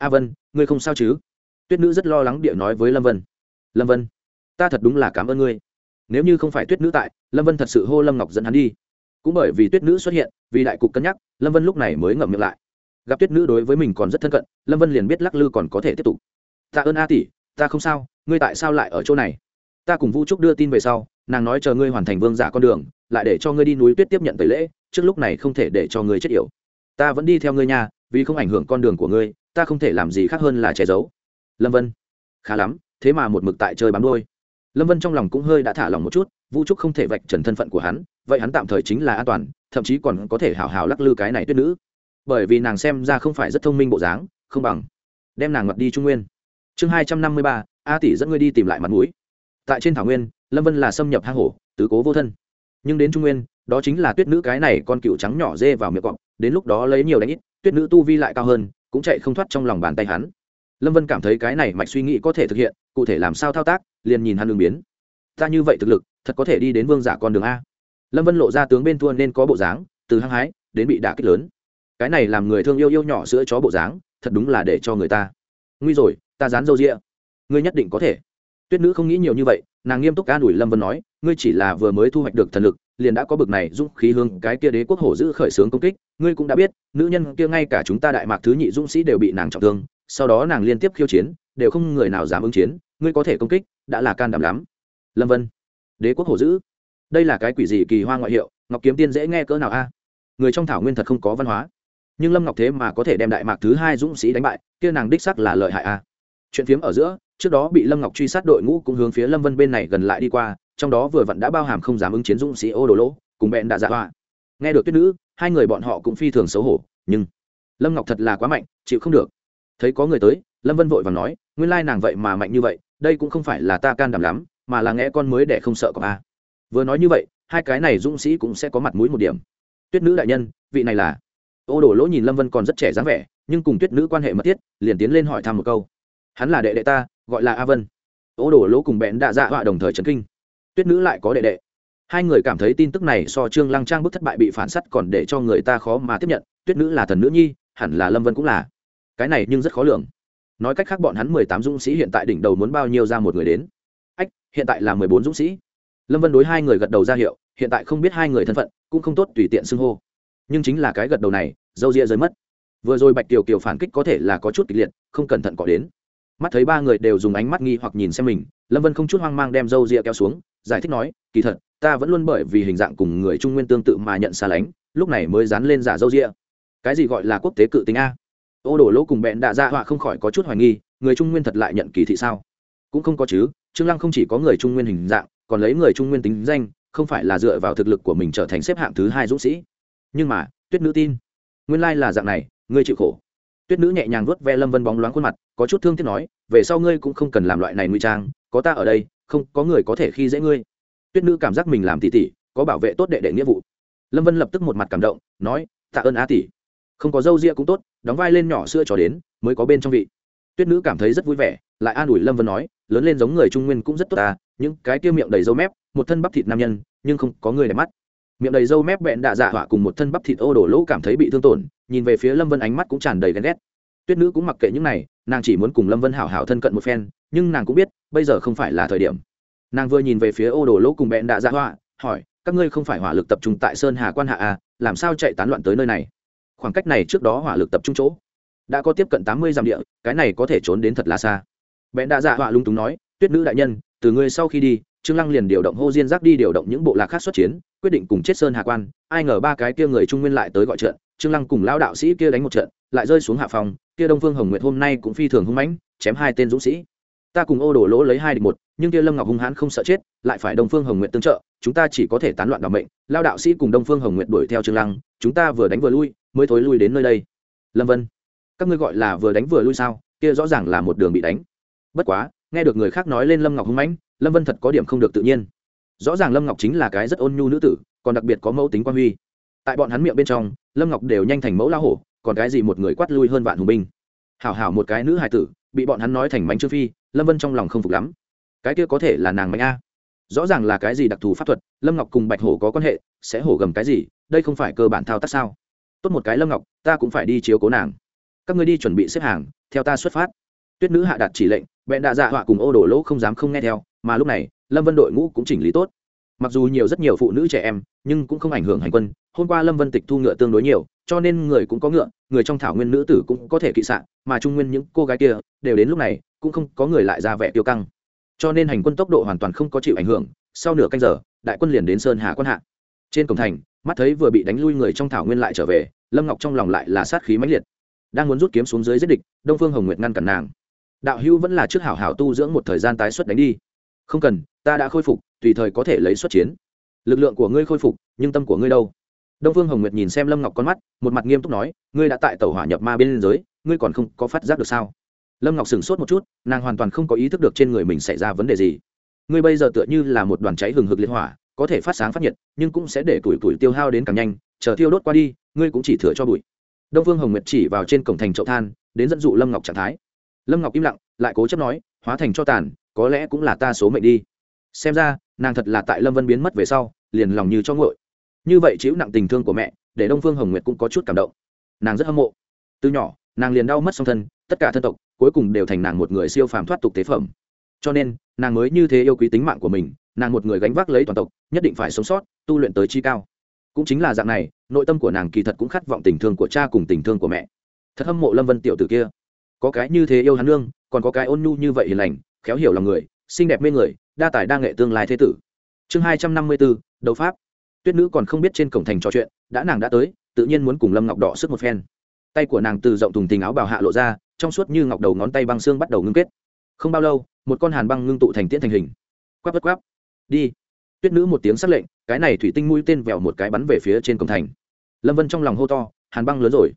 a vân, ngươi không sao chứ? Tuyết nữ rất lo lắng địa nói với lâm vân. Lâm vân, ta thật đúng là cảm ơn ngươi. Nếu như không phải tuyết nữ tại, lâm vân thật sự hô lâm ngọc dẫn hắn đi. Cũng bởi vì tuyết nữ xuất hiện, vì đại cục cân nhắc, lâm vân lúc này mới ngậm miệng lại. Gặp tuyết nữ đối với mình còn rất thân cận, lâm vân liền biết lắc lư còn có thể tiếp tục. Tạ ơn a tỷ, ta không sao, ngươi tại sao lại ở chỗ này? Ta cùng vũ trúc đưa tin về sau, nàng nói chờ ngươi hoàn thành vương giả con đường, lại để cho ngươi đi núi tuyết tiếp nhận tẩy lễ, trước lúc này không thể để cho ngươi chết yểu. Ta vẫn đi theo ngươi nhà vì không ảnh hưởng con đường của ngươi ta không thể làm gì khác hơn là che giấu. Lâm vân. Khá lắm, thế mà một mực tại chơi bám đôi lâm vân trong lòng cũng hơi đã thả lòng một chút, vũ trúc không thể vạch trần thân phận của hắn, vậy hắn tạm thời chính là an toàn, thậm chí còn có thể hào hào lắc lư cái này tuyết nữ. Bởi vì nàng xem ra không phải rất thông minh bộ dáng, không bằng. Đem nàng mặt đi trung nguyên. Chương hai trăm năm mươi ba, a tỷ dẫn ngươi đi tìm lại mặt mũi. Tại trên thảo nguyên, lâm vân là xâm nhập hang hổ, tứ cố vô thân. Nhưng đến trung nguyên, đó chính là tuyết nữ cái này con cựu trắng nhỏ dê vào miệng cọp, đến lúc đó lấy nhiều đánh ít, tuyết nữ tu vi lại cao hơn cũng chạy không thoát trong lòng bàn tay hắn. Lâm vân cảm thấy cái này mạch suy nghĩ có thể thực hiện, cụ thể làm sao thao tác, liền nhìn hắn đường biến. Ta như vậy thực lực, thật có thể đi đến vương giả con đường a. Lâm vân lộ ra tướng bên thua nên có bộ dáng, từ hăng hái, đến bị đả kích lớn. Cái này làm người thương yêu yêu nhỏ sữa chó bộ dáng, thật đúng là để cho người ta. Nguy rồi, ta dán dâu rịa ngươi nhất định có thể. Tuyết nữ không nghĩ nhiều như vậy, nàng nghiêm túc ca đuổi lâm vân nói, ngươi chỉ là vừa mới thu hoạch được thần lực liền đã có bực này dũng khí hương cái kia đế quốc hổ giữ khởi xướng công kích, ngươi cũng đã biết, nữ nhân kia ngay cả chúng ta đại mạc thứ nhị dũng sĩ đều bị nàng trọng thương, sau đó nàng liên tiếp khiêu chiến, đều không người nào dám ứng chiến, ngươi có thể công kích, đã là can đảm lắm. Lâm vân, đế quốc hổ giữ. Đây là cái quỷ gì kỳ hoa ngoại hiệu, ngọc kiếm tiên dễ nghe cỡ nào a? Người trong thảo nguyên thật không có văn hóa. Nhưng lâm ngọc thế mà có thể đem đại mạc thứ hai dũng sĩ đánh bại, kia nàng đích sắc là lợi hại a. Chuyện phiếm ở giữa, trước đó bị lâm ngọc truy sát đội ngũ cũng hướng phía lâm vân bên này gần lại đi qua trong đó vừa vặn đã bao hàm không dám ứng chiến dũng sĩ ô đồ lỗ, cùng bẹn đạ dạ hoa nghe được tuyết nữ, hai người bọn họ cũng phi thường xấu hổ, nhưng lâm ngọc thật là quá mạnh, chịu không được. Thấy có người tới, lâm vân vội và nói, nguyên lai nàng vậy mà mạnh như vậy, đây cũng không phải là ta can đảm lắm, mà là nghe con mới để không sợ có a. Vừa nói như vậy, hai cái này dũng sĩ cũng sẽ có mặt mũi một điểm. Tuyết nữ đại nhân, vị này là ô đồ lỗ nhìn lâm vân còn rất trẻ dáng vẻ, nhưng cùng tuyết nữ quan hệ mật thiết, liền tiến lên hỏi thăm một câu. Hắn là đệ đệ ta, gọi là a vân. Ô đồ lỗ cùng bẹn đạ dạ họa đồng thời trấn kinh tuyết nữ lại có đệ đệ. Hai người cảm thấy tin tức này so trương lăng trang bức thất bại bị phản sắt còn để cho người ta khó mà tiếp nhận, tuyết nữ là thần nữ nhi, hẳn là lâm vân cũng là. Cái này nhưng rất khó lường. Nói cách khác bọn hắn mười tám dũng sĩ hiện tại đỉnh đầu muốn bao nhiêu ra một người đến? Ách, hiện tại là mười bốn dũng sĩ. Lâm vân đối hai người gật đầu ra hiệu, hiện tại không biết hai người thân phận, cũng không tốt tùy tiện xưng hô. Nhưng chính là cái gật đầu này, dâu ria rơi mất. Vừa rồi bạch kiều kiều phản kích có thể là có chút kịch liệt, không cẩn thận có đến. Mắt thấy ba người đều dùng ánh mắt nghi hoặc nhìn xem mình lâm vân không chút hoang mang đem râu ria kéo xuống, giải thích nói, kỳ thật, ta vẫn luôn bởi vì hình dạng cùng người trung nguyên tương tự mà nhận xa lánh, lúc này mới dán lên giả râu ria. Cái gì gọi là quốc tế cự tính a? Ô đổ lỗ cùng bẹn đạ ra họa không khỏi có chút hoài nghi, người trung nguyên thật lại nhận kỳ thị sao? Cũng không có chứ, trương lăng không chỉ có người trung nguyên hình dạng, còn lấy người trung nguyên tính danh, không phải là dựa vào thực lực của mình trở thành xếp hạng thứ hai dũng sĩ. Nhưng mà, tuyết nữ tin. Nguyên lai là dạng này, ngươi chịu khổ tuyết nữ nhẹ nhàng vuốt ve lâm vân bóng loáng khuôn mặt, có chút thương tiếc nói, về sau ngươi cũng không cần làm loại này nguy trang, có ta ở đây, không, có người có thể khi dễ ngươi. Tuyết nữ cảm giác mình làm tỉ tỉ, có bảo vệ tốt đệ đệ nghĩa vụ. Lâm vân lập tức một mặt cảm động, nói, tạ ơn á tỷ. Không có dâu ria cũng tốt, đóng vai lên nhỏ sữa cho đến, mới có bên trong vị. Tuyết nữ cảm thấy rất vui vẻ, lại an ủi lâm vân nói, lớn lên giống người trung nguyên cũng rất tốt ta những cái tiêu miệng đầy dâu mép, một thân bắp thịt nam nhân, nhưng không có người đẹp mắt miệng đầy râu mép bẹn đạ dạ họa cùng một thân bắp thịt ô đổ lỗ cảm thấy bị thương tổn, nhìn về phía lâm vân ánh mắt cũng tràn đầy ghen ghét. Tuyết nữ cũng mặc kệ những này, nàng chỉ muốn cùng lâm vân hảo hảo thân cận một phen, nhưng nàng cũng biết, bây giờ không phải là thời điểm. Nàng vừa nhìn về phía ô đổ lỗ cùng bẹn đạ dạ họa hỏi, các ngươi không phải hỏa lực tập trung tại sơn hà quan hạ à làm sao chạy tán loạn tới nơi này? Khoảng cách này trước đó hỏa lực tập trung chỗ, đã có tiếp cận tám mươi dặm địa, cái này có thể trốn đến thật là xa. Bẹn đạ dạ họa lung túng nói, tuyết nữ đại nhân, từ ngươi sau khi đi trương lăng liền điều động hô diên giác đi điều động những bộ lạc khác xuất chiến, quyết định cùng chết sơn hạ quan, ai ngờ ba cái kia người trung nguyên lại tới gọi trận, trương lăng cùng lão đạo sĩ kia đánh một trận, lại rơi xuống hạ phòng, kia đông phương hồng nguyệt hôm nay cũng phi thường hung mãnh, chém hai tên dũng sĩ. Ta cùng ô đổ lỗ lấy hai địch một, nhưng kia lâm ngọc hung hãn không sợ chết, lại phải đông phương hồng nguyệt tương trợ, chúng ta chỉ có thể tán loạn đ mệnh. Lao đạo sĩ cùng đông phương hồng nguyệt đuổi theo trương lăng, chúng ta vừa đánh vừa lui, mới thối lui đến nơi đây. Lâm vân, các ngươi gọi là vừa đánh vừa lui sao? Kia rõ ràng là một đường bị đánh. Bất quá, nghe được người khác nói lên lâm ngọc hung mãnh lâm vân thật có điểm không được tự nhiên. Rõ ràng lâm ngọc chính là cái rất ôn nhu nữ tử, còn đặc biệt có mẫu tính quan huy. Tại bọn hắn miệng bên trong, lâm ngọc đều nhanh thành mẫu lao hổ, còn cái gì một người quát lui hơn vạn hùng binh. Hảo hảo một cái nữ hài tử, bị bọn hắn nói thành bánh trương phi, lâm vân trong lòng không phục lắm. Cái kia có thể là nàng mạnh a. Rõ ràng là cái gì đặc thù pháp thuật, lâm ngọc cùng bạch hổ có quan hệ, sẽ hổ gầm cái gì, đây không phải cơ bản thao tác sao? Tốt một cái lâm ngọc, ta cũng phải đi chiếu cố nàng. Các ngươi đi chuẩn bị xếp hàng, theo ta xuất phát. Tuyết nữ hạ đạt chỉ lệnh, bẹn đạ dạ họa cùng ô đổ lỗ không dám không nghe theo mà lúc này, lâm vân đội ngũ cũng chỉnh lý tốt. Mặc dù nhiều rất nhiều phụ nữ trẻ em, nhưng cũng không ảnh hưởng hành quân. Hôm qua lâm vân tịch thu ngựa tương đối nhiều, cho nên người cũng có ngựa, người trong thảo nguyên nữ tử cũng có thể kỵ sạn mà trung nguyên những cô gái kia, đều đến lúc này, cũng không có người lại ra vẻ tiêu căng. Cho nên hành quân tốc độ hoàn toàn không có chịu ảnh hưởng. Sau nửa canh giờ, đại quân liền đến sơn hà quân hạ. Trên cổng thành, mắt thấy vừa bị đánh lui người trong thảo nguyên lại trở về, lâm ngọc trong lòng lại là sát khí mãnh liệt. Đang muốn rút kiếm xuống dưới giết địch, đông phương hồng nguyệt ngăn cản nàng. Đạo hữu vẫn là trước hảo hảo tu dưỡng một thời gian tái xuất đánh đi không cần, ta đã khôi phục, tùy thời có thể lấy xuất chiến. Lực lượng của ngươi khôi phục, nhưng tâm của ngươi đâu? Đông phương hồng nguyệt nhìn xem lâm ngọc con mắt, một mặt nghiêm túc nói, ngươi đã tại tàu hỏa nhập ma bên liên giới, ngươi còn không có phát giác được sao? Lâm ngọc sửng sốt một chút, nàng hoàn toàn không có ý thức được trên người mình xảy ra vấn đề gì. Ngươi bây giờ tựa như là một đoàn cháy hừng hực liên hỏa, có thể phát sáng phát nhiệt, nhưng cũng sẽ để tuổi tuổi tiêu hao đến càng nhanh, chờ thiêu đốt qua đi, ngươi cũng chỉ thừa cho bụi. Đông phương hồng nguyệt chỉ vào trên cổng thành chậu than, đến dẫn dụ lâm ngọc trạng thái. Lâm ngọc im lặng, lại cố chấp nói, hóa thành cho tàn có lẽ cũng là ta số mệnh đi. Xem ra nàng thật là tại lâm vân biến mất về sau liền lòng như cho ngội như vậy chịu nặng tình thương của mẹ để đông phương hồng nguyệt cũng có chút cảm động. Nàng rất hâm mộ. Từ nhỏ nàng liền đau mất song thân tất cả thân tộc cuối cùng đều thành nàng một người siêu phàm thoát tục tế phẩm. Cho nên nàng mới như thế yêu quý tính mạng của mình nàng một người gánh vác lấy toàn tộc nhất định phải sống sót tu luyện tới chi cao. Cũng chính là dạng này nội tâm của nàng kỳ thật cũng khát vọng tình thương của cha cùng tình thương của mẹ. Thật hâm mộ lâm vân tiểu t ử kia. Có cái như thế yêu hắn lương, còn có cái ôn nhu như vậy hiền lành khéo hiểu lòng người, xinh đẹp mê người, đa tài đa nghệ tương lai thế tử. Chương hai trăm năm mươi bốn đấu pháp. Tuyết nữ còn không biết trên cổng thành trò chuyện, đã nàng đã tới, tự nhiên muốn cùng lâm ngọc đỏ sức một phen. Tay của nàng từ rộng thùng tình áo bào hạ lộ ra, trong suốt như ngọc đầu ngón tay băng xương bắt đầu ngưng kết. Không bao lâu, một con hàn băng ngưng tụ thành tiễn thành hình. Quắp bất quắp. Đi. Tuyết nữ một tiếng s lệnh, cái này thủy tinh mũi tên vẹo một cái bắn về phía trên cổng thành. Lâm vân trong lòng hô to, hàn băng lớn rồi.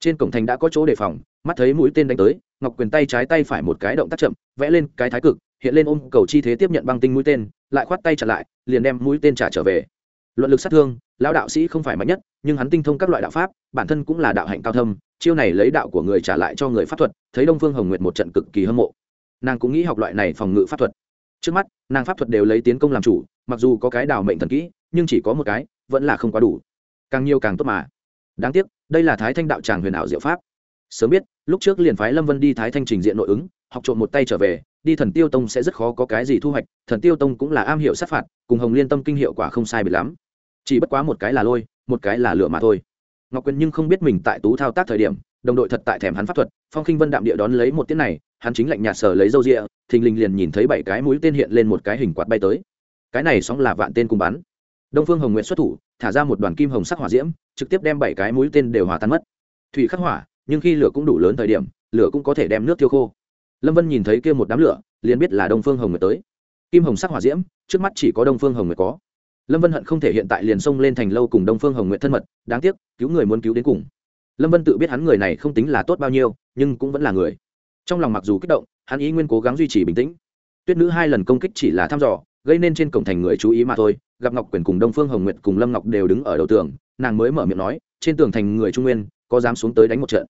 Trên cổng thành đã có chỗ đề phòng, mắt thấy mũi tên đánh tới ngọc quyền tay trái tay phải một cái động tác chậm, vẽ lên cái thái cực, hiện lên ôm cầu chi thế tiếp nhận băng tinh mũi tên, lại khoát tay trả lại, liền đem mũi tên trả trở về. Luận lực sát thương, lão đạo sĩ không phải mạnh nhất, nhưng hắn tinh thông các loại đạo pháp, bản thân cũng là đạo hạnh cao thâm, chiêu này lấy đạo của người trả lại cho người pháp thuật, thấy đông phương hồng nguyệt một trận cực kỳ hâm mộ. Nàng cũng nghĩ học loại này phòng ngự pháp thuật. Trước mắt, nàng pháp thuật đều lấy tiến công làm chủ, mặc dù có cái đào mệnh thần kỹ, nhưng chỉ có một cái, vẫn là không quá đủ. Càng nhiều càng tốt mà. Đáng tiếc, đây là thái thanh đạo tràng huyền ảo diệu pháp sớm biết, lúc trước liền phái lâm vân đi thái thanh trình diện nội ứng, học trộm một tay trở về, đi thần tiêu tông sẽ rất khó có cái gì thu hoạch, thần tiêu tông cũng là am hiểu sát phạt, cùng hồng liên tâm kinh hiệu quả không sai bị lắm. Chỉ bất quá một cái là lôi, một cái là lửa mà thôi. Ngọc quyền nhưng không biết mình tại tú thao tác thời điểm, đồng đội thật tại thèm hắn pháp thuật, phong khinh vân đạm địa đón lấy một tiết này, hắn chính lạnh nhạt sờ lấy dâu rịa, thình lình liền nhìn thấy bảy cái mũi tên hiện lên một cái hình quạt bay tới. Cái này sóng là vạn tên cùng bắn. Đông phương hồng nguyện xuất thủ, thả ra một đoàn kim hồng sắc hỏa diễm, trực tiếp đem bảy cái mũi tên đều hòa tan mất. Thủy khắc hỏa nhưng khi lửa cũng đủ lớn thời điểm, lửa cũng có thể đem nước tiêu khô. Lâm vân nhìn thấy kia một đám lửa, liền biết là đông phương hồng nguyệt tới. Kim hồng sắc hỏa diễm, trước mắt chỉ có đông phương hồng nguyệt có. Lâm vân hận không thể hiện tại liền xông lên thành lâu cùng đông phương hồng nguyệt thân mật, đáng tiếc, cứu người muốn cứu đến cùng. Lâm vân tự biết hắn người này không tính là tốt bao nhiêu, nhưng cũng vẫn là người. Trong lòng mặc dù kích động, hắn ý nguyên cố gắng duy trì bình tĩnh. Tuyết nữ hai lần công kích chỉ là thăm dò, gây nên trên cổng thành người chú ý mà thôi. Gặp ngọc quyền cùng đông phương hồng nguyệt cùng lâm ngọc đều đứng ở đầu tường, nàng mới mở miệng nói, trên tường thành người trung nguyên, có dám xuống tới đánh một trận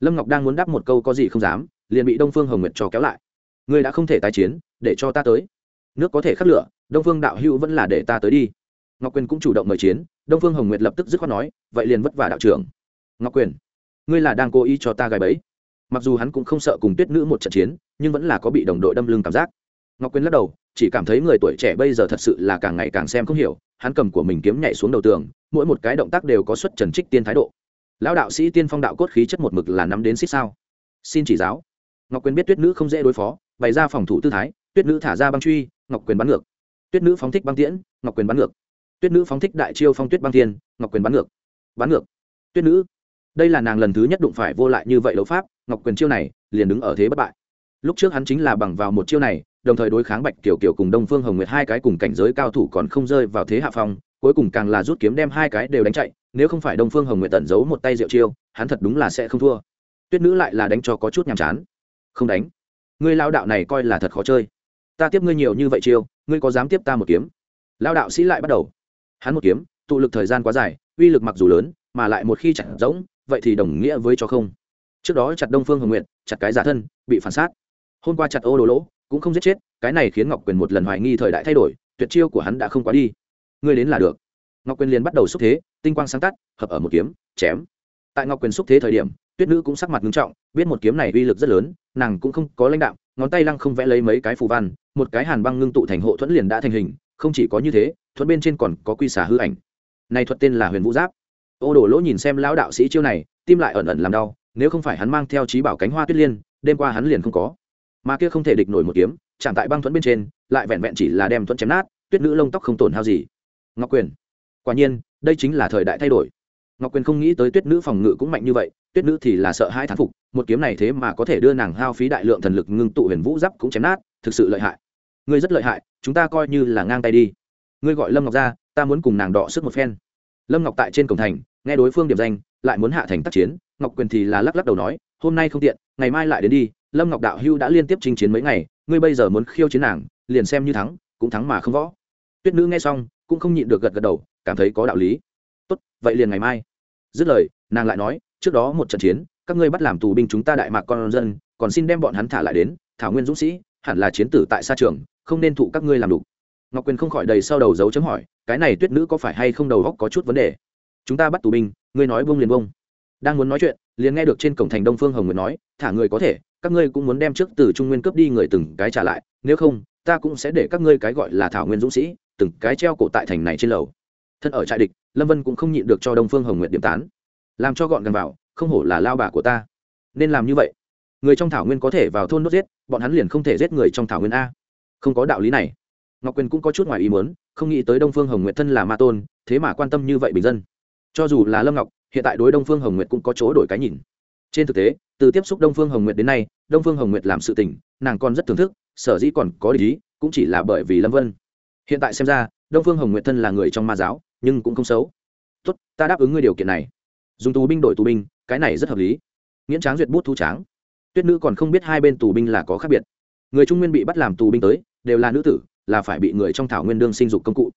lâm ngọc đang muốn đáp một câu có gì không dám, liền bị đông phương hồng nguyệt cho kéo lại. Ngươi đã không thể tái chiến, để cho ta tới. Nước có thể khắc lửa, đông phương đạo hữu vẫn là để ta tới đi. Ngọc quyền cũng chủ động mời chiến, đông phương hồng nguyệt lập tức dứt khoát nói, vậy liền vất vả đạo trưởng. Ngọc quyền, ngươi là đang cố ý cho ta gài bẫy. Mặc dù hắn cũng không sợ cùng tuyết nữ một trận chiến, nhưng vẫn là có bị đồng đội đâm lưng cảm giác. Ngọc quyền lắc đầu, chỉ cảm thấy người tuổi trẻ bây giờ thật sự là càng ngày càng xem không hiểu, hắn cầm của mình kiếm nhảy xuống đầu tường, mỗi một cái động tác đều có xuất trần trích tiên thái độ lão đạo sĩ tiên phong đạo cốt khí chất một mực là nắm đến xích sao. Xin chỉ giáo. Ngọc quyền biết tuyết nữ không dễ đối phó, bày ra phòng thủ tư thái, tuyết nữ thả ra băng truy, ngọc quyền bắn ngược. Tuyết nữ phóng thích băng tiễn, ngọc quyền bắn ngược. Tuyết nữ phóng thích đại chiêu phong tuyết băng thiên, ngọc quyền bắn ngược. Bắn ngược. Tuyết nữ. Đây là nàng lần thứ nhất đụng phải vô lại như vậy đấu pháp, ngọc quyền chiêu này liền đứng ở thế bất bại. Lúc trước hắn chính là bằng vào một chiêu này, đồng thời đối kháng bạch kiểu kiểu cùng đông phương hồng nguyệt hai cái cùng cảnh giới cao thủ còn không rơi vào thế hạ phong, cuối cùng càng là rút kiếm đem hai cái đều đánh chạy nếu không phải đông phương hồng nguyệt tẩn giấu một tay rượu chiêu, hắn thật đúng là sẽ không thua. Tuyết nữ lại là đánh cho có chút nhàm chán. Không đánh. Ngươi lao đạo này coi là thật khó chơi. Ta tiếp ngươi nhiều như vậy chiêu, ngươi có dám tiếp ta một kiếm? Lao đạo sĩ lại bắt đầu. Hắn một kiếm, tụ lực thời gian quá dài, uy lực mặc dù lớn, mà lại một khi chặt rỗng, vậy thì đồng nghĩa với cho không. Trước đó chặt đông phương hồng nguyện chặt cái giả thân, bị phản sát. Hôm qua chặt ô đồ lỗ, cũng không giết chết, cái này khiến ngọc quyền một lần hoài nghi thời đại thay đổi, tuyệt chiêu của hắn đã không quá đi. Ngươi đến là được. Ngọc quyền liền bắt đầu xúc thế tinh quang sáng tắt, hợp ở một kiếm, chém. Tại ngọc quyền xúc thế thời điểm, tuyết nữ cũng sắc mặt nghiêm trọng, biết một kiếm này uy lực rất lớn, nàng cũng không có lãnh đạo, ngón tay lăng không vẽ lấy mấy cái phù văn, một cái hàn băng ngưng tụ thành hộ thuẫn liền đã thành hình, không chỉ có như thế, thuẫn bên trên còn có quy xả hư ảnh. Này thuật tên là huyền vũ giáp. Ô đổ lỗ nhìn xem lão đạo sĩ chiêu này, tim lại ẩn ẩn làm đau, nếu không phải hắn mang theo trí bảo cánh hoa tuyết liên, đêm qua hắn liền không có. Mà kia không thể địch nổi một kiếm, chạm tại băng thuẫn bên trên, lại vẹn vẹn chỉ là đem thuẫn chém nát, tuyết nữ lông tóc không tổn hao gì. Ngọc quyền. Quả nhiên đây chính là thời đại thay đổi. Ngọc quyền không nghĩ tới tuyết nữ phòng ngự cũng mạnh như vậy, tuyết nữ thì là sợ hai thán phục, một kiếm này thế mà có thể đưa nàng hao phí đại lượng thần lực ngưng tụ huyền vũ giáp cũng chém nát, thực sự lợi hại. Ngươi rất lợi hại, chúng ta coi như là ngang tay đi. Ngươi gọi lâm ngọc ra, ta muốn cùng nàng đọ sức một phen. Lâm ngọc tại trên cổng thành, nghe đối phương điểm danh, lại muốn hạ thành tác chiến, ngọc quyền thì là lắc lắc đầu nói, hôm nay không tiện, ngày mai lại đến đi, lâm ngọc đạo hưu đã liên tiếp chinh chiến mấy ngày, ngươi bây giờ muốn khiêu chiến nàng, liền xem như thắng, cũng thắng mà không võ. Tuyết nữ nghe xong, cũng không nhịn được gật gật đầu cảm thấy có đạo lý. Tốt, vậy liền ngày mai. Dứt lời, nàng lại nói, trước đó một trận chiến, các ngươi bắt làm tù binh chúng ta đại mạc con dân, còn xin đem bọn hắn thả lại đến, thảo nguyên dũng sĩ, hẳn là chiến tử tại xa trường, không nên thụ các ngươi làm đủ ngọc quyền không khỏi đầy sau đầu dấu chấm hỏi, cái này tuyết nữ có phải hay không đầu góc có chút vấn đề? Chúng ta bắt tù binh, ngươi nói bông liền bông đang muốn nói chuyện, liền nghe được trên cổng thành đông phương hồng nguyệt nói, thả người có thể, các ngươi cũng muốn đem trước từ trung nguyên cướp đi người từng cái trả lại, nếu không, ta cũng sẽ để các ngươi cái gọi là thảo nguyên dũng sĩ, từng cái treo cổ tại thành này trên lầu thân ở trại địch, lâm vân cũng không nhịn được cho đông phương hồng nguyệt điểm tán. Làm cho gọn gần vào, không hổ là lao bà của ta. Nên làm như vậy. Người trong thảo nguyên có thể vào thôn đốt giết, bọn hắn liền không thể giết người trong thảo nguyên a. Không có đạo lý này. Ngọc quyền cũng có chút ngoài ý muốn, không nghĩ tới đông phương hồng nguyệt thân là ma tôn, thế mà quan tâm như vậy bình dân. Cho dù là lâm ngọc, hiện tại đối đông phương hồng nguyệt cũng có chỗ đổi cái nhìn. Trên thực tế, từ tiếp xúc đông phương hồng nguyệt đến nay, đông phương hồng nguyệt làm sự tình, nàng còn rất thưởng thức, sở dĩ còn có lý, cũng chỉ là bởi vì lâm vân. Hiện tại xem ra, đông phương hồng nguyệt thân là người trong ma giáo nhưng cũng không xấu. Tốt, ta đáp ứng ngươi điều kiện này. Dùng tù binh đổi tù binh, cái này rất hợp lý. Nghiễn tráng duyệt bút thu tráng. Tuyết nữ còn không biết hai bên tù binh là có khác biệt. Người trung nguyên bị bắt làm tù binh tới, đều là nữ tử, là phải bị người trong thảo nguyên đương sinh dục công cụ.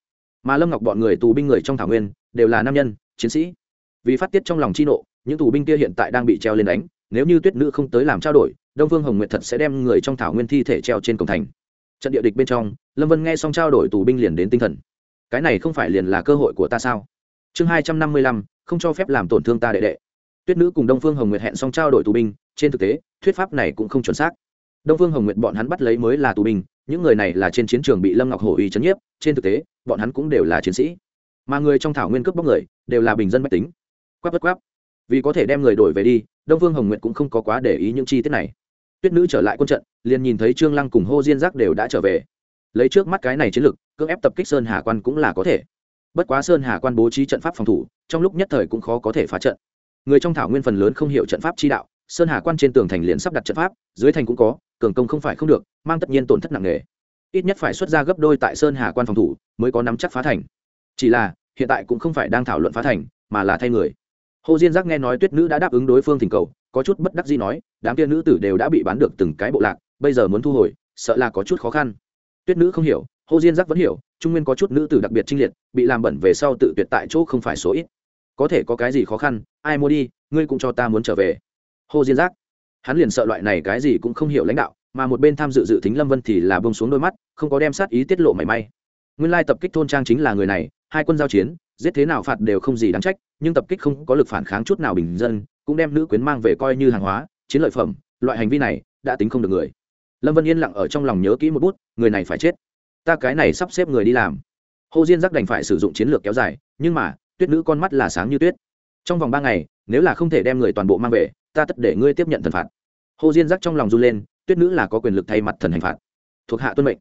Mà lâm ngọc bọn người tù binh người trong thảo nguyên, đều là nam nhân, chiến sĩ. Vì phát tiết trong lòng chi nộ, những tù binh kia hiện tại đang bị treo lên đánh, nếu như tuyết nữ không tới làm trao đổi, đông Vương hồng nguyệt thật sẽ đem người trong thảo nguyên thi thể treo trên cổng thành. Trận địa địch bên trong, lâm vân nghe xong trao đổi tù binh liền đến tinh thần cái này không phải liền là cơ hội của ta sao? Chương hai trăm năm mươi lăm, không cho phép làm tổn thương ta đệ đệ. Tuyết nữ cùng đông phương hồng nguyệt hẹn xong trao đổi tù binh, trên thực tế, thuyết pháp này cũng không chuẩn xác. Đông phương hồng nguyệt bọn hắn bắt lấy mới là tù binh, những người này là trên chiến trường bị lâm ngọc hổ uy chấn nhiếp, trên thực tế, bọn hắn cũng đều là chiến sĩ. Mà người trong thảo nguyên cướp bóc người, đều là bình dân mách tính. Quáp bất quáp vì có thể đem người đổi về đi, đông phương hồng nguyệt cũng không có quá để ý những chi tiết này. Tuyết nữ trở lại quân trận, liền nhìn thấy trương lăng cùng hô diên giác đều đã trở về. Lấy trước mắt cái này chiến lược cưỡng ép tập kích sơn hà quan cũng là có thể. Bất quá sơn hà quan bố trí trận pháp phòng thủ, trong lúc nhất thời cũng khó có thể phá trận. Người trong thảo nguyên phần lớn không hiểu trận pháp chi đạo, sơn hà quan trên tường thành liền sắp đặt trận pháp, dưới thành cũng có, cường công không phải không được, mang tất nhiên tổn thất nặng nề. Ít nhất phải xuất ra gấp đôi tại sơn hà quan phòng thủ mới có nắm chắc phá thành. Chỉ là, hiện tại cũng không phải đang thảo luận phá thành, mà là thay người. Hồ diên giác nghe nói tuyết nữ đã đáp ứng đối phương thỉnh cầu, có chút bất đắc gì nói, đám kia nữ tử đều đã bị bán được từng cái bộ lạc, bây giờ muốn thu hồi, sợ là có chút khó khăn. Tuyết nữ không hiểu hồ diên giác vẫn hiểu, trung nguyên có chút nữ tử đặc biệt trinh liệt, bị làm bẩn về sau tự tuyệt tại chỗ không phải số ít. Có thể có cái gì khó khăn, ai mua đi, ngươi cũng cho ta muốn trở về. Hồ diên giác, hắn liền sợ loại này cái gì cũng không hiểu lãnh đạo, mà một bên tham dự dự tính lâm vân thì là bông xuống đôi mắt, không có đem sát ý tiết lộ mảy may. Nguyên lai tập kích thôn trang chính là người này, hai quân giao chiến, giết thế nào phạt đều không gì đáng trách, nhưng tập kích không có lực phản kháng chút nào bình dân, cũng đem nữ quyến mang về coi như hàng hóa, chiến lợi phẩm, loại hành vi này, đã tính không được người. Lâm vân yên lặng ở trong lòng nhớ kỹ một bút, người này phải chết ta cái này sắp xếp người đi làm. Hồ diên giác đành phải sử dụng chiến lược kéo dài, nhưng mà, tuyết nữ con mắt là sáng như tuyết. Trong vòng ba ngày, nếu là không thể đem người toàn bộ mang về, ta tất để ngươi tiếp nhận thần phạt. Hồ diên giác trong lòng run lên, tuyết nữ là có quyền lực thay mặt thần hành phạt. Thuộc hạ tuân mệnh.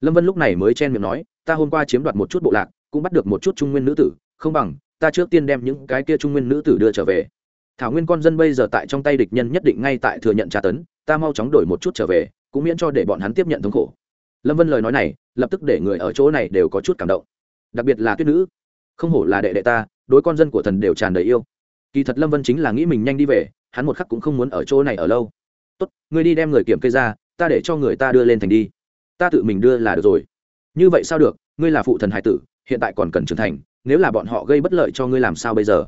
Lâm vân lúc này mới chen miệng nói, ta hôm qua chiếm đoạt một chút bộ lạc, cũng bắt được một chút trung nguyên nữ tử, không bằng, ta trước tiên đem những cái kia trung nguyên nữ tử đưa trở về. Thảo nguyên con dân bây giờ tại trong tay địch nhân nhất định ngay tại thừa nhận tra tấn, ta mau chóng đổi một chút trở về, cũng miễn cho để bọn hắn tiếp nhận thống khổ. Lâm vân lời nói này lập tức để người ở chỗ này đều có chút cảm động. Đặc biệt là tuyết nữ. Không hổ là đệ đệ ta, đối con dân của thần đều tràn đầy yêu. Kỳ thật lâm vân chính là nghĩ mình nhanh đi về, hắn một khắc cũng không muốn ở chỗ này ở lâu. Tốt, ngươi đi đem người kiểm kê ra, ta để cho người ta đưa lên thành đi. Ta tự mình đưa là được rồi. Như vậy sao được, ngươi là phụ thần hải tử, hiện tại còn cần trưởng thành, nếu là bọn họ gây bất lợi cho ngươi làm sao bây giờ?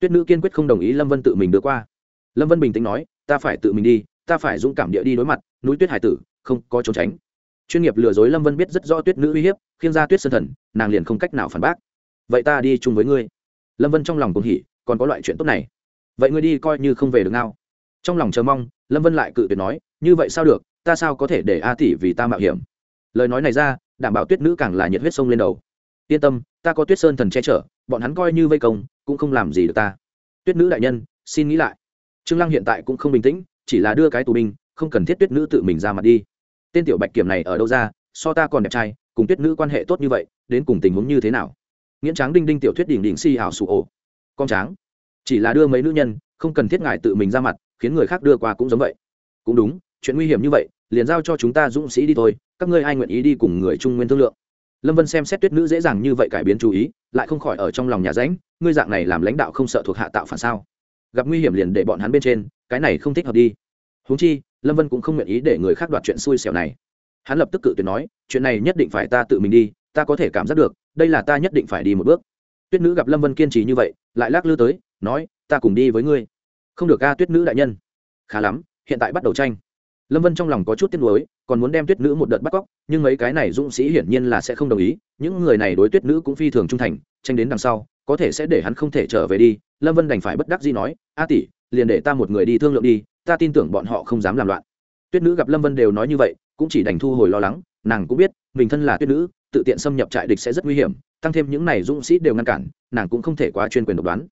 Tuyết nữ kiên quyết không đồng ý lâm vân tự mình đưa qua. Lâm vân bình tĩnh nói, ta phải tự mình đi, ta phải dũng cảm địa đi đối mặt, núi tuyết hải tử, không có trốn tránh chuyên nghiệp lừa dối lâm vân biết rất rõ tuyết nữ uy hiếp, khiêng ra tuyết sân thần, nàng liền không cách nào phản bác. Vậy ta đi chung với ngươi. Lâm vân trong lòng cùng hỉ, còn có loại chuyện tốt này. Vậy ngươi đi coi như không về được ngao. trong lòng chờ mong, lâm vân lại cự tuyệt nói, như vậy sao được, ta sao có thể để a tỷ vì ta mạo hiểm? Lời nói này ra, đảm bảo tuyết nữ càng là nhiệt huyết sông lên đầu. Yên tâm, ta có tuyết sơn thần che chở, bọn hắn coi như vây công, cũng không làm gì được ta. Tuyết nữ đại nhân, xin nghĩ lại. Trương lăng hiện tại cũng không bình tĩnh, chỉ là đưa cái tù binh, không cần thiết tuyết nữ tự mình ra mặt đi tên tiểu bạch kiểm này ở đâu ra, so ta còn đẹp trai, cùng tuyết nữ quan hệ tốt như vậy, đến cùng tình huống như thế nào? Nghiễn tráng đinh đinh tiểu thuyết đỉnh đỉnh si hảo sụ ổ. Con tráng. Chỉ là đưa mấy nữ nhân, không cần thiết ngài tự mình ra mặt, khiến người khác đưa qua cũng giống vậy. Cũng đúng, chuyện nguy hiểm như vậy, liền giao cho chúng ta dũng sĩ đi thôi, các ngươi ai nguyện ý đi cùng người trung nguyên thương lượng? Lâm vân xem xét tuyết nữ dễ dàng như vậy cải biến chú ý, lại không khỏi ở trong lòng nhà ránh ngươi dạng này làm lãnh đạo không sợ thuộc hạ tạo phản sao? Gặp nguy hiểm liền để bọn hắn bên trên, cái này không thích hợp đi. Huống chi lâm vân cũng không nguyện ý để người khác đoạt chuyện xui xẻo này. Hắn lập tức cự tuyệt nói, chuyện này nhất định phải ta tự mình đi, ta có thể cảm giác được, đây là ta nhất định phải đi một bước. Tuyết nữ gặp lâm vân kiên trì như vậy, lại lắc lư tới, nói, ta cùng đi với ngươi. Không được ca tuyết nữ đại nhân. Khá lắm, hiện tại bắt đầu tranh. Lâm vân trong lòng có chút tiếc nuối, còn muốn đem tuyết nữ một đợt bắt cóc, nhưng mấy cái này dũng sĩ hiển nhiên là sẽ không đồng ý, những người này đối tuyết nữ cũng phi thường trung thành, tranh đến đằng sau, có thể sẽ để hắn không thể trở về đi. Lâm vân đành phải bất đắc gì nói, a tỷ, liền để ta một người đi thương lượng đi ta tin tưởng bọn họ không dám làm loạn. Tuyết nữ gặp lâm vân đều nói như vậy, cũng chỉ đành thu hồi lo lắng, nàng cũng biết, mình thân là tuyết nữ, tự tiện xâm nhập trại địch sẽ rất nguy hiểm, tăng thêm những này dũng sĩ đều ngăn cản, nàng cũng không thể quá chuyên quyền độc đoán.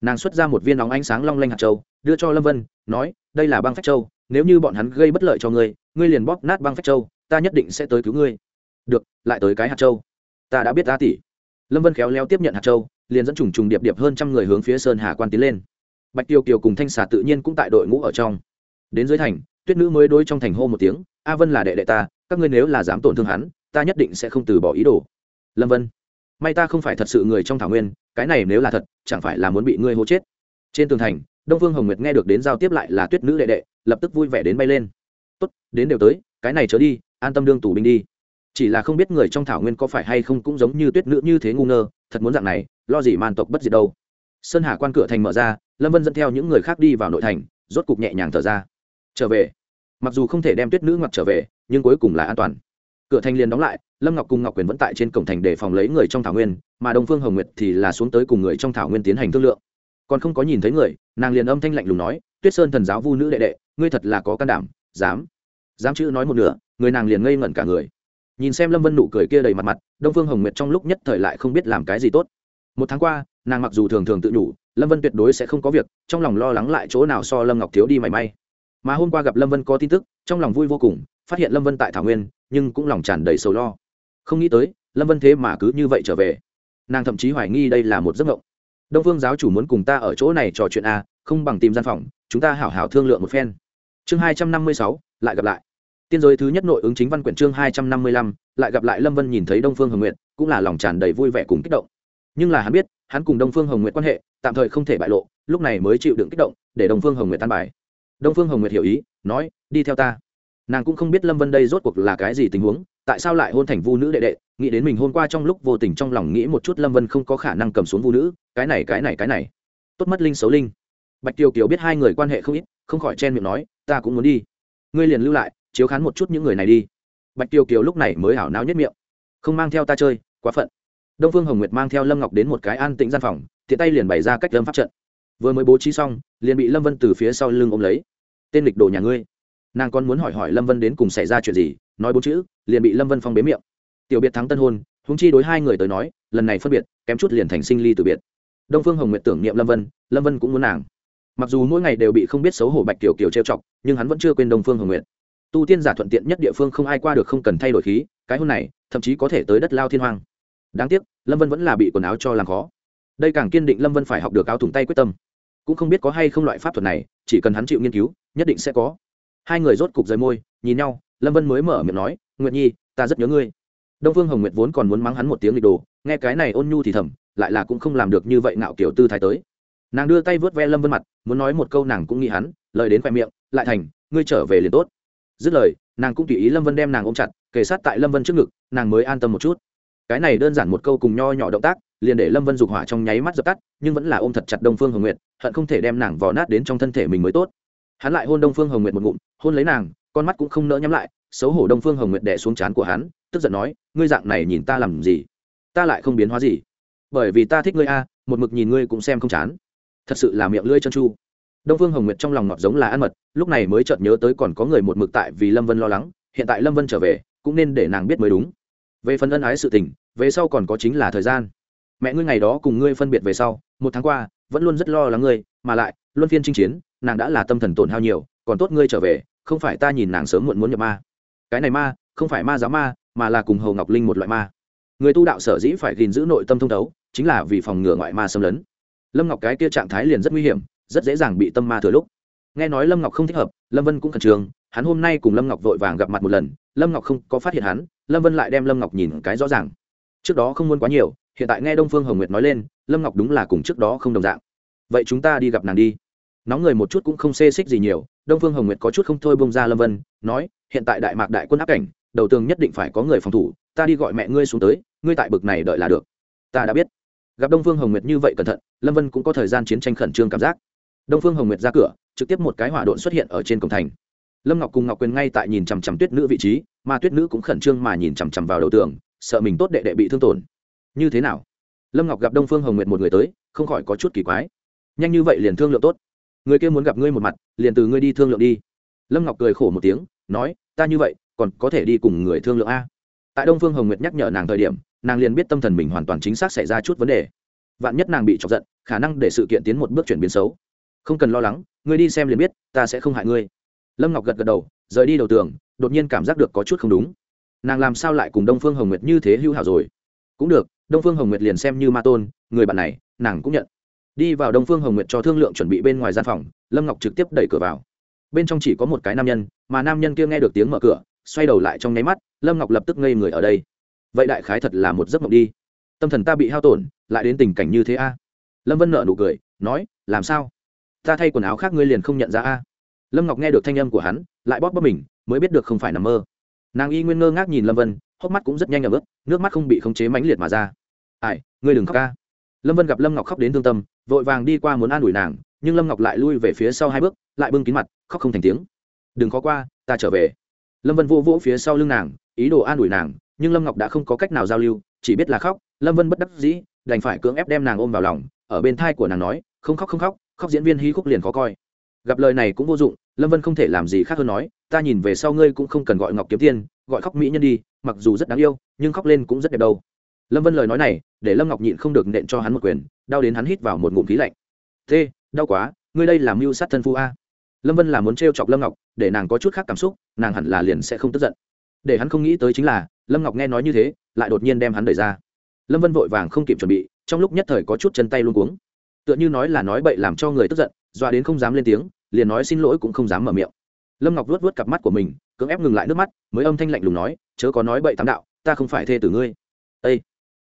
Nàng xuất ra một viên nóng ánh sáng long lanh hạt châu, đưa cho lâm vân, nói, đây là băng phách châu, nếu như bọn hắn gây bất lợi cho ngươi ngươi liền bóp nát băng phách châu, ta nhất định sẽ tới cứu ngươi. Được, lại tới cái hạt châu. Ta đã biết ta tỷ. Lâm vân khéo léo tiếp nhận hạt châu, liền dẫn trùng trùng điệp điệp hơn trăm người hướng phía sơn hà quan tiến lên bạch tiêu kiều cùng thanh xà tự nhiên cũng tại đội ngũ ở trong. Đến dưới thành, tuyết nữ mới đối trong thành hô một tiếng, a vân là đệ đệ ta, các ngươi nếu là dám tổn thương hắn, ta nhất định sẽ không từ bỏ ý đồ. Lâm vân, may ta không phải thật sự người trong thảo nguyên, cái này nếu là thật, chẳng phải là muốn bị ngươi hô chết? Trên tường thành, đông Vương hồng nguyệt nghe được đến giao tiếp lại là tuyết nữ đệ đệ, lập tức vui vẻ đến bay lên. Tốt, đến đều tới, cái này trở đi, an tâm đương tù binh đi. Chỉ là không biết người trong thảo nguyên có phải hay không cũng giống như tuyết nữ như thế ngu ngơ, thật muốn dạng này, lo gì man tộc bất diệt đâu sơn hà quan cửa thành mở ra, lâm vân dẫn theo những người khác đi vào nội thành, rốt cục nhẹ nhàng thở ra. Trở về. Mặc dù không thể đem tuyết nữ ngọc trở về, nhưng cuối cùng là an toàn. Cửa thành liền đóng lại, lâm ngọc cùng ngọc quyền vẫn tại trên cổng thành để phòng lấy người trong thảo nguyên, mà đông phương hồng nguyệt thì là xuống tới cùng người trong thảo nguyên tiến hành thương lượng. Còn không có nhìn thấy người, nàng liền âm thanh lạnh lùng nói, tuyết sơn thần giáo vu nữ đệ đệ, ngươi thật là có can đảm, dám dám chữ nói một nửa, người nàng liền ngây ngẩn cả người. Nhìn xem lâm vân nụ cười kia đầy mặt mặt, đông phương hồng nguyệt trong lúc nhất thời lại không biết làm cái gì tốt. Một tháng qua nàng mặc dù thường thường tự nhủ lâm vân tuyệt đối sẽ không có việc trong lòng lo lắng lại chỗ nào so lâm ngọc thiếu đi mảy may. Mà hôm qua gặp lâm vân có tin tức trong lòng vui vô cùng phát hiện lâm vân tại thảo nguyên nhưng cũng lòng tràn đầy sầu lo. Không nghĩ tới lâm vân thế mà cứ như vậy trở về. Nàng thậm chí hoài nghi đây là một giấc mộng. Đông phương giáo chủ muốn cùng ta ở chỗ này trò chuyện à, không bằng tìm gian phòng chúng ta hảo hảo thương lượng một phen. Chương hai trăm năm mươi sáu lại gặp lại. Tiên giới thứ nhất nội ứng chính văn quyển chương hai trăm năm mươi lăm lại gặp lại lâm vân nhìn thấy đông phương hồng nguyện cũng là lòng tràn đầy vui vẻ cùng kích động. Nhưng là hắn biết hắn cùng đông phương hồng nguyệt quan hệ, tạm thời không thể bại lộ, lúc này mới chịu đựng kích động, để đông phương hồng nguyệt tan bài. Đông phương hồng nguyệt hiểu ý, nói, đi theo ta. Nàng cũng không biết lâm vân đây rốt cuộc là cái gì tình huống, tại sao lại hôn thành vu nữ đệ đệ, nghĩ đến mình hôn qua trong lúc vô tình trong lòng nghĩ một chút lâm vân không có khả năng cầm xuống vu nữ, cái này cái này cái này. Tốt mất linh xấu linh. Bạch tiêu kiều biết hai người quan hệ không ít, không khỏi chen miệng nói, ta cũng muốn đi. Ngươi liền lưu lại, chiếu khán một chút những người này đi. Bạch tiêu kiều lúc này mới hảo náo nhất miệng. Không mang theo ta chơi, quá phận đông phương hồng nguyệt mang theo lâm ngọc đến một cái an tĩnh gian phòng, tiện tay liền bày ra cách lâm pháp trận. Vừa mới bố trí xong, liền bị lâm vân từ phía sau lưng ôm lấy. Tên lịch đồ nhà ngươi. Nàng còn muốn hỏi hỏi lâm vân đến cùng xảy ra chuyện gì, nói bốn chữ, liền bị lâm vân phong bế miệng. Tiểu biệt thắng tân hôn húng chi đối hai người tới nói, lần này phân biệt, kém chút liền thành sinh ly từ biệt. Đông phương hồng nguyện tưởng niệm lâm vân lâm vân cũng muốn nàng. Mặc dù mỗi ngày đều bị không biết xấu hổ bạch tiểu kiều trêu chọc, nhưng hắn vẫn chưa quên đông phương hồng nguyện tu tiên giả thuận tiện nhất địa phương không ai qua được không cần thay đổi khí, cái hôn này, thậm chí có thể tới đất lao thiên hoàng đáng tiếc, lâm vân vẫn là bị quần áo cho làm khó. Đây càng kiên định lâm vân phải học được áo thủng tay quyết tâm. Cũng không biết có hay không loại pháp thuật này, chỉ cần hắn chịu nghiên cứu, nhất định sẽ có. Hai người rốt cục rời môi, nhìn nhau, lâm vân mới mở miệng nói, nguyệt nhi, ta rất nhớ ngươi. Đông phương hồng nguyệt vốn còn muốn mắng hắn một tiếng lịch đồ, nghe cái này ôn nhu thì thầm, lại là cũng không làm được như vậy nạo kiểu tư thái tới. Nàng đưa tay vớt ve lâm vân mặt, muốn nói một câu nàng cũng nghĩ hắn, lời đến khoe miệng, lại thành, ngươi trở về liền tốt. Dứt lời, nàng cũng tùy ý lâm vân đem nàng ôm chặt, kề sát tại lâm vân trước ngực, nàng mới an tâm một chút cái này đơn giản một câu cùng nho nhỏ động tác, liền để lâm vân dục hỏa trong nháy mắt dập tắt, nhưng vẫn là ôm thật chặt đông phương hồng nguyệt, hận không thể đem nàng vò nát đến trong thân thể mình mới tốt. Hắn lại hôn đông phương hồng nguyệt một ngụm, hôn lấy nàng, con mắt cũng không nỡ nhắm lại, xấu hổ đông phương hồng nguyệt đẻ xuống trán của hắn, tức giận nói, ngươi dạng này nhìn ta làm gì? Ta lại không biến hóa gì. Bởi vì ta thích ngươi a, một mực nhìn ngươi cũng xem không chán. Thật sự là miệng lưỡi chân chu. Đông phương hồng nguyệt trong lòng ngọt giống là ăn mật, lúc này mới chợt nhớ tới còn có người một mực tại vì lâm vân lo lắng, hiện tại lâm vân trở về, cũng nên để nàng biết mới đúng về phần ân ái sự tình, về sau còn có chính là thời gian. Mẹ ngươi ngày đó cùng ngươi phân biệt về sau, một tháng qua, vẫn luôn rất lo lắng ngươi, mà lại, luân phiên chinh chiến, nàng đã là tâm thần tổn hao nhiều, còn tốt ngươi trở về, không phải ta nhìn nàng sớm muộn muốn nhập ma. Cái này ma, không phải ma giáo ma, mà là cùng hầu ngọc linh một loại ma. Người tu đạo sở dĩ phải gìn giữ nội tâm thông thấu, chính là vì phòng ngừa ngoại ma xâm lấn. Lâm ngọc cái kia trạng thái liền rất nguy hiểm, rất dễ dàng bị tâm ma thừa lúc. Nghe nói lâm ngọc không thích hợp, lâm vân cũng khẩn trương hắn hôm nay cùng lâm ngọc vội vàng gặp mặt một lần, lâm ngọc không có phát hiện hắn, lâm vân lại đem lâm ngọc nhìn cái rõ ràng. trước đó không muốn quá nhiều, hiện tại nghe đông phương hồng nguyệt nói lên, lâm ngọc đúng là cùng trước đó không đồng dạng. vậy chúng ta đi gặp nàng đi. nóng người một chút cũng không xê xích gì nhiều, đông phương hồng nguyệt có chút không thôi bông ra lâm vân, nói, hiện tại đại mạc đại quân áp cảnh, đầu tường nhất định phải có người phòng thủ, ta đi gọi mẹ ngươi xuống tới, ngươi tại bực này đợi là được. ta đã biết. gặp đông phương hồng nguyệt như vậy cẩn thận, lâm vân cũng có thời gian chiến tranh khẩn trương cảm giác. đông phương hồng nguyệt ra cửa, trực tiếp một cái hỏa độn xuất hiện ở trên cổng thành lâm ngọc cùng ngọc quyền ngay tại nhìn chằm chằm tuyết nữ vị trí, mà tuyết nữ cũng khẩn trương mà nhìn chằm chằm vào đầu tường, sợ mình tốt đệ đệ bị thương tổn. Như thế nào? Lâm ngọc gặp đông phương hồng nguyệt một người tới, không khỏi có chút kỳ quái. Nhanh như vậy liền thương lượng tốt. Người kia muốn gặp ngươi một mặt, liền từ ngươi đi thương lượng đi. Lâm ngọc cười khổ một tiếng, nói, ta như vậy, còn có thể đi cùng người thương lượng a? Tại đông phương hồng nguyệt nhắc nhở nàng thời điểm, nàng liền biết tâm thần mình hoàn toàn chính xác xảy ra chút vấn đề. Vạn nhất nàng bị chọc giận, khả năng để sự kiện tiến một bước chuyển biến xấu. Không cần lo lắng, ngươi đi xem liền biết, ta sẽ không hại ngươi lâm ngọc gật gật đầu, rời đi đầu tường, đột nhiên cảm giác được có chút không đúng. Nàng làm sao lại cùng đông phương hồng nguyệt như thế hữu hảo rồi? Cũng được, đông phương hồng nguyệt liền xem như ma tôn, người bạn này, nàng cũng nhận. Đi vào đông phương hồng nguyệt cho thương lượng chuẩn bị bên ngoài gian phòng, lâm ngọc trực tiếp đẩy cửa vào. Bên trong chỉ có một cái nam nhân, mà nam nhân kia nghe được tiếng mở cửa, xoay đầu lại trong nháy mắt, lâm ngọc lập tức ngây người ở đây. Vậy đại khái thật là một giấc mộng đi. Tâm thần ta bị hao tổn, lại đến tình cảnh như thế a? Lâm vân nợ nụ cười, nói, làm sao? Ta thay quần áo khác ngươi liền không nhận ra a? Lâm ngọc nghe được thanh âm của hắn, lại bóp bóp mình, mới biết được không phải nằm mơ. Nàng y nguyên ngơ ngác nhìn lâm vân, hốc mắt cũng rất nhanh ở bước nước mắt không bị khống chế mãnh liệt mà ra. Ai, ngươi đừng khóc ca. Lâm vân gặp lâm ngọc khóc đến thương tâm, vội vàng đi qua muốn an ủi nàng, nhưng lâm ngọc lại lui về phía sau hai bước, lại bưng kín mặt, khóc không thành tiếng. Đừng khó qua, ta trở về. Lâm vân vô vỗ phía sau lưng nàng, ý đồ an ủi nàng, nhưng lâm ngọc đã không có cách nào giao lưu, chỉ biết là khóc. Lâm vân bất đắc dĩ, đành phải cưỡng ép đem nàng ôm vào lòng, ở bên thai của nàng nói, không khóc không khóc khóc diễn viên hí khúc liền khó coi gặp lời này cũng vô dụng, lâm vân không thể làm gì khác hơn nói, ta nhìn về sau ngươi cũng không cần gọi ngọc kiếm tiên, gọi khóc mỹ nhân đi, mặc dù rất đáng yêu, nhưng khóc lên cũng rất đẹp đâu. Lâm vân lời nói này, để lâm ngọc nhịn không được nện cho hắn một quyền, đau đến hắn hít vào một ngụm khí lạnh. Thế đau quá, ngươi đây làm mưu sát thân phu a. Lâm vân là muốn t chọc lâm ngọc, để nàng có chút khác cảm xúc, nàng hẳn là liền sẽ không tức giận. Để hắn không nghĩ tới chính là, lâm ngọc nghe nói như thế, lại đột nhiên đem hắn đẩy ra. Lâm vân vội vàng không kịp chuẩn bị, trong lúc nhất thời có chút chân tay luôn cuống. Tựa như nói là nói bậy làm cho người tức giận doa đến không dám lên tiếng, liền nói xin lỗi cũng không dám mở miệng. Lâm ngọc vuốt vuốt cặp mắt của mình, cưỡng ép ngừng lại nước mắt, mới âm thanh lạnh lùng nói, chớ có nói bậy tám đạo, ta không phải thê tử ngươi. Ây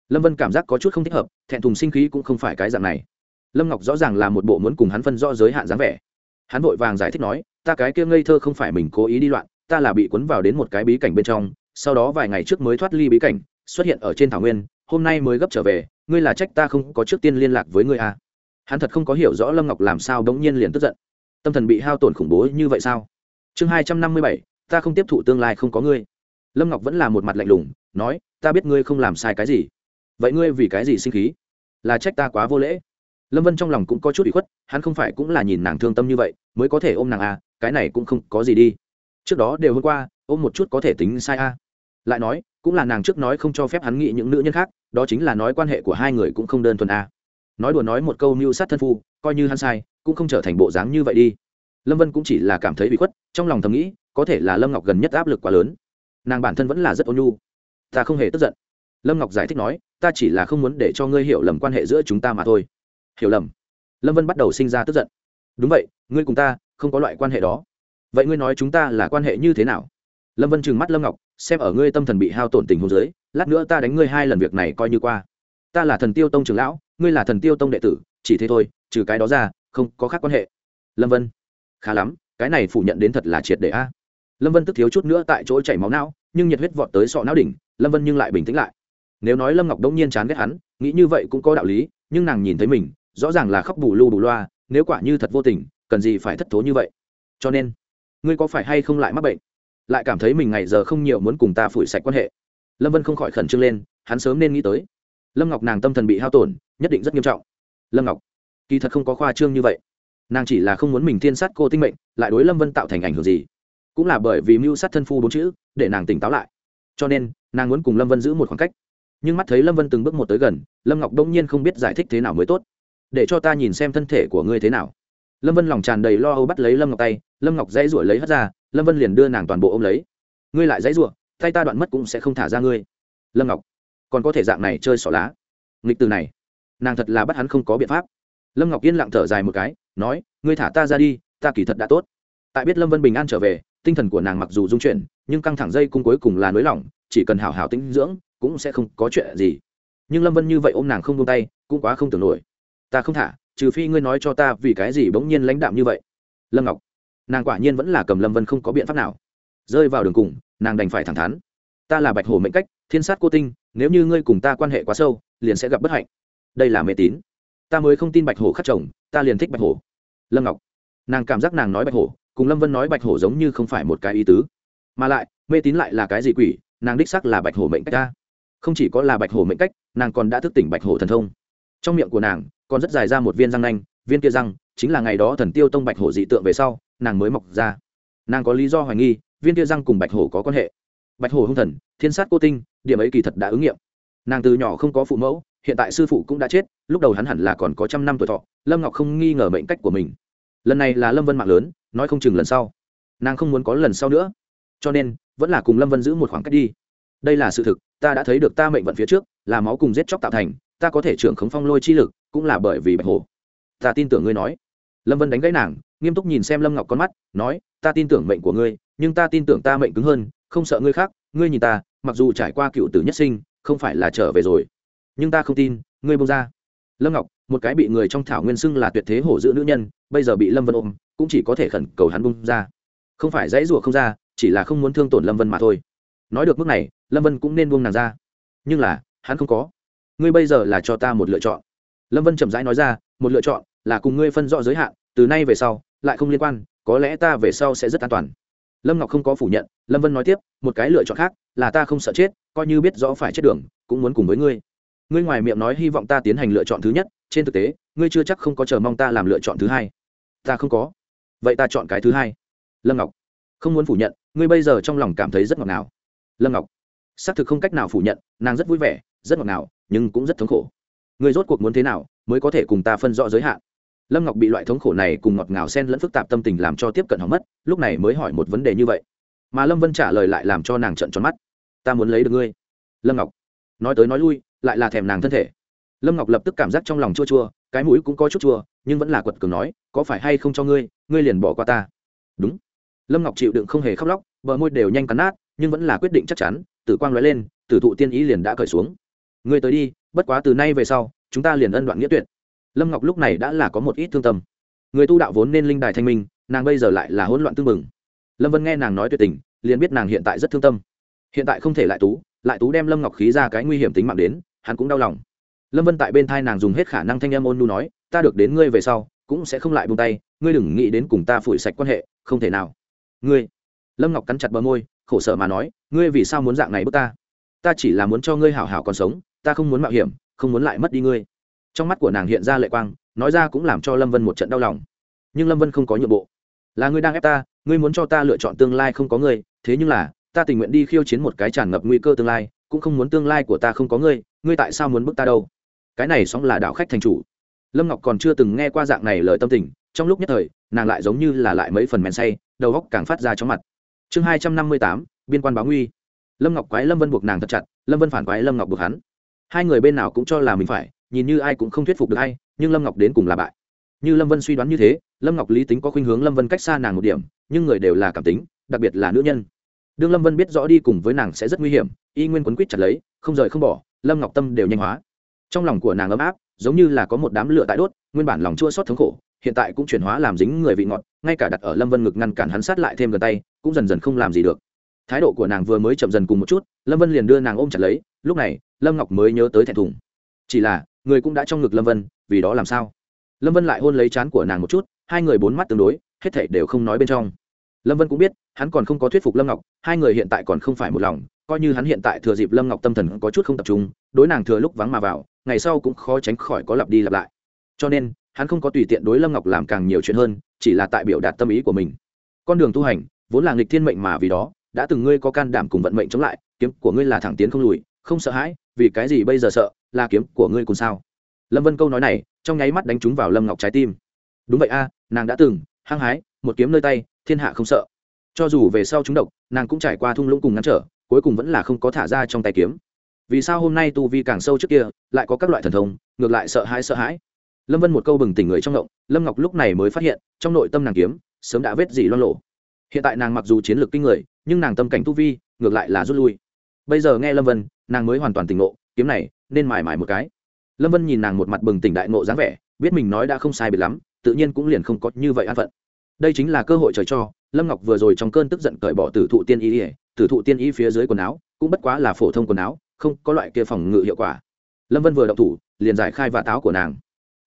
lâm vân cảm giác có chút không thích hợp, thẹn thùng sinh khí cũng không phải cái dạng này. Lâm ngọc rõ ràng là một bộ muốn cùng hắn phân rõ giới hạn dáng vẻ. Hắn vội vàng giải thích nói, ta cái kia ngây thơ không phải mình cố ý đi loạn, ta là bị cuốn vào đến một cái bí cảnh bên trong, sau đó vài ngày trước mới thoát ly bí cảnh, xuất hiện ở trên thảo nguyên, hôm nay mới gấp trở về, ngươi là trách ta không có trước tiên liên lạc với ngươi à hắn thật không có hiểu rõ lâm ngọc làm sao đống nhiên liền tức giận. Tâm thần bị hao tổn khủng bố như vậy sao? Chương hai trăm năm mươi bảy, ta không tiếp thụ tương lai không có ngươi. Lâm ngọc vẫn là một mặt lạnh lùng, nói, ta biết ngươi không làm sai cái gì. Vậy ngươi vì cái gì sinh khí? Là trách ta quá vô lễ. Lâm vân trong lòng cũng có chút bị khuất, hắn không phải cũng là nhìn nàng thương tâm như vậy, mới có thể ôm nàng à cái này cũng không có gì đi. Trước đó đều hôm qua, ôm một chút có thể tính sai à. lại nói, cũng là nàng trước nói không cho phép hắn nghĩ những nữ nhân khác, đó chính là nói quan hệ của hai người cũng không đơn thuần à nói đùa nói một câu mưu sát thân phu, coi như hắn sai, cũng không trở thành bộ dáng như vậy đi. Lâm vân cũng chỉ là cảm thấy bị khuất, trong lòng thầm nghĩ, có thể là lâm ngọc gần nhất áp lực quá lớn. Nàng bản thân vẫn là rất ôn nhu. Ta không hề tức giận. Lâm ngọc giải thích nói, ta chỉ là không muốn để cho ngươi hiểu lầm quan hệ giữa chúng ta mà thôi. Hiểu lầm. Lâm vân bắt đầu sinh ra tức giận. Đúng vậy, ngươi cùng ta, không có loại quan hệ đó. Vậy ngươi nói chúng ta là quan hệ như thế nào? Lâm vân trừng mắt lâm ngọc, xem ở ngươi tâm thần bị hao tổn tình hôn giới lát nữa ta đánh ngươi hai lần việc này coi như qua ta là thần tiêu tông trưởng lão, ngươi là thần tiêu tông đệ tử, chỉ thế thôi, trừ cái đó ra, không có khác quan hệ. Lâm vân. Khá lắm, cái này phủ nhận đến thật là triệt để a. Lâm vân tức thiếu chút nữa tại chỗ chảy máu não, nhưng nhiệt huyết vọt tới sọ não đỉnh, lâm vân nhưng lại bình tĩnh lại. Nếu nói lâm ngọc đông nhiên chán ghét hắn, nghĩ như vậy cũng có đạo lý, nhưng nàng nhìn thấy mình, rõ ràng là khóc bù lu bù loa, nếu quả như thật vô tình, cần gì phải thất thố như vậy? Cho nên, ngươi có phải hay không lại mắc bệnh? Lại cảm thấy mình ngày giờ không nhiều muốn cùng ta phủi sạch quan hệ. Lâm vân không khỏi khẩn trương lên, hắn sớm nên nghĩ tới lâm ngọc nàng tâm thần bị hao tổn, nhất định rất nghiêm trọng. Lâm ngọc, kỳ thật không có khoa trương như vậy. Nàng chỉ là không muốn mình thiên sát cô tinh mệnh, lại đối lâm vân tạo thành ảnh hưởng gì. Cũng là bởi vì mưu sát thân phu bốn chữ, để nàng tỉnh táo lại. Cho nên, nàng muốn cùng lâm vân giữ một khoảng cách. Nhưng mắt thấy lâm vân từng bước một tới gần, lâm ngọc đông nhiên không biết giải thích thế nào mới tốt. Để cho ta nhìn xem thân thể của ngươi thế nào. Lâm vân lòng tràn đầy lo âu bắt lấy lâm ngọc tay, lâm ngọc dãy ruổi lấy hất ra, lâm vân liền đưa nàng toàn bộ ô m lấy. Ngươi lại dãy ruộng, tay ta đoạn mất cũng sẽ không thả ra ngươi. Lâm ngọc còn có thể dạng này chơi xỏ lá. Nghịch từ này, nàng thật là bắt hắn không có biện pháp. Lâm ngọc yên lặng thở dài một cái, nói, ngươi thả ta ra đi, ta kỳ thật đã tốt. Tại biết lâm vân bình an trở về, tinh thần của nàng mặc dù dung chuyển, nhưng căng thẳng dây cung cuối cùng là nới lỏng chỉ cần hào hào tĩnh dưỡng, cũng sẽ không có chuyện gì. Nhưng lâm vân như vậy ôm nàng không buông tay, cũng quá không tưởng nổi. Ta không thả, trừ phi ngươi nói cho ta vì cái gì bỗng nhiên lãnh đạm như vậy. Lâm ngọc, nàng quả nhiên vẫn là cầm lâm vân không có biện pháp nào. Rơi vào đường cùng, nàng đành phải thẳng thắn ta là bạch hổ mệnh cách, thiên sát cô tinh, nếu như ngươi cùng ta quan hệ quá sâu, liền sẽ gặp bất hạnh. Đây là mê tín. Ta mới không tin bạch hổ khắc chồng, ta liền thích bạch hổ. Lâm ngọc. Nàng cảm giác nàng nói bạch hổ, cùng lâm vân nói bạch hổ giống như không phải một cái ý tứ. Mà lại, mê tín lại là cái gì quỷ, nàng đích sắc là bạch hổ mệnh cách ta. Không chỉ có là bạch hổ mệnh cách, nàng còn đã thức tỉnh bạch hổ thần thông. Trong miệng của nàng, còn rất dài ra một viên răng nanh, viên kia răng chính là ngày đó thần tiêu tông bạch hổ dị tượng về sau, nàng mới mọc ra. Nàng có lý do hoài nghi, viên kia răng cùng bạch hổ có quan hệ bạch hồ hung thần, thiên sát cô tinh, điểm ấy kỳ thật đã ứng nghiệm. Nàng từ nhỏ không có phụ mẫu, hiện tại sư phụ cũng đã chết, lúc đầu hắn hẳn là còn có trăm năm tuổi thọ, lâm ngọc không nghi ngờ mệnh cách của mình. Lần này là lâm vân mạng lớn, nói không chừng lần sau. Nàng không muốn có lần sau nữa. Cho nên, vẫn là cùng lâm vân giữ một khoảng cách đi. Đây là sự thực, ta đã thấy được ta mệnh vận phía trước, là máu cùng giết chóc tạo thành, ta có thể trưởng khống phong lôi chi lực, cũng là bởi vì bạch hồ. ta tin tưởng ngươi nói. Lâm vân đánh gãy nàng, nghiêm túc nhìn xem lâm ngọc con mắt, nói, ta tin tưởng mệnh của ngươi, nhưng ta tin tưởng ta mệnh cứng hơn không sợ ngươi khác, ngươi nhìn ta, mặc dù trải qua cựu tử nhất sinh, không phải là trở về rồi. Nhưng ta không tin, ngươi bông ra. Lâm ngọc, một cái bị người trong thảo nguyên xưng là tuyệt thế hổ giữ nữ nhân, bây giờ bị lâm vân ôm, cũng chỉ có thể khẩn cầu hắn bông ra. Không phải dãy rủa không ra, chỉ là không muốn thương tổn lâm vân mà thôi. Nói được mức này, lâm vân cũng nên buông nàng ra. Nhưng là, hắn không có. Ngươi bây giờ là cho ta một lựa chọn. Lâm vân chậm rãi nói ra, một lựa chọn là cùng ngươi phân rõ giới hạn, từ nay về sau, lại không liên quan, có lẽ ta về sau sẽ rất an toàn lâm ngọc không có phủ nhận, lâm vân nói tiếp, một cái lựa chọn khác, là ta không sợ chết, coi như biết rõ phải chết đường, cũng muốn cùng với ngươi. Ngươi ngoài miệng nói hy vọng ta tiến hành lựa chọn thứ nhất, trên thực tế, ngươi chưa chắc không có chờ mong ta làm lựa chọn thứ hai. Ta không có. Vậy ta chọn cái thứ hai. Lâm ngọc không muốn phủ nhận, ngươi bây giờ trong lòng cảm thấy rất ngọt ngào. Lâm ngọc xác thực không cách nào phủ nhận, nàng rất vui vẻ, rất ngọt ngào, nhưng cũng rất thống khổ. Ngươi rốt cuộc muốn thế nào, mới có thể cùng ta phân rõ giới hạn? Lâm ngọc bị loại thống khổ này cùng ngọt ngào xen lẫn phức tạp tâm tình làm cho tiếp cận hỏng mất, lúc này mới hỏi một vấn đề như vậy. Mà lâm vân trả lời lại làm cho nàng trận tròn mắt. Ta muốn lấy được ngươi. Lâm ngọc nói tới nói lui, lại là thèm nàng thân thể. Lâm ngọc lập tức cảm giác trong lòng chua chua, cái mũi cũng có chút chua, nhưng vẫn là quật cường nói, có phải hay không cho ngươi ngươi liền bỏ qua ta? Đúng. Lâm ngọc chịu đựng không hề khóc lóc, bờ môi đều nhanh cắn nát, nhưng vẫn là quyết định chắc chắn, tử quang nói lên, tử thụ tiên ý liền đã cởi xuống. Ngươi tới đi, bất quá từ nay về sau, chúng ta liền ân đoạn nghĩa tuyệt lâm ngọc lúc này đã là có một ít thương tâm. Người tu đạo vốn nên linh đài thanh minh, nàng bây giờ lại là hỗn loạn tương mừng lâm vân nghe nàng nói tuyệt tình, liền biết nàng hiện tại rất thương tâm. Hiện tại không thể lại tú lại tú đem lâm ngọc khí ra cái nguy hiểm tính mạng đến, hắn cũng đau lòng. Lâm vân tại bên thai nàng dùng hết khả năng thanh em ôn nu nói, ta được đến ngươi về sau, cũng sẽ không lại buông tay, ngươi đừng nghĩ đến cùng ta phủi sạch quan hệ, không thể nào. Ngươi? Lâm ngọc cắn chặt bờ môi, khổ sở mà nói, ngươi vì sao muốn dạng này bước ta? Ta chỉ là muốn cho ngươi hảo hảo còn sống, ta không muốn mạo hiểm, không muốn lại mất đi ngươi trong mắt của nàng hiện ra lệ quang, nói ra cũng làm cho lâm vân một trận đau lòng. Nhưng lâm vân không có nhượng bộ. Là ngươi đang ép ta, ngươi muốn cho ta lựa chọn tương lai không có ngươi, thế nhưng là, ta tình nguyện đi khiêu chiến một cái tràn ngập nguy cơ tương lai, cũng không muốn tương lai của ta không có ngươi ngươi tại sao muốn bức ta đâu? Cái này sóng là đạo khách thành chủ. Lâm ngọc còn chưa từng nghe qua dạng này lời tâm tình, trong lúc nhất thời, nàng lại giống như là lại mấy phần men say, đầu góc càng phát ra chóng mặt. Chương hai trăm năm mươi tám, biên quan báo nguy. Lâm ngọc quái lâm vân buộc nàng thật chặt, lâm vân phản quái lâm ngọc buộc hắn. Hai người bên nào cũng cho là mình phải nhìn như ai cũng không thuyết phục được hay nhưng lâm ngọc đến cùng là bại. Như lâm vân suy đoán như thế, lâm ngọc lý tính có khuynh hướng lâm vân cách xa nàng một điểm, nhưng người đều là cảm tính, đặc biệt là nữ nhân. Đương lâm vân biết rõ đi cùng với nàng sẽ rất nguy hiểm, y nguyên quấn quýt chặt lấy, không rời không bỏ, lâm ngọc tâm đều nhanh hóa. Trong lòng của nàng ấm áp, giống như là có một đám lửa tại đốt, nguyên bản lòng chua xót thống khổ, hiện tại cũng chuyển hóa làm dính người vị ngọt, ngay cả đặt ở lâm vân ngực ngăn cản hắn sát lại thêm gần tay, cũng dần dần không làm gì được. Thái độ của nàng vừa mới chậm dần cùng một chút, lâm vân liền đưa nàng ôm chặt lấy, lúc này, lâm ngọc mới nhớ tới thẹn thùng. Chỉ là người cũng đã trong ngực lâm vân, vì đó làm sao? Lâm vân lại hôn lấy chán của nàng một chút, hai người bốn mắt tương đối, hết thảy đều không nói bên trong. Lâm vân cũng biết, hắn còn không có thuyết phục lâm ngọc, hai người hiện tại còn không phải một lòng, coi như hắn hiện tại thừa dịp lâm ngọc tâm thần có chút không tập trung, đối nàng thừa lúc vắng mà vào, ngày sau cũng khó tránh khỏi có lặp đi lặp lại. Cho nên, hắn không có tùy tiện đối lâm ngọc làm càng nhiều chuyện hơn, chỉ là tại biểu đạt tâm ý của mình. Con đường tu hành, vốn là nghịch thiên mệnh mà vì đó, đã từng ngươi có can đảm cùng vận mệnh chống lại, kiếm của ngươi là thẳng tiến không lùi, không sợ hãi, vì cái gì bây giờ sợ? Là kiếm của ngươi cùng sao? Lâm vân câu nói này, trong nháy mắt đánh trúng vào lâm ngọc trái tim. Đúng vậy a, nàng đã từng, hăng hái, một kiếm nơi tay, thiên hạ không sợ. Cho dù về sau chúng độc, nàng cũng trải qua thung lũng cùng ngăn trở, cuối cùng vẫn là không có thả ra trong tay kiếm. Vì sao hôm nay tu vi càng sâu trước kia, lại có các loại thần thông, ngược lại sợ hãi sợ hãi? Lâm vân một câu bừng tỉnh người trong động lâm ngọc lúc này mới phát hiện, trong nội tâm nàng kiếm, sớm đã vết gì loan lộ hiện tại nàng mặc dù chiến lược kinh người, nhưng nàng tâm cảnh tu vi, ngược lại là rút lui. Bây giờ nghe lâm vân, nàng mới hoàn toàn tỉnh ngộ kiếm này, nên mải mải một cái. Lâm vân nhìn nàng một mặt bừng tỉnh đại ngộ dáng vẻ, biết mình nói đã không sai biệt lắm, tự nhiên cũng liền không có như vậy an phận. Đây chính là cơ hội trời cho, lâm ngọc vừa rồi trong cơn tức giận cởi bỏ tử thụ tiên y ỉa tử thụ tiên y phía dưới quần áo, cũng bất quá là phổ thông quần áo, không có loại kia phòng ngự hiệu quả. Lâm vân vừa động thủ, liền giải khai vạ táo của nàng.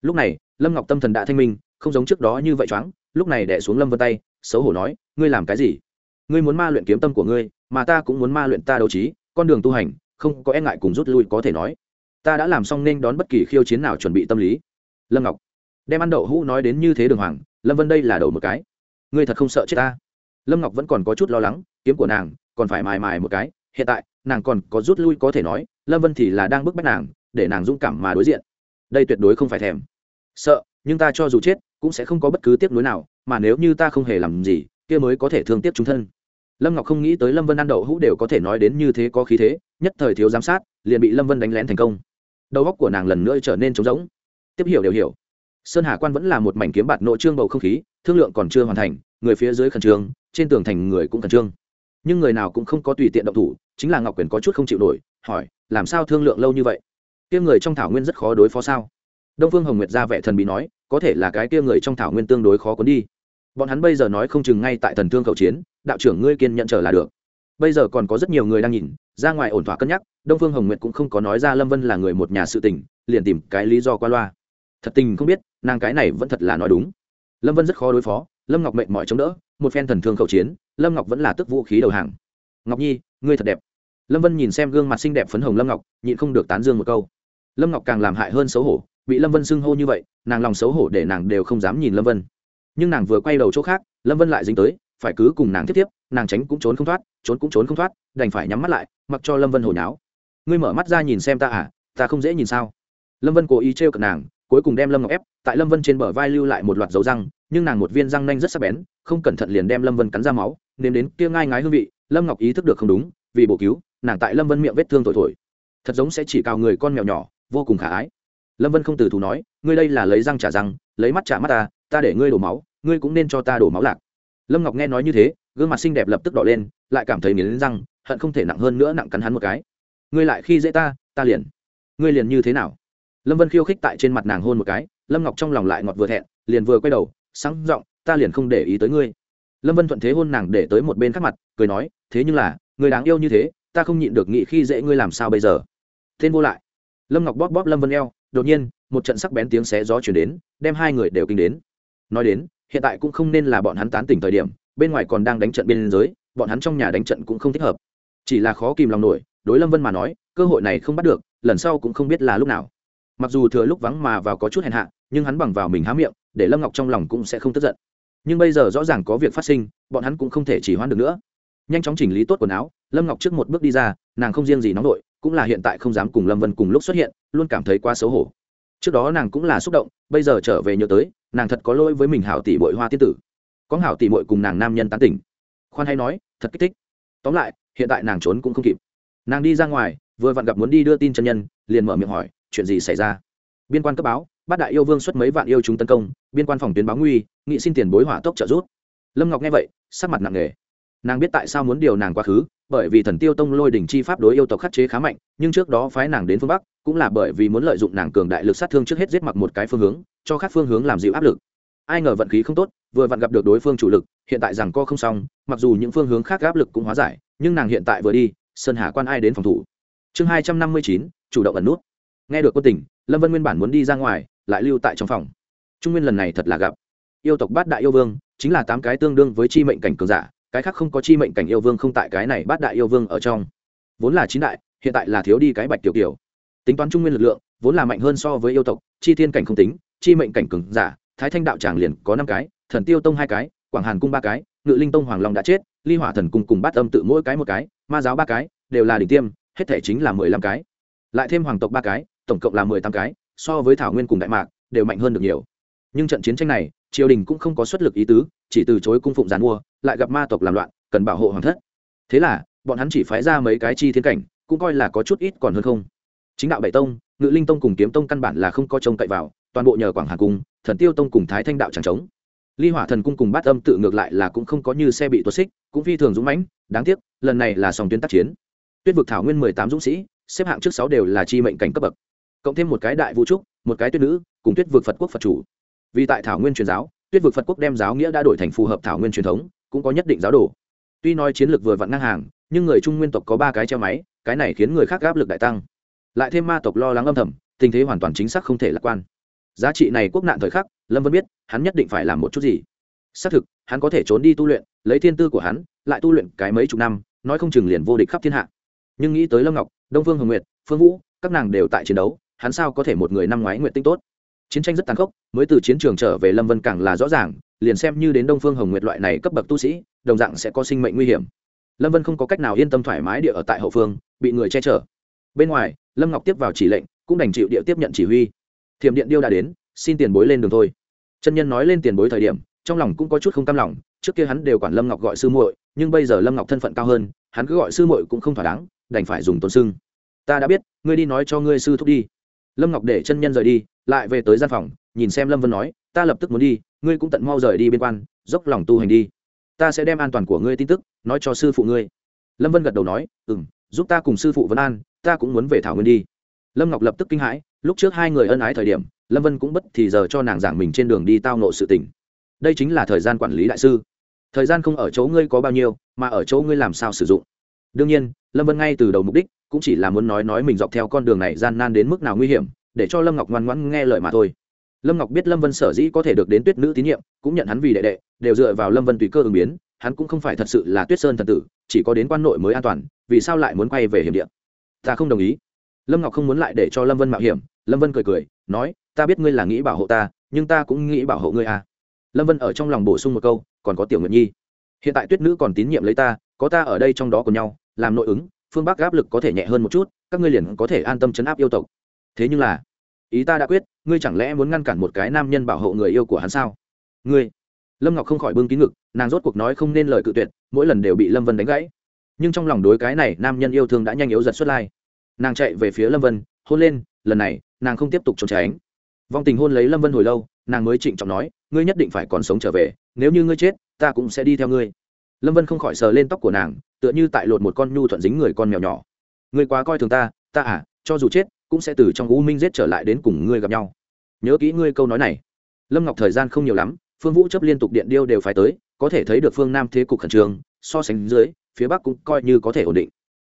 Lúc này, lâm ngọc tâm thần đã thanh minh, không giống trước đó như vậy choáng, lúc này đẻ xuống lâm vân tay, xấu hổ nói, ngươi làm cái gì? Ngươi muốn ma luyện kiếm tâm của ngươi, mà ta cũng muốn ma luyện ta đấu trí, con đường tu hành không có e ngại cùng rút lui có thể nói. Ta đã làm xong nên đón bất kỳ khiêu chiến nào chuẩn bị tâm lý. Lâm ngọc, đem ăn đậu hũ nói đến như thế đường hoàng, lâm vân đây là đầu một cái. Ngươi thật không sợ chết ta? Lâm ngọc vẫn còn có chút lo lắng, kiếm của nàng còn phải mài mài một cái, hiện tại, nàng còn có rút lui có thể nói, lâm vân thì là đang bức bách nàng, để nàng dũng cảm mà đối diện. Đây tuyệt đối không phải thèm. Sợ, nhưng ta cho dù chết, cũng sẽ không có bất cứ tiếc nuối nào, mà nếu như ta không hề làm gì, kia mới có thể thương tiếc chúng thân. Lâm ngọc không nghĩ tới lâm vân ăn đậu hũ đều có thể nói đến như thế có khí thế nhất thời thiếu giám sát, liền bị lâm vân đánh lén thành công. Đầu góc của nàng lần nữa trở nên trống rỗng. Tiếp hiểu đều hiểu. Sơn hà quan vẫn là một mảnh kiếm bạt nội trương bầu không khí, thương lượng còn chưa hoàn thành, người phía dưới khẩn trương, trên tường thành người cũng khẩn trương. Nhưng người nào cũng không có tùy tiện động thủ, chính là ngọc quyền có chút không chịu nổi, hỏi, làm sao thương lượng lâu như vậy? Kia người trong thảo nguyên rất khó đối phó sao? Đông phương hồng nguyệt ra vẻ thần bí nói, có thể là cái kia người trong thảo nguyên tương đối khó cuốn đi. Bọn hắn bây giờ nói không chừng ngay tại thần thương cầu chiến, đạo trưởng ngươi kiên nhận trở là được bây giờ còn có rất nhiều người đang nhìn, ra ngoài ổn thỏa cân nhắc, đông phương hồng nguyệt cũng không có nói ra lâm vân là người một nhà sự tình, liền tìm cái lý do qua loa. Thật tình không biết, nàng cái này vẫn thật là nói đúng. Lâm vân rất khó đối phó, lâm ngọc mệnh mọi chống đỡ, một phen thần thương khẩu chiến, lâm ngọc vẫn là tức vũ khí đầu hàng. Ngọc nhi, ngươi thật đẹp. Lâm vân nhìn xem gương mặt xinh đẹp phấn hồng lâm ngọc, nhịn không được tán dương một câu. Lâm ngọc càng làm hại hơn xấu hổ, bị lâm vân xưng hô như vậy, nàng lòng xấu hổ để nàng đều không dám nhìn lâm vân. Nhưng nàng vừa quay đầu chỗ khác, lâm vân lại dính tới phải cứ cùng nàng tiếp tiếp, nàng tránh cũng trốn không thoát, trốn cũng trốn không thoát, đành phải nhắm mắt lại, mặc cho lâm vân hồi náo. Ngươi mở mắt ra nhìn xem ta à ta không dễ nhìn sao? Lâm vân cố ý trêu cận nàng, cuối cùng đem lâm ngọc ép, tại lâm vân trên bờ vai lưu lại một loạt dấu răng, nhưng nàng một viên răng nanh rất sắc bén, không cẩn thận liền đem lâm vân cắn ra máu, nên đến kia ngai ngái hương vị, lâm ngọc ý thức được không đúng, vì bổ cứu, nàng tại lâm vân miệng vết thương thổi thổi. Thật giống sẽ chỉ cào người con mèo nhỏ, vô cùng khả ái. Lâm vân không từ thú nói, ngươi đây là lấy răng trả răng, lấy mắt trả mắt ta ta để ngươi đổ máu, ngươi cũng nên cho ta đổ máu lạc lâm ngọc nghe nói như thế, gương mặt xinh đẹp lập tức đỏ lên, lại cảm thấy nghiến răng, hận không thể nặng hơn nữa nặng cắn hắn một cái. Ngươi lại khi dễ ta ta liền. Ngươi liền như thế nào? Lâm vân khiêu khích tại trên mặt nàng hôn một cái, lâm ngọc trong lòng lại ngọt vừa thẹn, liền vừa quay đầu, sáng giọng, ta liền không để ý tới ngươi. Lâm vân thuận thế hôn nàng để tới một bên khác mặt, cười nói, thế nhưng là người đáng yêu như thế, ta không nhịn được nghĩ khi dễ ngươi làm sao bây giờ? Tên vô lại. Lâm ngọc bóp bóp lâm vân eo, đột nhiên, một trận sắc bén tiếng xé gió chuyển đến, đem hai người đều kinh đến. Nói đến hiện tại cũng không nên là bọn hắn tán tỉnh thời điểm, bên ngoài còn đang đánh trận biên giới, bọn hắn trong nhà đánh trận cũng không thích hợp. Chỉ là khó kìm lòng nổi, đối lâm vân mà nói, cơ hội này không bắt được, lần sau cũng không biết là lúc nào. Mặc dù thừa lúc vắng mà vào có chút hèn hạ, nhưng hắn bằng vào mình há miệng, để lâm ngọc trong lòng cũng sẽ không tức giận. Nhưng bây giờ rõ ràng có việc phát sinh, bọn hắn cũng không thể chỉ hoãn được nữa. Nhanh chóng chỉnh lý tốt quần áo, lâm ngọc trước một bước đi ra, nàng không riêng gì nóng nội, cũng là hiện tại không dám cùng lâm vân cùng lúc xuất hiện, luôn cảm thấy quá xấu hổ trước đó nàng cũng là xúc động, bây giờ trở về nhớ tới, nàng thật có lỗi với mình hảo tỷ bội hoa tiên tử. Có hảo tỷ bội cùng nàng nam nhân tán tỉnh. Khoan hay nói, thật kích thích. Tóm lại, hiện tại nàng trốn cũng không kịp. Nàng đi ra ngoài, vừa vặn gặp muốn đi đưa tin chân nhân, liền mở miệng hỏi, chuyện gì xảy ra? Biên quan cấp báo bát đại yêu vương xuất mấy vạn yêu chúng tấn công, biên quan phòng tuyến báo nguy, nghị xin tiền bối hỏa tốc trợ giúp. Lâm ngọc nghe vậy, sắc mặt nặng nề nàng biết tại sao muốn điều nàng quá khứ, bởi vì thần tiêu tông lôi đỉnh chi pháp đối yêu tộc khắc chế khá mạnh, nhưng trước đó phái nàng đến phương bắc, cũng là bởi vì muốn lợi dụng nàng cường đại lực sát thương trước hết giết mặc một cái phương hướng, cho các phương hướng làm dịu áp lực. Ai ngờ vận khí không tốt, vừa vặn gặp được đối phương chủ lực, hiện tại rằng co không xong, mặc dù những phương hướng khác áp lực cũng hóa giải, nhưng nàng hiện tại vừa đi, sơn hà quan ai đến phòng thủ. Chương hai trăm năm mươi chín, chủ động ẩn nút. Nghe được quân tình, lâm vân nguyên bản muốn đi ra ngoài, lại lưu tại trong phòng. Trung nguyên lần này thật là gặp. Yêu tộc bát đại yêu vương, chính là tám cái tương đương với chi mệnh cảnh cường giả cái khác không có chi mệnh cảnh yêu vương không tại cái này bát đại yêu vương ở trong. Vốn là chín đại, hiện tại là thiếu đi cái bạch tiểu kiểu tính toán trung nguyên lực lượng, vốn là mạnh hơn so với yêu tộc, chi thiên cảnh không tính, chi mệnh cảnh cừng giả, thái thanh đạo tràng liền có năm cái, thần tiêu tông hai cái, quảng hàn cung ba cái, ngự linh tông hoàng long đã chết, ly hỏa thần cung cùng bát âm tự mỗi cái một cái, ma giáo ba cái, đều là đỉnh tiêm, hết thể chính là mười lăm cái. Lại thêm hoàng tộc ba cái, tổng cộng là mười tám cái, so với thảo nguyên cùng đại mạc, đều mạnh hơn được nhiều. Nhưng trận chiến tranh này triều đình cũng không có xuất lực ý tứ, chỉ từ chối cung phụng giàn mua, lại gặp ma tộc làm loạn, cần bảo hộ hoàng thất. Thế là, bọn hắn chỉ phái ra mấy cái chi thiên cảnh, cũng coi là có chút ít còn hơn không. Chính đạo bảy tông, ngự linh tông cùng kiếm tông căn bản là không có trông cậy vào, toàn bộ nhờ quảng hà cung, thần tiêu tông cùng thái thanh đạo chẳng trống ly hỏa thần cung cùng bát âm tự ngược lại là cũng không có như xe bị tuột xích, cũng phi thường dũng mãnh, đáng tiếc, lần này là sòng tuyến tác chiến. Tuyết vực thảo nguyên mười tám dũng sĩ, xếp hạng trước sáu đều là chi mệnh cảnh cấp bậc. Cộng thêm một cái đại vũ trúc, một cái tuyết nữ, cùng tuyết vực phật quốc phật chủ vì tại thảo nguyên truyền giáo, tuyết vực phật quốc đem giáo nghĩa đã đổi thành phù hợp thảo nguyên truyền thống, cũng có nhất định giáo đồ. Tuy nói chiến lược vừa vặn ngang hàng, nhưng người trung nguyên tộc có ba cái treo máy, cái này khiến người khác áp lực đại tăng. Lại thêm ma tộc lo lắng âm thầm, tình thế hoàn toàn chính xác không thể lạc quan. Giá trị này quốc nạn thời khắc, lâm vân biết, hắn nhất định phải làm một chút gì. Xác thực, hắn có thể trốn đi tu luyện, lấy thiên tư của hắn, lại tu luyện cái mấy chục năm, nói không chừng liền vô địch khắp thiên hạ. Nhưng nghĩ tới lâm ngọc, đông phương hồng nguyệt, phương vũ, các nàng đều tại chiến đấu, hắn sao có thể một người năm ngoái nguyện tinh tốt? Chiến tranh rất tàn khốc, mới từ chiến trường trở về lâm vân càng là rõ ràng, liền xem như đến đông phương hồng nguyệt loại này cấp bậc tu sĩ, đồng dạng sẽ có sinh mệnh nguy hiểm. Lâm vân không có cách nào yên tâm thoải mái địa ở tại hậu phương, bị người che chở. Bên ngoài, lâm ngọc tiếp vào chỉ lệnh, cũng đành chịu địa tiếp nhận chỉ huy. Thiểm điện điêu đã đến, xin tiền bối lên đường thôi. Chân nhân nói lên tiền bối thời điểm, trong lòng cũng có chút không cam lòng, trước kia hắn đều quản lâm ngọc gọi sư muội, nhưng bây giờ lâm ngọc thân phận cao hơn, hắn cứ gọi sư muội cũng không thỏa đáng, đành phải dùng tôn sưng ta đã biết, ngươi đi nói cho ngươi sư thúc đi. Lâm ngọc để chân nhân rời đi lại về tới gian phòng, nhìn xem lâm vân nói, ta lập tức muốn đi, ngươi cũng tận mau rời đi bên quan, dốc lòng tu hành đi. Ta sẽ đem an toàn của ngươi tin tức nói cho sư phụ ngươi. Lâm vân gật đầu nói ừ m giúp ta cùng sư phụ vân an, ta cũng muốn về thảo nguyên đi. Lâm ngọc lập tức kinh hãi, lúc trước hai người ân ái thời điểm, lâm vân cũng bất thì giờ cho nàng giảng mình trên đường đi tao nộ sự tình. Đây chính là thời gian quản lý đại sư. Thời gian không ở chỗ ngươi có bao nhiêu, mà ở chỗ ngươi làm sao sử dụng. Đương nhiên, lâm vân ngay từ đầu mục đích cũng chỉ là muốn nói nói mình dọc theo con đường này gian nan đến mức nào nguy hiểm để cho lâm ngọc ngoan ngoãn nghe lời mà thôi. Lâm ngọc biết lâm vân sở dĩ có thể được đến tuyết nữ tín nhiệm, cũng nhận hắn vì đệ đệ, đều dựa vào lâm vân tùy cơ ứng biến, hắn cũng không phải thật sự là tuyết sơn thần tử, chỉ có đến quan nội mới an toàn, vì sao lại muốn quay về hiểm điện ta không đồng ý. Lâm ngọc không muốn lại để cho lâm vân mạo hiểm, lâm vân cười cười, nói, ta biết ngươi là nghĩ bảo hộ ta, nhưng ta cũng nghĩ bảo hộ ngươi à. Lâm vân ở trong lòng bổ sung một câu, còn có tiểu nguyện nhi. Hiện tại tuyết nữ còn tín nhiệm lấy ta, có ta ở đây trong đó cùng nhau, làm nội ứng, phương bắc áp lực có thể nhẹ hơn một chút, các ngươi liền có thể an tâm chấn áp yêu tộc thế nhưng là, ý ta đã quyết, ngươi chẳng lẽ muốn ngăn cản một cái nam nhân bảo hộ người yêu của hắn sao? Ngươi. Lâm ngọc không khỏi bưng kín ngực, nàng rốt cuộc nói không nên lời cự tuyệt, mỗi lần đều bị lâm vân đánh gãy. Nhưng trong lòng đối cái này nam nhân yêu thương đã nhanh yếu giật xuất lai. Nàng chạy về phía lâm vân, hôn lên, lần này, nàng không tiếp tục trốn tránh. Vong tình hôn lấy lâm vân hồi lâu, nàng mới trịnh trọng nói, ngươi nhất định phải còn sống trở về, nếu như ngươi chết, ta cũng sẽ đi theo ngươi. Lâm vân không khỏi sờ lên tóc của nàng, tựa như tại lột một con nhu thuận dính người con mèo nhỏ. Ngươi quá coi thường ta ta à cho dù chết cũng sẽ từ trong u minh giết trở lại đến cùng ngươi gặp nhau. Nhớ kỹ ngươi câu nói này. Lâm ngọc thời gian không nhiều lắm, phương vũ chấp liên tục điện điêu đều phải tới, có thể thấy được phương nam thế cục khẩn trương, so sánh dưới, phía bắc cũng coi như có thể ổn định.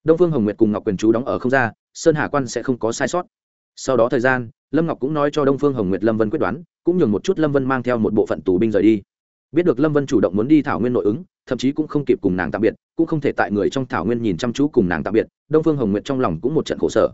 Đông phương hồng nguyệt cùng ngọc quyền chú đóng ở không ra, sơn hà quan sẽ không có sai sót. Sau đó thời gian, lâm ngọc cũng nói cho đông phương hồng nguyệt lâm vân quyết đoán, cũng nhường một chút lâm vân mang theo một bộ phận tù binh rời đi. Biết được lâm vân chủ động muốn đi thảo nguyên nội ứng, thậm chí cũng không kịp cùng nàng tạm biệt, cũng không thể tại người trong thảo nguyên nhìn chăm chú cùng nàng tạm biệt, đông phương hồng nguyệt trong lòng cũng một trận khổ sở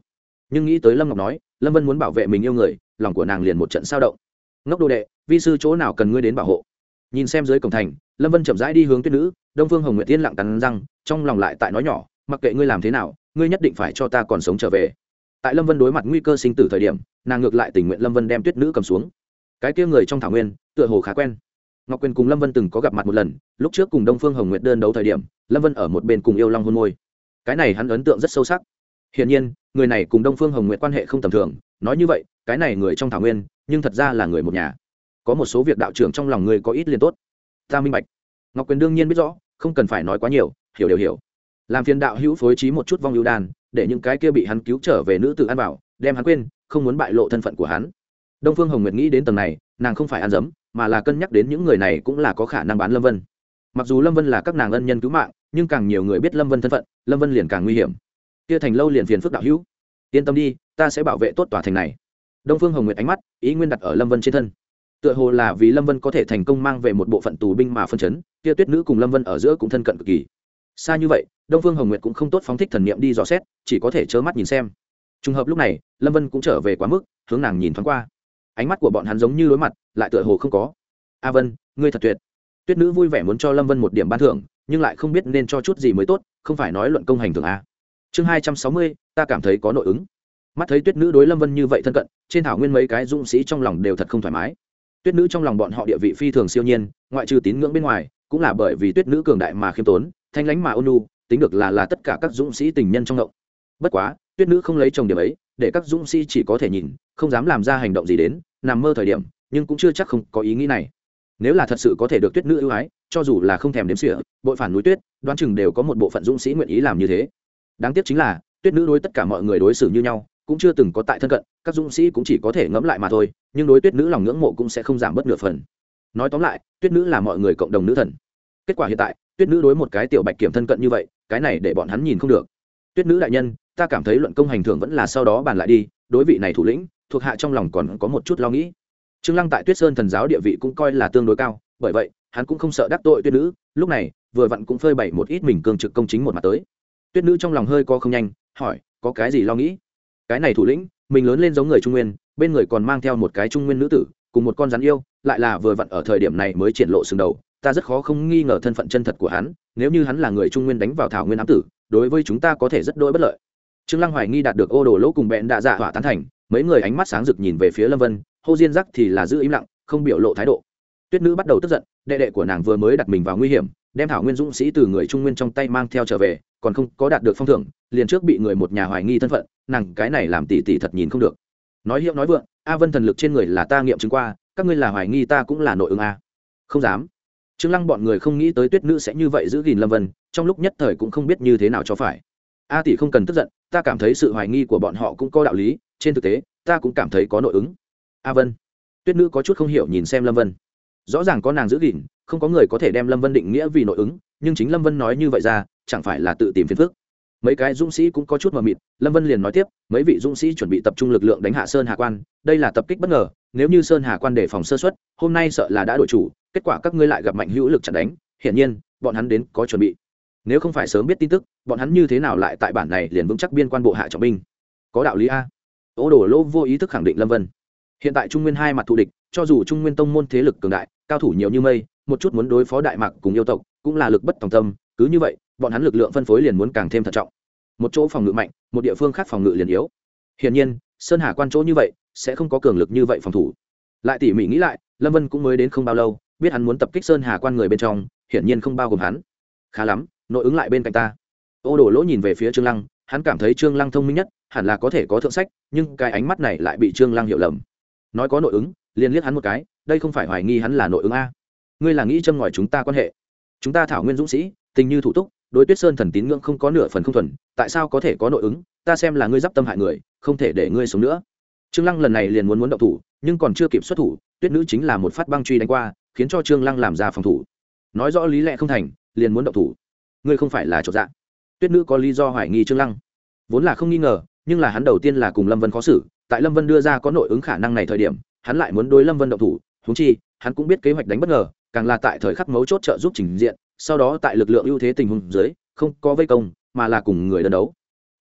nhưng nghĩ tới lâm ngọc nói, lâm vân muốn bảo vệ mình yêu người, lòng của nàng liền một trận sao động. Ngốc đồ đệ, vi sư chỗ nào cần ngươi đến bảo hộ? Nhìn xem dưới cổng thành, lâm vân chậm rãi đi hướng tuyết nữ, đông phương hồng nguyệt tiên lặng cắn răng, trong lòng lại tại nói nhỏ, mặc kệ ngươi làm thế nào, ngươi nhất định phải cho ta còn sống trở về. Tại lâm vân đối mặt nguy cơ sinh tử thời điểm, nàng ngược lại tình nguyện lâm vân đem tuyết nữ cầm xuống. Cái kia người trong thảo nguyên, tựa hồ khá quen. Ngọc quyền cùng lâm vân từng có gặp mặt một lần, lúc trước cùng đông phương hồng nguyệt đơn đấu thời điểm, lâm vân ở một bên cùng yêu long hôn môi. Cái này hắn ấn tượng rất sâu sắc hiển nhiên, người này cùng đông phương hồng nguyệt quan hệ không tầm thường, nói như vậy, cái này người trong thảo nguyên, nhưng thật ra là người một nhà. Có một số việc đạo trưởng trong lòng người có ít liền tốt. Ta minh bạch. Ngọc quyền đương nhiên biết rõ, không cần phải nói quá nhiều, hiểu đều hiểu. Làm phiền đạo hữu phối trí một chút vong ưu đàn để những cái kia bị hắn cứu trở về nữ tử ăn bảo, đem hắn quên, không muốn bại lộ thân phận của hắn. Đông phương hồng nguyệt nghĩ đến tầng này, nàng không phải ăn dấm, mà là cân nhắc đến những người này cũng là có khả năng bán lâm vân. Mặc dù lâm vân là các nàng ân nhân cứu mạng, nhưng càng nhiều người biết lâm vân thân phận, lâm vân liền càng nguy hiểm kia thành lâu liền phiền phức đạo hữu. Yên tâm đi, ta sẽ bảo vệ tốt tòa thành này. Đông phương hồng nguyệt ánh mắt, ý nguyên đặt ở lâm vân trên thân. Tựa hồ là vì lâm vân có thể thành công mang về một bộ phận tù binh mà phân chấn, kia tuyết nữ cùng lâm vân ở giữa cũng thân cận cực kỳ. Xa như vậy, đông phương hồng nguyệt cũng không tốt phóng thích thần niệm đi dò xét, chỉ có thể trơ mắt nhìn xem. Trùng hợp lúc này, lâm vân cũng trở về quá mức, hướng nàng nhìn thoáng qua. Ánh mắt của bọn hắn giống như đối mặt, lại tựa hồ không có. A vân, ngươi thật tuyệt. Tuyết nữ vui vẻ muốn cho lâm vân một điểm ban thưởng, nhưng lại không biết nên cho chút gì mới tốt, không phải nói luận công hành thường a chương hai trăm sáu mươi, ta cảm thấy có nội ứng. Mắt thấy tuyết nữ đối lâm vân như vậy thân cận, trên thảo nguyên mấy cái dũng sĩ trong lòng đều thật không thoải mái. Tuyết nữ trong lòng bọn họ địa vị phi thường siêu nhiên, ngoại trừ tín ngưỡng bên ngoài, cũng là bởi vì tuyết nữ cường đại mà khiêm tốn, thanh lánh mà ôn nu tính được là là tất cả các dũng sĩ tình nhân trong ngộng bất quá, tuyết nữ không lấy chồng điểm ấy, để các dũng sĩ chỉ có thể nhìn, không dám làm ra hành động gì đến, nằm mơ thời điểm, nhưng cũng chưa chắc không có ý nghĩ này. Nếu là thật sự có thể được tuyết nữ ưu ái, cho dù là không thèm đếm sỉa bội phản núi tuyết, đoán chừng đều có một bộ phận dũng sĩ nguyện ý làm như thế đáng tiếc chính là, tuyết nữ đối tất cả mọi người đối xử như nhau, cũng chưa từng có tại thân cận, các dũng sĩ cũng chỉ có thể ngẫm lại mà thôi, nhưng đối tuyết nữ lòng ngưỡng mộ cũng sẽ không giảm bớt nửa phần. Nói tóm lại, tuyết nữ là mọi người cộng đồng nữ thần. Kết quả hiện tại, tuyết nữ đối một cái tiểu bạch kiểm thân cận như vậy, cái này để bọn hắn nhìn không được. Tuyết nữ đại nhân, ta cảm thấy luận công hành thưởng vẫn là sau đó bàn lại đi, đối vị này thủ lĩnh, thuộc hạ trong lòng còn có một chút lo nghĩ. Trương lăng tại tuyết sơn thần giáo địa vị cũng coi là tương đối cao, bởi vậy, hắn cũng không sợ đắc tội tuyết nữ, lúc này, vừa vặn cũng phơi bày một ít mình cương trực công chính một mặt tới tuyết nữ trong lòng hơi co không nhanh, hỏi, có cái gì lo nghĩ? Cái này thủ lĩnh, mình lớn lên giống người trung nguyên, bên người còn mang theo một cái trung nguyên nữ tử, cùng một con rắn yêu, lại là vừa vặn ở thời điểm này mới triển lộ sừng đầu, ta rất khó không nghi ngờ thân phận chân thật của hắn, nếu như hắn là người trung nguyên đánh vào thảo nguyên ám tử, đối với chúng ta có thể rất đôi bất lợi. Trương lăng hoài nghi đạt được ô đồ lỗ cùng bẹn đạ dạ hỏa tán thành, mấy người ánh mắt sáng rực nhìn về phía lâm vân, hô diên giác thì là giữ im lặng, không biểu lộ thái độ. Tuyết nữ bắt đầu tức giận, đệ đệ của nàng vừa mới đặt mình vào nguy hiểm đem thảo nguyên dũng sĩ từ người trung nguyên trong tay mang theo trở về, còn không có đạt được phong thưởng, liền trước bị người một nhà hoài nghi thân phận, nàng cái này làm tỷ tỷ thật nhìn không được. Nói hiệu nói vượng, a vân thần lực trên người là ta nghiệm chứng qua, các ngươi là hoài nghi ta cũng là nội ứng a. Không dám. Trương lăng bọn người không nghĩ tới tuyết nữ sẽ như vậy giữ gìn lâm vân, trong lúc nhất thời cũng không biết như thế nào cho phải. A tỷ không cần tức giận, ta cảm thấy sự hoài nghi của bọn họ cũng có đạo lý, trên thực tế, ta cũng cảm thấy có nội ứng. A vân. Tuyết nữ có chút không hiểu nhìn xem lâm vân rõ ràng có nàng giữ gìn, không có người có thể đem lâm vân định nghĩa vì nội ứng, nhưng chính lâm vân nói như vậy ra, chẳng phải là tự tìm phiền phức. Mấy cái dũng sĩ cũng có chút mờ mịt, lâm vân liền nói tiếp, mấy vị dũng sĩ chuẩn bị tập trung lực lượng đánh hạ sơn hà quan, đây là tập kích bất ngờ, nếu như sơn hà quan đề phòng sơ xuất hôm nay sợ là đã đổi chủ, kết quả các ngươi lại gặp mạnh hữu lực chặt đánh, hiển nhiên, bọn hắn đến có chuẩn bị. Nếu không phải sớm biết tin tức, bọn hắn như thế nào lại tại bản này liền vững chắc biên quan bộ hạ trọng binh? Có đạo lý a. Ô đổ lỗ vô ý thức khẳng định lâm vân. Hiện tại trung nguyên hai mặt thù địch, cho dù trung nguyên tông môn thế lực cường đại cao thủ nhiều như mây, một chút muốn đối phó đại mạc cùng yêu tộc cũng là lực bất tòng tâm, cứ như vậy, bọn hắn lực lượng phân phối liền muốn càng thêm thận trọng. Một chỗ phòng ngự mạnh, một địa phương khác phòng ngự liền yếu. Hiển nhiên, sơn hà quan chỗ như vậy, sẽ không có cường lực như vậy phòng thủ. Lại tỉ mỉ nghĩ lại, lâm vân cũng mới đến không bao lâu, biết hắn muốn tập kích sơn hà quan người bên trong, hiển nhiên không bao gồm hắn. Khá lắm, nội ứng lại bên cạnh ta. Ô đổ lỗ nhìn về phía trương lăng, hắn cảm thấy trương lăng thông minh nhất, hẳn là có thể có thượng sách, nhưng cái ánh mắt này lại bị trương lăng hiểu lầm. Nói có nội ứng, liền liếc hắn một cái đây không phải hoài nghi hắn là nội ứng a. Ngươi là nghĩ châm ngòi chúng ta quan hệ. Chúng ta thảo nguyên dũng sĩ tình như thủ túc đối tuyết sơn thần tín ngưỡng không có nửa phần không thuần tại sao có thể có nội ứng? Ta xem là ngươi d i p tâm hại người không thể để ngươi sống nữa. Trương lăng lần này liền muốn muốn động thủ nhưng còn chưa kịp xuất thủ tuyết nữ chính là một phát băng truy đánh qua khiến cho trương lăng làm ra phòng thủ. Nói rõ lý lẽ không thành liền muốn động thủ. Ngươi không phải là chỗ dạng, tuyết nữ có lý do hoài nghi trương lăng. Vốn là không nghi ngờ nhưng là hắn đầu tiên là cùng lâm vân khó xử tại lâm vân đưa ra có nội ứng khả năng này thời điểm hắn lại muốn đối lâm vân động thủ huống chi, hắn cũng biết kế hoạch đánh bất ngờ, càng là tại thời khắc mấu chốt trợ giúp trình diện, sau đó tại lực lượng ưu thế tình huống dưới, không có vây công, mà là cùng người đơn đấu.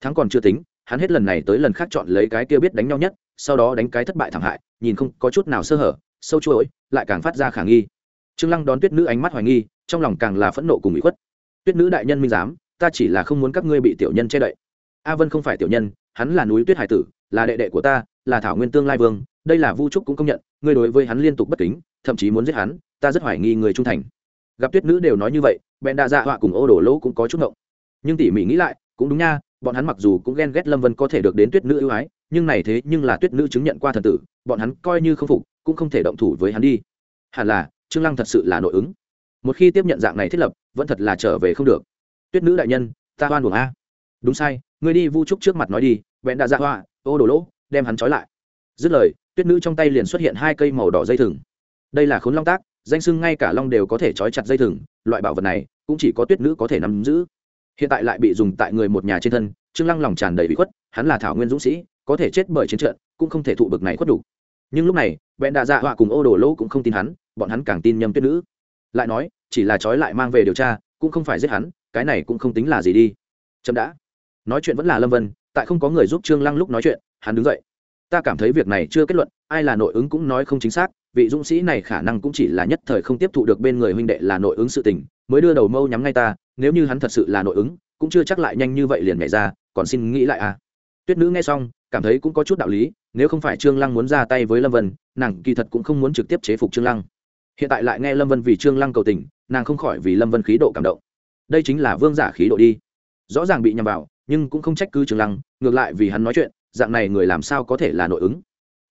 Thắng còn chưa tính, hắn hết lần này tới lần khác chọn lấy cái kia biết đánh nhau nhất, sau đó đánh cái thất bại thảm hại, nhìn không có chút nào sơ hở, sâu chuỗi lại càng phát ra khả nghi. Trương lăng đón tuyết nữ ánh mắt hoài nghi, trong lòng càng là phẫn nộ cùng bị khuất. Tuyết nữ đại nhân minh giám, ta chỉ là không muốn các ngươi bị tiểu nhân che đậy. A vân không phải tiểu nhân, hắn là núi tuyết hải tử, là đệ đệ của ta, là thảo nguyên tương lai vương đây là vu trúc cũng công nhận, ngươi đối với hắn liên tục bất kính, thậm chí muốn giết hắn, ta rất hoài nghi người trung thành. Gặp tuyết nữ đều nói như vậy, bèn đa dạ họa cùng ô đổ lỗ cũng có chút ngộng. Nhưng tỉ mỉ nghĩ lại, cũng đúng nha, bọn hắn mặc dù cũng ghen ghét lâm vân có thể được đến tuyết nữ ưu ái, nhưng này thế nhưng là tuyết nữ chứng nhận qua thần tử, bọn hắn coi như không phục, cũng không thể động thủ với hắn đi. Hẳn là, trương lăng thật sự là nội ứng. Một khi tiếp nhận dạng này thiết lập, vẫn thật là trở về không được. Tuyết nữ đại nhân, ta oan buồng a. Đúng sai, ngươi đi vu trúc trước mặt nói đi vẹn đã dạ hoa ô đổ lỗ, đem hắn trói lại. Dứt lời tuyết nữ trong tay liền xuất hiện hai cây màu đỏ dây thừng. Đây là khốn long tác, danh sưng ngay cả long đều có thể trói chặt dây thừng, loại bảo vật này cũng chỉ có tuyết nữ có thể nắm giữ. Hiện tại lại bị dùng tại người một nhà trên thân, trương lăng lòng tràn đầy bị khuất, hắn là thảo nguyên dũng sĩ, có thể chết bởi chiến trận, cũng không thể thụ bực này khuất đủ. Nhưng lúc này vẹn đạ dạ họa cùng ô đồ lỗ cũng không tin hắn, bọn hắn càng tin nhầm tuyết nữ. Lại nói, chỉ là trói lại mang về điều tra, cũng không phải giết hắn, cái này cũng không tính là gì đi. Chậm đã. Nói chuyện vẫn là lâm vân, tại không có người giúp trương lăng lúc nói chuyện, hắn đứng dậy ta cảm thấy việc này chưa kết luận, ai là nội ứng cũng nói không chính xác, vị dũng sĩ này khả năng cũng chỉ là nhất thời không tiếp thụ được bên người huynh đệ là nội ứng sự tình, mới đưa đầu mâu nhắm ngay ta, nếu như hắn thật sự là nội ứng, cũng chưa chắc lại nhanh như vậy liền nhảy ra, còn xin nghĩ lại à. Tuyết nữ nghe xong, cảm thấy cũng có chút đạo lý, nếu không phải trương lăng muốn ra tay với lâm vân, nàng kỳ thật cũng không muốn trực tiếp chế phục trương lăng. Hiện tại lại nghe lâm vân vì trương lăng cầu tình, nàng không khỏi vì lâm vân khí độ cảm động. Đây chính là vương giả khí độ đi. Rõ ràng bị nhầm vào, nhưng cũng không trách cứ trương lăng, ngược lại vì hắn nói chuyện dạng này người làm sao có thể là nội ứng?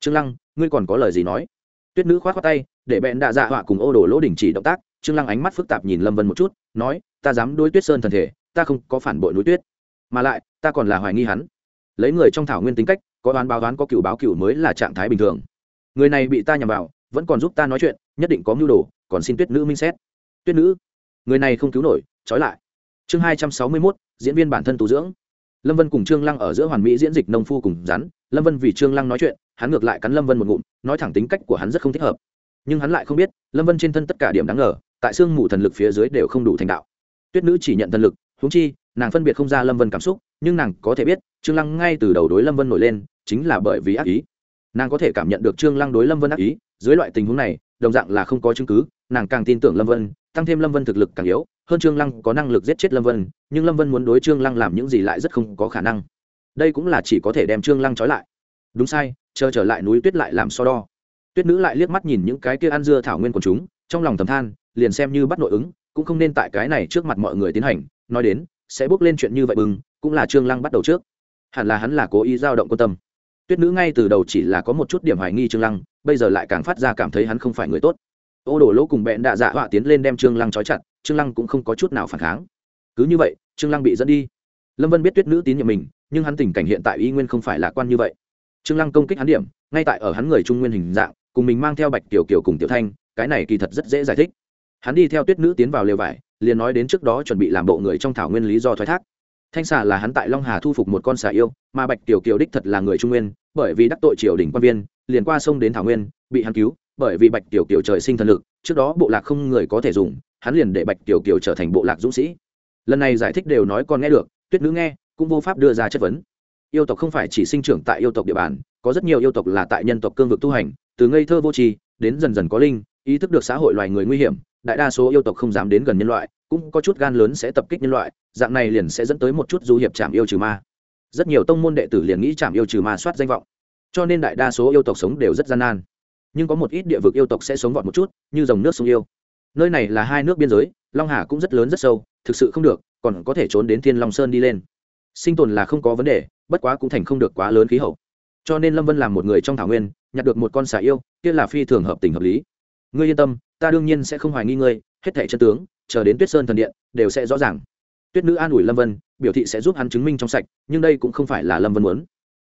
Trương lăng, ngươi còn có lời gì nói? Tuyết nữ khoát khoát tay, để bẹn đạ dạ họa cùng ô đổ lỗ đình chỉ động tác. Trương lăng ánh mắt phức tạp nhìn lâm vân một chút, nói, ta dám đối tuyết sơn thần thể, ta không có phản bội núi tuyết. Mà lại, ta còn là hoài nghi hắn. Lấy người trong thảo nguyên tính cách, có đoán báo đoán có cựu báo cựu mới là trạng thái bình thường. Người này bị ta nhầm vào, vẫn còn giúp ta nói chuyện, nhất định có mưu đồ, còn xin tuyết nữ minh xét. Tuyết nữ? Người này không cứu nổi, trói lại. Chương hai trăm sáu mươi mốt, diễn viên bản thân tu dưỡng lâm vân cùng trương lăng ở giữa hoàn mỹ diễn dịch nông phu cùng rắn. Lâm vân vì trương lăng nói chuyện, hắn ngược lại cắn lâm vân một ngụm, nói thẳng tính cách của hắn rất không thích hợp. Nhưng hắn lại không biết, lâm vân trên thân tất cả điểm đáng ngờ, tại xương mù thần lực phía dưới đều không đủ thành đạo. Tuyết nữ chỉ nhận thần lực, huống chi, nàng phân biệt không ra lâm vân cảm xúc, nhưng nàng có thể biết, trương lăng ngay từ đầu đối lâm vân nổi lên, chính là bởi vì ác ý. Nàng có thể cảm nhận được trương lăng đối lâm vân ác ý, dưới loại tình huống này, đồng dạng là không có chứng cứ, nàng càng tin tưởng lâm vân, tăng thêm lâm vân thực lực càng yếu hơn trương lăng có năng lực giết chết lâm vân, nhưng lâm vân muốn đối trương lăng làm những gì lại rất không có khả năng. Đây cũng là chỉ có thể đem trương lăng trói lại. Đúng sai, chờ trở lại núi tuyết lại làm so đo. Tuyết nữ lại liếc mắt nhìn những cái kia ăn dưa thảo nguyên của chúng, trong lòng thầm than, liền xem như bắt nội ứng, cũng không nên tại cái này trước mặt mọi người tiến hành, nói đến, sẽ bước lên chuyện như vậy bừng, cũng là trương lăng bắt đầu trước. Hẳn là hắn là cố ý dao động quan tâm. Tuyết nữ ngay từ đầu chỉ là có một chút điểm hoài nghi trương lăng, bây giờ lại càng phát ra cảm thấy hắn không phải người tốt ô đổ lỗ cùng bẹn đạ dạ họa tiến lên đem trương lăng trói chặt, trương lăng cũng không có chút nào phản kháng. Cứ như vậy, trương lăng bị dẫn đi. Lâm vân biết tuyết nữ tín nhiệm mình, nhưng hắn tình cảnh hiện tại y nguyên không phải lạc quan như vậy. Trương lăng công kích hắn điểm, ngay tại ở hắn người trung nguyên hình dạng, cùng mình mang theo bạch tiểu kiều cùng tiểu thanh, cái này kỳ thật rất dễ giải thích. Hắn đi theo tuyết nữ tiến vào lều vải, liền nói đến trước đó chuẩn bị làm bộ người trong thảo nguyên lý do thoái thác. Thanh xà là hắn tại long hà thu phục một con xà yêu, mà bạch tiểu kiều đích thật là người trung nguyên, bởi vì đắc tội triều đình quan viên, liền qua sông đến thảo nguyên, bị hắn cứu bởi vì bạch tiểu kiều trời sinh thần lực, trước đó bộ lạc không người có thể dùng, hắn liền để bạch tiểu kiều trở thành bộ lạc dũng sĩ. Lần này giải thích đều nói con nghe được, tuyết nữ nghe, cũng vô pháp đưa ra chất vấn. Yêu tộc không phải chỉ sinh trưởng tại yêu tộc địa bàn, có rất nhiều yêu tộc là tại nhân tộc cương vực tu hành, từ ngây thơ vô tri, đến dần dần có linh, ý thức được xã hội loài người nguy hiểm, đại đa số yêu tộc không dám đến gần nhân loại, cũng có chút gan lớn sẽ tập kích nhân loại, dạng này liền sẽ dẫn tới một chút du hiệp chạm yêu trừ ma. Rất nhiều tông môn đệ tử liền nghĩ chạm yêu trừ ma soát danh vọng. Cho nên đại đa số yêu tộc sống đều rất gian nan nhưng có một ít địa vực yêu tộc sẽ sống vọt một chút, như dòng nước sông yêu. Nơi này là hai nước biên giới, long hà cũng rất lớn rất sâu, thực sự không được, còn có thể trốn đến thiên long sơn đi lên. Sinh tồn là không có vấn đề, bất quá cũng thành không được quá lớn khí hậu. Cho nên lâm vân làm một người trong thảo nguyên, nhặt được một con xà yêu, kia là phi thường hợp tình hợp lý. Ngươi yên tâm, ta đương nhiên sẽ không hoài nghi ngươi, hết thẻ chân tướng, chờ đến tuyết sơn thần điện, đều sẽ rõ ràng. Tuyết nữ an ủi lâm vân, biểu thị sẽ giúp hắn chứng minh trong sạch, nhưng đây cũng không phải là lâm vân muốn.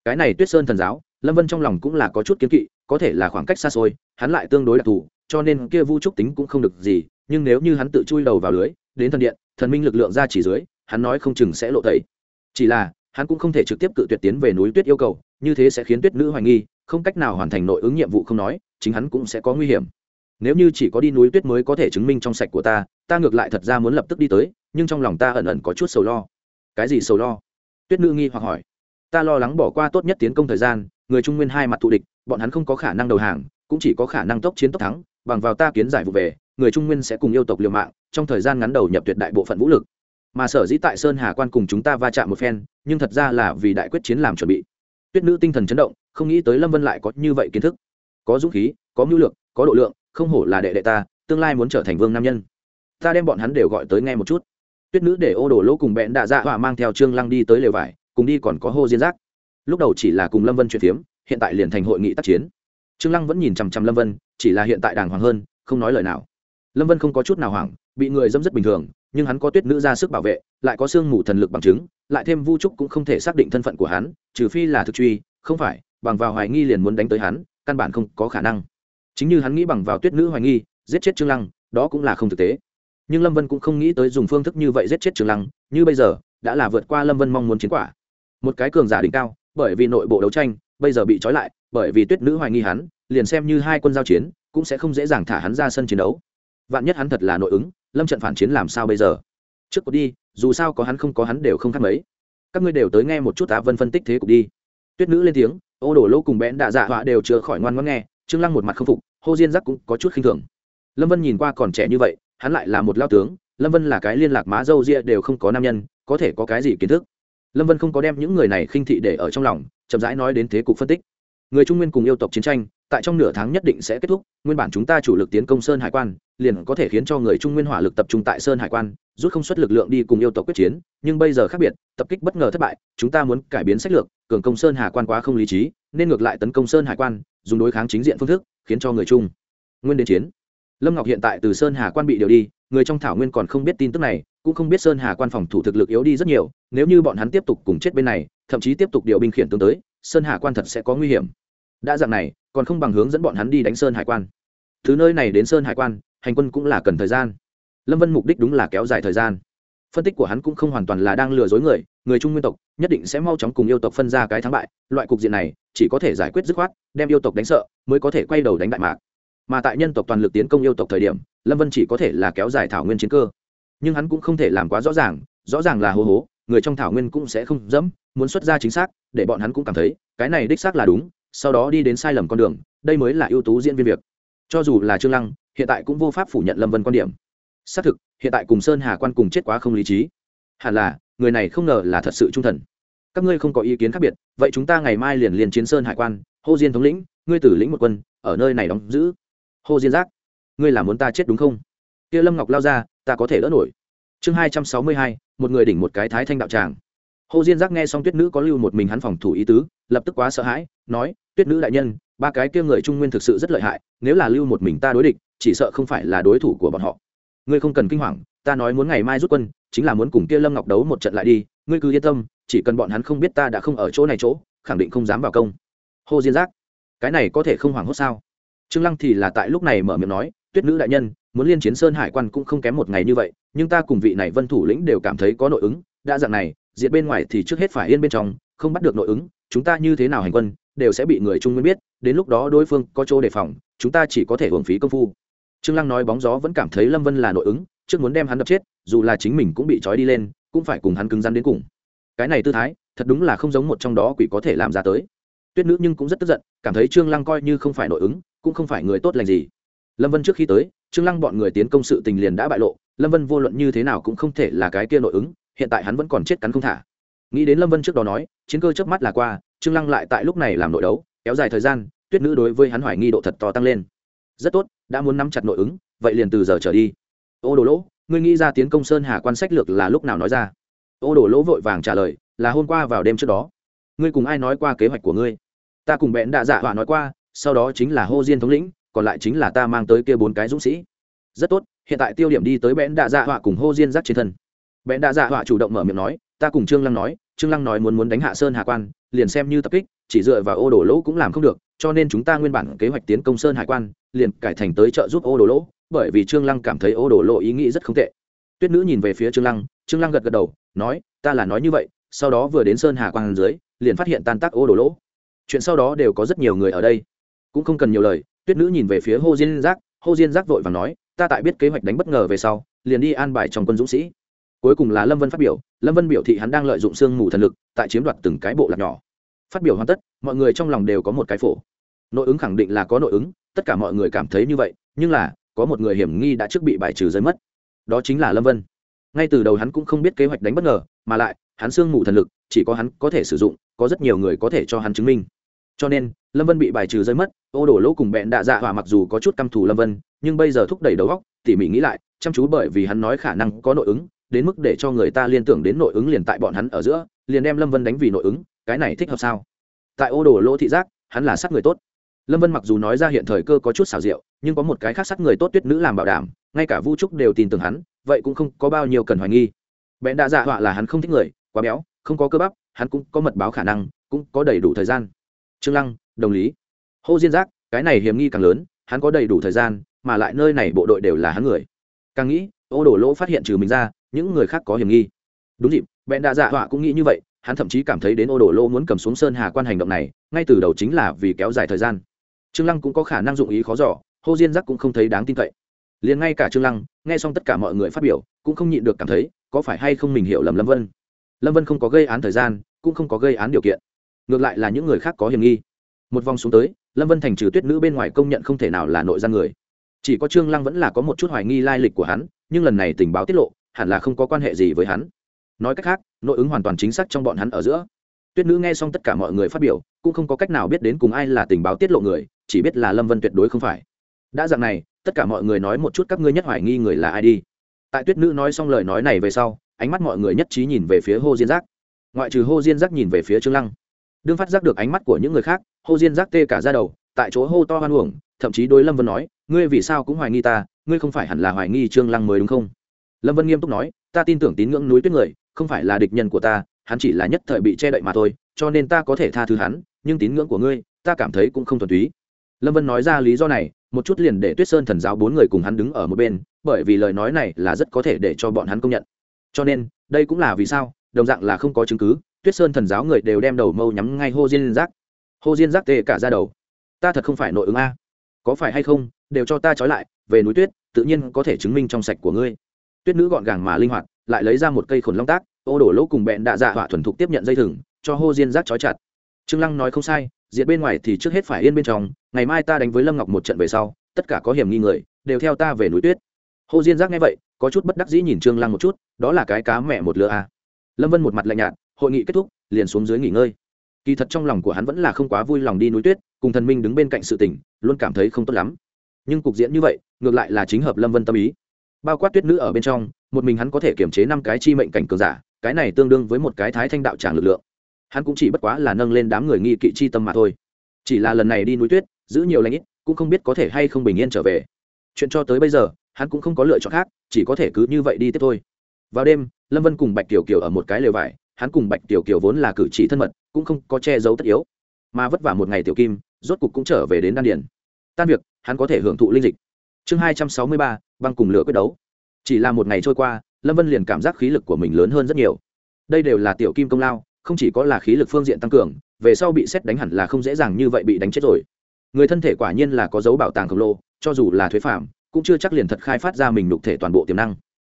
Cái này tuyết sơn thần giáo lâm vân trong lòng cũng là có chút kiến kỵ, có thể là khoảng cách xa xôi, hắn lại tương đối đặc thù, cho nên kia vu trúc tính cũng không được gì, nhưng nếu như hắn tự chui đầu vào lưới, đến thần điện, thần minh lực lượng ra chỉ dưới, hắn nói không chừng sẽ lộ tẩy. Chỉ là, hắn cũng không thể trực tiếp cự tuyệt tiến về núi tuyết yêu cầu, như thế sẽ khiến tuyết nữ hoài nghi, không cách nào hoàn thành nội ứng nhiệm vụ không nói, chính hắn cũng sẽ có nguy hiểm. Nếu như chỉ có đi núi tuyết mới có thể chứng minh trong sạch của ta ta ngược lại thật ra muốn lập tức đi tới, nhưng trong lòng ta ẩn ẩn có chút sầu lo. Cái gì sầu lo? Tuyết nữ nghi hoặc hỏi. Ta lo lắng bỏ qua tốt nhất tiến công thời gian người trung nguyên hai mặt thù địch, bọn hắn không có khả năng đầu hàng, cũng chỉ có khả năng tốc chiến tốc thắng, bằng vào ta kiến giải vụ về, người trung nguyên sẽ cùng yêu tộc liều mạng, trong thời gian ngắn đầu nhập tuyệt đại bộ phận vũ lực. Mà sở dĩ tại sơn hà quan cùng chúng ta va chạm một phen, nhưng thật ra là vì đại quyết chiến làm chuẩn bị. Tuyết nữ tinh thần chấn động, không nghĩ tới lâm vân lại có như vậy kiến thức. Có dũng khí, có mưu lược, có độ lượng, không hổ là đệ đệ ta, tương lai muốn trở thành vương nam nhân. Ta đem bọn hắn đều gọi tới nghe một chút. Tuyết nữ để ô đổ lỗ cùng bẹn đạ dạ họa mang theo trương lăng đi tới lều vải, cùng đi còn có hô diên giác lúc đầu chỉ là cùng lâm vân chuyện phiếm, hiện tại liền thành hội nghị tác chiến. Trương lăng vẫn nhìn chằm chằm lâm vân, chỉ là hiện tại đàng hoàng hơn, không nói lời nào. Lâm vân không có chút nào hoảng, bị người dâm rất bình thường, nhưng hắn có tuyết nữ ra sức bảo vệ, lại có sương mù thần lực bằng chứng, lại thêm vu trúc cũng không thể xác định thân phận của hắn, trừ phi là thực truy, không phải, bằng vào hoài nghi liền muốn đánh tới hắn, căn bản không có khả năng. Chính như hắn nghĩ bằng vào tuyết nữ hoài nghi, giết chết trương lăng, đó cũng là không thực tế. Nhưng lâm vân cũng không nghĩ tới dùng phương thức như vậy giết chết trương lăng, như bây giờ, đã là vượt qua lâm vân mong muốn chiến quả. Một cái cường giả đỉnh cao bởi vì nội bộ đấu tranh, bây giờ bị trói lại, bởi vì tuyết nữ hoài nghi hắn, liền xem như hai quân giao chiến, cũng sẽ không dễ dàng thả hắn ra sân chiến đấu. Vạn nhất hắn thật là nội ứng, lâm trận phản chiến làm sao bây giờ? Trước cuộc đi, dù sao có hắn không có hắn đều không khác mấy. Các ngươi đều tới nghe một chút tá vân phân tích thế cục đi. Tuyết nữ lên tiếng, ô đổ lỗ cùng bẽn đạ dạ họa đều chữa khỏi ngoan ngoãn nghe, trương lăng một mặt không phục, hô diên giác cũng có chút khinh thường. Lâm vân nhìn qua còn trẻ như vậy, hắn lại là một lao tướng, lâm vân là cái liên lạc má dâu ria đều không có nam nhân, có thể có cái gì kiến thức? Lâm vân không có đem những người này khinh thị để ở trong lòng, chậm rãi nói đến thế cục phân tích. Người trung nguyên cùng yêu tộc chiến tranh, tại trong nửa tháng nhất định sẽ kết thúc, nguyên bản chúng ta chủ lực tiến công sơn hải quan, liền có thể khiến cho người trung nguyên hỏa lực tập trung tại sơn hải quan, rút không xuất lực lượng đi cùng yêu tộc quyết chiến, nhưng bây giờ khác biệt, tập kích bất ngờ thất bại, chúng ta muốn cải biến sách lược, cường công sơn Hà quan quá không lý trí, nên ngược lại tấn công sơn hải quan, dùng đối kháng chính diện phương thức, khiến cho người trung nguyên đến chiến. Lâm ngọc hiện tại từ sơn hà quan bị điều đi, người trong thảo nguyên còn không biết tin tức này cũng không biết sơn hà quan phòng thủ thực lực yếu đi rất nhiều, nếu như bọn hắn tiếp tục cùng chết bên này, thậm chí tiếp tục điều binh khiển tướng tới, sơn hà quan thật sẽ có nguy hiểm. Đã dạng này, còn không bằng hướng dẫn bọn hắn đi đánh sơn hải quan. Thứ nơi này đến sơn hải quan, hành quân cũng là cần thời gian. Lâm vân mục đích đúng là kéo dài thời gian. Phân tích của hắn cũng không hoàn toàn là đang lừa dối người người trung nguyên tộc nhất định sẽ mau chóng cùng yêu tộc phân ra cái thắng bại, loại cục diện này chỉ có thể giải quyết dứt khoát, đem yêu tộc đánh sợ, mới có thể quay đầu đánh đại mạc. Mà tại nhân tộc toàn lực tiến công yêu tộc thời điểm, lâm vân chỉ có thể là kéo dài thảo nguyên chiến cơ nhưng hắn cũng không thể làm quá rõ ràng rõ ràng là hô hố, người trong thảo nguyên cũng sẽ không dẫm, muốn xuất ra chính xác, để bọn hắn cũng cảm thấy, cái này đích xác là đúng, sau đó đi đến sai lầm con đường, đây mới là ưu tú diễn viên việc. Cho dù là trương lăng, hiện tại cũng vô pháp phủ nhận lâm vân quan điểm. Xác thực, hiện tại cùng sơn hà quan cùng chết quá không lý trí. Hẳn là, người này không ngờ là thật sự trung thần. Các ngươi không có ý kiến khác biệt, vậy chúng ta ngày mai liền liền chiến sơn hải quan, hô diên thống lĩnh, ngươi tử lĩnh một quân, ở nơi này đóng giữ. Hô diên giác, ngươi là muốn ta chết đúng không? Kia lâm ngọc lao ra ta có thể đỡ nổi. Chương hai trăm sáu mươi hai, một người đỉnh một cái thái thanh đạo tràng. Hồ diên giác nghe xong tuyết nữ có lưu một mình hắn phòng thủ ý tứ, lập tức quá sợ hãi, nói, tuyết nữ đại nhân, ba cái kia người trung nguyên thực sự rất lợi hại, nếu là lưu một mình ta đối địch, chỉ sợ không phải là đối thủ của bọn họ. Ngươi không cần kinh hoàng, ta nói muốn ngày mai rút quân, chính là muốn cùng kia lâm ngọc đấu một trận lại đi, ngươi cứ yên tâm, chỉ cần bọn hắn không biết ta đã không ở chỗ này chỗ, khẳng định không dám vào công. Hồ diên giác, cái này có thể không hoảng hốt sao? Trương lăng thì là tại lúc này mở miệng nói, tuyết nữ đại nhân muốn liên chiến sơn hải quan cũng không kém một ngày như vậy, nhưng ta cùng vị này vân thủ lĩnh đều cảm thấy có nội ứng, đã dạng này, diệt bên ngoài thì trước hết phải yên bên trong, không bắt được nội ứng, chúng ta như thế nào hành quân, đều sẽ bị người trung nguyên biết, đến lúc đó đối phương có chỗ đề phòng, chúng ta chỉ có thể hưởng phí công phu. Trương lăng nói bóng gió vẫn cảm thấy lâm vân là nội ứng, trước muốn đem hắn đập chết, dù là chính mình cũng bị trói đi lên, cũng phải cùng hắn cứng rắn đến cùng. Cái này tư thái, thật đúng là không giống một trong đó quỷ có thể làm ra tới. Tuyết nữ nhưng cũng rất tức giận, cảm thấy trương lăng coi như không phải nội ứng, cũng không phải người tốt lành gì. Lâm vân trước khi tới trương lăng bọn người tiến công sự tình liền đã bại lộ, lâm vân vô luận như thế nào cũng không thể là cái kia nội ứng, hiện tại hắn vẫn còn chết cắn không thả. Nghĩ đến lâm vân trước đó nói, chiến cơ chớp mắt là qua, trương lăng lại tại lúc này làm nội đấu, kéo dài thời gian, tuyết nữ đối với hắn hoài nghi độ thật to tăng lên. Rất tốt, đã muốn nắm chặt nội ứng, vậy liền từ giờ trở đi. Ô đồ lỗ, ngươi nghĩ ra tiến công sơn hà quan sách lược là lúc nào nói ra? Ô đồ lỗ vội vàng trả lời, là hôm qua vào đêm trước đó. Ngươi cùng ai nói qua kế hoạch của ngươi? Ta cùng bẽn đã dạ họa nói qua, sau đó chính là hô diên thống lĩnh còn lại chính là ta mang tới kia bốn cái dũng sĩ. Rất tốt, hiện tại tiêu điểm đi tới bẽn đạ dạ họa cùng hô diên giác trên thân. Bẽn đạ dạ họa chủ động mở miệng nói, ta cùng trương lăng nói, trương lăng nói muốn muốn đánh hạ sơn hà quan, liền xem như tập kích, chỉ dựa vào ô đồ lỗ cũng làm không được, cho nên chúng ta nguyên bản kế hoạch tiến công sơn hải quan, liền cải thành tới trợ giúp ô đồ lỗ, bởi vì trương lăng cảm thấy ô đồ lỗ ý nghĩ rất không tệ. Tuyết nữ nhìn về phía trương lăng trương lăng gật gật đầu, nói, ta là nói như vậy, sau đó vừa đến sơn hà quan dưới, liền phát hiện tan tác ô đồ lỗ. Chuyện sau đó đều có rất nhiều người ở đây, cũng không cần nhiều lời tuyết nữ nhìn về phía hô diên giác, hô diên giác vội và nói, ta tại biết kế hoạch đánh bất ngờ về sau, liền đi an bài trong quân dũng sĩ. Cuối cùng là lâm vân phát biểu, lâm vân biểu thị hắn đang lợi dụng sương mù thần lực, tại chiếm đoạt từng cái bộ lạc nhỏ. Phát biểu hoàn tất, mọi người trong lòng đều có một cái phổ. Nội ứng khẳng định là có nội ứng, tất cả mọi người cảm thấy như vậy, nhưng là, có một người hiểm nghi đã trước bị bài trừ rơi mất. Đó chính là lâm vân. Ngay từ đầu hắn cũng không biết kế hoạch đánh bất ngờ, mà lại, hắn sương mù thần lực, chỉ có hắn có thể sử dụng, có rất nhiều người có thể cho hắn chứng minh cho nên, lâm vân bị bài trừ rơi mất, ô đổ lỗ cùng bẹn đạ dạ hỏa mặc dù có chút căm thù lâm vân, nhưng bây giờ thúc đẩy đầu góc tỉ mỉ nghĩ lại, chăm chú bởi vì hắn nói khả năng có nội ứng, đến mức để cho người ta liên tưởng đến nội ứng liền tại bọn hắn ở giữa, liền đem lâm vân đánh vì nội ứng, cái này thích hợp sao? Tại ô Đổ lỗ thị giác, hắn là sát người tốt. Lâm vân mặc dù nói ra hiện thời cơ có chút xảo diệu, nhưng có một cái khác sát người tốt tuyết nữ làm bảo đảm, ngay cả vu trúc đều tin tưởng hắn, vậy cũng không có bao nhiêu cần hoài nghi. Bẽn đã dạ họa là hắn không thích người, quá béo, không có cơ bắp, hắn cũng có mật báo khả năng, cũng có đầy đủ thời gian trương lăng, đồng lý. Hô diên giác, cái này hiểm nghi càng lớn, hắn có đầy đủ thời gian, mà lại nơi này bộ đội đều là hắn người. Càng nghĩ, ô đổ lỗ phát hiện trừ mình ra, những người khác có hiểm nghi. Đúng dịp bẹn đa dạ họa cũng nghĩ như vậy, hắn thậm chí cảm thấy đến ô đổ lỗ muốn cầm xuống sơn hà quan hành động này, ngay từ đầu chính là vì kéo dài thời gian. Trương lăng cũng có khả năng dụng ý khó giỏ hô diên giác cũng không thấy đáng tin cậy. Liền ngay cả trương lăng, nghe xong tất cả mọi người phát biểu, cũng không nhịn được cảm thấy, có phải hay không mình hiểu lầm lâm vân? Lâm vân không có gây án thời gian, cũng không có gây án điều kiện ngược lại là những người khác có hiểm nghi. Một vòng xuống tới, lâm vân thành trừ tuyết nữ bên ngoài công nhận không thể nào là nội gian người. Chỉ có trương lăng vẫn là có một chút hoài nghi lai lịch của hắn, nhưng lần này tình báo tiết lộ, hẳn là không có quan hệ gì với hắn. Nói cách khác, nội ứng hoàn toàn chính xác trong bọn hắn ở giữa. Tuyết nữ nghe xong tất cả mọi người phát biểu, cũng không có cách nào biết đến cùng ai là tình báo tiết lộ người, chỉ biết là lâm vân tuyệt đối không phải. Đã dạng này, tất cả mọi người nói một chút các ngươi nhất hoài nghi người là ai đi. Tại tuyết nữ nói xong lời nói này về sau, ánh mắt mọi người nhất trí nhìn về phía hô diên giác. Ngoại trừ hô diên giác nhìn về phía trương lăng đương phát giác được ánh mắt của những người khác, hô diên giác tê cả ra đầu, tại chỗ hô to hoan uổng, thậm chí đối lâm vân nói, ngươi vì sao cũng hoài nghi ta, ngươi không phải hẳn là hoài nghi trương lăng mới đúng không? Lâm vân nghiêm túc nói, ta tin tưởng tín ngưỡng núi tuyết người, không phải là địch nhân của ta, hắn chỉ là nhất thời bị che đậy mà thôi, cho nên ta có thể tha thứ hắn, nhưng tín ngưỡng của ngươi, ta cảm thấy cũng không thuần túy. Lâm vân nói ra lý do này, một chút liền để tuyết sơn thần giáo bốn người cùng hắn đứng ở một bên, bởi vì lời nói này là rất có thể để cho bọn hắn công nhận. Cho nên, đây cũng là vì sao, đồng dạng là không có chứng cứ tuyết sơn thần giáo người đều đem đầu mâu nhắm ngay hô diên giác. Hô diên giác tê cả ra đầu. Ta thật không phải nội ứng a. Có phải hay không, đều cho ta trói lại, về núi tuyết, tự nhiên có thể chứng minh trong sạch của ngươi. Tuyết nữ gọn gàng mà linh hoạt, lại lấy ra một cây khổn long tác, ô đổ lỗ cùng bẹn đạ dạ hỏa thuần thục tiếp nhận dây thừng, cho hô diên giác trói chặt. Trương lăng nói không sai diện bên ngoài thì trước hết phải yên bên trong, ngày mai ta đánh với lâm ngọc một trận về sau, tất cả có hiểm nghi người, đều theo ta về núi tuyết. Hô diên giác nghe vậy, có chút bất đắc dĩ nhìn trương lăng một chút, đó là cái cá mẹ một lứa a. Lâm vân một mặt lạnh nhạt hội nghị kết thúc, liền xuống dưới nghỉ ngơi. Kỳ thật trong lòng của hắn vẫn là không quá vui lòng đi núi tuyết, cùng thần minh đứng bên cạnh sự tỉnh luôn cảm thấy không tốt lắm. Nhưng cục diễn như vậy, ngược lại là chính hợp lâm vân tâm ý. Bao quát tuyết nữ ở bên trong, một mình hắn có thể kiểm chế năm cái chi mệnh cảnh cường giả, cái này tương đương với một cái thái thanh đạo tràng lực lượng. Hắn cũng chỉ bất quá là nâng lên đám người nghi kỵ chi tâm mà thôi. Chỉ là lần này đi núi tuyết, giữ nhiều lãnh ít, cũng không biết có thể hay không bình yên trở về. Chuyện cho tới bây giờ, hắn cũng không có lựa chọn khác, chỉ có thể cứ như vậy đi tiếp thôi. Vào đêm, lâm vân cùng bạch tiểu kiều ở một cái lều vải hắn cùng bạch tiểu kiều vốn là cử chỉ thân mật, cũng không có che giấu tất yếu. Mà vất vả một ngày tiểu kim, rốt cục cũng trở về đến đan điền. Tan việc, hắn có thể hưởng thụ linh dịch. Chương hai trăm sáu mươi ba, băng cùng lửa quyết đấu. Chỉ là một ngày trôi qua, lâm vân liền cảm giác khí lực của mình lớn hơn rất nhiều. Đây đều là tiểu kim công lao, không chỉ có là khí lực phương diện tăng cường, về sau bị xét đánh hẳn là không dễ dàng như vậy bị đánh chết rồi. Người thân thể quả nhiên là có dấu bảo tàng khổng lồ, cho dù là thuế phạm cũng chưa chắc liền thật khai phát ra mình đục thể toàn bộ tiềm năng.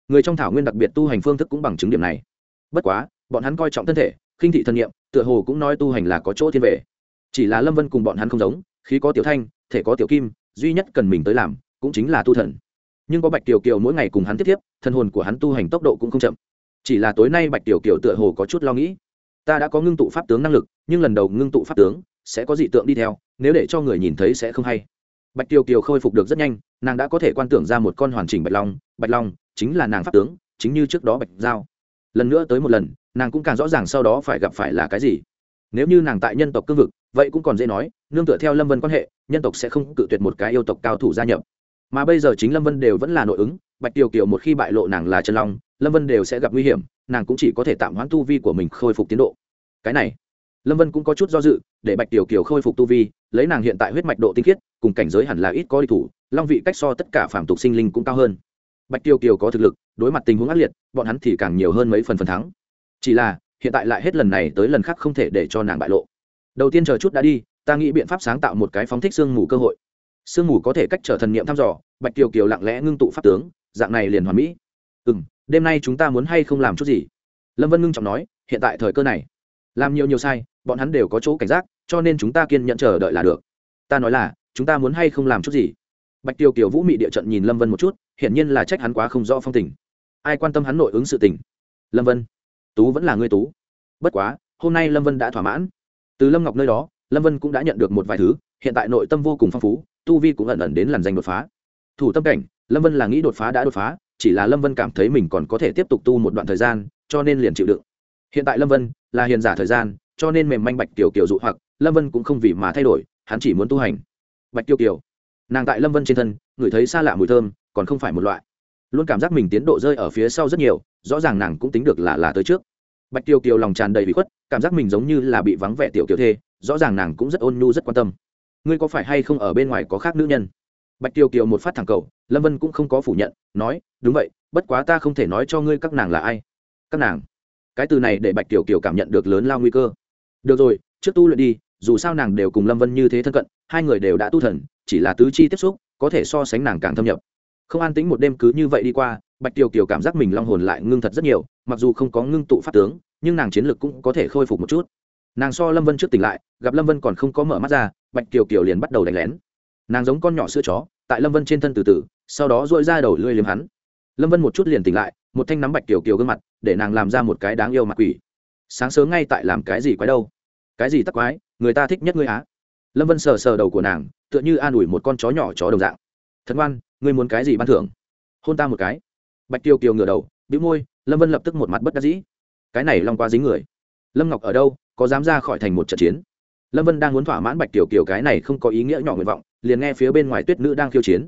Người trong thảo nguyên đặc biệt tu hành phương thức cũng bằng chứng điểm này. Bất quá bọn hắn coi trọng thân thể, khinh thị thân nhiệm tựa hồ cũng nói tu hành là có chỗ thiên về. Chỉ là lâm vân cùng bọn hắn không giống, khí có tiểu thanh, thể có tiểu kim, duy nhất cần mình tới làm, cũng chính là tu thần. Nhưng có bạch tiểu kiều mỗi ngày cùng hắn tiếp tiếp, thân hồn của hắn tu hành tốc độ cũng không chậm. Chỉ là tối nay bạch tiểu kiều tựa hồ có chút lo nghĩ. Ta đã có ngưng tụ pháp tướng năng lực, nhưng lần đầu ngưng tụ pháp tướng, sẽ có dị tượng đi theo, nếu để cho người nhìn thấy sẽ không hay. Bạch tiểu kiều khôi phục được rất nhanh, nàng đã có thể quan tưởng ra một con hoàn chỉnh bạch long. Bạch long chính là nàng pháp tướng, chính như trước đó bạch giao. Lần nữa tới một lần nàng cũng càng rõ ràng sau đó phải gặp phải là cái gì. Nếu như nàng tại nhân tộc cương vực, vậy cũng còn dễ nói, nương tựa theo lâm vân quan hệ, nhân tộc sẽ không cự tuyệt một cái yêu tộc cao thủ gia nhập. Mà bây giờ chính lâm vân đều vẫn là nội ứng, bạch tiểu kiều một khi bại lộ nàng là chân long, lâm vân đều sẽ gặp nguy hiểm, nàng cũng chỉ có thể tạm hoãn tu vi của mình khôi phục tiến độ. Cái này, lâm vân cũng có chút do dự, để bạch tiểu kiều khôi phục tu vi, lấy nàng hiện tại huyết mạch độ tinh khiết, cùng cảnh giới hẳn là ít có đi thủ, long vị cách so tất cả phạm tục sinh linh cũng cao hơn. Bạch tiểu kiều có thực lực, đối mặt tình huống ác liệt, bọn hắn thì càng nhiều hơn mấy phần phần thắng chỉ là, hiện tại lại hết lần này tới lần khác không thể để cho nàng bại lộ. Đầu tiên chờ chút đã đi, ta nghĩ biện pháp sáng tạo một cái phóng thích sương mù cơ hội. Sương mù có thể cách trở thần niệm thăm dò, bạch kiều kiều lặng lẽ ngưng tụ pháp tướng, dạng này liền hoàn mỹ. Ừ m đêm nay chúng ta muốn hay không làm chút gì? Lâm vân ngưng trọng nói, hiện tại thời cơ này, làm nhiều nhiều sai, bọn hắn đều có chỗ cảnh giác, cho nên chúng ta kiên nhận chờ đợi là được. Ta nói là, chúng ta muốn hay không làm chút gì? Bạch tiêu kiều vũ mị địa trận nhìn lâm vân một chút, hiển nhiên là trách hắn quá không rõ phong tình. Ai quan tâm hắn nội ứng sự tình? Lâm vân tú vẫn là người tú. Bất quá, hôm nay lâm vân đã thỏa mãn. Từ lâm ngọc nơi đó, lâm vân cũng đã nhận được một vài thứ, hiện tại nội tâm vô cùng phong phú, tu vi cũng ẩn ẩn đến làn danh đột phá. Thủ tâm cảnh, lâm vân là nghĩ đột phá đã đột phá, chỉ là lâm vân cảm thấy mình còn có thể tiếp tục tu một đoạn thời gian, cho nên liền chịu đựng. Hiện tại lâm vân là hiền giả thời gian, cho nên mềm manh bạch tiểu kiều dụ hoặc, lâm vân cũng không vì mà thay đổi, hắn chỉ muốn tu hành. Bạch tiêu kiều, nàng tại lâm vân trên thân, ngửi thấy xa lạ mùi thơm, còn không phải một loại luôn cảm giác mình tiến độ rơi ở phía sau rất nhiều, rõ ràng nàng cũng tính được là là tới trước. Bạch tiêu kiều lòng tràn đầy bị khuất, cảm giác mình giống như là bị vắng vẻ tiểu kiều thê, rõ ràng nàng cũng rất ôn nhu, rất quan tâm. Ngươi có phải hay không ở bên ngoài có khác nữ nhân? Bạch tiêu kiều một phát thẳng cầu, lâm vân cũng không có phủ nhận, nói, đúng vậy, bất quá ta không thể nói cho ngươi các nàng là ai. Các nàng. Cái từ này để bạch tiểu kiều cảm nhận được lớn lao nguy cơ. Được rồi, trước tu luyện đi, dù sao nàng đều cùng lâm vân như thế thân cận, hai người đều đã tu thần, chỉ là tứ chi tiếp xúc, có thể so sánh nàng càng thâm nhập không an tính một đêm cứ như vậy đi qua, bạch tiểu kiều cảm giác mình long hồn lại ngưng thật rất nhiều, mặc dù không có ngưng tụ pháp tướng, nhưng nàng chiến lực cũng có thể khôi phục một chút. Nàng so lâm vân trước tỉnh lại, gặp lâm vân còn không có mở mắt ra, bạch kiều kiều liền bắt đầu đánh lén. Nàng giống con nhỏ sữa chó, tại lâm vân trên thân từ từ, sau đó dội ra đầu lưỡi liếm hắn. Lâm vân một chút liền tỉnh lại, một thanh nắm bạch kiều kiều gương mặt, để nàng làm ra một cái đáng yêu mặt quỷ. Sáng sớm ngay tại làm cái gì quái đâu? Cái gì tắc quái? Người ta thích nhất ngươi á. Lâm vân sờ sờ đầu của nàng, tựa như an ủi một con chó nhỏ chó đồng dạng. Thật ngoan ngươi muốn cái gì ban thưởng? Hôn ta một cái. Bạch Tiêu kiều ngửa đầu, bĩu môi, lâm vân lập tức một mặt bất đắc dĩ. Cái này long qua dính người. Lâm ngọc ở đâu, có dám ra khỏi thành một trận chiến? Lâm vân đang muốn thỏa mãn bạch tiểu kiều cái này không có ý nghĩa nhỏ nguyện vọng, liền nghe phía bên ngoài tuyết nữ đang khiêu chiến.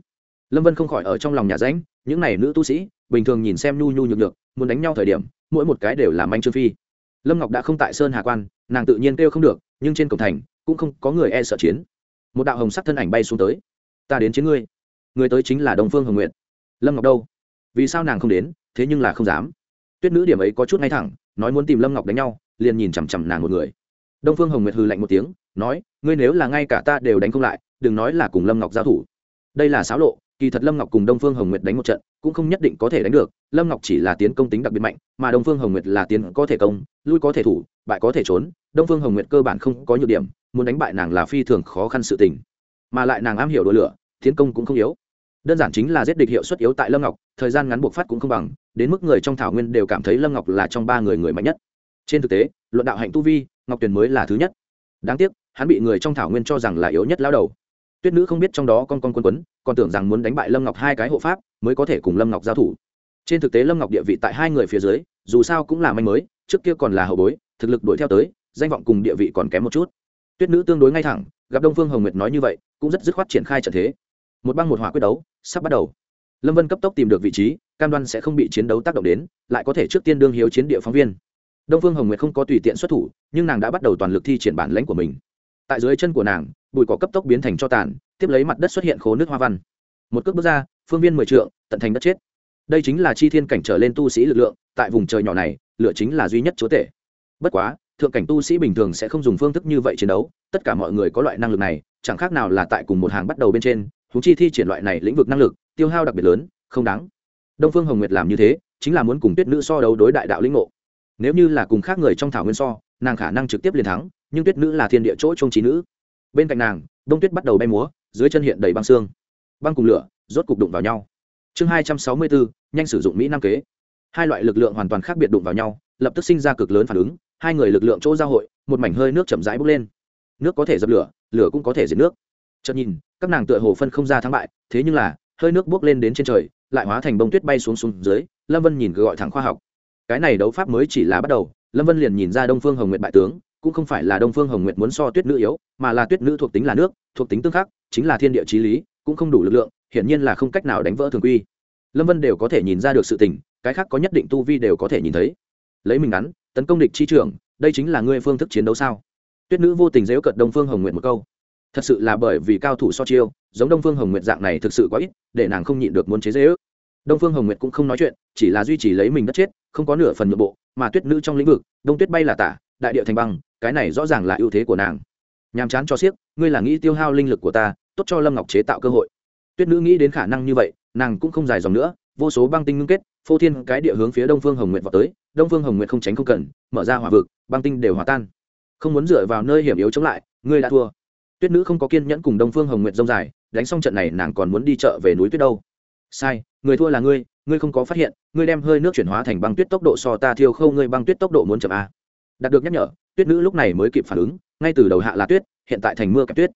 Lâm vân không khỏi ở trong lòng nhà ránh những này nữ tu sĩ, bình thường nhìn xem nhu nhu nhược được muốn đánh nhau thời điểm, mỗi một cái đều là manh trương phi. Lâm ngọc đã không tại sơn hà quan, nàng tự nhiên kêu không được, nhưng trên cổng thành, cũng không có người e sợ chiến. Một đạo hồng sắc thân ảnh bay xuống tới. Ta đến chiến ngươi người tới chính là đồng phương hồng nguyện lâm ngọc đâu vì sao nàng không đến thế nhưng là không dám tuyết nữ điểm ấy có chút ngay thẳng nói muốn tìm lâm ngọc đánh nhau liền nhìn chằm chằm nàng một người đông phương hồng nguyệt hừ lạnh một tiếng nói ngươi nếu là ngay cả ta đều đánh không lại đừng nói là cùng lâm ngọc giao thủ đây là xáo lộ kỳ thật lâm ngọc cùng đông phương hồng nguyệt đánh một trận cũng không nhất định có thể đánh được lâm ngọc chỉ là tiến công tính đặc biệt mạnh mà đông phương hồng nguyệt là tiến có thể công lui có thể thủ bại có thể trốn đông phương hồng nguyệt cơ bản không có nhược điểm muốn đánh bại nàng là phi thường khó khăn sự tình mà lại nàng am hiểu đôi lửa tiến công cũng không yếu đơn giản chính là giết địch hiệu suất yếu tại lâm ngọc, thời gian ngắn buộc phát cũng không bằng, đến mức người trong thảo nguyên đều cảm thấy lâm ngọc là trong ba người người mạnh nhất. Trên thực tế, luận đạo hạnh tu vi, ngọc tuyền mới là thứ nhất. Đáng tiếc, hắn bị người trong thảo nguyên cho rằng là yếu nhất lao đầu. Tuyết nữ không biết trong đó con con quân quấn, còn tưởng rằng muốn đánh bại lâm ngọc hai cái hộ pháp, mới có thể cùng lâm ngọc giao thủ. Trên thực tế lâm ngọc địa vị tại hai người phía dưới, dù sao cũng là manh mới, trước kia còn là hậu bối, thực lực đuổi theo tới, danh vọng cùng địa vị còn kém một chút. Tuyết nữ tương đối ngay thẳng, gặp đông phương hồng nguyệt nói như vậy, cũng rất dứt khoát triển khai trận thế một băng một hỏa quyết đấu, sắp bắt đầu. Lâm vân cấp tốc tìm được vị trí, cam đoan sẽ không bị chiến đấu tác động đến, lại có thể trước tiên đương hiếu chiến địa phóng viên. Đông phương hồng nguyệt không có tùy tiện xuất thủ, nhưng nàng đã bắt đầu toàn lực thi triển bản lãnh của mình. Tại dưới chân của nàng, bụi cỏ cấp tốc biến thành cho tàn, tiếp lấy mặt đất xuất hiện khố nước hoa văn. Một cước bước ra, phương viên mười trượng, tận thành đất chết. Đây chính là chi thiên cảnh trở lên tu sĩ lực lượng, tại vùng trời nhỏ này lựa chính là duy nhất chúa tể. Bất quá, thượng cảnh tu sĩ bình thường sẽ không dùng phương thức như vậy chiến đấu, tất cả mọi người có loại năng lực này, chẳng khác nào là tại cùng một hàng bắt đầu bên trên thú chi thi triển loại này lĩnh vực năng lực, tiêu hao đặc biệt lớn, không đáng. Đông phương hồng nguyệt làm như thế, chính là muốn cùng tuyết nữ so đấu đối đại đạo lĩnh ngộ. Nếu như là cùng khác người trong thảo nguyên so, nàng khả năng trực tiếp liền thắng, nhưng tuyết nữ là thiên địa chỗ trông trí nữ. Bên cạnh nàng, đông tuyết bắt đầu bay múa, dưới chân hiện đầy băng xương. Băng cùng lửa, rốt cục đụng vào nhau. Chương hai trăm sáu mươi bốn, nhanh sử dụng mỹ nam kế. Hai loại lực lượng hoàn toàn khác biệt đụng vào nhau, lập tức sinh ra cực lớn phản ứng, hai người lực lượng chỗ giao hội, một mảnh hơi nước chậm rãi bốc lên. Nước có thể dập lửa lửa cũng có thể diệt nước chợt nhìn, các nàng tựa hồ phân không ra thắng bại, thế nhưng là, hơi nước bốc lên đến trên trời, lại hóa thành bông tuyết bay xuống xuống dưới, lâm vân nhìn gọi thẳng khoa học. Cái này đấu pháp mới chỉ là bắt đầu, lâm vân liền nhìn ra đông phương hồng nguyệt bại tướng, cũng không phải là đông phương hồng nguyệt muốn so tuyết nữ yếu, mà là tuyết nữ thuộc tính là nước, thuộc tính tương khắc, chính là thiên địa trí lý, cũng không đủ lực lượng, hiển nhiên là không cách nào đánh vỡ thường quy. Lâm vân đều có thể nhìn ra được sự tình, cái khác có nhất định tu vi đều có thể nhìn thấy. Lấy mình ngắn, tấn công địch chi trưởng, đây chính là ngươi phương thức chiến đấu sao? Tuyết nữ vô tình dễu cợt đông phương hồng nguyệt một câu thật sự là bởi vì cao thủ so chiêu, giống đông phương hồng nguyệt dạng này thực sự quá ít, để nàng không nhịn được muốn chế dễ ước đông phương hồng nguyệt cũng không nói chuyện, chỉ là duy trì lấy mình đất chết, không có nửa phần nhượng bộ, mà tuyết nữ trong lĩnh vực, đông tuyết bay là tả, đại địa thành băng, cái này rõ ràng là ưu thế của nàng. Nhàm chán cho siếc, ngươi là nghĩ tiêu hao linh lực của ta, tốt cho lâm ngọc chế tạo cơ hội. Tuyết nữ nghĩ đến khả năng như vậy, nàng cũng không dài dòng nữa, vô số băng tinh ngưng kết, phô thiên cái địa hướng phía đông phương hồng nguyệt vào tới, đông phương hồng nguyệt không tránh không cần, mở ra hỏa vực, băng tinh đều hòa tan. Không muốn dựa vào nơi hiểm yếu chống lại, ngươi đã thua tuyết nữ không có kiên nhẫn cùng đông phương hồng nguyệt dông dài, đánh xong trận này nàng còn muốn đi chợ về núi tuyết đâu. Sai, người thua là ngươi ngươi không có phát hiện, ngươi đem hơi nước chuyển hóa thành băng tuyết tốc độ so ta thiêu khâu ngươi băng tuyết tốc độ muốn chậm a đạt được nhắc nhở, tuyết nữ lúc này mới kịp phản ứng, ngay từ đầu hạ là tuyết, hiện tại thành mưa kẹp tuyết.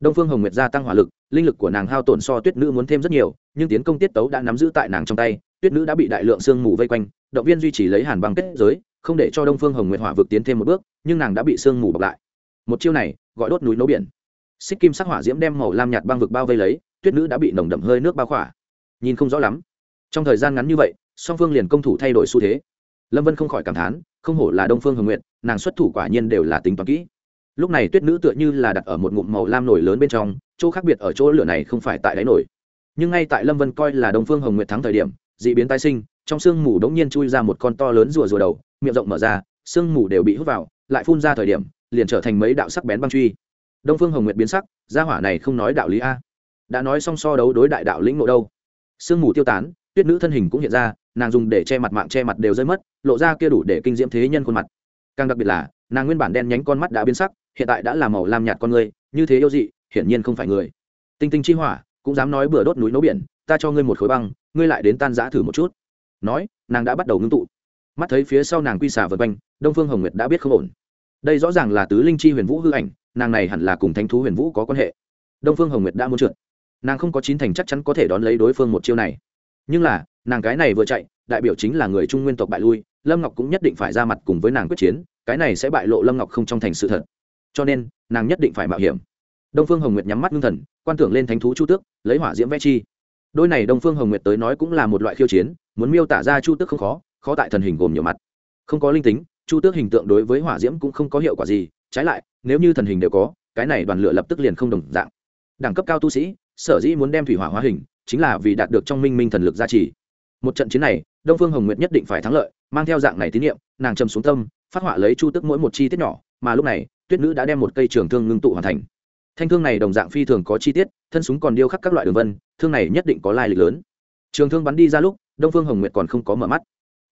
Đông phương hồng nguyệt gia tăng hỏa lực, linh lực của nàng hao tổn so tuyết nữ muốn thêm rất nhiều, nhưng tiến công tiết tấu đã nắm giữ tại nàng trong tay, tuyết nữ đã bị đại lượng sương mù vây quanh, động viên duy trì lấy hàn băng kết giới, không để cho đông phương hồng nguyệt hỏa vực tiến thêm một bước, nhưng nàng đã bị sương mù bọc lại. Một chiêu này, gọi đốt núi nấu biển xích kim sắc hỏa diễm đem màu lam nhạt băng vực bao vây lấy, tuyết nữ đã bị nồng đậm hơi nước bao khỏa. Nhìn không rõ lắm. Trong thời gian ngắn như vậy, song phương liền công thủ thay đổi xu thế. Lâm vân không khỏi cảm thán, không hổ là đông phương hồng nguyện nàng xuất thủ quả nhiên đều là tính toán kỹ. Lúc này tuyết nữ tựa như là đặt ở một ngụm màu lam nổi lớn bên trong, chỗ khác biệt ở chỗ lửa này không phải tại đáy nổi. Nhưng ngay tại lâm vân coi là đông phương hồng nguyệt thắng thời điểm d ị biến tái sinh, trong sương mù đống nhiên chui ra một con to lớn rùa rùa đầu, miệng rộng mở ra, sương mù đều bị hút vào, lại phun ra thời điểm, liền trở thành mấy đạo sắc bén băng truy đông phương hồng nguyệt biến sắc, gia hỏa này không nói đạo lý a. Đã nói xong so đấu đối đại đạo lĩnh ngộ đâu. Sương mù tiêu tán, tuyết nữ thân hình cũng hiện ra, nàng dùng để che mặt mạng che mặt đều rơi mất, lộ ra kia đủ để kinh diễm thế nhân khuôn mặt. Càng đặc biệt là, nàng nguyên bản đen nhánh con mắt đã biến sắc, hiện tại đã là màu lam nhạt con người, như thế yêu dị, hiển nhiên không phải người. Tinh tinh chi hỏa, cũng dám nói bừa đốt núi nấu biển, ta cho ngươi một khối băng, ngươi lại đến tan giã thử một chút. Nói, nàng đã bắt đầu ngưng tụ. Mắt thấy phía sau nàng quy xả vượt quanh, đông phương hồng nguyệt đã biết không ổn đây rõ ràng là tứ linh chi huyền vũ hư ảnh, nàng này hẳn là cùng thánh thú huyền vũ có quan hệ. Đông phương hồng nguyệt đã muốn trượt. Nàng không có chín thành chắc chắn có thể đón lấy đối phương một chiêu này. Nhưng là, nàng cái này vừa chạy, đại biểu chính là người trung nguyên tộc bại lui, lâm ngọc cũng nhất định phải ra mặt cùng với nàng quyết chiến, cái này sẽ bại lộ lâm ngọc không trong thành sự thật. Cho nên, nàng nhất định phải mạo hiểm. Đông phương hồng nguyệt nhắm mắt ngưng thần, quan tưởng lên thánh thú chu tước, lấy hỏa diễm vẽ chi. Đôi này đông phương hồng nguyệt tới nói cũng là một loại khiêu chiến, muốn miêu tả ra chu tước không khó khó tại thần hình gồm nhiều mặt. Không có linh tính chu tước hình tượng đối với hỏa diễm cũng không có hiệu quả gì, trái lại, nếu như thần hình đều có, cái này đoàn lửa lập tức liền không đồng dạng. Đẳng cấp cao tu sĩ, sở dĩ muốn đem thủy hỏa hóa hình, chính là vì đạt được trong minh minh thần lực gia trì. Một trận chiến này, đông phương hồng nguyệt nhất định phải thắng lợi, mang theo dạng này tín nhiệm nàng trầm xuống tâm, phát họa lấy chu tức mỗi một chi tiết nhỏ, mà lúc này, tuyết nữ đã đem một cây trường thương ngưng tụ hoàn thành. Thanh thương này đồng dạng phi thường có chi tiết, thân súng còn điêu khắc các loại đường vân, thương này nhất định có lai lịch lớn. Trường thương bắn đi ra lúc, đông phương hồng nguyệt còn không có mở mắt.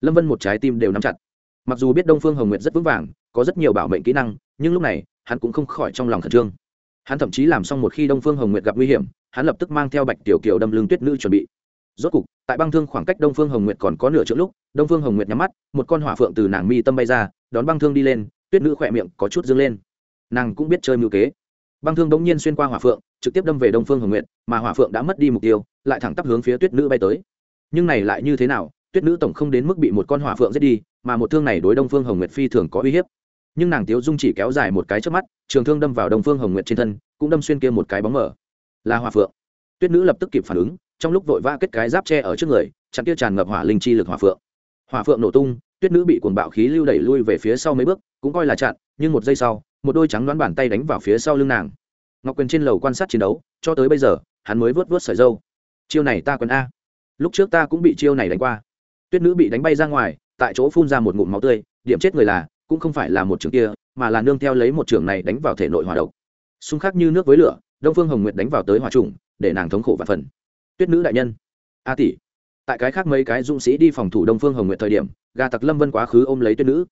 Lâm vân một trái tim đều nắm chặt mặc dù biết đông phương hồng nguyệt rất vững vàng, có rất nhiều bảo mệnh kỹ năng, nhưng lúc này, hắn cũng không khỏi trong lòng khẩn trương. Hắn thậm chí làm xong một khi đông phương hồng nguyệt gặp nguy hiểm, hắn lập tức mang theo bạch tiểu kiều đâm lưng tuyết nữ chuẩn bị. Rốt cục, tại băng thương khoảng cách đông phương hồng nguyệt còn có nửa chữ lúc, đông phương hồng nguyệt nhắm mắt, một con hỏa phượng từ nàng mi tâm bay ra, đón băng thương đi lên, tuyết nữ khỏe miệng có chút dâng lên. Nàng cũng biết chơi mưu kế. Băng thương đống nhiên xuyên qua hỏa phượng, trực tiếp đâm về đông phương hồng nguyệt, mà hỏa phượng đã mất đi mục tiêu, lại thẳng tắp hướng phía tuyết nữ bay tới. Nhưng này lại như thế nào, tuyết nữ tổng không đến mức bị một con hỏa phượng giết đi mà một thương này đối đông phương hồng nguyệt phi thường có uy hiếp. Nhưng nàng tiếu dung chỉ kéo dài một cái trước mắt, trường thương đâm vào đông phương hồng nguyệt trên thân, cũng đâm xuyên kia một cái bóng mở là hỏa phượng. Tuyết nữ lập tức kịp phản ứng, trong lúc vội vã kết cái giáp tre ở trước người, chặn kia tràn ngập hỏa linh chi lực hỏa phượng. Hỏa phượng nổ tung, tuyết nữ bị cuồng bạo khí lưu đẩy lui về phía sau mấy bước, cũng coi là chặn, nhưng một giây sau, một đôi trắng đoán bàn tay đánh vào phía sau lưng nàng. Ngọc quyền trên lầu quan sát chiến đấu, cho tới bây giờ, hắn mới vớt vớt sợi dâu. Chiêu này ta còn a. Lúc trước ta cũng bị chiêu này đánh qua. Tuyết nữ bị đánh bay ra ngoài tại chỗ phun ra một ngụm máu tươi, điểm chết người là, cũng không phải là một trường kia, mà là nương theo lấy một trường này đánh vào thể nội hỏa độc. Xung khắc như nước với lửa, đông phương hồng nguyệt đánh vào tới hỏa trùng, để nàng thống khổ và phần. Tuyết nữ đại nhân. A tỷ. Tại cái khác mấy cái dũng sĩ đi phòng thủ đông phương hồng nguyệt thời điểm, gà tặc lâm vân quá khứ ôm lấy tuyết nữ.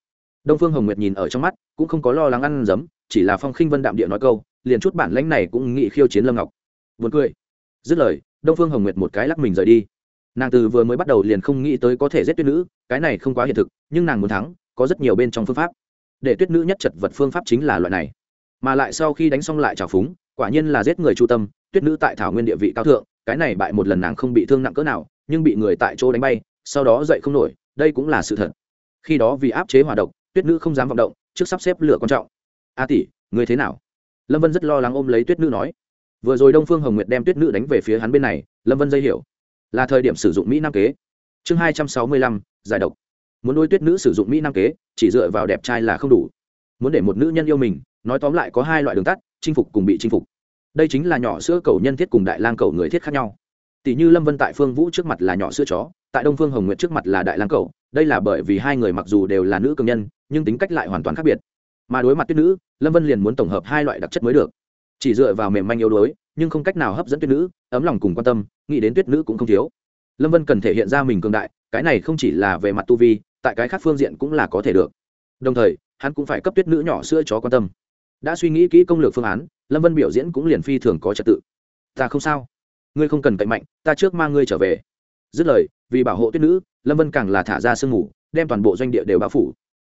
Đông phương hồng nguyệt nhìn ở trong mắt, cũng không có lo lắng ăn giấm chỉ là phong khinh vân đạm địa nói câu, liền chút bản lãnh này cũng nghị khiêu chiến lâm ngọc. Vượt cười. Dứt lời, đông phương hồng nguyệt một cái lắc mình rời đi nàng từ vừa mới bắt đầu liền không nghĩ tới có thể giết tuyết nữ, cái này không quá hiện thực, nhưng nàng muốn thắng, có rất nhiều bên trong phương pháp. Để tuyết nữ nhất chật vật phương pháp chính là loại này. Mà lại sau khi đánh xong lại trào phúng, quả nhiên là giết người chu tâm, tuyết nữ tại thảo nguyên địa vị cao thượng, cái này bại một lần nàng không bị thương nặng cỡ nào, nhưng bị người tại chỗ đánh bay, sau đó dậy không nổi, đây cũng là sự thật. Khi đó vì áp chế hòa độc, tuyết nữ không dám vọng động, trước sắp xếp lửa quan trọng. A tỷ người thế nào? Lâm vân rất lo lắng ôm lấy tuyết nữ nói. Vừa rồi đông phương hồng nguyệt đem tuyết nữ đánh về phía hắn bên này, lâm vân dây hiểu là thời điểm sử dụng mỹ nam kế. Chương hai trăm sáu mươi lăm, giải độc. Muốn nuôi tuyết nữ sử dụng mỹ nam kế, chỉ dựa vào đẹp trai là không đủ. Muốn để một nữ nhân yêu mình, nói tóm lại có hai loại đường tắt, chinh phục cùng bị chinh phục. Đây chính là nhỏ sữa cầu nhân thiết cùng đại lang cầu người thiết khác nhau. Tỷ như lâm vân tại phương vũ trước mặt là nhỏ sữa chó, tại đông phương hồng nguyện trước mặt là đại lang cầu. Đây là bởi vì hai người mặc dù đều là nữ cường nhân, nhưng tính cách lại hoàn toàn khác biệt. Mà đối mặt tuyết nữ, lâm vân liền muốn tổng hợp hai loại đặc chất mới được chỉ dựa vào mềm manh yếu đuối, nhưng không cách nào hấp dẫn tuyết nữ, ấm lòng cùng quan tâm, nghĩ đến tuyết nữ cũng không thiếu. Lâm vân cần thể hiện ra mình cường đại, cái này không chỉ là về mặt tu vi, tại cái khác phương diện cũng là có thể được. Đồng thời, hắn cũng phải cấp tuyết nữ nhỏ sữa chó quan tâm. Đã suy nghĩ kỹ công lược phương án, lâm vân biểu diễn cũng liền phi thường có trật tự. Ta không sao. Ngươi không cần cậy mạnh, ta trước mang ngươi trở về. Dứt lời, vì bảo hộ tuyết nữ, lâm vân càng là thả ra sương mù, đem toàn bộ doanh địa đều bao phủ.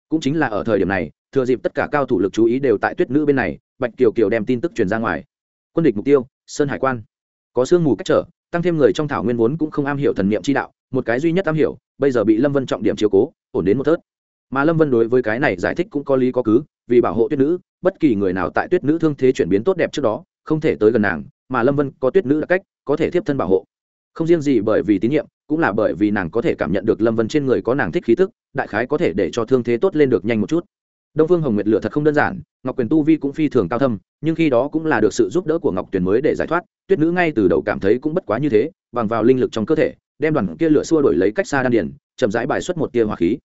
Cũng chính là ở thời điểm này, thừa dịp tất cả cao thủ lực chú ý đều tại tuyết nữ bên này bạch kiều kiều đem tin tức truyền ra ngoài. Quân địch mục tiêu, sơn hải quan. Có sương mù cách trở, tăng thêm người trong thảo nguyên vốn cũng không am hiểu thần niệm chi đạo, một cái duy nhất am hiểu, bây giờ bị lâm vân trọng điểm chiếu cố, ổn đến một thớt. Mà lâm vân đối với cái này giải thích cũng có lý có cứ, vì bảo hộ tuyết nữ, bất kỳ người nào tại tuyết nữ thương thế chuyển biến tốt đẹp trước đó, không thể tới gần nàng, mà lâm vân có tuyết nữ là cách, có thể tiếp thân bảo hộ. Không riêng gì bởi vì tín nhiệm, cũng là bởi vì nàng có thể cảm nhận được lâm vân trên người có nàng thích khí thức đại khái có thể để cho thương thế tốt lên được nhanh một chút đông phương hồng nguyệt lửa thật không đơn giản, ngọc quyền tu vi cũng phi thường cao thâm, nhưng khi đó cũng là được sự giúp đỡ của ngọc tuyền mới để giải thoát, tuyết nữ ngay từ đầu cảm thấy cũng bất quá như thế, bằng vào linh lực trong cơ thể, đem đoàn kia lửa xua đổi lấy cách xa đan điền, chậm rãi bài xuất một tia hỏa khí.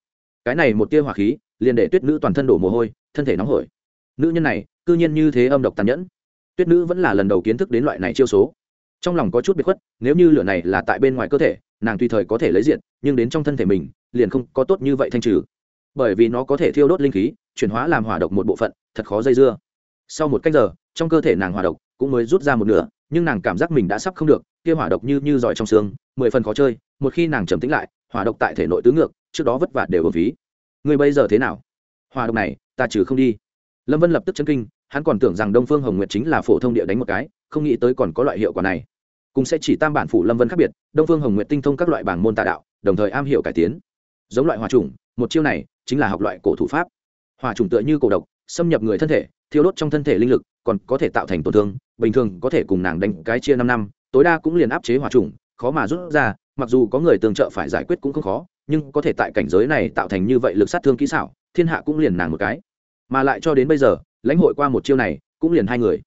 Cái này một tia hỏa khí, liền để tuyết nữ toàn thân đổ mồ hôi, thân thể nóng hổi. Nữ nhân này, cư nhiên như thế âm độc tàn nhẫn. Tuyết nữ vẫn là lần đầu kiến thức đến loại này chiêu số. Trong lòng có chút bị khuất, nếu như lửa này là tại bên ngoài cơ thể, nàng tùy thời có thể lấy diện nhưng đến trong thân thể mình, liền không có tốt như vậy thanh trừ. Bởi vì nó có thể thiêu đốt linh khí chuyển hóa làm hỏa độc một bộ phận, thật khó dây dưa. Sau một cách giờ, trong cơ thể nàng hỏa độc cũng mới rút ra một nửa, nhưng nàng cảm giác mình đã sắp không được, kia hỏa độc như như giỏi trong xương, mười phần khó chơi, một khi nàng trầm tĩnh lại, hỏa độc tại thể nội tứ ngược, trước đó vất vả đều ở ví. Người bây giờ thế nào? Hỏa độc này, ta trừ không đi. Lâm vân lập tức chân kinh, hắn còn tưởng rằng đông phương hồng nguyệt chính là phổ thông địa đánh một cái, không nghĩ tới còn có loại hiệu quả này. Cùng sẽ chỉ tam bản phủ lâm vân khác biệt, đông phương hồng nguyệt tinh thông các loại bảng môn tà đạo, đồng thời am hiểu cải tiến. Giống loại hòa trùng một chiêu này chính là học loại cổ thủ pháp hòa trùng tựa như cổ độc, xâm nhập người thân thể, thiêu đốt trong thân thể linh lực, còn có thể tạo thành tổn thương, bình thường có thể cùng nàng đánh cái chia năm năm, tối đa cũng liền áp chế hòa trùng, khó mà rút ra, mặc dù có người tương trợ phải giải quyết cũng không khó, nhưng có thể tại cảnh giới này tạo thành như vậy lực sát thương kỹ xảo, thiên hạ cũng liền nàng một cái. Mà lại cho đến bây giờ, lãnh hội qua một chiêu này, cũng liền hai người.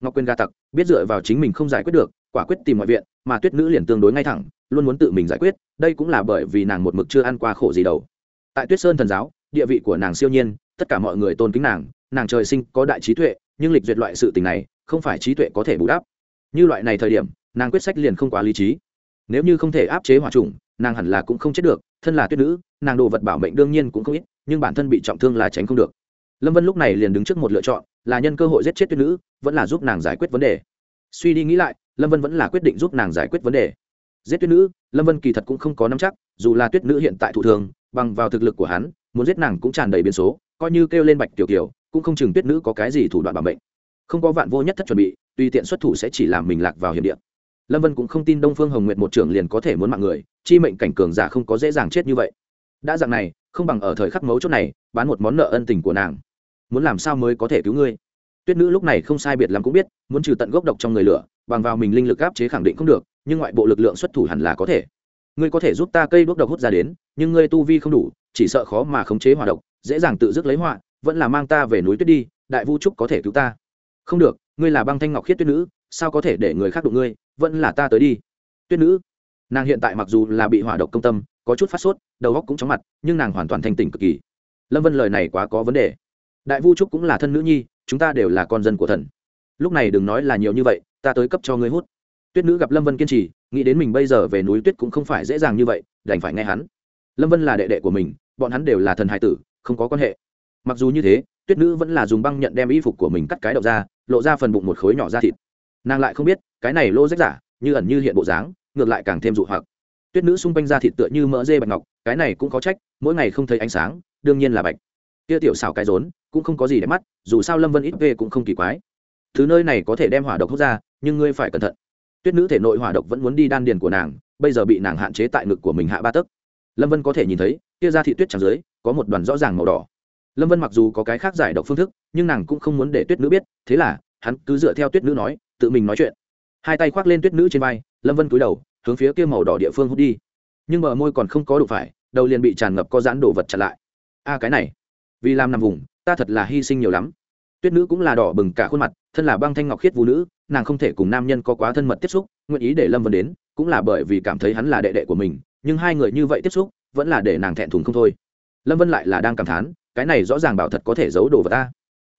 Ngọc quyền ga tặc biết dựa vào chính mình không giải quyết được, quả quyết tìm mọi viện, mà tuyết nữ liền tương đối ngay thẳng, luôn muốn tự mình giải quyết, đây cũng là bởi vì nàng một mực chưa ăn qua khổ gì đâu. Tại tuyết sơn thần giáo, địa vị của nàng siêu nhiên tất cả mọi người tôn kính nàng nàng trời sinh có đại trí tuệ, nhưng lịch duyệt loại sự tình này, không phải trí tuệ có thể bù đắp. Như loại này thời điểm, nàng quyết sách liền không quá lý trí. Nếu như không thể áp chế hỏa trùng, nàng hẳn là cũng không chết được, thân là tuyết nữ, nàng đồ vật bảo mệnh đương nhiên cũng không ít, nhưng bản thân bị trọng thương là tránh không được. Lâm vân lúc này liền đứng trước một lựa chọn, là nhân cơ hội giết chết tuyết nữ, vẫn là giúp nàng giải quyết vấn đề. Suy đi nghĩ lại, lâm vân vẫn là quyết định giúp nàng giải quyết vấn đề. Giết tuyết nữ, lâm vân kỳ thật cũng không có nắm chắc, dù là tuyết nữ hiện tại thụ thường bằng vào thực lực của hắn, muốn giết nàng cũng tràn đầy biến số coi như kêu lên bạch tiểu kiều, cũng không chừng tuyết nữ có cái gì thủ đoạn bảo mệnh. Không có vạn vô nhất thất chuẩn bị, tùy tiện xuất thủ sẽ chỉ làm mình lạc vào hiểm địa. Lâm vân cũng không tin đông phương hồng nguyệt một trưởng liền có thể muốn mạng người, chi mệnh cảnh cường giả không có dễ dàng chết như vậy. Đã dạng này, không bằng ở thời khắc mấu chốt này, bán một món nợ ân tình của nàng. Muốn làm sao mới có thể cứu ngươi? Tuyết nữ lúc này không sai biệt lắm cũng biết, muốn trừ tận gốc độc trong người lửa, bằng vào mình linh lực áp chế khẳng định không được, nhưng ngoại bộ lực lượng xuất thủ hẳn là có thể. Ngươi có thể giúp ta cây đuốc độc hút ra đến, nhưng ngươi tu vi không đủ, chỉ sợ khó mà khống chế hỏa độc dễ dàng tự dứt lấy họa, vẫn là mang ta về núi tuyết đi, đại vu trúc có thể cứu ta. Không được, ngươi là băng thanh ngọc khiết tuyết nữ, sao có thể để người khác đụng ngươi, vẫn là ta tới đi. Tuyết nữ, nàng hiện tại mặc dù là bị hỏa độc công tâm, có chút phát sốt, đầu óc cũng chóng mặt, nhưng nàng hoàn toàn thanh tỉnh cực kỳ. Lâm vân lời này quá có vấn đề. Đại vu trúc cũng là thân nữ nhi, chúng ta đều là con dân của thần. Lúc này đừng nói là nhiều như vậy, ta tới cấp cho ngươi hút. Tuyết nữ gặp lâm vân kiên trì, nghĩ đến mình bây giờ về núi tuyết cũng không phải dễ dàng như vậy, đành phải nghe hắn. Lâm vân là đệ đệ của mình, bọn hắn đều là thần hải tử không có quan hệ. Mặc dù như thế, tuyết nữ vẫn là dùng băng nhận đem y phục của mình cắt cái đậu ra, lộ ra phần bụng một khối nhỏ da thịt. Nàng lại không biết, cái này lô rách giả, như ẩn như hiện bộ dáng, ngược lại càng thêm dụ hoặc. Tuyết nữ xung quanh da thịt tựa như mỡ dê bạch ngọc, cái này cũng có trách, mỗi ngày không thấy ánh sáng, đương nhiên là bạch. Kia tiểu xào cái rốn, cũng không có gì để mắt, dù sao lâm vân ít về cũng không kỳ quái. Thứ nơi này có thể đem hỏa độc hút ra, nhưng ngươi phải cẩn thận. Tuyết nữ thể nội hỏa độc vẫn muốn đi đan điền của nàng, bây giờ bị nàng hạn chế tại ngực của mình hạ ba tấc. Lâm vân có thể nhìn thấy kia ra thị tuyết trắng dưới, có một đoàn rõ ràng màu đỏ. Lâm vân mặc dù có cái khác giải độc phương thức, nhưng nàng cũng không muốn để tuyết nữ biết, thế là, hắn cứ dựa theo tuyết nữ nói, tự mình nói chuyện. Hai tay khoác lên tuyết nữ trên vai, lâm vân cúi đầu, hướng phía kia màu đỏ địa phương hút đi. Nhưng bờ môi còn không có đủ phải, đầu liền bị tràn ngập có dán đồ vật chặn lại. A, cái này, vì làm nằm vùng, ta thật là hy sinh nhiều lắm. Tuyết nữ cũng là đỏ bừng cả khuôn mặt, thân là băng thanh ngọc khiết vũ nữ, nàng không thể cùng nam nhân có quá thân mật tiếp xúc, nguyện ý để lâm vân đến, cũng là bởi vì cảm thấy hắn là đệ đệ của mình, nhưng hai người như vậy tiếp xúc vẫn là để nàng thẹn thùng không thôi. Lâm vân lại là đang cảm thán, cái này rõ ràng bảo thật có thể giấu đồ vào ta.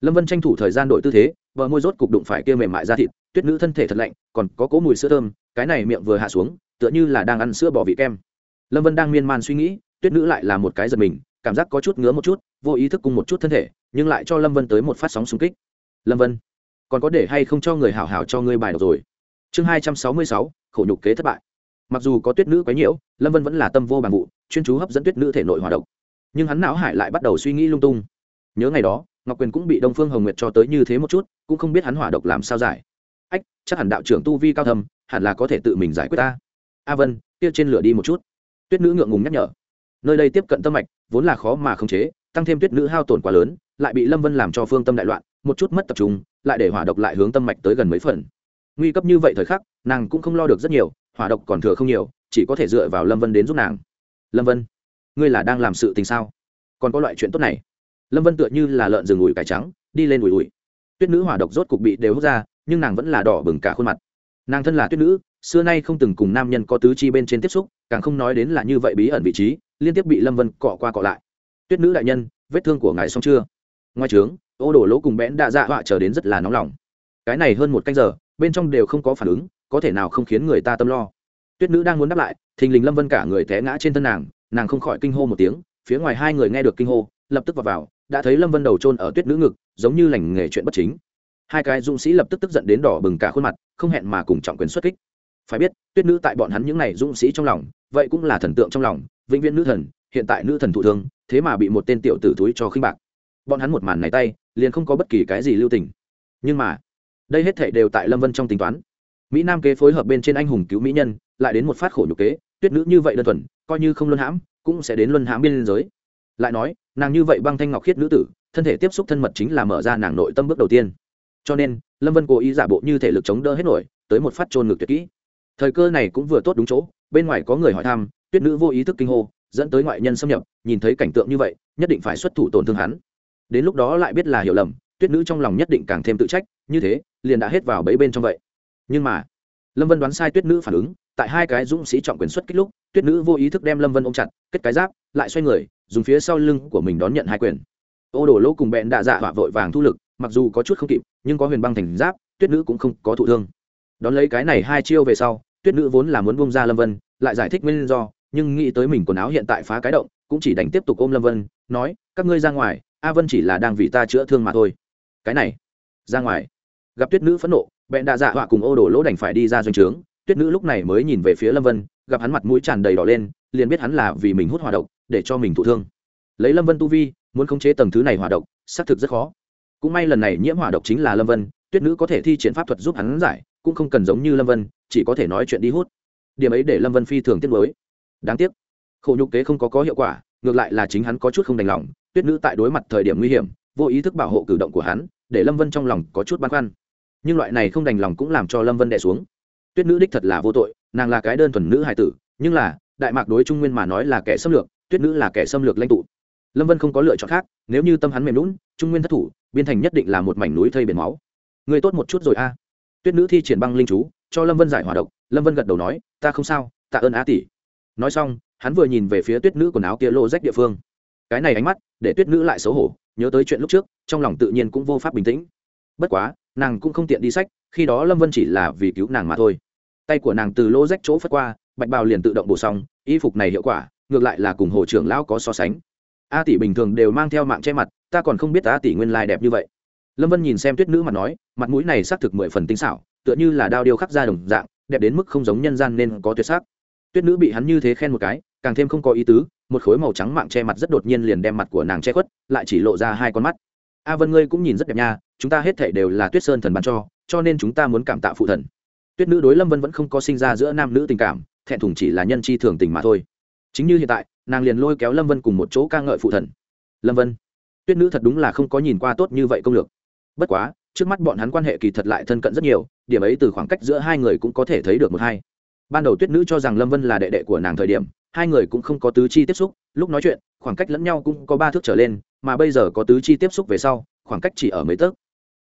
Lâm vân tranh thủ thời gian đổi tư thế vợ môi rốt cục đụng phải kia mềm mại ra thịt, tuyết nữ thân thể thật lạnh, còn có cỗ mùi sữa thơm, cái này miệng vừa hạ xuống, tựa như là đang ăn sữa bò vị kem. Lâm vân đang miên man suy nghĩ, tuyết nữ lại là một cái giật mình, cảm giác có chút ngứa một chút, vô ý thức cùng một chút thân thể, nhưng lại cho lâm vân tới một phát sóng xung kích. Lâm vân, còn có để hay không cho người hảo hảo cho ngươi bài đọc rồi? Chương hai trăm sáu mươi sáu, khổ nhục kế thất bại mặc dù có tuyết nữ quấy nhiễu, lâm vân vẫn là tâm vô bằng vụ, chuyên chú hấp dẫn tuyết nữ thể nội hòa độc. Nhưng hắn não hải lại bắt đầu suy nghĩ lung tung. Nhớ ngày đó, ngọc quyền cũng bị đông phương hồng nguyệt cho tới như thế một chút, cũng không biết hắn hỏa độc làm sao giải. Ách, chắc hẳn đạo trưởng tu vi cao thầm hẳn là có thể tự mình giải quyết ta. A vân, kia trên lửa đi một chút. Tuyết nữ ngượng ngùng nhắc nhở. Nơi đây tiếp cận tâm mạch, vốn là khó mà khống chế, tăng thêm tuyết nữ hao tổn quá lớn, lại bị lâm vân làm cho phương tâm đại loạn, một chút mất tập trung, lại để hỏa độc lại hướng tâm mạch tới gần mấy phần. Nguy cấp như vậy thời khắc, nàng cũng không lo được rất nhiều hỏa độc còn thừa không nhiều, chỉ có thể dựa vào lâm vân đến giúp nàng. Lâm vân, ngươi là đang làm sự tình sao? Còn có loại chuyện tốt này. Lâm vân tựa như là lợn rừng ủi cải trắng, đi lên ủi ủi. Tuyết nữ hỏa độc rốt cục bị đều hút ra, nhưng nàng vẫn là đỏ bừng cả khuôn mặt. Nàng thân là tuyết nữ, xưa nay không từng cùng nam nhân có tứ chi bên trên tiếp xúc, càng không nói đến là như vậy bí ẩn vị trí, liên tiếp bị lâm vân cọ qua cọ lại. Tuyết nữ đại nhân, vết thương của ngài xong chưa? Ngoài trướng ô đổ lỗ cùng bẽn đã dạ họa chờ đến rất là nóng lòng. Cái này hơn một canh giờ, bên trong đều không có phản ứng có thể nào không khiến người ta tâm lo. Tuyết nữ đang muốn đáp lại, thình lình lâm vân cả người té ngã trên thân nàng nàng không khỏi kinh hô một tiếng, phía ngoài hai người nghe được kinh hô, lập tức vào vào, đã thấy lâm vân đầu trôn ở tuyết nữ ngực, giống như lành nghề chuyện bất chính. Hai cái dũng sĩ lập tức tức giận đến đỏ bừng cả khuôn mặt, không hẹn mà cùng trọng quyền xuất kích. Phải biết, tuyết nữ tại bọn hắn những n à y dũng sĩ trong lòng, vậy cũng là thần tượng trong lòng, vĩnh viễn nữ thần, hiện tại nữ thần thụ thương, thế mà bị một tên tiểu tử túi cho khinh bạc. Bọn hắn một màn này tay, liền không có bất kỳ cái gì lưu tình. Nhưng mà, đây hết thệ đều tại lâm vân trong tính toán mỹ nam kế phối hợp bên trên anh hùng cứu mỹ nhân, lại đến một phát khổ nhục kế, tuyết nữ như vậy đơn thuần, coi như không luân hãm, cũng sẽ đến luân hãm biên giới. Lại nói, nàng như vậy băng thanh ngọc khiết nữ tử, thân thể tiếp xúc thân mật chính là mở ra nàng nội tâm bước đầu tiên. Cho nên, lâm vân cố ý giả bộ như thể lực chống đỡ hết nổi, tới một phát trôn ngực tuyệt kỹ. Thời cơ này cũng vừa tốt đúng chỗ, bên ngoài có người hỏi thăm, tuyết nữ vô ý thức kinh hô, dẫn tới ngoại nhân xâm nhập, nhìn thấy cảnh tượng như vậy, nhất định phải xuất thủ tổn thương hắn. Đến lúc đó lại biết là hiểu lầm, tuyết nữ trong lòng nhất định càng thêm tự trách, như thế, liền đã hết vào bẫy bên trong vậy nhưng mà, lâm vân đoán sai tuyết nữ phản ứng, tại hai cái dũng sĩ trọng quyền xuất kích lúc, tuyết nữ vô ý thức đem lâm vân ôm chặt, kết cái giáp, lại xoay người, dùng phía sau lưng của mình đón nhận hai quyền. Ô đổ lỗ cùng bẹn đạ dạ họa vội vàng thu lực, mặc dù có chút không kịp, nhưng có huyền băng thành giáp, tuyết nữ cũng không có thụ thương. Đón lấy cái này hai chiêu về sau, tuyết nữ vốn là muốn bông ra lâm vân, lại giải thích nguyên do, nhưng nghĩ tới mình quần áo hiện tại phá cái động, cũng chỉ đánh tiếp tục ôm lâm vân, nói, các ngươi ra ngoài, a vân chỉ là đang vì ta chữa thương mà thôi. Cái này, ra ngoài. Gặp tuyết nữ phẫn nộ bẹn đạ dạ họa cùng ô đổ lỗ đành phải đi ra doanh trướng. Tuyết nữ lúc này mới nhìn về phía lâm vân, gặp hắn mặt mũi tràn đầy đỏ lên, liền biết hắn là vì mình hút hòa độc, để cho mình thụ thương. Lấy lâm vân tu vi, muốn khống chế tầng thứ này hòa độc, xác thực rất khó. Cũng may lần này nhiễm hỏa độc chính là lâm vân, tuyết nữ có thể thi triển pháp thuật giúp hắn giải, cũng không cần giống như lâm vân, chỉ có thể nói chuyện đi hút. Điểm ấy để lâm vân phi thường tiết mới đáng tiếc, khổ nhục kế không có có hiệu quả, ngược lại là chính hắn có chút không đành lòng, tuyết nữ tại đối mặt thời điểm nguy hiểm, vô ý thức bảo hộ cử động của hắn, để lâm vân trong lòng có chút băn khoăn nhưng loại này không đành lòng cũng làm cho lâm vân đẻ xuống. Tuyết nữ đích thật là vô tội, nàng là cái đơn thuần nữ hài tử, nhưng là, đại mạc đối trung nguyên mà nói là kẻ xâm lược, tuyết nữ là kẻ xâm lược lãnh tụ. Lâm vân không có lựa chọn khác, nếu như tâm hắn mềm lún trung nguyên thất thủ, biên thành nhất định là một mảnh núi thây biển máu. Người tốt một chút rồi a. Tuyết nữ thi triển băng linh chú, cho lâm vân giải hòa độc, lâm vân gật đầu nói, ta không sao, tạ ơn á tỷ. Nói xong, hắn vừa nhìn về phía tuyết nữ quần áo kia lô rách địa phương. Cái này ánh mắt, để tuyết nữ lại xấu hổ, nhớ tới chuyện lúc trước, trong lòng tự nhiên cũng vô pháp bình tĩnh. Bất quá nàng cũng không tiện đi sách, khi đó lâm vân chỉ là vì cứu nàng mà thôi. Tay của nàng từ lỗ rách chỗ phất qua, bạch bào liền tự động bổ xong, y phục này hiệu quả, ngược lại là cùng hồ trưởng lão có so sánh. A tỷ bình thường đều mang theo mạng che mặt, ta còn không biết a tỷ nguyên lai đẹp như vậy. Lâm vân nhìn xem tuyết nữ mặt nói, mặt mũi này xác thực mười phần tinh xảo, tựa như là đao điêu khắc ra đồng dạng, đẹp đến mức không giống nhân gian nên có tuyệt sắc. Tuyết nữ bị hắn như thế khen một cái, càng thêm không có ý tứ, một khối màu trắng mạng che mặt rất đột nhiên liền đem mặt của nàng che khuất, lại chỉ lộ ra hai con mắt. A vân ngươi cũng nhìn rất đẹp nha chúng ta hết thể đều là tuyết sơn thần ban cho cho nên chúng ta muốn cảm tạ phụ thần. Tuyết nữ đối lâm vân vẫn không có sinh ra giữa nam nữ tình cảm, thẹn thùng chỉ là nhân chi thường tình mà thôi. Chính như hiện tại, nàng liền lôi kéo lâm vân cùng một chỗ ca ngợi phụ thần. Lâm vân, tuyết nữ thật đúng là không có nhìn qua tốt như vậy công lược. Bất quá, trước mắt bọn hắn quan hệ kỳ thật lại thân cận rất nhiều, điểm ấy từ khoảng cách giữa hai người cũng có thể thấy được một hai. Ban đầu tuyết nữ cho rằng lâm vân là đệ đệ của nàng thời điểm, hai người cũng không có tứ chi tiếp xúc, lúc nói chuyện, khoảng cách lẫn nhau cũng có ba thước trở lên, mà bây giờ có tứ chi tiếp xúc về sau, khoảng cách chỉ ở mấy tấc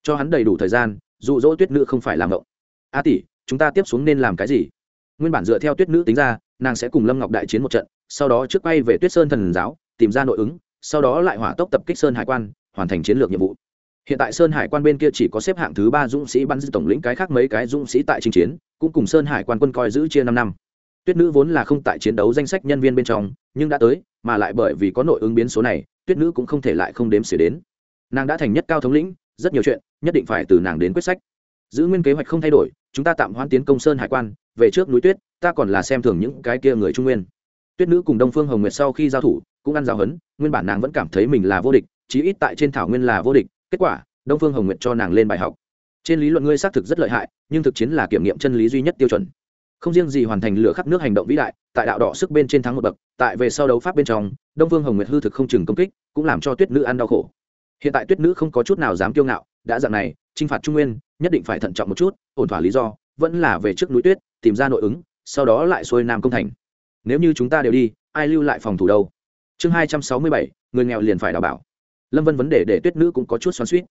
cho hắn đầy đủ thời gian, dụ dỗ tuyết nữ không phải làm ngộng. A tỷ, chúng ta tiếp xuống nên làm cái gì? Nguyên bản dựa theo tuyết nữ tính ra, nàng sẽ cùng lâm ngọc đại chiến một trận, sau đó trước bay về tuyết sơn thần giáo, tìm ra nội ứng, sau đó lại hỏa tốc tập kích sơn hải quan, hoàn thành chiến lược nhiệm vụ. Hiện tại sơn hải quan bên kia chỉ có xếp hạng thứ ba dũng sĩ bắn dư tổng lĩnh cái khác mấy cái dũng sĩ tại chinh chiến, cũng cùng sơn hải quan quân coi giữ chia năm năm. Tuyết nữ vốn là không tại chiến đấu danh sách nhân viên bên trong, nhưng đã tới, mà lại bởi vì có nội ứng biến số này, tuyết nữ cũng không thể lại không đếm xỉa đến. Nàng đã thành nhất cao thống lĩnh rất nhiều chuyện, nhất định phải từ nàng đến quyết sách. Giữ nguyên kế hoạch không thay đổi, chúng ta tạm hoãn tiến công sơn hải quan, về trước núi tuyết, ta còn là xem thường những cái kia người trung nguyên. Tuyết nữ cùng đông phương hồng nguyệt sau khi giao thủ, cũng ăn giáo hấn nguyên bản nàng vẫn cảm thấy mình là vô địch, chí ít tại trên thảo nguyên là vô địch, kết quả, đông phương hồng nguyệt cho nàng lên bài học. Trên lý luận ngươi xác thực rất lợi hại, nhưng thực chiến là kiểm nghiệm chân lý duy nhất tiêu chuẩn. Không riêng gì hoàn thành lửa khắc nước hành động vĩ đại, tại đạo đỏ sức bên trên thắng một bậc, tại về sau đấu pháp bên trong, đông phương hồng nguyệt hư thực không chừng công kích, cũng làm cho tuyết nữ ăn đau khổ hiện tại tuyết nữ không có chút nào dám kiêu ngạo, đã dạng này t r i n h phạt trung nguyên, nhất định phải thận trọng một chút, ổn thỏa lý do, vẫn là về trước núi tuyết, tìm ra nội ứng, sau đó lại xuôi nam công thành. Nếu như chúng ta đều đi, ai lưu lại phòng thủ đâu? Chương hai trăm sáu mươi bảy, người nghèo liền phải đào bảo. Lâm vân vấn đề để tuyết nữ cũng có chút xoắn suýt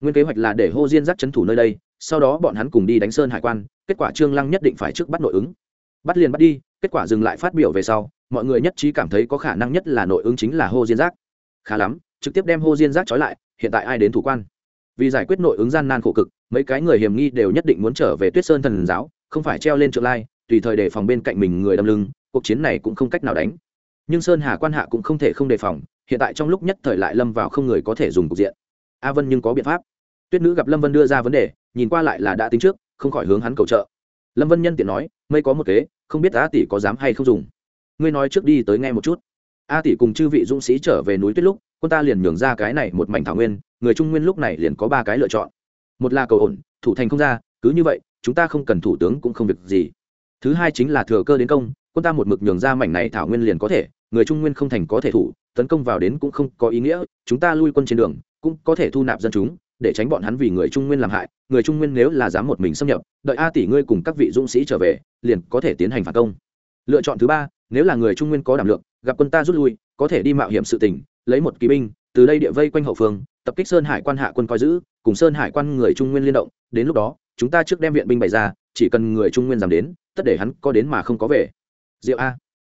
nguyên kế hoạch là để hô diên giác c thủ nơi đây, sau đó bọn hắn cùng đi đánh sơn hải quan, kết quả trương lăng nhất định phải trước bắt nội ứng. Bắt liền bắt đi, kết quả dừng lại phát biểu về sau, mọi người nhất trí cảm thấy có khả năng nhất là nội ứng chính là hô diên giác. Khá lắm trực tiếp đem hô diên giác trói lại, hiện tại ai đến thủ quan? Vì giải quyết nội ứng gian nan khổ cực, mấy cái người hiểm nghi đều nhất định muốn trở về tuyết sơn thần giáo, không phải treo lên trượng lai, tùy thời đề phòng bên cạnh mình người đâm lưng, cuộc chiến này cũng không cách nào đánh. Nhưng sơn hà quan hạ cũng không thể không đề phòng, hiện tại trong lúc nhất thời lại lâm vào không người có thể dùng cục diện. A vân nhưng có biện pháp. Tuyết nữ gặp lâm vân đưa ra vấn đề, nhìn qua lại là đã tính trước, không khỏi hướng hắn cầu trợ. Lâm vân nhân tiện nói, mây có một kế, không biết a tỷ có dám hay không dùng. Ngươi nói trước đi tới nghe một chút. A tỷ cùng chư vị dũng sĩ trở về núi tuyết lúc quân ta liền nhường ra cái này một mảnh thảo nguyên, người trung nguyên lúc này liền có ba cái lựa chọn. Một là cầu ổn, thủ thành không ra, cứ như vậy, chúng ta không cần thủ tướng cũng không việc gì. Thứ hai chính là thừa cơ đến công, quân ta một mực nhường ra mảnh này thảo nguyên liền có thể, người trung nguyên không thành có thể thủ, tấn công vào đến cũng không có ý nghĩa, chúng ta lui quân trên đường, cũng có thể thu nạp dân chúng, để tránh bọn hắn vì người trung nguyên làm hại. Người trung nguyên nếu là dám một mình xâm nhập, đợi a tỷ ngươi cùng các vị dũng sĩ trở về, liền có thể tiến hành phản công. Lựa chọn thứ ba, nếu là người trung nguyên có đảm lượng, gặp quân ta rút lui, có thể đi mạo hiểm sự tình lấy một kỳ binh, từ đây địa vây quanh hậu phương, tập kích sơn hải quan hạ quân coi giữ, cùng sơn hải quan người trung nguyên liên động, đến lúc đó, chúng ta trước đem viện binh bày ra, chỉ cần người trung nguyên dám đến, tất để hắn có đến mà không có về. Diệu a.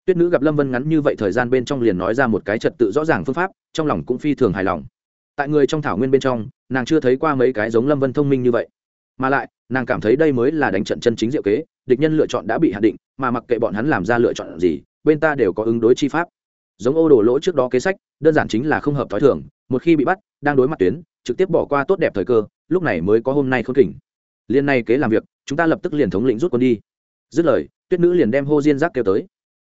Tuyết nữ gặp lâm vân ngắn như vậy thời gian bên trong liền nói ra một cái trật tự rõ ràng phương pháp, trong lòng cũng phi thường hài lòng. Tại người trong thảo nguyên bên trong, nàng chưa thấy qua mấy cái giống lâm vân thông minh như vậy. Mà lại, nàng cảm thấy đây mới là đánh trận chân chính diệu kế, địch nhân lựa chọn đã bị hạn định, mà mặc kệ bọn hắn làm ra lựa chọn gì, bên ta đều có ứng đối chi pháp giống ô đổ lỗ trước đó kế sách, đơn giản chính là không hợp t h ó i thường, một khi bị bắt, đang đối mặt tuyến, trực tiếp bỏ qua tốt đẹp thời cơ, lúc này mới có hôm nay không kỉnh liên này kế làm việc, chúng ta lập tức liền thống lĩnh rút quân đi. Dứt lời, tuyết nữ liền đem hô diên giác kêu tới.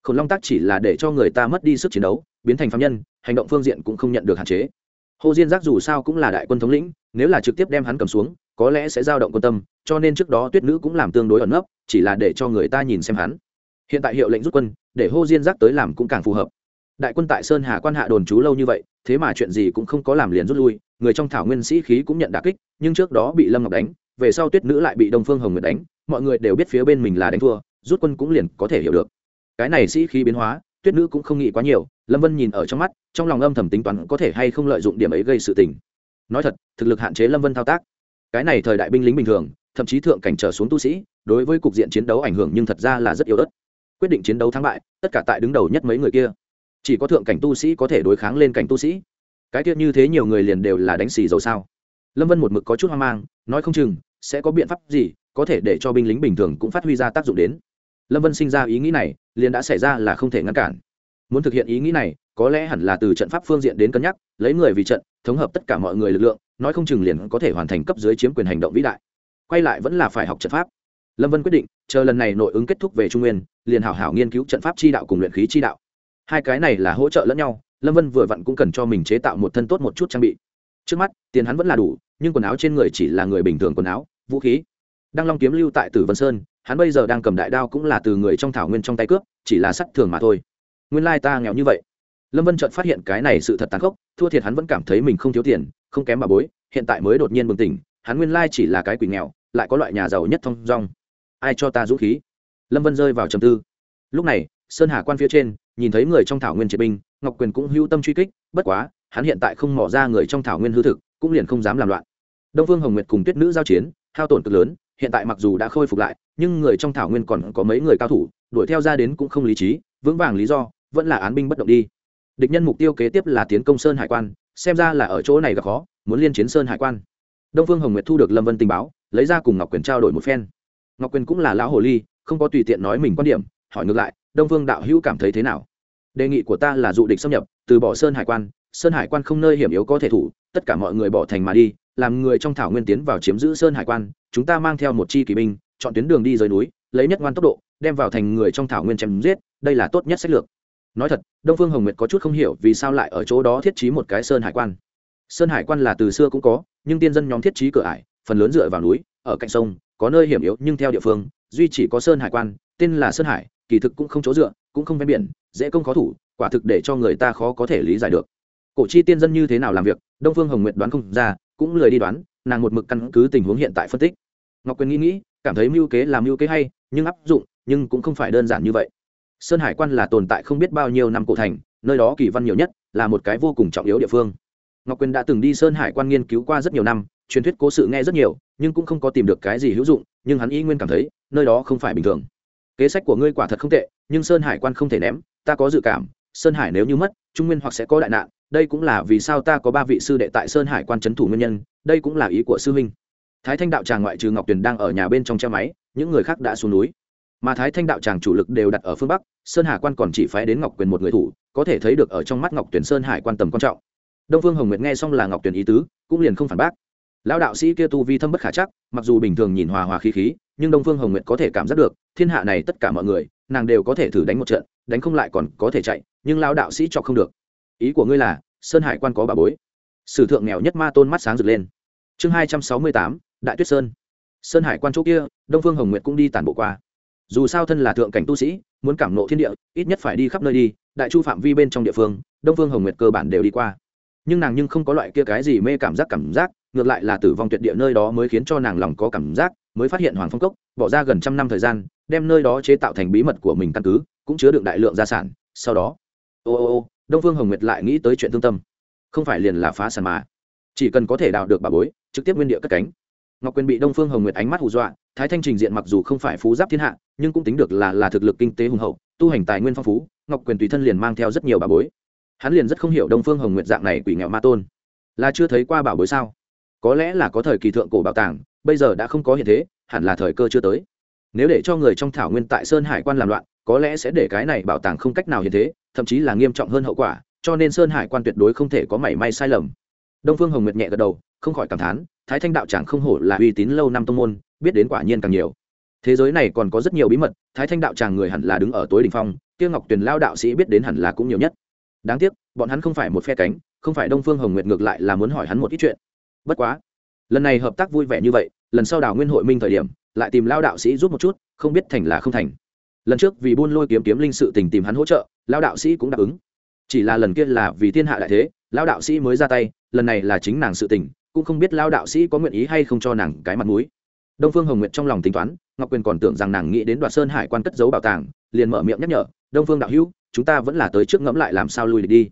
Khổng long tác chỉ là để cho người ta mất đi sức chiến đấu, biến thành phạm nhân, hành động phương diện cũng không nhận được hạn chế. Hồ diên giác dù sao cũng là đại quân thống lĩnh, nếu là trực tiếp đem hắn cầm xuống, có lẽ sẽ dao động quan tâm, cho nên trước đó tuyết nữ cũng làm tương đối ẩn nấp, chỉ là để cho người ta nhìn xem hắn. Hiện tại hiệu lệnh rút quân, để hồ diên giác tới làm cũng càng phù hợp đại quân tại sơn hà quan hạ đồn trú lâu như vậy, thế mà chuyện gì cũng không có làm liền rút lui, người trong thảo nguyên sĩ khí cũng nhận đà kích, nhưng trước đó bị lâm ngọc đánh, về sau tuyết nữ lại bị đông phương hồng nguyệt đánh, mọi người đều biết phía bên mình là đánh thua, rút quân cũng liền có thể hiểu được. Cái này sĩ khí biến hóa, tuyết nữ cũng không nghĩ quá nhiều, lâm vân nhìn ở trong mắt, trong lòng âm thầm tính toán có thể hay không lợi dụng điểm ấy gây sự tình. Nói thật, thực lực hạn chế lâm vân thao tác. Cái này thời đại binh lính bình thường, thậm chí thượng cảnh trở xuống tu sĩ, đối với cục diện chiến đấu ảnh hưởng nhưng thật ra là rất yếu ớt. Quyết định chiến đấu thắng bại, tất cả tại đứng đầu nhất mấy người kia chỉ có thượng cảnh tu sĩ có thể đối kháng lên cảnh tu sĩ. Cái tiết như thế nhiều người liền đều là đánh xì dầu sao? Lâm vân một mực có chút hoang mang, nói không chừng, sẽ có biện pháp gì, có thể để cho binh lính bình thường cũng phát huy ra tác dụng đến. Lâm vân sinh ra ý nghĩ này, liền đã xảy ra là không thể ngăn cản. Muốn thực hiện ý nghĩ này, có lẽ hẳn là từ trận pháp phương diện đến cân nhắc, lấy người vì trận, thống hợp tất cả mọi người lực lượng, nói không chừng liền có thể hoàn thành cấp dưới chiếm quyền hành động vĩ đại. Quay lại vẫn là phải học trận pháp. Lâm vân quyết định, chờ lần này nội ứng kết thúc về trung nguyên, liền hảo hảo nghiên cứu trận pháp chi đạo cùng luyện khí chi đạo hai cái này là hỗ trợ lẫn nhau, lâm vân vừa vặn cũng cần cho mình chế tạo một thân tốt một chút trang bị. Trước mắt, tiền hắn vẫn là đủ, nhưng quần áo trên người chỉ là người bình thường quần áo, vũ khí. Đăng long kiếm lưu tại tử vân sơn, hắn bây giờ đang cầm đại đao cũng là từ người trong thảo nguyên trong tay cướp, chỉ là sắt thường mà thôi. Nguyên lai ta nghèo như vậy. Lâm vân chợt phát hiện cái này sự thật tàn khốc, thua thiệt hắn vẫn cảm thấy mình không thiếu tiền, không kém bà bối, hiện tại mới đột nhiên bừng tỉnh, hắn nguyên lai chỉ là cái quỷ nghèo, lại có loại nhà giàu nhất thông rong ai cho ta dũng khí? Lâm vân rơi vào trầm tư. Lúc này, sơn hà quan phía trên nhìn thấy người trong thảo nguyên triệt binh, ngọc quyền cũng hưu tâm truy kích, bất quá, hắn hiện tại không mỏ ra người trong thảo nguyên hư thực, cũng liền không dám làm loạn. Đông phương hồng nguyệt cùng tuyết nữ giao chiến, hao tổn cực lớn, hiện tại mặc dù đã khôi phục lại, nhưng người trong thảo nguyên còn có mấy người cao thủ, đuổi theo ra đến cũng không lý trí, vững vàng lý do, vẫn là án binh bất động đi. Địch nhân mục tiêu kế tiếp là tiến công sơn hải quan, xem ra là ở chỗ này gặp khó, muốn liên chiến sơn hải quan. Đông phương hồng nguyệt thu được lâm vân tình báo, lấy ra cùng ngọc quyền trao đổi một phen. Ngọc quyền cũng là lão hồ ly, không có tùy tiện nói mình quan điểm, hỏi ngược lại đông phương đạo hữu cảm thấy thế nào? Đề nghị của ta là dụ địch xâm nhập, từ bỏ sơn hải quan, sơn hải quan không nơi hiểm yếu có thể thủ, tất cả mọi người bỏ thành mà đi, làm người trong thảo nguyên tiến vào chiếm giữ sơn hải quan, chúng ta mang theo một chi kỳ binh, chọn tuyến đường đi dưới núi, lấy nhất ngoan tốc độ, đem vào thành người trong thảo nguyên chém giết, đây là tốt nhất sách lược. Nói thật, đông phương hồng nguyệt có chút không hiểu vì sao lại ở chỗ đó thiết trí một cái sơn hải quan. Sơn hải quan là từ xưa cũng có, nhưng tiên dân nhóm thiết trí cửa ải, phần lớn dựa vào núi, ở cạnh sông, có nơi hiểm yếu nhưng theo địa phương, duy chỉ có sơn hải quan, tên là sơn hải kỳ thực cũng không chỗ dựa, cũng không ven biển, dễ công khó thủ, quả thực để cho người ta khó có thể lý giải được. Cổ chi tiên dân như thế nào làm việc, đông phương hồng nguyệt đoán không ra, cũng lười đi đoán, nàng một mực căn cứ tình huống hiện tại phân tích. Ngọc quyền nghĩ nghĩ, cảm thấy mưu kế làm mưu kế hay, nhưng áp dụng, nhưng cũng không phải đơn giản như vậy. Sơn hải quan là tồn tại không biết bao nhiêu năm cổ thành, nơi đó kỳ văn nhiều nhất, là một cái vô cùng trọng yếu địa phương. Ngọc quyền đã từng đi sơn hải quan nghiên cứu qua rất nhiều năm, truyền thuyết cố sự nghe rất nhiều, nhưng cũng không có tìm được cái gì hữu dụng, nhưng hắn ý nguyên cảm thấy, nơi đó không phải bình thường kế sách của ngươi quả thật không tệ, nhưng sơn hải quan không thể ném, ta có dự cảm, sơn hải nếu như mất, trung nguyên hoặc sẽ có đại nạn, đây cũng là vì sao ta có ba vị sư đệ tại sơn hải quan trấn thủ nguyên nhân, đây cũng là ý của sư huynh. Thái thanh đạo tràng ngoại trừ ngọc tuyền đang ở nhà bên trong che máy, những người khác đã xuống núi. Mà thái thanh đạo tràng chủ lực đều đặt ở phương bắc, sơn hà quan còn chỉ phái đến ngọc quyền một người thủ, có thể thấy được ở trong mắt ngọc Tuyền sơn hải quan tầm quan trọng. Đông phương hồng nguyệt nghe xong là ngọc Tuyền ý tứ, cũng liền không phản bác. Lão đạo sĩ kia tu vi thâm bất khả chắc, mặc dù bình thường nhìn hòa hòa khí khí nhưng đông phương hồng nguyệt có thể cảm giác được, thiên hạ này tất cả mọi người, nàng đều có thể thử đánh một trận, đánh không lại còn có thể chạy, nhưng lão đạo sĩ chọc không được. Ý của ngươi là, sơn hải quan có bà bối. Sử thượng nghèo nhất ma tôn mắt sáng rực lên. Chương hai trăm sáu mươi tám, đại tuyết sơn. Sơn hải quan chỗ kia, đông phương hồng nguyệt cũng đi tản bộ qua. Dù sao thân là thượng cảnh tu sĩ, muốn cảm nộ thiên địa, ít nhất phải đi khắp nơi đi, đại chu phạm vi bên trong địa phương, đông phương hồng nguyệt cơ bản đều đi qua. Nhưng nàng nhưng không có loại kia cái gì mê cảm giác cảm giác ngược lại là tử vong tuyệt địa nơi đó mới khiến cho nàng lòng có cảm giác, mới phát hiện hoàng phong cốc, bỏ ra gần trăm năm thời gian, đem nơi đó chế tạo thành bí mật của mình căn cứ, cũng chứa đựng đại lượng gia sản. Sau đó, ô ô ô, đông phương hồng nguyệt lại nghĩ tới chuyện thương tâm. Không phải liền là phá sản mà. Chỉ cần có thể đào được bà bối, trực tiếp nguyên địa cất cánh. Ngọc quyền bị đông phương hồng nguyệt ánh mắt hù dọa, thái thanh trình diện mặc dù không phải phú giáp thiên hạ, nhưng cũng tính được là là thực lực kinh tế hùng hậu, tu hành tài nguyên phong phú, ngọc quyền tùy thân liền mang theo rất nhiều bà bối. Hắn liền rất không hiểu đông phương hồng nguyệt dạng này quỷ nghèo ma tôn. Là chưa thấy qua bảo bối sao? Có lẽ là có thời kỳ thượng cổ bảo tàng, bây giờ đã không có hiện thế, hẳn là thời cơ chưa tới. Nếu để cho người trong thảo nguyên tại sơn hải quan làm loạn, có lẽ sẽ để cái này bảo tàng không cách nào hiện thế, thậm chí là nghiêm trọng hơn hậu quả, cho nên sơn hải quan tuyệt đối không thể có mảy may sai lầm. Đông phương hồng nguyệt nhẹ gật đầu, không khỏi cảm thán, thái thanh đạo tràng không hổ là uy tín lâu năm tông môn, biết đến quả nhiên càng nhiều. Thế giới này còn có rất nhiều bí mật, thái thanh đạo tràng người hẳn là đứng ở tối đ ỉ n h phong tiêu ngọc tuyền lao đạo sĩ biết đến hẳn là cũng nhiều nhất. Đáng tiếc, bọn hắn không phải một phe cánh, không phải đông phương hồng nguyệt ngược lại là muốn hỏi hắn một ít chuyện bất quá, lần này hợp tác vui vẻ như vậy, lần sau đào nguyên hội minh thời điểm, lại tìm lao đạo sĩ giúp một chút, không biết thành là không thành. Lần trước vì buôn lôi kiếm kiếm linh sự tình tìm hắn hỗ trợ, lao đạo sĩ cũng đáp ứng. Chỉ là lần kia là vì thiên hạ đại thế, lao đạo sĩ mới ra tay, lần này là chính nàng sự tình, cũng không biết lao đạo sĩ có nguyện ý hay không cho nàng cái mặt mũi. Đông phương hồng nguyện trong lòng tính toán, ngọc quyền còn tưởng rằng nàng nghĩ đến đoạt sơn hải quan cất giấu bảo tàng, liền mở miệng nhắc nhở, đông phương đạo hữu, chúng ta vẫn là tới trước ngẫm lại làm sao lui đi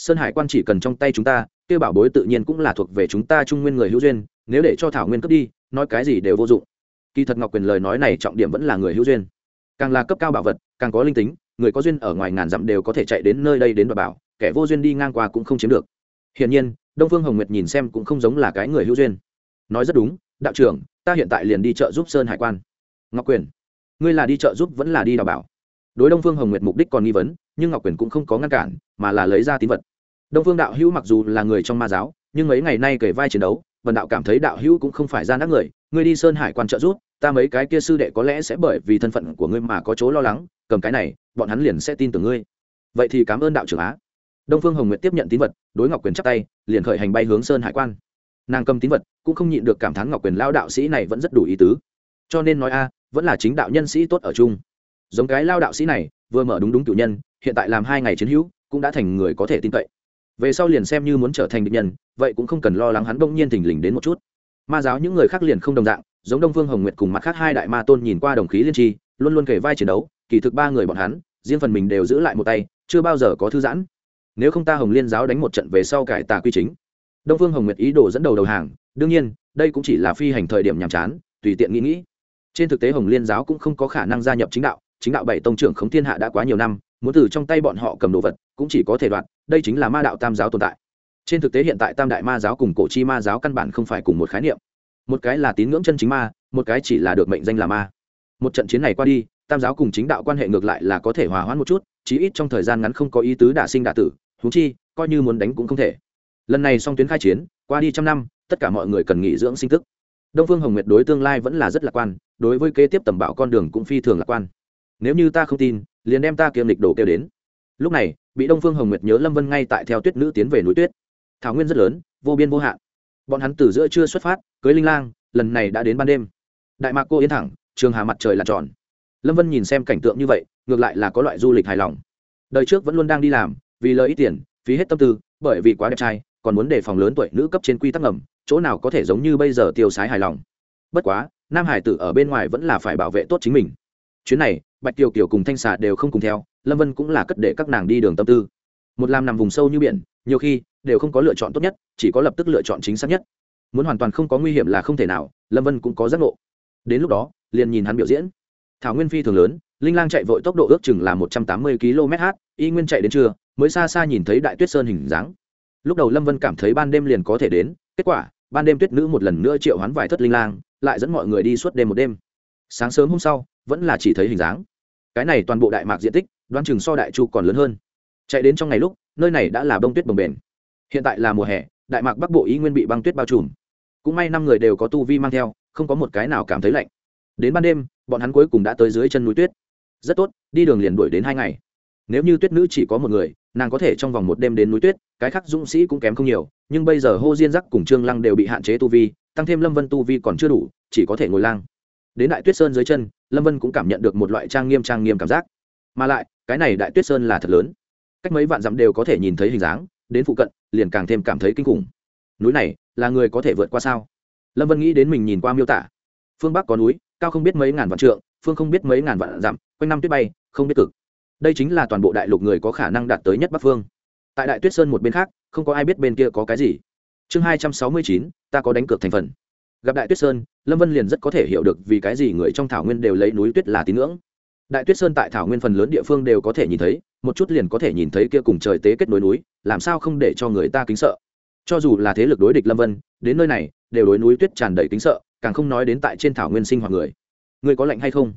sơn hải quan chỉ cần trong tay chúng ta kêu bảo bối tự nhiên cũng là thuộc về chúng ta trung nguyên người hữu duyên, nếu để cho thảo nguyên cướp đi, nói cái gì đều vô dụng. Kỳ thật ngọc quyền lời nói này trọng điểm vẫn là người hữu duyên. Càng là cấp cao bảo vật, càng có linh tính, người có duyên ở ngoài ngàn dặm đều có thể chạy đến nơi đây đến và bảo, kẻ vô duyên đi ngang qua cũng không chiếm được. Hiển nhiên, đông phương hồng nguyệt nhìn xem cũng không giống là cái người hữu duyên. Nói rất đúng, đạo trưởng, ta hiện tại liền đi chợ giúp sơn hải quan. Ngọc quyền, ngươi là đi chợ giúp vẫn là đi đào bảo. Đối đông phương hồng nguyệt mục đích còn nghi vấn, nhưng ngọc quyền cũng không có ngăn cản, mà là lấy ra tín vật đông phương đạo hữu mặc dù là người trong ma giáo, nhưng mấy ngày nay kể vai chiến đấu vần đạo cảm thấy đạo hữu cũng không phải gian ác người, ngươi đi sơn hải quan trợ giúp, ta mấy cái kia sư đệ có lẽ sẽ bởi vì thân phận của ngươi mà có chỗ lo lắng, cầm cái này, bọn hắn liền sẽ tin tưởng ngươi. Vậy thì cảm ơn đạo trưởng á. Đông phương hồng nguyệt tiếp nhận tín vật, đối ngọc quyền chắp tay, liền khởi hành bay hướng sơn hải quan. Nàng cầm tín vật, cũng không nhịn được cảm thán ngọc quyền lao đạo sĩ này vẫn rất đủ ý tứ. Cho nên nói a, vẫn là chính đạo nhân sĩ tốt ở chung. Giống cái lao đạo sĩ này, vừa mở đúng đúng cựu nhân, hiện tại làm hai ngày chiến hữu, cũng đã thành người có thể tin cậy về sau liền xem như muốn trở thành địch nhân, vậy cũng không cần lo lắng hắn bỗng nhiên thình lình đến một chút. Ma giáo những người khác liền không đồng dạng, giống đông phương hồng nguyệt cùng mặt khác hai đại ma tôn nhìn qua đồng khí liên tri, luôn luôn kể vai chiến đấu, kỳ thực ba người bọn hắn, riêng phần mình đều giữ lại một tay, chưa bao giờ có thư giãn. Nếu không ta hồng liên giáo đánh một trận về sau cải tà quy chính. Đông phương hồng nguyệt ý đồ dẫn đầu đầu hàng, đương nhiên, đây cũng chỉ là phi hành thời điểm nhàm chán, tùy tiện nghĩ nghĩ. Trên thực tế hồng liên giáo cũng không có khả năng gia nhập chính đạo chính đạo bảy tông trưởng khống thiên hạ đã quá nhiều năm muốn từ trong tay bọn họ cầm đồ vật, cũng chỉ có thể đoạn, đây chính là ma đạo tam giáo tồn tại. Trên thực tế hiện tại tam đại ma giáo cùng cổ chi ma giáo căn bản không phải cùng một khái niệm. Một cái là tín ngưỡng chân chính ma, một cái chỉ là được mệnh danh là ma. Một trận chiến này qua đi, tam giáo cùng chính đạo quan hệ ngược lại là có thể hòa hoãn một chút, chí ít trong thời gian ngắn không có ý tứ đả sinh đả tử húng chi, coi như muốn đánh cũng không thể. Lần này Song tuyến khai chiến, qua đi trăm năm, tất cả mọi người cần nghỉ dưỡng sinh tức. Đông phương hồng nguyệt đối tương lai vẫn là rất lạc quan, đối với kế tiếp tầm bạo con đường cũng phi thường lạc quan. Nếu như ta không tin liền đem ta kiêm lịch đổ kêu đến. Lúc này, bị đông phương hồng nguyệt nhớ lâm vân ngay tại theo tuyết nữ tiến về núi tuyết. Thảo nguyên rất lớn, vô biên vô hạn. Bọn hắn từ giữa trưa xuất phát, cưới linh lang, lần này đã đến ban đêm. Đại mạc cô yên thẳng, trường hà mặt trời là tròn. Lâm vân nhìn xem cảnh tượng như vậy, ngược lại là có loại du lịch hài lòng. Đời trước vẫn luôn đang đi làm, vì lợi ít tiền, phí hết tâm tư, bởi vì quá đẹp trai, còn muốn đề phòng lớn tuổi nữ cấp trên quy tắc ngầm, chỗ nào có thể giống như bây giờ tiêu sái hài lòng. Bất quá, nam hải tử ở bên ngoài vẫn là phải bảo vệ tốt chính mình chuyến này, bạch tiểu kiểu cùng thanh xà đều không cùng theo, lâm vân cũng là cất để các nàng đi đường tâm tư. Một làm nằm vùng sâu như biển, nhiều khi đều không có lựa chọn tốt nhất, chỉ có lập tức lựa chọn chính xác nhất. Muốn hoàn toàn không có nguy hiểm là không thể nào, lâm vân cũng có giác ngộ. Đến lúc đó, liền nhìn hắn biểu diễn. Thảo nguyên phi thường lớn, linh lang chạy vội tốc độ ước chừng là một trăm tám mươi km h y nguyên chạy đến trưa, mới xa xa nhìn thấy đại tuyết sơn hình dáng. Lúc đầu lâm vân cảm thấy ban đêm liền có thể đến, kết quả, ban đêm tuyết nữ một lần nữa triệu hoán vài thất linh lang, lại dẫn mọi người đi suốt đêm một đêm. Sáng sớm hôm sau vẫn là chỉ thấy hình dáng. Cái này toàn bộ đại mạc diện tích đoan chừng so đại chu còn lớn hơn. Chạy đến trong ngày lúc, nơi này đã là bông tuyết bồng bềnh. Hiện tại là mùa hè, đại mạc bắc bộ ý nguyên bị băng tuyết bao trùm. Cũng may năm người đều có tu vi mang theo, không có một cái nào cảm thấy lạnh. Đến ban đêm, bọn hắn cuối cùng đã tới dưới chân núi tuyết. Rất tốt, đi đường liền đuổi đến hai ngày. Nếu như tuyết nữ chỉ có một người, nàng có thể trong vòng một đêm đến núi tuyết, cái khác dũng sĩ cũng kém không nhiều, nhưng bây giờ hô diên giác cùng trương lăng đều bị hạn chế tu vi, tăng thêm lâm vân tu vi còn chưa đủ, chỉ có thể ngồi lang. Đến đại tuyết sơn dưới chân lâm vân cũng cảm nhận được một loại trang nghiêm trang nghiêm cảm giác. Mà lại, cái này đại tuyết sơn là thật lớn. Cách mấy vạn dặm đều có thể nhìn thấy hình dáng, đến phụ cận, liền càng thêm cảm thấy kinh khủng. Núi này, là người có thể vượt qua sao? Lâm vân nghĩ đến mình nhìn qua miêu tả. Phương bắc có núi, cao không biết mấy ngàn vạn trượng, phương không biết mấy ngàn vạn dặm, quanh năm tuyết bay, không biết cực. Đây chính là toàn bộ đại lục người có khả năng đạt tới nhất bắc phương. Tại đại tuyết sơn một bên khác, không có ai biết bên kia có cái gì. Chương hai trăm sáu mươi chín, ta có đánh cược thành phần gặp đại tuyết sơn, lâm vân liền rất có thể hiểu được vì cái gì người trong thảo nguyên đều lấy núi tuyết là tín ngưỡng. Đại tuyết sơn tại thảo nguyên phần lớn địa phương đều có thể nhìn thấy, một chút liền có thể nhìn thấy kia cùng trời tế kết nối núi, làm sao không để cho người ta kính sợ. Cho dù là thế lực đối địch lâm vân, đến nơi này, đều đối núi tuyết tràn đầy kính sợ, càng không nói đến tại trên thảo nguyên sinh hoạt người. Người có lạnh hay không?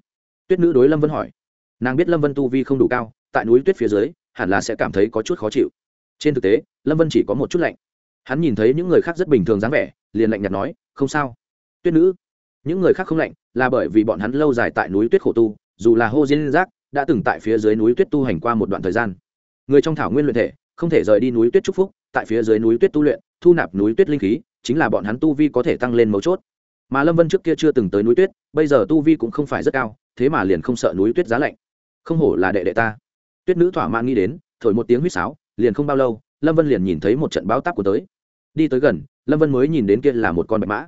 Tuyết nữ đối lâm vân hỏi. Nàng biết lâm vân tu vi không đủ cao, tại núi tuyết phía dưới, hẳn là sẽ cảm thấy có chút khó chịu. Trên thực tế, lâm vân chỉ có một chút lạnh. Hắn nhìn thấy những người khác rất bình thường dáng vẻ, liền lạnh nhạt nói không sao. Tuyết nữ, những người khác không lạnh, là bởi vì bọn hắn lâu dài tại núi tuyết khổ tu, dù là hô diên giác đã từng tại phía dưới núi tuyết tu hành qua một đoạn thời gian. Người trong thảo nguyên luyện thể, không thể rời đi núi tuyết trúc phúc, tại phía dưới núi tuyết tu luyện, thu nạp núi tuyết linh khí, chính là bọn hắn tu vi có thể tăng lên mấu chốt. Mà lâm vân trước kia chưa từng tới núi tuyết, bây giờ tu vi cũng không phải rất cao, thế mà liền không sợ núi tuyết giá lạnh. Không hổ là đệ đệ ta. Tuyết nữ thỏa mãn nghĩ đến, thổi một tiếng huýt sáo, liền không bao lâu, lâm vân liền nhìn thấy một trận báo táp của tới đi tới gần, lâm vân mới nhìn đến kia là một con bạch mã.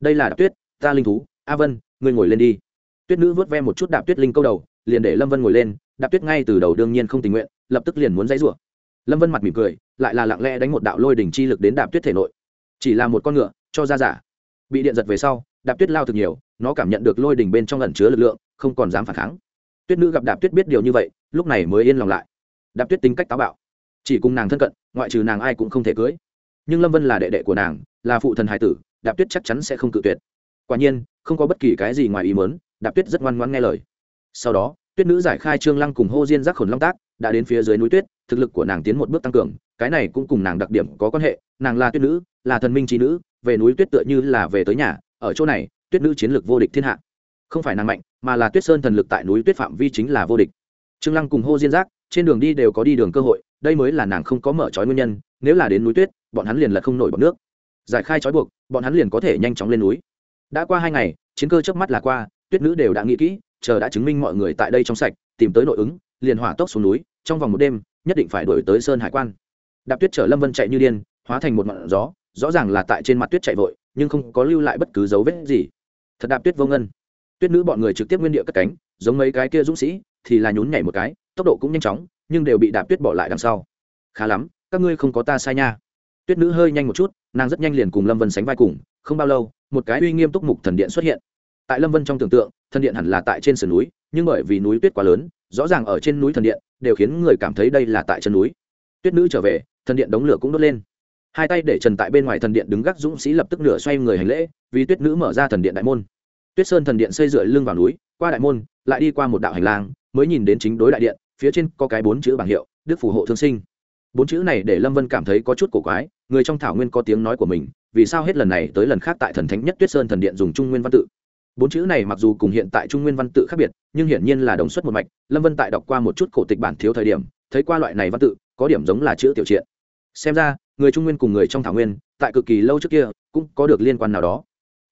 Đây là đạp tuyết, ta linh thú. A vân, ngươi ngồi lên đi. Tuyết nữ vớt ve một chút đạp tuyết linh câu đầu, liền để lâm vân ngồi lên. Đạp tuyết ngay từ đầu đương nhiên không tình nguyện, lập tức liền muốn dãy rủa. Lâm vân mặt mỉm cười, lại là lặng lẽ đánh một đạo lôi đỉnh chi lực đến đạp tuyết thể nội. Chỉ là một con ngựa, cho ra giả. Bị điện giật về sau, đạp tuyết lao thực nhiều, nó cảm nhận được lôi đỉnh bên trong ẩn chứa lực lượng, không còn dám phản kháng. Tuyết nữ gặp đạp tuyết biết điều như vậy, lúc này mới yên lòng lại. Đạp tuyết tính cách táo bạo. Chỉ cùng nàng thân cận, ngoại trừ nàng ai cũng không thể cưới nhưng lâm vân là đệ đệ của nàng là phụ thần hải tử đạp tuyết chắc chắn sẽ không cự tuyệt quả nhiên không có bất kỳ cái gì ngoài ý mớn đạp tuyết rất ngoan ngoan nghe lời sau đó tuyết nữ giải khai trương lăng cùng hô diên giác khổn long tác đã đến phía dưới núi tuyết thực lực của nàng tiến một bước tăng cường cái này cũng cùng nàng đặc điểm có quan hệ nàng là tuyết nữ là thần minh trí nữ về núi tuyết tựa như là về tới nhà ở chỗ này tuyết nữ chiến lược vô địch thiên hạ không phải nàng mạnh mà là tuyết sơn thần lực tại núi tuyết phạm vi chính là vô địch trương lăng cùng hô diên giác trên đường đi đều có đi đường cơ hội đây mới là nàng không có mở trói nguyên nhân nếu là đến núi tuyết bọn hắn liền là không nổi bọn nước. Giải khai trói buộc, bọn hắn liền có thể nhanh chóng lên núi. Đã qua hai ngày, chiến cơ trước mắt là qua, tuyết nữ đều đã nghĩ kỹ, chờ đã chứng minh mọi người tại đây trong sạch, tìm tới nội ứng, liền hỏa tốc xuống núi, trong vòng một đêm, nhất định phải đổi tới sơn hải quan. Đạp tuyết chở lâm vân chạy như điên, hóa thành một ngọn gió, rõ ràng là tại trên mặt tuyết chạy vội, nhưng không có lưu lại bất cứ dấu vết gì. Thật đạp tuyết vô ngân. Tuyết nữ bọn người trực tiếp nguyên địa cất cánh, giống mấy cái kia dũng sĩ, thì là nhún nhảy một cái, tốc độ cũng nhanh chóng, nhưng đều bị đạp tuyết bỏ lại đằng sau. Khá lắm, các ngươi không có ta sai nha tuyết nữ hơi nhanh một chút, nàng rất nhanh liền cùng lâm vân sánh vai cùng, không bao lâu, một cái uy nghiêm túc mục thần điện xuất hiện. Tại lâm vân trong tưởng tượng, thần điện hẳn là tại trên sườn núi, nhưng bởi vì núi tuyết quá lớn, rõ ràng ở trên núi thần điện, đều khiến người cảm thấy đây là tại chân núi. Tuyết nữ trở về, thần điện đống lửa cũng đốt lên. Hai tay để trần tại bên ngoài thần điện đứng gác dũng sĩ lập tức nửa xoay người hành lễ, vì tuyết nữ mở ra thần điện đại môn. Tuyết sơn thần điện xây dựa lưng vào núi, qua đại môn, lại đi qua một đạo hành lang, mới nhìn đến chính đối đại điện, phía trên có cái bốn chữ bảng hiệu, đức phù hộ thương sinh. Bốn chữ này để lâm vân cảm thấy có chút cổ quái người trong thảo nguyên có tiếng nói của mình, vì sao hết lần này tới lần khác tại thần thánh nhất tuyết sơn thần điện dùng trung nguyên văn tự? Bốn chữ này mặc dù cùng hiện tại trung nguyên văn tự khác biệt, nhưng hiển nhiên là đồng xuất một mạch, lâm vân tại đọc qua một chút cổ tịch bản thiếu thời điểm, thấy qua loại này văn tự, có điểm giống là chữ tiểu triện. Xem ra, người trung nguyên cùng người trong thảo nguyên, tại cực kỳ lâu trước kia, cũng có được liên quan nào đó.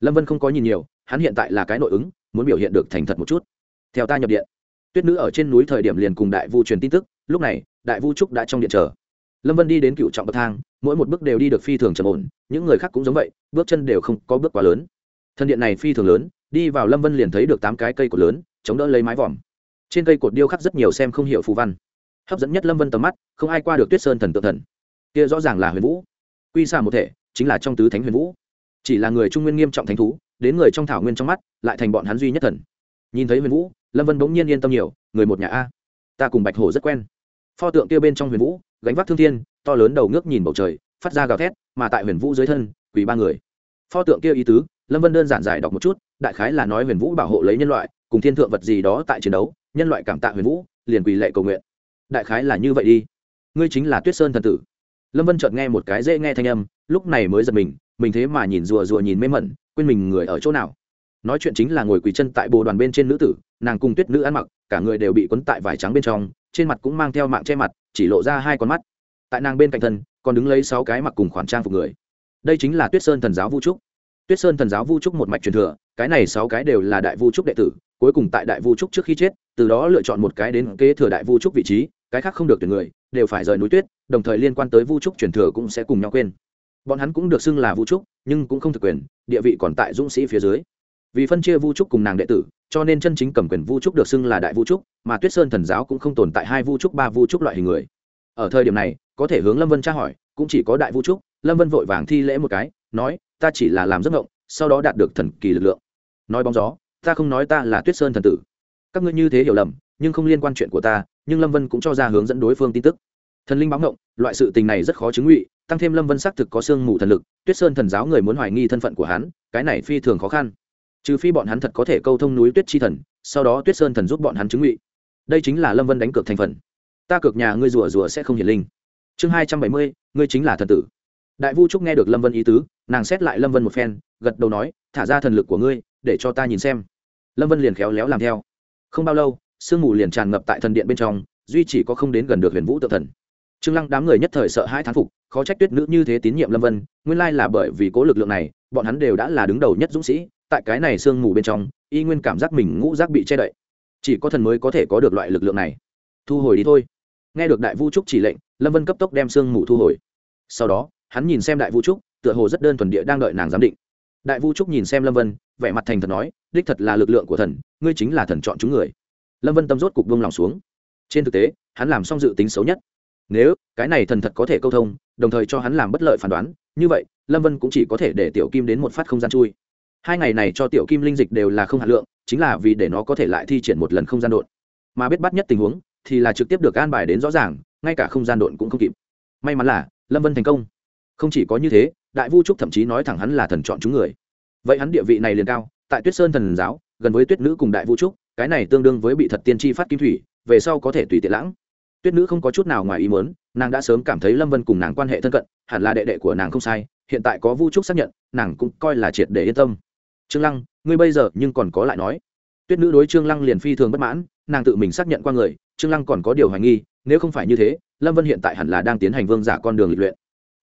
Lâm vân không có nhìn nhiều, hắn hiện tại là cái nội ứng, muốn biểu hiện được thành thật một chút. Theo ta nhập điện, tuyết nữ ở trên núi thời điểm liền cùng đại vu truyền tin tức, lúc này, đại vu trúc đã trong điện chờ lâm vân đi đến cựu trọng bậc thang, mỗi một bước đều đi được phi thường trầm ổn, những người khác cũng giống vậy, bước chân đều không có bước quá lớn. Thân điện này phi thường lớn, đi vào lâm vân liền thấy được tám cái cây cột lớn, chống đỡ lấy mái vòm. Trên cây cột điêu khắc rất nhiều xem không hiểu phù văn. Hấp dẫn nhất lâm vân tầm mắt, không ai qua được tuyết sơn thần tượng thần. Kia rõ ràng là huyền vũ. Quy xa một thể, chính là trong tứ thánh huyền vũ. Chỉ là người trung nguyên nghiêm trọng thánh thú, đến người trong thảo nguyên trong mắt, lại thành bọn hắn duy nhất thần. Nhìn thấy huyền vũ, lâm vân bỗng nhiên yên tâm nhiều, người một nhà a. Ta cùng bạch hổ rất quen. Pho tượng kia bên trong huyền vũ gánh vác thương thiên, to lớn đầu ngước nhìn bầu trời, phát ra gào thét, mà tại huyền vũ dưới thân, quỳ ba người. Pho tượng kia ý tứ, lâm vân đơn giản giải đọc một chút, đại khái là nói huyền vũ bảo hộ lấy nhân loại, cùng thiên thượng vật gì đó tại chiến đấu, nhân loại cảm tạ huyền vũ, liền quỳ lệ cầu nguyện. Đại khái là như vậy đi. Ngươi chính là tuyết sơn thần tử. Lâm vân chợt nghe một cái dễ nghe thanh âm, lúc này mới giật mình mình thế mà nhìn rùa rùa nhìn mê mẩn, quên mình người ở chỗ nào. Nói chuyện chính là ngồi quỳ chân tại bồ đoàn bên trên nữ tử, nàng cùng tuyết nữ ăn mặc, cả người đều bị quấn tại vải trắng bên trong trên mặt cũng mang theo mạng che mặt, chỉ lộ ra hai con mắt. Tại nàng bên cạnh thân, còn đứng lấy sáu cái mặc cùng khoản trang phục người. Đây chính là tuyết sơn thần giáo vũ trúc. Tuyết sơn thần giáo vu trúc một mạch truyền thừa, cái này sáu cái đều là đại vu trúc đệ tử, cuối cùng tại đại vu trúc trước khi chết, từ đó lựa chọn một cái đến kế thừa đại vu trúc vị trí, cái khác không được tuyển người, đều phải rời núi tuyết, đồng thời liên quan tới vu trúc truyền thừa cũng sẽ cùng nhau quên. Bọn hắn cũng được xưng là vu trúc, nhưng cũng không thực quyền, địa vị còn tại dũng sĩ phía dưới. Vì phân chia vu trúc cùng nàng đệ tử cho nên chân chính cầm quyền vu trúc được xưng là đại vu trúc, mà tuyết sơn thần giáo cũng không tồn tại hai vu trúc, ba vu trúc loại hình người. Ở thời điểm này, có thể hướng lâm vân tra hỏi, cũng chỉ có đại vu trúc, lâm vân vội vàng thi lễ một cái, nói, ta chỉ là làm giấc ngộng sau đó đạt được thần kỳ lực lượng. Nói bóng gió, ta không nói ta là tuyết sơn thần tử. Các ngươi như thế hiểu lầm, nhưng không liên quan chuyện của ta, nhưng lâm vân cũng cho ra hướng dẫn đối phương tin tức. Thần linh báo ngộng, loại sự tình này rất khó chứng ngụy, tăng thêm lâm vân xác thực có sương mù thần lực, tuyết sơn thần giáo người muốn hoài nghi thân phận của hắn, cái này phi thường khó khăn trừ phi bọn hắn thật có thể câu thông núi tuyết chi thần, sau đó tuyết sơn thần giúp bọn hắn chứng ngụy. Đây chính là lâm vân đánh cược thành phần. Ta cược nhà ngươi rùa rùa sẽ không hiển linh. Chương hai trăm bảy mươi, ngươi chính là thần tử. Đại vu trúc nghe được lâm vân ý tứ, nàng xét lại lâm vân một phen, gật đầu nói, thả ra thần lực của ngươi, để cho ta nhìn xem. Lâm vân liền khéo léo làm theo. Không bao lâu, sương mù liền tràn ngập tại thần điện bên trong, duy chỉ có không đến gần được huyền vũ tự thần. Trương lăng đám người nhất thời sợ hai thán phục, khó trách tuyết nữ như thế tín nhiệm lâm vân, nguyên lai là bởi vì cố lực lượng này, bọn hắn đều đã là đứng đầu nhất dũng sĩ tại cái này sương mù bên trong, y nguyên cảm giác mình ngũ giác bị che đậy. Chỉ có thần mới có thể có được loại lực lượng này. Thu hồi đi thôi. Nghe được đại vũ trúc chỉ lệnh, lâm vân cấp tốc đem sương mù thu hồi. Sau đó, hắn nhìn xem đại vũ trúc, tựa hồ rất đơn thuần địa đang đợi nàng giám định. Đại vũ trúc nhìn xem lâm vân, vẻ mặt thành thật nói, đích thật là lực lượng của thần, ngươi chính là thần chọn chúng người. Lâm vân tâm rốt cục vông lòng xuống. Trên thực tế, hắn làm xong dự tính xấu nhất. Nếu cái này thần thật có thể câu thông, đồng thời cho hắn làm bất lợi phán đoán, như vậy, lâm vân cũng chỉ có thể để tiểu kim đến một phát không gian chui hai ngày này cho tiểu kim linh dịch đều là không hạt lượng, chính là vì để nó có thể lại thi triển một lần không gian đột mà biết bắt nhất tình huống, thì là trực tiếp được an bài đến rõ ràng, ngay cả không gian đột cũng không kịp. May mắn là, lâm vân thành công. Không chỉ có như thế, đại vu trúc thậm chí nói thẳng hắn là thần chọn chúng người. Vậy hắn địa vị này liền cao, tại tuyết sơn thần giáo, gần với tuyết nữ cùng đại vu trúc, cái này tương đương với bị thật tiên tri phát kim thủy, về sau có thể tùy tiện lãng. Tuyết nữ không có chút nào ngoài ý muốn, nàng đã sớm cảm thấy lâm vân cùng nàng quan hệ thân cận, hẳn là đệ đệ của nàng không sai, hiện tại có vu trúc xác nhận, nàng cũng coi là triệt để yên tâm trương lăng, ngươi bây giờ nhưng còn có lại nói. Tuyết nữ đối trương lăng liền phi thường bất mãn, nàng tự mình xác nhận qua người, trương lăng còn có điều hoài nghi, nếu không phải như thế, lâm vân hiện tại hẳn là đang tiến hành vương giả con đường lịch luyện.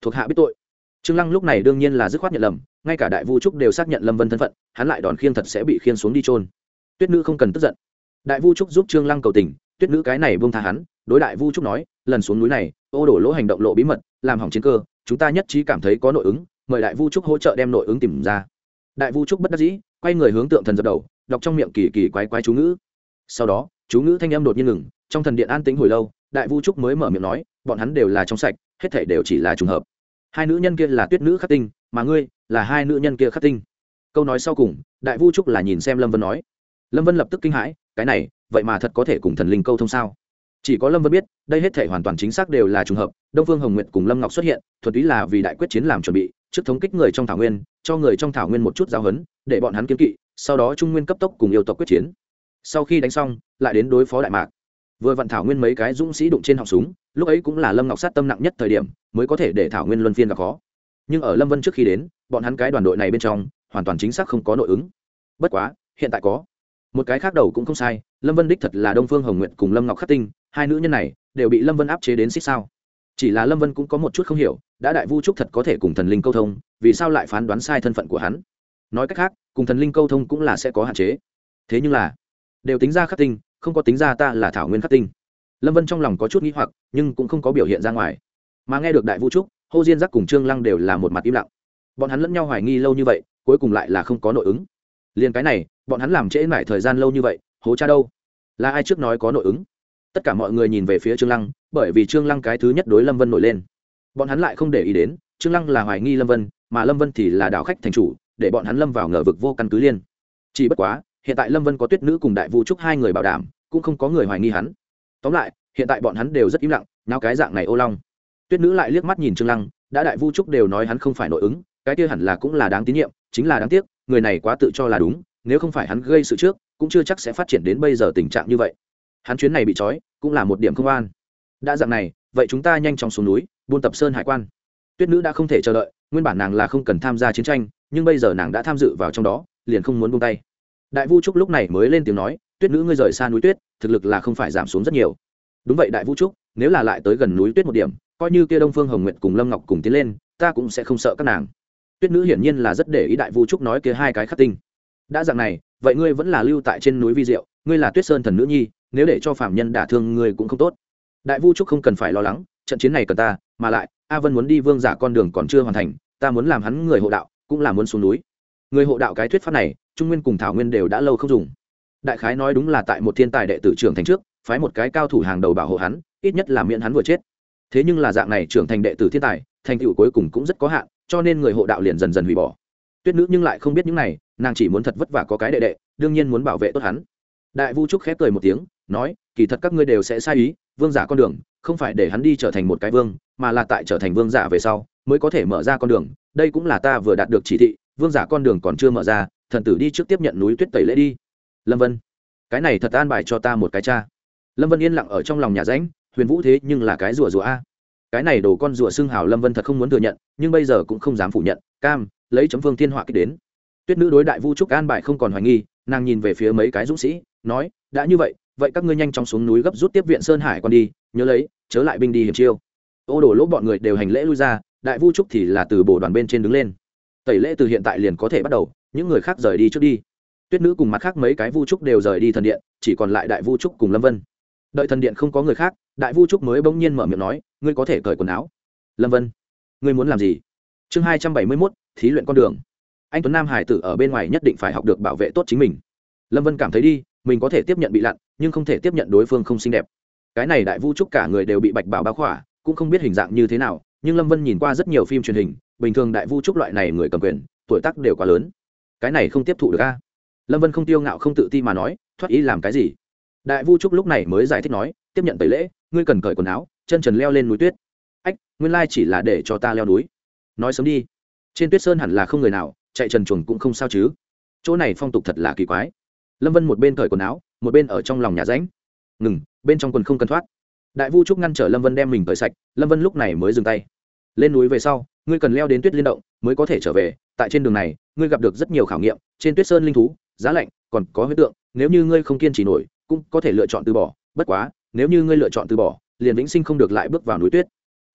Thuộc hạ biết tội. Trương lăng lúc này đương nhiên là dứt khoát nhận lầm, ngay cả đại vu trúc đều xác nhận lâm vân thân phận, hắn lại đòn khiêng thật sẽ bị khiên xuống đi trôn tuyết nữ không cần tức giận. Đại vu trúc giúp trương lăng cầu tình, tuyết nữ cái này buông tha hắn, đối đại vu trúc nói, lần xuống núi này, ô đổ lỗ hành động lộ bí mật, làm hỏng chiến cơ, chúng ta nhất trí cảm thấy có nội ứng, mời đại vu trúc hỗ trợ đem nội ứng tìm ra đại vu trúc bất đắc dĩ, quay người hướng tượng thần dập đầu, đọc trong miệng kỳ kỳ quái quái chú ngữ. Sau đó, chú ngữ thanh âm đột nhiên ngừng, trong thần điện an tĩnh hồi lâu, đại vu trúc mới mở miệng nói, bọn hắn đều là trong sạch, hết thể đều chỉ là trùng hợp. Hai nữ nhân kia là tuyết nữ khắc tinh, mà ngươi là hai nữ nhân kia khắc tinh. Câu nói sau cùng, đại vu trúc là nhìn xem lâm vân nói. Lâm vân lập tức kinh hãi, cái này, vậy mà thật có thể cùng thần linh câu thông sao? Chỉ có lâm vân biết, đây hết thể hoàn toàn chính xác đều là trùng hợp, đông phương hồng nguyệt cùng lâm ngọc xuất hiện thuật ý là vì đại quyết chiến làm chuẩn bị, trước thống kích người trong thảo nguyên, cho người trong thảo nguyên một chút giáo hấn để bọn hắn kiếm kỵ, sau đó trung nguyên cấp tốc cùng yêu tộc quyết chiến. Sau khi đánh xong, lại đến đối phó đại mạc. Vừa vặn thảo nguyên mấy cái dũng sĩ đụng trên họng súng, lúc ấy cũng là lâm ngọc sát tâm nặng nhất thời điểm, mới có thể để thảo nguyên luân phiên gặp khó. Nhưng ở lâm vân trước khi đến, bọn hắn cái đoàn đội này bên trong, hoàn toàn chính xác không có nội ứng. Bất quá, hiện tại có một cái khác đầu cũng không sai, lâm vân đích thật là đông phương hồng nguyện cùng lâm ngọc khắc tinh, hai nữ nhân này đều bị lâm vân áp chế đến xích sao. Chỉ là lâm vân cũng có một chút không hiểu, đã đại vu trúc thật có thể cùng thần linh câu thông, vì sao lại phán đoán sai thân phận của hắn? Nói cách khác, cùng thần linh câu thông cũng là sẽ có hạn chế. Thế nhưng là, đều tính ra khắc tinh, không có tính ra ta là thảo nguyên khắc tinh. Lâm vân trong lòng có chút n g h i hoặc, nhưng cũng không có biểu hiện ra ngoài. Mà nghe được đại vũ trúc, hô diên giác cùng trương lăng đều là một mặt im lặng. Bọn hắn lẫn nhau hoài nghi lâu như vậy, cuối cùng lại là không có nội ứng. Liền cái này bọn hắn làm trễ mãi thời gian lâu như vậy, hố cha đâu? Là ai trước nói có nội ứng? Tất cả mọi người nhìn về phía trương lăng, bởi vì trương lăng cái thứ nhất đối lâm vân nổi lên. Bọn hắn lại không để ý đến, trương lăng là hoài nghi lâm vân, mà lâm vân thì là đảo khách thành chủ, để bọn hắn lâm vào ngờ vực vô căn cứ liên. Chỉ bất quá, hiện tại lâm vân có tuyết nữ cùng đại vũ trúc hai người bảo đảm, cũng không có người hoài nghi hắn. Tóm lại, hiện tại bọn hắn đều rất im lặng nào cái dạng này ô long. Tuyết nữ lại liếc mắt nhìn trương lăng, đã đại vu trúc đều nói hắn không phải nội ứng, cái kia hẳn là cũng là đáng tín nhiệm, chính là đáng tiếc, người này quá tự cho là đúng nếu không phải hắn gây sự trước, cũng chưa chắc sẽ phát triển đến bây giờ tình trạng như vậy. Hắn chuyến này bị trói, cũng là một điểm không an. Đã dạng này, vậy chúng ta nhanh chóng xuống núi, buôn tập sơn hải quan. Tuyết nữ đã không thể chờ đợi, nguyên bản nàng là không cần tham gia chiến tranh, nhưng bây giờ nàng đã tham dự vào trong đó, liền không muốn buông tay. Đại vu trúc lúc này mới lên tiếng nói, tuyết nữ ngươi rời xa núi tuyết, thực lực là không phải giảm xuống rất nhiều. Đúng vậy đại vu trúc, nếu là lại tới gần núi tuyết một điểm, coi như kia đông phương hồng nguyệt cùng lâm ngọc cùng tiến lên, ta cũng sẽ không sợ các nàng. Tuyết nữ hiển nhiên là rất để ý đại vu trúc nói kia hai cái khắc tinh đã dạng này, vậy ngươi vẫn là lưu tại trên núi vi diệu, ngươi là tuyết sơn thần nữ nhi, nếu để cho phạm nhân đả thương ngươi cũng không tốt. Đại vu trúc không cần phải lo lắng, trận chiến này cần ta, mà lại, a vân muốn đi vương giả con đường còn chưa hoàn thành, ta muốn làm hắn người hộ đạo, cũng là muốn xuống núi. Người hộ đạo cái thuyết pháp này, trung nguyên cùng thảo nguyên đều đã lâu không dùng. Đại khái nói đúng là tại một thiên tài đệ tử trưởng thành trước, phái một cái cao thủ hàng đầu bảo hộ hắn, ít nhất là miễn hắn vừa chết. Thế nhưng là dạng này trưởng thành đệ tử thiên tài, thành tựu cuối cùng cũng rất có hạn, cho nên người hộ đạo liền dần dần hủy bỏ. Tuyết nữ nhưng lại không biết những này nàng chỉ muốn thật vất vả có cái đệ đệ, đương nhiên muốn bảo vệ tốt hắn. Đại vu trúc khép cười một tiếng, nói, kỳ thật các ngươi đều sẽ sai ý, vương giả con đường, không phải để hắn đi trở thành một cái vương, mà là tại trở thành vương giả về sau, mới có thể mở ra con đường. Đây cũng là ta vừa đạt được chỉ thị, vương giả con đường còn chưa mở ra, thần tử đi trước tiếp nhận núi tuyết tẩy lễ đi. Lâm vân, cái này thật an bài cho ta một cái cha. Lâm vân yên lặng ở trong lòng nhà ránh huyền vũ thế nhưng là cái rùa rùa a. Cái này đồ con rùa xương hào lâm vân thật không muốn thừa nhận, nhưng bây giờ cũng không dám phủ nhận. Cam, lấy chấm vương thiên họa kích đến tuyết nữ đối đại vu trúc an bài không còn hoài nghi, nàng nhìn về phía mấy cái dũng sĩ, nói, đã như vậy vậy các ngươi nhanh chóng xuống núi gấp rút tiếp viện sơn hải còn đi, nhớ lấy, chớ lại binh đi hiểm chiêu. Ô đổ lỗ bọn người đều hành lễ lui ra, đại vu trúc thì là từ bồ đoàn bên trên đứng lên. Tẩy lễ từ hiện tại liền có thể bắt đầu, những người khác rời đi trước đi. Tuyết nữ cùng mặt khác mấy cái vu trúc đều rời đi thần điện, chỉ còn lại đại vu trúc cùng lâm vân. Đợi thần điện không có người khác, đại vu trúc mới bỗng nhiên mở miệng nói, ngươi có thể cởi quần áo. Lâm vân, ngươi muốn làm gì? Chương hai trăm bảy mươi mốt, thí luyện con đường anh tuấn nam hải tử ở bên ngoài nhất định phải học được bảo vệ tốt chính mình. Lâm vân cảm thấy đi, mình có thể tiếp nhận bị lặn, nhưng không thể tiếp nhận đối phương không xinh đẹp. Cái này đại vu trúc cả người đều bị bạch bảo bao khỏa, cũng không biết hình dạng như thế nào, nhưng lâm vân nhìn qua rất nhiều phim truyền hình, bình thường đại vu trúc loại này người cầm quyền, tuổi tác đều quá lớn. Cái này không tiếp thụ được a. Lâm vân không tiêu ngạo không tự ti mà nói, thoát ý làm cái gì? Đại vu trúc lúc này mới giải thích nói, tiếp nhận tẩy lễ, ngươi cần cởi quần áo, chân trần leo lên núi tuyết. Ách, nguyên lai chỉ là để cho ta leo núi. Nói sớm đi. Trên tuyết sơn hẳn là không người nào chạy trần chuồng cũng không sao chứ. Chỗ này phong tục thật là kỳ quái. Lâm vân một bên cởi quần áo, một bên ở trong lòng nhà ránh ngừng, bên trong quần không cần thoát. Đại vu trúc ngăn trở lâm vân đem mình cởi sạch, lâm vân lúc này mới dừng tay. Lên núi về sau, ngươi cần leo đến tuyết liên động, mới có thể trở về. Tại trên đường này, ngươi gặp được rất nhiều khảo nghiệm, trên tuyết sơn linh thú, giá lạnh, còn có huyết tượng, nếu như ngươi không kiên trì nổi, cũng có thể lựa chọn từ bỏ. Bất quá, nếu như ngươi lựa chọn từ bỏ, liền vĩnh sinh không được lại bước vào núi tuyết.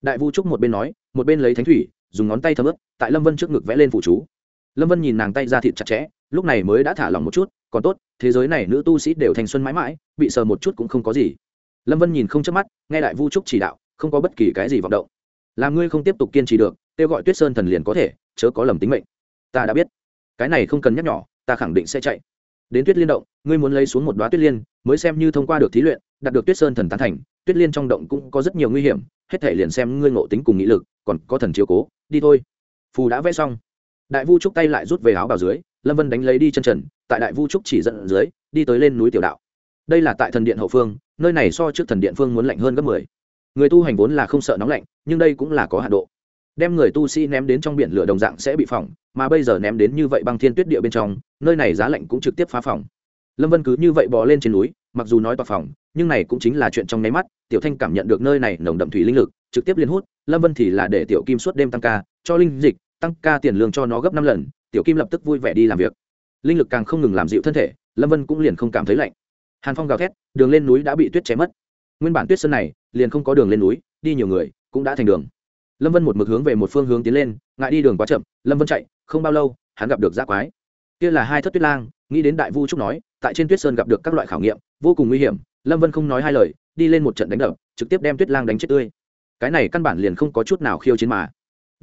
Đại vu trúc một bên nói, một bên lấy thánh thủy, dùng ngón tay thấm ướp tại lâm vân trước ngực vẽ lên phụ chú lâm vân nhìn nàng tay ra thịt chặt chẽ, lúc này mới đã thả lòng một chút, còn tốt, thế giới này nữ tu sĩ đều thành xuân mãi mãi, bị sờ một chút cũng không có gì. Lâm vân nhìn không chớp mắt, nghe đại vu trúc chỉ đạo, không có bất kỳ cái gì vọng động. Làm ngươi không tiếp tục kiên trì được, kêu gọi tuyết sơn thần liền có thể, chớ có lầm tính mệnh. Ta đã biết. Cái này không cần nhắc nhỏ, ta khẳng định sẽ chạy. Đến tuyết liên động, ngươi muốn lấy xuống một đoá tuyết liên, mới xem như thông qua được thí luyện, đạt được tuyết sơn thần tán thành, tuyết liên trong động cũng có rất nhiều nguy hiểm, hết thể liền xem ngươi ngộ tính cùng nghị lực, còn có thần chiếu cố. Đi thôi. Phù đã vẽ xong đại vu trúc tay lại rút về áo bào dưới, lâm vân đánh lấy đi chân trần, tại đại vu trúc chỉ dẫn dưới, đi tới lên núi tiểu đạo. Đây là tại thần điện hậu phương, nơi này so trước thần điện phương muốn lạnh hơn gấp mười. Người tu hành vốn là không sợ nóng lạnh, nhưng đây cũng là có hạ độ. Đem người tu sĩ ném đến trong biển lửa đồng dạng sẽ bị phỏng, mà bây giờ ném đến như vậy băng thiên tuyết địa bên trong, nơi này giá lạnh cũng trực tiếp phá phòng lâm vân cứ như vậy bò lên trên núi, mặc dù nói tòa phòng nhưng này cũng chính là chuyện trong nháy mắt, tiểu thanh cảm nhận được nơi này nồng đậm thủy linh lực, trực tiếp liên hút, lâm vân thì là để tiểu kim suốt đêm tăng ca, cho linh dịch tăng ca tiền lương cho nó gấp năm lần, tiểu kim lập tức vui vẻ đi làm việc. Linh lực càng không ngừng làm dịu thân thể, lâm vân cũng liền không cảm thấy lạnh. Hàn phong gào thét, đường lên núi đã bị tuyết chém mất. Nguyên bản tuyết sơn này, liền không có đường lên núi, đi nhiều người, cũng đã thành đường. Lâm vân một mực hướng về một phương hướng tiến lên, ngại đi đường quá chậm, lâm vân chạy, không bao lâu, hắn gặp được giác quái. Kia là hai thất tuyết lang, nghĩ đến đại vu trúc nói, tại trên tuyết sơn gặp được các loại khảo nghiệm, vô cùng nguy hiểm, lâm vân không nói hai lời, đi lên một trận đánh đập, trực tiếp đem tuyết lang đánh chết tươi. Cái này căn bản liền không có chút nào khiêu chiến mà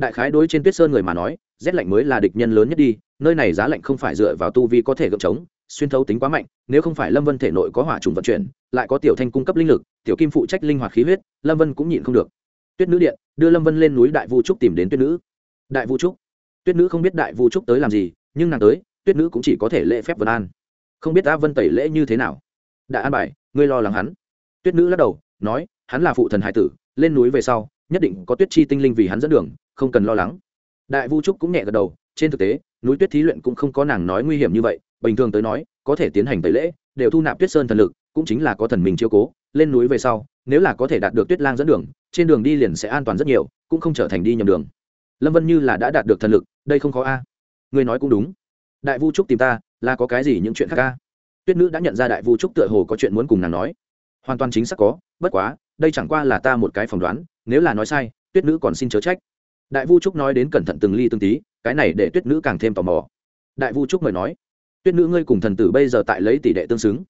đại khái đối trên tuyết sơn người mà nói, rét lạnh mới là địch nhân lớn nhất đi, nơi này giá lạnh không phải dựa vào tu vi có thể gượng trống xuyên thấu tính quá mạnh, nếu không phải lâm vân thể nội có hỏa trùng vận chuyển, lại có tiểu thanh cung cấp linh lực, tiểu kim phụ trách linh hoạt khí huyết, lâm vân cũng nhịn không được. Tuyết nữ điện, đưa lâm vân lên núi đại vu trúc tìm đến tuyết nữ. Đại vu trúc? Tuyết nữ không biết đại vu trúc tới làm gì, nhưng nàng tới, tuyết nữ cũng chỉ có thể lễ phép vân an. Không biết a vân tẩy lễ như thế nào? Đã an bài, ngươi lo lắng hắn. Tuyết nữ lắc đầu, nói, hắn là phụ thần hải tử, lên núi về sau, nhất định có tuyết chi tinh linh vì hắn dẫn đường không cần lo lắng. Đại vu trúc cũng nhẹ gật đầu, trên thực tế, núi tuyết thí luyện cũng không có nàng nói nguy hiểm như vậy, bình thường tới nói, có thể tiến hành tẩy lễ, đều thu nạp tuyết sơn thần lực, cũng chính là có thần mình chiếu cố, lên núi về sau, nếu là có thể đạt được tuyết lang dẫn đường, trên đường đi liền sẽ an toàn rất nhiều, cũng không trở thành đi nhầm đường. Lâm vân như là đã đạt được thần lực, đây không khó a. Ngươi nói cũng đúng. Đại vu trúc tìm ta, là có cái gì những chuyện khác a? Tuyết nữ đã nhận ra đại vu trúc tựa hồ có chuyện muốn cùng nàng nói. Hoàn toàn chính xác có, bất quá, đây chẳng qua là ta một cái phỏng đoán, nếu là nói sai, tuyết nữ còn xin chớ trách đại vu trúc nói đến cẩn thận từng ly từng tí, cái này để tuyết nữ càng thêm tò mò. Đại vu trúc mời nói, tuyết nữ ngươi cùng thần tử bây giờ tại lấy tỷ đệ tương xứng.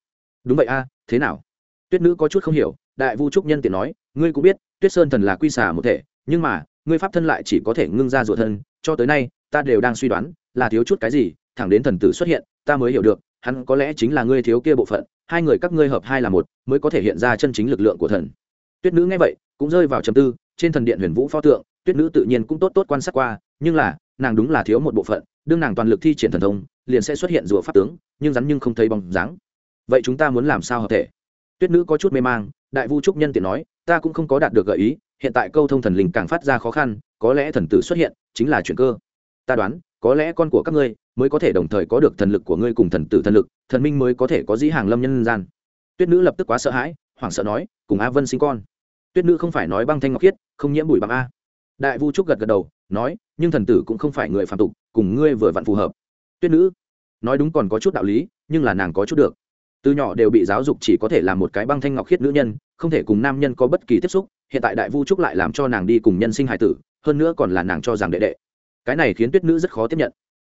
Đúng vậy a, thế nào? Tuyết nữ có chút không hiểu, đại vu trúc nhân tiện nói, ngươi cũng biết, tuyết sơn thần là quy xả một thể, nhưng mà, ngươi pháp thân lại chỉ có thể ngưng ra ruột thân, cho tới nay, ta đều đang suy đoán, là thiếu chút cái gì, thẳng đến thần tử xuất hiện, ta mới hiểu được, hắn có lẽ chính là ngươi thiếu kia bộ phận, hai người các ngươi hợp hai là một, mới có thể hiện ra chân chính lực lượng của thần. Tuyết nữ nghe vậy, cũng rơi vào trầm tư, trên thần điện huyền vũ pho tượng tuyết nữ tự nhiên cũng tốt tốt quan sát qua, nhưng là, nàng đúng là thiếu một bộ phận, đương nàng toàn lực thi triển thần thông, liền sẽ xuất hiện rùa pháp tướng, nhưng rắn nhưng không thấy bóng dáng. Vậy chúng ta muốn làm sao hợp thể? Tuyết nữ có chút mê mang, đại vu trúc nhân tiện nói, ta cũng không có đạt được gợi ý, hiện tại câu thông thần linh càng phát ra khó khăn, có lẽ thần tử xuất hiện, chính là chuyện cơ. Ta đoán, có lẽ con của các ngươi mới có thể đồng thời có được thần lực của ngươi cùng thần tử thần lực, thần minh mới có thể có dĩ hàng lâm nhân gian. Tuyết nữ lập tức quá sợ hãi, hoảng sợ nói, cùng a vân sinh con. Tuyết nữ không phải nói băng thanh ngọc khiết, không nhiễm bụi bằng a đại vu trúc gật gật đầu, nói, nhưng thần tử cũng không phải người phạm tục, cùng ngươi vừa vặn phù hợp. Tuyết nữ, nói đúng còn có chút đạo lý, nhưng là nàng có chút được. Từ nhỏ đều bị giáo dục chỉ có thể là một cái băng thanh ngọc khiết nữ nhân, không thể cùng nam nhân có bất kỳ tiếp xúc, hiện tại đại vu trúc lại làm cho nàng đi cùng nhân sinh hải tử, hơn nữa còn là nàng cho rằng đệ đệ. Cái này khiến tuyết nữ rất khó tiếp nhận.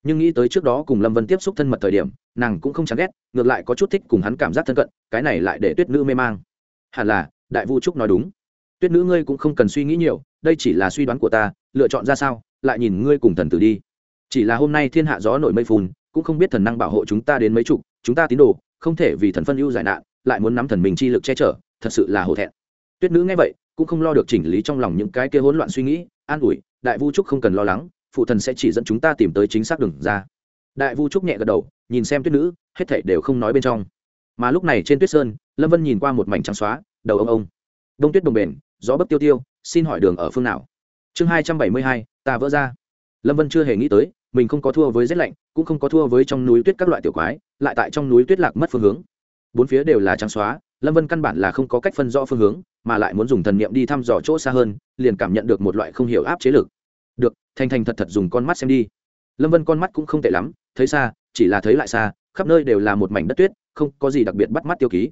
Nhưng nghĩ tới trước đó cùng lâm vân tiếp xúc thân mật thời điểm, nàng cũng không chán ghét, ngược lại có chút thích cùng hắn cảm giác thân cận, cái này lại để tuyết nữ mê mang. Hẳn là, đại vu trúc nói đúng. Tuyết nữ ngươi cũng không cần suy nghĩ nhiều đây chỉ là suy đoán của ta, lựa chọn ra sao, lại nhìn ngươi cùng thần tử đi. Chỉ là hôm nay thiên hạ gió nổi mây phun cũng không biết thần năng bảo hộ chúng ta đến mấy chục, chúng ta tín đồ, không thể vì thần phân ưu giải nạn, lại muốn nắm thần mình chi lực che chở, thật sự là hổ thẹn. Tuyết nữ nghe vậy, cũng không lo được chỉnh lý trong lòng những cái kia hỗn loạn suy nghĩ, an ủi, đại vu trúc không cần lo lắng, phụ thần sẽ chỉ dẫn chúng ta tìm tới chính xác đường ra. Đại vu trúc nhẹ gật đầu, nhìn xem tuyết nữ, hết thảy đều không nói bên trong. Mà lúc này trên tuyết sơn, lâm vân nhìn qua một mảnh trắng xóa, đầu ông ông. Đông tuyết đồng bền gió bấc tiêu tiêu xin hỏi đường ở phương nào? Chương hai trăm bảy mươi hai, ta vỡ ra. Lâm vân chưa hề nghĩ tới, mình không có thua với rét lạnh, cũng không có thua với trong núi tuyết các loại tiểu quái, lại tại trong núi tuyết lạc mất phương hướng. Bốn phía đều là trắng xóa, lâm vân căn bản là không có cách phân rõ phương hướng, mà lại muốn dùng thần niệm đi thăm dò chỗ xa hơn, liền cảm nhận được một loại không hiểu áp chế lực. Được, thành thành thật thật dùng con mắt xem đi. Lâm vân con mắt cũng không tệ lắm, thấy xa, chỉ là thấy lại xa, khắp nơi đều là một mảnh đất tuyết, không có gì đặc biệt bắt mắt tiêu ký.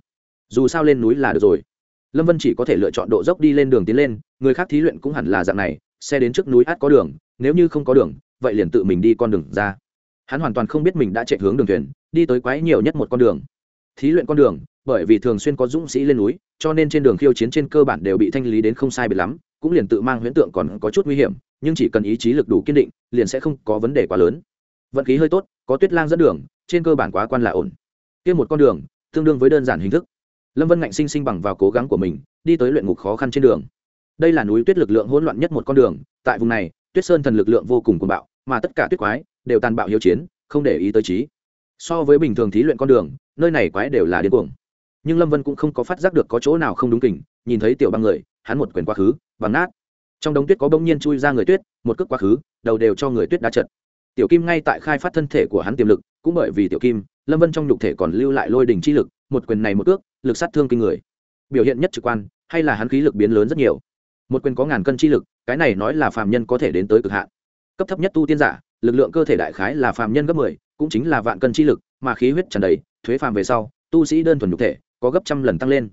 Dù sao lên núi là được rồi lâm vân chỉ có thể lựa chọn độ dốc đi lên đường tiến lên, người khác thí luyện cũng hẳn là dạng này, xe đến trước núi át có đường, nếu như không có đường, vậy liền tự mình đi con đường ra. Hắn hoàn toàn không biết mình đã chạy hướng đường thuyền, đi tới quái nhiều nhất một con đường. Thí luyện con đường, bởi vì thường xuyên có dũng sĩ lên núi, cho nên trên đường khiêu chiến trên cơ bản đều bị thanh lý đến không sai biệt lắm, cũng liền tự mang huyễn tượng còn có chút nguy hiểm, nhưng chỉ cần ý chí lực đủ kiên định, liền sẽ không có vấn đề quá lớn. Vận khí hơi tốt, có tuyết lang dẫn đường, trên cơ bản quá quan là ổn. Kia một con đường, tương đương với đơn giản hình thức lâm vân ngạnh sinh sinh bằng vào cố gắng của mình, đi tới luyện ngục khó khăn trên đường. Đây là núi tuyết lực lượng hỗn loạn nhất một con đường, tại vùng này, tuyết sơn thần lực lượng vô cùng cuồng bạo, mà tất cả tuyết quái đều tàn bạo hiếu chiến, không để ý tới trí. So với bình thường thí luyện con đường, nơi này quái đều là điên cuồng. Nhưng lâm vân cũng không có phát giác được có chỗ nào không đúng kình, nhìn thấy tiểu băng người, hắn một quyền quá khứ bằng nát. Trong đống tuyết có bỗng nhiên chui ra người tuyết, một cước quá khứ, đầu đều cho người tuyết đá trận tiểu kim ngay tại khai phát thân thể của hắn tiềm lực, cũng bởi vì tiểu kim, lâm vân trong nhục thể còn lưu lại lôi đình chi lực, một quyền này một cước lực sát thương kinh người. Biểu hiện nhất trực quan, hay là hắn khí lực biến lớn rất nhiều. Một quyền có ngàn cân chi lực, cái này nói là phàm nhân có thể đến tới cực hạn. Cấp thấp nhất tu tiên giả, lực lượng cơ thể đại khái là phàm nhân gấp mười, cũng chính là vạn cân chi lực, mà khí huyết tràn đầy, thuế phàm về sau, tu sĩ đơn thuần nhục thể, có gấp trăm lần tăng lên.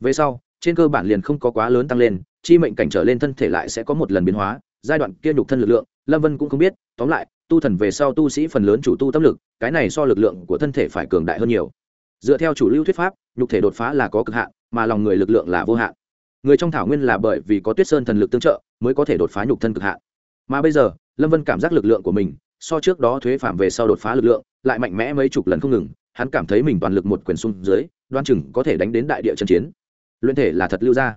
Về sau, trên cơ bản liền không có quá lớn tăng lên, chi mệnh cảnh trở lên thân thể lại sẽ có một lần biến hóa, giai đoạn kia nhục thân lực lượng, lâm vân cũng không biết, tóm lại, tu thần về sau tu sĩ phần lớn chủ tu tâm lực, cái này so lực lượng của thân thể phải cường đại hơn nhiều dựa theo chủ lưu thuyết pháp, nhục thể đột phá là có cực hạn, mà lòng người lực lượng là vô hạn. Người trong thảo nguyên là bởi vì có tuyết sơn thần lực tương trợ, mới có thể đột phá nhục thân cực hạn. Mà bây giờ, lâm vân cảm giác lực lượng của mình, so trước đó thuế phạm về sau đột phá lực lượng, lại mạnh mẽ mấy chục lần không ngừng, hắn cảm thấy mình toàn lực một quyền xung dưới, đoan chừng có thể đánh đến đại địa trận chiến. Luyện thể là thật lưu ra.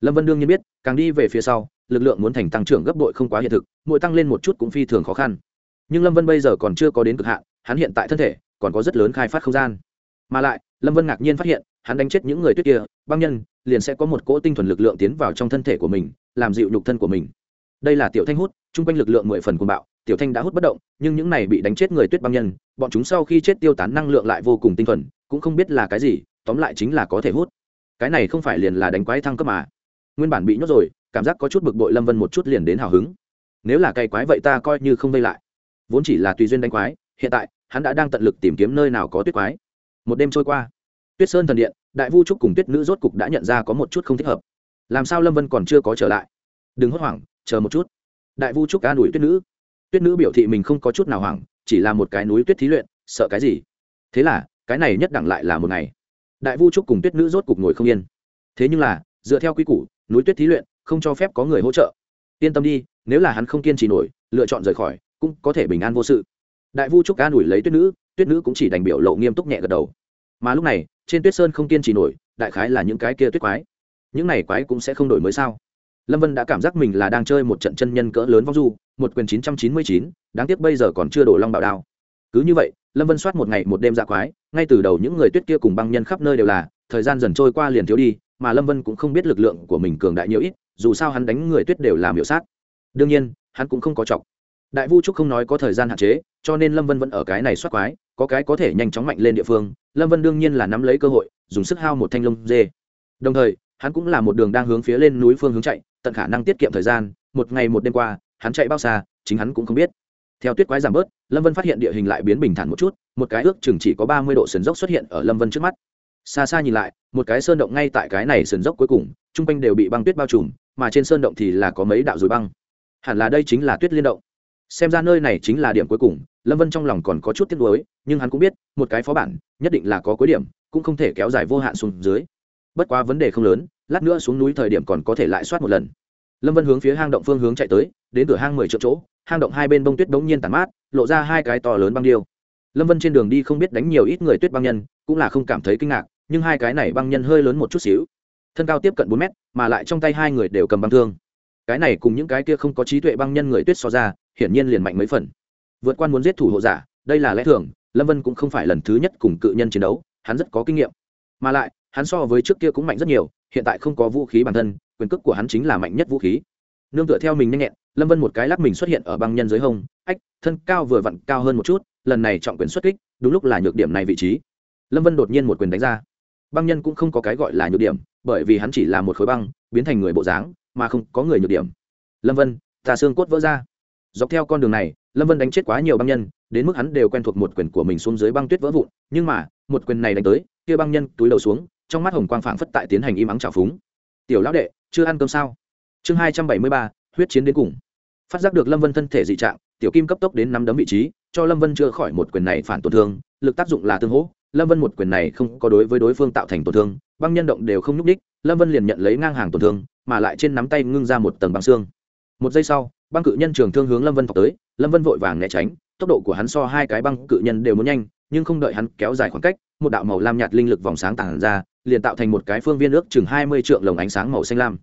Lâm vân đương nhiên biết, càng đi về phía sau, lực lượng muốn thành tăng trưởng gấp đội không quá hiện thực, mỗi tăng lên một chút cũng phi thường khó khăn. Nhưng lâm vân bây giờ còn chưa có đến cực hạn, hắn hiện tại thân thể còn có rất lớn khai phát không gian mà lại, lâm vân ngạc nhiên phát hiện, hắn đánh chết những người tuyết kia, băng nhân, liền sẽ có một cỗ tinh thuần lực lượng tiến vào trong thân thể của mình, làm dịu nhục thân của mình. Đây là tiểu thanh hút, chung quanh lực lượng mười phần cuồng bạo, tiểu thanh đã hút bất động, nhưng những này bị đánh chết người tuyết băng nhân, bọn chúng sau khi chết tiêu tán năng lượng lại vô cùng tinh thuần, cũng không biết là cái gì, tóm lại chính là có thể hút. Cái này không phải liền là đánh quái thăng cấp mà. Nguyên bản bị nhốt rồi, cảm giác có chút bực bội lâm vân một chút liền đến hào hứng. Nếu là cây quái vậy ta coi như không vây lại. Vốn chỉ là tùy duyên đánh quái, hiện tại, hắn đã đang tận lực tìm kiếm nơi nào có tuyết quái một đêm trôi qua. Tuyết sơn thần điện, đại vu trúc cùng tuyết nữ rốt cục đã nhận ra có một chút không thích hợp. Làm sao lâm vân còn chưa có trở lại? Đừng hốt hoảng, chờ một chút. Đại vu trúc an ủi tuyết nữ. Tuyết nữ biểu thị mình không có chút nào hoảng, chỉ là một cái núi tuyết thí luyện, sợ cái gì? Thế là, cái này nhất đẳng lại là một ngày. Đại vu trúc cùng tuyết nữ rốt cục ngồi không yên. Thế nhưng là, dựa theo quy củ, núi tuyết thí luyện, không cho phép có người hỗ trợ. Yên tâm đi, nếu là hắn không kiên trì nổi, lựa chọn rời khỏi, cũng có thể bình an vô sự. Đại vu trúc an ủi lấy tuyết nữ tuyết nữ cũng chỉ đành biểu lộ nghiêm túc nhẹ gật đầu. Mà lúc này, trên tuyết sơn không kiên trì nổi, đại khái là những cái kia tuyết quái. Những này quái cũng sẽ không đổi mới sao? Lâm vân đã cảm giác mình là đang chơi một trận chân nhân cỡ lớn vong du, một quyền chín trăm chín mươi chín, đáng tiếc bây giờ còn chưa đổ long bảo đao. Cứ như vậy, lâm vân soát một ngày một đêm dạ quái, ngay từ đầu những người tuyết kia cùng băng nhân khắp nơi đều là, thời gian dần trôi qua liền thiếu đi, mà lâm vân cũng không biết lực lượng của mình cường đại nhiều ít, dù sao hắn đánh người tuyết đều làm hiệu sát. Đương nhiên, hắn cũng không có chọc. Đại vu trúc không nói có thời gian hạn chế, cho nên lâm vân vẫn ở cái này soát quái có cái có thể nhanh chóng mạnh lên địa phương, lâm vân đương nhiên là nắm lấy cơ hội, dùng sức hao một thanh lông dê. Đồng thời, hắn cũng là một đường đang hướng phía lên núi phương hướng chạy, tận khả năng tiết kiệm thời gian, một ngày một đêm qua, hắn chạy bao xa, chính hắn cũng không biết. Theo tuyết quái giảm bớt, lâm vân phát hiện địa hình lại biến bình thản một chút, một cái ước chừng chỉ có ba mươi độ sườn dốc xuất hiện ở lâm vân trước mắt. Xa xa nhìn lại, một cái sơn động ngay tại cái này sườn dốc cuối cùng t r u n g quanh đều bị băng tuyết bao trùm, mà trên sơn động thì là có mấy đạo dối băng. Hẳn là đây chính là tuyết liên động xem ra nơi này chính là điểm cuối cùng, lâm vân trong lòng còn có chút tiếc nuối, nhưng hắn cũng biết, một cái phó bản, nhất định là có cuối điểm, cũng không thể kéo dài vô hạn xuống dưới. Bất quá vấn đề không lớn, lát nữa xuống núi thời điểm còn có thể lại soát một lần. Lâm vân hướng phía hang động phương hướng chạy tới, đến cửa hang mười triệu chỗ, hang động hai bên bông tuyết bỗng nhiên tàn mát, lộ ra hai cái to lớn băng điêu. Lâm vân trên đường đi không biết đánh nhiều ít người tuyết băng nhân, cũng là không cảm thấy kinh ngạc, nhưng hai cái này băng nhân hơi lớn một chút xíu. Thân cao tiếp cận bốn mét, mà lại trong tay hai người đều cầm băng thương. Cái này cùng những cái kia không có trí tuệ băng nhân người tuyết so ra hiển nhiên liền mạnh mấy phần. Vượt qua muốn giết thủ hộ giả, đây là lẽ thường, lâm vân cũng không phải lần thứ nhất cùng cự nhân chiến đấu, hắn rất có kinh nghiệm. Mà lại, hắn so với trước kia cũng mạnh rất nhiều, hiện tại không có vũ khí bản thân, quyền cước của hắn chính là mạnh nhất vũ khí. Nương tựa theo mình nhanh nhẹn, lâm vân một cái lắc mình xuất hiện ở băng nhân dưới hông, ách, thân cao vừa vặn cao hơn một chút, lần này trọng quyền xuất kích, đúng lúc là nhược điểm này vị trí. Lâm vân đột nhiên một quyền đánh ra. Băng nhân cũng không có cái gọi là nhược điểm, bởi vì hắn chỉ là một khối băng, biến thành người bộ dáng, mà không có người nhược điểm. Lâm vân tà xương cốt vỡ ra dọc theo con đường này, lâm vân đánh chết quá nhiều băng nhân, đến mức hắn đều quen thuộc một quyền của mình xuống dưới băng tuyết vỡ vụn, nhưng mà, một quyền này đánh tới, kia băng nhân túi đầu xuống, trong mắt hồng quang phảng phất tại tiến hành im ắng trào phúng. Tiểu lão đệ, chưa ăn cơm sao? Chương hai trăm bảy mươi ba, huyết chiến đến cùng. Phát giác được lâm vân thân thể dị trạng, tiểu kim cấp tốc đến nắm đấm vị trí, cho lâm vân chữa khỏi một quyền này phản tổn thương, lực tác dụng là tương hỗ, lâm vân một quyền này không có đối với đối phương tạo thành tổn thương, băng nhân động đều không nhúc ních lâm vân liền nhận lấy ngang hàng tổn thương, mà lại trên nắm tay ngưng ra một tầng băng xương một giây sau, băng cự nhân trường thương hướng lâm vân thọc tới, lâm vân vội vàng né tránh, tốc độ của hắn so hai cái băng cự nhân đều muốn nhanh, nhưng không đợi hắn kéo dài khoảng cách, một đạo màu lam nhạt linh lực vòng sáng tản ra, liền tạo thành một cái phương viên ước chừng hai mươi trượng lồng ánh sáng màu xanh lam.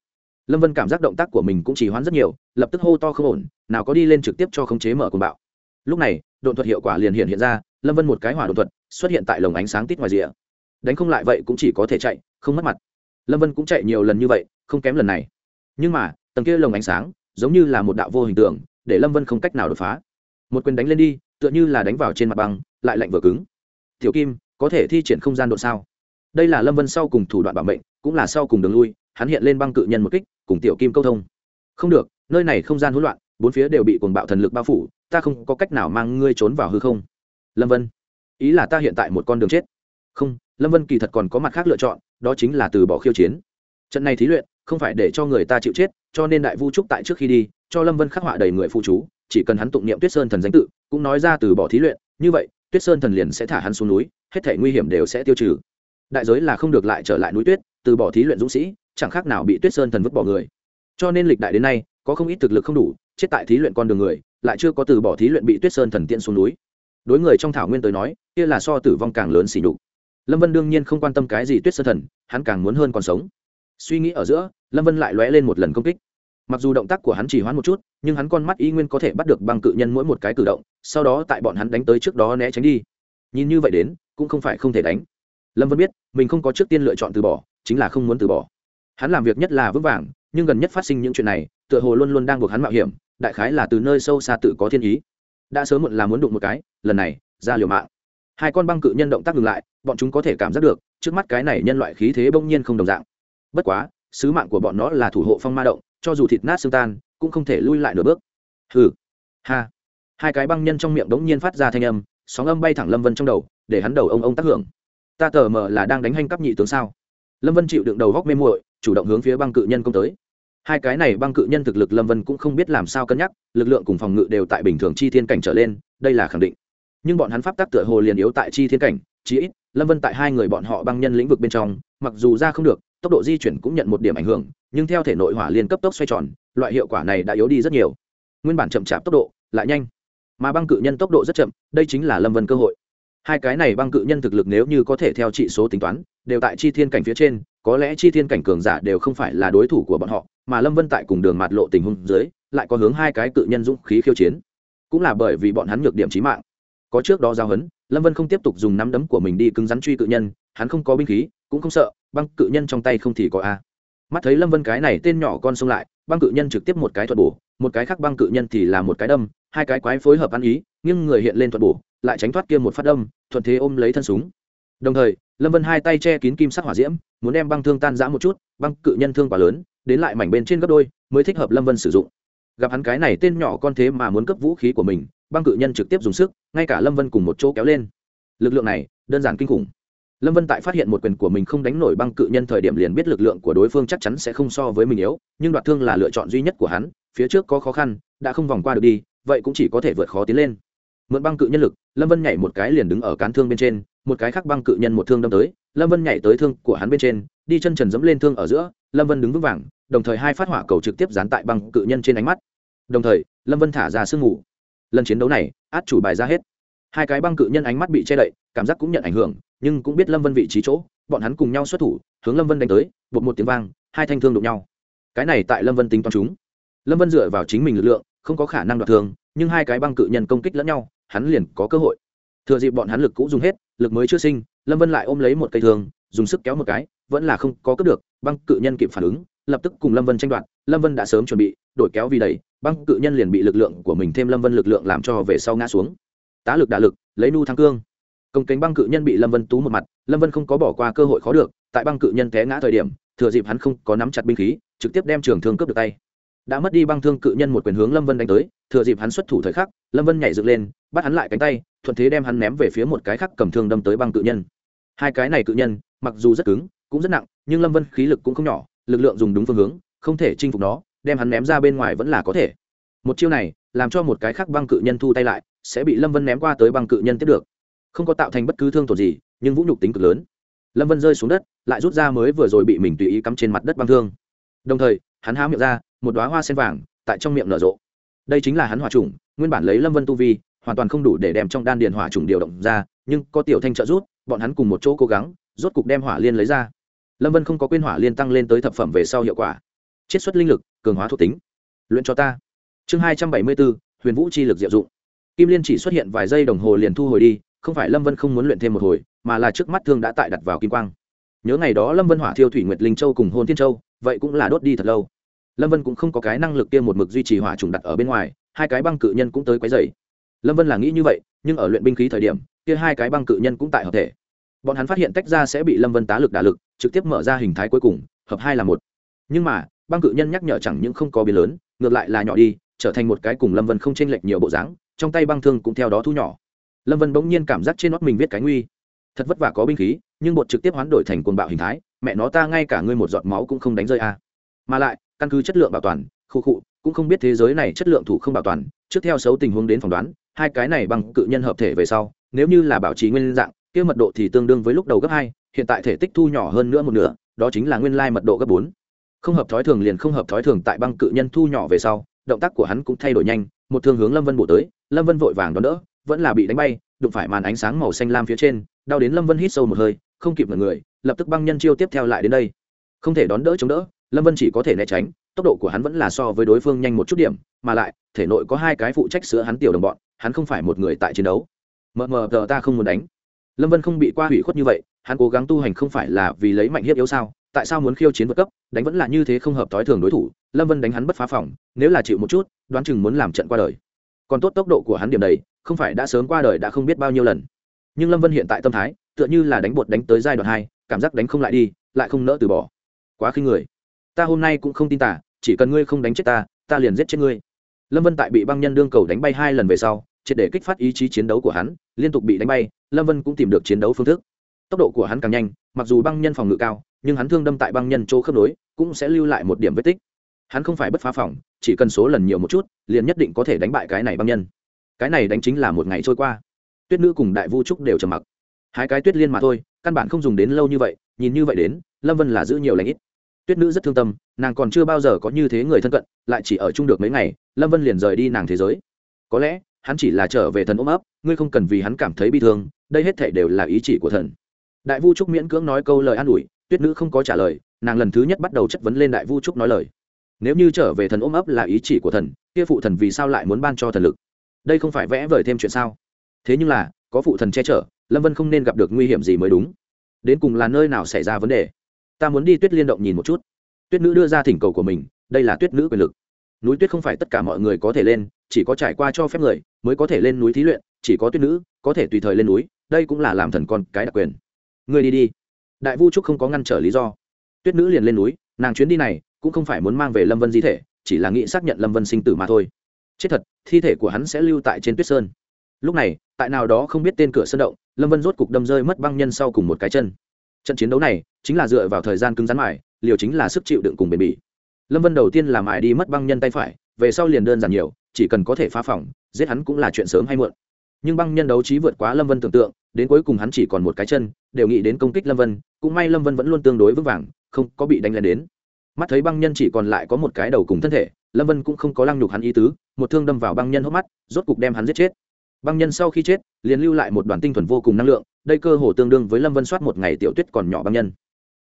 Lâm vân cảm giác động tác của mình cũng chỉ hoãn rất nhiều, lập tức hô to không ổn, nào có đi lên trực tiếp cho khống chế mở cồn bạo. Lúc này đột thuật hiệu quả liền hiện hiện ra, lâm vân một cái hỏa đột thuật, xuất hiện tại lồng ánh sáng tít ngoài rìa. Đánh không lại vậy cũng chỉ có thể chạy, không mất mặt. Lâm vân cũng chạy nhiều lần như vậy, không kém lần này. Nhưng mà, tầng kia lồng ánh sáng giống như là một đạo vô hình tượng, để lâm vân không cách nào đột phá. Một quyền đánh lên đi, tựa như là đánh vào trên mặt băng, lại lạnh vừa cứng. Tiểu kim, có thể thi triển không gian độ sao? Đây là lâm vân sau cùng thủ đoạn bảo mệnh, cũng là sau cùng đường lui, hắn hiện lên băng cự nhân một kích, cùng tiểu kim câu thông. Không được, nơi này không gian hỗn loạn, bốn phía đều bị cuồng bạo thần lực bao phủ, ta không có cách nào mang ngươi trốn vào hư không. Lâm vân, ý là ta hiện tại một con đường chết. Không, lâm vân kỳ thật còn có mặt khác lựa chọn, đó chính là từ bỏ khiêu chiến. Trận này thí luyện không phải để cho người ta chịu chết, cho nên đại vu trúc tại trước khi đi, cho lâm vân khắc họa đầy người phụ chú, chỉ cần hắn tụng niệm tuyết sơn thần danh tự, cũng nói ra từ bỏ thí luyện, như vậy, tuyết sơn thần liền sẽ thả hắn xuống núi, hết thể nguy hiểm đều sẽ tiêu trừ. Đại giới là không được lại trở lại núi tuyết, từ bỏ thí luyện dũng sĩ, chẳng khác nào bị tuyết sơn thần vứt bỏ người. Cho nên lịch đại đến nay, có không ít thực lực không đủ, chết tại thí luyện con đường người, lại chưa có từ bỏ thí luyện bị tuyết sơn thần tiện xuống núi. Đối người trong thảo nguyên tới nói, kia là so tử vong càng lớn xỉ nhục. Lâm vân đương nhiên không quan tâm cái gì tuyết sơn thần, hắn càng muốn hơn còn sống. Suy nghĩ ở giữa lâm vân lại lóe lên một lần công kích. Mặc dù động tác của hắn chỉ hoãn một chút, nhưng hắn con mắt y nguyên có thể bắt được băng cự nhân mỗi một cái cử động, sau đó tại bọn hắn đánh tới trước đó né tránh đi. Nhìn như vậy đến, cũng không phải không thể đánh. Lâm vân biết, mình không có trước tiên lựa chọn từ bỏ, chính là không muốn từ bỏ. Hắn làm việc nhất là vững vàng, nhưng gần nhất phát sinh những chuyện này, tựa hồ luôn luôn đang buộc hắn mạo hiểm, đại khái là từ nơi sâu xa tự có thiên ý. Đã sớm muộn là muốn đụng một cái, lần này, ra liều mạng. Hai con băng cự nhân động tác ngừng lại, bọn chúng có thể cảm giác được, trước mắt cái này nhân loại khí thế bỗng nhiên không đồng dạng. Bất quá sứ mạng của bọn nó là thủ hộ phong ma động, cho dù thịt nát xương tan, cũng không thể lui lại nửa bước. Hừ. Ha. Hai cái băng nhân trong miệng đống nhiên phát ra thanh âm, sóng âm bay thẳng lâm vân trong đầu, để hắn đầu ông ông tác hưởng. Ta tờ mờ là đang đánh hành cấp nhị tướng sao? Lâm vân chịu đựng đầu góc mê muội, chủ động hướng phía băng cự nhân công tới. Hai cái này băng cự nhân thực lực lâm vân cũng không biết làm sao cân nhắc, lực lượng cùng phòng ngự đều tại bình thường chi thiên cảnh trở lên, đây là khẳng định. Nhưng bọn hắn pháp tác tựa hồ liền yếu tại chi thiên cảnh, chí ít, lâm vân tại hai người bọn họ băng nhân lĩnh vực bên trong, mặc dù ra không được tốc độ di chuyển cũng nhận một điểm ảnh hưởng, nhưng theo thể nội hỏa liên cấp tốc xoay tròn, loại hiệu quả này đã yếu đi rất nhiều. Nguyên bản chậm chạp tốc độ, lại nhanh. Mà băng cự nhân tốc độ rất chậm, đây chính là lâm vân cơ hội. Hai cái này băng cự nhân thực lực nếu như có thể theo trị số tính toán, đều tại chi thiên cảnh phía trên, có lẽ chi thiên cảnh cường giả đều không phải là đối thủ của bọn họ, mà lâm vân tại cùng đường mạt lộ tình huống dưới, lại có hướng hai cái cự nhân dũng khí khiêu chiến. Cũng là bởi vì bọn hắn nhược điểm trí mạng. Có trước đó giao hấn, lâm vân không tiếp tục dùng nắm đấm của mình đi cứng rắn truy cự nhân, hắn không có binh khí cũng không sợ, băng cự nhân trong tay không thì có a. Mắt thấy lâm vân cái này tên nhỏ con xông lại, băng cự nhân trực tiếp một cái thuật bổ, một cái khác băng cự nhân thì là một cái đâm, hai cái quái phối hợp ăn ý nhưng người hiện lên thuật bổ, lại tránh thoát kia một phát đâm, thuận thế ôm lấy thân súng. Đồng thời, lâm vân hai tay che kín kim sắc hỏa diễm, muốn đem băng thương tan giã một chút, băng cự nhân thương quá lớn, đến lại mảnh bên trên gấp đôi, mới thích hợp lâm vân sử dụng. Gặp hắn cái này tên nhỏ con thế mà muốn cấp vũ khí của mình, băng cự nhân trực tiếp dùng sức, ngay cả lâm vân cùng một chỗ kéo lên. Lực lượng này, đơn giản kinh khủng lâm vân tại phát hiện một quyền của mình không đánh nổi băng cự nhân thời điểm liền biết lực lượng của đối phương chắc chắn sẽ không so với mình yếu, nhưng đoạt thương là lựa chọn duy nhất của hắn, phía trước có khó khăn, đã không vòng qua được đi, vậy cũng chỉ có thể vượt khó tiến lên. Mượn băng cự nhân lực, lâm vân nhảy một cái liền đứng ở cán thương bên trên, một cái khác băng cự nhân một thương đâm tới, lâm vân nhảy tới thương của hắn bên trên, đi chân trần dẫm lên thương ở giữa, lâm vân đứng vững vàng, đồng thời hai phát hỏa cầu trực tiếp dán tại băng cự nhân trên ánh mắt. Đồng thời, lâm vân thả ra sương ngủ lần chiến đấu này, át chủ bài ra hết hai cái băng cự nhân ánh mắt bị che đậy, cảm giác cũng nhận ảnh hưởng, nhưng cũng biết lâm vân vị trí chỗ, bọn hắn cùng nhau xuất thủ, hướng lâm vân đánh tới, bột một tiếng vang, hai thanh thương đụng nhau. Cái này tại lâm vân tính toán chúng. Lâm vân dựa vào chính mình lực lượng, không có khả năng đoạt thương, nhưng hai cái băng cự nhân công kích lẫn nhau, hắn liền có cơ hội. Thừa dịp bọn hắn lực cũ dùng hết, lực mới chưa sinh, lâm vân lại ôm lấy một cây thương, dùng sức kéo một cái, vẫn là không có cướp được, băng cự nhân kịp phản ứng, lập tức cùng lâm vân tranh đoạt, lâm vân đã sớm chuẩn bị, đổi kéo vì đẩy, băng cự nhân liền bị lực lượng của mình thêm lâm vân lực lượng làm cho về sau ngã xuống tá lực đả lực, lấy nu thăng cương. Công kính băng cự nhân bị lâm vân tú một mặt, lâm vân không có bỏ qua cơ hội khó được, tại băng cự nhân té ngã thời điểm, thừa dịp hắn không có nắm chặt binh khí, trực tiếp đem trường thương cướp được tay. Đã mất đi băng thương cự nhân một quyền hướng lâm vân đánh tới, thừa dịp hắn xuất thủ thời khắc, lâm vân nhảy dựng lên, bắt hắn lại cánh tay, thuận thế đem hắn ném về phía một cái khác cầm thương đâm tới băng cự nhân. Hai cái này cự nhân, mặc dù rất cứng, cũng rất nặng, nhưng lâm vân khí lực cũng không nhỏ, lực lượng dùng đúng phương hướng, không thể chinh phục nó, đem hắn ném ra bên ngoài vẫn là có thể. Một chiêu này, làm cho một cái khác băng cự nhân thu tay lại sẽ bị lâm vân ném qua tới băng cự nhân tiếp được. Không có tạo thành bất cứ thương tổn gì, nhưng vũ nhục tính cực lớn. Lâm vân rơi xuống đất, lại rút ra mới vừa rồi bị mình tùy ý cắm trên mặt đất băng thương. Đồng thời, hắn há miệng ra, một đoá hoa sen vàng, tại trong miệng nở rộ. Đây chính là hắn hỏa trùng, nguyên bản lấy lâm vân tu vi, hoàn toàn không đủ để đem trong đan điền hỏa trùng điều động ra, nhưng có tiểu thanh trợ rút bọn hắn cùng một chỗ cố gắng, rốt cục đem hỏa liên lấy ra. Lâm vân không có quên hỏa liên tăng lên tới thập phẩm về sau hiệu quả. Chiết xuất linh lực, cường hóa thuộc tính. Luyện cho ta. Chương hai trăm bảy mươi bốn, huyền vũ chi lực diệu dụng kim liên chỉ xuất hiện vài giây đồng hồ liền thu hồi đi, không phải lâm vân không muốn luyện thêm một hồi, mà là trước mắt thương đã tại đặt vào kim quang. Nhớ ngày đó lâm vân hỏa thiêu thủy nguyệt linh châu cùng hôn thiên châu, vậy cũng là đốt đi thật lâu. Lâm vân cũng không có cái năng lực kia một mực duy trì hỏa trùng đặt ở bên ngoài, hai cái băng cự nhân cũng tới quấy dày lâm vân là nghĩ như vậy, nhưng ở luyện binh khí thời điểm, kia hai cái băng cự nhân cũng tại hợp thể. Bọn hắn phát hiện tách ra sẽ bị lâm vân tá lực đả lực, trực tiếp mở ra hình thái cuối cùng, hợp hai là một. Nhưng mà, băng cự nhân nhắc nhở chẳng những không có biến lớn, ngược lại là nhỏ đi, trở thành một cái cùng lâm vân không chênh lệch nhiều bộ dáng trong tay băng thương cũng theo đó thu nhỏ. Lâm vân bỗng nhiên cảm giác trên nót mình viết cái nguy. Thật vất vả có binh khí, nhưng bột trực tiếp hoán đổi thành quần bạo hình thái, mẹ nó ta ngay cả ngươi một giọt máu cũng không đánh rơi a. Mà lại, căn cứ chất lượng bảo toàn, khu khụ cũng không biết thế giới này chất lượng thủ không bảo toàn, trước theo xấu tình huống đến phỏng đoán, hai cái này bằng cự nhân hợp thể về sau, nếu như là bảo trì nguyên dạng, kia mật độ thì tương đương với lúc đầu gấp hai, hiện tại thể tích thu nhỏ hơn nữa một nửa, đó chính là nguyên lai mật độ gấp bốn. Không hợp thói thường liền không hợp thói thường tại băng cự nhân thu nhỏ về sau, động tác của hắn cũng thay đổi nhanh, một thương hướng lâm vân bổ tới lâm vân vội vàng đón đỡ, vẫn là bị đánh bay, đụng phải màn ánh sáng màu xanh lam phía trên, đau đến lâm vân hít sâu một hơi, không kịp ngần người, lập tức băng nhân chiêu tiếp theo lại đến đây. Không thể đón đỡ chống đỡ, lâm vân chỉ có thể né tránh, tốc độ của hắn vẫn là so với đối phương nhanh một chút điểm, mà lại, thể nội có hai cái phụ trách sữa hắn tiểu đồng bọn, hắn không phải một người tại chiến đấu. Mờ mờ tờ ta không muốn đánh. Lâm vân không bị qua hủy khuất như vậy, hắn cố gắng tu hành không phải là vì lấy mạnh hiếp yếu sao, tại sao muốn khiêu chiến vượt cấp, đánh vẫn là như thế không hợp t i thường đối thủ, lâm vân đánh hắn bất phá phòng, nếu là chịu một chút, đoán chừng muốn làm trận qua đời còn tốt tốc độ của hắn điểm đầy, không phải đã sớm qua đời đã không biết bao nhiêu lần. Nhưng lâm vân hiện tại tâm thái, tựa như là đánh bột đánh tới giai đoạn hai, cảm giác đánh không lại đi, lại không nỡ từ bỏ. Quá khinh người. Ta hôm nay cũng không tin tả chỉ cần ngươi không đánh chết ta ta liền giết chết ngươi. Lâm vân tại bị băng nhân đương cầu đánh bay hai lần về sau, triệt để kích phát ý chí chiến đấu của hắn, liên tục bị đánh bay, lâm vân cũng tìm được chiến đấu phương thức. Tốc độ của hắn càng nhanh, mặc dù băng nhân phòng ngự cao, nhưng hắn thương đâm tại băng nhân chỗ khớp nối, cũng sẽ lưu lại một điểm vết tích hắn không phải bất phá phòng, chỉ cần số lần nhiều một chút, liền nhất định có thể đánh bại cái này băng nhân. Cái này đánh chính là một ngày trôi qua. Tuyết nữ cùng đại vu trúc đều trầm mặc. Hai cái tuyết liên mà thôi, căn bản không dùng đến lâu như vậy, nhìn như vậy đến, lâm vân là giữ nhiều lãnh ít. Tuyết nữ rất thương tâm, nàng còn chưa bao giờ có như thế người thân cận, lại chỉ ở chung được mấy ngày, lâm vân liền rời đi nàng thế giới. Có lẽ, hắn chỉ là trở về thần ôm ấp, ngươi không cần vì hắn cảm thấy bi thương, đây hết thể đều là ý chỉ của thần. Đại vu trúc miễn cưỡng nói câu lời an ủi, tuyết nữ không có trả lời, nàng lần thứ nhất bắt đầu chất vấn lên đại vu trúc nói lời nếu như trở về thần ôm ấp là ý chỉ của thần, kia phụ thần vì sao lại muốn ban cho thần lực? Đây không phải vẽ vời thêm chuyện sao? Thế nhưng là, có phụ thần che chở, lâm vân không nên gặp được nguy hiểm gì mới đúng. Đến cùng là nơi nào xảy ra vấn đề? Ta muốn đi tuyết liên động nhìn một chút. Tuyết nữ đưa ra thỉnh cầu của mình, đây là tuyết nữ quyền lực. Núi tuyết không phải tất cả mọi người có thể lên, chỉ có trải qua cho phép người mới có thể lên núi thí luyện, chỉ có tuyết nữ có thể tùy thời lên núi, đây cũng là làm thần con cái đặc quyền. Người đi đi. Đại vu trúc không có ngăn trở lý do. Tuyết nữ liền lên núi, nàng chuyến đi này cũng không phải muốn mang về lâm vân di thể, chỉ là nghĩ xác nhận lâm vân sinh tử mà thôi. Chết thật, thi thể của hắn sẽ lưu tại trên tuyết sơn. Lúc này, tại nào đó không biết tên cửa sơn động, lâm vân rốt cục đâm rơi mất băng nhân sau cùng một cái chân. Trận chiến đấu này, chính là dựa vào thời gian cứng rắn mải liều chính là sức chịu đựng cùng bền bỉ. Lâm vân đầu tiên là mải đi mất băng nhân tay phải, về sau liền đơn giản nhiều, chỉ cần có thể phá phỏng giết hắn cũng là chuyện sớm hay muộn. Nhưng băng nhân đấu trí vượt quá lâm vân tưởng tượng, đến cuối cùng hắn chỉ còn một cái chân, đều nghĩ đến công kích lâm vân, cũng may lâm vân vẫn luôn tương đối vững vàng, không có bị đánh lên đến mắt thấy băng nhân chỉ còn lại có một cái đầu cùng thân thể, lâm vân cũng không có lăng nhục hắn ý tứ, một thương đâm vào băng nhân hốc mắt, rốt cục đem hắn giết chết. Băng nhân sau khi chết, liền lưu lại một đoàn tinh thuần vô cùng năng lượng, đây cơ hồ tương đương với lâm vân soát một ngày tiểu tuyết còn nhỏ băng nhân.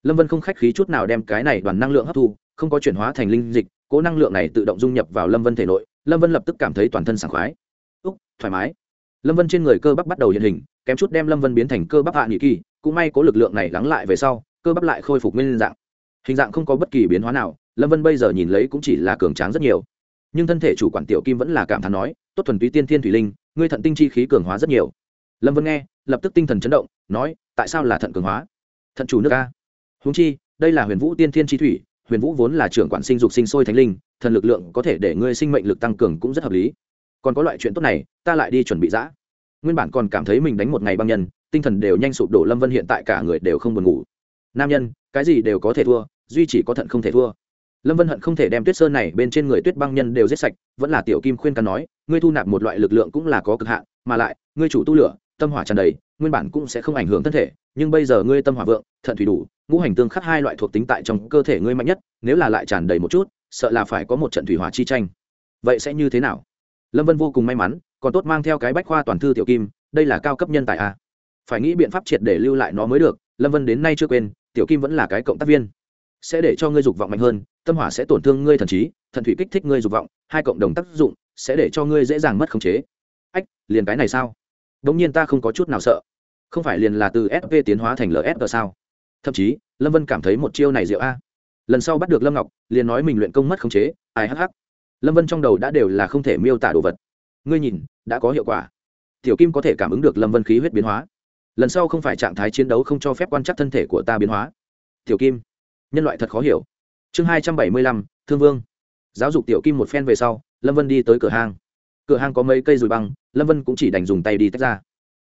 Lâm vân không khách khí chút nào đem cái này đoàn năng lượng hấp thu, không có chuyển hóa thành linh dịch, cố năng lượng này tự động dung nhập vào lâm vân thể nội, lâm vân lập tức cảm thấy toàn thân sảng khoái. Úc, thoải mái. Lâm vân trên người cơ bắp bắt đầu hiện hình, kém chút đem lâm vân biến thành cơ bắp hạ nghị kỳ, cũng may có lực lượng này lắng lại về sau, cơ bắp lại khôi phục nguyên dạng hình dạng không có bất kỳ biến hóa nào, lâm vân bây giờ nhìn lấy cũng chỉ là cường tráng rất nhiều. Nhưng thân thể chủ quản tiểu kim vẫn là cảm thán nói, tốt thuần túy tiên thiên thủy linh, ngươi thận tinh chi khí cường hóa rất nhiều. Lâm vân nghe, lập tức tinh thần chấn động, nói, tại sao là thận cường hóa? Thận chủ nước a. Húng chi, đây là huyền vũ tiên thiên chi thủy, huyền vũ vốn là trưởng quản sinh dục sinh sôi thánh linh, thần lực lượng có thể để ngươi sinh mệnh lực tăng cường cũng rất hợp lý. Còn có loại chuyện tốt này, ta lại đi chuẩn bị giã nguyên bản còn cảm thấy mình đánh một ngày băng nhân, tinh thần đều nhanh sụp đổ, lâm vân hiện tại cả người đều không buồn ngủ. Nam nhân, cái gì đều có thể thua duy chỉ có thận không thể thua. Lâm vân hận không thể đem tuyết sơn này bên trên người tuyết băng nhân đều giết sạch, vẫn là tiểu kim khuyên can nói, ngươi thu nạp một loại lực lượng cũng là có cực hạn, mà lại, ngươi chủ tu lửa, tâm hỏa tràn đầy, nguyên bản cũng sẽ không ảnh hưởng thân thể, nhưng bây giờ ngươi tâm hỏa vượng, thận thủy đủ, ngũ hành tương khắc hai loại thuộc tính tại trong cơ thể ngươi mạnh nhất, nếu là lại tràn đầy một chút, sợ là phải có một trận thủy hỏa chi tranh. Vậy sẽ như thế nào? Lâm vân vô cùng may mắn, còn tốt mang theo cái bách khoa toàn thư tiểu kim, đây là cao cấp nhân tài a phải nghĩ biện pháp triệt để lưu lại nó mới được, lâm vân đến nay chưa quên, tiểu kim vẫn là cái cộng tác viên sẽ để cho ngươi dục vọng mạnh hơn, tâm hỏa sẽ tổn thương ngươi thần trí, thần thủy kích thích ngươi dục vọng, hai cộng đồng tác dụng sẽ để cho ngươi dễ dàng mất khống chế. Ách, liền cái này sao? Đ ỗ n g nhiên ta không có chút nào sợ. Không phải liền là từ sv tiến hóa thành lsg sao? Thậm chí, lâm vân cảm thấy một chiêu này diệu a. Lần sau bắt được lâm ngọc, liền nói mình luyện công mất khống chế, ai hh lâm vân trong đầu đã đều là không thể miêu tả đồ vật. Ngươi nhìn, đã có hiệu quả. Tiểu kim có thể cảm ứng được lâm vân khí huyết biến hóa. Lần sau không phải trạng thái chiến đấu không cho phép quan trắc thân thể của ta biến hóa. Tiểu kim nhân loại thật khó hiểu. Chương hai trăm bảy mươi lăm, thương vương. Giáo dục tiểu kim một phen về sau, lâm vân đi tới cửa hang. Cửa hang có mấy cây dùi băng, lâm vân cũng chỉ đành dùng tay đi tách ra.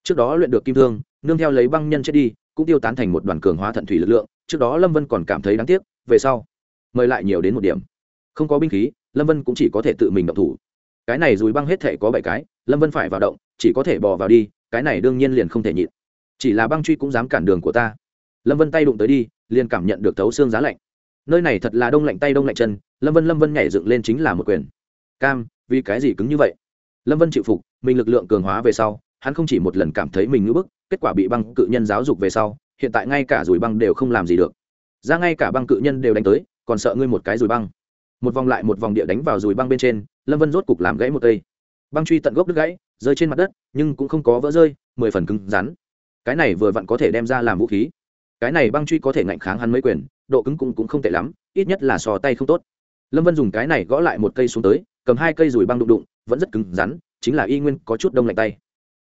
Trước đó luyện được kim thương, nương theo lấy băng nhân chết đi, cũng tiêu tán thành một đoàn cường hóa thận thủy lực lượng, trước đó lâm vân còn cảm thấy đáng tiếc, về sau, mời lại nhiều đến một điểm. Không có binh khí, lâm vân cũng chỉ có thể tự mình động thủ. Cái này dùi băng hết thể có bảy cái, lâm vân phải vào động, chỉ có thể bò vào đi, cái này đương nhiên liền không thể nhịn. Chỉ là băng truy cũng dám cản đường của ta lâm vân tay đụng tới đi, liền cảm nhận được thấu xương giá lạnh. Nơi này thật là đông lạnh tay đông lạnh chân, lâm vân lâm vân nhảy dựng lên chính là một quyền. Cam, vì cái gì cứng như vậy? Lâm vân chịu phục, mình lực lượng cường hóa về sau, hắn không chỉ một lần cảm thấy mình ngưỡng bức, kết quả bị băng cự nhân giáo dục về sau, hiện tại ngay cả rùi băng đều không làm gì được. Ra ngay cả băng cự nhân đều đánh tới, còn sợ ngươi một cái rùi băng. Một vòng lại một vòng địa đánh vào rùi băng bên trên, lâm vân rốt cục làm gãy một cây. Băng truy tận gốc đứt gãy, rơi trên mặt đất, nhưng cũng không có vỡ rơi, mười phần cứng rắn. Cái này vừa vặn có thể đem ra làm vũ khí cái này băng truy có thể ngạnh kháng hắn mấy quyền độ cứng cũng, cũng không tệ lắm ít nhất là sò tay không tốt. Lâm vân dùng cái này gõ lại một cây xuống tới cầm hai cây rùi băng đụng đụng vẫn rất cứng rắn chính là y nguyên có chút đông lạnh tay.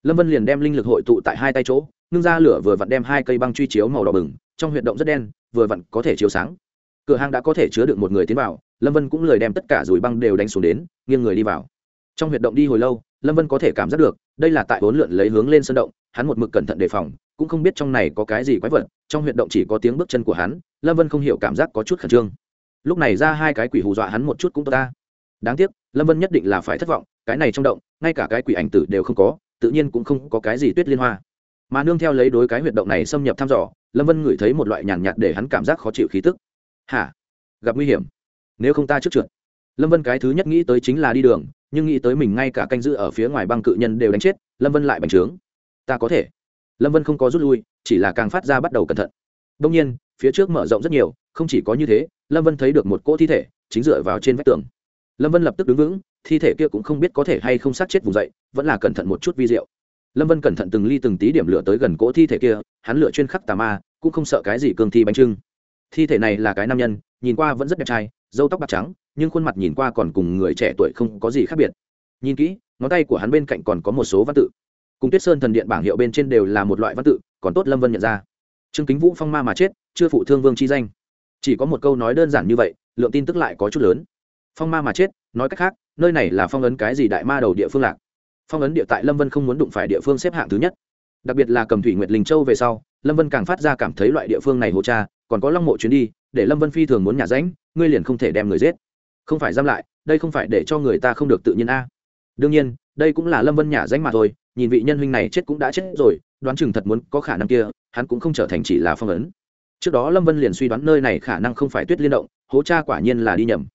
Lâm vân liền đem linh lực hội tụ tại hai tay chỗ ngưng ra lửa vừa vặn đem hai cây băng truy chiếu màu đỏ bừng trong huyệt động rất đen vừa vặn có thể chiếu sáng. Cửa hàng đã có thể chứa được một người tiến vào lâm vân cũng lời đem tất cả rùi băng đều đánh xuống đến nghiêng người đi vào. Trong huyệt động đi hồi lâu lâm vân có thể cảm giác được đây là tại bốn lượn lấy hướng lên sân động hắn một mực cẩn thận đề phòng cũng không biết trong này có cái gì quái vật trong huyệt động chỉ có tiếng bước chân của hắn, lâm vân không hiểu cảm giác có chút khẩn trương. Lúc này ra hai cái quỷ hù dọa hắn một chút cũng tốt ta. Đáng tiếc, lâm vân nhất định là phải thất vọng, cái này trong động, ngay cả cái quỷ ảnh tử đều không có, tự nhiên cũng không có cái gì tuyết liên hoa. Mà nương theo lấy đối cái huyệt động này xâm nhập thăm dò, lâm vân ngửi thấy một loại nhàn nhạt để hắn cảm giác khó chịu khí tức. Hả? Gặp nguy hiểm. Nếu không ta trước trượt. Lâm vân cái thứ nhất nghĩ tới chính là đi đường, nhưng nghĩ tới mình ngay cả canh giữ ở phía ngoài băng cự nhân đều đánh chết, lâm vân lại bành trướng. Ta có thể lâm vân không có rút lui chỉ là càng phát ra bắt đầu cẩn thận đông nhiên phía trước mở rộng rất nhiều không chỉ có như thế lâm vân thấy được một cỗ thi thể chính dựa vào trên vách tường lâm vân lập tức đứng vững thi thể kia cũng không biết có thể hay không sát chết vùng dậy vẫn là cẩn thận một chút vi d i ệ u lâm vân cẩn thận từng ly từng tí điểm lửa tới gần cỗ thi thể kia hắn lửa chuyên khắc tà ma cũng không sợ cái gì cương thi bánh trưng thi thể này là cái nam nhân nhìn qua vẫn rất đẹp trai dâu tóc bạc trắng nhưng khuôn mặt nhìn qua còn cùng người trẻ tuổi không có gì khác biệt nhìn kỹ ngón tay của hắn bên cạnh còn có một số văn tự cùng tuyết sơn thần điện bảng hiệu bên trên đều là một loại văn tự, còn tốt lâm vân nhận ra. Trương kính vũ phong ma mà chết, chưa phụ thương vương chi danh. Chỉ có một câu nói đơn giản như vậy, lượng tin tức lại có chút lớn. Phong ma mà chết, nói cách khác, nơi này là phong ấn cái gì đại ma đầu địa phương lạc? Phong ấn địa tại lâm vân không muốn đụng phải địa phương xếp hạng thứ nhất. Đặc biệt là cầm thủy nguyệt linh châu về sau, lâm vân càng phát ra cảm thấy loại địa phương này hồ cha, còn có long mộ chuyến đi, để lâm vân phi thường muốn nhả ránh ngươi liền không thể đem người giết. Không phải giam lại, đây không phải để cho người ta không được tự nhiên a. Đương nhiên đây cũng là lâm vân nhả danh mà thôi, nhìn vị nhân huynh này chết cũng đã chết rồi, đoán chừng thật muốn có khả năng kia, hắn cũng không trở thành chỉ là phong ấn. Trước đó lâm vân liền suy đoán nơi này khả năng không phải tuyết liên động, hố cha quả nhiên là đi nhầm.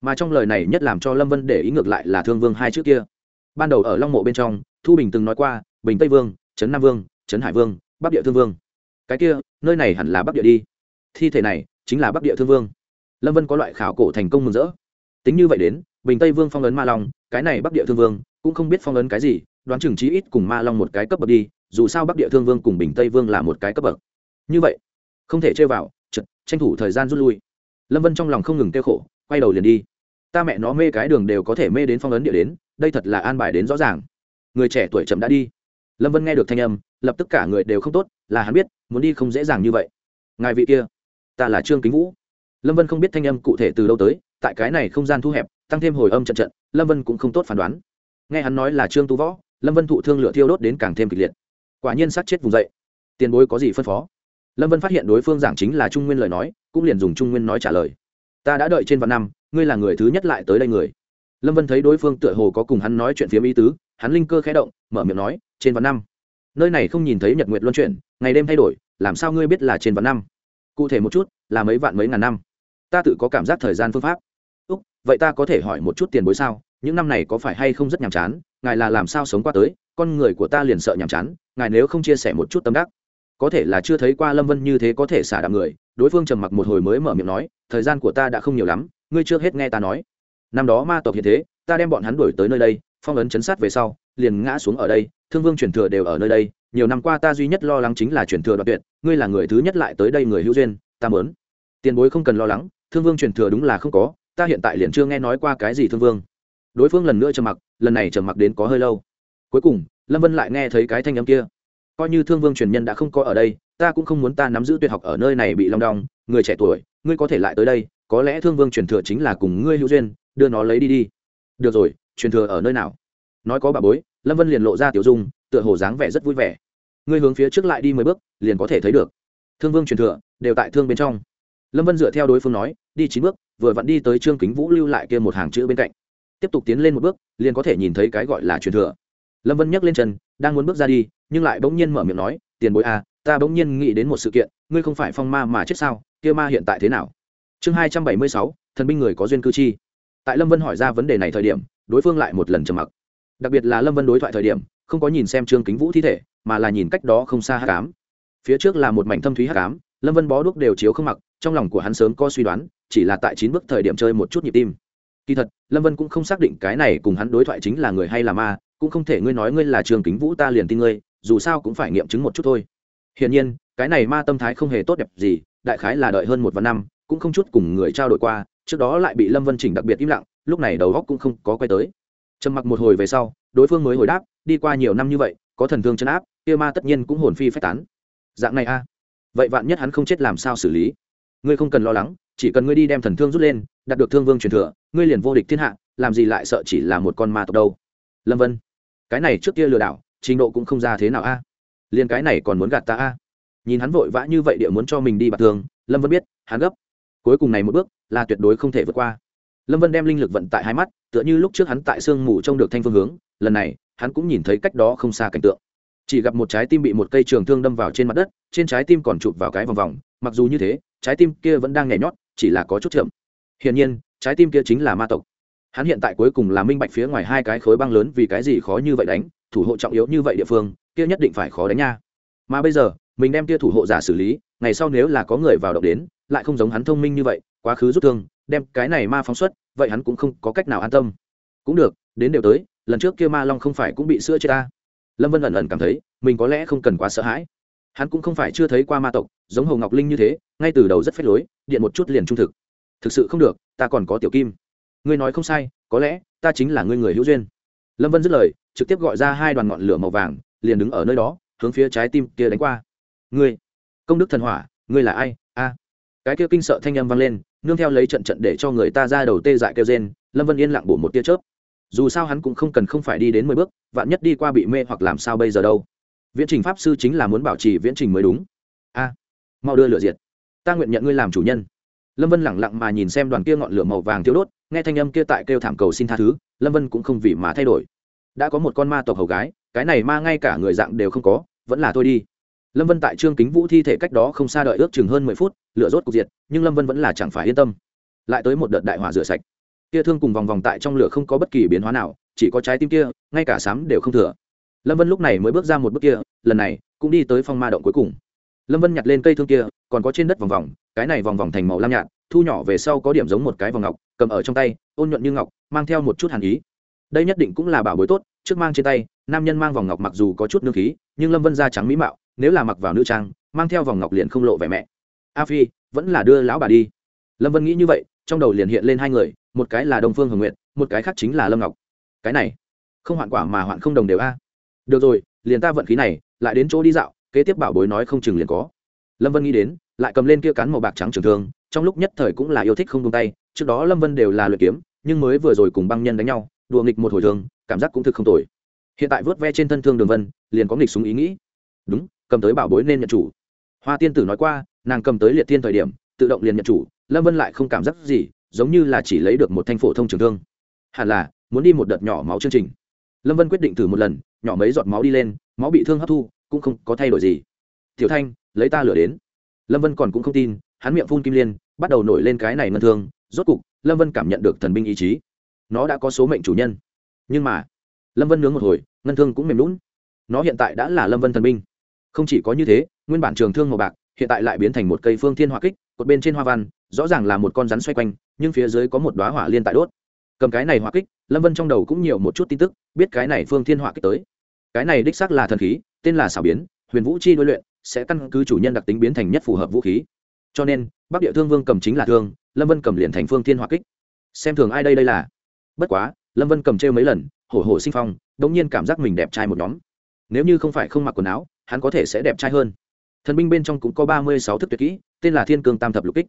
Mà trong lời này nhất làm cho lâm vân để ý ngược lại là thương vương hai trước kia. Ban đầu ở long mộ bên trong, thu bình từng nói qua, bình tây vương, trấn nam vương, trấn hải vương, bắc địa thương vương. Cái kia, nơi này hẳn là bắc địa đi. Thi thể này chính là bắc địa thương vương. Lâm vân có loại khảo cổ thành công mừng rỡ. Tính như vậy đến, bình tây vương phong ấn ma long, cái này bắc địa thương vương cũng không biết phong ấn cái gì, đoán chừng chí ít cùng ma long một cái cấp bậc đi, dù sao bắc địa thương vương cùng bình tây vương là một cái cấp bậc. Như vậy, không thể chơi vào, chật, tranh thủ thời gian rút lui. Lâm vân trong lòng không ngừng kêu khổ, quay đầu liền đi. Ta mẹ nó mê cái đường đều có thể mê đến phong ấn địa đến, đây thật là an bài đến rõ ràng. Người trẻ tuổi chậm đã đi. Lâm vân nghe được thanh âm, lập tức cả người đều không tốt, là hắn biết, muốn đi không dễ dàng như vậy. Ngài vị kia, ta là trương kính vũ. Lâm vân không biết thanh âm cụ thể từ đâu tới, tại cái này không gian thu hẹp, tăng thêm hồi âm trận trận, lâm vân cũng không tốt phán đoán nghe hắn nói là trương tu võ, lâm vân thụ thương lửa thiêu đốt đến càng thêm kịch liệt. Quả nhiên sát chết vùng dậy. Tiền bối có gì phân phó? Lâm vân phát hiện đối phương giảng chính là trung nguyên lời nói, cũng liền dùng trung nguyên nói trả lời. Ta đã đợi trên vạn năm, ngươi là người thứ nhất lại tới đây người. Lâm vân thấy đối phương tựa hồ có cùng hắn nói chuyện phiếm ý tứ, hắn linh cơ khẽ động, mở miệng nói, trên vạn năm. Nơi này không nhìn thấy nhật nguyệt luân chuyển, ngày đêm thay đổi, làm sao ngươi biết là trên vạn năm? Cụ thể một chút, là mấy vạn mấy ngàn năm. Ta tự có cảm giác thời gian phương pháp. Úc, vậy ta có thể hỏi một chút tiền bối sao? Những năm này có phải hay không rất nhàm chán, ngài là làm sao sống qua tới, con người của ta liền sợ nhàm chán, ngài nếu không chia sẻ một chút tâm đắc. Có thể là chưa thấy qua lâm vân như thế có thể xả đạm người, đối phương trầm mặc một hồi mới mở miệng nói, thời gian của ta đã không nhiều lắm, ngươi chưa hết nghe ta nói. Năm đó ma tộc hiện thế, ta đem bọn hắn đuổi tới nơi đây, phong ấn chấn sát về sau, liền ngã xuống ở đây, thương vương truyền thừa đều ở nơi đây, nhiều năm qua ta duy nhất lo lắng chính là truyền thừa đoạn tuyệt, ngươi là người thứ nhất lại tới đây người hữu duyên, ta mớn tiền bối không cần lo lắng, thương vương truyền thừa đúng là không có, ta hiện tại liền chưa nghe nói qua cái gì thương vương đối phương lần nữa trầm mặc, lần này trầm mặc đến có hơi lâu. Cuối cùng, lâm vân lại nghe thấy cái thanh âm kia. Coi như thương vương truyền nhân đã không có ở đây, ta cũng không muốn ta nắm giữ tuyệt học ở nơi này bị long đong. Người trẻ tuổi, ngươi có thể lại tới đây, có lẽ thương vương truyền thừa chính là cùng ngươi hữu duyên, đưa nó lấy đi đi. Được rồi, truyền thừa ở nơi nào? Nói có bà bối, lâm vân liền lộ ra tiểu dung, tựa hồ dáng vẻ rất vui vẻ. Ngươi hướng phía trước lại đi mười bước, liền có thể thấy được. Thương vương truyền thừa, đều tại thương bên trong. Lâm vân dựa theo đối phương nói, đi chín bước, vừa vặn đi tới trương kính vũ lưu lại kia một hàng chữ bên cạnh tiếp tục tiến lên một bước, liền có thể nhìn thấy cái gọi là truyền thừa. Lâm vân nhấc lên chân, đang muốn bước ra đi, nhưng lại bỗng nhiên mở miệng nói, tiền bối à ta bỗng nhiên nghĩ đến một sự kiện, ngươi không phải phong ma mà chết sao, kia ma hiện tại thế nào? Chương hai trăm bảy mươi sáu, thần binh người có duyên cư chi. Tại lâm vân hỏi ra vấn đề này thời điểm, đối phương lại một lần trầm mặc. Đặc biệt là lâm vân đối thoại thời điểm, không có nhìn xem trương kính vũ thi thể, mà là nhìn cách đó không xa hát cám phía trước là một mảnh thâm thúy hát cám lâm vân bó đuốc đều chiếu không mặc, trong lòng của hắn sớm có suy đoán, chỉ là tại chín bước thời điểm chơi một chút nhịp tim kỳ thật, lâm vân cũng không xác định cái này cùng hắn đối thoại chính là người hay là ma, cũng không thể ngươi nói ngươi là trường kính vũ ta liền tin ngươi, dù sao cũng phải nghiệm chứng một chút thôi. Hiển nhiên, cái này ma tâm thái không hề tốt đẹp gì, đại khái là đợi hơn một vạn năm, cũng không chút cùng người trao đổi qua, trước đó lại bị lâm vân chỉnh đặc biệt im lặng, lúc này đầu góc cũng không có quay tới. Trầm mặc một hồi về sau, đối phương mới hồi đáp, đi qua nhiều năm như vậy, có thần thương chân áp, kia ma tất nhiên cũng hồn phi phách tán. Dạng này a. Vậy vạn nhất hắn không chết làm sao xử lý? Ngươi không cần lo lắng chỉ cần ngươi đi đem thần thương rút lên, đạt được thương vương truyền thừa, ngươi liền vô địch thiên hạ, làm gì lại sợ chỉ là một con ma tộc đâu? Lâm vân, cái này trước kia lừa đảo, trình độ cũng không ra thế nào a. À? liền cái này còn muốn gạt ta a? Nhìn hắn vội vã như vậy địa muốn cho mình đi bạc thường lâm vân biết, hắn gấp. Cuối cùng này một bước là tuyệt đối không thể vượt qua. Lâm vân đem linh lực vận tại hai mắt, tựa như lúc trước hắn tại sương mù trông được thanh phương hướng, lần này, hắn cũng nhìn thấy cách đó không xa cảnh tượng. Chỉ gặp một trái tim bị một cây trường thương đâm vào trên mặt đất, trên trái tim còn chụp vào cái vòng vòng, mặc dù như thế, trái tim kia vẫn đang nhảy nhót chỉ là có chút chậm. Hiển nhiên, trái tim kia chính là ma tộc. Hắn hiện tại cuối cùng là minh bạch phía ngoài hai cái khối băng lớn vì cái gì khó như vậy đánh, thủ hộ trọng yếu như vậy địa phương, kia nhất định phải khó đánh nha. Mà bây giờ, mình đem kia thủ hộ giả xử lý, ngày sau nếu là có người vào động đến, lại không giống hắn thông minh như vậy, quá khứ rút thương, đem cái này ma phóng xuất, vậy hắn cũng không có cách nào an tâm. Cũng được, đến đều tới, lần trước kia ma long không phải cũng bị sữa chết ta. Lâm vân ẩn ẩn cảm thấy, mình có lẽ không cần quá sợ hãi hắn cũng không phải chưa thấy qua ma tộc, giống hồ ngọc linh như thế, ngay từ đầu rất phép lối, điện một chút liền trung thực. Thực sự không được, ta còn có tiểu kim. Ngươi nói không sai, có lẽ, ta chính là ngươi người hữu duyên. Lâm vân dứt lời, trực tiếp gọi ra hai đoàn ngọn lửa màu vàng, liền đứng ở nơi đó, hướng phía trái tim kia đánh qua. Ngươi, công đức thần hỏa, ngươi là ai? A. Cái kia kinh sợ thanh âm vang lên, nương theo lấy trận trận để cho người ta ra đầu tê dại kêu rên, lâm vân yên lặng bổ một tia chớp. Dù sao hắn cũng không cần không phải đi đến mười bước, vạn nhất đi qua bị mê hoặc làm sao bây giờ đâu viễn trình pháp sư chính là muốn bảo trì viễn trình mới đúng. A, mau đưa lửa diệt. Ta nguyện nhận ngươi làm chủ nhân. Lâm vân lẳng lặng mà nhìn xem đoàn kia ngọn lửa màu vàng thiếu đốt, nghe thanh âm kia tại kêu thảm cầu xin tha thứ, lâm vân cũng không vì mà thay đổi. Đã có một con ma tộc hầu gái, cái này ma ngay cả người dạng đều không có, vẫn là thôi đi. Lâm vân tại trương kính vũ thi thể cách đó không xa đợi ước chừng hơn mười phút, lửa rốt cục diệt, nhưng lâm vân vẫn là chẳng phải yên tâm. Lại tới một đợt đại hỏa rửa sạch. Kia thương cùng vòng vòng tại trong lửa không có bất kỳ biến hóa nào, chỉ có trái tim kia, ngay cả sám đều không thừa lâm vân lúc này mới bước ra một bước kia, lần này cũng đi tới phong ma động cuối cùng. Lâm vân nhặt lên cây thương kia, còn có trên đất vòng vòng, cái này vòng vòng thành màu lam nhạt, thu nhỏ về sau có điểm giống một cái vòng ngọc, cầm ở trong tay, ôn nhuận như ngọc, mang theo một chút hàn ý. Đây nhất định cũng là bảo bối tốt, trước mang trên tay, nam nhân mang vòng ngọc mặc dù có chút nương khí, nhưng lâm vân da trắng mỹ mạo, nếu là mặc vào nữ trang, mang theo vòng ngọc liền không lộ vẻ mẹ. A phi, vẫn là đưa lão bà đi. Lâm vân nghĩ như vậy, trong đầu liền hiện lên hai người, một cái là đông phương hồng nguyện một cái khác chính là lâm ngọc. Cái này, không hoạn quả mà hoạn không đồng đều a được rồi, liền ta vận khí này, lại đến chỗ đi dạo, kế tiếp bảo bối nói không chừng liền có. Lâm vân nghĩ đến, lại cầm lên kia cán màu bạc trắng trường thương, trong lúc nhất thời cũng là yêu thích không tung tay, trước đó lâm vân đều là luyện kiếm, nhưng mới vừa rồi cùng băng nhân đánh nhau, đùa nghịch một hồi thường cảm giác cũng thực không tồi. Hiện tại vớt ve trên thân thương đường vân, liền có nghịch súng ý nghĩ. Đúng, cầm tới bảo bối nên nhận chủ. Hoa tiên tử nói qua, nàng cầm tới liệt tiên thời điểm, tự động liền nhận chủ, lâm vân lại không cảm giác gì, giống như là chỉ lấy được một thanh phổ thông trường thương. Hẳn là, muốn đi một đợt nhỏ máu chương trình lâm vân quyết định thử một lần, nhỏ mấy giọt máu đi lên, máu bị thương hấp thu, cũng không có thay đổi gì. Tiểu thanh, lấy ta lửa đến. Lâm vân còn cũng không tin, hắn miệng phun kim liên, bắt đầu nổi lên cái này ngân thương, rốt cục, lâm vân cảm nhận được thần binh ý chí. Nó đã có số mệnh chủ nhân. Nhưng mà, lâm vân nướng một hồi, ngân thương cũng mềm lún nó hiện tại đã là lâm vân thần binh. Không chỉ có như thế, nguyên bản trường thương màu bạc, hiện tại lại biến thành một cây phương thiên hỏa kích, cột bên trên hoa văn, rõ ràng là một con rắn xoay quanh, nhưng phía dưới có một đoá hỏa liên tại đốt. Cầm cái này hỏa kích lâm vân trong đầu cũng nhiều một chút tin tức, biết cái này phương thiên họa kích tới. Cái này đích xác là thần khí, tên là xảo biến, huyền vũ chi đối luyện, sẽ căn cứ chủ nhân đặc tính biến thành nhất phù hợp vũ khí. Cho nên, bắc địa thương vương cầm chính là thương, lâm vân cầm liền thành phương thiên họa kích. Xem thường ai đây đây là. Bất quá, lâm vân cầm trêu mấy lần, hổ hổ sinh phong đ ỗ n g nhiên cảm giác mình đẹp trai một nhóm. Nếu như không phải không mặc quần áo, hắn có thể sẽ đẹp trai hơn. Thần binh bên trong cũng có ba mươi sáu thức tuyệt kỹ, tên là thiên cương tam thập lục kích.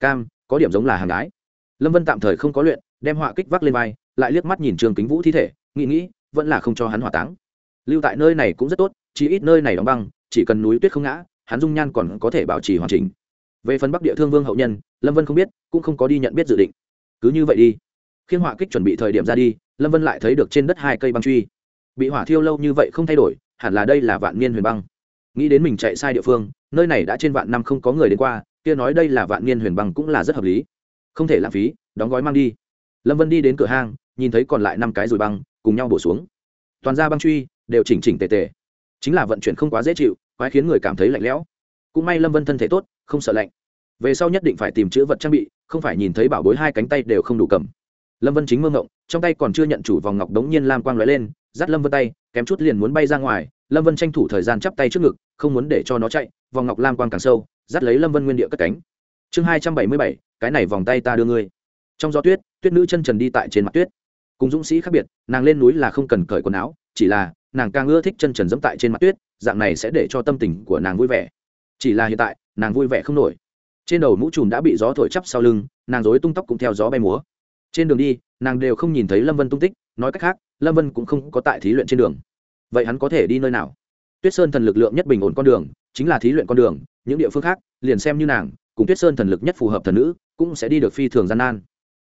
Cam, có điểm giống là hàng gái. Lâm vân tạm thời không có luyện, đem họa kích vác lên vai lại liếc mắt nhìn trường kính vũ thi thể, nghĩ nghĩ, vẫn là không cho hắn hỏa táng. Lưu tại nơi này cũng rất tốt chỉ ít nơi này đóng băng, chỉ cần núi tuyết không ngã, hắn dung nhan còn có thể bảo trì hoàn chỉnh. Về phần bắc địa thương vương hậu nhân, lâm vân không biết, cũng không có đi nhận biết dự định. Cứ như vậy đi. Khiên họa kích chuẩn bị thời điểm ra đi, lâm vân lại thấy được trên đất hai cây băng truy. Bị hỏa thiêu lâu như vậy không thay đổi, hẳn là đây là vạn niên huyền băng. Nghĩ đến mình chạy sai địa phương, nơi này đã trên vạn năm không có người đến qua, kia nói đây là vạn niên huyền băng cũng là rất hợp lý. Không thể lãng phí, đóng gói mang đi. Lâm vân đi đến cửa hang nhìn thấy còn lại năm cái rồi băng, cùng nhau bổ xuống. Toàn ra băng truy đều chỉnh chỉnh tề tề. Chính là vận chuyển không quá dễ chịu, quái khiến người cảm thấy lạnh lẽo. Cũng may lâm vân thân thể tốt, không sợ lạnh. Về sau nhất định phải tìm chữ vật trang bị, không phải nhìn thấy bảo bối hai cánh tay đều không đủ cầm. Lâm vân chính mơ ngộng, trong tay còn chưa nhận chủ vòng ngọc đống nhiên lam quang lóe lên, dắt lâm vân tay, kém chút liền muốn bay ra ngoài. Lâm vân tranh thủ thời gian chắp tay trước ngực, không muốn để cho nó chạy, vòng ngọc lam quang càng sâu, dắt lấy lâm vân nguyên địa cất cánh. Chương hai trăm bảy mươi bảy, cái này vòng tay ta đưa ngươi. Trong gió tuyết tuyết nữ chân trần đi tại trên mặt tuyết cùng dũng sĩ khác biệt, nàng lên núi là không cần cởi quần áo, chỉ là nàng càng ưa thích chân trần dẫm tại trên mặt tuyết, dạng này sẽ để cho tâm tình của nàng vui vẻ. Chỉ là hiện tại, nàng vui vẻ không nổi. Trên đầu mũ trùm đã bị gió thổi chắp sau lưng, nàng dối tung tóc cũng theo gió bay múa. Trên đường đi, nàng đều không nhìn thấy lâm vân tung tích, nói cách khác, lâm vân cũng không có tại thí luyện trên đường. Vậy hắn có thể đi nơi nào? Tuyết sơn thần lực lượng nhất bình ổn con đường, chính là thí luyện con đường, những địa phương khác, liền xem như nàng, cùng tuyết sơn thần lực nhất phù hợp thần nữ, cũng sẽ đi được phi thường gian nan.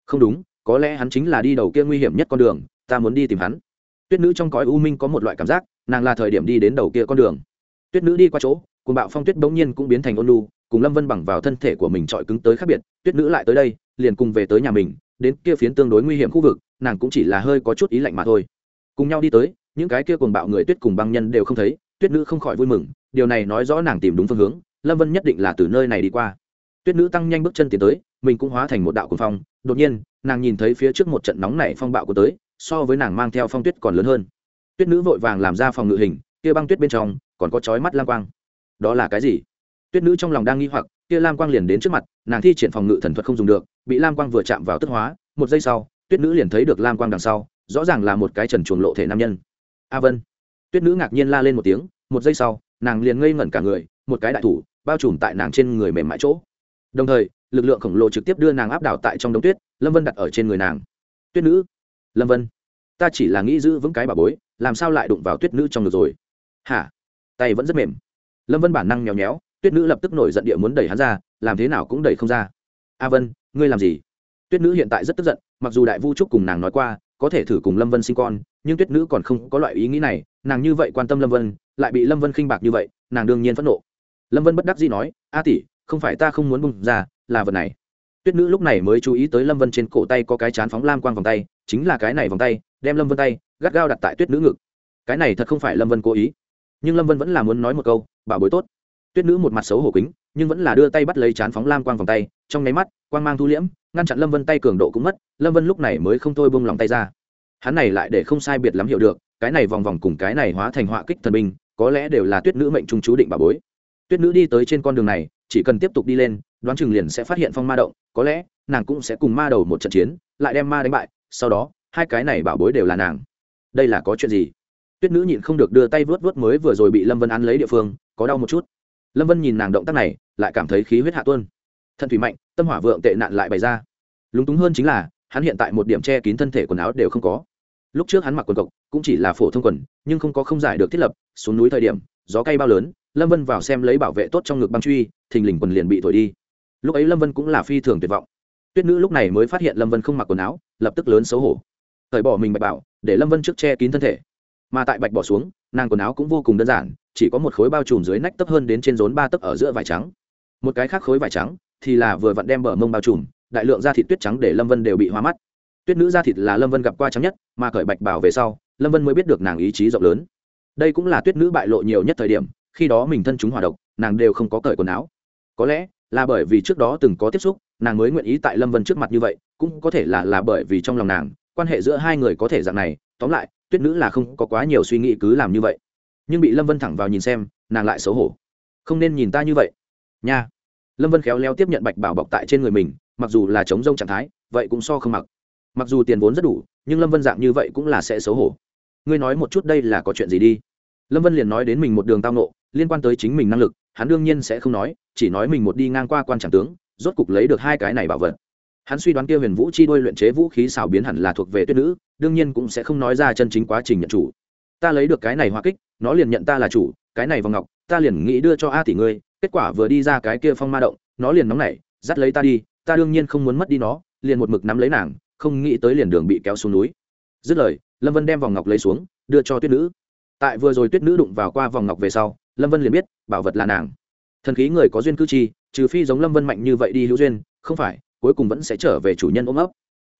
Không đúng có lẽ hắn chính là đi đầu kia nguy hiểm nhất con đường, ta muốn đi tìm hắn. Tuyết nữ trong cõi u minh có một loại cảm giác, nàng là thời điểm đi đến đầu kia con đường. Tuyết nữ đi qua chỗ cùng bạo phong tuyết bỗng nhiên cũng biến thành ôn lu cùng lâm vân bằng vào thân thể của mình trọi cứng tới khác biệt, tuyết nữ lại tới đây, liền cùng về tới nhà mình, đến kia phiến tương đối nguy hiểm khu vực, nàng cũng chỉ là hơi có chút ý lạnh mà thôi. Cùng nhau đi tới, những cái kia cùng bạo người tuyết cùng băng nhân đều không thấy, tuyết nữ không khỏi vui mừng, điều này nói rõ nàng tìm đúng phương hướng, lâm vân nhất định là từ nơi này đi qua. Tuyết nữ tăng nhanh bước chân tiến tới, mình cũng hóa thành một đạo cuồng phong, đột nhiên nàng nhìn thấy phía trước một trận nóng nảy phong bạo của tới, so với nàng mang theo phong tuyết còn lớn hơn. Tuyết nữ vội vàng làm ra phòng ngự hình, kia băng tuyết bên trong còn có chói mắt lam quang. Đó là cái gì? Tuyết nữ trong lòng đang nghi hoặc, kia lam quang liền đến trước mặt, nàng thi triển phòng ngự thần thuật không dùng được, bị lam quang vừa chạm vào tức hóa, một giây sau, tuyết nữ liền thấy được lam quang đằng sau, rõ ràng là một cái trần chuồng lộ thể nam nhân. A vân. Tuyết nữ ngạc nhiên la lên một tiếng, một giây sau, nàng liền ngây ngẩn cả người, một cái đại thủ bao trùm tại nàng trên người mềm mại chỗ. Đồng thời, lực lượng khổng lồ trực tiếp đưa nàng áp đảo tại trong đống tuyết lâm vân đặt ở trên người nàng. Tuyết nữ, lâm vân, ta chỉ là nghĩ giữ vững cái bà bối, làm sao lại đụng vào tuyết nữ trong ngực rồi? Hả? Tay vẫn rất mềm. Lâm vân bản năng nhéo nhéo, tuyết nữ lập tức nổi giận địa muốn đẩy hắn ra, làm thế nào cũng đẩy không ra. A vân, ngươi làm gì? Tuyết nữ hiện tại rất tức giận, mặc dù đại vu trúc cùng nàng nói qua, có thể thử cùng lâm vân sinh con, nhưng tuyết nữ còn không có loại ý nghĩ này, nàng như vậy quan tâm lâm vân, lại bị lâm vân khinh bạc như vậy, nàng đương nhiên phẫn nộ. Lâm vân bất đắc dĩ nói, a tỷ, không phải ta không muốn bung ra, là vật này tuyết nữ lúc này mới chú ý tới lâm vân trên cổ tay có cái chán phóng lam quang vòng tay, chính là cái này vòng tay, đem lâm vân tay gắt gao đặt tại tuyết nữ ngực. Cái này thật không phải lâm vân cố ý, nhưng lâm vân vẫn là muốn nói một câu, bảo bối tốt. Tuyết nữ một mặt xấu hổ kính, nhưng vẫn là đưa tay bắt lấy chán phóng lam quang vòng tay, trong nháy mắt, quang mang thu liễm, ngăn chặn lâm vân tay cường độ cũng mất, lâm vân lúc này mới không thôi bông lòng tay ra. Hắn này lại để không sai biệt lắm hiểu được, cái này vòng vòng cùng cái này hóa thành họa kích thần binh, có lẽ đều là tuyết nữ mệnh trung chú định bà bối. Tuyết nữ đi tới trên con đường này chỉ cần tiếp tục đi lên, đoán chừng liền sẽ phát hiện phong ma động, có lẽ nàng cũng sẽ cùng ma đầu một trận chiến, lại đem ma đánh bại, sau đó, hai cái này bảo bối đều là nàng. Đây là có chuyện gì? Tuyết nữ nhịn không được đưa tay vớt vớt mới vừa rồi bị lâm vân ăn lấy địa phương, có đau một chút. Lâm vân nhìn nàng động tác này, lại cảm thấy khí huyết hạ tuân thân thủy mạnh, tâm hỏa vượng tệ nạn lại bày ra. Lúng túng hơn chính là, hắn hiện tại một điểm che kín thân thể quần áo đều không có. Lúc trước hắn mặc quần cộc, cũng chỉ là phổ thông quần, nhưng không có không giải được thiết lập, xuống núi thời điểm, gió cay bao lớn, lâm vân vào xem lấy bảo vệ tốt trong ngực băng truy thình lình quần liền bị thổi đi. Lúc ấy lâm vân cũng là phi thường tuyệt vọng. Tuyết nữ lúc này mới phát hiện lâm vân không mặc quần áo, lập tức lớn xấu hổ. Thời bỏ mình bạch bảo, để lâm vân trước che kín thân thể. Mà tại bạch bỏ xuống, nàng quần áo cũng vô cùng đơn giản, chỉ có một khối bao trùm dưới nách tấp hơn đến trên rốn ba tấc ở giữa vải trắng. Một cái khác khối vải trắng thì là vừa vặn đem bờ mông bao trùm, đại lượng da thịt tuyết trắng để lâm vân đều bị hoa mắt. Tuyết nữ da thịt là lâm vân gặp qua trắng nhất, mà cởi bạch bảo về sau, lâm vân mới biết được nàng ý chí rộng lớn. Đây cũng là tuyết nữ bại lộ nhiều nhất thời điểm, khi đó mình thân chúng hòa độc, nàng đều không có cởi quần áo có lẽ là bởi vì trước đó từng có tiếp xúc, nàng mới nguyện ý tại lâm vân trước mặt như vậy, cũng có thể là là bởi vì trong lòng nàng, quan hệ giữa hai người có thể dạng này, tóm lại, tuyết nữ là không có quá nhiều suy nghĩ cứ làm như vậy. Nhưng bị lâm vân thẳng vào nhìn xem, nàng lại xấu hổ. Không nên nhìn ta như vậy. Nha. Lâm vân khéo léo tiếp nhận bạch bảo bọc tại trên người mình, mặc dù là chống rông trạng thái, vậy cũng so không mặc. Mặc dù tiền vốn rất đủ, nhưng lâm vân dạng như vậy cũng là sẽ xấu hổ. Ngươi nói một chút đây là có chuyện gì đi? Lâm vân liền nói đến mình một đường tao nộ liên quan tới chính mình năng lực hắn đương nhiên sẽ không nói, chỉ nói mình một đi ngang qua quan tràng tướng, rốt cục lấy được hai cái này bảo vật. Hắn suy đoán kia huyền vũ chi đôi luyện chế vũ khí xảo biến hẳn là thuộc về tuyết nữ, đương nhiên cũng sẽ không nói ra chân chính quá trình nhận chủ. Ta lấy được cái này hoa kích, nó liền nhận ta là chủ, cái này vào ngọc, ta liền nghĩ đưa cho a tỷ ngươi, kết quả vừa đi ra cái kia phong ma động, nó liền nóng nảy, dắt lấy ta đi, ta đương nhiên không muốn mất đi nó, liền một mực nắm lấy nàng, không nghĩ tới liền đường bị kéo xuống núi. Dứt lời, lâm vân đem vòng ngọc lấy xuống, đưa cho tuyết nữ. Tại vừa rồi tuyết nữ đụng vào qua vòng ngọc về sau, lâm vân liền biết bảo vật là nàng. Thần khí người có duyên cư chi, trừ phi giống lâm vân mạnh như vậy đi hữu duyên, không phải, cuối cùng vẫn sẽ trở về chủ nhân ôm ấp.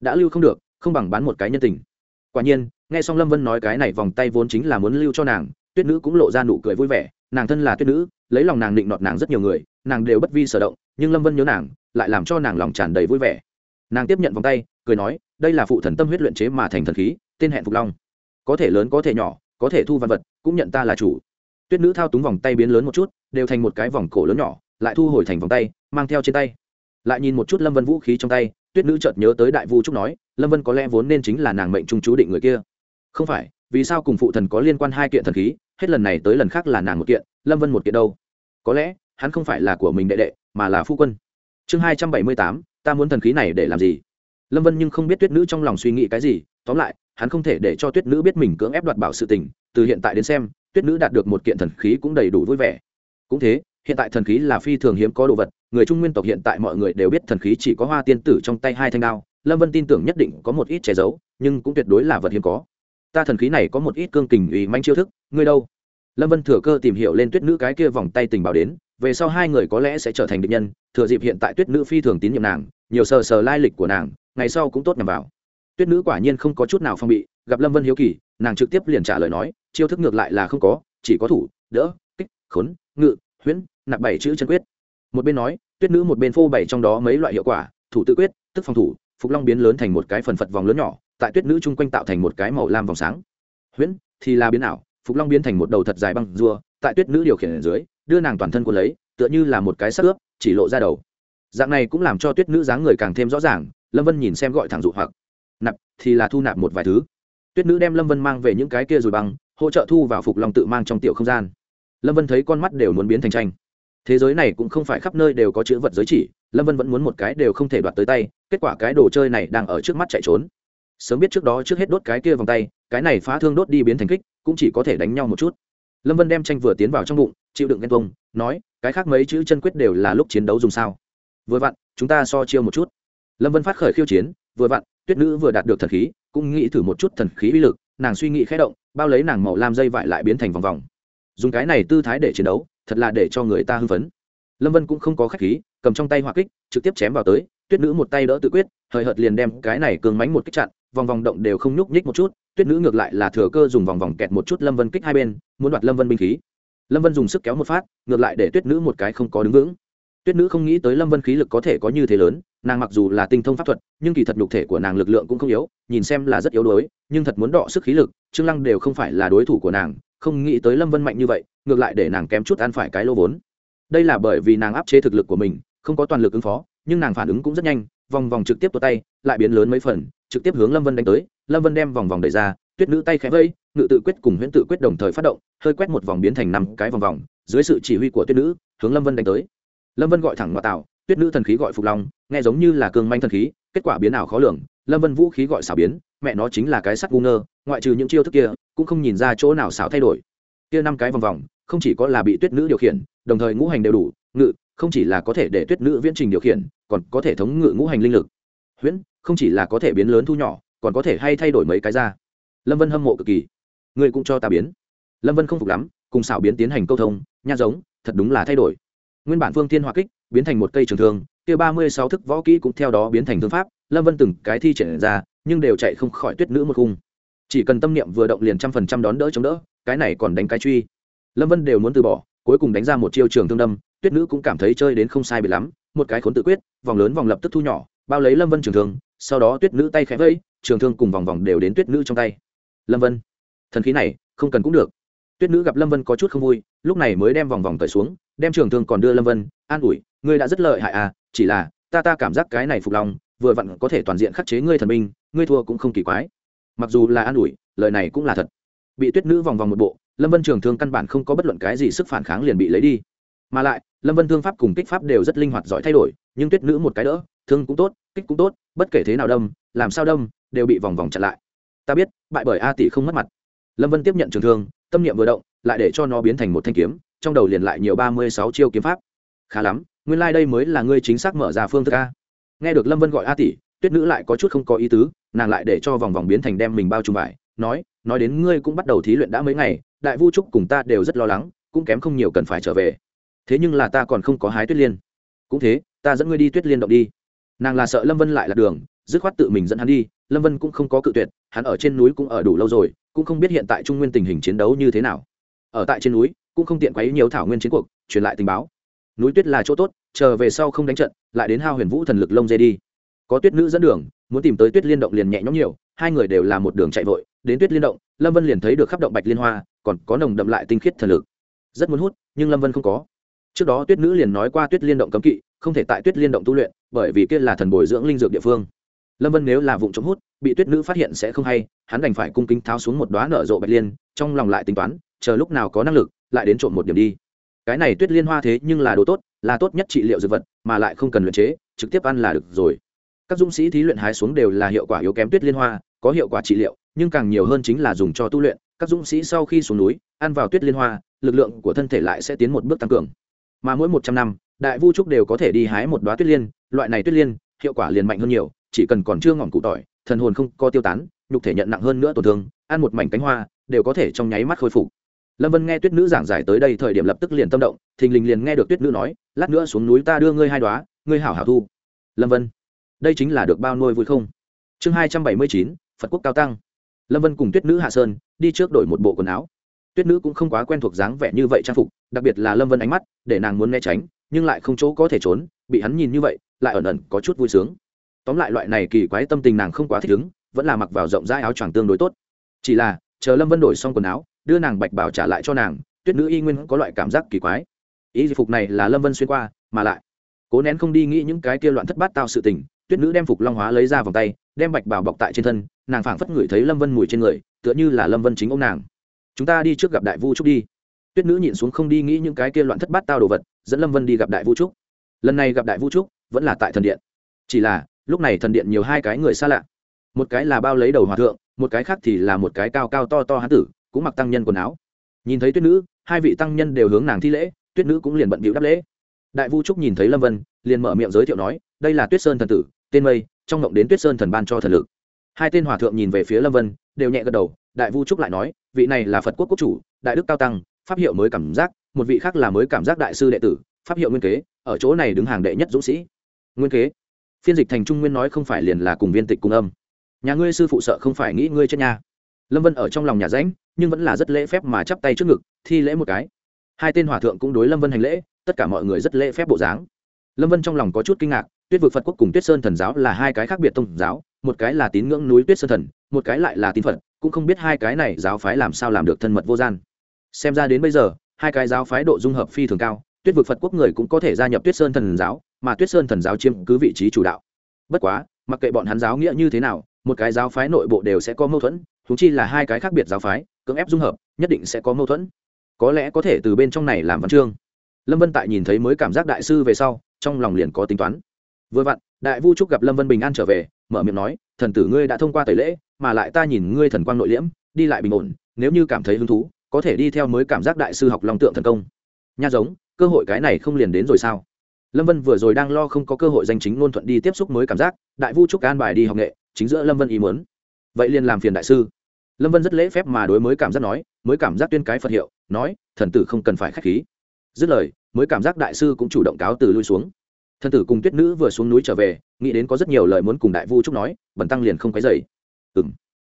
Đã lưu không được, không bằng bán một cái nhân tình. Quả nhiên, nghe xong lâm vân nói cái này vòng tay vốn chính là muốn lưu cho nàng, tuyết nữ cũng lộ ra nụ cười vui vẻ, nàng thân là tuyết nữ, lấy lòng nàng định nọt nàng rất nhiều người, nàng đều bất vi sở động, nhưng lâm vân nhớ nàng, lại làm cho nàng lòng tràn đầy vui vẻ. Nàng tiếp nhận vòng tay, cười nói, đây là phụ thần tâm huyết luyện chế mà thành thần khí, tên hẹn phục long. Có thể lớn có thể nhỏ, có thể thu văn vật, cũng nhận ta là chủ tuyết nữ thao túng vòng tay biến lớn một chút, đều thành một cái vòng cổ lớn nhỏ, lại thu hồi thành vòng tay, mang theo trên tay. Lại nhìn một chút lâm vân vũ khí trong tay, tuyết nữ chợt nhớ tới đại vu trúc nói, lâm vân có lẽ vốn nên chính là nàng mệnh trung chú định người kia. Không phải, vì sao cùng phụ thần có liên quan hai kiện thần khí, hết lần này tới lần khác là nàng một kiện, lâm vân một kiện đâu? Có lẽ, hắn không phải là của mình đệ đệ, mà là phu quân. Chương hai trăm bảy mươi tám, ta muốn thần khí này để làm gì? Lâm vân nhưng không biết tuyết nữ trong lòng suy nghĩ cái gì, tóm lại, hắn không thể để cho tuyết nữ biết mình cưỡng ép đoạt bảo sự tình, từ hiện tại đến xem tuyết nữ đạt được một kiện thần khí cũng đầy đủ vui vẻ. Cũng thế, hiện tại thần khí là phi thường hiếm có đồ vật, người trung nguyên tộc hiện tại mọi người đều biết thần khí chỉ có hoa tiên tử trong tay hai thanh đao, lâm vân tin tưởng nhất định có một ít che giấu, nhưng cũng tuyệt đối là vật hiếm có. Ta thần khí này có một ít cương kình ủy manh chiêu thức, ngươi đâu? Lâm vân thừa cơ tìm hiểu lên tuyết nữ cái kia vòng tay tình báo đến, về sau hai người có lẽ sẽ trở thành định nhân, thừa dịp hiện tại tuyết nữ phi thường tín nhiệm nàng, nhiều sờ sờ lai lịch của nàng, ngày sau cũng tốt nhằm vào. Tuyết nữ quả nhiên không có chút nào phong bị, gặp lâm vân hiếu kỳ, nàng trực tiếp liền trả lời nói chiêu thức ngược lại là không có, chỉ có thủ, đỡ, kích, khốn, ngự, huyễn, nạp bảy chữ chân quyết. Một bên nói, tuyết nữ một bên phô bày trong đó mấy loại hiệu quả, thủ tự quyết, tức phòng thủ, phục long biến lớn thành một cái phần phật vòng lớn nhỏ, tại tuyết nữ chung quanh tạo thành một cái màu lam vòng sáng. Huyễn, thì là biến ảo, phục long biến thành một đầu thật dài băng rùa, tại tuyết nữ điều khiển ở dưới, đưa nàng toàn thân quân lấy, tựa như là một cái sắc ướp, chỉ lộ ra đầu. Dạng này cũng làm cho tuyết nữ dáng người càng thêm rõ ràng, lâm vân nhìn xem gọi thẳng dụ hoặc. Nạp, thì là thu nạp một vài thứ. Tuyết nữ đem lâm vân mang về những cái kia rồi băng hỗ trợ thu vào phục long tự mang trong tiểu không gian. Lâm vân thấy con mắt đều muốn biến thành tranh. Thế giới này cũng không phải khắp nơi đều có chữ vật giới chỉ, lâm vân vẫn muốn một cái đều không thể đoạt tới tay, kết quả cái đồ chơi này đang ở trước mắt chạy trốn. Sớm biết trước đó trước hết đốt cái kia vòng tay, cái này phá thương đốt đi biến thành kích, cũng chỉ có thể đánh nhau một chút. Lâm vân đem tranh vừa tiến vào trong bụng, chịu đựng ghen tuông, nói, cái khác mấy chữ chân quyết đều là lúc chiến đấu dùng sao? Vừa vặn, chúng ta so chiêu một chút. Lâm vân phát khởi khiêu chiến, vừa vặn, tuyết nữ vừa đạt được thần khí, cũng nghĩ thử một chút thần khí uy lực nàng suy nghĩ khẽ động, bao lấy nàng màu lam dây vải lại biến thành vòng vòng. Dùng cái này tư thái để chiến đấu, thật là để cho người ta hưng phấn. Lâm vân cũng không có khách khí, cầm trong tay hỏa kích, trực tiếp chém vào tới, tuyết nữ một tay đỡ tự quyết, hời hợt liền đem cái này cường mánh một kích chặn, vòng vòng động đều không nhúc nhích một chút, tuyết nữ ngược lại là thừa cơ dùng vòng vòng kẹt một chút lâm vân kích hai bên, muốn đoạt lâm vân binh khí. Lâm vân dùng sức kéo một phát, ngược lại để tuyết nữ một cái không có đứng vững tuyết nữ không nghĩ tới lâm vân khí lực có thể có như thế lớn, nàng mặc dù là tinh thông pháp thuật, nhưng kỳ thật nhục thể của nàng lực lượng cũng không yếu, nhìn xem là rất yếu đuối, nhưng thật muốn đọ sức khí lực, trương lăng đều không phải là đối thủ của nàng, không nghĩ tới lâm vân mạnh như vậy, ngược lại để nàng kém chút ăn phải cái lô vốn. Đây là bởi vì nàng áp chế thực lực của mình, không có toàn lực ứng phó, nhưng nàng phản ứng cũng rất nhanh, vòng vòng trực tiếp tuột tay, lại biến lớn mấy phần, trực tiếp hướng lâm vân đánh tới, lâm vân đem vòng vòng đẩy ra, tuyết nữ tay khẽ vây, ngự tự quyết cùng huyễn tự quyết đồng thời phát động, hơi quét một vòng biến thành năm cái vòng vòng, dưới sự chỉ huy của tuyết nữ, hướng lâm vân đánh tới lâm vân gọi thẳng ngoại tạo, tuyết nữ thần khí gọi phục long, nghe giống như là cương manh thần khí, kết quả biến ảo khó lường, lâm vân vũ khí gọi xảo biến, mẹ nó chính là cái sắt ngu ngơ, ngoại trừ những chiêu thức kia, cũng không nhìn ra chỗ nào xảo thay đổi. Kia năm cái vòng vòng, không chỉ có là bị tuyết nữ điều khiển, đồng thời ngũ hành đều đủ, ngự, không chỉ là có thể để tuyết nữ viễn trình điều khiển, còn có thể thống ngự ngũ hành linh lực. Huyễn, không chỉ là có thể biến lớn thu nhỏ, còn có thể hay thay đổi mấy cái ra. Lâm vân hâm mộ cực kỳ. Người cũng cho ta biến. Lâm vân không phục lắm, cùng xảo biến tiến hành câu thông, nha giống, thật đúng là thay đổi nguyên bản phương thiên hỏa kích biến thành một cây trường thương, kia ba mươi sáu thức võ kỹ cũng theo đó biến thành thương pháp, lâm vân từng cái thi triển ra, nhưng đều chạy không khỏi tuyết nữ một khung. Chỉ cần tâm niệm vừa động liền trăm phần trăm đón đỡ chống đỡ, cái này còn đánh cái truy. Lâm vân đều muốn từ bỏ, cuối cùng đánh ra một chiêu trường thương đâm, tuyết nữ cũng cảm thấy chơi đến không sai bị lắm, một cái khốn tự quyết, vòng lớn vòng lập tức thu nhỏ, bao lấy lâm vân trường thương, sau đó tuyết nữ tay khẽ vẫy, trường thương cùng vòng vòng đều đến tuyết nữ trong tay. Lâm vân, thần khí này không cần cũng được. Tuyết nữ gặp lâm vân có chút không vui, lúc này mới đem vòng vòng cởi xuống đem trường thương còn đưa lâm vân an ủi ngươi đã rất lợi hại à chỉ là ta ta cảm giác cái này phục lòng vừa vặn có thể toàn diện khắc chế ngươi thần minh, ngươi thua cũng không kỳ quái. Mặc dù là an ủi lời này cũng là thật. Bị tuyết nữ vòng vòng một bộ lâm vân trường thương căn bản không có bất luận cái gì sức phản kháng liền bị lấy đi. Mà lại lâm vân thương pháp cùng kích pháp đều rất linh hoạt giỏi thay đổi nhưng tuyết nữ một cái đỡ thương cũng tốt kích cũng tốt bất kể thế nào đâm làm sao đâm đều bị vòng vòng chặn lại. Ta biết bại bởi a tỷ không mất mặt. Lâm vân tiếp nhận trường thương tâm niệm vừa động lại để cho nó biến thành một thanh kiếm trong đầu liền lại nhiều ba mươi sáu chiêu kiếm pháp. Khá lắm, nguyên lai、like、đây mới là ngươi chính xác mở ra phương thức a. Nghe được lâm vân gọi a tỷ, tuyết nữ lại có chút không có ý tứ, nàng lại để cho vòng vòng biến thành đem mình bao trùm vải, nói nói đến ngươi cũng bắt đầu thí luyện đã mấy ngày, đại vu trúc cùng ta đều rất lo lắng, cũng kém không nhiều cần phải trở về. Thế nhưng là ta còn không có hái tuyết liên. Cũng thế, ta dẫn ngươi đi tuyết liên động đi. Nàng là sợ lâm vân lại lạc đường, dứt khoát tự mình dẫn hắn đi, lâm vân cũng không có cự tuyệt, hắn ở trên núi cũng ở đủ lâu rồi, cũng không biết hiện tại trung nguyên tình hình chiến đấu như thế nào. Ở tại trên núi cũng không tiện quấy nhiều thảo nguyên chiến cuộc, truyền lại tình báo. Núi tuyết là chỗ tốt, chờ về sau không đánh trận, lại đến hao huyền vũ thần lực lông dê đi. Có tuyết nữ dẫn đường, muốn tìm tới tuyết liên động liền nhẹ nhõm nhiều, hai người đều là một đường chạy vội, đến tuyết liên động, lâm vân liền thấy được khắp động bạch liên hoa, còn có nồng đậm lại tinh khiết thần lực. Rất muốn hút, nhưng lâm vân không có. Trước đó tuyết nữ liền nói qua tuyết liên động cấm kỵ, không thể tại tuyết liên động tu luyện, bởi vì kia là thần bồi dưỡng linh dược địa phương. Lâm vân nếu là vụ chống hút, bị tuyết nữ phát hiện sẽ không hay, hắn đành phải cung kính tháo xuống một đoá nở rộ bạch liên, trong lòng lại tính toán, chờ lúc nào có năng lực lại đến trộm một điểm đi. Cái này tuyết liên hoa thế nhưng là đồ tốt, là tốt nhất trị liệu dược vật, mà lại không cần luyện chế, trực tiếp ăn là được rồi. Các dũng sĩ thí luyện hái xuống đều là hiệu quả yếu kém tuyết liên hoa, có hiệu quả trị liệu, nhưng càng nhiều hơn chính là dùng cho tu luyện. Các dũng sĩ sau khi xuống núi, ăn vào tuyết liên hoa, lực lượng của thân thể lại sẽ tiến một bước tăng cường. Mà mỗi một trăm năm, đại vu trúc đều có thể đi hái một đoá tuyết liên, loại này tuyết liên, hiệu quả liền mạnh hơn nhiều, chỉ cần còn chưa ngọn cụ tỏi, thần hồn không có tiêu tán, nhục thể nhận nặng hơn nữa tổn thương, ăn một mảnh cánh hoa, đều có thể trong nháy mắt khôi phục lâm vân nghe tuyết nữ giảng giải tới đây thời điểm lập tức liền tâm động, thình lình liền nghe được tuyết nữ nói, lát nữa xuống núi ta đưa ngươi hai đoá ngươi hảo hảo thu. Lâm vân, đây chính là được bao nuôi vui không? Chương hai trăm bảy mươi chín, phật quốc cao tăng. Lâm vân cùng tuyết nữ hạ sơn, đi trước đổi một bộ quần áo. Tuyết nữ cũng không quá quen thuộc dáng vẻ như vậy trang phục, đặc biệt là lâm vân ánh mắt, để nàng muốn né tránh, nhưng lại không chỗ có thể trốn, bị hắn nhìn như vậy, lại ẩn ẩn có chút vui sướng. Tóm lại loại này kỳ quái tâm tình nàng không quá thích ứng, vẫn là mặc vào rộng rãi áo choàng tương đối tốt. Chỉ là, chờ lâm vân đổi xong quần áo đưa nàng bạch bảo trả lại cho nàng, tuyết nữ y nguyên có loại cảm giác kỳ quái. Ý phục này là lâm vân xuyên qua, mà lại, cố nén không đi nghĩ những cái kia loạn thất bát tao sự tình, tuyết nữ đem phục long hóa lấy ra vòng tay, đem bạch bảo bọc tại trên thân, nàng phảng phất ngửi thấy lâm vân mùi trên người, tựa như là lâm vân chính ông nàng. Chúng ta đi trước gặp đại vu trúc đi. Tuyết nữ nhịn xuống không đi nghĩ những cái kia loạn thất bát tao đồ vật, dẫn lâm vân đi gặp đại vu trúc. Lần này gặp đại vu trúc, vẫn là tại thần điện. Chỉ là, lúc này thần điện nhiều hai cái người xa lạ. Một cái là bao lấy đầu hòa thượng, một cái khác thì là một cái cao cao to to hán tử cũng mặc tăng nhân quần áo. Nhìn thấy tuyết nữ, hai vị tăng nhân đều hướng nàng thi lễ, tuyết nữ cũng liền bận bịu đáp lễ. Đại vu trúc nhìn thấy lâm vân, liền mở miệng giới thiệu nói, đây là tuyết sơn thần tử, tên mây, trong ngộng đến tuyết sơn thần ban cho thần lực. Hai tên hòa thượng nhìn về phía lâm vân, đều nhẹ gật đầu. Đại vu trúc lại nói, vị này là phật quốc quốc chủ, đại đức cao tăng, pháp hiệu mới cảm giác, một vị khác là mới cảm giác đại sư đệ tử, pháp hiệu nguyên kế, ở chỗ này đứng hàng đệ nhất dũng sĩ. Nguyên kế? Phiên dịch thành trung nguyên nói không phải liền là cùng viên tịch cùng âm. Nhà ngươi sư phụ sợ không phải nghĩ ngươi chết nha lâm vân ở trong lòng nhà ránh nhưng vẫn là rất lễ phép mà chắp tay trước ngực, thi lễ một cái. Hai tên hòa thượng cũng đối lâm vân hành lễ, tất cả mọi người rất lễ phép bộ dáng. Lâm vân trong lòng có chút kinh ngạc, tuyết vực phật quốc cùng tuyết sơn thần giáo là hai cái khác biệt tôn giáo, một cái là tín ngưỡng núi tuyết sơn thần, một cái lại là tín phật, cũng không biết hai cái này giáo phái làm sao làm được thân mật vô gian. Xem ra đến bây giờ, hai cái giáo phái độ dung hợp phi thường cao, tuyết vực phật quốc người cũng có thể gia nhập tuyết sơn thần giáo, mà tuyết sơn thần giáo chiếm cứ vị trí chủ đạo. Bất quá, mặc kệ bọn hắn giáo nghĩa như thế nào, một cái giáo phái nội bộ đều sẽ có mâu thuẫn thú chi là hai cái khác biệt giáo phái, cưỡng ép dung hợp, nhất định sẽ có mâu thuẫn. Có lẽ có thể từ bên trong này làm văn chương. Lâm vân tại nhìn thấy mới cảm giác đại sư về sau, trong lòng liền có tính toán. Vừa vặn, đại vu trúc gặp lâm vân bình an trở về, mở miệng nói, thần tử ngươi đã thông qua tẩy lễ, mà lại ta nhìn ngươi thần quang nội liễm, đi lại bình ổn, nếu như cảm thấy hứng thú, có thể đi theo mới cảm giác đại sư học long tượng thần công. Nha giống, cơ hội cái này không liền đến rồi sao? Lâm vân vừa rồi đang lo không có cơ hội danh chính ngôn thuận đi tiếp xúc mới cảm giác, đại vu trúc an bài đi học nghệ, chính giữa lâm vân ý muốn vậy liền làm phiền đại sư. Lâm vân rất lễ phép mà đối mới cảm giác nói, mới cảm giác tuyên cái phật hiệu, nói, thần tử không cần phải k h á c h khí. Dứt lời, mới cảm giác đại sư cũng chủ động cáo từ lui xuống. Thần tử cùng tuyết nữ vừa xuống núi trở về, nghĩ đến có rất nhiều lời muốn cùng đại vu trúc nói bẩn tăng liền không cái dày ừ m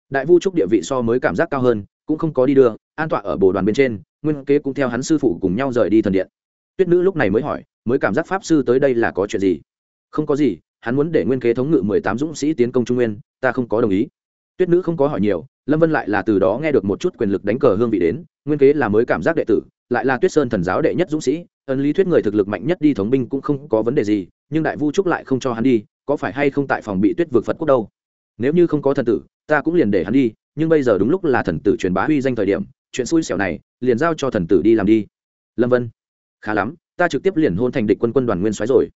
đại vu trúc địa vị so mới cảm giác cao hơn, cũng không có đi đưa, an tọa ở bồ đoàn bên trên, nguyên kế cũng theo hắn sư phụ cùng nhau rời đi thần điện. Tuyết nữ lúc này mới hỏi, mới cảm giác pháp sư tới đây là có chuyện gì? Không có gì, hắn muốn để nguyên kế thống ngự mười tám dũng sĩ tiến công trung nguyên, ta không có đồng ý tuyết nữ không có hỏi nhiều, lâm vân lại là từ đó nghe được một chút quyền lực đánh cờ hương vị đến, nguyên kế là mới cảm giác đệ tử, lại là tuyết sơn thần giáo đệ nhất dũng sĩ, ấn lý thuyết người thực lực mạnh nhất đi thống binh cũng không có vấn đề gì, nhưng đại vu trúc lại không cho hắn đi, có phải hay không tại phòng bị tuyết vượt phật quốc đâu? Nếu như không có thần tử, ta cũng liền để hắn đi, nhưng bây giờ đúng lúc là thần tử truyền bá uy danh thời điểm, chuyện xui xẻo này, liền giao cho thần tử đi làm đi. Lâm vân, khá lắm, ta trực tiếp liền hôn thành địch quân quân đoàn nguyên soái rồi.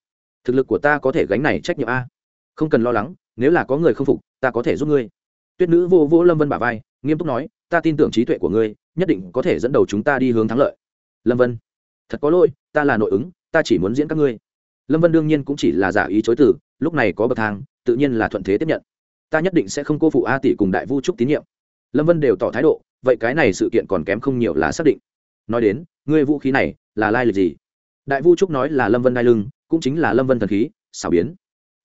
Thực lực của ta có thể gánh này trách nhiệm a. Không cần lo lắng, nếu là có người không phục, ta có thể giúp ngươi tuyết nữ vô vô lâm vân bả vai, nghiêm túc nói, ta tin tưởng trí tuệ của ngươi, nhất định có thể dẫn đầu chúng ta đi hướng thắng lợi. Lâm vân, thật có lỗi, ta là nội ứng, ta chỉ muốn diễn các ngươi. Lâm vân đương nhiên cũng chỉ là giả ý chối từ, lúc này có bậc thang, tự nhiên là thuận thế tiếp nhận. Ta nhất định sẽ không cô phụ a tỷ cùng đại vu trúc tín nhiệm. Lâm vân đều tỏ thái độ, vậy cái này sự kiện còn kém không nhiều là xác định. Nói đến, ngươi vũ khí này là lai lịch gì? Đại vu trúc nói là lâm vân đai lưng, cũng chính là lâm vân thần khí, xảo biến.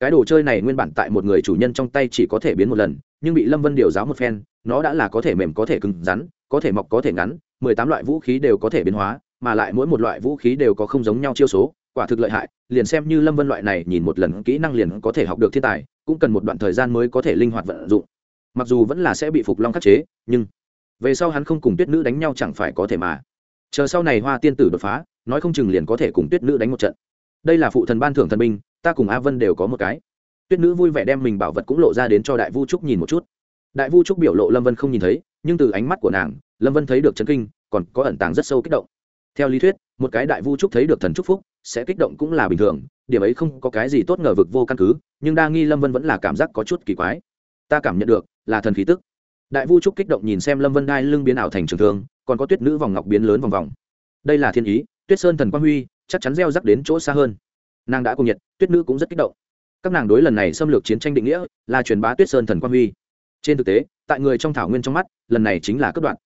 Cái đồ chơi này nguyên bản tại một người chủ nhân trong tay chỉ có thể biến một lần nhưng bị lâm vân điều giáo một phen, nó đã là có thể mềm, có thể cứng rắn, có thể mọc, có thể ngắn, mười tám loại vũ khí đều có thể biến hóa, mà lại mỗi một loại vũ khí đều có không giống nhau chiêu số, quả thực lợi hại, liền xem như lâm vân loại này nhìn một lần kỹ năng liền có thể học được thiên tài, cũng cần một đoạn thời gian mới có thể linh hoạt vận dụng. Mặc dù vẫn là sẽ bị phục long khắc chế, nhưng về sau hắn không cùng tuyết nữ đánh nhau chẳng phải có thể mà. Chờ sau này hoa tiên tử đột phá, nói không chừng liền có thể cùng tuyết nữ đánh một trận. Đây là phụ thần ban thưởng thần binh, ta cùng a vân đều có một cái tuyết nữ vui vẻ đem mình bảo vật cũng lộ ra đến cho đại vu trúc nhìn một chút. Đại vu trúc biểu lộ lâm vân không nhìn thấy, nhưng từ ánh mắt của nàng, lâm vân thấy được chấn kinh, còn có ẩn tàng rất sâu kích động. Theo lý thuyết, một cái đại vu trúc thấy được thần trúc phúc, sẽ kích động cũng là bình thường, điểm ấy không có cái gì tốt ngờ vực vô căn cứ, nhưng đa nghi lâm vân vẫn là cảm giác có chút kỳ quái. Ta cảm nhận được, là thần khí tức. Đại vu trúc kích động nhìn xem lâm vân đai lưng biến ảo thành trường thương, còn có tuyết nữ vòng ngọc biến lớn vòng vòng. Đây là thiên ý, tuyết sơn thần quang huy, chắc chắn gieo rắc đến chỗ xa hơn. Nàng đã cùng nhiệt, tuyết nữ cũng rất kích động các nàng đối lần này xâm lược chiến tranh định nghĩa là truyền bá tuyết sơn thần quang huy. Trên thực tế, tại người trong thảo nguyên trong mắt, lần này chính là cất đoạn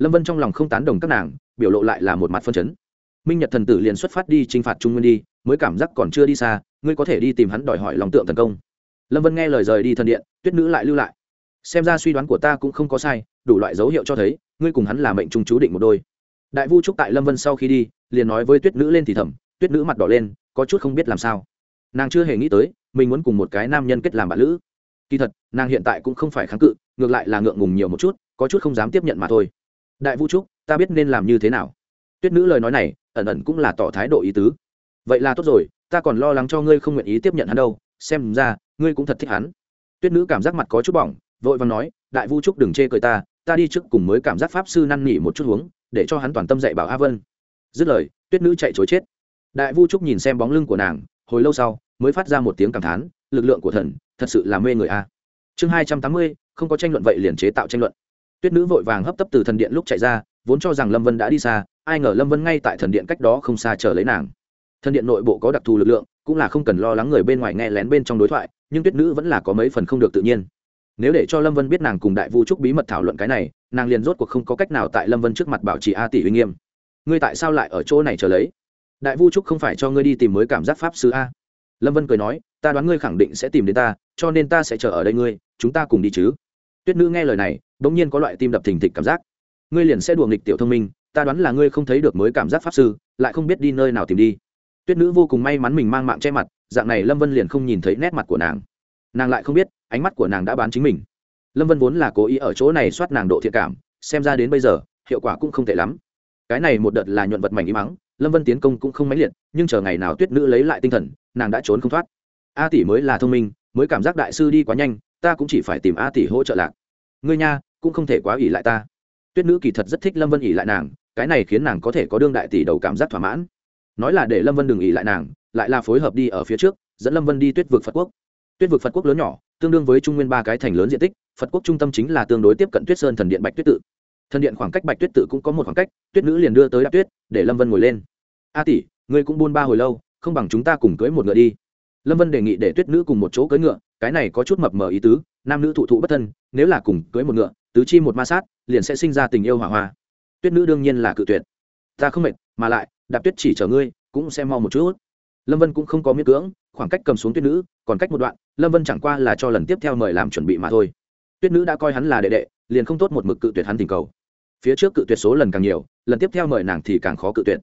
lâm vân trong lòng không tán đồng các nàng, biểu lộ lại là một mặt phân chấn. Minh nhật thần tử liền xuất phát đi t r i n h phạt trung nguyên đi, mới cảm giác còn chưa đi xa, ngươi có thể đi tìm hắn đòi hỏi lòng tượng thần công. Lâm vân nghe lời rời đi thần điện, tuyết nữ lại lưu lại. Xem ra suy đoán của ta cũng không có sai, đủ loại dấu hiệu cho thấy, ngươi cùng hắn là mệnh trung chú định một đôi. Đại vu trúc tại lâm vân sau khi đi, liền nói với tuyết nữ lên thì thầm, tuyết nữ mặt đỏ lên, có chút không biết làm sao. Nàng chưa hề nghĩ tới mình muốn cùng một cái nam nhân kết làm bạn lữ. Kỳ thật, nàng hiện tại cũng không phải kháng cự, ngược lại là ngượng ngùng nhiều một chút, có chút không dám tiếp nhận mà thôi. Đại vũ trúc, ta biết nên làm như thế nào. Tuyết nữ lời nói này, ẩn ẩn cũng là tỏ thái độ ý tứ. Vậy là tốt rồi, ta còn lo lắng cho ngươi không nguyện ý tiếp nhận hắn đâu, xem ra, ngươi cũng thật thích hắn. Tuyết nữ cảm giác mặt có chút bỏng, vội vàng nói, đại vũ trúc đừng chê cười ta ta đi trước cùng mới cảm giác pháp sư năn nỉ một chút huống để cho hắn toàn tâm dạy bảo a vân. Dứt lời, tuyết nữ chạy chối chết. Đại vu trúc nhìn xem bóng lưng của nàng, hồi lâu sau mới phát ra một tiếng cảm thán, lực lượng của thần, thật sự là mê người a. Chương hai trăm tám mươi, không có tranh luận vậy liền chế tạo tranh luận. Tuyết nữ vội vàng hấp tấp từ thần điện lúc chạy ra, vốn cho rằng lâm vân đã đi xa, ai ngờ lâm vân ngay tại thần điện cách đó không xa chờ lấy nàng. Thần điện nội bộ có đặc thù lực lượng, cũng là không cần lo lắng người bên ngoài nghe lén bên trong đối thoại, nhưng tuyết nữ vẫn là có mấy phần không được tự nhiên. Nếu để cho lâm vân biết nàng cùng đại vu trúc bí mật thảo luận cái này, nàng liền rốt cuộc không có cách nào tại lâm vân trước mặt bảo trì a tỷ uy nghiêm. Ngươi tại sao lại ở chỗ này chờ lấy? Đại vu trúc không phải cho ngươi đi tìm mới cảm giác pháp sư a lâm vân cười nói, ta đoán ngươi khẳng định sẽ tìm đến ta, cho nên ta sẽ chờ ở đây ngươi, chúng ta cùng đi chứ. Tuyết nữ nghe lời này đ ỗ n g nhiên có loại tim đập thình thịch cảm giác. Ngươi liền sẽ đùa nghịch tiểu thông minh, ta đoán là ngươi không thấy được mới cảm giác pháp sư, lại không biết đi nơi nào tìm đi. Tuyết nữ vô cùng may mắn mình mang mạng che mặt, dạng này lâm vân liền không nhìn thấy nét mặt của nàng. Nàng lại không biết, ánh mắt của nàng đã bán chính mình. Lâm vân vốn là cố ý ở chỗ này soát nàng độ thiện cảm, xem ra đến bây giờ, hiệu quả cũng không tệ lắm. Cái này một đợt là nhuận vật mảnh im mắng lâm vân tiến công cũng không mãnh liệt, nhưng chờ ngày nào tuyết nữ lấy lại tinh thần nàng đã trốn không thoát. A tỷ mới là thông minh, mới cảm giác đại sư đi quá nhanh, ta cũng chỉ phải tìm a tỷ hỗ trợ lạc. Ngươi nha, cũng không thể quá ỉ lại ta. Tuyết nữ kỳ thật rất thích lâm vân ỉ lại nàng, cái này khiến nàng có thể có đương đại tỷ đầu cảm giác thỏa mãn. Nói là để lâm vân đừng ỉ lại nàng, lại là phối hợp đi ở phía trước, dẫn lâm vân đi tuyết vực phật quốc. Tuyết vực phật quốc lớn nhỏ, tương đương với trung nguyên ba cái thành lớn diện tích, phật quốc trung tâm chính là tương đối tiếp cận tuyết sơn thần điện bạch tuyết tự. Thần điện khoảng cách bạch tuyết tự cũng có một khoảng cách, tuyết nữ liền đưa tới đạp tuyết, để lâm vân ngồi lên. A tỷ, ngươi cũng buôn ba hồi lâu không bằng chúng ta cùng cưới một ngựa đi. Lâm vân đề nghị để tuyết nữ cùng một chỗ cưới ngựa, cái này có chút mập mờ ý tứ, nam nữ thụ thụ bất thân, nếu là cùng cưới một ngựa, tứ chi một ma sát, liền sẽ sinh ra tình yêu hỏa hoa. Tuyết nữ đương nhiên là cự tuyệt. Ta không mệt, mà lại, đạp tuyết chỉ chở ngươi, cũng sẽ mau một chút. Lâm vân cũng không có miễn cưỡng, khoảng cách cầm xuống tuyết nữ, còn cách một đoạn, lâm vân chẳng qua là cho lần tiếp theo mời làm chuẩn bị mà thôi. Tuyết nữ đã coi hắn là đệ đệ, liền không tốt một mực cự tuyệt hắn tình cầu. Phía trước cự tuyệt số lần càng nhiều, lần tiếp theo mời nàng thì càng khó cự tuyệt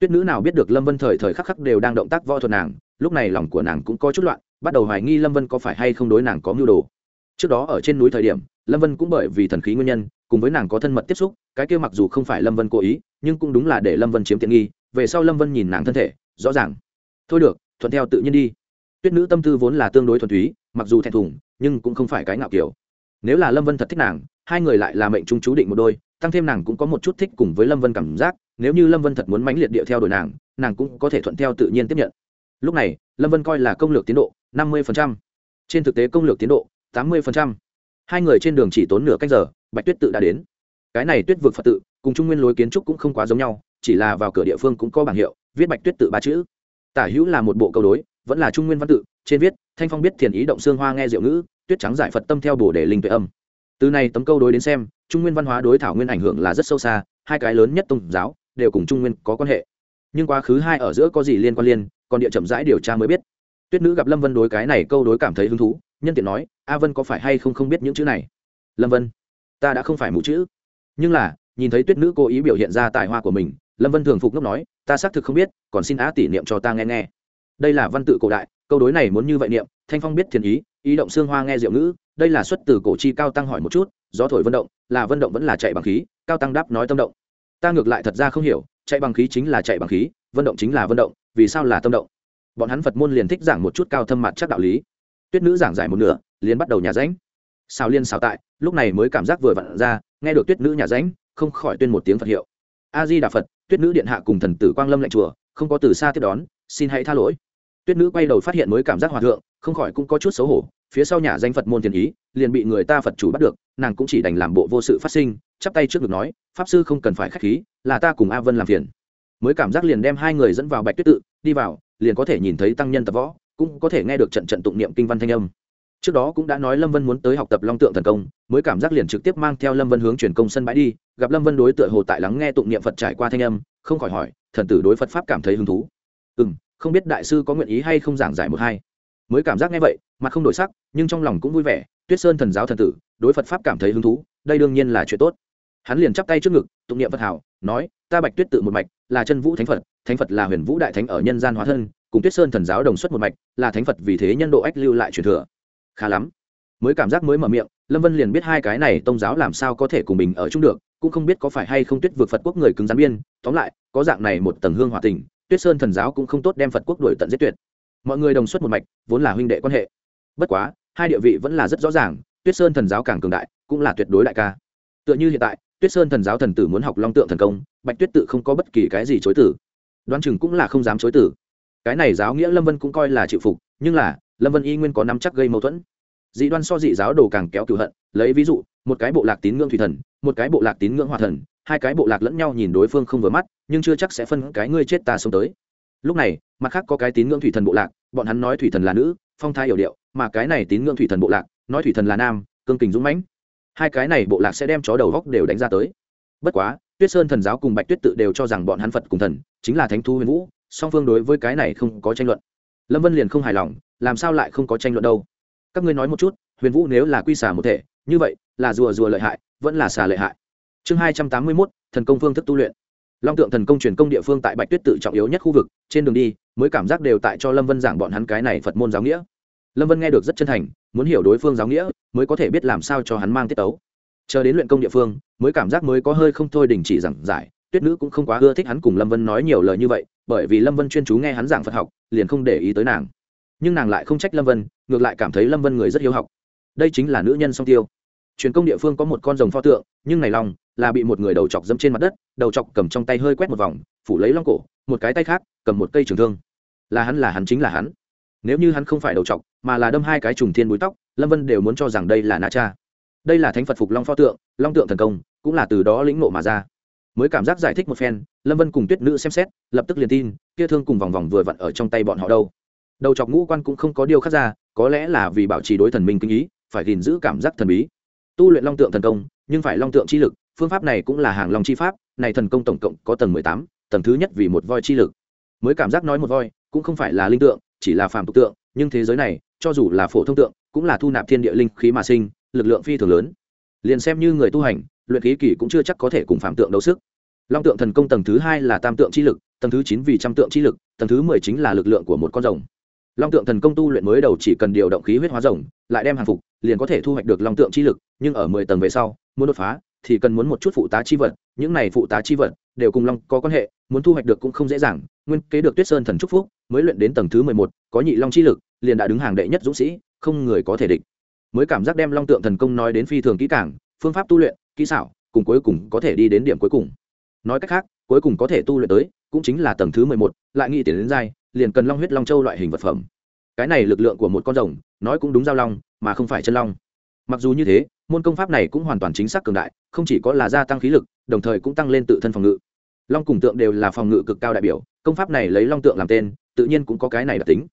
tuyết nữ nào biết được lâm vân thời thời khắc khắc đều đang động tác võ thuật nàng, lúc này lòng của nàng cũng có chút loạn, bắt đầu hoài nghi lâm vân có phải hay không đối nàng có mưu đồ. Trước đó ở trên núi thời điểm, lâm vân cũng bởi vì thần khí nguyên nhân, cùng với nàng có thân mật tiếp xúc, cái kia mặc dù không phải lâm vân cố ý, nhưng cũng đúng là để lâm vân chiếm tiện nghi, về sau lâm vân nhìn nàng thân thể, rõ ràng. Thôi được, thuận theo tự nhiên đi. Tuyết nữ tâm tư vốn là tương đối thuần túy, mặc dù thẹn thùng, nhưng cũng không phải cái ngạo kiểu. Nếu là lâm vân thật thích nàng, hai người lại là mệnh chung chú định một đôi, tăng thêm nàng cũng có một chút thích cùng với lâm vân cảm giác nếu như lâm vân thật muốn mãnh liệt địa theo đuổi nàng nàng cũng có thể thuận theo tự nhiên tiếp nhận. Lúc này, lâm vân coi là công lược tiến độ, năm mươi trên thực tế công lược tiến độ, tám mươi hai người trên đường chỉ tốn nửa cách giờ, bạch tuyết tự đã đến. Cái này tuyết vực phật tự, cùng trung nguyên lối kiến trúc cũng không quá giống nhau, chỉ là vào cửa địa phương cũng có bảng hiệu, viết bạch tuyết tự ba chữ. Tả hữu là một bộ câu đối, vẫn là trung nguyên văn tự, trên viết, thanh phong biết thiền ý động xương hoa nghe diệu ngữ, tuyết trắng giải phật tâm theo bổ để linh tuệ âm. Từ này tấm câu đối đến xem, trung nguyên văn hóa đối thảo nguyên ảnh hưởng là rất sâu xa, hai cái lớn nhất tôn giáo đều cùng trung nguyên có quan hệ. Nhưng quá khứ hai ở giữa có gì liên quan liên, còn địa chậm rãi điều tra mới biết. Tuyết nữ gặp lâm vân đối cái này câu đối cảm thấy hứng thú, nhân tiện nói, a vân có phải hay không không biết những chữ này? Lâm vân, ta đã không phải mù chữ. Nhưng là, nhìn thấy tuyết nữ cố ý biểu hiện ra tài hoa của mình, lâm vân thường phục ngốc nói, ta xác thực không biết, còn xin á tỉ niệm cho ta nghe nghe. Đây là văn tự cổ đại, câu đối này muốn như vậy niệm, thanh phong biết thiền ý ý động xương hoa nghe diệu ngữ, đây là xuất từ cổ chi cao tăng hỏi một chút, gió thổi vận động, là vận động vẫn là chạy bằng khí, cao tăng đáp nói tâm động ta ngược lại thật ra không hiểu, chạy bằng khí chính là chạy bằng khí, vận động chính là vận động, vì sao là tâm động? Bọn hắn phật môn liền thích giảng một chút cao thâm mặt chắc đạo lý. Tuyết nữ giảng giải một nửa, liền bắt đầu nhà ránh xào liên xào tại, lúc này mới cảm giác vừa vặn ra, nghe được tuyết nữ nhà ránh không khỏi tuyên một tiếng phật hiệu. A di đà phật, tuyết nữ điện hạ cùng thần tử quang lâm lệnh chùa, không có từ xa tiếp đón, xin hãy tha lỗi. Tuyết nữ quay đầu phát hiện mới cảm giác hòa thượng, không khỏi cũng có chút xấu hổ, phía sau nhà danh phật môn thiền ý, liền bị người ta phật chủ bắt được, nàng cũng chỉ đành làm bộ vô sự phát sinh chắp tay trước ngực nói, pháp sư không cần phải k h á c h khí, là ta cùng a vân làm phiền. Mới cảm giác liền đem hai người dẫn vào bạch tuyết tự, đi vào, liền có thể nhìn thấy tăng nhân tập võ, cũng có thể nghe được trận trận tụng niệm kinh văn thanh âm. Trước đó cũng đã nói lâm vân muốn tới học tập long tượng thần công, mới cảm giác liền trực tiếp mang theo lâm vân hướng truyền công sân bãi đi, gặp lâm vân đối tựa hồ tại lắng nghe tụng niệm phật trải qua thanh âm, không khỏi hỏi, thần tử đối phật pháp cảm thấy hứng thú? Ừ m không biết đại sư có nguyện ý hay không giảng giải một hai? Mới cảm giác nghe vậy, mặt không đổi sắc, nhưng trong lòng cũng vui vẻ, tuyết sơn thần giáo thần tử, đối phật pháp cảm thấy hứng thú, đây đương nhiên là chuyện tốt hắn liền chắp tay trước ngực, tụng niệm phật hảo, nói, ta bạch tuyết tự một mạch, là chân vũ thánh phật thánh phật là huyền vũ đại thánh ở nhân gian hóa thân, cùng tuyết sơn thần giáo đồng xuất một mạch, là thánh phật vì thế nhân độ ách lưu lại truyền thừa. Khá lắm. Mới cảm giác mới mở miệng, lâm vân liền biết hai cái này tôn giáo làm sao có thể cùng mình ở chung được, cũng không biết có phải hay không tuyết vượt phật quốc người cứng rắn biên, tóm lại, có dạng này một tầng hương hòa tình, tuyết sơn thần giáo cũng không tốt đem phật quốc đổi tận giết tuyệt. Mọi người đồng xuất một mạch, vốn là huynh đệ quan hệ. Bất quá, hai địa vị vẫn là rất rõ ràng, tuyết sơn thần giáo càng cường đại, cũng là tuyệt đối đại ca. Tựa như hiện tại tuyết sơn thần giáo thần tử muốn học long tượng thần công, bạch tuyết tự không có bất kỳ cái gì chối tử đoán chừng cũng là không dám chối tử cái này giáo nghĩa lâm vân cũng coi là chịu phục, nhưng là, lâm vân y nguyên có nắm chắc gây mâu thuẫn. Dị đoan so dị giáo đồ càng kéo cựu hận, lấy ví dụ, một cái bộ lạc tín ngưỡng thủy thần, một cái bộ lạc tín ngưỡng hòa thần, hai cái bộ lạc lẫn nhau nhìn đối phương không vừa mắt, nhưng chưa chắc sẽ phân cái ngươi chết ta sống tới. Lúc này, mặt khác có cái tín ngưỡng thủy thần bộ lạc, bọn hắn nói thủy thần là nữ, phong thai hiểu điệu, mà cái này tín ngưỡng thủy thần bộ lạc, nói thủy thần là nam, cương kình dũng mãnh hai cái này bộ lạc sẽ đem chó đầu góc đều đánh ra tới. Bất quá, tuyết sơn thần giáo cùng bạch tuyết tự đều cho rằng bọn hắn phật cùng thần, chính là thánh thu huyền vũ, song phương đối với cái này không có tranh luận. Lâm vân liền không hài lòng, làm sao lại không có tranh luận đâu? Các ngươi nói một chút, huyền vũ nếu là quy xả một thể, như vậy, là rùa rùa lợi hại, vẫn là xà lợi hại. Chương hai trăm tám mươi mốt, thần công phương thức tu luyện. Long tượng thần công truyền công địa phương tại bạch tuyết tự trọng yếu nhất khu vực, trên đường đi, mới cảm giác đều tại cho lâm vân giảng bọn hắn cái này phật môn giáo nghĩa lâm vân nghe được rất chân thành, muốn hiểu đối phương giáo nghĩa, mới có thể biết làm sao cho hắn mang tiết tấu. Chờ đến luyện công địa phương, mới cảm giác mới có hơi không thôi đình chỉ giảng giải, tuyết nữ cũng không quá ưa thích hắn cùng lâm vân nói nhiều lời như vậy, bởi vì lâm vân chuyên chú nghe hắn giảng phật học, liền không để ý tới nàng. Nhưng nàng lại không trách lâm vân, ngược lại cảm thấy lâm vân người rất hiếu học. Đây chính là nữ nhân song tiêu. Truyền công địa phương có một con rồng pho tượng, nhưng này lòng là bị một người đầu chọc dẫm trên mặt đất, đầu chọc cầm trong tay hơi quét một vòng, phủ lấy long cổ, một cái tay khác, cầm một cây trường thương. Là hắn là hắn chính là hắn nếu như hắn không phải đầu chọc mà là đâm hai cái trùng thiên búi tóc, lâm vân đều muốn cho rằng đây là na cha. Đây là thánh phật phục long pho tượng, long tượng thần công, cũng là từ đó lĩnh nộ mà ra. Mới cảm giác giải thích một phen, lâm vân cùng tuyết nữ xem xét, lập tức liền tin, kia thương cùng vòng vòng vừa vặn ở trong tay bọn họ đâu. Đầu chọc ngũ quan cũng không có điều khác ra, có lẽ là vì bảo trì đối thần minh kinh ý, phải gìn giữ cảm giác thần bí. Tu luyện long tượng thần công, nhưng phải long tượng chi lực, phương pháp này cũng là hàng long chi pháp, này thần công tổng cộng có tầng mười tám, tầng thứ nhất vì một voi chi lực. Mới cảm giác nói một voi, cũng không phải là linh tượng chỉ là phàm tục tượng, nhưng thế giới này, cho dù là phổ thông tượng, cũng là thu nạp thiên địa linh khí mà sinh, lực lượng phi thường lớn. Liền xem như người tu hành, luyện khí kỳ cũng chưa chắc có thể cùng phàm tượng đấu sức. Long tượng thần công tầng thứ hai là tam tượng chi lực, tầng thứ chín vì trăm tượng chi lực, tầng thứ mười chính là lực lượng của một con rồng. Long tượng thần công tu luyện mới đầu chỉ cần điều động khí huyết hóa rồng, lại đem hàng phục, liền có thể thu hoạch được long tượng chi lực, nhưng ở mười tầng về sau, muốn đột phá, thì cần muốn một chút phụ tá chi vật, những này phụ tá chi vật đều cùng long có quan hệ, muốn thu hoạch được cũng không dễ dàng, nguyên kế được tuyết sơn thần trúc phúc mới luyện đến tầng thứ mười một, có nhị long chi lực, liền đã đứng hàng đệ nhất dũng sĩ, không người có thể địch. Mới cảm giác đem long tượng thần công nói đến phi thường kỹ càng, phương pháp tu luyện, kỹ xảo, cùng cuối cùng có thể đi đến điểm cuối cùng. Nói cách khác, cuối cùng có thể tu luyện tới, cũng chính là tầng thứ mười một, lại nghĩ tiền đến giai, liền cần long huyết long châu loại hình vật phẩm. Cái này lực lượng của một con rồng, nói cũng đúng giao long, mà không phải chân long. Mặc dù như thế, môn công pháp này cũng hoàn toàn chính xác cường đại, không chỉ có là gia tăng khí lực, đồng thời cũng tăng lên tự thân phòng ngự. Long cùng tượng đều là phòng ngự cực cao đại biểu, công pháp này lấy long tượng làm tên tự nhiên cũng có cái này đặc tính.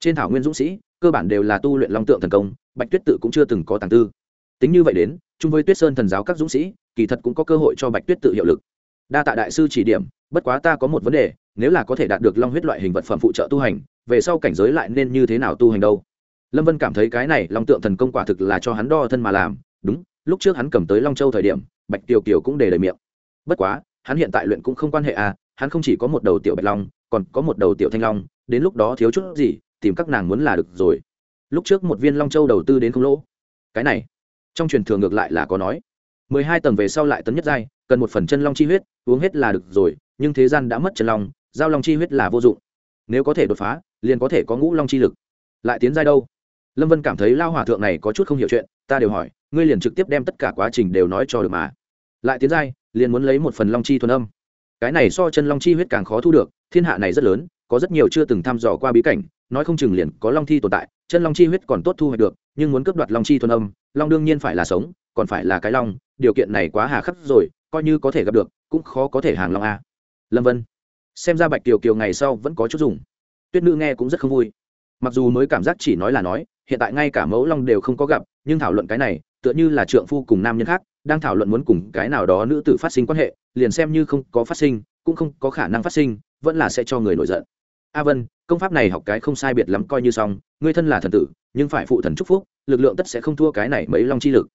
Trên thảo nguyên dũng sĩ, cơ bản đều là tu luyện long tượng thần công, bạch tuyết tự cũng chưa từng có tàng tư. Tính như vậy đến, chung với tuyết sơn thần giáo các dũng sĩ, kỳ thật cũng có cơ hội cho bạch tuyết tự hiệu lực. Đa tạ đại sư chỉ điểm, bất quá ta có một vấn đề, nếu là có thể đạt được long huyết loại hình vật phẩm phụ trợ tu hành, về sau cảnh giới lại nên như thế nào tu hành đâu? Lâm vân cảm thấy cái này long tượng thần công quả thực là cho hắn đo thân mà làm. Đúng, lúc trước hắn cầm tới long châu thời điểm, bạch tiểu kiều cũng để lời miệng. Bất quá, hắn hiện tại luyện cũng không quan hệ à hắn không chỉ có một đầu tiểu bạch long còn có một đầu tiểu thanh long, đến lúc đó thiếu chút gì, tìm các nàng muốn là được rồi. Lúc trước một viên long châu đầu tư đến không lỗ. Cái này, trong truyền thường ngược lại là có nói. Mười hai tầng về sau lại tấn nhất giai, cần một phần chân long chi huyết, uống hết là được rồi, nhưng thế gian đã mất chân long, giao long chi huyết là vô dụng. Nếu có thể đột phá, liền có thể có ngũ long chi lực. Lại tiến giai đâu? Lâm vân cảm thấy lao hòa thượng này có chút không hiểu chuyện, ta đều hỏi, ngươi liền trực tiếp đem tất cả quá trình đều nói cho được mà. Lại tiến giai, liền muốn lấy một phần long chi thuần âm cái này so chân long chi huyết càng khó thu được, thiên hạ này rất lớn, có rất nhiều chưa từng thăm dò qua bí cảnh, nói không chừng liền có long thi tồn tại, chân long chi huyết còn tốt thu hoạch được, nhưng muốn cướp đoạt long chi thuần âm, long đương nhiên phải là sống, còn phải là cái long, điều kiện này quá hà khắc rồi, coi như có thể gặp được, cũng khó có thể hàng long a. Lâm vân, xem ra bạch kiều kiều ngày sau vẫn có chút dùng. Tuyết nữ nghe cũng rất không vui. Mặc dù mới cảm giác chỉ nói là nói, hiện tại ngay cả mẫu long đều không có gặp, nhưng thảo luận cái này, tựa như là trượng phu cùng nam nhân khác đang thảo luận muốn cùng cái nào đó nữ tử phát sinh quan hệ, liền xem như không có phát sinh, cũng không có khả năng phát sinh, vẫn là sẽ cho người nổi giận. A vân, công pháp này học cái không sai biệt lắm coi như xong, ngươi thân là thần tử, nhưng phải phụ thần chúc phúc, lực lượng tất sẽ không thua cái này mấy long chi lực.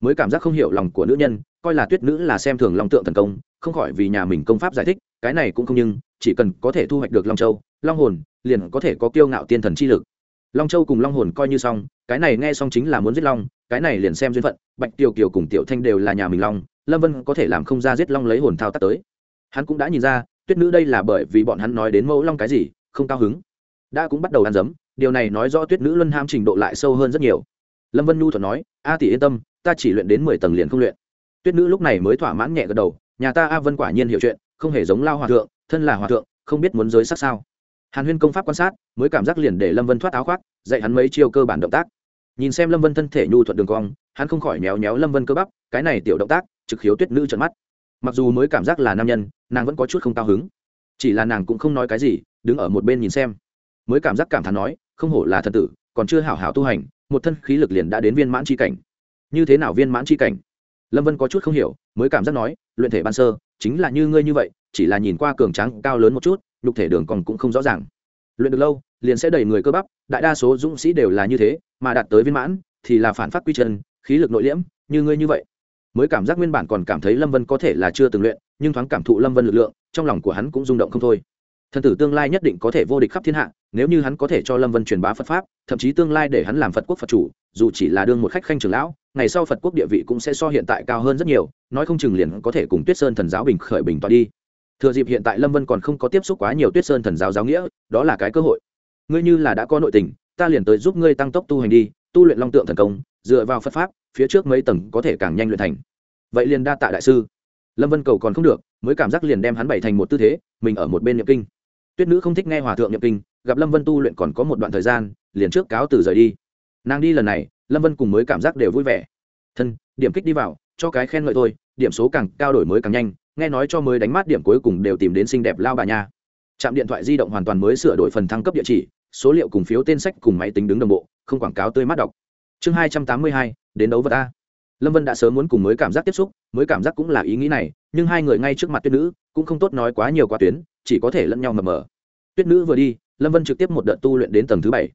Mới cảm giác không hiểu lòng của nữ nhân, coi là tuyết nữ là xem thường long tượng thần công, không khỏi vì nhà mình công pháp giải thích, cái này cũng không nhưng, chỉ cần có thể thu hoạch được long châu, long hồn, liền có thể có kiêu ngạo tiên thần chi lực long châu cùng long hồn coi như xong, cái này nghe xong chính là muốn giết long, cái này liền xem duyên phận, bạch tiểu kiều cùng tiểu thanh đều là nhà mình long, lâm vân có thể làm không ra giết long lấy hồn thao tác tới. Hắn cũng đã nhìn ra, tuyết nữ đây là bởi vì bọn hắn nói đến mẫu long cái gì, không cao hứng. Đã cũng bắt đầu ăn dấm, điều này nói rõ tuyết nữ luân ham trình độ lại sâu hơn rất nhiều. Lâm vân nhu thuật nói, a tỷ yên tâm, ta chỉ luyện đến mười tầng liền không luyện. Tuyết nữ lúc này mới thỏa mãn nhẹ gật đầu, nhà ta a vân quả nhiên hiểu chuyện, không hề giống lao hòa thượng, thân là hòa thượng, không biết muốn giới sắc sao hàn huyên công pháp quan sát mới cảm giác liền để lâm vân thoát áo khoác dạy hắn mấy chiêu cơ bản động tác. Nhìn xem lâm vân thân thể nhu thuận đường cong hắn không khỏi méo méo lâm vân cơ bắp cái này tiểu động tác trực khiếu tuyết nữ trận mắt. Mặc dù mới cảm giác là nam nhân nàng vẫn có chút không cao hứng. Chỉ là nàng cũng không nói cái gì đứng ở một bên nhìn xem. Mới cảm giác cảm thán nói không hổ là thần tử còn chưa hảo hảo tu hành một thân khí lực liền đã đến viên mãn c h i cảnh. Như thế nào viên mãn c h i cảnh? Lâm vân có chút không hiểu mới cảm giác nói luyện thể ban sơ chính là như ngươi như vậy chỉ là nhìn qua cường tráng, cao lớn một chút nhục thể đường còn cũng không rõ ràng. Luyện được lâu, liền sẽ đầy người cơ bắp, đại đa số dũng sĩ đều là như thế, mà đạt tới viên mãn thì là phản phát quy chân, khí lực nội liễm, như ngươi như vậy. Mới cảm giác nguyên bản còn cảm thấy lâm vân có thể là chưa từng luyện, nhưng thoáng cảm thụ lâm vân lực lượng, trong lòng của hắn cũng rung động không thôi. Thần tử tương lai nhất định có thể vô địch khắp thiên hạ, nếu như hắn có thể cho lâm vân truyền bá phật pháp, thậm chí tương lai để hắn làm phật quốc phật chủ, dù chỉ là đương một khách khanh trưởng lão, ngày sau phật quốc địa vị cũng sẽ so hiện tại cao hơn rất nhiều, nói không chừng liền có thể cùng tuyết sơn thần giáo bình khởi bình tọa đi thừa dịp hiện tại lâm vân còn không có tiếp xúc quá nhiều tuyết sơn thần giáo giáo nghĩa, đó là cái cơ hội. Ngươi như là đã có nội tình, ta liền tới giúp ngươi tăng tốc tu hành đi, tu luyện long tượng thần công, dựa vào phật pháp, phía trước mấy tầng có thể càng nhanh luyện thành. Vậy liền đa tạ đại sư. Lâm vân cầu còn không được, mới cảm giác liền đem hắn bày thành một tư thế, mình ở một bên nhập kinh. Tuyết nữ không thích nghe hòa thượng nhập kinh, gặp lâm vân tu luyện còn có một đoạn thời gian, liền trước cáo từ rời đi. Nàng đi lần này, lâm vân cùng mới cảm giác đều vui vẻ. Thân, điểm kích đi vào, cho cái khen ngợi thôi, điểm số càng cao đổi mới càng nhanh nghe nói cho mới đánh mát điểm cuối cùng đều tìm đến xinh đẹp lao bà nha. Trạm điện thoại di động hoàn toàn mới sửa đổi phần thăng cấp địa chỉ, số liệu cùng phiếu tên sách cùng máy tính đứng đồng bộ, không quảng cáo tươi mát đọc. Chương hai trăm tám mươi hai, đến đấu vật a. Lâm vân đã sớm muốn cùng mới cảm giác tiếp xúc, mới cảm giác cũng là ý nghĩ này, nhưng hai người ngay trước mặt tuyết nữ cũng không tốt nói quá nhiều quá tuyến, chỉ có thể lẫn nhau mờ mờ. Tuyết nữ vừa đi, lâm vân trực tiếp một đợt tu luyện đến tầng thứ bảy.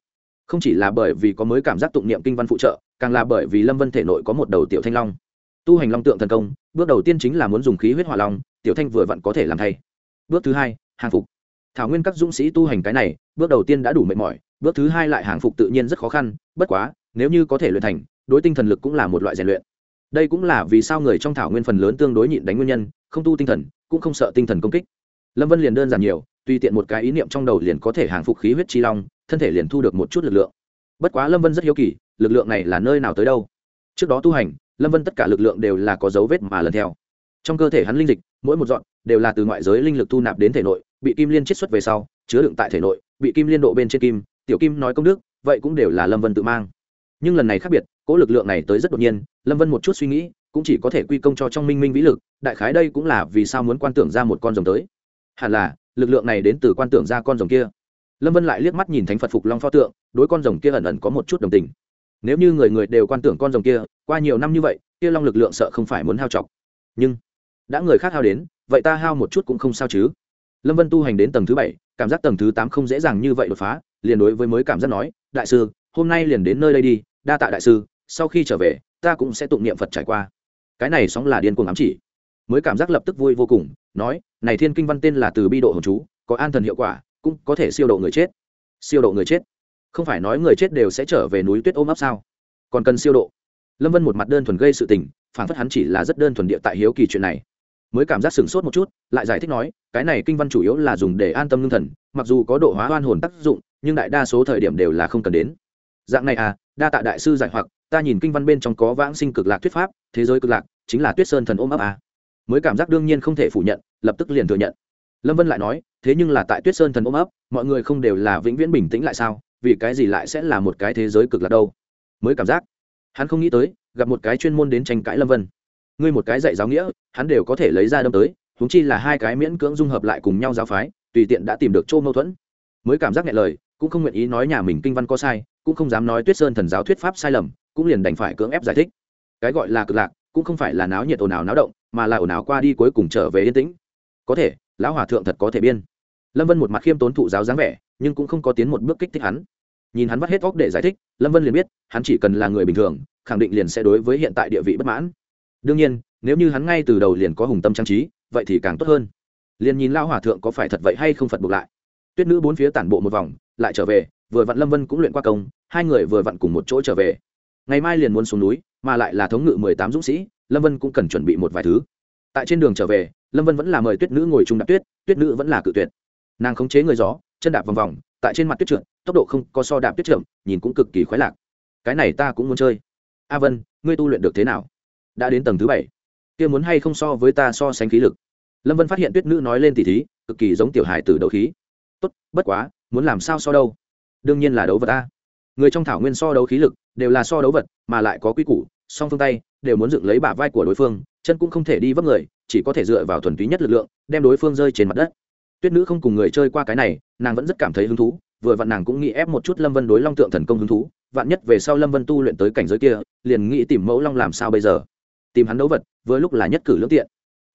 Không chỉ là bởi vì có mới cảm giác tụng niệm kinh văn phụ trợ, càng là bởi vì lâm vân thể nội có một đầu tiểu thanh long tu hành long tượng thần công, bước đầu tiên chính là muốn dùng khí huyết hỏa long, tiểu thanh vừa vặn có thể làm thay. Bước thứ hai, hàng phục. Thảo nguyên các dũng sĩ tu hành cái này, bước đầu tiên đã đủ mệt mỏi, bước thứ hai lại hàng phục tự nhiên rất khó khăn, bất quá, nếu như có thể luyện thành, đối tinh thần lực cũng là một loại rèn luyện. Đây cũng là vì sao người trong thảo nguyên phần lớn tương đối nhịn đánh nguyên nhân, không tu tinh thần, cũng không sợ tinh thần công kích. Lâm vân liền đơn giản nhiều, tùy tiện một cái ý niệm trong đầu liền có thể hàng phục khí huyết chi long, thân thể liền thu được một chút lực lượng. Bất quá lâm vân rất hiếu kỳ, lực lượng này là nơi nào tới đâu? Trước đó tu hành lâm vân tất cả lực lượng đều là có dấu vết mà lần theo. Trong cơ thể hắn linh dịch, mỗi một dọn đều là từ ngoại giới linh lực thu nạp đến thể nội, bị kim liên chiết xuất về sau, chứa đựng tại thể nội, bị kim liên độ bên trên kim, tiểu kim nói công đức, vậy cũng đều là lâm vân tự mang. Nhưng lần này khác biệt, cỗ lực lượng này tới rất đột nhiên, lâm vân một chút suy nghĩ, cũng chỉ có thể quy công cho trong minh minh vĩ lực, đại khái đây cũng là vì sao muốn quan tưởng ra một con rồng tới. Hẳn là, lực lượng này đến từ quan tưởng ra con rồng kia. Lâm vân lại liếc mắt nhìn thánh phật phục long pho tượng, đối con rồng kia ẩn ẩn có một chút đồng tình nếu như người người đều quan tưởng con rồng kia, qua nhiều năm như vậy, kia long lực lượng sợ không phải muốn hao chọc nhưng, đã người khác hao đến, vậy ta hao một chút cũng không sao chứ. Lâm vân tu hành đến tầng thứ bảy, cảm giác tầng thứ tám không dễ dàng như vậy đột phá, liền đối với mới cảm giác nói, đại sư, hôm nay liền đến nơi đây đi, đa tạ đại sư, sau khi trở về, ta cũng sẽ tụng niệm phật trải qua. Cái này sóng là điên cuồng ám chỉ. Mới cảm giác lập tức vui vô cùng, nói, này thiên kinh văn tên là từ bi độ hồn chú, có an thần hiệu quả, cũng có thể siêu độ người chết. Siêu độ người chết không phải nói người chết đều sẽ trở về núi tuyết ôm ấp sao? Còn cần siêu độ. Lâm vân một mặt đơn thuần gây sự tình, phản phất hắn chỉ là rất đơn thuần địa tại hiếu kỳ chuyện này. Mới cảm giác sửng sốt một chút, lại giải thích nói, cái này kinh văn chủ yếu là dùng để an tâm lương thần, mặc dù có độ hóa oan hồn tác dụng, nhưng đại đa số thời điểm đều là không cần đến. Dạng này à đa tạ đại sư giải hoặc, ta nhìn kinh văn bên trong có vãng sinh cực lạc thuyết pháp, thế giới cực lạc, chính là tuyết sơn thần ôm ấp à. mới cảm giác đương nhiên không thể phủ nhận, lập tức liền thừa nhận. Lâm vân lại nói, thế nhưng là tại tuyết sơn thần ôm ấp, mọi người không đều là vĩnh viễn bình tĩnh lại sao? Vì cái gì lại sẽ là một cái thế giới cực lạc đâu? Mới cảm giác, hắn không nghĩ tới, gặp một cái chuyên môn đến tranh cãi lâm vân. Ngươi một cái dạy giáo nghĩa, hắn đều có thể lấy ra đâm tới húng chi là hai cái miễn cưỡng dung hợp lại cùng nhau giáo phái, tùy tiện đã tìm được chỗ mâu thuẫn. Mới cảm giác nghe lời, cũng không nguyện ý nói nhà mình kinh văn có sai, cũng không dám nói tuyết sơn thần giáo thuyết pháp sai lầm, cũng liền đành phải cưỡng ép giải thích. Cái gọi là cực lạc, cũng không phải là náo nhiệt ồn ào náo động, mà là ồn ào qua đi cuối cùng trở về yên tĩnh. Có thể, lão hòa thượng thật có thể biên lâm vân một mặt khiêm tốn thụ giáo dáng vẻ, nhưng cũng không có tiến một bước kích thích hắn. Nhìn hắn vắt hết óc để giải thích, lâm vân liền biết, hắn chỉ cần là người bình thường, khẳng định liền sẽ đối với hiện tại địa vị bất mãn. Đương nhiên, nếu như hắn ngay từ đầu liền có hùng tâm trang trí, vậy thì càng tốt hơn. Liền nhìn lao hòa thượng có phải thật vậy hay không phật buộc lại. Tuyết nữ bốn phía tản bộ một vòng, lại trở về, vừa vặn lâm vân cũng luyện qua công, hai người vừa vặn cùng một chỗ trở về. Ngày mai liền muốn xuống núi, mà lại là thống ngự mười tám dũng sĩ, lâm vân cũng cần chuẩn bị một vài thứ. Tại trên đường trở về, lâm vân vẫn là mời tuyết nữ ngồi chung đạp tuyết tuyết nữ vẫn là cự tuyệt nàng khống chế người gió, chân đạp vòng vòng, tại trên mặt tuyết trượt, tốc độ không có so đạp tuyết trượm nhìn cũng cực kỳ khoái lạc. Cái này ta cũng muốn chơi. A vân, ngươi tu luyện được thế nào? Đã đến tầng thứ bảy. Kia muốn hay không so với ta so sánh khí lực? Lâm vân phát hiện tuyết nữ nói lên tỉ thí, cực kỳ giống tiểu hài từ đấu khí. Tốt, bất quá, muốn làm sao so đâu? Đương nhiên là đấu vật ta người trong thảo nguyên so đấu khí lực, đều là so đấu vật, mà lại có quy củ, song phương tay, đều muốn dựng lấy bả vai của đối phương, chân cũng không thể đi vấp người, chỉ có thể dựa vào thuần túy nhất lực lượng, đem đối phương rơi trên mặt đất tuyết nữ không cùng người chơi qua cái này, nàng vẫn rất cảm thấy hứng thú, vừa vặn nàng cũng nghĩ ép một chút lâm vân đối long tượng thần công hứng thú, vạn nhất về sau lâm vân tu luyện tới cảnh giới kia, liền nghĩ tìm mẫu long làm sao bây giờ. Tìm hắn đấu vật, vừa lúc là nhất cử lưỡng tiện.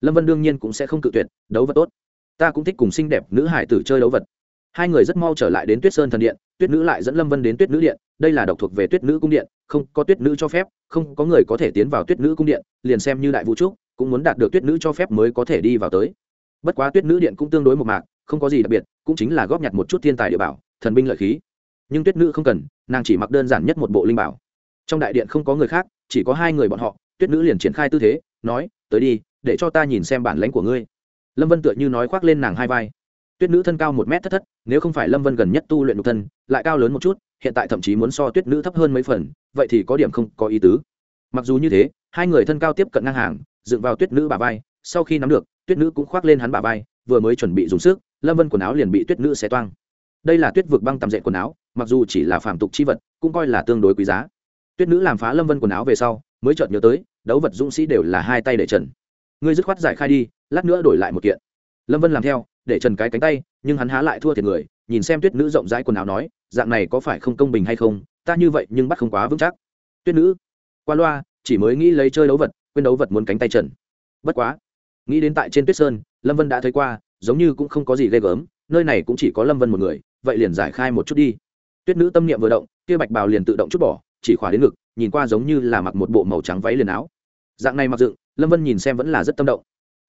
Lâm vân đương nhiên cũng sẽ không cự tuyệt, đấu vật tốt. Ta cũng thích cùng xinh đẹp nữ hải tử chơi đấu vật. Hai người rất mau trở lại đến tuyết sơn thần điện, tuyết nữ lại dẫn lâm vân đến tuyết nữ điện, đây là độc thuộc về tuyết nữ cung điện, không có tuyết nữ cho phép, không có người có thể tiến vào tuyết nữ cung điện, liền xem như đại vũ trúc cũng muốn đạt được tuyết nữ cho phép mới có thể đi vào tới bất quá tuyết nữ điện cũng tương đối một mạc, không có gì đặc biệt, cũng chính là góp nhặt một chút thiên tài địa bảo, thần binh lợi khí. Nhưng tuyết nữ không cần, nàng chỉ mặc đơn giản nhất một bộ linh bảo. Trong đại điện không có người khác, chỉ có hai người bọn họ, tuyết nữ liền triển khai tư thế, nói, tới đi, để cho ta nhìn xem bản lãnh của ngươi. Lâm vân tựa như nói khoác lên nàng hai vai. Tuyết nữ thân cao một mét thất thất, nếu không phải lâm vân gần nhất tu luyện nhục thân, lại cao lớn một chút, hiện tại thậm chí muốn so tuyết nữ thấp hơn mấy phần, vậy thì có điểm không có ý tứ. Mặc dù như thế, hai người thân cao tiếp cận ngang hàng, dựng vào tuyết nữ bà vai sau khi nắm được, tuyết nữ cũng khoác lên hắn bà vai, vừa mới chuẩn bị dùng sức, lâm vân quần áo liền bị tuyết nữ xé toang. Đây là tuyết vực băng tầm dệt quần áo, mặc dù chỉ là phàm tục chi vật, cũng coi là tương đối quý giá. Tuyết nữ làm phá lâm vân quần áo về sau, mới chợt nhớ tới, đấu vật dũng sĩ đều là hai tay để trần. Ngươi dứt khoát giải khai đi, lát nữa đổi lại một kiện. Lâm vân làm theo, để trần cái cánh tay, nhưng hắn há lại thua thiệt người, nhìn xem tuyết nữ rộng rãi quần áo nói, dạng này có phải không công bình hay không? Ta như vậy nhưng bắt không quá vững chắc. Tuyết nữ, qua loa, chỉ mới nghĩ lấy chơi đấu vật, quên đấu vật muốn cánh tay trần. Bất quá nghĩ đến tại trên tuyết sơn, lâm vân đã thấy qua, giống như cũng không có gì ghê gớm, nơi này cũng chỉ có lâm vân một người, vậy liền giải khai một chút đi. Tuyết nữ tâm niệm vừa động, kia bạch bào liền tự động chút bỏ, chỉ khỏa đến ngực, nhìn qua giống như là mặc một bộ màu trắng váy liền áo. Dạng này mặc dựng, lâm vân nhìn xem vẫn là rất tâm động.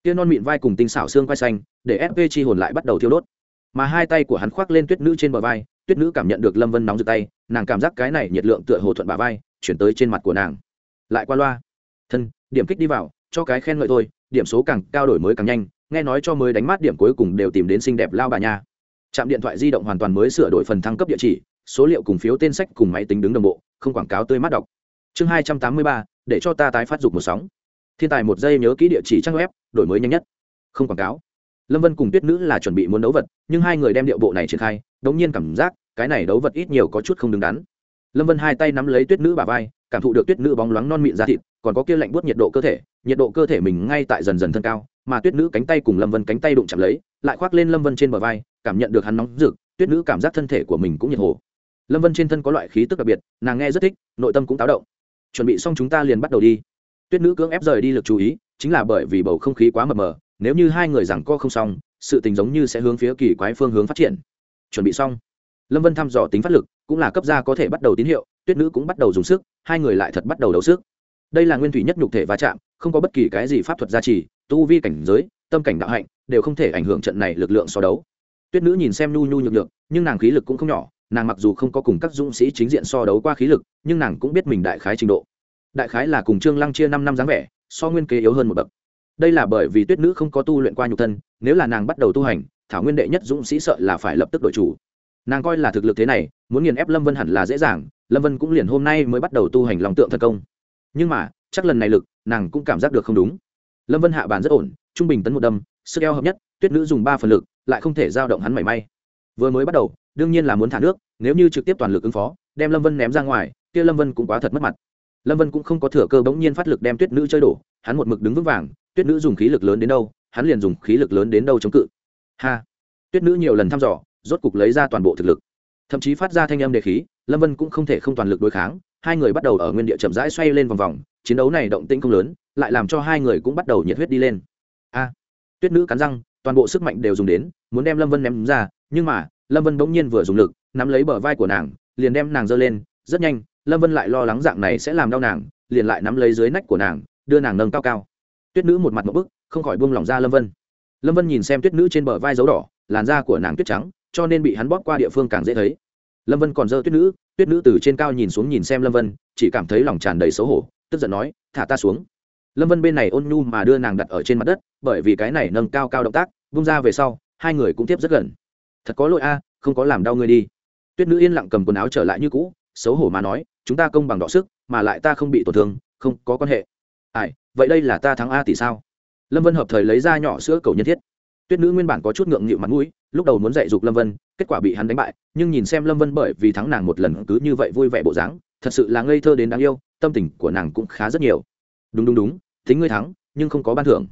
Kia non mịn vai cùng tinh xảo xương quai xanh, để fp chi hồn lại bắt đầu thiêu đốt. Mà hai tay của hắn khoác lên tuyết nữ trên bờ vai, tuyết nữ cảm nhận được lâm vân nóng rực tay, nàng cảm giác cái này nhiệt lượng tựa hồ thuận bà vai, chuyển tới trên mặt của nàng. Lại qua loa. Thân, điểm kích đi vào, cho cái khen ngợi thôi điểm số càng cao đổi mới càng nhanh, nghe nói cho mới đánh mát điểm cuối cùng đều tìm đến xinh đẹp lao bà nha. Trạm điện thoại di động hoàn toàn mới sửa đổi phần thăng cấp địa chỉ, số liệu cùng phiếu tên sách cùng máy tính đứng đồng bộ, không quảng cáo tươi mát đọc. Chương hai trăm tám mươi ba, để cho ta tái phát dục một sóng. Thiên tài một giây nhớ kỹ địa chỉ trang web, đổi mới nhanh nhất. Không quảng cáo. Lâm vân cùng tuyết nữ là chuẩn bị muốn đấu vật, nhưng hai người đem điệu bộ này triển khai, đống nhiên cảm giác, cái này đấu vật ít nhiều có chút không đứng đắn lâm vân hai tay nắm lấy tuyết nữ bà vai, cảm thụ được tuyết nữ bóng loáng non mịn ra thịt, còn có kia lạnh buốt nhiệt độ cơ thể, nhiệt độ cơ thể mình ngay tại dần dần thân cao, mà tuyết nữ cánh tay cùng lâm vân cánh tay đụng chạm lấy, lại khoác lên lâm vân trên bờ vai, cảm nhận được hắn nóng rực, tuyết nữ cảm giác thân thể của mình cũng nhiệt hồ. Lâm vân trên thân có loại khí tức đặc biệt, nàng nghe rất thích, nội tâm cũng táo động. Chuẩn bị xong chúng ta liền bắt đầu đi. Tuyết nữ cưỡng ép rời đi lực chú ý, chính là bởi vì bầu không khí quá mờ mờ, nếu như hai người rằng co không xong, sự tình giống như sẽ hướng phía kỳ quái phương hướng phát triển. Chuẩn bị xong lâm vân thăm dò tính phát lực, cũng là cấp gia có thể bắt đầu tín hiệu, tuyết nữ cũng bắt đầu dùng sức, hai người lại thật bắt đầu đấu sức. Đây là nguyên thủy nhất nhục thể va chạm, không có bất kỳ cái gì pháp thuật gia trì, tu vi cảnh giới, tâm cảnh đạo hạnh, đều không thể ảnh hưởng trận này lực lượng so đấu. Tuyết nữ nhìn xem nhu nhu nhược lượng nhưng nàng khí lực cũng không nhỏ, nàng mặc dù không có cùng các dũng sĩ chính diện so đấu qua khí lực, nhưng nàng cũng biết mình đại khái trình độ. Đại khái là cùng trương lăng chia năm năm dáng vẻ, so nguyên kế yếu hơn một bậc. Đây là bởi vì tuyết nữ không có tu luyện qua nhục thân, nếu là nàng bắt đầu tu hành, thảo nguyên đệ nhất dũng sĩ sợ là phải lập tức đổi chủ nàng coi là thực lực thế này, muốn nghiền ép lâm vân hẳn là dễ dàng, lâm vân cũng liền hôm nay mới bắt đầu tu hành lòng tượng thần công. Nhưng mà, chắc lần này lực, nàng cũng cảm giác được không đúng. Lâm vân hạ bàn rất ổn, trung bình tấn một đâm, sức eo hợp nhất, tuyết nữ dùng ba phần lực, lại không thể giao động hắn mảy may. Vừa mới bắt đầu, đương nhiên là muốn thả nước, nếu như trực tiếp toàn lực ứng phó, đem lâm vân ném ra ngoài, kia lâm vân cũng quá thật mất mặt. Lâm vân cũng không có thừa cơ bỗng nhiên phát lực đem tuyết nữ chơi đổ, hắn một mực đứng vững vàng, tuyết nữ dùng khí lực lớn đến đâu, hắn liền dùng khí lực lớn đến đâu chống cự. Ha! Tuyết nữ nhiều lần thăm dò rốt cục lấy ra toàn bộ thực lực. Thậm chí phát ra thanh âm đề khí, lâm vân cũng không thể không toàn lực đối kháng, hai người bắt đầu ở nguyên địa chậm rãi xoay lên vòng vòng, chiến đấu này động tĩnh không lớn, lại làm cho hai người cũng bắt đầu nhiệt huyết đi lên. A! Tuyết nữ cắn răng, toàn bộ sức mạnh đều dùng đến, muốn đem lâm vân ném ra, nhưng mà, lâm vân bỗng nhiên vừa dùng lực, nắm lấy bờ vai của nàng, liền đem nàng giơ lên, rất nhanh, lâm vân lại lo lắng dạng này sẽ làm đau nàng, liền lại nắm lấy dưới nách của nàng, đưa nàng nâng cao cao. Tuyết nữ một mặt một bức, không khỏi buông lỏng ra lâm vân. Lâm vân nhìn xem tuyết nữ trên bờ vai dấu đỏ, làn da của nàng tuyết trắng cho nên bị hắn bóp qua địa phương càng dễ thấy. Lâm vân còn dơ tuyết nữ tuyết nữ từ trên cao nhìn xuống nhìn xem lâm vân, chỉ cảm thấy lòng tràn đầy xấu hổ, tức giận nói, thả ta xuống. Lâm vân bên này ôn nhu mà đưa nàng đặt ở trên mặt đất, bởi vì cái này nâng cao cao động tác bung ra về sau, hai người cũng tiếp rất gần. Thật có lỗi a, không có làm đau ngươi đi. Tuyết nữ yên lặng cầm quần áo trở lại như cũ, xấu hổ mà nói, chúng ta công bằng đọ sức, mà lại ta không bị tổn thương, không có quan hệ. Ai, vậy đây là ta thắng a tỷ sao? Lâm vân hợp thời lấy ra nhỏ sữa cầu nhân thiết. Tuyết nữ nguyên bản có chút ngượng nghịu mặt mũi lúc đầu muốn dạy dục lâm vân, kết quả bị hắn đánh bại, nhưng nhìn xem lâm vân bởi vì thắng nàng một lần cứ như vậy vui vẻ bộ dáng, thật sự là ngây thơ đến đáng yêu, tâm tình của nàng cũng khá rất nhiều. Đúng đúng đúng tính ngươi thắng, nhưng không có ban thưởng.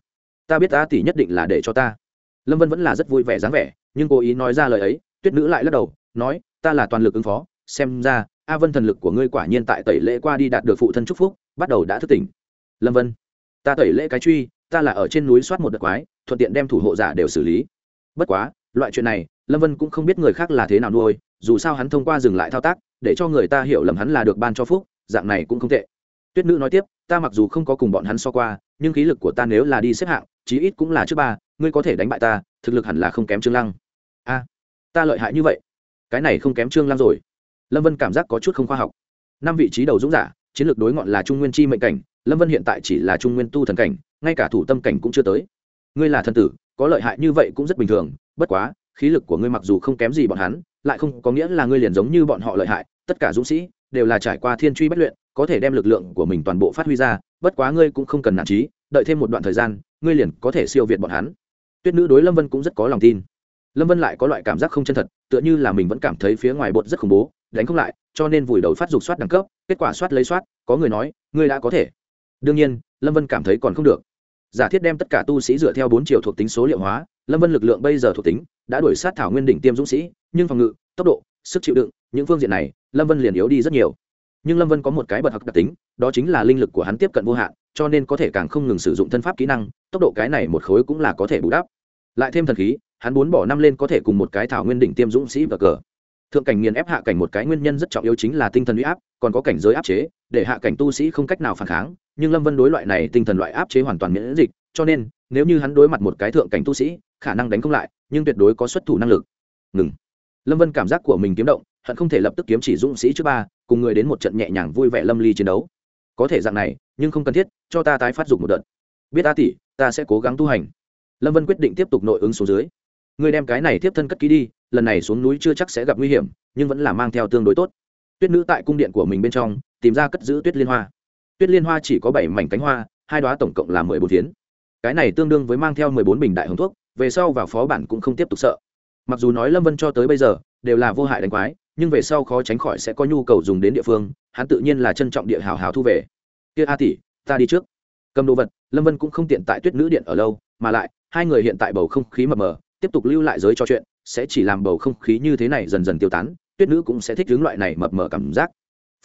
Ta biết ta tỷ nhất định là để cho ta. Lâm vân vẫn là rất vui vẻ dáng vẻ, nhưng cố ý nói ra lời ấy, tuyết nữ lại lắc đầu, nói, ta là toàn lực ứng phó, xem ra, a vân thần lực của ngươi quả nhiên tại tẩy lễ qua đi đạt được phụ thân chúc phúc, bắt đầu đã thức tỉnh. Lâm vân, ta tẩy lễ cái truy, ta là ở trên núi soát một đợt quái, thuận tiện đem thủ hộ giả đều xử lý. Bất quá loại chuyện này, lâm vân cũng không biết người khác là thế nào nuôi, dù sao hắn thông qua dừng lại thao tác, để cho người ta hiểu lầm hắn là được ban cho phúc, dạng này cũng không tệ. Tuyết nữ nói tiếp, ta mặc dù không có cùng bọn hắn so qua, nhưng khí lực của ta nếu là đi xếp hạng, chí ít cũng là trước ba, ngươi có thể đánh bại ta, thực lực hẳn là không kém trương lăng. A, ta lợi hại như vậy? Cái này không kém trương lăng rồi. Lâm vân cảm giác có chút không khoa học. Năm vị trí đầu dũng giả, chiến lược đối ngọn là trung nguyên chi mệnh cảnh, lâm vân hiện tại chỉ là trung nguyên tu thần cảnh, ngay cả thủ tâm cảnh cũng chưa tới. Ngươi là thần tử, có lợi hại như vậy cũng rất bình thường bất quá, khí lực của ngươi mặc dù không kém gì bọn hắn, lại không có nghĩa là ngươi liền giống như bọn họ lợi hại, tất cả dũng sĩ đều là trải qua thiên truy bất luyện, có thể đem lực lượng của mình toàn bộ phát huy ra, bất quá ngươi cũng không cần nản trí đợi thêm một đoạn thời gian, ngươi liền có thể siêu việt bọn hắn. Tuyết nữ đối lâm vân cũng rất có lòng tin. Lâm vân lại có loại cảm giác không chân thật, tựa như là mình vẫn cảm thấy phía ngoài bột rất khủng bố, đánh không lại, cho nên vùi đầu phát dục soát đẳng cấp, kết quả soát lấy soát, có người nói, ngươi đã có thể. Đương nhiên, lâm vân cảm thấy còn không được. Giả thiết đem tất cả tu sĩ dựa theo bốn chiều thuộc tính số liệu hóa lâm vân lực lượng bây giờ thuộc tính, đã đuổi sát thảo nguyên đỉnh tiêm dũng sĩ, nhưng phòng ngự, tốc độ, sức chịu đựng, những phương diện này, lâm vân liền yếu đi rất nhiều. Nhưng lâm vân có một cái bật học đặc tính, đó chính là linh lực của hắn tiếp cận vô hạn, cho nên có thể càng không ngừng sử dụng thân pháp kỹ năng, tốc độ cái này một khối cũng là có thể bù đắp. Lại thêm thần khí, hắn muốn bỏ năm lên có thể cùng một cái thảo nguyên đỉnh tiêm dũng sĩ và cờ. Thượng cảnh nghiền ép hạ cảnh một cái nguyên nhân rất trọng yếu chính là tinh thần uy áp, còn có cảnh giới áp chế, để hạ cảnh tu sĩ không cách nào phản kháng, nhưng lâm vân đối loại này tinh thần loại áp chế hoàn toàn miễn dịch, cho nên, nếu như hắn đối mặt một cái thượng cảnh tu sĩ khả năng đánh không lại, nhưng tuyệt đối có xuất thủ năng lực. Ngừng. Lâm vân cảm giác của mình kiếm động, hận không thể lập tức kiếm chỉ dũng sĩ trước ba, cùng người đến một trận nhẹ nhàng vui vẻ lâm ly chiến đấu. Có thể dạng này, nhưng không cần thiết, cho ta tái phát dục một đợt. Biết ta tỷ, ta sẽ cố gắng tu hành. Lâm vân quyết định tiếp tục nội ứng xuống dưới. Người đem cái này tiếp thân cất ký đi, lần này xuống núi chưa chắc sẽ gặp nguy hiểm, nhưng vẫn là mang theo tương đối tốt. Tuyết nữ tại cung điện của mình bên trong, tìm ra cất giữ tuyết liên hoa. Tuyết liên hoa chỉ có bảy mảnh cánh hoa, hai đoá tổng cộng là mười bốn phiến. Cái này tương đương với mang theo mười bốn bình đại hồng thuốc về sau vào phó bản cũng không tiếp tục sợ. Mặc dù nói lâm vân cho tới bây giờ đều là vô hại đánh quái, nhưng về sau khó tránh khỏi sẽ có nhu cầu dùng đến địa phương, hắn tự nhiên là trân trọng địa hào hào thu về. Kia a tỷ, ta đi trước. Cầm đồ vật, lâm vân cũng không tiện tại tuyết nữ điện ở lâu, mà lại, hai người hiện tại bầu không khí mập mờ, tiếp tục lưu lại giới trò chuyện, sẽ chỉ làm bầu không khí như thế này dần dần tiêu tán, tuyết nữ cũng sẽ thích hướng loại này mập mờ cảm giác.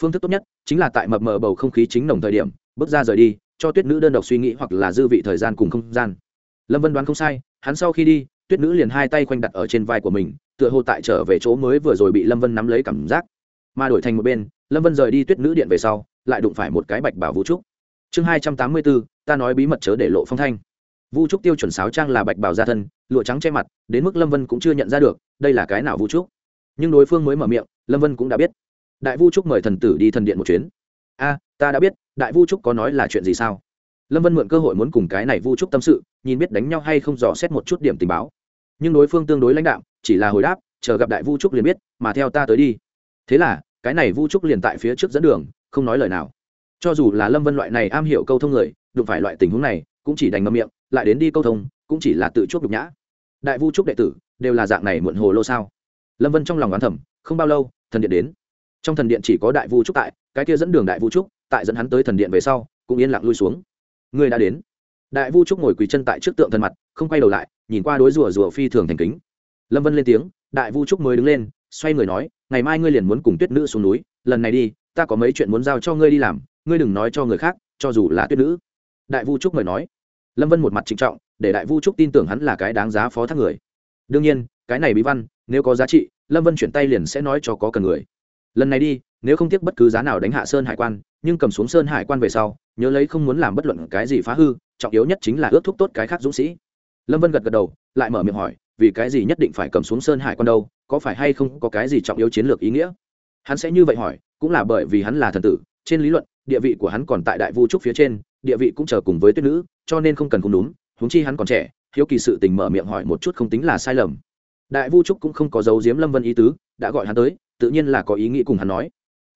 Phương thức tốt nhất chính là tại mập mờ bầu không khí chính nồng thời điểm, bước ra rời đi, cho tuyết nữ đơn độc suy nghĩ hoặc là dư vị thời gian cùng không gian. Lâm vân đoán không sai hắn sau khi đi, tuyết nữ liền hai tay khoanh đặt ở trên vai của mình, tựa hồ tại trở về chỗ mới vừa rồi bị lâm vân nắm lấy cảm giác. Mà đổi thành một bên, lâm vân rời đi tuyết nữ điện về sau, lại đụng phải một cái bạch bảo vũ trúc. Chương hai trăm tám mươi bốn, ta nói bí mật chớ để lộ phong thanh. Vũ trúc tiêu chuẩn sáo trang là bạch bảo gia thân, lụa trắng che mặt, đến mức lâm vân cũng chưa nhận ra được, đây là cái nào vũ trúc. Nhưng đối phương mới mở miệng, lâm vân cũng đã biết. Đại vũ trúc mời thần tử đi thần điện một chuyến. A, ta đã biết, đại vũ trúc có nói là chuyện gì sao? Lâm vân mượn cơ hội muốn cùng cái này vũ trúc tâm sự nhìn biết đánh nhau hay không dò xét một chút điểm tình báo. Nhưng đối phương tương đối lãnh đạo chỉ là hồi đáp, chờ gặp đại vu trúc liền biết, mà theo ta tới đi. Thế là, cái này vu trúc liền tại phía trước dẫn đường, không nói lời nào. Cho dù là lâm vân loại này am hiểu câu thông người, đụng phải loại tình huống này, cũng chỉ đành ngâm miệng, lại đến đi câu thông, cũng chỉ là tự chuốc nhục nhã. Đại vu trúc đệ tử, đều là dạng này muộn hồ lô sao? Lâm vân trong lòng đoán thẩm không bao lâu, thần điện đến. Trong thần điện chỉ có đại vu trúc tại, cái kia dẫn đường đại vu trúc, tại dẫn hắn tới thần điện về sau, cũng yên lặng lui xuống. Người đã đến đại vu trúc ngồi quỳ chân tại trước tượng thần mặt, không quay đầu lại, nhìn qua đối rùa rùa phi thường thành kính. Lâm vân lên tiếng, đại vu trúc mới đứng lên, xoay người nói, ngày mai ngươi liền muốn cùng tuyết nữ xuống núi, lần này đi, ta có mấy chuyện muốn giao cho ngươi đi làm, ngươi đừng nói cho người khác, cho dù là tuyết nữ. Đại vu trúc mời nói. Lâm vân một mặt trịnh trọng, để đại vu trúc tin tưởng hắn là cái đáng giá phó thác người. Đương nhiên, cái này bí văn, nếu có giá trị, lâm vân chuyển tay liền sẽ nói cho có cần người. Lần này đi, nếu không tiếc bất cứ giá nào đánh hạ sơn hải quan, nhưng cầm xuống sơn hải quan về sau, nhớ lấy không muốn làm bất luận cái gì phá hư trọng yếu nhất chính là ước thúc tốt cái khác dũng sĩ. Lâm vân gật gật đầu, lại mở miệng hỏi, vì cái gì nhất định phải cầm xuống sơn hải quan đâu, có phải hay không có cái gì trọng yếu chiến lược ý nghĩa? Hắn sẽ như vậy hỏi, cũng là bởi vì hắn là thần tử, trên lý luận, địa vị của hắn còn tại đại vu trúc phía trên, địa vị cũng chờ cùng với tuyết nữ, cho nên không cần cùng đúng, huống chi hắn còn trẻ, hiếu kỳ sự tình mở miệng hỏi một chút không tính là sai lầm. Đại vu trúc cũng không có dấu diếm lâm vân ý tứ, đã gọi hắn tới, tự nhiên là có ý nghĩ cùng hắn nói.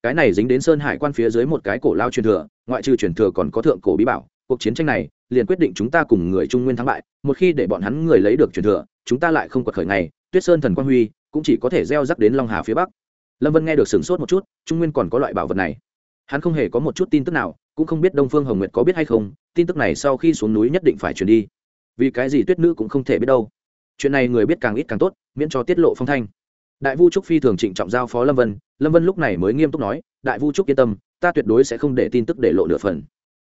Cái này dính đến sơn hải quan phía dưới một cái cổ lao truyền thừa, ngoại trừ truyền thừa còn có thượng cổ bí bảo, cuộc chiến tranh này liền quyết định chúng ta cùng người trung nguyên thắng bại, một khi để bọn hắn người lấy được truyền thừa, chúng ta lại không quật khởi ngày tuyết sơn thần quang huy cũng chỉ có thể gieo rắc đến long hà phía bắc. Lâm vân nghe được sửng sốt một chút, trung nguyên còn có loại bảo vật này. Hắn không hề có một chút tin tức nào, cũng không biết đông phương hồng nguyệt có biết hay không, tin tức này sau khi xuống núi nhất định phải truyền đi. Vì cái gì tuyết nữ cũng không thể biết đâu. Chuyện này người biết càng ít càng tốt, miễn cho tiết lộ phong thanh. Đại vu trúc phi thường trịnh trọng giao phó lâm vân lâm vân lúc này mới nghiêm túc nói, đại vu trúc yên tâm, ta tuyệt đối sẽ không để tin tức để lộ nửa phần.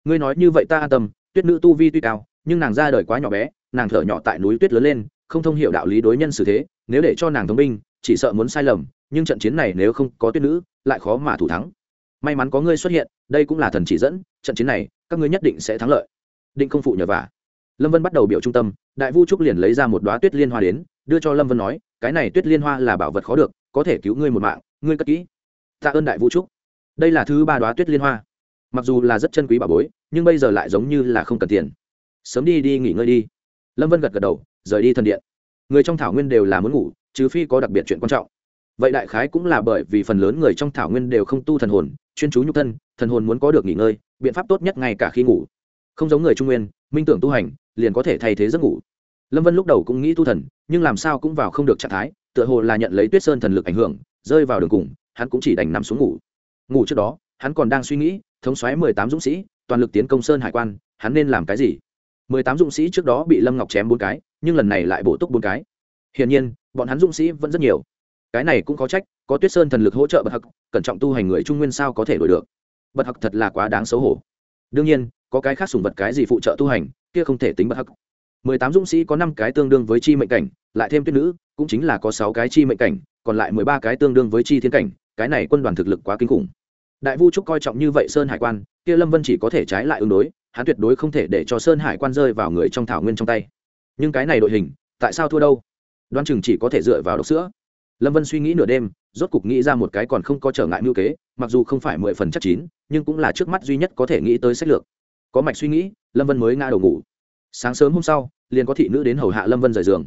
Ngươi nói như vậy ta an tâm tuyết nữ tu vi tuy cao, nhưng nàng ra đời quá nhỏ bé, nàng thở nhỏ tại núi tuyết lớn lên, không thông hiểu đạo lý đối nhân xử thế, nếu để cho nàng thông minh chỉ sợ muốn sai lầm, nhưng trận chiến này nếu không có tuyết nữ, lại khó mà thủ thắng. May mắn có ngươi xuất hiện, đây cũng là thần chỉ dẫn, trận chiến này, các ngươi nhất định sẽ thắng lợi. Định không phụ nhờ vả. Lâm vân bắt đầu biểu trung tâm, đại vu trúc liền lấy ra một đoá tuyết liên hoa đến, đưa cho lâm vân nói, cái này tuyết liên hoa là bảo vật khó được, có thể cứu ngươi một mạng, ngươi cất kỹ. Tạ ơn đại vu trúc. Đây là thứ ba đoá tuyết liên hoa. Mặc dù là rất chân quý bảo bối nhưng bây giờ lại giống như là không cần tiền. Sớm đi đi nghỉ ngơi đi. Lâm vân gật gật đầu, rời đi thần điện. Người trong thảo nguyên đều là muốn ngủ, trừ phi có đặc biệt chuyện quan trọng. Vậy đại khái cũng là bởi vì phần lớn người trong thảo nguyên đều không tu thần hồn, chuyên chú nhục thân, thần hồn muốn có được nghỉ ngơi, biện pháp tốt nhất ngay cả khi ngủ. Không giống người trung nguyên, minh tưởng tu hành, liền có thể thay thế giấc ngủ. Lâm vân lúc đầu cũng nghĩ tu thần, nhưng làm sao cũng vào không được trạng thái, tựa hồ là nhận lấy tuyết sơn thần lực ảnh hưởng, rơi vào đường cùng, hắn cũng chỉ đành nằm xuống ngủ. Ngủ trước đó, hắn còn đang suy nghĩ, thống xoáy mười tám dũng sĩ toàn lực tiến công sơn hải quan, hắn nên làm cái gì? Mười tám dũng sĩ trước đó bị lâm ngọc chém bốn cái, nhưng lần này lại bổ túc bốn cái. Hiển nhiên, bọn hắn dũng sĩ vẫn rất nhiều. Cái này cũng có trách, có tuyết sơn thần lực hỗ trợ bậc hặc cẩn trọng tu hành người trung nguyên sao có thể đổi được? Bậc hặc thật là quá đáng xấu hổ. Đương nhiên, có cái khác sùng vật cái gì phụ trợ tu hành, kia không thể tính bậc hặc mười tám dũng sĩ có năm cái tương đương với chi mệnh cảnh, lại thêm tuyết nữ, cũng chính là có sáu cái chi mệnh cảnh, còn lại mười ba cái tương đương với chi thiên cảnh, cái này quân đoàn thực lực quá kinh khủng đại vu trúc coi trọng như vậy sơn hải quan, kia lâm vân chỉ có thể trái lại ứng đối, hắn tuyệt đối không thể để cho sơn hải quan rơi vào người trong thảo nguyên trong tay. Nhưng cái này đội hình, tại sao thua đâu? Đoan chừng chỉ có thể dựa vào độc sữa. Lâm vân suy nghĩ nửa đêm, rốt cục nghĩ ra một cái còn không có trở ngại mưu kế, mặc dù không phải mười phần chắc chín, nhưng cũng là trước mắt duy nhất có thể nghĩ tới sách lược. Có mạch suy nghĩ, lâm vân mới ngã đầu ngủ. Sáng sớm hôm sau, liền có thị nữ đến hầu hạ lâm vân rời giường.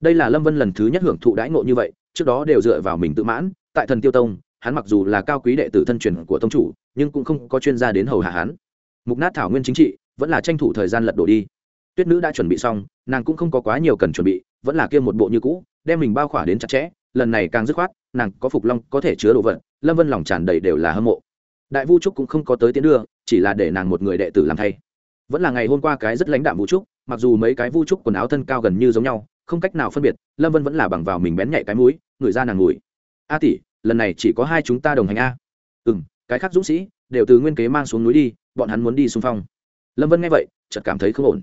Đây là lâm vân lần thứ nhất hưởng thụ đãi ngộ như vậy, trước đó đều dựa vào mình tự mãn, tại thần tiêu tông hắn mặc dù là cao quý đệ tử thân truyền của tông chủ, nhưng cũng không có chuyên gia đến hầu hạ hắn. Mục nát thảo nguyên chính trị vẫn là tranh thủ thời gian lật đổ đi. Tuyết nữ đã chuẩn bị xong, nàng cũng không có quá nhiều cần chuẩn bị, vẫn là kia một bộ như cũ, đem mình bao khỏa đến chặt chẽ, lần này càng dứt khoát, nàng có phục long, có thể chứa đồ vật, lâm vân lòng tràn đầy đều là hâm mộ. Đại vu trúc cũng không có tới tiến đưa, chỉ là để nàng một người đệ tử làm thay. Vẫn là ngày hôm qua cái rất lãnh đạm vũ trúc, mặc dù mấy cái vu trúc quần áo thân cao gần như giống nhau, không cách nào phân biệt, lâm vân vẫn là bằng vào mình bén nhạy cái mũi, người ra nàng ngủi. A tỷ lần này chỉ có hai chúng ta đồng hành a. Ừ m cái khác dũng sĩ đều từ nguyên kế mang xuống núi đi, bọn hắn muốn đi xung phong. Lâm vân nghe vậy, chợt cảm thấy không ổn.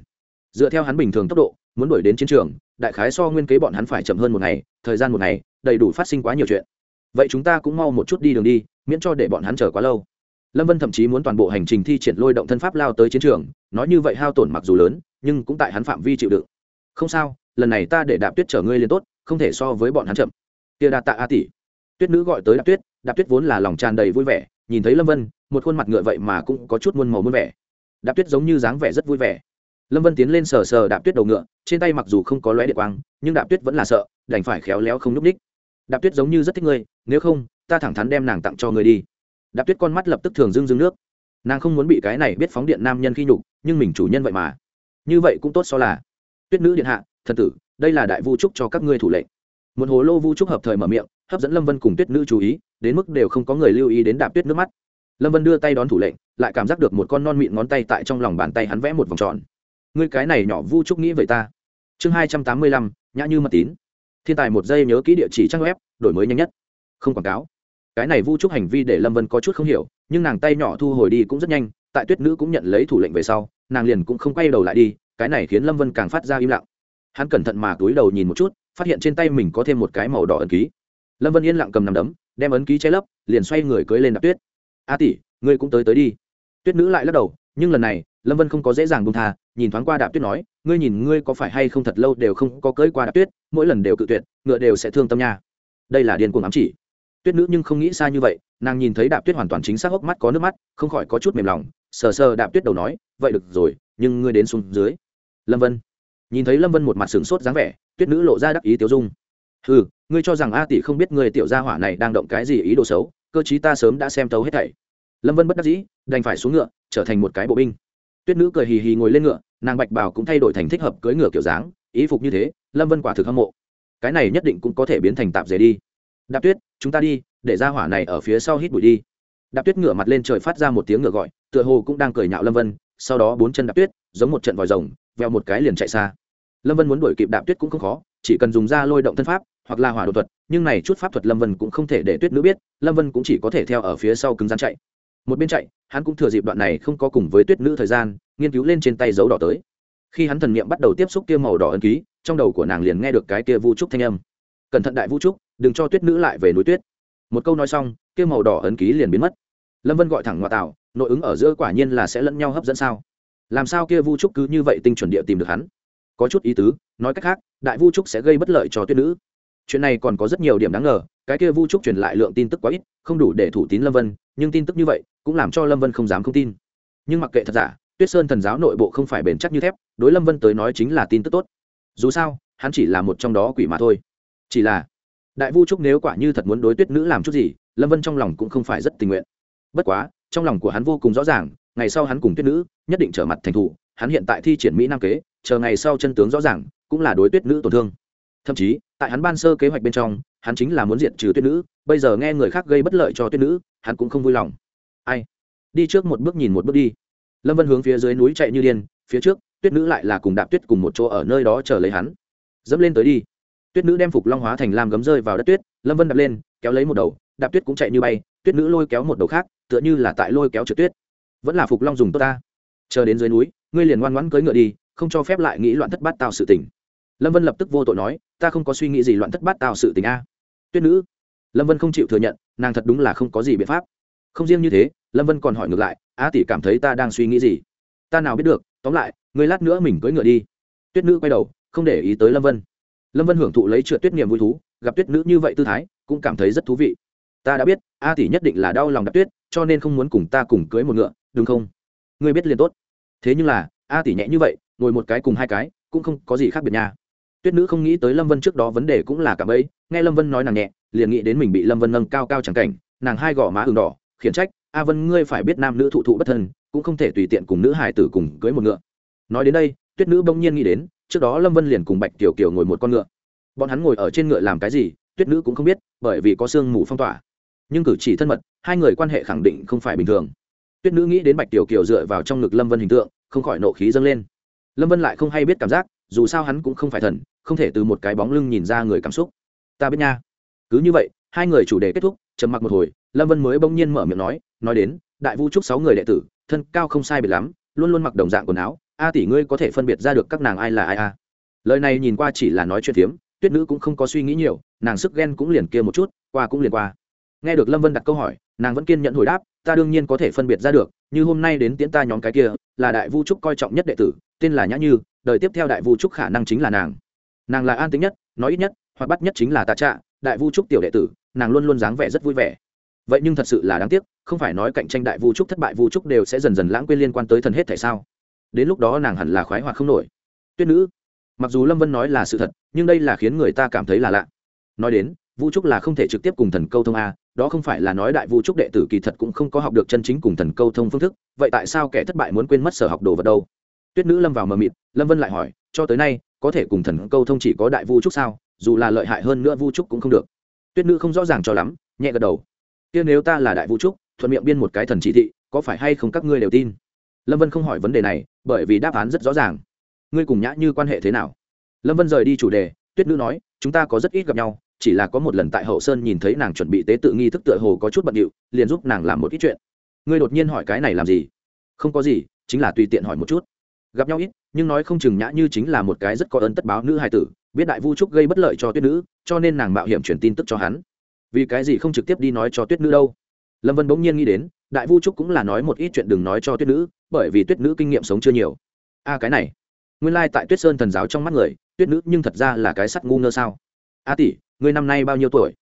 Dựa theo hắn bình thường tốc độ, muốn đuổi đến chiến trường, đại khái so nguyên kế bọn hắn phải chậm hơn một ngày, thời gian một ngày, đầy đủ phát sinh quá nhiều chuyện. Vậy chúng ta cũng mau một chút đi đường đi, miễn cho để bọn hắn chờ quá lâu. Lâm vân thậm chí muốn toàn bộ hành trình thi triển lôi động thân pháp lao tới chiến trường, nói như vậy hao tổn mặc dù lớn, nhưng cũng tại hắn phạm vi chịu đựng. Không sao, lần này ta để đạp tuyết chở ngươi lên tốt, không thể so với bọn hắn chậm. Tia đa tạ a tỷ tuyết nữ gọi tới đạp tuyết đạp tuyết vốn là lòng tràn đầy vui vẻ, nhìn thấy lâm vân, một khuôn mặt ngựa vậy mà cũng có chút muôn màu muôn vẻ. Đạp tuyết giống như dáng vẻ rất vui vẻ. Lâm vân tiến lên sờ sờ đạp tuyết đầu ngựa, trên tay mặc dù không có lóe điện quang, nhưng đạp tuyết vẫn là sợ, đành phải khéo léo không n ú c ních đạp tuyết giống như rất thích ngươi, nếu không, ta thẳng thắn đem nàng tặng cho ngươi đi. Đạp tuyết con mắt lập tức thường dưng dưng nước. Nàng không muốn bị cái này biết phóng điện nam nhân khi nhục, nhưng mình chủ nhân vậy mà. Như vậy cũng tốt so là. Tuyết nữ điện hạ, thần tử, đây là đại vu trúc cho các ngươi thủ lệnh một hồ lô vu trúc hợp thời mở miệng, hấp dẫn lâm vân cùng tuyết nữ chú ý, đến mức đều không có người lưu ý đến đạp tuyết nước mắt. Lâm vân đưa tay đón thủ lệnh, lại cảm giác được một con non mịn ngón tay tại trong lòng bàn tay hắn vẽ một vòng tròn. Ngươi cái này nhỏ vu trúc nghĩ vậy ta. Chương hai trăm tám mươi lăm, nhã như mật tín. Thiên tài một giây nhớ kỹ địa chỉ trang web, đổi mới nhanh nhất. Không quảng cáo. Cái này vu trúc hành vi để lâm vân có chút không hiểu, nhưng nàng tay nhỏ thu hồi đi cũng rất nhanh, tại tuyết nữ cũng nhận lấy thủ lệnh về sau, nàng liền cũng không quay đầu lại đi, cái này khiến lâm vân càng phát ra im lặng. Hắn cẩn thận mà túi đầu nhìn một chút phát hiện trên tay mình có thêm một cái màu đỏ ấn ký. Lâm vân yên lặng cầm nằm đấm, đem ấn ký che lấp, liền xoay người cưới lên đạp tuyết. A tỷ, ngươi cũng tới tới đi. Tuyết nữ lại lắc đầu, nhưng lần này, lâm vân không có dễ dàng bung tha, nhìn thoáng qua đạp tuyết nói, ngươi nhìn ngươi có phải hay không thật lâu đều không có cưới qua đạp tuyết, mỗi lần đều cự tuyệt, ngựa đều sẽ thương tâm nha. Đây là điên cuồng ám chỉ. Tuyết nữ nhưng không nghĩ xa như vậy, nàng nhìn thấy đạp tuyết hoàn toàn chính xác hốc mắt có nước mắt, không khỏi có chút mềm lòng, sờ sờ đạp tuyết đầu nói, vậy được rồi, nhưng ngươi đến xuống dưới. Lâm vân nhìn thấy lâm vân một mặt sửng sốt dáng vẻ tuyết nữ lộ ra đắc ý tiêu dung. Ừ ngươi cho rằng a tỷ không biết người tiểu gia hỏa này đang động cái gì ý đồ xấu, cơ chí ta sớm đã xem tấu hết thảy. Lâm vân bất đắc dĩ, đành phải xuống ngựa, trở thành một cái bộ binh. Tuyết nữ cười hì hì ngồi lên ngựa, nàng bạch bào cũng thay đổi thành thích hợp cưỡi ngựa kiểu dáng ý phục như thế, lâm vân quả thực hâm mộ. Cái này nhất định cũng có thể biến thành tạp dề đi. Đạp tuyết, chúng ta đi, để ra hỏa này ở phía sau hít bụi đi. Đạp tuyết ngựa mặt lên trời phát ra một tiếng ngựa gọi, tựa hồ cũng đang cười nhạo lâm vân, sau đó bốn chân đạp tuyết, giống một trận vòi rồng veo một cái liền chạy xa lâm vân muốn đuổi kịp đạp tuyết cũng không khó, chỉ cần dùng ra lôi động thân pháp, hoặc là hỏa đột thuật, nhưng này chút pháp thuật lâm vân cũng không thể để tuyết nữ biết, lâm vân cũng chỉ có thể theo ở phía sau cứng rắn chạy. Một bên chạy, hắn cũng thừa dịp đoạn này không có cùng với tuyết nữ thời gian, nghiên cứu lên trên tay dấu đỏ tới. Khi hắn thần niệm bắt đầu tiếp xúc kia màu đỏ ân ký, trong đầu của nàng liền nghe được cái kia vu trúc thanh âm. Cẩn thận đại vu trúc, đừng cho tuyết nữ lại về núi tuyết. Một câu nói xong, kia màu đỏ ấn ký liền biến mất. Lâm vân gọi thẳng ngoại tạo, nội ứng ở giữa quả nhiên là sẽ lẫn nhau hấp dẫn sao? Làm sao kia vu trúc cứ như vậy tinh chuẩn địa tìm được hắn? Có chút ý tứ, nói cách khác, đại vu trúc sẽ gây bất lợi cho tuyết nữ. Chuyện này còn có rất nhiều điểm đáng ngờ, cái kia vu trúc truyền lại lượng tin tức quá ít, không đủ để thủ tín lâm vân, nhưng tin tức như vậy cũng làm cho lâm vân không dám không tin. Nhưng mặc kệ thật giả, tuyết sơn thần giáo nội bộ không phải bền chắc như thép, đối lâm vân tới nói chính là tin tức tốt. Dù sao, hắn chỉ là một trong đó quỷ mà thôi. Chỉ là, đại vu trúc nếu quả như thật muốn đối tuyết nữ làm chút gì, lâm vân trong lòng cũng không phải rất tình nguyện. Bất quá, trong lòng của hắn vô cùng rõ ràng, ngày sau hắn cùng tuyết nữ nhất định trở mặt thành thủ, hắn hiện tại thi triển mỹ nam kế chờ ngày sau chân tướng rõ ràng, cũng là đối tuyết nữ tổn thương. Thậm chí, tại hắn ban sơ kế hoạch bên trong, hắn chính là muốn diện trừ tuyết nữ, bây giờ nghe người khác gây bất lợi cho tuyết nữ, hắn cũng không vui lòng. Ai? Đi trước một bước nhìn một bước đi. Lâm vân hướng phía dưới núi chạy như điên, phía trước, tuyết nữ lại là cùng đạp tuyết cùng một chỗ ở nơi đó chờ lấy hắn. Dẫm lên tới đi. Tuyết nữ đem phục long hóa thành lam gấm rơi vào đất tuyết, lâm vân đập lên, kéo lấy một đầu, đạp tuyết cũng chạy như bay, tuyết nữ lôi kéo một đầu khác, tựa như là tại lôi kéo trượt tuyết. Vẫn là phục long dùng tốt ta. Chờ đến dưới núi, ngươi liền ngoan ngoãn cưỡi ngựa đi không cho phép lại nghĩ loạn thất bát tao sự tình. Lâm vân lập tức vô tội nói, ta không có suy nghĩ gì loạn thất bát tao sự tình a. Tuyết nữ. Lâm vân không chịu thừa nhận, nàng thật đúng là không có gì biện pháp. Không riêng như thế, lâm vân còn hỏi ngược lại a tỷ cảm thấy ta đang suy nghĩ gì? Ta nào biết được, tóm lại, ngươi lát nữa mình cưỡi ngựa đi. Tuyết nữ quay đầu, không để ý tới lâm vân. Lâm vân hưởng thụ lấy trượt tuyết niềm vui thú, gặp tuyết nữ như vậy tư thái, cũng cảm thấy rất thú vị. Ta đã biết, a tỷ nhất định là đau lòng đạp tuyết, cho nên không muốn cùng ta cùng cưới một ngựa, đúng không? Ngươi biết liền tốt. Thế nhưng là, a tỷ nhẹ như vậy ngồi một cái cùng hai cái, cũng không có gì khác biệt nha. Tuyết nữ không nghĩ tới lâm vân trước đó vấn đề cũng là cả bấy nghe lâm vân nói nàng nhẹ, liền nghĩ đến mình bị lâm vân nâng cao cao chẳng cảnh, nàng hai gò má ừng đỏ, khiển trách, a vân, ngươi phải biết nam nữ thụ thụ bất thân, cũng không thể tùy tiện cùng nữ hài tử cùng cưới một ngựa. Nói đến đây, tuyết nữ bỗng nhiên nghĩ đến, trước đó lâm vân liền cùng bạch tiểu kiều ngồi một con ngựa. Bọn hắn ngồi ở trên ngựa làm cái gì, tuyết nữ cũng không biết, bởi vì có sương mù phong tỏa. Nhưng cử chỉ thân mật, hai người quan hệ khẳng định không phải bình thường. Tuyết nữ nghĩ đến bạch tiểu kiều dựa vào trong ngực lâm vân hình tượng, không khỏi nộ khí dâng lên lâm vân lại không hay biết cảm giác, dù sao hắn cũng không phải thần, không thể từ một cái bóng lưng nhìn ra người cảm xúc. Ta biết nha. Cứ như vậy, hai người chủ đề kết thúc, trầm mặc một hồi, lâm vân mới bỗng nhiên mở miệng nói nói đến, đại vu trúc sáu người đệ tử, thân cao không sai biệt lắm, luôn luôn mặc đồng dạng quần áo, a tỷ ngươi có thể phân biệt ra được các nàng ai là ai a? Lời này nhìn qua chỉ là nói chuyện phiếm, tuyết nữ cũng không có suy nghĩ nhiều, nàng sức ghen cũng liền kia một chút, qua cũng liền qua. Nghe được lâm vân đặt câu hỏi, nàng vẫn kiên nhận hồi đáp, ta đương nhiên có thể phân biệt ra được, như hôm nay đến tiễn ta nhóm cái kia là đại vu trúc coi trọng nhất đệ tử, tên là nhã như, đời tiếp theo đại vu trúc khả năng chính là nàng. Nàng là an tính nhất, nói ít nhất, hoặc bắt nhất chính là tạ trạ, đại vu trúc tiểu đệ tử, nàng luôn luôn dáng vẻ rất vui vẻ. Vậy nhưng thật sự là đáng tiếc, không phải nói cạnh tranh đại vu trúc thất bại vu trúc đều sẽ dần dần lãng quên liên quan tới thần hết tại sao? Đến lúc đó nàng hẳn là khoái hoạt không nổi. Tuyết nữ, mặc dù lâm vân nói là sự thật, nhưng đây là khiến người ta cảm thấy là lạ. Nói đến, vu trúc là không thể trực tiếp cùng thần câu thông a đó không phải là nói đại vu trúc đệ tử kỳ thật cũng không có học được chân chính cùng thần câu thông phương thức, vậy tại sao kẻ thất bại muốn quên mất sở học đồ vật đâu? Tuyết nữ lâm vào mờ mịt, lâm vân lại hỏi, cho tới nay, có thể cùng thần câu thông chỉ có đại vu trúc sao? Dù là lợi hại hơn nữa vu trúc cũng không được. Tuyết nữ không rõ ràng cho lắm, nhẹ gật đầu. Kia nếu ta là đại vu trúc, thuận miệng biên một cái thần chỉ thị, có phải hay không các ngươi đều tin? Lâm vân không hỏi vấn đề này, bởi vì đáp án rất rõ ràng. Ngươi cùng nhã như quan hệ thế nào? Lâm vân rời đi chủ đề tuyết nữ nói, chúng ta có rất ít gặp nhau, chỉ là có một lần tại hậu sơn nhìn thấy nàng chuẩn bị tế tự nghi thức tựa hồ có chút bận điệu, liền giúp nàng làm một ít chuyện. Ngươi đột nhiên hỏi cái này làm gì? Không có gì, chính là tùy tiện hỏi một chút. Gặp nhau ít, nhưng nói không chừng nhã như chính là một cái rất có ơn tất báo nữ hài tử, biết đại vu trúc gây bất lợi cho tuyết nữ, cho nên nàng mạo hiểm truyền tin tức cho hắn. Vì cái gì không trực tiếp đi nói cho tuyết nữ đâu? Lâm vân bỗng nhiên nghĩ đến, đại vu trúc cũng là nói một ít chuyện đừng nói cho tuyết nữ, bởi vì tuyết nữ kinh nghiệm sống chưa nhiều. A cái này. Nguyên lai、like、tại tuyết sơn thần giáo trong mắt người tuyết nữ nhưng thật ra là cái sắt ngu ngơ sao? A tỷ, ngươi năm nay bao nhiêu tuổi?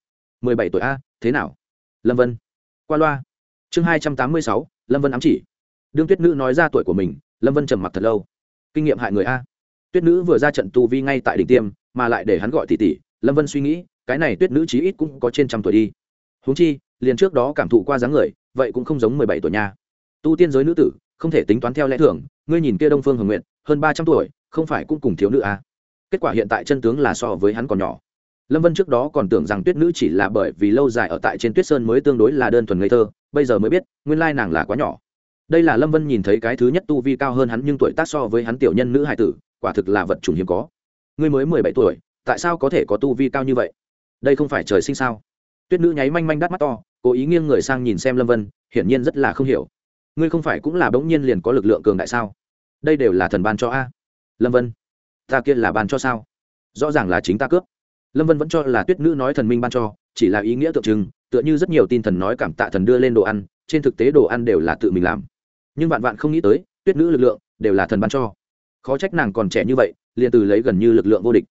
mười bảy tuổi a, thế nào? Lâm vân. Qua loa. Chương hai trăm tám mươi sáu, lâm vân ám chỉ. Đương tuyết nữ nói ra tuổi của mình, lâm vân trầm mặc thật lâu. Kinh nghiệm hại người a. Tuyết nữ vừa ra trận tu vi ngay tại đỉnh tiêm, mà lại để hắn gọi tỷ tỷ, lâm vân suy nghĩ, cái này tuyết nữ chí ít cũng có trên trăm tuổi đi. Huống chi, liền trước đó cảm thụ qua dáng người, vậy cũng không giống mười bảy tuổi nha. Tu tiên giới nữ tử, không thể tính toán theo lẽ thường, ngươi nhìn kia đông phương hồng nguyện hơn ba trăm tuổi, không phải cũng cùng thiếu nữ à kết quả hiện tại chân tướng là so với hắn còn nhỏ. Lâm vân trước đó còn tưởng rằng tuyết nữ chỉ là bởi vì lâu dài ở tại trên tuyết sơn mới tương đối là đơn thuần ngây thơ, bây giờ mới biết, nguyên lai nàng là quá nhỏ. Đây là lâm vân nhìn thấy cái thứ nhất tu vi cao hơn hắn nhưng tuổi tác so với hắn tiểu nhân nữ hải tử, quả thực là vật chủng hiếm có. Ngươi mới mười bảy tuổi, tại sao có thể có tu vi cao như vậy? Đây không phải trời sinh sao? Tuyết nữ nháy manh manh đắt mắt to, cố ý nghiêng người sang nhìn xem lâm vân, hiển nhiên rất là không hiểu. Ngươi không phải cũng là bỗng nhiên liền có lực lượng cường đại sao? Đây đều là thần ban cho a. Lâm vân ta kia là ban cho sao? Rõ ràng là chính ta cướp. Lâm vân vẫn cho là tuyết nữ nói thần minh ban cho, chỉ là ý nghĩa tượng trưng, tựa như rất nhiều tin thần nói cảm tạ thần đưa lên đồ ăn, trên thực tế đồ ăn đều là tự mình làm. Nhưng vạn vạn không nghĩ tới, tuyết nữ lực lượng đều là thần ban cho. Khó trách nàng còn trẻ như vậy, liền từ lấy gần như lực lượng vô địch.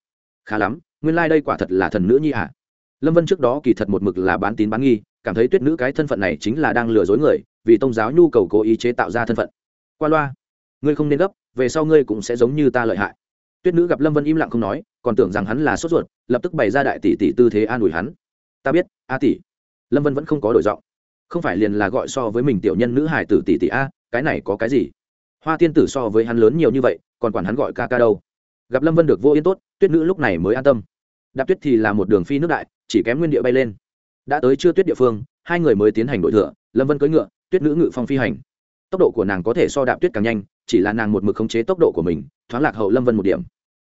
Khá lắm, nguyên lai、like、đây quả thật là thần nữ nhi ạ à. lâm vân trước đó kỳ thật một mực là bán tín bán nghi, cảm thấy tuyết nữ cái thân phận này chính là đang lừa dối người, vì tôn giáo nhu cầu cố ý chế tạo ra thân phận. Qua loa, ngươi không nên gấp, về sau ngươi cũng sẽ giống như ta lợi hại tuyết nữ gặp lâm vân im lặng không nói, còn tưởng rằng hắn là sốt ruột, lập tức bày ra đại tỷ tỷ tư thế an ủi hắn. Ta biết, a tỷ. Lâm vân vẫn không có đổi giọng. Không phải liền là gọi so với mình tiểu nhân nữ hải tử tỷ tỷ a, cái này có cái gì? Hoa tiên tử so với hắn lớn nhiều như vậy, còn quản hắn gọi ca ca đâu? Gặp lâm vân được vô yên tốt, tuyết nữ lúc này mới an tâm. Đạp tuyết thì là một đường phi nước đại, chỉ kém nguyên địa bay lên. Đã tới chưa tuyết địa phương, hai người mới tiến hành đội thừa lâm vân cưỡi ngựa, tuyết nữ ngự phong phi hành tốc độ của nàng có thể so đạp tuyết càng nhanh, chỉ là nàng một mực khống chế tốc độ của mình, thoáng lạc hậu lâm vân một điểm.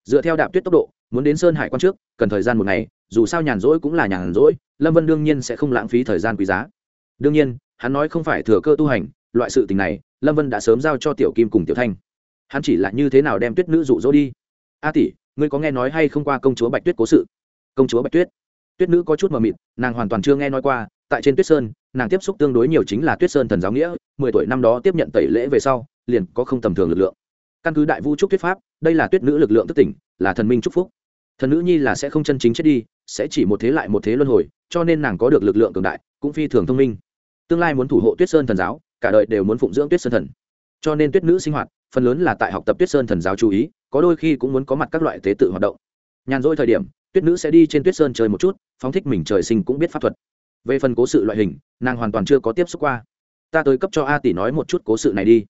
Dựa theo đạp tuyết tốc độ, muốn đến sơn hải quan trước, cần thời gian một ngày, dù sao nhàn rỗi cũng là nhàn rỗi, lâm vân đương nhiên sẽ không lãng phí thời gian quý giá. Đương nhiên, hắn nói không phải thừa cơ tu hành, loại sự tình này, lâm vân đã sớm giao cho tiểu kim cùng tiểu thanh. Hắn chỉ là như thế nào đem tuyết nữ rụ rỗ đi? A tỷ, ngươi có nghe nói hay không qua công chúa bạch tuyết cố sự? Công chúa bạch tuyết. Tuyết nữ có chút mờ mịt, nàng hoàn toàn chưa nghe nói qua, tại trên tuyết sơn nàng tiếp xúc tương đối nhiều chính là tuyết sơn thần giáo nghĩa, mười tuổi năm đó tiếp nhận tẩy lễ về sau, liền có không tầm thường lực lượng. Căn cứ đại vũ trúc thuyết pháp, đây là tuyết nữ lực lượng tức tỉnh, là thần minh trúc phúc. Thần nữ nhi là sẽ không chân chính chết đi, sẽ chỉ một thế lại một thế luân hồi, cho nên nàng có được lực lượng cường đại, cũng phi thường thông minh. Tương lai muốn thủ hộ tuyết sơn thần giáo, cả đời đều muốn phụng dưỡng tuyết sơn thần. Cho nên tuyết nữ sinh hoạt, phần lớn là tại học tập tuyết sơn thần giáo chú ý, có đôi khi cũng muốn có mặt các loại tế tự hoạt động. Nhàn rỗi thời điểm, tuyết nữ sẽ đi trên tuyết sơn chơi một chút, phóng thích mình trời sinh cũng biết pháp thuật về phần cố sự loại hình, nàng hoàn toàn chưa có tiếp xúc qua. Ta tới cấp cho a tỷ nói một chút cố sự này đi.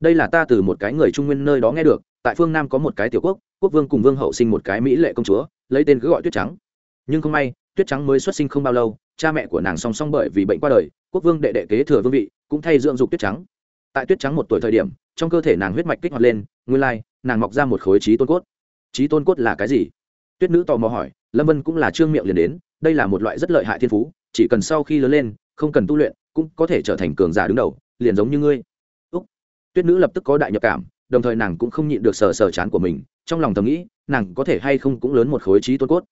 Đây là ta từ một cái người trung nguyên nơi đó nghe được, tại phương nam có một cái tiểu quốc quốc vương cùng vương hậu sinh một cái mỹ lệ công chúa, lấy tên cứ gọi tuyết trắng. Nhưng không may, tuyết trắng mới xuất sinh không bao lâu, cha mẹ của nàng song song bởi vì bệnh qua đời, quốc vương đệ đệ kế thừa vương vị, cũng thay dưỡng dục tuyết trắng. Tại tuyết trắng một tuổi thời điểm, trong cơ thể nàng huyết mạch kích hoạt lên, nguyên lai, nàng mọc ra một khối trí tôn cốt. Trí tôn cốt là cái gì? Tuyết nữ tò mò hỏi, lâm vân cũng là trương miệng liền đến, đây là một loại rất lợi hại thiên phú chỉ cần sau khi lớn lên, không cần tu luyện, cũng có thể trở thành cường giả đứng đầu, liền giống như ngươi. Úc. tuyết nữ lập tức có đại nhập cảm, đồng thời nàng cũng không nhịn được sờ sờ chán của mình, trong lòng thầm nghĩ, nàng có thể hay không cũng lớn một khối trí tôn cốt.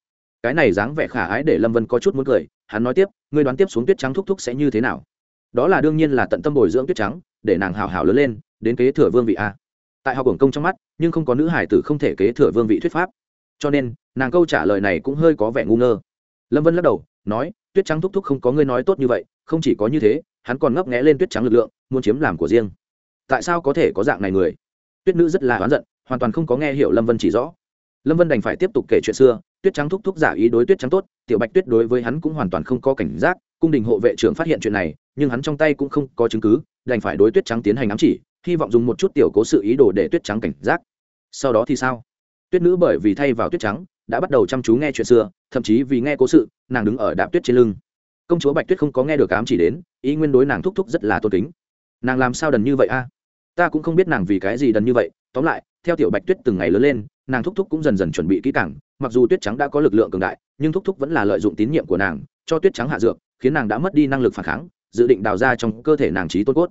Cái này dáng vẻ khả ái để lâm vân có chút muốn cười, hắn nói tiếp, ngươi đoán tiếp xuống tuyết trắng thúc thúc sẽ như thế nào? Đó là đương nhiên là tận tâm bồi dưỡng tuyết trắng, để nàng hào hào lớn lên, đến kế thừa vương vị a. Tại học hưởng công trong mắt, nhưng không có nữ hải tử không thể kế thừa vương vị thuyết pháp. Cho nên, nàng câu trả lời này cũng hơi có vẻ ngu ngơ. Lâm vân lắc đầu, nói tuyết trắng thúc thúc không có ngươi nói tốt như vậy, không chỉ có như thế, hắn còn ngấp nghẽ lên tuyết trắng lực lượng, muốn chiếm làm của riêng. Tại sao có thể có dạng này người? Tuyết nữ rất là oán giận, hoàn toàn không có nghe hiểu lâm vân chỉ rõ. Lâm vân đành phải tiếp tục kể chuyện xưa, tuyết trắng thúc thúc giả ý đối tuyết trắng tốt, tiểu bạch tuyết đối với hắn cũng hoàn toàn không có cảnh giác, cung đình hộ vệ trưởng phát hiện chuyện này, nhưng hắn trong tay cũng không có chứng cứ, đành phải đối tuyết trắng tiến hành ám chỉ, hy vọng dùng một chút tiểu cố sự ý đồ để tuyết trắng cảnh giác. Sau đó thì sao? Tuyết nữ bởi vì thay vào tuyết trắng đã bắt đầu chăm chú nghe chuyện xưa, thậm chí vì nghe cố sự, nàng đứng ở đạp tuyết trên lưng. Công chúa bạch tuyết không có nghe được ám chỉ đến, ý nguyên đối nàng thúc thúc rất là tôn kính. Nàng làm sao đần như vậy a? Ta cũng không biết nàng vì cái gì đần như vậy, tóm lại, theo tiểu bạch tuyết từng ngày lớn lên, nàng thúc thúc cũng dần dần chuẩn bị kỹ càng, mặc dù tuyết trắng đã có lực lượng cường đại, nhưng thúc thúc vẫn là lợi dụng tín nhiệm của nàng, cho tuyết trắng hạ dược, khiến nàng đã mất đi năng lực phản kháng, dự định đào ra trong cơ thể nàng trí tôn cốt.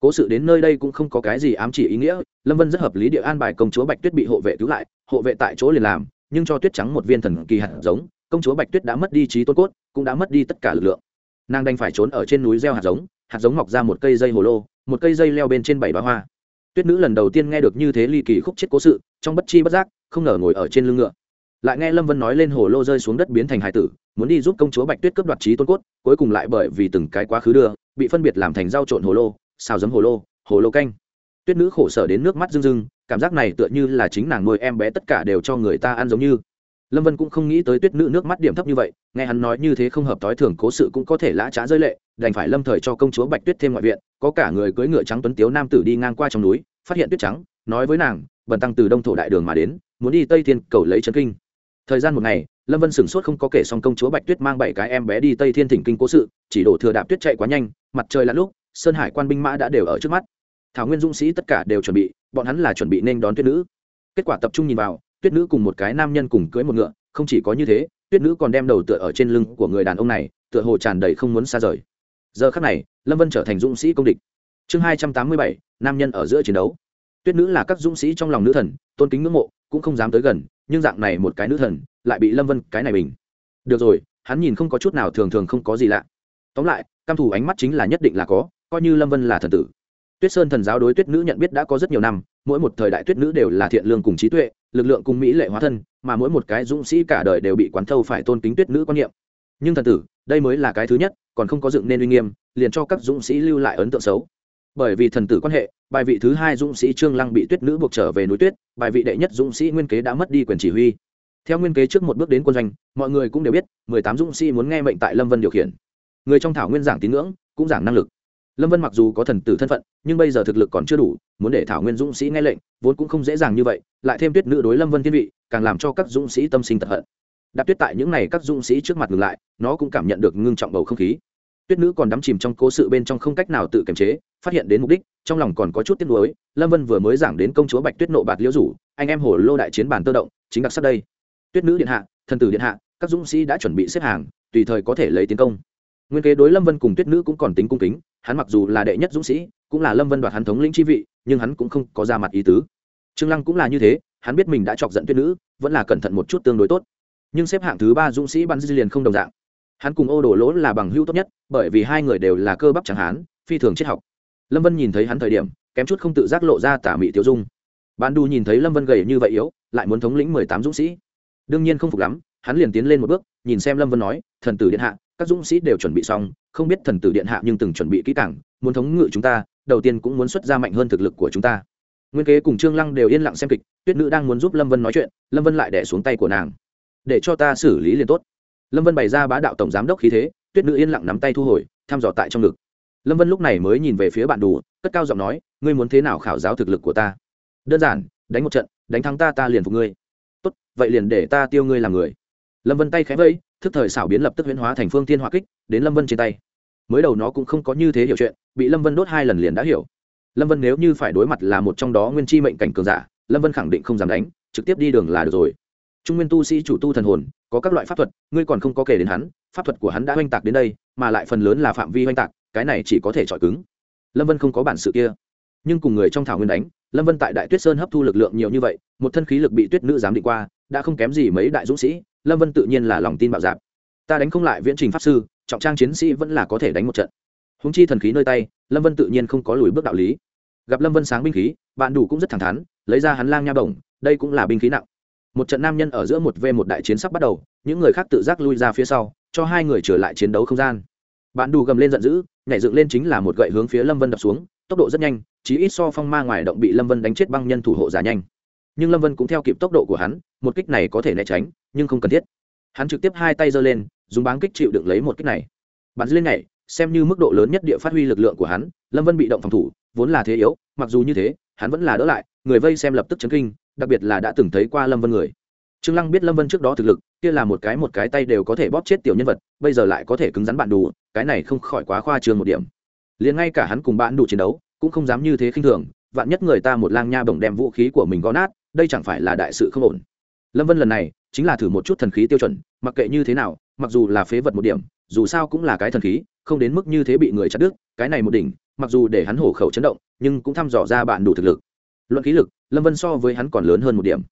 Cố sự đến nơi đây cũng không có cái gì ám chỉ ý nghĩa, lâm vân rất hợp lý địa an bài công chúa bạch tuyết bị hộ vệ cứu lại, hộ vệ tại chỗ liền làm nhưng cho tuyết trắng một viên thần kỳ hạt giống, công chúa bạch tuyết đã mất đi trí tôn cốt, cũng đã mất đi tất cả lực lượng. Nàng đành phải trốn ở trên núi gieo hạt giống hạt giống mọc ra một cây dây hồ lô, một cây dây leo bên trên bảy bá hoa. Tuyết nữ lần đầu tiên nghe được như thế ly kỳ khúc chết cố sự, trong bất chi bất giác, không ngờ ngồi ở trên lưng ngựa. Lại nghe lâm vân nói lên hồ lô rơi xuống đất biến thành hải tử, muốn đi giúp công chúa bạch tuyết cướp đoạt trí tôn cốt, cuối cùng lại bởi vì từng cái quá khứ đưa, bị phân biệt làm thành rau trộn hồ lô, xào giấm hồ lô hồ lô canh tuyết nữ khổ sở đến nước mắt rưng rưng, cảm giác này tựa như là chính nàng nuôi em bé tất cả đều cho người ta ăn giống như. Lâm vân cũng không nghĩ tới tuyết nữ nước mắt điểm thấp như vậy, nghe hắn nói như thế không hợp thói thường cố sự cũng có thể lã trá rơi lệ, đành phải lâm thời cho công chúa bạch tuyết thêm ngoại viện, có cả người cưỡi ngựa trắng tuấn tiếu nam tử đi ngang qua trong núi, phát hiện tuyết trắng, nói với nàng, bần tăng từ đông thổ đại đường mà đến, muốn đi tây thiên cầu lấy trấn kinh. Thời gian một ngày, lâm vân sửng sốt không có kể xong công chúa bạch tuyết mang bảy cái em bé đi tây thiên thỉnh kinh cố sự, chỉ đổ thừa đạp tuyết chạy quá nhanh, mặt trời lặn lúc, sơn hải quan binh mã đã đều ở trước mắt thảo nguyên dũng sĩ tất cả đều chuẩn bị, bọn hắn là chuẩn bị nên đón tuyết nữ. Kết quả tập trung nhìn vào, tuyết nữ cùng một cái nam nhân cùng cưới một ngựa, không chỉ có như thế, tuyết nữ còn đem đầu tựa ở trên lưng của người đàn ông này, tựa hồ tràn đầy không muốn xa rời. Giờ khắc này, lâm vân trở thành dũng sĩ công địch. Chương hai trăm tám mươi bảy, nam nhân ở giữa chiến đấu. Tuyết nữ là các dũng sĩ trong lòng nữ thần, tôn kính ngưỡng mộ, cũng không dám tới gần, nhưng dạng này một cái nữ thần, lại bị lâm vân cái này bình. Được rồi, hắn nhìn không có chút nào thường thường không có gì lạ. Tóm lại, căm thủ ánh mắt chính là nhất định là có, coi như lâm vân là thần tử tuyết sơn thần giáo đối tuyết nữ nhận biết đã có rất nhiều năm, mỗi một thời đại tuyết nữ đều là thiện lương cùng trí tuệ, lực lượng cùng mỹ lệ hóa thân, mà mỗi một cái dũng sĩ cả đời đều bị quán thâu phải tôn kính tuyết nữ quan niệm. Nhưng thần tử, đây mới là cái thứ nhất, còn không có dựng nên uy nghiêm, liền cho các dũng sĩ lưu lại ấn tượng xấu. Bởi vì thần tử quan hệ, bài vị thứ hai dũng sĩ trương lăng bị tuyết nữ buộc trở về núi tuyết, bài vị đệ nhất dũng sĩ nguyên kế đã mất đi quyền chỉ huy. Theo nguyên kế trước một bước đến quân doanh, mọi người cũng đều biết, mười tám dũng sĩ muốn nghe mệnh tại lâm vân điều khiển. Người trong thảo nguyên giảng tín ngưỡng, cũng giảng năng lực lâm vân mặc dù có thần tử thân phận, nhưng bây giờ thực lực còn chưa đủ, muốn để thảo nguyên dũng sĩ nghe lệnh, vốn cũng không dễ dàng như vậy, lại thêm tuyết nữ đối lâm vân thiên vị, càng làm cho các dũng sĩ tâm sinh tật hận. Đạp tuyết tại những n à y các dũng sĩ trước mặt ngừng lại, nó cũng cảm nhận được ngưng trọng bầu không khí. Tuyết nữ còn đắm chìm trong cố sự bên trong không cách nào tự kiềm chế, phát hiện đến mục đích, trong lòng còn có chút tiếc nuối, lâm vân vừa mới giảng đến công chúa bạch tuyết nộ bạt liễu rủ, anh em hồ lô đại chiến bàn tơ động, chính đặc sắc đây. Tuyết nữ điện hạ, thần tử điện hạ, các dũng sĩ đã chuẩn bị xếp hàng, tùy thời có thể lấy tiến công nguyên kế đối lâm vân cùng tuyết nữ cũng còn tính cung kính, hắn mặc dù là đệ nhất dũng sĩ, cũng là lâm vân đoạt hắn thống lĩnh chi vị, nhưng hắn cũng không có ra mặt ý tứ. Trương lăng cũng là như thế, hắn biết mình đã chọc giận tuyết nữ, vẫn là cẩn thận một chút tương đối tốt. Nhưng xếp hạng thứ ba dũng sĩ bắn dư liền không đồng dạng. Hắn cùng ô đổ lỗ là bằng hữu tốt nhất, bởi vì hai người đều là cơ bắp chẳng hán, phi thường triết học. Lâm vân nhìn thấy hắn thời điểm, kém chút không tự giác lộ ra tả mị tiêu dung. Ban đu nhìn thấy lâm vân gầy như vậy yếu, lại muốn thống lĩnh mười tám dũng sĩ. Đương nhiên không phục lắm, hắn liền tiến lên một bước, nhìn xem lâm vân nói, thần tử điện hạ các dũng sĩ đều chuẩn bị xong, không biết thần tử điện hạ nhưng từng chuẩn bị kỹ càng, muốn thống ngự chúng ta, đầu tiên cũng muốn xuất ra mạnh hơn thực lực của chúng ta. Nguyên kế cùng trương lăng đều yên lặng xem kịch, tuyết nữ đang muốn giúp lâm vân nói chuyện, lâm vân lại đẻ xuống tay của nàng. Để cho ta xử lý liền tốt. Lâm vân bày ra bá đạo tổng giám đốc khí thế, tuyết nữ yên lặng nắm tay thu hồi, thăm dò tại trong ngực. Lâm vân lúc này mới nhìn về phía bạn đủ cất cao giọng nói, ngươi muốn thế nào khảo giáo thực lực của ta? Đơn giản, đánh một trận, đánh thắng ta ta liền phục ngươi. Tốt, vậy liền để ta tiêu ngươi làm người. Lâm vân tay khẽ vẫy thức thời xảo biến lập tức huyễn hóa thành phương tiên hỏa kích, đến lâm vân trên tay. Mới đầu nó cũng không có như thế hiểu chuyện, bị lâm vân đốt hai lần liền đã hiểu. Lâm vân nếu như phải đối mặt là một trong đó nguyên chi mệnh cảnh cường giả, lâm vân khẳng định không dám đánh, trực tiếp đi đường là được rồi. Trung nguyên tu sĩ chủ tu thần hồn, có các loại pháp thuật, ngươi còn không có kể đến hắn, pháp thuật của hắn đã oanh tạc đến đây, mà lại phần lớn là phạm vi oanh tạc, cái này chỉ có thể chọi cứng. Lâm vân không có bản sự kia. Nhưng cùng người trong thảo nguyên đánh, lâm vân tại đại tuyết sơn hấp thu lực lượng nhiều như vậy, một thân khí lực bị tuyết nữ giám định qua, đã không kém gì mấy đại dũng sĩ lâm vân tự nhiên là lòng tin bạo dạp. Ta đánh không lại viễn trình pháp sư, trọng trang chiến sĩ vẫn là có thể đánh một trận. Húng chi thần khí nơi tay, lâm vân tự nhiên không có lùi bước đạo lý. Gặp lâm vân sáng binh khí, bạn đủ cũng rất thẳng thắn, lấy ra hắn lang nha bổng, đây cũng là binh khí nặng. Một trận nam nhân ở giữa một v một đại chiến sắp bắt đầu, những người khác tự giác lui ra phía sau, cho hai người trở lại chiến đấu không gian. Bạn đủ gầm lên giận dữ, nhảy dựng lên chính là một gậy hướng phía lâm vân đập xuống, tốc độ rất nhanh, chí ít so phong ma ngoài động bị lâm vân đánh chết băng nhân thủ hộ giả nhanh nhưng lâm vân cũng theo kịp tốc độ của hắn một kích này có thể né tránh nhưng không cần thiết hắn trực tiếp hai tay giơ lên dùng báng kích chịu đựng lấy một kích này bắn lên nhảy xem như mức độ lớn nhất địa phát huy lực lượng của hắn lâm vân bị động phòng thủ vốn là thế yếu mặc dù như thế hắn vẫn là đỡ lại người vây xem lập tức chấn kinh đặc biệt là đã từng thấy qua lâm vân người trương lăng biết lâm vân trước đó thực lực kia là một cái một cái tay đều có thể bóp chết tiểu nhân vật bây giờ lại có thể cứng rắn bạn đủ cái này không khỏi quá khoa trương một điểm liền ngay cả hắn cùng bạn đủ chiến đấu cũng không dám như thế khinh thường vạn nhất người ta một lang nha bổng đem vũ khí của mình gõ nát đây chẳng phải là đại sự không ổn. Lâm vân lần này chính là thử một chút thần khí tiêu chuẩn, mặc kệ như thế nào, mặc dù là phế vật một điểm, dù sao cũng là cái thần khí, không đến mức như thế bị người chặt đứt, cái này một đỉnh, mặc dù để hắn hổ khẩu chấn động, nhưng cũng thăm dò ra bạn đủ thực lực. Luận khí lực, lâm vân so với hắn còn lớn hơn một điểm.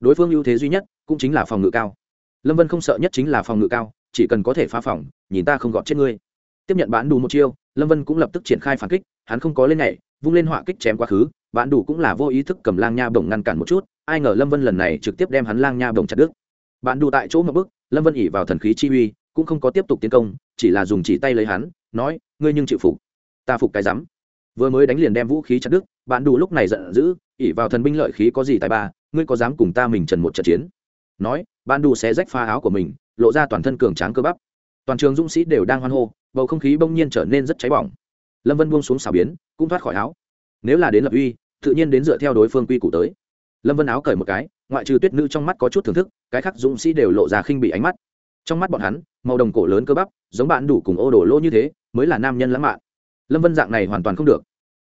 Đối phương ưu thế duy nhất cũng chính là phòng ngự cao. Lâm vân không sợ nhất chính là phòng ngự cao, chỉ cần có thể phá phòng, nhìn ta không gọt chết ngươi. Tiếp nhận bán đủ một chiêu, lâm vân cũng lập tức triển khai phản kích, hắn không có lên nhảy vung lên họa kích chém quá khứ vạn đủ cũng là vô ý thức cầm lang nha bổng ngăn cản một chút, ai ngờ lâm vân lần này trực tiếp đem hắn lang nha bổng chặt đứt. Bạn đủ tại chỗ một bước lâm vân ỉ vào thần khí chi uy, cũng không có tiếp tục tiến công, chỉ là dùng chỉ tay lấy hắn, nói, ngươi nhưng chịu phục. Ta phục cái rắm. Vừa mới đánh liền đem vũ khí chặt đứt, bạn đủ lúc này giận dữ ỉ vào thần binh lợi khí có gì tài ba, ngươi có dám cùng ta mình trần một trận chiến? Nói, bạn đủ sẽ rách pha áo của mình, lộ ra toàn thân cường tráng cơ bắp. Toàn trường dũng sĩ đều đang hoan hô, bầu không khí bỗng nhiên trở nên rất cháy bỏng lâm vân buông xuống xào biến, cũng thoát khỏi áo. Nếu là đến lập uy, tự nhiên đến dựa theo đối phương quy củ tới. Lâm vân áo cởi một cái, ngoại trừ tuyết nữ trong mắt có chút thưởng thức, cái khác dũng sĩ đều lộ ra khinh bị ánh mắt. Trong mắt bọn hắn, màu đồng cổ lớn cơ bắp, giống bạn đủ cùng ô đổ lô như thế, mới là nam nhân lãng mạn. Lâm vân dạng này hoàn toàn không được.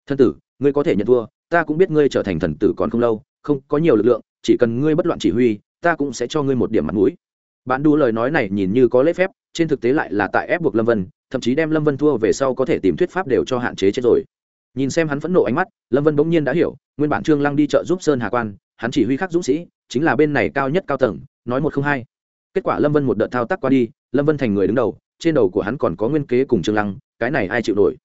Thân tử, ngươi có thể nhận thua, ta cũng biết ngươi trở thành thần tử còn không lâu, không có nhiều lực lượng, chỉ cần ngươi bất loạn chỉ huy, ta cũng sẽ cho ngươi một điểm mặt mũi. Bạn đủ lời nói này nhìn như có lễ phép, trên thực tế lại là tại ép buộc lâm vân thậm chí đem lâm vân thua về sau có thể tìm thuyết pháp đều cho hạn chế chết rồi. Nhìn xem hắn phẫn nộ ánh mắt, lâm vân bỗng nhiên đã hiểu, nguyên bản trương lăng đi chợ giúp sơn hà quan, hắn chỉ huy khắc dũng sĩ, chính là bên này cao nhất cao tầng, nói một không hai. Kết quả lâm vân một đợt thao tác qua đi, lâm vân thành người đứng đầu, trên đầu của hắn còn có nguyên kế cùng trương lăng, cái này ai chịu nổi?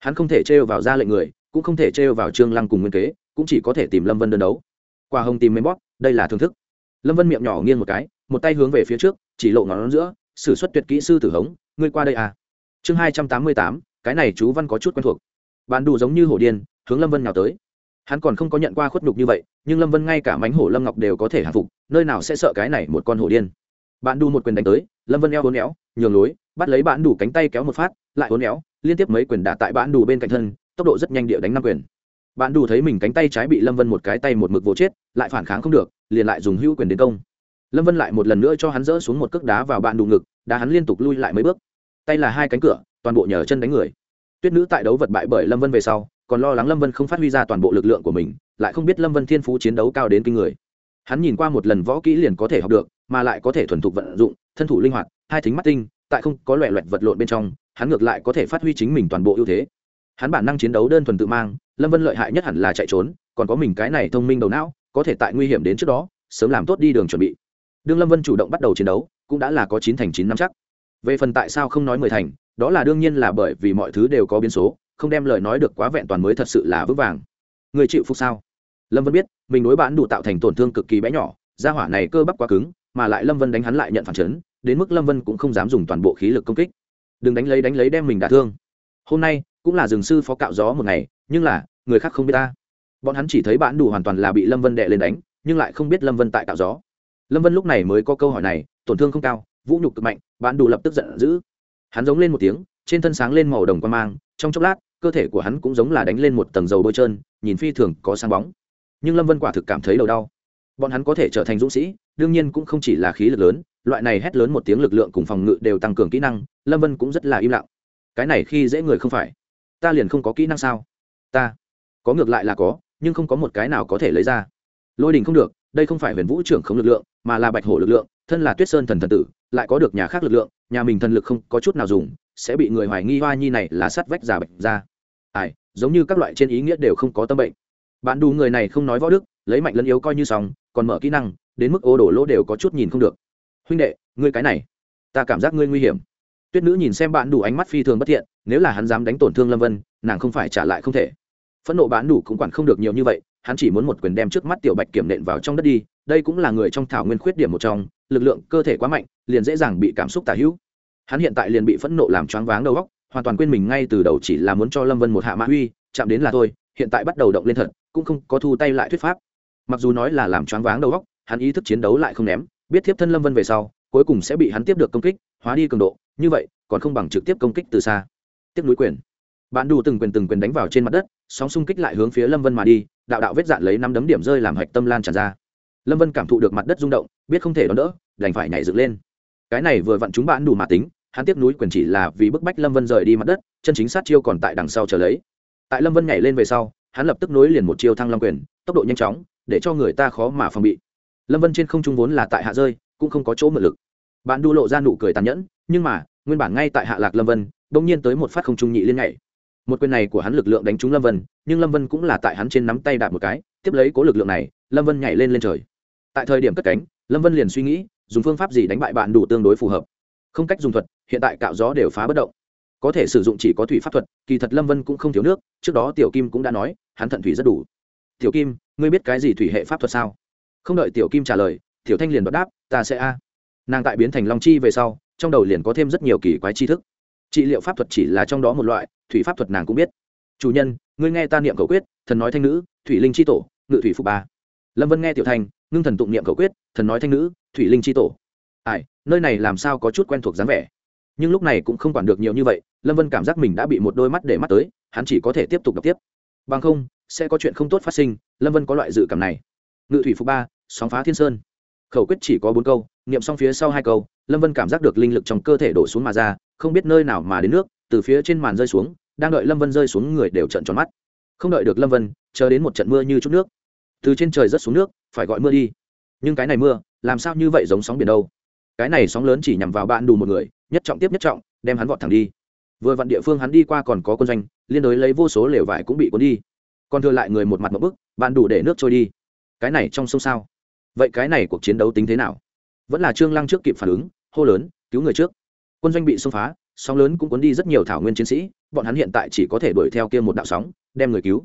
Hắn không thể trêu vào ra lệnh người, cũng không thể trêu vào trương lăng cùng nguyên kế, cũng chỉ có thể tìm lâm vân đơn đấu. Qua hồng tìm mấy bóp, đây là thưởng thức. Lâm vân miệng nhỏ nghiêng một cái, một tay hướng về phía trước, chỉ lộ ngón giữa, sử xuất tuyệt kỹ sư tử hống, ngươi qua đây à chương hai trăm tám mươi tám, cái này chú văn có chút quen thuộc. Bạn đủ giống như hổ điên, hướng lâm vân nào tới. Hắn còn không có nhận qua khuất nhục như vậy, nhưng lâm vân ngay cả mánh hổ lâm ngọc đều có thể hạ phục, nơi nào sẽ sợ cái này một con hổ điên. Bạn đủ một quyền đánh tới, lâm vân eo hốn éo, nhường lối, bắt lấy bạn đủ cánh tay kéo một phát, lại hốn éo, liên tiếp mấy quyền đả tại bạn đủ bên cạnh thân, tốc độ rất nhanh địa đánh năm quyền. Bạn đủ thấy mình cánh tay trái bị lâm vân một cái tay một mực vỗ chết, lại phản kháng không được, liền lại dùng hữu quyền đến công. Lâm vân lại một lần nữa cho hắn dỡ xuống một cước đá vào bạn đủ ngực, đá hắn liên tục lui lại mấy bước tay là hai cánh cửa, toàn bộ nhờ chân đánh người. Tuyết nữ tại đấu vật bại bởi lâm vân về sau, còn lo lắng lâm vân không phát huy ra toàn bộ lực lượng của mình, lại không biết lâm vân thiên phú chiến đấu cao đến kinh người. Hắn nhìn qua một lần võ kỹ liền có thể học được, mà lại có thể thuần thục vận dụng, thân thủ linh hoạt, hai thính mắt tinh, tại không có loẹ loẹt vật lộn bên trong, hắn ngược lại có thể phát huy chính mình toàn bộ ưu thế. Hắn bản năng chiến đấu đơn thuần tự mang, lâm vân lợi hại nhất hẳn là chạy trốn, còn có mình cái này thông minh đầu não, có thể tại nguy hiểm đến trước đó, sớm làm tốt đi đường chuẩn bị. Đương lâm vân chủ động bắt đầu chiến đấu, cũng đã là có chín thành chín năm chắc về phần tại sao không nói mười thành, đó là đương nhiên là bởi vì mọi thứ đều có biến số, không đem lời nói được quá vẹn toàn mới thật sự là vững vàng. Người chịu phục sao? Lâm vân biết, mình đối bán đủ tạo thành tổn thương cực kỳ bé nhỏ, gia hỏa này cơ bắp quá cứng, mà lại lâm vân đánh hắn lại nhận phản chấn, đến mức lâm vân cũng không dám dùng toàn bộ khí lực công kích. Đừng đánh lấy đánh lấy đem mình đả thương. Hôm nay, cũng là dường sư phó cạo gió một ngày, nhưng là, người khác không biết ta. Bọn hắn chỉ thấy bạn đủ hoàn toàn là bị lâm vân đệ lên đánh, nhưng lại không biết lâm vân tại cạo gió. Lâm vân lúc này mới có câu hỏi này, tổn thương không cao vũ nhục cực mạnh, bạn đủ lập tức giận dữ. Hắn giống lên một tiếng, trên thân sáng lên màu đồng quan mang, trong chốc lát, cơ thể của hắn cũng giống là đánh lên một tầng dầu bôi trơn, nhìn phi thường có sáng bóng. Nhưng lâm vân quả thực cảm thấy đầu đau. Bọn hắn có thể trở thành dũng sĩ, đương nhiên cũng không chỉ là khí lực lớn, loại này hét lớn một tiếng lực lượng cùng phòng ngự đều tăng cường kỹ năng, lâm vân cũng rất là im lặng. Cái này khi dễ người không phải. Ta liền không có kỹ năng sao? Ta. Có ngược lại là có, nhưng không có một cái nào có thể lấy ra. Lôi đình không được, đây không phải huyền vũ trưởng không lực lượng, mà là bạch hổ lực lượng thân là tuyết sơn thần thần tử, lại có được nhà khác lực lượng, nhà mình thần lực không có chút nào dùng, sẽ bị người hoài nghi hoa nhi này là sắt vách giả bệnh ra. Ai, giống như các loại trên ý nghĩa đều không có tâm bệnh. Bạn đủ người này không nói võ đức, lấy mạnh lẫn yếu coi như xong, còn mở kỹ năng, đến mức ô đổ lỗ đều có chút nhìn không được. Huynh đệ, ngươi cái này, ta cảm giác ngươi nguy hiểm. Tuyết nữ nhìn xem bạn đủ ánh mắt phi thường bất thiện, nếu là hắn dám đánh tổn thương lâm vân, nàng không phải trả lại không thể. Phẫn nộ bạn đủ cũng quản không được nhiều như vậy, hắn chỉ muốn một quyền đem trước mắt tiểu bạch kiểm nện vào trong đất đi đây cũng là người trong thảo nguyên khuyết điểm một trong, lực lượng cơ thể quá mạnh, liền dễ dàng bị cảm xúc tả hữu. Hắn hiện tại liền bị phẫn nộ làm choáng váng đầu óc, hoàn toàn quên mình ngay từ đầu chỉ là muốn cho lâm vân một hạ mã uy, chạm đến là thôi, hiện tại bắt đầu động lên thật, cũng không có thu tay lại thuyết pháp. Mặc dù nói là làm choáng váng đầu óc, hắn ý thức chiến đấu lại không ném, biết tiếp thân lâm vân về sau, cuối cùng sẽ bị hắn tiếp được công kích, hóa đi cường độ, như vậy, còn không bằng trực tiếp công kích từ xa. Tiếp núi quyền. Bạn đủ từng quyền từng quyền đánh vào trên mặt đất, sóng xung kích lại hướng phía lâm vân mà đi, đạo đạo vết dạn lấy năm đấm điểm rơi làm hạch tâm lan tràn ra lâm vân cảm thụ được mặt đất rung động, biết không thể đón đỡ, đành phải nhảy dựng lên. Cái này vừa vặn chúng bạn đủ mà tính, hắn tiếp núi quyền chỉ là vì bức bách lâm vân rời đi mặt đất, chân chính sát chiêu còn tại đằng sau chờ lấy. Tại lâm vân nhảy lên về sau, hắn lập tức nối liền một chiêu thăng long quyền, tốc độ nhanh chóng, để cho người ta khó mà phòng bị. Lâm vân trên không trung vốn là tại hạ rơi, cũng không có chỗ mượn lực. Bạn đu lộ ra nụ cười tàn nhẫn, nhưng mà, nguyên bản ngay tại hạ lạc lâm vân đ ỗ n g nhiên tới một phát không trung nhị liên nhảy. Một quyền này của hắn lực lượng đánh trúng lâm vân, nhưng lâm vân cũng là tại hắn trên nắm tay đạp một cái, tiếp lấy cố lực lượng này, lâm vân nhảy lên lên trời tại thời điểm cất cánh, lâm vân liền suy nghĩ, dùng phương pháp gì đánh bại bạn đủ tương đối phù hợp. Không cách dùng thuật, hiện tại cạo gió đều phá bất động. Có thể sử dụng chỉ có thủy pháp thuật, kỳ thật lâm vân cũng không thiếu nước, trước đó tiểu kim cũng đã nói, hắn thận thủy rất đủ. Tiểu kim, ngươi biết cái gì thủy hệ pháp thuật sao? Không đợi tiểu kim trả lời, tiểu thanh liền đáp đáp, ta sẽ a. Nàng tại biến thành long chi về sau, trong đầu liền có thêm rất nhiều kỳ quái tri thức. Trị liệu pháp thuật chỉ là trong đó một loại, thủy pháp thuật nàng cũng biết. Chủ nhân, ngươi nghe ta niệm cầu quyết, thần nói thanh nữ, thủy linh c tổ, ngự thủy phục ba. Lâm vân nghe tiểu thanh ngưng thần tụng niệm cầu quyết, thần nói thanh nữ, thủy linh c tổ. Ai, nơi này làm sao có chút quen thuộc dáng vẻ? Nhưng lúc này cũng không quản được nhiều như vậy, lâm vân cảm giác mình đã bị một đôi mắt để mắt tới, hắn chỉ có thể tiếp tục đọc tiếp. Bằng không, sẽ có chuyện không tốt phát sinh, lâm vân có loại dự cảm này. Ngự thủy phục ba, sóng phá thiên sơn. Khẩu quyết chỉ có bốn câu, niệm xong phía sau hai câu, lâm vân cảm giác được linh lực trong cơ thể đổ xuống mà ra, không biết nơi nào mà đến nước, từ phía trên màn rơi xuống, đang đợi lâm vân rơi xuống người đều trận tròn mắt. Không đợi được lâm vân, chờ đến một trận mưa như chút nước từ trên trời rớt xuống nước, phải gọi mưa đi. Nhưng cái này mưa, làm sao như vậy giống sóng biển đâu? Cái này sóng lớn chỉ nhằm vào bạn đủ một người, nhất trọng tiếp nhất trọng, đem hắn vọt thẳng đi. Vừa vặn địa phương hắn đi qua còn có quân doanh, liên đối lấy vô số lều vải cũng bị cuốn đi. Còn thừa lại người một mặt một bức, bạn đủ để nước trôi đi. Cái này trong sông sao? Vậy cái này cuộc chiến đấu tính thế nào? Vẫn là trương lăng trước kịp phản ứng, hô lớn, cứu người trước. Quân doanh bị xông phá, sóng lớn cũng cuốn đi rất nhiều thảo nguyên chiến sĩ, bọn hắn hiện tại chỉ có thể đuổi theo kia một đạo sóng, đem người cứu.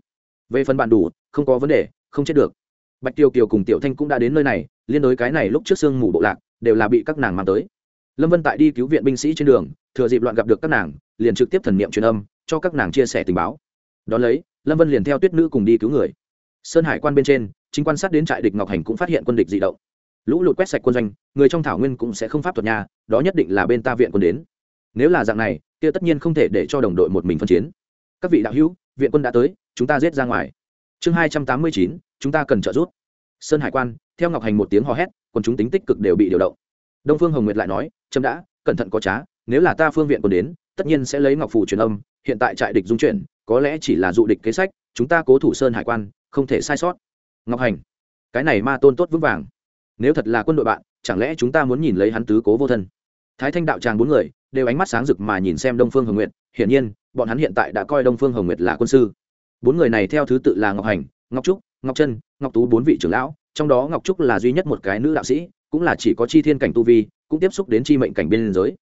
Về phần bạn đủ không có vấn đề không chết được. Bạch tiêu kiều cùng tiểu thanh cũng đã đến nơi này, liên đối cái này lúc trước sương mù bộ lạc, đều là bị các nàng mang tới. Lâm vân tại đi cứu viện binh sĩ trên đường, thừa dịp loạn gặp được các nàng, liền trực tiếp thần niệm truyền âm, cho các nàng chia sẻ tình báo. Đón lấy, lâm vân liền theo tuyết nữ cùng đi cứu người. Sơn hải quan bên trên, chính quan sát đến trại địch ngọc hành cũng phát hiện quân địch di động. Lũ lụt quét sạch quân doanh, người trong thảo nguyên cũng sẽ không pháp thuật nhà, đó nhất định là bên ta viện quân đến. Nếu là dạng này, kia tất nhiên không thể để cho đồng đội một mình phân chiến. Các vị đạo hữu, viện quân đã tới, chúng ta giết ra ngoài chương hai trăm tám mươi chín, chúng ta cần trợ giúp. Sơn hải quan, theo ngọc hành một tiếng hò hét còn chúng tính tích cực đều bị điều động. Đông phương hồng nguyệt lại nói trâm đã, cẩn thận có trá, nếu là ta phương viện còn đến, tất nhiên sẽ lấy ngọc phủ truyền âm, hiện tại trại địch dung chuyển, có lẽ chỉ là dụ địch kế sách, chúng ta cố thủ sơn hải quan, không thể sai sót. Ngọc hành, cái này ma tôn tốt vững vàng. Nếu thật là quân đội bạn, chẳng lẽ chúng ta muốn nhìn lấy hắn tứ cố vô thân? Thái thanh đạo tràng bốn người, đều ánh mắt sáng rực mà nhìn xem đông phương hồng nguyệt. Hiển nhiên, bọn hắn hiện tại đã coi đông phương hồng nguyệt là quân sư bốn người này theo thứ tự là ngọc hành, ngọc trúc, ngọc trân, ngọc tú bốn vị trưởng lão, trong đó ngọc trúc là duy nhất một cái nữ đạo sĩ, cũng là chỉ có chi thiên cảnh tu vi, cũng tiếp xúc đến chi mệnh cảnh biên giới.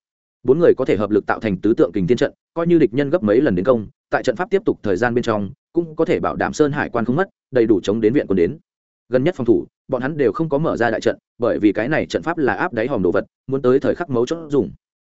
Bốn người có thể hợp lực tạo thành tứ tượng kình thiên trận, coi như địch nhân gấp mấy lần đến công, tại trận pháp tiếp tục thời gian bên trong, cũng có thể bảo đảm sơn hải quan không mất, đầy đủ chống đến viện quân đến. Gần nhất phòng thủ, bọn hắn đều không có mở ra đại trận, bởi vì cái này trận pháp là áp đáy hòm đồ vật, muốn tới thời khắc mấu chốt dùng.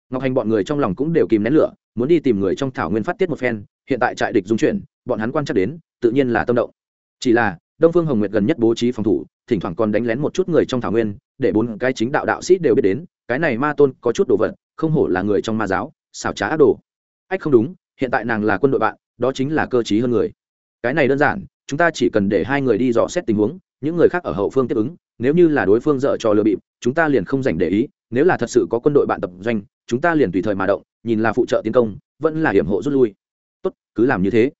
Ngọc hành bọn người trong lòng cũng đều kìm nén lửa, muốn đi tìm người trong thảo nguyên phát tiết một phen, hiện tại trại địch dung chuyển bọn hắn quan chắc đến, tự nhiên là tâm động. Chỉ là, đông phương hồng nguyệt gần nhất bố trí phòng thủ, thỉnh thoảng còn đánh lén một chút người trong thảo nguyên, để bốn cái chính đạo đạo sĩ đều biết đến, cái này ma tôn có chút đồ vật, không hổ là người trong ma giáo, xảo trá ác đồ. Ách không đúng, hiện tại nàng là quân đội bạn, đó chính là cơ t hơn người. Cái này đơn giản, chúng ta chỉ cần để hai người đi dò xét tình huống, những người khác ở hậu phương tiếp ứng, nếu như là đối phương dợ trò lừa bịp, chúng ta liền không dành để ý, nếu là thật sự có quân đội bạn tập doanh, chúng ta liền tùy thời mà động, nhìn là phụ trợ tiến công, vẫn là hiểm hộ rút lui. Tốt, cứ làm như thế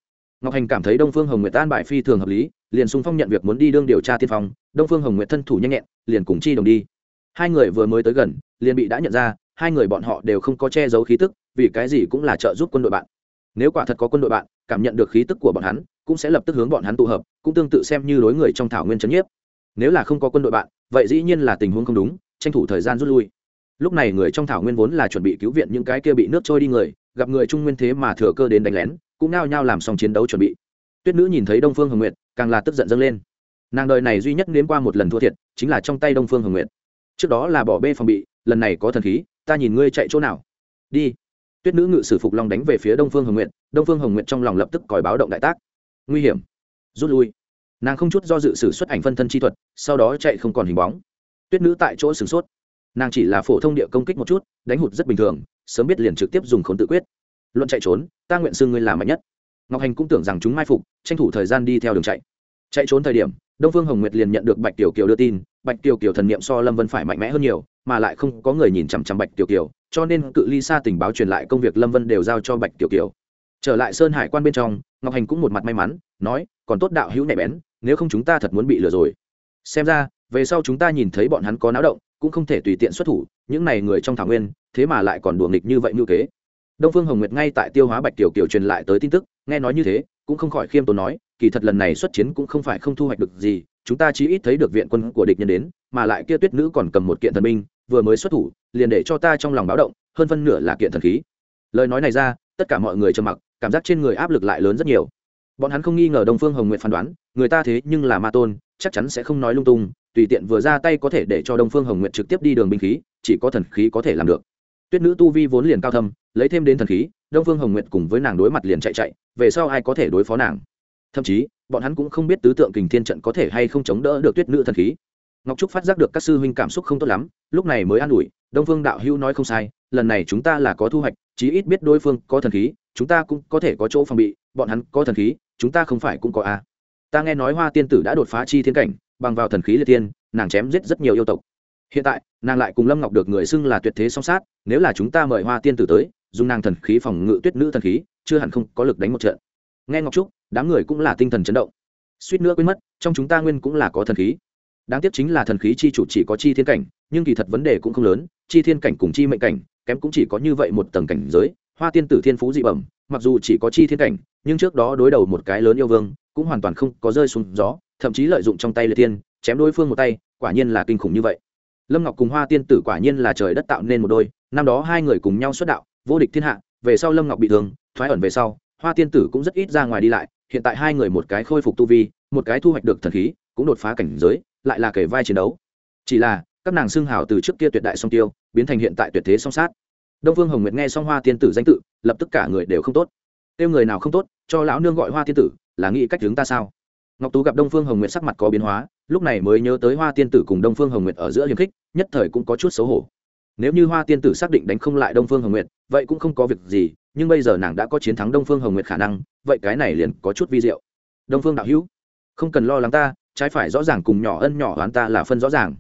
ngọc hành cảm thấy đông phương hồng nguyệt an bài phi thường hợp lý, liền sung phong nhận việc muốn đi đương điều tra tiên phong, đông phương hồng nguyệt thân thủ nhanh nhẹn, liền cùng chi đồng đi. Hai người vừa mới tới gần, liền bị đã nhận ra, hai người bọn họ đều không có che giấu khí tức, vì cái gì cũng là trợ giúp quân đội bạn. Nếu quả thật có quân đội bạn, cảm nhận được khí tức của bọn hắn, cũng sẽ lập tức hướng bọn hắn tụ hợp, cũng tương tự xem như đối người trong thảo nguyên trấn nhiếp. Nếu là không có quân đội bạn, vậy dĩ nhiên là tình huống không đúng, tranh thủ thời gian rút lui. Lúc này người trong thảo nguyên vốn là chuẩn bị cứu viện những cái kia bị nước trôi đi người, gặp người trung nguyên thế mà thừa cơ đến đánh lén cũng nao nhao làm xong chiến đấu chuẩn bị. Tuyết nữ nhìn thấy đông phương hồng nguyệt, càng là tức giận dâng lên. Nàng đời này duy nhất nếm qua một lần thua thiệt, chính là trong tay đông phương hồng nguyệt. Trước đó là bỏ bê phòng bị, lần này có thần khí, ta nhìn ngươi chạy chỗ nào? Đi. Tuyết nữ ngự sử phục long đánh về phía đông phương hồng nguyệt, đông phương hồng nguyệt trong lòng lập tức còi báo động đại tác. Nguy hiểm. Rút lui. Nàng không chút do dự sử xuất ảnh phân thân chi thuật, sau đó chạy không còn hình bóng. Tuyết nữ tại chỗ sửng sốt. Nàng chỉ là phổ thông địa công kích một chút, đánh hụt rất bình thường, sớm biết liền trực tiếp dùng khốn tự quyết luận chạy trốn, ta nguyện xưng ngươi là mạnh nhất. Ngọc hành cũng tưởng rằng chúng mai phục, tranh thủ thời gian đi theo đường chạy. Chạy trốn thời điểm, đông phương hồng nguyệt liền nhận được bạch tiểu kiều đưa tin, bạch tiểu kiều thần niệm so lâm vân phải mạnh mẽ hơn nhiều, mà lại không có người nhìn chằm chằm bạch tiểu kiều, cho nên cự ly xa tình báo truyền lại công việc lâm vân đều giao cho bạch tiểu kiều. Trở lại sơn hải quan bên trong, ngọc hành cũng một mặt may mắn, nói, còn tốt đạo hữu nhạy bén, nếu không chúng ta thật muốn bị lừa rồi. Xem ra, về sau chúng ta nhìn thấy bọn hắn có náo động, cũng không thể tùy tiện xuất thủ, những này người trong thảo nguyên, thế mà lại còn đùa nghịch như vậy như kế đông phương hồng nguyệt ngay tại tiêu hóa bạch tiểu kiều truyền lại tới tin tức, nghe nói như thế, cũng không khỏi khiêm tốn nói, kỳ thật lần này xuất chiến cũng không phải không thu hoạch được gì, chúng ta chỉ ít thấy được viện quân của địch nhân đến, mà lại kia tuyết nữ còn cầm một kiện thần binh, vừa mới xuất thủ, liền để cho ta trong lòng báo động, hơn phân nửa là kiện thần khí. Lời nói này ra, tất cả mọi người trầm mặc, cảm giác trên người áp lực lại lớn rất nhiều. Bọn hắn không nghi ngờ đông phương hồng nguyện phán đoán, người ta thế nhưng là ma tôn, chắc chắn sẽ không nói lung tung, tùy tiện vừa ra tay có thể để cho đông phương hồng nguyện trực tiếp đi đường binh khí, chỉ có thần khí có thể làm được. Tuyết nữ tu vi vốn liền cao thâm lấy thêm đến thần khí, đông phương hồng nguyện cùng với nàng đối mặt liền chạy chạy, về sau ai có thể đối phó nàng? Thậm chí, bọn hắn cũng không biết tứ tượng kình thiên trận có thể hay không chống đỡ được tuyết nữ thần khí. Ngọc trúc phát giác được các sư huynh cảm xúc không tốt lắm, lúc này mới an ủi, đông phương đạo hữu nói không sai, lần này chúng ta là có thu hoạch, chí ít biết đối phương có thần khí, chúng ta cũng có thể có chỗ phòng bị, bọn hắn có thần khí, chúng ta không phải cũng có a. À. ta nghe nói hoa tiên tử đã đột phá chi thiên cảnh, bằng vào thần khí liệt tiên nàng chém giết rất nhiều yêu tộc. Hiện tại, nàng lại cùng lâm ngọc được người xưng là tuyệt thế song sát, nếu là chúng ta mời hoa tiên tử tới dùng nàng thần khí phòng ngự tuyết nữ thần khí, chưa hẳn không có lực đánh một trận. Nghe ngọc trúc, đám người cũng là tinh thần chấn động. Suýt nữa quên mất, trong chúng ta nguyên cũng là có thần khí. Đáng tiếc chính là thần khí chi chủ chỉ có chi thiên cảnh, nhưng kỳ thật vấn đề cũng không lớn, chi thiên cảnh cùng chi mệnh cảnh, kém cũng chỉ có như vậy một tầng cảnh giới, hoa tiên tử thiên phú dị bẩm, mặc dù chỉ có chi thiên cảnh, nhưng trước đó đối đầu một cái lớn yêu vương, cũng hoàn toàn không có rơi xuống gió, thậm chí lợi dụng trong tay liệt tiên chém đối phương một tay, quả nhiên là kinh khủng như vậy. Lâm ngọc cùng hoa tiên tử quả nhiên là trời đất tạo nên một đôi, năm đó hai người cùng nhau xuất đạo vô địch thiên hạ, về sau lâm ngọc bị thương, thoái ẩn về sau, hoa tiên tử cũng rất ít ra ngoài đi lại, hiện tại hai người một cái khôi phục tu vi, một cái thu hoạch được thần khí, cũng đột phá cảnh giới, lại là kể vai chiến đấu. Chỉ là, các nàng xưng hào từ trước kia tuyệt đại song tiêu, biến thành hiện tại tuyệt thế song sát. Đông phương hồng nguyệt nghe xong hoa tiên tử danh tự, lập tức cả người đều không tốt. Tiêu người nào không tốt, cho lão nương gọi hoa tiên tử, là nghĩ cách hướng ta sao? Ngọc tú gặp đông phương hồng nguyệt sắc mặt có biến hóa, lúc này mới nhớ tới hoa tiên tử cùng đông phương hồng nguyệt ở giữa hiềm khích, nhất thời cũng có chút xấu hổ nếu như hoa tiên tử xác định đánh không lại đông phương hồng nguyệt, vậy cũng không có việc gì, nhưng bây giờ nàng đã có chiến thắng đông phương hồng nguyệt khả năng, vậy cái này liền có chút vi diệu. Đông phương đạo hữu, không cần lo lắng ta, trái phải rõ ràng cùng nhỏ ân nhỏ oán ta là phân rõ ràng.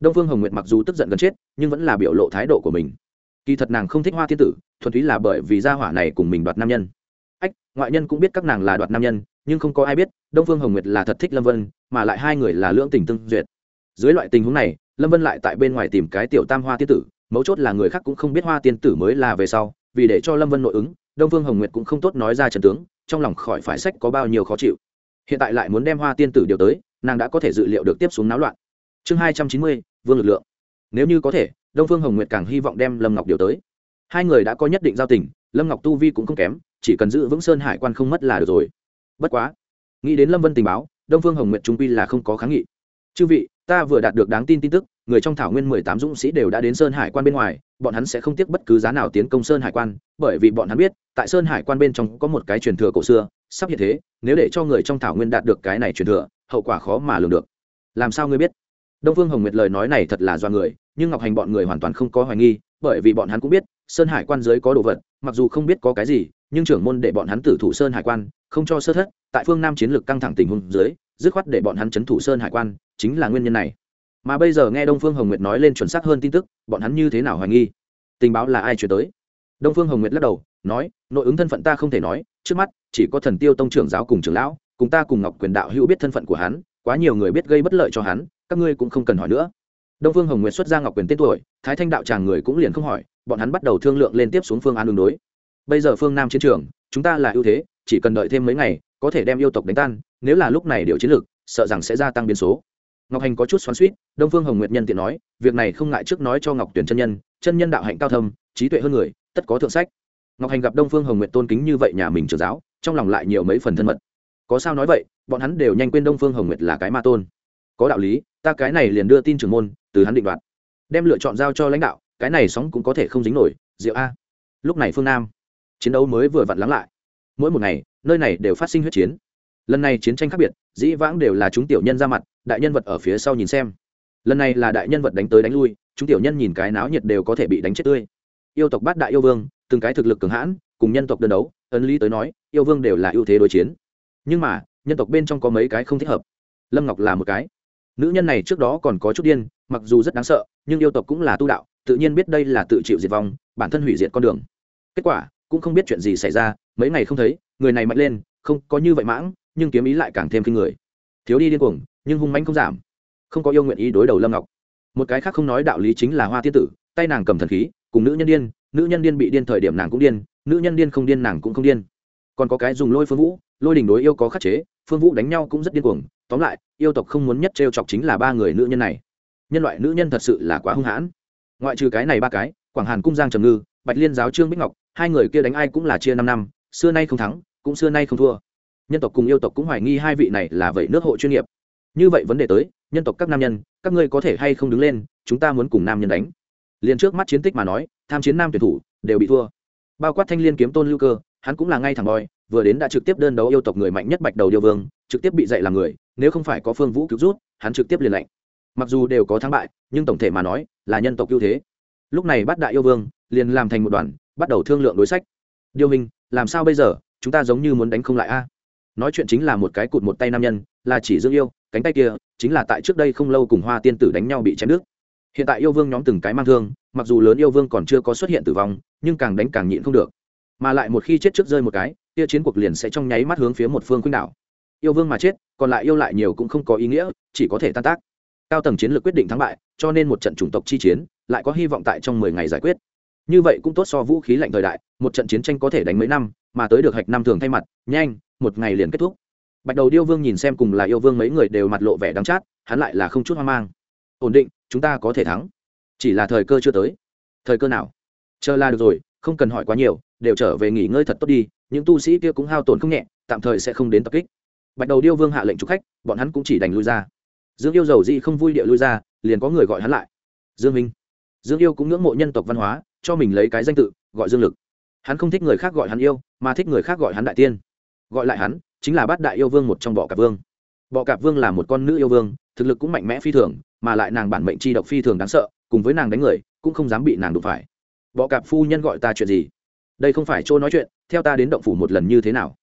Đông phương hồng nguyệt mặc dù tức giận gần chết, nhưng vẫn là biểu lộ thái độ của mình. Kỳ thật nàng không thích hoa thiên tử, thuần túy là bởi vì gia hỏa này cùng mình đoạt nam nhân. Ách, ngoại nhân cũng biết các nàng là đoạt nam nhân, nhưng không có ai biết, đông phương hồng nguyệt là thật thích lâm vân, mà lại hai người là lưỡng tình tương duyệt. Dưới loại tình huống này lâm vân lại tại bên ngoài tìm cái tiểu tam hoa tiên tử, mấu chốt là người khác cũng không biết hoa tiên tử mới là về sau, vì để cho lâm vân nội ứng, đông Vương hồng nguyệt cũng không tốt nói ra trần tướng, trong lòng khỏi phải sách có bao nhiêu khó chịu. Hiện tại lại muốn đem hoa tiên tử điều tới, nàng đã có thể dự liệu được tiếp xuống náo loạn. Chương hai trăm chín mươi, vương lực lượng. Nếu như có thể, đông phương hồng nguyệt càng hy vọng đem lâm ngọc điều tới. Hai người đã có nhất định giao tình, lâm ngọc tu vi cũng không kém, chỉ cần giữ vững sơn hải quan không mất là được rồi. Bất quá, nghĩ đến lâm vân tình báo, đông phương hồng nguyệt trung quy là không có kháng nghị. Chư vị ta vừa đạt được đáng tin tin tức, người trong thảo nguyên mười tám dũng sĩ đều đã đến sơn hải quan bên ngoài, bọn hắn sẽ không tiếc bất cứ giá nào tiến công sơn hải quan, bởi vì bọn hắn biết, tại sơn hải quan bên trong có một cái truyền thừa cổ xưa, sắp hiện thế, nếu để cho người trong thảo nguyên đạt được cái này truyền thừa, hậu quả khó mà lường được. Làm sao ngươi biết? Đông phương hồng nguyệt lời nói này thật là do người, nhưng ngọc hành bọn người hoàn toàn không có hoài nghi, bởi vì bọn hắn cũng biết, sơn hải quan giới có đồ vật, mặc dù không biết có cái gì, nhưng trưởng môn để bọn hắn tử thủ sơn hải quan, không cho sơ thất, tại phương nam chiến lược căng thẳng tình huống dưới, dứt khoát để bọn hắn chấn thủ sơn hải quan chính là nguyên nhân này. Mà bây giờ nghe đông phương hồng nguyệt nói lên chuẩn xác hơn tin tức, bọn hắn như thế nào hoài nghi? Tình báo là ai chuyển tới? Đông phương hồng nguyệt lắc đầu, nói, nội ứng thân phận ta không thể nói, trước mắt chỉ có thần tiêu tông trưởng giáo cùng trưởng lão, cùng ta cùng ngọc quyền đạo hữu biết thân phận của hắn, quá nhiều người biết gây bất lợi cho hắn, các ngươi cũng không cần hỏi nữa. Đông phương hồng nguyệt xuất ra ngọc quyền tên tuổi, thái thanh đạo tràng người cũng liền không hỏi, bọn hắn bắt đầu thương lượng lên tiếp xuống phương án đường đối. Bây giờ phương nam chiến trường, chúng ta là ưu thế, chỉ cần đợi thêm mấy ngày, có thể đem yêu tộc đánh tan, nếu là lúc này điều chiến lược, sợ rằng sẽ gia tăng biến số ngọc hành có chút xoắn suýt đông phương hồng nguyệt nhân tiện nói, việc này không ngại trước nói cho ngọc tuyển chân nhân chân nhân đạo hạnh cao thâm, trí tuệ hơn người, tất có thượng sách. Ngọc hành gặp đông phương hồng nguyệt tôn kính như vậy nhà mình trưởng giáo, trong lòng lại nhiều mấy phần thân mật. Có sao nói vậy, bọn hắn đều nhanh quên đông phương hồng nguyệt là cái ma tôn. Có đạo lý, ta cái này liền đưa tin trưởng môn, từ hắn định đoạt. Đem lựa chọn giao cho lãnh đạo, cái này sóng cũng có thể không dính nổi diệu a. Lúc này phương nam, chiến đấu mới vừa vặn lắng lại. Mỗi một ngày, nơi này đều phát sinh huyết chiến. Lần này chiến tranh khác biệt dĩ vãng đều là chúng tiểu nhân ra mặt, đại nhân vật ở phía sau nhìn xem. Lần này là đại nhân vật đánh tới đánh lui, chúng tiểu nhân nhìn cái náo nhiệt đều có thể bị đánh chết tươi. Yêu tộc bát đại yêu vương, từng cái thực lực cường hãn, cùng nhân tộc đơn đấu, ấn lý tới nói, yêu vương đều là ưu thế đối chiến. Nhưng mà, nhân tộc bên trong có mấy cái không thích hợp. Lâm ngọc là một cái. Nữ nhân này trước đó còn có chút điên, mặc dù rất đáng sợ, nhưng yêu tộc cũng là tu đạo, tự nhiên biết đây là tự chịu diệt vong, bản thân hủy diệt con đường. Kết quả, cũng không biết chuyện gì xảy ra, mấy ngày không thấy, người này mạnh lên, không có như vậy mãng nhưng kiếm ý lại càng thêm kinh người. Thiếu đi điên cuồng, nhưng hung manh không giảm. Không có yêu nguyện ý đối đầu lâm ngọc. Một cái khác không nói đạo lý chính là hoa tiên tử, tay nàng cầm thần khí, cùng nữ nhân điên, nữ nhân điên bị điên thời điểm nàng cũng điên, nữ nhân điên không điên nàng cũng không điên. Còn có cái dùng lôi phương vũ, lôi đình đối yêu có khắc chế, phương vũ đánh nhau cũng rất điên cuồng. Tóm lại, yêu tộc không muốn nhất t r e o chọc chính là ba người nữ nhân này. Nhân loại nữ nhân thật sự là quá hung hãn. Ngoại trừ cái này ba cái, quảng hàn cung giang trầm ngư, bạch liên giáo trương bích ngọc, hai người kia đánh ai cũng là chia năm năm, xưa nay không thắng, cũng xưa nay không thua nhân tộc cùng yêu tộc cũng hoài nghi hai vị này là vậy nước hộ chuyên nghiệp. Như vậy vấn đề tới, nhân tộc các nam nhân, các ngươi có thể hay không đứng lên, chúng ta muốn cùng nam nhân đánh. Liền trước mắt chiến tích mà nói, tham chiến nam tuyển thủ, đều bị thua. Bao quát thanh liên kiếm tôn lưu cơ, hắn cũng là ngay thẳng boy vừa đến đã trực tiếp đơn đấu yêu tộc người mạnh nhất bạch đầu điêu vương, trực tiếp bị dạy làm người, nếu không phải có phương vũ cứu rút, hắn trực tiếp liền lệnh mặc dù đều có thắng bại, nhưng tổng thể mà nói, là nhân tộc ưu thế. Lúc này bắt đại yêu vương, liền làm thành một đoàn, bắt đầu thương lượng đối sách. Điêu minh, làm sao bây giờ? Chúng ta giống như muốn đánh không lại a nói chuyện chính là một cái cụt một tay nam nhân, là chỉ dương yêu, cánh tay kia chính là tại trước đây không lâu cùng hoa tiên tử đánh nhau bị chém nước. hiện tại yêu vương nhóm từng cái mang thương, mặc dù lớn yêu vương còn chưa có xuất hiện tử vong, nhưng càng đánh càng nhịn không được. Mà lại một khi chết trước rơi một cái, kia chiến cuộc liền sẽ trong nháy mắt hướng phía một phương khuynh đảo. Yêu vương mà chết, còn lại yêu lại nhiều cũng không có ý nghĩa, chỉ có thể tan tác. Cao tầng chiến lược quyết định thắng bại, cho nên một trận chủng tộc chi chiến, lại có hy vọng tại trong mười ngày giải quyết. Như vậy cũng tốt so vũ khí lạnh thời đại, một trận chiến tranh có thể đánh mấy năm, mà tới được hạch năm thường thay mặt, nhanh một ngày liền kết thúc. Bạch đầu điêu vương nhìn xem cùng là yêu vương mấy người đều mặt lộ vẻ đắng chát, hắn lại là không chút hoang mang. Ổn định, chúng ta có thể thắng. Chỉ là thời cơ chưa tới. Thời cơ nào? Chờ là được rồi, không cần hỏi quá nhiều, đều trở về nghỉ ngơi thật tốt đi, những tu sĩ kia cũng hao tổn không nhẹ, tạm thời sẽ không đến tập kích. Bạch đầu điêu vương hạ lệnh chụp khách, bọn hắn cũng chỉ đành lui ra. Dương yêu giàu di không vui địa lui ra, liền có người gọi hắn lại. Dương minh. Dương yêu cũng ngưỡng mộ nhân tộc văn hóa, cho mình lấy cái danh tự, gọi dương lực. Hắn không thích người khác gọi hắn yêu, mà thích người khác gọi hắn đại tiên gọi lại hắn, chính là bát đại yêu vương một trong bọ cạp vương. Bọ cạp vương là một con nữ yêu vương, thực lực cũng mạnh mẽ phi thường, mà lại nàng bản mệnh chi độc phi thường đáng sợ, cùng với nàng đánh người, cũng không dám bị nàng đụng phải. Bọ cạp phu nhân gọi ta chuyện gì? Đây không phải chỗ nói chuyện, theo ta đến động phủ một lần như thế nào?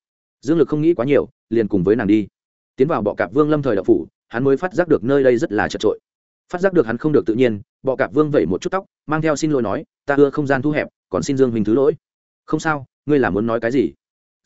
Dương lực không nghĩ quá nhiều, liền cùng với nàng đi. Tiến vào bọ cạp vương lâm thời động phủ, hắn mới phát giác được nơi đây rất là chật trội phát giác được hắn không được tự nhiên, bọ cạp vương vẩy một chút tóc, mang theo xin lỗi nói, ta ưa không gian thu hẹp, còn xin dương huynh thứ lỗi. Không sao, ngươi là muốn nói cái gì?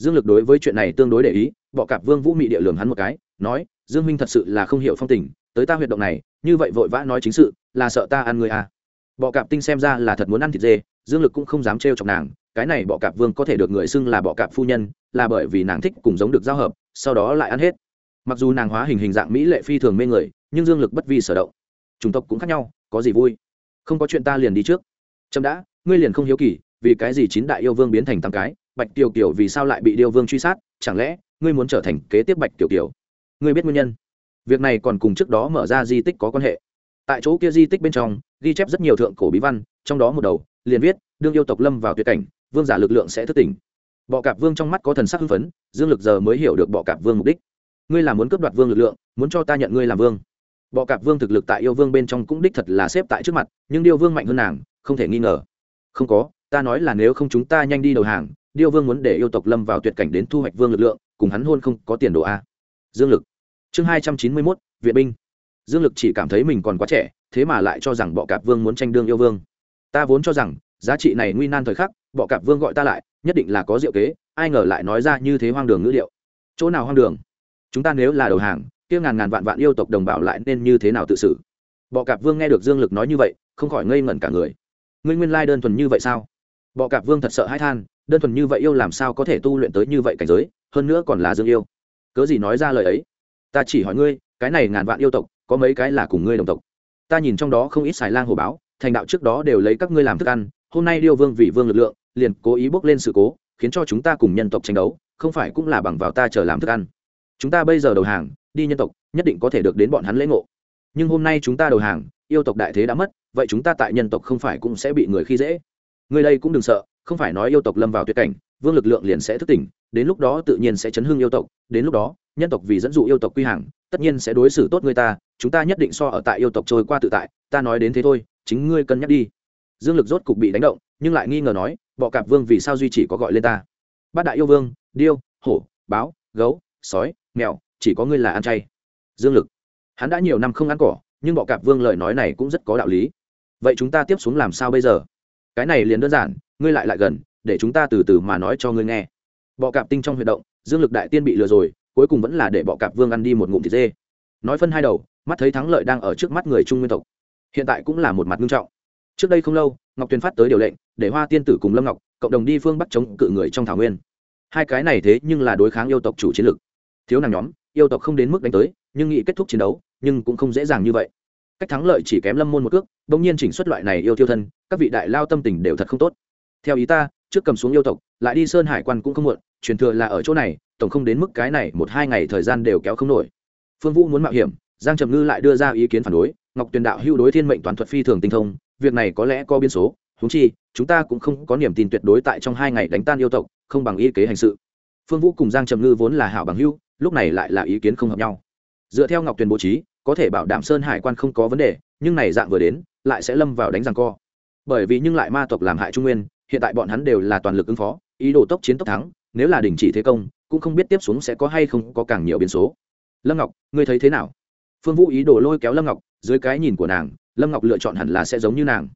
Dương lực đối với chuyện này tương đối để ý, bọ cạp vương vũ mị địa lường hắn một cái, nói, dương minh thật sự là không hiểu phong tình, tới ta huyệt động này, như vậy vội vã nói chính sự, là sợ ta ăn người à. Bọ cạp tinh xem ra là thật muốn ăn thịt dê, dương lực cũng không dám trêu chọc nàng, cái này bọ cạp vương có thể được người xưng là bọ cạp phu nhân, là bởi vì nàng thích cùng giống được giao hợp, sau đó lại ăn hết. Mặc dù nàng hóa hình hình dạng mỹ lệ phi thường mê người, nhưng dương lực bất vi sở động. Chủng tộc cũng khác nhau, có gì vui? Không có chuyện ta liền đi trước. Trâm đã, ngươi liền không hiếu kỳ, vì cái gì chín đại yêu vương biến thành tám cái bạch tiểu kiều vì sao lại bị điêu vương truy sát? Chẳng lẽ ngươi muốn trở thành kế tiếp bạch tiểu kiều? Ngươi biết nguyên nhân? Việc này còn cùng trước đó mở ra di tích có quan hệ. Tại chỗ kia di tích bên trong, ghi chép rất nhiều thượng cổ bí văn, trong đó một đầu, liền viết, đương yêu tộc lâm vào tuyệt cảnh, vương giả lực lượng sẽ thức tỉnh. Bọ cạp vương trong mắt có thần sắc hưng phấn, dương lực giờ mới hiểu được bọ cạp vương mục đích. Ngươi là muốn cướp đoạt vương lực lượng, muốn cho ta nhận ngươi làm vương. Bọ cạp vương thực lực tại yêu vương bên trong cũng đích thật là xếp tại trước mặt, nhưng điêu vương mạnh hơn nàng, không thể nghi ngờ. Không có, ta nói là nếu không chúng ta nhanh đi đầu hàng điêu vương muốn để yêu tộc lâm vào tuyệt cảnh đến thu hoạch vương lực lượng, cùng hắn hôn không có tiền đồ a. Dương lực. Chương hai trăm chín mươi mốt, viện binh. Dương lực chỉ cảm thấy mình còn quá trẻ, thế mà lại cho rằng bọ cạp vương muốn tranh đương yêu vương. Ta vốn cho rằng, giá trị này nguy nan thời khắc, bọ cạp vương gọi ta lại, nhất định là có diệu kế, ai ngờ lại nói ra như thế hoang đường ngữ điệu chỗ nào hoang đường? Chúng ta nếu là đầu hàng, kia ngàn ngàn vạn vạn yêu tộc đồng bào lại nên như thế nào tự xử? Bọ cạp vương nghe được dương lực nói như vậy, không khỏi ngây ngẩn cả người. Ngươi nguyên lai đơn thuần như vậy sao? Bọ cạp vương thật sợ hãi than đơn thuần như vậy yêu làm sao có thể tu luyện tới như vậy cảnh giới, hơn nữa còn là dương yêu. Cớ gì nói ra lời ấy? Ta chỉ hỏi ngươi, cái này ngàn vạn yêu tộc, có mấy cái là cùng ngươi đồng tộc? Ta nhìn trong đó không ít xài lang hồ báo, thành đạo trước đó đều lấy các ngươi làm thức ăn, hôm nay điêu vương vì vương lực lượng, liền cố ý bốc lên sự cố, khiến cho chúng ta cùng nhân tộc tranh đấu, không phải cũng là bằng vào ta chờ làm thức ăn. Chúng ta bây giờ đầu hàng, đi nhân tộc, nhất định có thể được đến bọn hắn lễ ngộ. Nhưng hôm nay chúng ta đầu hàng, yêu tộc đại thế đã mất, vậy chúng ta tại nhân tộc không phải cũng sẽ bị người khi dễ? Người đây cũng đừng sợ không phải nói yêu tộc lâm vào tuyệt cảnh, vương lực lượng liền sẽ thức tỉnh, đến lúc đó tự nhiên sẽ chấn hưng yêu tộc, đến lúc đó, nhân tộc vì dẫn dụ yêu tộc quy hàng, tất nhiên sẽ đối xử tốt người ta, chúng ta nhất định so ở tại yêu tộc trôi qua tự tại, ta nói đến thế thôi, chính ngươi cân nhắc đi. Dương lực rốt cục bị đánh động, nhưng lại nghi ngờ nói, bọ cạp vương vì sao duy chỉ có gọi lên ta? Bát đại yêu vương, điêu, hổ, báo, gấu, sói, mèo, chỉ có ngươi là ăn chay. Dương lực, hắn đã nhiều năm không ăn cỏ, nhưng bọ cạp vương lời nói này cũng rất có đạo lý. Vậy chúng ta tiếp xuống làm sao bây giờ? Cái này liền đơn giản ngươi lại lại gần, để chúng ta từ từ mà nói cho ngươi nghe. Bọ cạp tinh trong huy động, dương lực đại tiên bị lừa rồi, cuối cùng vẫn là để bọ cạp vương ăn đi một ngụm thịt dê. Nói phân hai đầu, mắt thấy thắng lợi đang ở trước mắt người trung nguyên tộc. Hiện tại cũng là một mặt nghiêm trọng. Trước đây không lâu, ngọc tuyền phát tới điều lệnh, để hoa tiên tử cùng lâm ngọc, cộng đồng đi phương bắc chống cự người trong thảo nguyên. Hai cái này thế nhưng là đối kháng yêu tộc chủ chiến lực. thiếu nàng nhóm, yêu tộc không đến mức đánh tới, nhưng nghĩ kết thúc chiến đấu, nhưng cũng không dễ dàng như vậy. Cách thắng lợi chỉ kém lâm môn một cước, bỗng nhiên chỉnh xuất loại này yêu tiêu thân, các vị đại lao tâm tình đều thật không tốt theo ý ta, trước cầm xuống yêu tộc, lại đi sơn hải quan cũng không muộn, truyền thừa là ở chỗ này, tổng không đến mức cái này một hai ngày thời gian đều kéo không nổi. Phương vũ muốn mạo hiểm, giang trầm ngư lại đưa ra ý kiến phản đối, ngọc tuyền đạo hưu đối thiên mệnh toàn thuật phi thường tinh thông, việc này có lẽ có biên số húng chi, chúng ta cũng không có niềm tin tuyệt đối tại trong hai ngày đánh tan yêu tộc, không bằng ý kế hành sự. Phương vũ cùng giang trầm ngư vốn là hảo bằng hưu lúc này lại là ý kiến không hợp nhau. Dựa theo ngọc tuyền bố trí, có thể bảo đảm sơn hải quan không có vấn đề, nhưng này dạng vừa đến, lại sẽ lâm vào đánh rằng co. Bởi vì nhưng lại ma tộc làm hại trung nguyên hiện tại bọn hắn đều là toàn lực ứng phó, ý đồ tốc chiến tốc thắng, nếu là đình chỉ thế công, cũng không biết tiếp xuống sẽ có hay không có càng nhiều biến số. Lâm ngọc, ngươi thấy thế nào? Phương vũ ý đồ lôi kéo lâm ngọc, dưới cái nhìn của nàng, lâm ngọc lựa chọn hẳn là sẽ giống như nàng.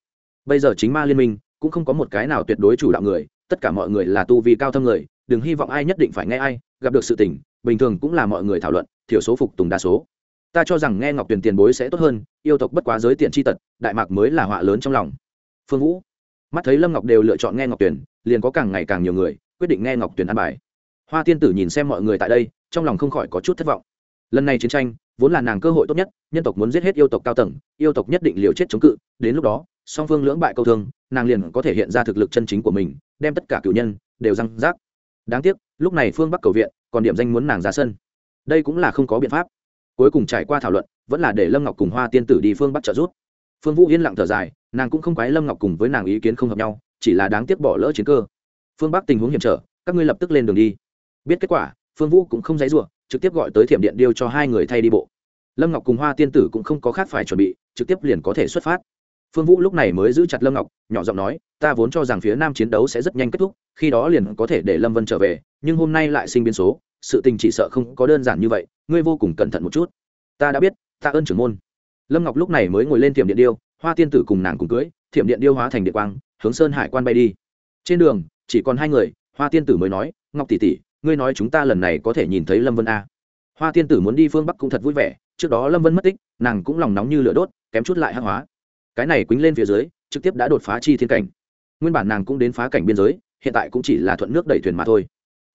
Bây giờ chính ma liên minh, cũng không có một cái nào tuyệt đối chủ đạo người, tất cả mọi người là tu vi cao thâm người, đừng hy vọng ai nhất định phải nghe ai, gặp được sự tình, bình thường cũng là mọi người thảo luận, thiểu số phục tùng đa số. Ta cho rằng nghe ngọc tuyền tiền bối sẽ tốt hơn, yêu tộc bất quá giới tiện tri tật, đại mạc mới là họa lớn trong lòng. Phương vũ mắt thấy lâm ngọc đều lựa chọn nghe ngọc tuyền, liền có càng ngày càng nhiều người quyết định nghe ngọc tuyền ăn bài. Hoa tiên tử nhìn xem mọi người tại đây, trong lòng không khỏi có chút thất vọng. Lần này chiến tranh, vốn là nàng cơ hội tốt nhất, nhân tộc muốn giết hết yêu tộc cao tầng, yêu tộc nhất định liều chết chống cự, đến lúc đó, song phương lưỡng bại câu thương, nàng liền có thể hiện ra thực lực chân chính của mình, đem tất cả cựu nhân đều răng rác. Đáng tiếc, lúc này phương bắc cầu viện, còn điểm danh muốn nàng ra sân. Đây cũng là không có biện pháp. Cuối cùng trải qua thảo luận, vẫn là để lâm ngọc cùng hoa tiên tử đi phương bắc trợ giúp. Phương vũ yên lặng thở dài nàng cũng không quái lâm ngọc cùng với nàng ý kiến không hợp nhau, chỉ là đáng tiếc bỏ lỡ chiến cơ. Phương bắc tình huống hiểm trở, các ngươi lập tức lên đường đi. Biết kết quả, phương vũ cũng không dãy ruộng trực tiếp gọi tới thiểm điện điêu cho hai người thay đi bộ. Lâm ngọc cùng hoa tiên tử cũng không có khác phải chuẩn bị, trực tiếp liền có thể xuất phát. Phương vũ lúc này mới giữ chặt lâm ngọc, nhỏ giọng nói, ta vốn cho rằng phía nam chiến đấu sẽ rất nhanh kết thúc, khi đó liền có thể để lâm vân trở về, nhưng hôm nay lại sinh biến số, sự tình chỉ sợ không có đơn giản như vậy, ngươi vô cùng cẩn thận một chút. Ta đã biết, ta ơn trưởng môn. Lâm ngọc lúc này mới ngồi lên tiệm điện điêu hoa tiên tử cùng nàng cùng cưới, thiểm điện điêu hóa thành điện quang, hướng sơn hải quan bay đi. Trên đường, chỉ còn hai người, hoa tiên tử mới nói, ngọc tỷ tỷ, ngươi nói chúng ta lần này có thể nhìn thấy lâm vân a. Hoa tiên tử muốn đi phương bắc cũng thật vui vẻ, trước đó lâm vân mất tích, nàng cũng lòng nóng như lửa đốt, kém chút lại hắc hóa. Cái này quýnh lên phía dưới, trực tiếp đã đột phá chi thiên cảnh. Nguyên bản nàng cũng đến phá cảnh biên giới, hiện tại cũng chỉ là thuận nước đẩy thuyền mà thôi.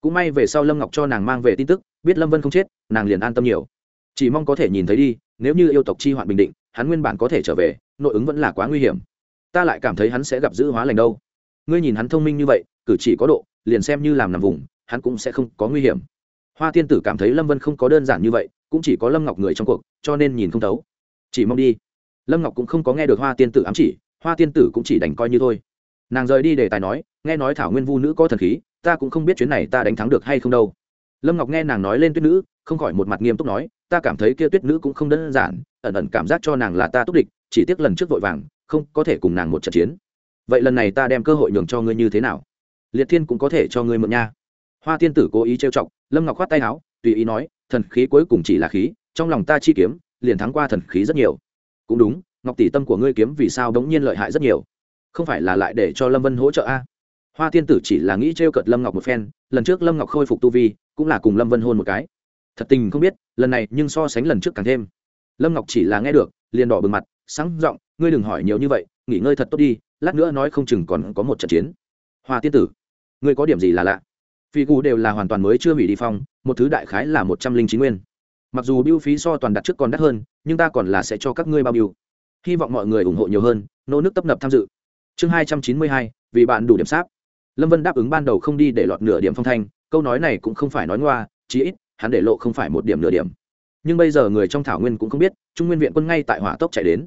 Cũng may về sau lâm ngọc cho nàng mang về tin tức, biết lâm vân không chết, nàng liền an tâm nhiều. Chỉ mong có thể nhìn thấy đi, nếu như yêu tộc chi hoạn bình định, hắn nguyên bản có thể trở về nội ứng vẫn là quá nguy hiểm. Ta lại cảm thấy hắn sẽ gặp giữ hóa lành đâu. Ngươi nhìn hắn thông minh như vậy, cử chỉ có độ, liền xem như làm nằm vùng, hắn cũng sẽ không có nguy hiểm. Hoa tiên tử cảm thấy lâm vân không có đơn giản như vậy, cũng chỉ có lâm ngọc người trong cuộc, cho nên nhìn không thấu. Chỉ mong đi. Lâm ngọc cũng không có nghe được hoa tiên tử ám chỉ, hoa tiên tử cũng chỉ đành coi như thôi. Nàng rời đi để tài nói, nghe nói thảo nguyên vu nữ có thần khí, ta cũng không biết chuyến này ta đánh thắng được hay không đâu. Lâm ngọc nghe nàng nói lên tuyết nữ, không khỏi một mặt nghiêm túc nói, ta cảm thấy kia tuyết nữ cũng không đơn giản, ẩn ẩn cảm giác cho nàng là ta túc địch chỉ tiếc lần trước vội vàng, không có thể cùng nàng một trận chiến. Vậy lần này ta đem cơ hội nhường cho ngươi như thế nào? Liệt thiên cũng có thể cho ngươi mượn nha. Hoa tiên tử cố ý trêu chọc, lâm ngọc khoát tay áo, tùy ý nói, thần khí cuối cùng chỉ là khí, trong lòng ta chi kiếm, liền thắng qua thần khí rất nhiều. Cũng đúng, ngọc tỷ tâm của ngươi kiếm vì sao đống nhiên lợi hại rất nhiều? Không phải là lại để cho lâm vân hỗ trợ a? Hoa tiên tử chỉ là nghĩ t r e o cợt lâm ngọc một phen, lần trước lâm ngọc khôi phục tu vi, cũng là cùng lâm vân hôn một cái. Thật tình không biết, lần này nhưng so sánh lần trước càng thêm. Lâm ngọc chỉ là nghe được, liền đỏ bừng mặt sáng giọng, ngươi đừng hỏi nhiều như vậy, nghỉ ngơi thật tốt đi, lát nữa nói không chừng còn có một trận chiến. Hoa tiên tử, ngươi có điểm gì là lạ? Phi cụ đều là hoàn toàn mới chưa hủy đi phong, một thứ đại khái là một trăm linh chín nguyên. Mặc dù biêu phí so toàn đặt trước còn đắt hơn, nhưng ta còn là sẽ cho các ngươi bao biêu. Hy vọng mọi người ủng hộ nhiều hơn nô nước tấp nập tham dự. Chương hai trăm chín mươi hai, vì bạn đủ điểm sáp. Lâm vân đáp ứng ban đầu không đi để lọt nửa điểm phong thanh, câu nói này cũng không phải nói ngoa, chí ít, hắn để lộ không phải một điểm nửa điểm nhưng bây giờ người trong thảo nguyên cũng không biết, trung nguyên viện quân ngay tại hỏa tốc chạy đến.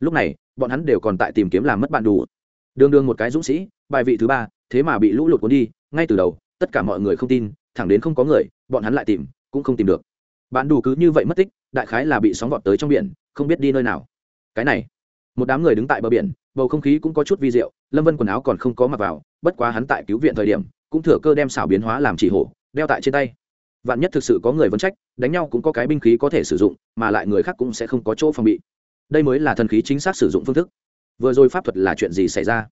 Lúc này, bọn hắn đều còn tại tìm kiếm làm mất bạn đủ. Đường đường một cái dũng sĩ, bài vị thứ ba, thế mà bị lũ lụt cuốn đi, ngay từ đầu, tất cả mọi người không tin, thẳng đến không có người, bọn hắn lại tìm, cũng không tìm được. Bạn đủ cứ như vậy mất tích, đại khái là bị sóng vọt tới trong biển, không biết đi nơi nào. Cái này, một đám người đứng tại bờ biển, bầu không khí cũng có chút vi diệu, lâm vân quần áo còn không có mặc vào, bất quá hắn tại cứu viện thời điểm, cũng thừa cơ đem xảo biến hóa làm chỉ hổ, đeo tại trên tay vạn nhất thực sự có người vấn trách, đánh nhau cũng có cái binh khí có thể sử dụng, mà lại người khác cũng sẽ không có chỗ phòng bị. Đây mới là thần khí chính xác sử dụng phương thức. Vừa rồi pháp thuật là chuyện gì xảy ra?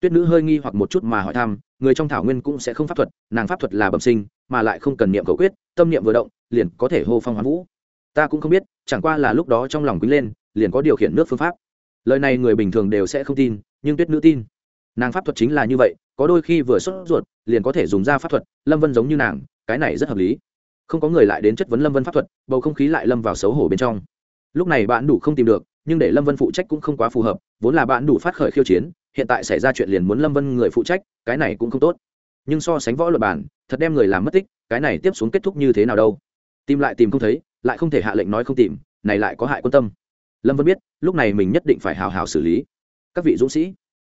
Tuyết nữ hơi nghi hoặc một chút mà hỏi thăm, người trong thảo nguyên cũng sẽ không pháp thuật, nàng pháp thuật là bẩm sinh, mà lại không cần niệm cầu quyết, tâm niệm vừa động, liền có thể hô phong hoán vũ. Ta cũng không biết, chẳng qua là lúc đó trong lòng quý lên, liền có điều khiển nước phương pháp. Lời này người bình thường đều sẽ không tin, nhưng tuyết nữ tin. Nàng pháp thuật chính là như vậy, có đôi khi vừa xuất ruột, liền có thể dùng ra pháp thuật, lâm vân giống như nàng, cái này rất hợp lý không có người lại đến chất vấn lâm vân pháp thuật bầu không khí lại lâm vào xấu hổ bên trong lúc này bạn đủ không tìm được nhưng để lâm vân phụ trách cũng không quá phù hợp vốn là bạn đủ phát khởi khiêu chiến hiện tại xảy ra chuyện liền muốn lâm vân người phụ trách cái này cũng không tốt nhưng so sánh võ luật bản thật đem người làm mất tích cái này tiếp xuống kết thúc như thế nào đâu tìm lại tìm không thấy lại không thể hạ lệnh nói không tìm này lại có hại quan tâm lâm vân biết lúc này mình nhất định phải hào hào xử lý các vị dũng sĩ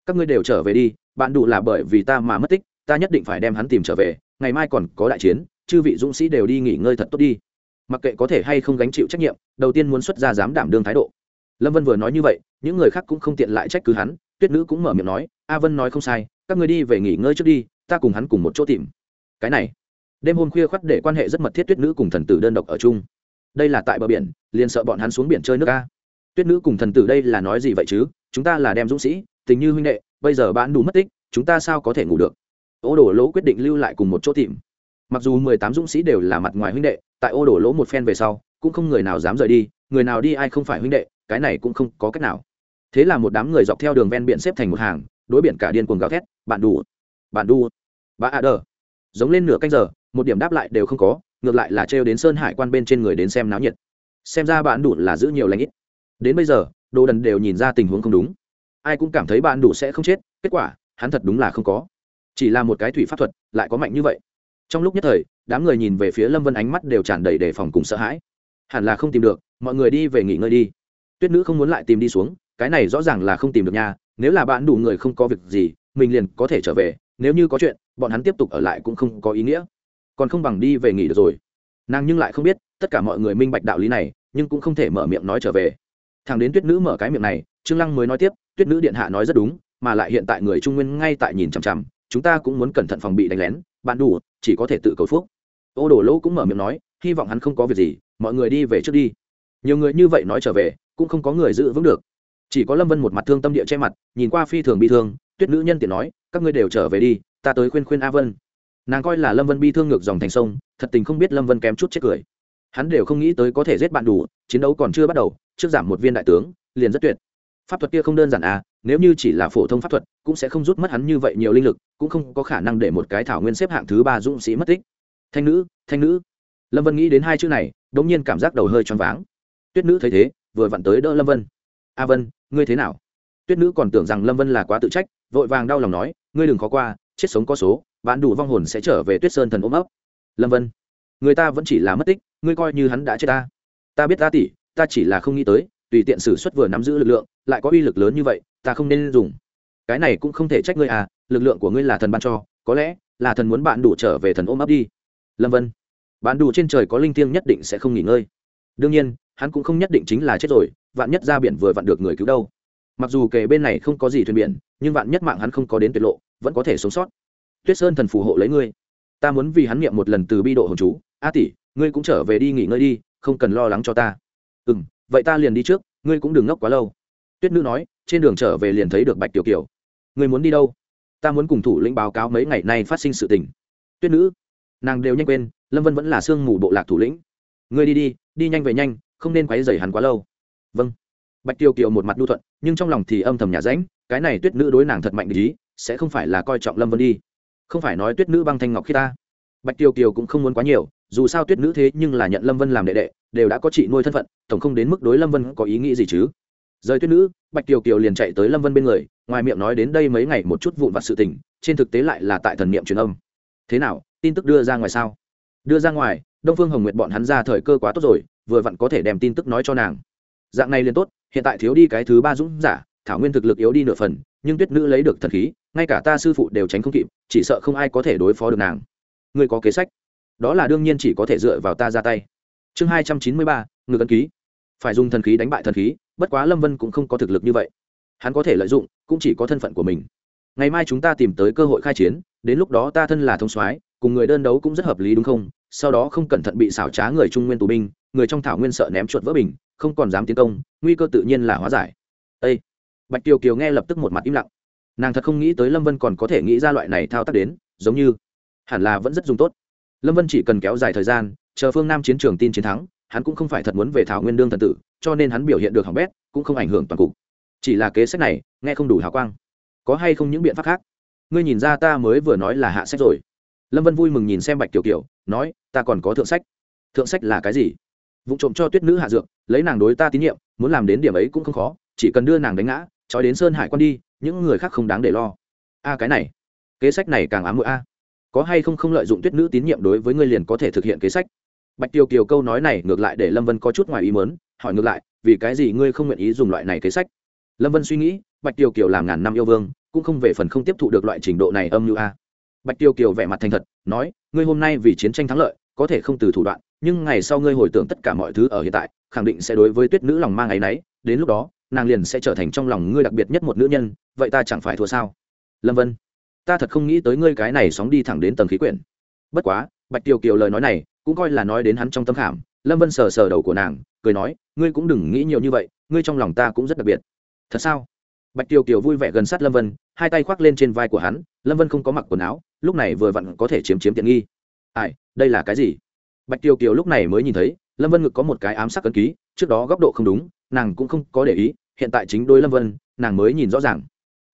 các ngươi đều trở về đi bạn đủ là bởi vì ta mà mất tích ta nhất định phải đem hắn tìm trở về ngày mai còn có đại chiến chư vị dũng sĩ đều đi nghỉ ngơi thật tốt đi. Mặc kệ có thể hay không gánh chịu trách nhiệm, đầu tiên muốn xuất ra dám đảm đương thái độ. Lâm vân vừa nói như vậy, những người khác cũng không tiện lại trách cứ hắn, tuyết nữ cũng mở miệng nói, a vân nói không sai, các người đi về nghỉ ngơi trước đi, ta cùng hắn cùng một chỗ tìm. Cái này, đêm hôm khuya khoắt để quan hệ rất mật thiết tuyết nữ cùng thần tử đơn độc ở chung. Đây là tại bờ biển, liền sợ bọn hắn xuống biển chơi nước ca tuyết nữ cùng thần tử đây là nói gì vậy chứ? Chúng ta là đem dũng sĩ, tình như huynh đệ, bây giờ bạn đủ mất tích, chúng ta sao có thể ngủ được? Ô đổ lỗ quyết định lưu lại cùng một chỗ tìm mặc dù mười tám dũng sĩ đều là mặt ngoài huynh đệ, tại ô đổ lỗ một phen về sau, cũng không người nào dám rời đi, người nào đi ai không phải huynh đệ, cái này cũng không có cách nào. Thế là một đám người dọc theo đường ven biển xếp thành một hàng, đối biển cả điên cuồng gào thét, bạn đủ bạn đu bà ạ đờ. Giống lên nửa canh giờ, một điểm đáp lại đều không có, ngược lại là trêu đến sơn hải quan bên trên người đến xem náo nhiệt. Xem ra bạn đủ là giữ nhiều lãnh ít. Đến bây giờ, đồ đần đều nhìn ra tình huống không đúng. Ai cũng cảm thấy bạn đủ sẽ không chết, kết quả, hắn thật đúng là không có. Chỉ là một cái thủy pháp thuật, lại có mạnh như vậy trong lúc nhất thời, đám người nhìn về phía lâm vân ánh mắt đều tràn đầy đề phòng cùng sợ hãi. Hẳn là không tìm được, mọi người đi về nghỉ ngơi đi. Tuyết nữ không muốn lại tìm đi xuống, cái này rõ ràng là không tìm được nhà nếu là bạn đủ người không có việc gì, mình liền có thể trở về, nếu như có chuyện, bọn hắn tiếp tục ở lại cũng không có ý nghĩa. Còn không bằng đi về nghỉ được rồi. Nàng nhưng lại không biết, tất cả mọi người minh bạch đạo lý này, nhưng cũng không thể mở miệng nói trở về. Thằng đến tuyết nữ mở cái miệng này, trương lăng mới nói tiếp, tuyết nữ điện hạ nói rất đúng, mà lại hiện tại người trung nguyên ngay tại nhìn chằm chằm, chúng ta cũng muốn cẩn thận phòng bị đánh lén bạn đủ, chỉ có thể tự cầu phúc. Ô đồ lỗ cũng mở miệng nói, hy vọng hắn không có việc gì, mọi người đi về trước đi. Nhiều người như vậy nói trở về, cũng không có người giữ vững được. Chỉ có lâm vân một mặt thương tâm địa che mặt, nhìn qua phi thường bị thương, tuyết nữ nhân tiện nói, các ngươi đều trở về đi, ta tới khuyên khuyên a vân. Nàng coi là lâm vân bi thương ngược dòng thành sông, thật tình không biết lâm vân kém chút chết cười. Hắn đều không nghĩ tới có thể giết bạn đủ, chiến đấu còn chưa bắt đầu, trước giảm một viên đại tướng, liền rất tuyệt. Pháp thuật kia không đơn giản à nếu như chỉ là phổ thông pháp thuật cũng sẽ không rút mất hắn như vậy nhiều linh lực, cũng không có khả năng để một cái thảo nguyên xếp hạng thứ ba dũng sĩ mất tích. Thanh nữ thanh nữ. Lâm vân nghĩ đến hai chữ này đ ỗ n g nhiên cảm giác đầu hơi choáng váng. Tuyết nữ thấy thế, vừa vặn tới đỡ lâm vân. A vân, ngươi thế nào? Tuyết nữ còn tưởng rằng lâm vân là quá tự trách, vội vàng đau lòng nói, ngươi đừng khó qua, chết sống có số bạn đủ vong hồn sẽ trở về tuyết sơn thần ôm ấp. Lâm vân. Người ta vẫn chỉ là mất tích, ngươi coi như hắn đã chết ta. Ta biết ta tỷ, ta chỉ là không nghĩ tới, tùy tiện sử xuất vừa nắm giữ lực lượng, lại có uy lực lớn như vậy, ta không nên dùng cái này cũng không thể trách ngươi à lực lượng của ngươi là thần ban cho, có lẽ là thần muốn bạn đủ trở về thần ôm ấp đi. Lâm vân, bạn đủ trên trời có linh thiêng nhất định sẽ không nghỉ ngơi. Đương nhiên, hắn cũng không nhất định chính là chết rồi, vạn nhất ra biển vừa vặn được người cứu đâu. Mặc dù kề bên này không có gì thuyền biển, nhưng vạn nhất mạng hắn không có đến tuyệt lộ, vẫn có thể sống sót. Tuyết sơn thần phù hộ lấy ngươi. Ta muốn vì hắn niệm một lần từ bi độ hồn chú. A tỷ, ngươi cũng trở về đi nghỉ ngơi đi, không cần lo lắng cho ta. Ừ m vậy ta liền đi trước, ngươi cũng đừng ngốc quá lâu. Tuyết nữ nói, trên đường trở về liền thấy được bạch tiểu kiều ngươi muốn đi đâu? Ta muốn cùng thủ lĩnh báo cáo mấy ngày nay phát sinh sự tình. Tuyết nữ, nàng đều nhanh quên, lâm vân vẫn là sương mù bộ lạc thủ lĩnh. Ngươi đi đi đi nhanh về nhanh, không nên quấy rầy hắn quá lâu. Vâng. Bạch tiêu kiều một mặt đu thuận, nhưng trong lòng thì âm thầm nhà ránh, cái này tuyết nữ đối nàng thật mạnh lý sẽ không phải là coi trọng lâm vân đi. Không phải nói tuyết nữ băng thanh ngọc khi ta. Bạch tiêu kiều cũng không muốn quá nhiều, dù sao tuyết nữ thế nhưng là nhận lâm vân làm đệ đệ, đều đã có chị nuôi thân phận, tổng không đến mức đối lâm vân có ý nghĩ gì chứ? Rời tuyết nữ, bạch kiều kiều liền chạy tới lâm vân bên người, ngoài miệng nói đến đây mấy ngày một chút vụn vặt sự tình, trên thực tế lại là tại thần niệm truyền âm. Thế nào, tin tức đưa ra ngoài sao? Đưa ra ngoài, đông phương hồng nguyệt bọn hắn ra thời cơ quá tốt rồi, vừa vặn có thể đem tin tức nói cho nàng. Dạng này liền tốt, hiện tại thiếu đi cái thứ ba dũng giả, thảo nguyên thực lực yếu đi nửa phần, nhưng tuyết nữ lấy được thần khí, ngay cả ta sư phụ đều tránh không kịp, chỉ sợ không ai có thể đối phó được nàng. Ngươi có kế sách? Đó là đương nhiên chỉ có thể dựa vào ta ra tay. Chương hai trăm chín mươi ba, ngự ấn ký. Phải dùng thần khí đánh bại thần khí bất quá lâm vân cũng không có thực lực như vậy. Hắn có thể lợi dụng, cũng chỉ có thân phận của mình. Ngày mai chúng ta tìm tới cơ hội khai chiến, đến lúc đó ta thân là thông soái, cùng người đơn đấu cũng rất hợp lý đúng không? Sau đó không cẩn thận bị xảo trá người trung nguyên tù binh, người trong thảo nguyên sợ ném chuột vỡ bình, không còn dám tiến công, nguy cơ tự nhiên là hóa giải. Ê! bạch kiều kiều nghe lập tức một mặt im lặng. Nàng thật không nghĩ tới lâm vân còn có thể nghĩ ra loại này thao tác đến, giống như hẳn là vẫn rất dùng tốt. Lâm vân chỉ cần kéo dài thời gian, chờ phương nam chiến trường tin chiến thắng hắn cũng không phải thật muốn về thảo nguyên đương thần tử, cho nên hắn biểu hiện được hỏng bét, cũng không ảnh hưởng toàn cục. Chỉ là kế sách này, nghe không đủ hào quang. Có hay không những biện pháp khác? Ngươi nhìn ra ta mới vừa nói là hạ sách rồi. Lâm vân vui mừng nhìn xem bạch tiểu kiểu nói, ta còn có thượng sách. Thượng sách là cái gì? Vụ trộm cho tuyết nữ hạ dược, lấy nàng đối ta tín nhiệm, muốn làm đến điểm ấy cũng không khó, chỉ cần đưa nàng đánh ngã, trói đến sơn hải quan đi, những người khác không đáng để lo. A, cái này, kế sách này càng ám mũi a. Có hay không không lợi dụng tuyết nữ tín nhiệm đối với ngươi liền có thể thực hiện kế sách? Bạch tiêu kiều câu nói này ngược lại để lâm vân có chút ngoài ý mớn hỏi ngược lại, vì cái gì ngươi không nguyện ý dùng loại này kế sách? Lâm vân suy nghĩ, bạch tiêu kiều làm ngàn năm yêu vương, cũng không về phần không tiếp thụ được loại trình độ này âm như a. Bạch tiêu kiều vẻ mặt thành thật, nói, ngươi hôm nay vì chiến tranh thắng lợi, có thể không từ thủ đoạn, nhưng ngày sau ngươi hồi tưởng tất cả mọi thứ ở hiện tại, khẳng định sẽ đối với tuyết nữ lòng mang áy náy, đến lúc đó, nàng liền sẽ trở thành trong lòng ngươi đặc biệt nhất một nữ nhân, vậy ta chẳng phải thua sao? Lâm vân, ta thật không nghĩ tới ngươi cái này sóng đi thẳng đến tầng khí quyển. Bất quá, bạch tiêu kiều lời nói này cũng coi là nói đến hắn trong tâm khảm. Lâm vân sờ sờ đầu của nàng, cười nói, ngươi cũng đừng nghĩ nhiều như vậy, ngươi trong lòng ta cũng rất đặc biệt. Thật sao? Bạch tiêu kiều vui vẻ gần sát lâm vân, hai tay khoác lên trên vai của hắn, lâm vân không có mặc quần áo, lúc này vừa vặn có thể chiếm chiếm tiện nghi. Ai, đây là cái gì? Bạch tiêu kiều lúc này mới nhìn thấy, lâm vân ngực có một cái ám sắc cân ký, trước đó góc độ không đúng, nàng cũng không có để ý, hiện tại chính đôi lâm vân, nàng mới nhìn rõ ràng.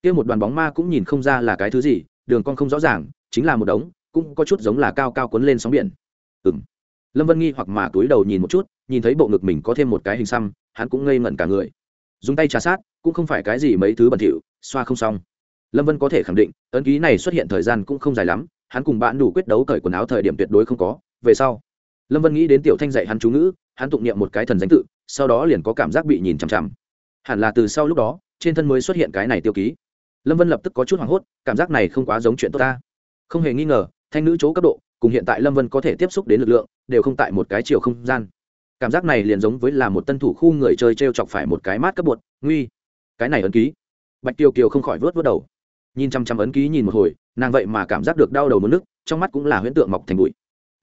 Kia một đoàn bóng ma cũng nhìn không ra là cái thứ gì, đường con không rõ ràng, chính là một đống, cũng có chút giống là cao cao cuốn lên sóng biển ừng lâm vân nghi hoặc mà túi đầu nhìn một chút, nhìn thấy bộ ngực mình có thêm một cái hình xăm, hắn cũng ngây ngẩn cả người. Dùng tay trà sát, cũng không phải cái gì mấy thứ bẩn thỉu, xoa không xong. Lâm vân có thể khẳng định, ấn ký này xuất hiện thời gian cũng không dài lắm, hắn cùng bạn đủ quyết đấu cởi quần áo thời điểm tuyệt đối không có, về sau. Lâm vân nghĩ đến tiểu thanh dạy hắn chú ngữ, hắn tụng niệm một cái thần danh tự, sau đó liền có cảm giác bị nhìn chằm chằm. Hẳn là từ sau lúc đó, trên thân mới xuất hiện cái này tiêu ký. Lâm vân lập tức có chút hoảng hốt, cảm giác này không quá giống chuyện tốt ta. Không hề nghi ngờ, thanh nữ chỗ cấp độ cùng hiện tại lâm vân có thể tiếp xúc đến lực lượng, đều không tại một cái chiều không gian. Cảm giác này liền giống với là một tân thủ khu người chơi t r e o chọc phải một cái mát cấp bột, nguy. Cái này ấn ký. Bạch tiêu kiều không khỏi vớt vớt đầu. Nhìn chăm chăm ấn ký nhìn một hồi, nàng vậy mà cảm giác được đau đầu mất nước, trong mắt cũng là huyễn tượng mọc thành bụi.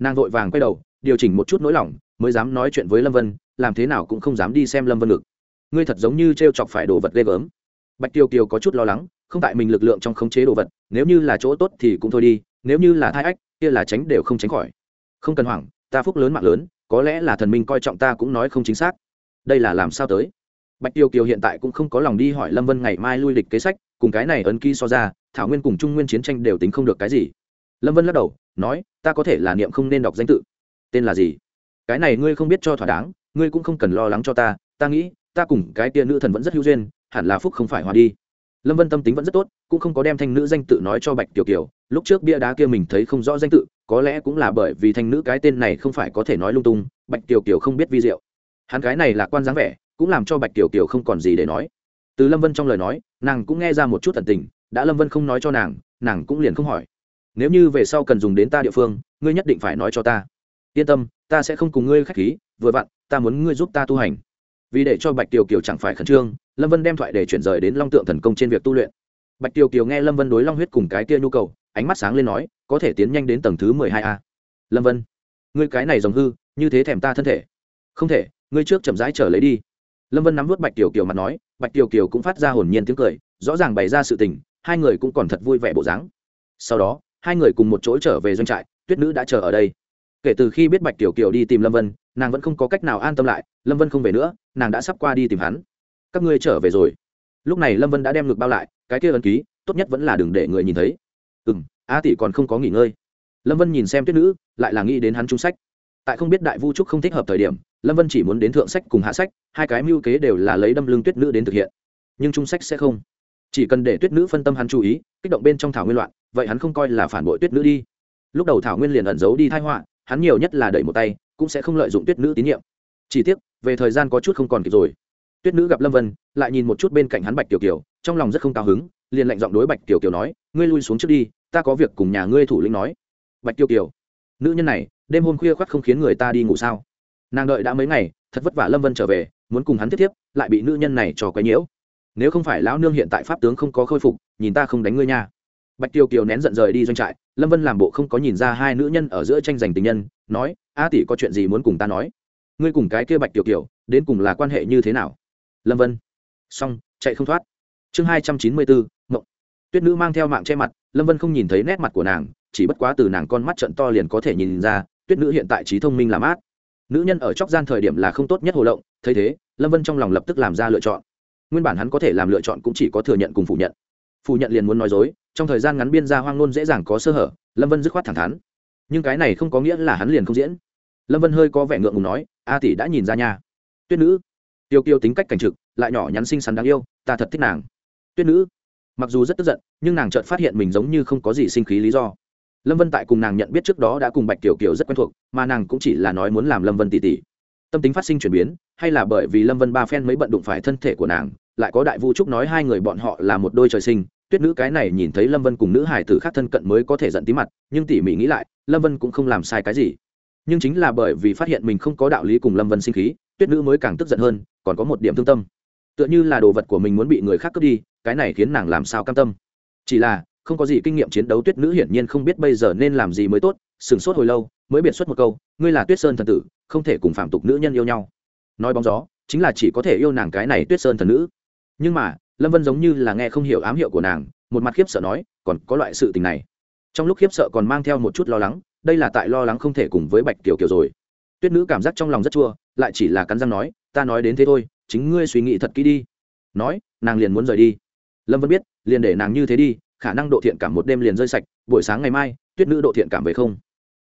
Nàng vội vàng quay đầu, điều chỉnh một chút nỗi lòng, mới dám nói chuyện với lâm vân, làm thế nào cũng không dám đi xem lâm vân ngực. Ngươi thật giống như t r e o chọc phải đồ vật ghê gớm. Bạch tiêu kiều có chút lo lắng, không tại mình lực lượng trong khống chế đồ vật, nếu như là chỗ tốt thì cũng thôi đi, nếu như là thai ách kia là tránh đều không tránh khỏi. Không cần hoảng, ta phúc lớn mạng lớn, có lẽ là thần minh coi trọng ta cũng nói không chính xác. Đây là làm sao tới? Bạch tiêu kiều hiện tại cũng không có lòng đi hỏi lâm vân ngày mai lui lịch kế sách, cùng cái này ấn ký so ra, thảo nguyên cùng trung nguyên chiến tranh đều tính không được cái gì. Lâm vân lắc đầu, nói, ta có thể là niệm không nên đọc danh tự. Tên là gì? Cái này ngươi không biết cho thỏa đáng, ngươi cũng không cần lo lắng cho ta ta nghĩ, ta cùng cái tia nữ thần vẫn rất hữu duyên, hẳn là phúc không phải hòa đi lâm vân tâm tính vẫn rất tốt, cũng không có đem thanh nữ danh tự nói cho bạch kiều kiều. Lúc trước bia đá kia mình thấy không rõ danh tự, có lẽ cũng là bởi vì thanh nữ cái tên này không phải có thể nói lung tung, bạch kiều kiều không biết vi diệu. Hắn cái này là quan dáng vẻ, cũng làm cho bạch kiều kiều không còn gì để nói. Từ lâm vân trong lời nói, nàng cũng nghe ra một chút thần tình, đã lâm vân không nói cho nàng nàng cũng liền không hỏi. Nếu như về sau cần dùng đến ta địa phương, ngươi nhất định phải nói cho ta. Yên tâm, ta sẽ không cùng ngươi k h á c h khí, vừa vặn, ta muốn ngươi giúp ta tu hành vì để cho bạch tiểu kiều chẳng phải khẩn trương, lâm vân đem thoại để chuyển rời đến long tượng thần công trên việc tu luyện. Bạch tiểu kiều nghe lâm vân đối long huyết cùng cái kia nhu cầu, ánh mắt sáng lên nói, có thể tiến nhanh đến tầng thứ mười hai a. Lâm vân, ngươi cái này dòng hư, như thế thèm ta thân thể. Không thể, ngươi trước chậm rãi trở lấy đi. Lâm vân nắm vút bạch tiểu kiều mặt nói, bạch tiểu kiều cũng phát ra hồn nhiên tiếng cười, rõ ràng bày ra sự tình, hai người cũng còn thật vui vẻ bộ dáng. Sau đó, hai người cùng một chỗ trở về doanh trại, tuyết nữ đã chờ ở đây kể từ khi biết bạch tiểu kiều đi tìm lâm vân, nàng vẫn không có cách nào an tâm lại, lâm vân không về nữa, nàng đã sắp qua đi tìm hắn. Các ngươi trở về rồi. Lúc này lâm vân đã đem ngực bao lại, cái kia ấn ký, tốt nhất vẫn là đừng để người nhìn thấy. Ừ m a tỷ còn không có nghỉ ngơi. Lâm vân nhìn xem tuyết nữ, lại là nghĩ đến hắn trung sách. Tại không biết đại vu trúc không thích hợp thời điểm, lâm vân chỉ muốn đến thượng sách cùng hạ sách, hai cái mưu kế đều là lấy đâm lưng tuyết nữ đến thực hiện. Nhưng trung sách sẽ không. Chỉ cần để tuyết nữ phân tâm hắn chú ý, kích động bên trong thảo nguyên loạn, vậy hắn không coi là phản bội tuyết nữ đi. Lúc đầu thảo nguyên liền ẩn giấu đi thái họa hắn nhiều nhất là đẩy một tay, cũng sẽ không lợi dụng tuyết nữ tín nhiệm. Chỉ tiếc, về thời gian có chút không còn kịp rồi. Tuyết nữ gặp lâm vân, lại nhìn một chút bên cạnh hắn bạch tiểu kiều, trong lòng rất không cao hứng, liền lạnh giọng đối bạch tiểu kiều nói, ngươi lui xuống trước đi, ta có việc cùng nhà ngươi thủ lĩnh nói. Bạch tiểu kiều, nữ nhân này, đêm hôm khuya khoác không khiến người ta đi ngủ sao? Nàng đợi đã mấy ngày, thật vất vả lâm vân trở về, muốn cùng hắn tiếp tiếp, lại bị nữ nhân này trò quấy nhiễu. Nếu không phải lão nương hiện tại pháp tướng không có khôi phục, nhìn ta không đánh ngươi nha bạch tiêu kiều nén giận rời đi doanh trại, lâm vân làm bộ không có nhìn ra hai nữ nhân ở giữa tranh giành tình nhân, nói, a tỷ có chuyện gì muốn cùng ta nói? Ngươi cùng cái kia bạch tiểu kiều, đến cùng là quan hệ như thế nào? Lâm vân. Xong, chạy không thoát. Chương hai trăm chín mươi bốn, mộng. Tuyết nữ mang theo mạng che mặt, lâm vân không nhìn thấy nét mặt của nàng, chỉ bất quá từ nàng con mắt trận to liền có thể nhìn ra, tuyết nữ hiện tại trí thông minh làm át nữ nhân ở chóc gian thời điểm là không tốt nhất hồ lộng, thấy thế, lâm vân trong lòng lập tức làm ra lựa chọn. Nguyên bản hắn có thể làm lựa chọn cũng chỉ có thừa nhận cùng phủ nhận phủ nhận liền muốn nói dối, trong thời gian ngắn biên ra hoang nôn dễ dàng có sơ hở, lâm vân dứt khoát thẳng thắn. Nhưng cái này không có nghĩa là hắn liền không diễn. Lâm vân hơi có vẻ ngượng ngùng nói, a tỷ đã nhìn ra nha. Tuyết nữ. Tiêu kiêu tính cách cảnh trực, lại nhỏ nhắn xinh xắn đáng yêu, ta thật thích nàng. Tuyết nữ. Mặc dù rất tức giận, nhưng nàng chợt phát hiện mình giống như không có gì sinh khí lý do. Lâm vân tại cùng nàng nhận biết trước đó đã cùng bạch tiểu kiều rất quen thuộc, mà nàng cũng chỉ là nói muốn làm lâm vân tỉ tỉ. Tâm tính phát sinh chuyển biến, hay là bởi vì lâm vân ba phen mới bận đụng phải thân thể của nàng lại có đại vu trúc nói hai người bọn họ là một đôi trời sinh, tuyết nữ cái này nhìn thấy lâm vân cùng nữ hải tử khác thân cận mới có thể giận tí mặt, nhưng tỉ mỉ nghĩ lại, lâm vân cũng không làm sai cái gì. Nhưng chính là bởi vì phát hiện mình không có đạo lý cùng lâm vân sinh khí, tuyết nữ mới càng tức giận hơn, còn có một điểm thương tâm. Tựa như là đồ vật của mình muốn bị người khác cướp đi, cái này khiến nàng làm sao cam tâm. Chỉ là, không có gì kinh nghiệm chiến đấu tuyết nữ hiển nhiên không biết bây giờ nên làm gì mới tốt sửng sốt hồi lâu, mới biệt xuất một câu, ngươi là tuyết sơn thần tử, không thể cùng phạm tục nữ nhân yêu nhau. Nói bóng gió, chính là chỉ có thể yêu nàng cái này tuyết sơn thần nữ nhưng mà, lâm vân giống như là nghe không hiểu ám hiệu của nàng, một mặt khiếp sợ nói, còn có loại sự tình này. Trong lúc khiếp sợ còn mang theo một chút lo lắng, đây là tại lo lắng không thể cùng với bạch kiều kiều rồi. Tuyết nữ cảm giác trong lòng rất chua, lại chỉ là cắn răng nói, ta nói đến thế thôi, chính ngươi suy nghĩ thật kỹ đi. Nói, nàng liền muốn rời đi. Lâm vân biết, liền để nàng như thế đi, khả năng độ thiện cảm một đêm liền rơi sạch, buổi sáng ngày mai, tuyết nữ độ thiện cảm về không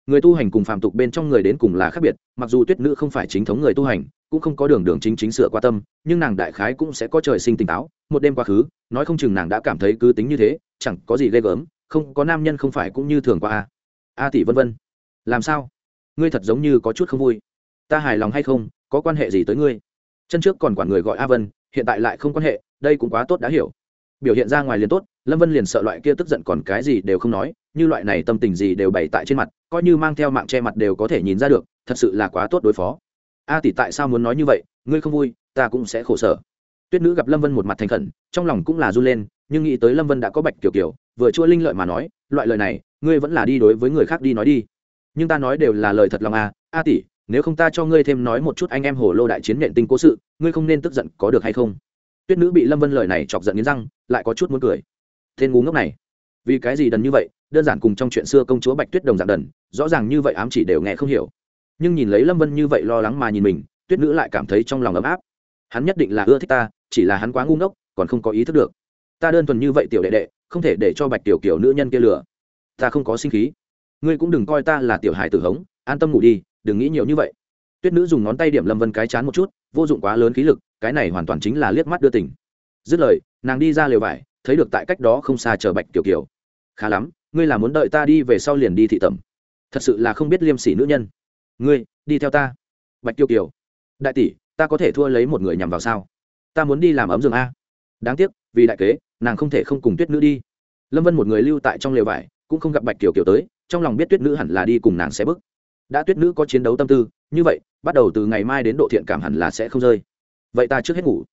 người tu hành cùng phàm tục bên trong người đến cùng là khác biệt, mặc dù tuyết nữ không phải chính thống người tu hành, cũng không có đường đường chính chính sửa qua tâm, nhưng nàng đại khái cũng sẽ có trời sinh tỉnh táo, một đêm quá khứ, nói không chừng nàng đã cảm thấy cứ tính như thế, chẳng có gì ghê gớm, không có nam nhân không phải cũng như thường qua a. A tỷ vân vân, làm sao? Ngươi thật giống như có chút không vui. Ta hài lòng hay không, có quan hệ gì tới ngươi? Chân trước còn quản người gọi a vân, hiện tại lại không quan hệ, đây cũng quá tốt đã hiểu. Biểu hiện ra ngoài liền tốt, lâm vân liền sợ loại kia tức giận còn cái gì đều không nói như loại này tâm tình gì đều bày tại trên mặt, coi như mang theo mạng che mặt đều có thể nhìn ra được, thật sự là quá tốt đối phó. A tỷ tại sao muốn nói như vậy? Ngươi không vui, ta cũng sẽ khổ sở. Tuyết nữ gặp lâm vân một mặt thành khẩn, trong lòng cũng là run lên, nhưng nghĩ tới lâm vân đã có bạch kiểu kiểu, vừa chua linh lợi mà nói, loại lời này, ngươi vẫn là đi đối với người khác đi nói đi. Nhưng ta nói đều là lời thật lòng à a tỷ, nếu không ta cho ngươi thêm nói một chút anh em hồ lô đại chiến nện tinh cố sự, ngươi không nên tức giận có được hay không? Tuyết nữ bị lâm vân lời này chọc giận nghiến răng, lại có chút muốn cười. Tên ngu ngốc này, vì cái gì đần như vậy? Đơn giản cùng trong chuyện xưa công chúa bạch tuyết đồng dạng đần, rõ ràng như vậy ám chỉ đều nghe không hiểu. Nhưng nhìn lấy lâm vân như vậy lo lắng mà nhìn mình, tuyết nữ lại cảm thấy trong lòng ấm áp. Hắn nhất định là ưa thích ta, chỉ là hắn quá ngu ngốc, còn không có ý thức được. Ta đơn thuần như vậy tiểu đệ đệ, không thể để cho bạch tiểu kiểu nữ nhân kia lừa. Ta không có sinh khí. Ngươi cũng đừng coi ta là tiểu hài tử hống, an tâm ngủ đi, đừng nghĩ nhiều như vậy. Tuyết nữ dùng ngón tay điểm lâm vân cái chán một chút, vô dụng quá lớn khí lực, cái này hoàn toàn chính là liếc mắt đưa tỉnh dứt lời, nàng đi ra lều vải, thấy được tại cách đó không xa chờ bạch tiểu kiểu. Khá lắm ngươi là muốn đợi ta đi về sau liền đi thị tẩm. Thật sự là không biết liêm sỉ nữ nhân. Ngươi, đi theo ta. Bạch tiêu kiều. Đại tỷ, ta có thể thua lấy một người nhằm vào sao? Ta muốn đi làm ấm giường a. Đáng tiếc, vì đại kế, nàng không thể không cùng tuyết nữ đi. Lâm vân một người lưu tại trong lều vải, cũng không gặp bạch kiều kiều tới, trong lòng biết tuyết nữ hẳn là đi cùng nàng sẽ bước. Đã tuyết nữ có chiến đấu tâm tư, như vậy, bắt đầu từ ngày mai đến độ thiện cảm hẳn là sẽ không rơi. Vậy ta trước hết ngủ.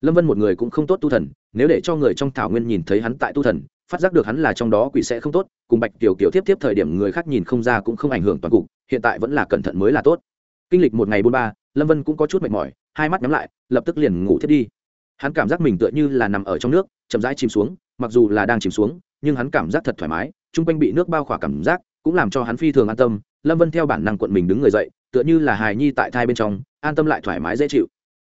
Lâm vân một người cũng không tốt tu thần, nếu để cho người trong thảo nguyên nhìn thấy hắn tại tu thần phát giác được hắn là trong đó quỷ sẽ không tốt, cùng bạch kiều kiều tiếp tiếp thời điểm người khác nhìn không ra cũng không ảnh hưởng toàn cục, hiện tại vẫn là cẩn thận mới là tốt. Kinh lịch một ngày bốn ba, lâm vân cũng có chút mệt mỏi, hai mắt nhắm lại, lập tức liền ngủ thiết đi. Hắn cảm giác mình tựa như là nằm ở trong nước, chậm rãi chìm xuống, mặc dù là đang chìm xuống, nhưng hắn cảm giác thật thoải mái, chung quanh bị nước bao khỏa cảm giác, cũng làm cho hắn phi thường an tâm. Lâm vân theo bản năng quận mình đứng người dậy, tựa như là hài nhi tại thai bên trong, an tâm lại thoải mái dễ chịu.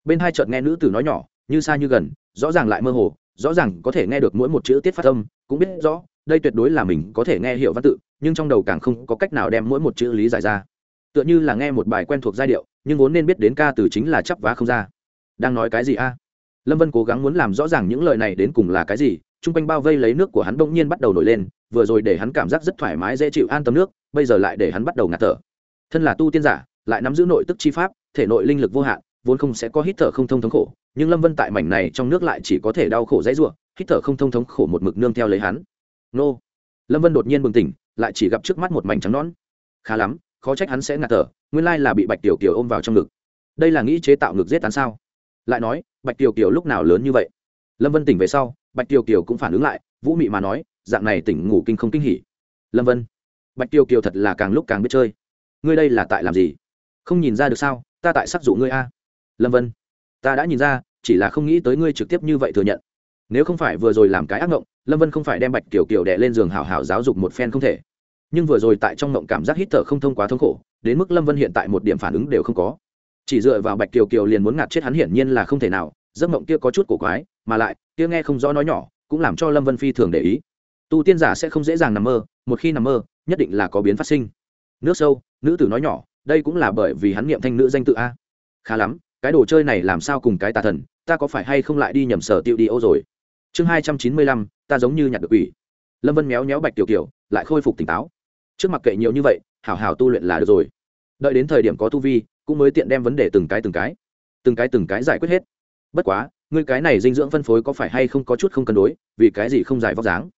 Bên hai chợt nghe nữ tử nói nhỏ, như xa như gần, rõ ràng lại mơ hồ, rõ ràng có thể nghe được mỗi một chữ tiết phát âm cũng biết rõ, đây tuyệt đối là mình có thể nghe hiểu văn tự, nhưng trong đầu càng không có cách nào đem mỗi một chữ lý giải ra. Tựa như là nghe một bài quen thuộc giai điệu, nhưng vốn nên biết đến ca từ chính là chắp vá không ra. Đang nói cái gì a? Lâm vân cố gắng muốn làm rõ ràng những lời này đến cùng là cái gì t r u n g quanh bao vây lấy nước của hắn bỗng nhiên bắt đầu nổi lên, vừa rồi để hắn cảm giác rất thoải mái, dễ chịu an tâm nước, bây giờ lại để hắn bắt đầu ngạt thở. Thân là tu tiên giả, lại nắm giữ nội tức chi pháp, thể nội linh lực vô hạn vốn không sẽ có hít thở không thông thống khổ, nhưng lâm vân tại mảnh này trong nước lại chỉ có thể đau khổ dãy r u ộ hít thở không thông thống khổ một mực nương theo lấy hắn. Nô. Lâm vân đột nhiên bừng tỉnh, lại chỉ gặp trước mắt một mảnh trắng nón khá lắm, khó trách hắn sẽ ngạt thở, nguyên lai là bị bạch tiểu kiều ôm vào trong ngực. Đây là nghĩ chế tạo ngực giết tán sao? Lại nói, bạch tiểu kiều lúc nào lớn như vậy? Lâm vân tỉnh về sau, bạch tiểu kiều cũng phản ứng lại, vũ mị mà nói, dạng này tỉnh ngủ kinh không kinh hỉ. Lâm vân. Bạch tiểu kiều thật là càng lúc càng biết chơi. Ngươi đây là tại làm gì? Không nhìn ra được sao, ta tại sắc dụ ngươi a lâm vân, ta đã nhìn ra, chỉ là không nghĩ tới ngươi trực tiếp như vậy thừa nhận. Nếu không phải vừa rồi làm cái ác ngộng, lâm vân không phải đem bạch kiều kiều đẻ lên giường hào hào giáo dục một phen không thể. Nhưng vừa rồi tại trong ngộng cảm giác hít thở không thông quá thống khổ, đến mức lâm vân hiện tại một điểm phản ứng đều không có. Chỉ dựa vào bạch kiều kiều liền muốn ngạt chết hắn hiển nhiên là không thể nào, giấc mộng kia có chút cổ quái, mà lại, kia nghe không rõ nói nhỏ, cũng làm cho lâm vân phi thường để ý. Tu tiên giả sẽ không dễ dàng nằm mơ, một khi nằm mơ, nhất định là có biến phát sinh. Nước sâu, nữ tử nói nhỏ, đây cũng là bởi vì hắn niệm thanh nữ danh tự a. Khá lắm cái đồ chơi này làm sao cùng cái tà thần, ta có phải hay không lại đi nhầm sở tiêu đi ô rồi? Chương hai trăm chín mươi lăm, ta giống như nhặt được ủy lâm vân méo méo bạch tiểu kiểu lại khôi phục tỉnh táo. Trước mặt kệ nhiều như vậy, hảo hảo tu luyện là được rồi. Đợi đến thời điểm có tu vi, cũng mới tiện đem vấn đề từng cái từng cái từng cái từng cái giải quyết hết. Bất quá, ngươi cái này dinh dưỡng phân phối có phải hay không có chút không cân đối, vì cái gì không giải vóc dáng?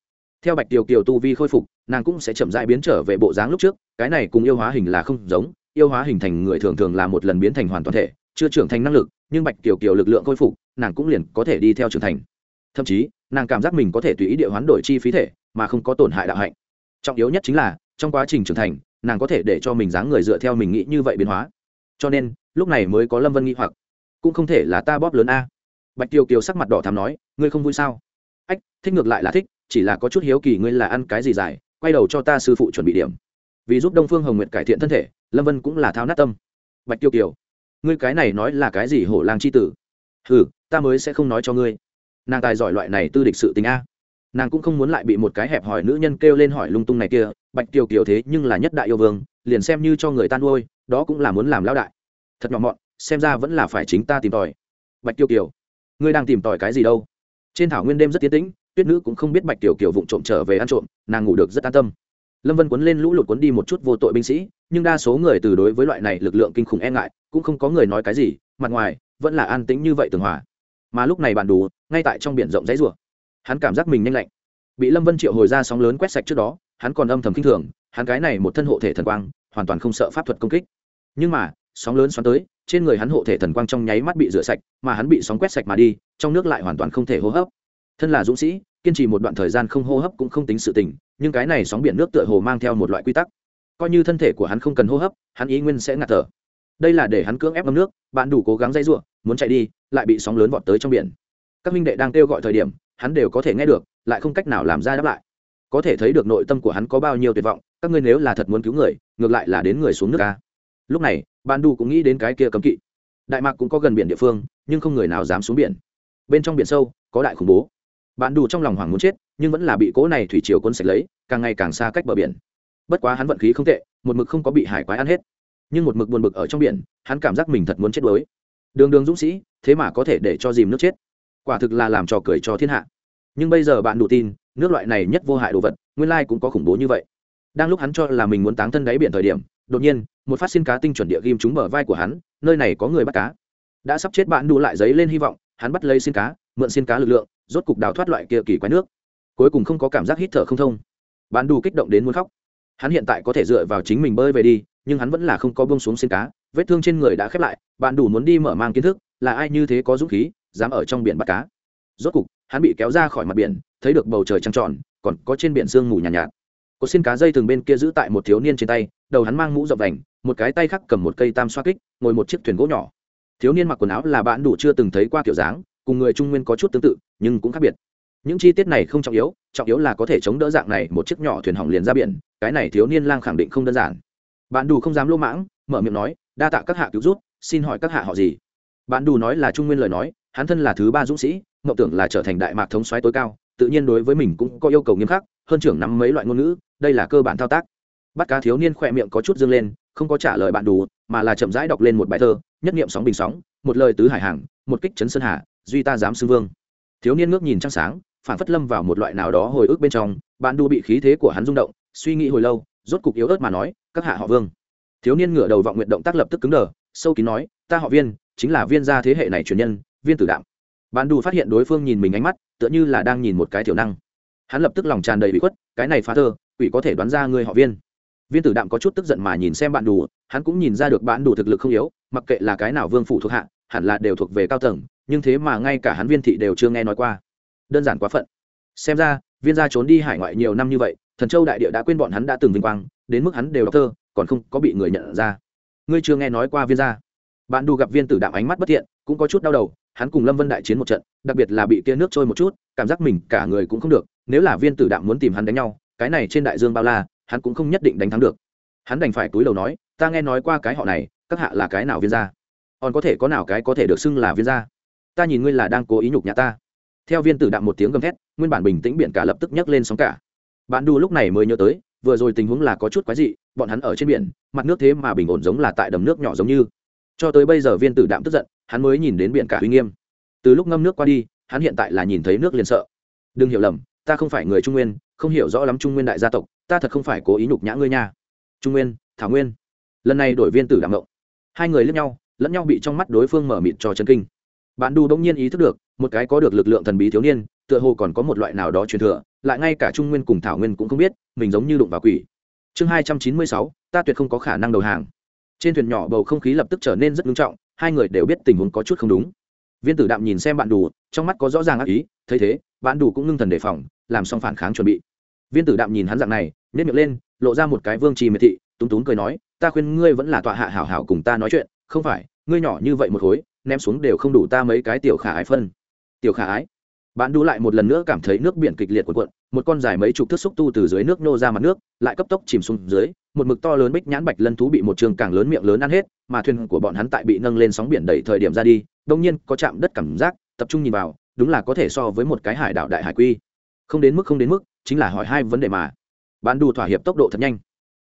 Theo bạch tiểu kiều tu vi khôi phục, nàng cũng sẽ chậm dại biến trở về bộ dáng lúc trước, cái này cùng yêu hóa hình là không giống, yêu hóa hình thành người thường thường là một lần biến thành hoàn toàn thể chưa trưởng thành năng lực, nhưng bạch tiểu kiều lực lượng khôi phục, nàng cũng liền có thể đi theo trưởng thành. Thậm chí, nàng cảm giác mình có thể tùy ý địa hoán đổi chi phí thể, mà không có tổn hại đạo hạnh. Trọng yếu nhất chính là, trong quá trình trưởng thành, nàng có thể để cho mình dáng người dựa theo mình nghĩ như vậy biến hóa. Cho nên, lúc này mới có lâm vân nghĩ hoặc. Cũng không thể là ta bóp lớn a. Bạch kiều kiều sắc mặt đỏ thắm nói, ngươi không vui sao? Ách, thích ngược lại là thích, chỉ là có chút hiếu kỳ ngươi là ăn cái gì dài, quay đầu cho ta sư phụ chuẩn bị điểm. Vì giúp đông phương hồng nguyệt cải thiện thân thể, lâm vân cũng là thao nát tâm. Bạch kiều kiều ngươi cái này nói là cái gì hổ lang c h i tử? Ừ ta mới sẽ không nói cho ngươi. Nàng tài giỏi loại này tư địch sự tình a. Nàng cũng không muốn lại bị một cái hẹp hỏi nữ nhân kêu lên hỏi lung tung này kia, bạch tiêu kiều thế nhưng là nhất đại yêu vương, liền xem như cho người tan nuôi, đó cũng là muốn làm lão đại. Thật nhỏ mọn, xem ra vẫn là phải chính ta tìm tòi. Bạch tiêu kiều, ngươi đang tìm tòi cái gì đâu? Trên thảo nguyên đêm rất tiến tĩnh, tuyết nữ cũng không biết bạch tiểu kiều vụng trộm trở về ăn trộm, nàng ngủ được rất an tâm lâm vân quấn lên lũ lụt quấn đi một chút vô tội binh sĩ, nhưng đa số người từ đối với loại này lực lượng kinh khủng e ngại, cũng không có người nói cái gì, mặt ngoài, vẫn là an tĩnh như vậy tường hòa. Mà lúc này bạn đủ ngay tại trong biển rộng dãy rùa hắn cảm giác mình nhanh lạnh. Bị lâm vân triệu hồi ra sóng lớn quét sạch trước đó, hắn còn âm thầm k i n h thường, hắn cái này một thân hộ thể thần quang, hoàn toàn không sợ pháp thuật công kích. Nhưng mà, sóng lớn xoắn tới, trên người hắn hộ thể thần quang trong nháy mắt bị rửa sạch, mà hắn bị sóng quét sạch mà đi, trong nước lại hoàn toàn không thể hô hấp. Thân là dũng sĩ kiên trì một đoạn thời gian không hô hấp cũng không tính sự tình, nhưng cái này sóng biển nước tựa hồ mang theo một loại quy tắc. Coi như thân thể của hắn không cần hô hấp, hắn ý nguyên sẽ ngạt thở. Đây là để hắn cưỡng ép ngâm nước, bạn đủ cố gắng dây ruộng, muốn chạy đi, lại bị sóng lớn vọt tới trong biển. Các minh đệ đang kêu gọi thời điểm, hắn đều có thể nghe được, lại không cách nào làm ra đáp lại. Có thể thấy được nội tâm của hắn có bao nhiêu tuyệt vọng, các ngươi nếu là thật muốn cứu người, ngược lại là đến người xuống nước ca lúc này ban đu cũng nghĩ đến cái kia cấm kỵ. Đại mạc cũng có gần biển địa phương, nhưng không người nào dám xuống biển. Bên trong biển sâu, có đại khủng bố bạn đủ trong lòng hoảng muốn chết, nhưng vẫn là bị cỗ này thủy chiều cuốn sạch lấy, càng ngày càng xa cách bờ biển. Bất quá hắn vận khí không tệ, một mực không có bị hải quái ăn hết. Nhưng một mực buồn bực ở trong biển, hắn cảm giác mình thật muốn chết đuối. Đường đường dũng sĩ, thế mà có thể để cho dìm nước chết. Quả thực là làm trò cười cho thiên hạ. Nhưng bây giờ bạn đủ tin, nước loại này nhất vô hại đồ vật, nguyên lai cũng có khủng bố như vậy. Đang lúc hắn cho là mình muốn táng thân đáy biển thời điểm, đột nhiên, một phát xin cá tinh chuẩn địa ghim trúng bờ vai của hắn, nơi này có người bắt cá. Đã sắp chết bạn đủ lại giấy lên hy vọng, hắn bắt lấy xin cá, mượn xin cá lực lượng rốt cục đào thoát loại kia kỳ quái nước. Cuối cùng không có cảm giác hít thở không thông. Bạn đủ kích động đến muốn khóc. Hắn hiện tại có thể dựa vào chính mình bơi về đi nhưng hắn vẫn là không có bông xuống xin cá vết thương trên người đã khép lại bạn đủ muốn đi mở mang kiến thức là ai như thế có dũng khí dám ở trong biển bắt cá. Rốt cục hắn bị kéo ra khỏi mặt biển thấy được bầu trời trăng tròn còn có trên biển sương mù nhàn nhạt, nhạt. Có xin cá dây thường bên kia giữ tại một thiếu niên trên tay đầu hắn mang mũ dọc vành một cái tay khác cầm một cây tam xoa kích ngồi một chiếc thuyền gỗ nhỏ. Thiếu niên mặc quần áo là bạn đủ chưa từng thấy qua kiểu dáng cùng người trung nguyên có chút tương tự, nhưng cũng khác biệt. Những chi tiết này không trọng yếu trọng yếu là có thể chống đỡ dạng này một chiếc nhỏ thuyền hỏng liền ra biển, cái này thiếu niên lang khẳng định không đơn giản. Bạn đủ không dám lô mãng, mở miệng nói, đa tạ các hạ cứu rút xin hỏi các hạ họ gì? Bạn đủ nói là trung nguyên lời nói, hắn thân là thứ ba dũng sĩ, mộng tưởng là trở thành đại mạc thống soái tối cao, tự nhiên đối với mình cũng có yêu cầu nghiêm khắc, hơn trưởng nắm mấy loại ngôn ngữ, đây là cơ bản thao tác. Bắt cá thiếu niên khỏe miệng có chút dương lên, không có trả lời bạn đủ mà là chậm rãi đọc lên một bài thơ, nhất niệm sóng bình sóng, một lời tứ hải hàng, một kích chấn sơn hà duy ta dám xưng vương. Thiếu niên ngước nhìn trăng sáng phản phất lâm vào một loại nào đó hồi ức bên trong, bạn Đu bị khí thế của hắn rung động, suy nghĩ hồi lâu, rốt cục yếu ớt mà nói, các hạ họ vương. Thiếu niên ngửa đầu vọng nguyện động tác lập tức cứng đờ, sâu kín nói, ta họ viên, chính là viên gia thế hệ này truyền nhân, viên tử đạm. Bạn Đu phát hiện đối phương nhìn mình ánh mắt, tựa như là đang nhìn một cái thiểu năng. Hắn lập tức lòng tràn đầy bị khuất, cái này phá thơ quỷ có thể đoán ra người họ viên. Viên tử đạm có chút tức giận mà nhìn xem bạn đủ hắn cũng nhìn ra được bạn đủ thực lực không yếu, mặc kệ là cái nào vương phủ thuộc hạ, hẳn là đều thuộc về cao tầng nhưng thế mà ngay cả hắn viên thị đều chưa nghe nói qua. Đơn giản quá phận. Xem ra, viên gia trốn đi hải ngoại nhiều năm như vậy, thần châu đại địa đã quên bọn hắn đã từng vinh quang, đến mức hắn đều đọc thơ, còn không có bị người nhận ra. Ngươi chưa nghe nói qua viên gia. Bạn đù gặp viên tử đạm ánh mắt bất thiện, cũng có chút đau đầu, hắn cùng lâm vân đại chiến một trận, đặc biệt là bị kia nước trôi một chút, cảm giác mình cả người cũng không được, nếu là viên tử đạm muốn tìm hắn đánh nhau, cái này trên đại dương bao la, hắn cũng không nhất định đánh thắng được. Hắn đành phải túi đầu nói, ta nghe nói qua cái họ này, các hạ là cái nào viên gia? Còn có thể có nào cái có thể được xưng là viên gia? Ta nhìn ngươi là đang cố ý nhục nhã ta. Theo viên tử đạm một tiếng gầm thét, nguyên bản bình tĩnh biển cả lập tức nhấc lên sóng cả. Bạn đu lúc này mới nhớ tới, vừa rồi tình huống là có chút quái dị, bọn hắn ở trên biển, mặt nước thế mà bình ổn giống là tại đầm nước nhỏ giống như. Cho tới bây giờ viên tử đạm tức giận, hắn mới nhìn đến biển cả uy nghiêm. Từ lúc ngâm nước qua đi, hắn hiện tại là nhìn thấy nước liền sợ. Đừng hiểu lầm, ta không phải người trung nguyên, không hiểu rõ lắm trung nguyên đại gia tộc, ta thật không phải cố ý nhục nhã ngươi nha. Trung nguyên, thảo nguyên. Lần này đổi viên tử đạm ngộng. Hai người lẫn nhau lẫn nhau bị trong mắt đối phương mở mịt cho chân kinh bạn đu đông nhiên ý thức được, một cái có được lực lượng thần bí thiếu niên, tựa hồ còn có một loại nào đó truyền thừa, lại ngay cả trung nguyên cùng thảo nguyên cũng không biết, mình giống như đụng vào quỷ. Chương hai trăm chín mươi sáu, ta tuyệt không có khả năng đầu hàng. Trên thuyền nhỏ bầu không khí lập tức trở nên rất nghiêm trọng, hai người đều biết tình huống có chút không đúng. Viên tử đạm nhìn xem bạn đủ trong mắt có rõ ràng ác ý, thấy thế, bạn đủ cũng ngưng thần đề phòng, làm xong phản kháng chuẩn bị. Viên tử đạm nhìn hắn dạng này nếp miệng lên, lộ ra một cái vương trì miệt thị túng túng cười nói, ta khuyên ngươi vẫn là tọa hạ hảo hảo cùng ta nói chuyện, không phải, ngươi nhỏ như vậy một khối ném xuống đều không đủ ta mấy cái tiểu khả ái phân. Tiểu khả ái? Bạn đu lại một lần nữa cảm thấy nước biển kịch liệt của cuộn, một con dài mấy chục thước xúc tu từ dưới nước nô ra mặt nước, lại cấp tốc chìm xuống dưới, một mực to lớn bích nhãn bạch lân thú bị một trường càng lớn miệng lớn ăn hết, mà thuyền của bọn hắn tại bị nâng lên sóng biển đẩy thời điểm ra đi, đông nhiên có chạm đất cảm giác, tập trung nhìn vào, đúng là có thể so với một cái hải đảo đại hải quy. Không đến mức, không đến mức, chính là hỏi hai vấn đề mà. Bạn đu thỏa hiệp tốc độ thật nhanh.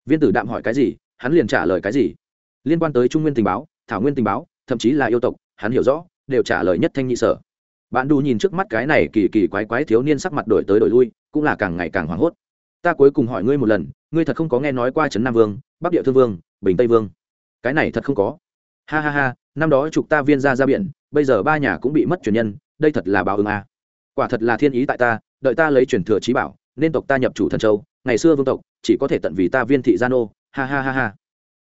Viên tử đạm hỏi cái gì, hắn liền trả lời cái gì. Liên quan tới trung nguyên tình báo, thảo nguyên tình báo, thậm chí là yêu tộc hắn hiểu rõ, đều trả lời nhất thanh nhị sở. Bạn đu nhìn trước mắt cái này kỳ kỳ quái quái thiếu niên sắc mặt đổi tới đổi lui, cũng là càng ngày càng hoảng hốt. Ta cuối cùng hỏi ngươi một lần, ngươi thật không có nghe nói qua trấn nam vương, bắc địa thương vương, bình tây vương? Cái này thật không có. Ha ha ha, năm đó chục ta viên ra ra biển, bây giờ ba nhà cũng bị mất truyền nhân, đây thật là báo ứng à. quả thật là thiên ý tại ta, đợi ta lấy truyền thừa trí bảo, nên tộc ta nhập chủ thần châu, ngày xưa vương tộc, chỉ có thể tận vì ta viên thị gia nô. Ha ha ha ha.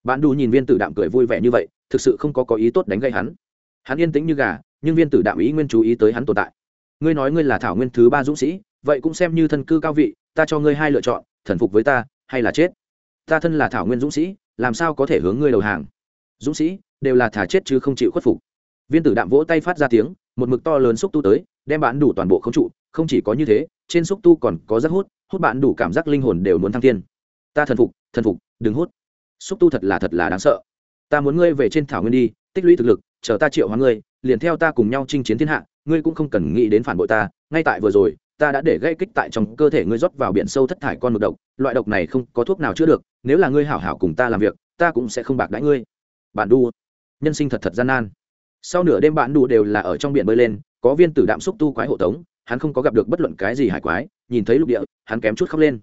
Bạn đu nhìn viên tử đạm cười vui vẻ như vậy, thực sự không có có ý tốt đánh gây hắn hắn yên tĩnh như gà, nhưng viên tử đạm ý nguyên chú ý tới hắn tồn tại. Ngươi nói ngươi là thảo nguyên thứ ba dũng sĩ, vậy cũng xem như thân cư cao vị, ta cho ngươi hai lựa chọn, thần phục với ta, hay là chết? Ta thân là thảo nguyên dũng sĩ, làm sao có thể hướng ngươi đầu hàng? Dũng sĩ, đều là thả chết chứ không chịu khuất phục. Viên tử đạm vỗ tay phát ra tiếng, một mực to lớn xúc tu tới, đem bạn đủ toàn bộ không trụ, không chỉ có như thế, trên xúc tu còn có rất hút hút bạn đủ cảm giác linh hồn đều muốn thăng thiên. Ta thần phục thần phục, đừng hút. Xúc tu thật là thật là đáng sợ. Ta muốn ngươi về trên thảo nguyên đi, tích lũy thực lực chờ ta triệu hóa ngươi, liền theo ta cùng nhau chinh chiến thiên hạ, ngươi cũng không cần nghĩ đến phản bội ta, ngay tại vừa rồi, ta đã để gây kích tại trong cơ thể ngươi rót vào biển sâu thất thải con mực độc, loại độc này không có thuốc nào chữa được, nếu là ngươi hảo hảo cùng ta làm việc, ta cũng sẽ không bạc đãi ngươi. Bạn đu, nhân sinh thật thật gian nan. Sau nửa đêm bạn đu đều là ở trong biển bơi lên, có viên tử đạm xúc tu quái hộ tống, hắn không có gặp được bất luận cái gì hải quái, nhìn thấy lục địa, hắn kém chút khóc lên.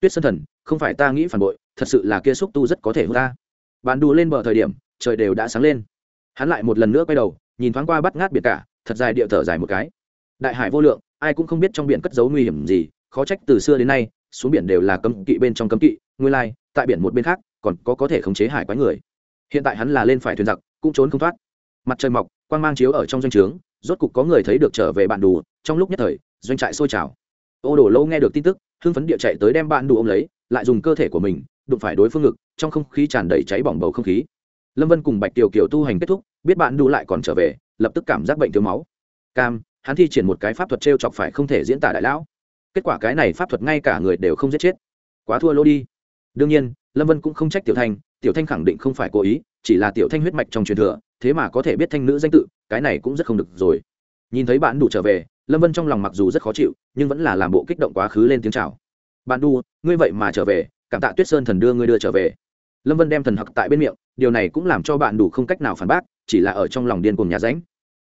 Tuyết sơn thần, không phải ta nghĩ phản bội, thật sự là kia xúc tu rất có thể hút ta. Bạn đu lên bờ thời điểm, trời đều đã sáng lên hắn lại một lần nữa quay đầu, nhìn thoáng qua bắt ngát biệt cả, thật dài địa thở dài một cái. Đại hải vô lượng, ai cũng không biết trong biển cất giấu nguy hiểm gì, khó trách từ xưa đến nay, xuống biển đều là cấm kỵ bên trong cấm kỵ, nguyên lai, tại biển một bên khác, còn có có thể khống chế hải quái người. Hiện tại hắn là lên phải thuyền giặc, cũng trốn không thoát. Mặt trời mọc, quang mang chiếu ở trong doanh trướng, rốt cục có người thấy được trở về bạn đủ trong lúc nhất thời, doanh trại sôi trào. Ô đổ lâu nghe được tin tức, hưng phấn địa chạy tới đem bạn đủ ôm lấy, lại dùng cơ thể của mình, đụng phải đối phương ngực, trong không khí tràn đầy cháy bỏng bầu không khí lâm vân cùng bạch tiểu kiều tu hành kết thúc, biết bạn đủ lại còn trở về, lập tức cảm giác bệnh thiếu máu. Cam, hắn thi triển một cái pháp thuật t r e o chọc phải không thể diễn tả đại lão. Kết quả cái này pháp thuật ngay cả người đều không giết chết. Quá thua lỗ đi. Đương nhiên, lâm vân cũng không trách tiểu thanh tiểu thanh khẳng định không phải cố ý, chỉ là tiểu thanh huyết mạch trong truyền thừa, thế mà có thể biết thanh nữ danh tự, cái này cũng rất không được rồi. Nhìn thấy bạn đủ trở về, lâm vân trong lòng mặc dù rất khó chịu, nhưng vẫn là làm bộ kích động quá khứ lên tiếng chào. Bạn đu, ngươi vậy mà trở về, cảm tạ tuyết sơn thần đưa ngươi đưa trở về lâm vân đem thần hặc tại bên miệng, điều này cũng làm cho bạn đủ không cách nào phản bác, chỉ là ở trong lòng điên cùng nhà ránh.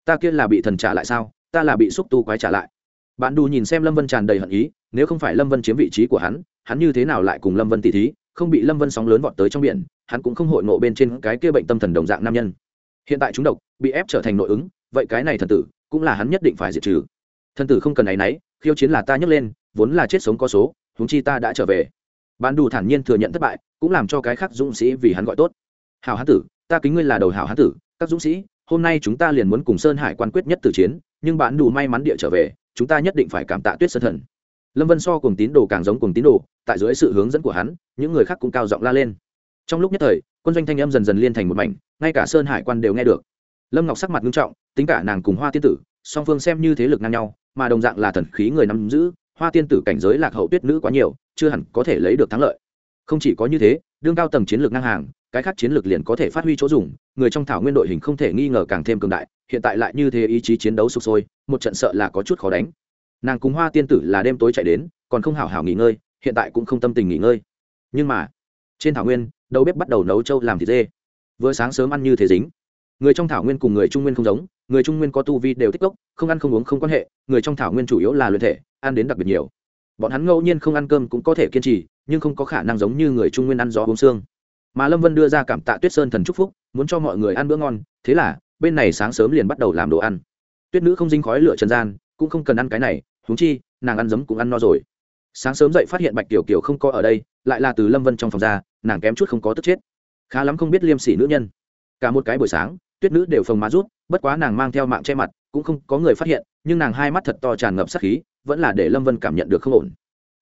Ta kia là bị thần trả lại sao? Ta là bị xúc tu quái trả lại. Bạn đủ nhìn xem lâm vân tràn đầy hận ý, nếu không phải lâm vân chiếm vị trí của hắn hắn như thế nào lại cùng lâm vân tỉ thí, không bị lâm vân sóng lớn vọt tới trong biển, hắn cũng không hội nộ bên trên cái kia bệnh tâm thần đồng dạng nam nhân. Hiện tại chúng độc, bị ép trở thành nội ứng, vậy cái này thần tử, cũng là hắn nhất định phải diệt trừ. Thần tử không cần áy náy khiêu chiến là ta nhấc lên, vốn là chết sống có số, huống chi ta đã trở về bạn đủ thản nhiên thừa nhận thất bại, cũng làm cho cái khác dũng sĩ vì hắn gọi tốt. Hào hán tử, ta kính ngươi là đầu hào hán tử, các dũng sĩ, hôm nay chúng ta liền muốn cùng sơn hải quan quyết nhất từ chiến, nhưng bạn đủ may mắn địa trở về, chúng ta nhất định phải cảm tạ tuyết sơn thần. Lâm vân so cùng tín đồ càng giống cùng tín đồ, tại dưới sự hướng dẫn của hắn, những người khác cũng cao giọng la lên. Trong lúc nhất thời, quân doanh thanh âm dần dần liên thành một mảnh, ngay cả sơn hải quan đều nghe được. Lâm ngọc sắc mặt nghiêm trọng, tính cả nàng cùng hoa tiên tử, song phương xem như thế lực ngang nhau, mà đồng dạng là thần khí người nắm giữ, hoa tiên tử cảnh giới lạc hậu tuyết nữ quá nhiều chưa hẳn có thể lấy được thắng lợi. Không chỉ có như thế, đương cao tầng chiến lược ngang hàng, cái khác chiến lược liền có thể phát huy chỗ dùng, người trong thảo nguyên đội hình không thể nghi ngờ càng thêm cường đại, hiện tại lại như thế ý chí chiến đấu sụp sôi, một trận sợ là có chút khó đánh. Nàng cùng hoa tiên tử là đêm tối chạy đến, còn không hảo hảo nghỉ ngơi, hiện tại cũng không tâm tình nghỉ ngơi. Nhưng mà, trên thảo nguyên, đầu bếp bắt đầu nấu trâu làm thịt dê. Vừa sáng sớm ăn như thế dính. Người trong thảo nguyên cùng người trung nguyên không giống, người trung nguyên có tu vi đều tích cốc không ăn không uống không quan hệ, người trong thảo nguyên chủ yếu là luyện thể, ăn đến đặc biệt nhiều bọn hắn ngẫu nhiên không ăn cơm cũng có thể kiên trì, nhưng không có khả năng giống như người trung nguyên ăn gió uống xương mà lâm vân đưa ra cảm tạ tuyết sơn thần chúc phúc, muốn cho mọi người ăn bữa ngon, thế là, bên này sáng sớm liền bắt đầu làm đồ ăn. Tuyết nữ không dinh khói lửa trần gian, cũng không cần ăn cái này húng chi, nàng ăn giấm cũng ăn no rồi. Sáng sớm dậy phát hiện bạch tiểu kiều không có ở đây, lại là từ lâm vân trong phòng ra, nàng kém chút không có tức chết. Khá lắm không biết liêm sỉ nữ nhân. Cả một cái buổi sáng, tuyết nữ đều phồng má rút, bất quá nàng mang theo mạng che mặt, cũng không có người phát hiện, nhưng nàng hai mắt thật to tràn ngập sắc khí vẫn là để lâm vân cảm nhận được không ổn.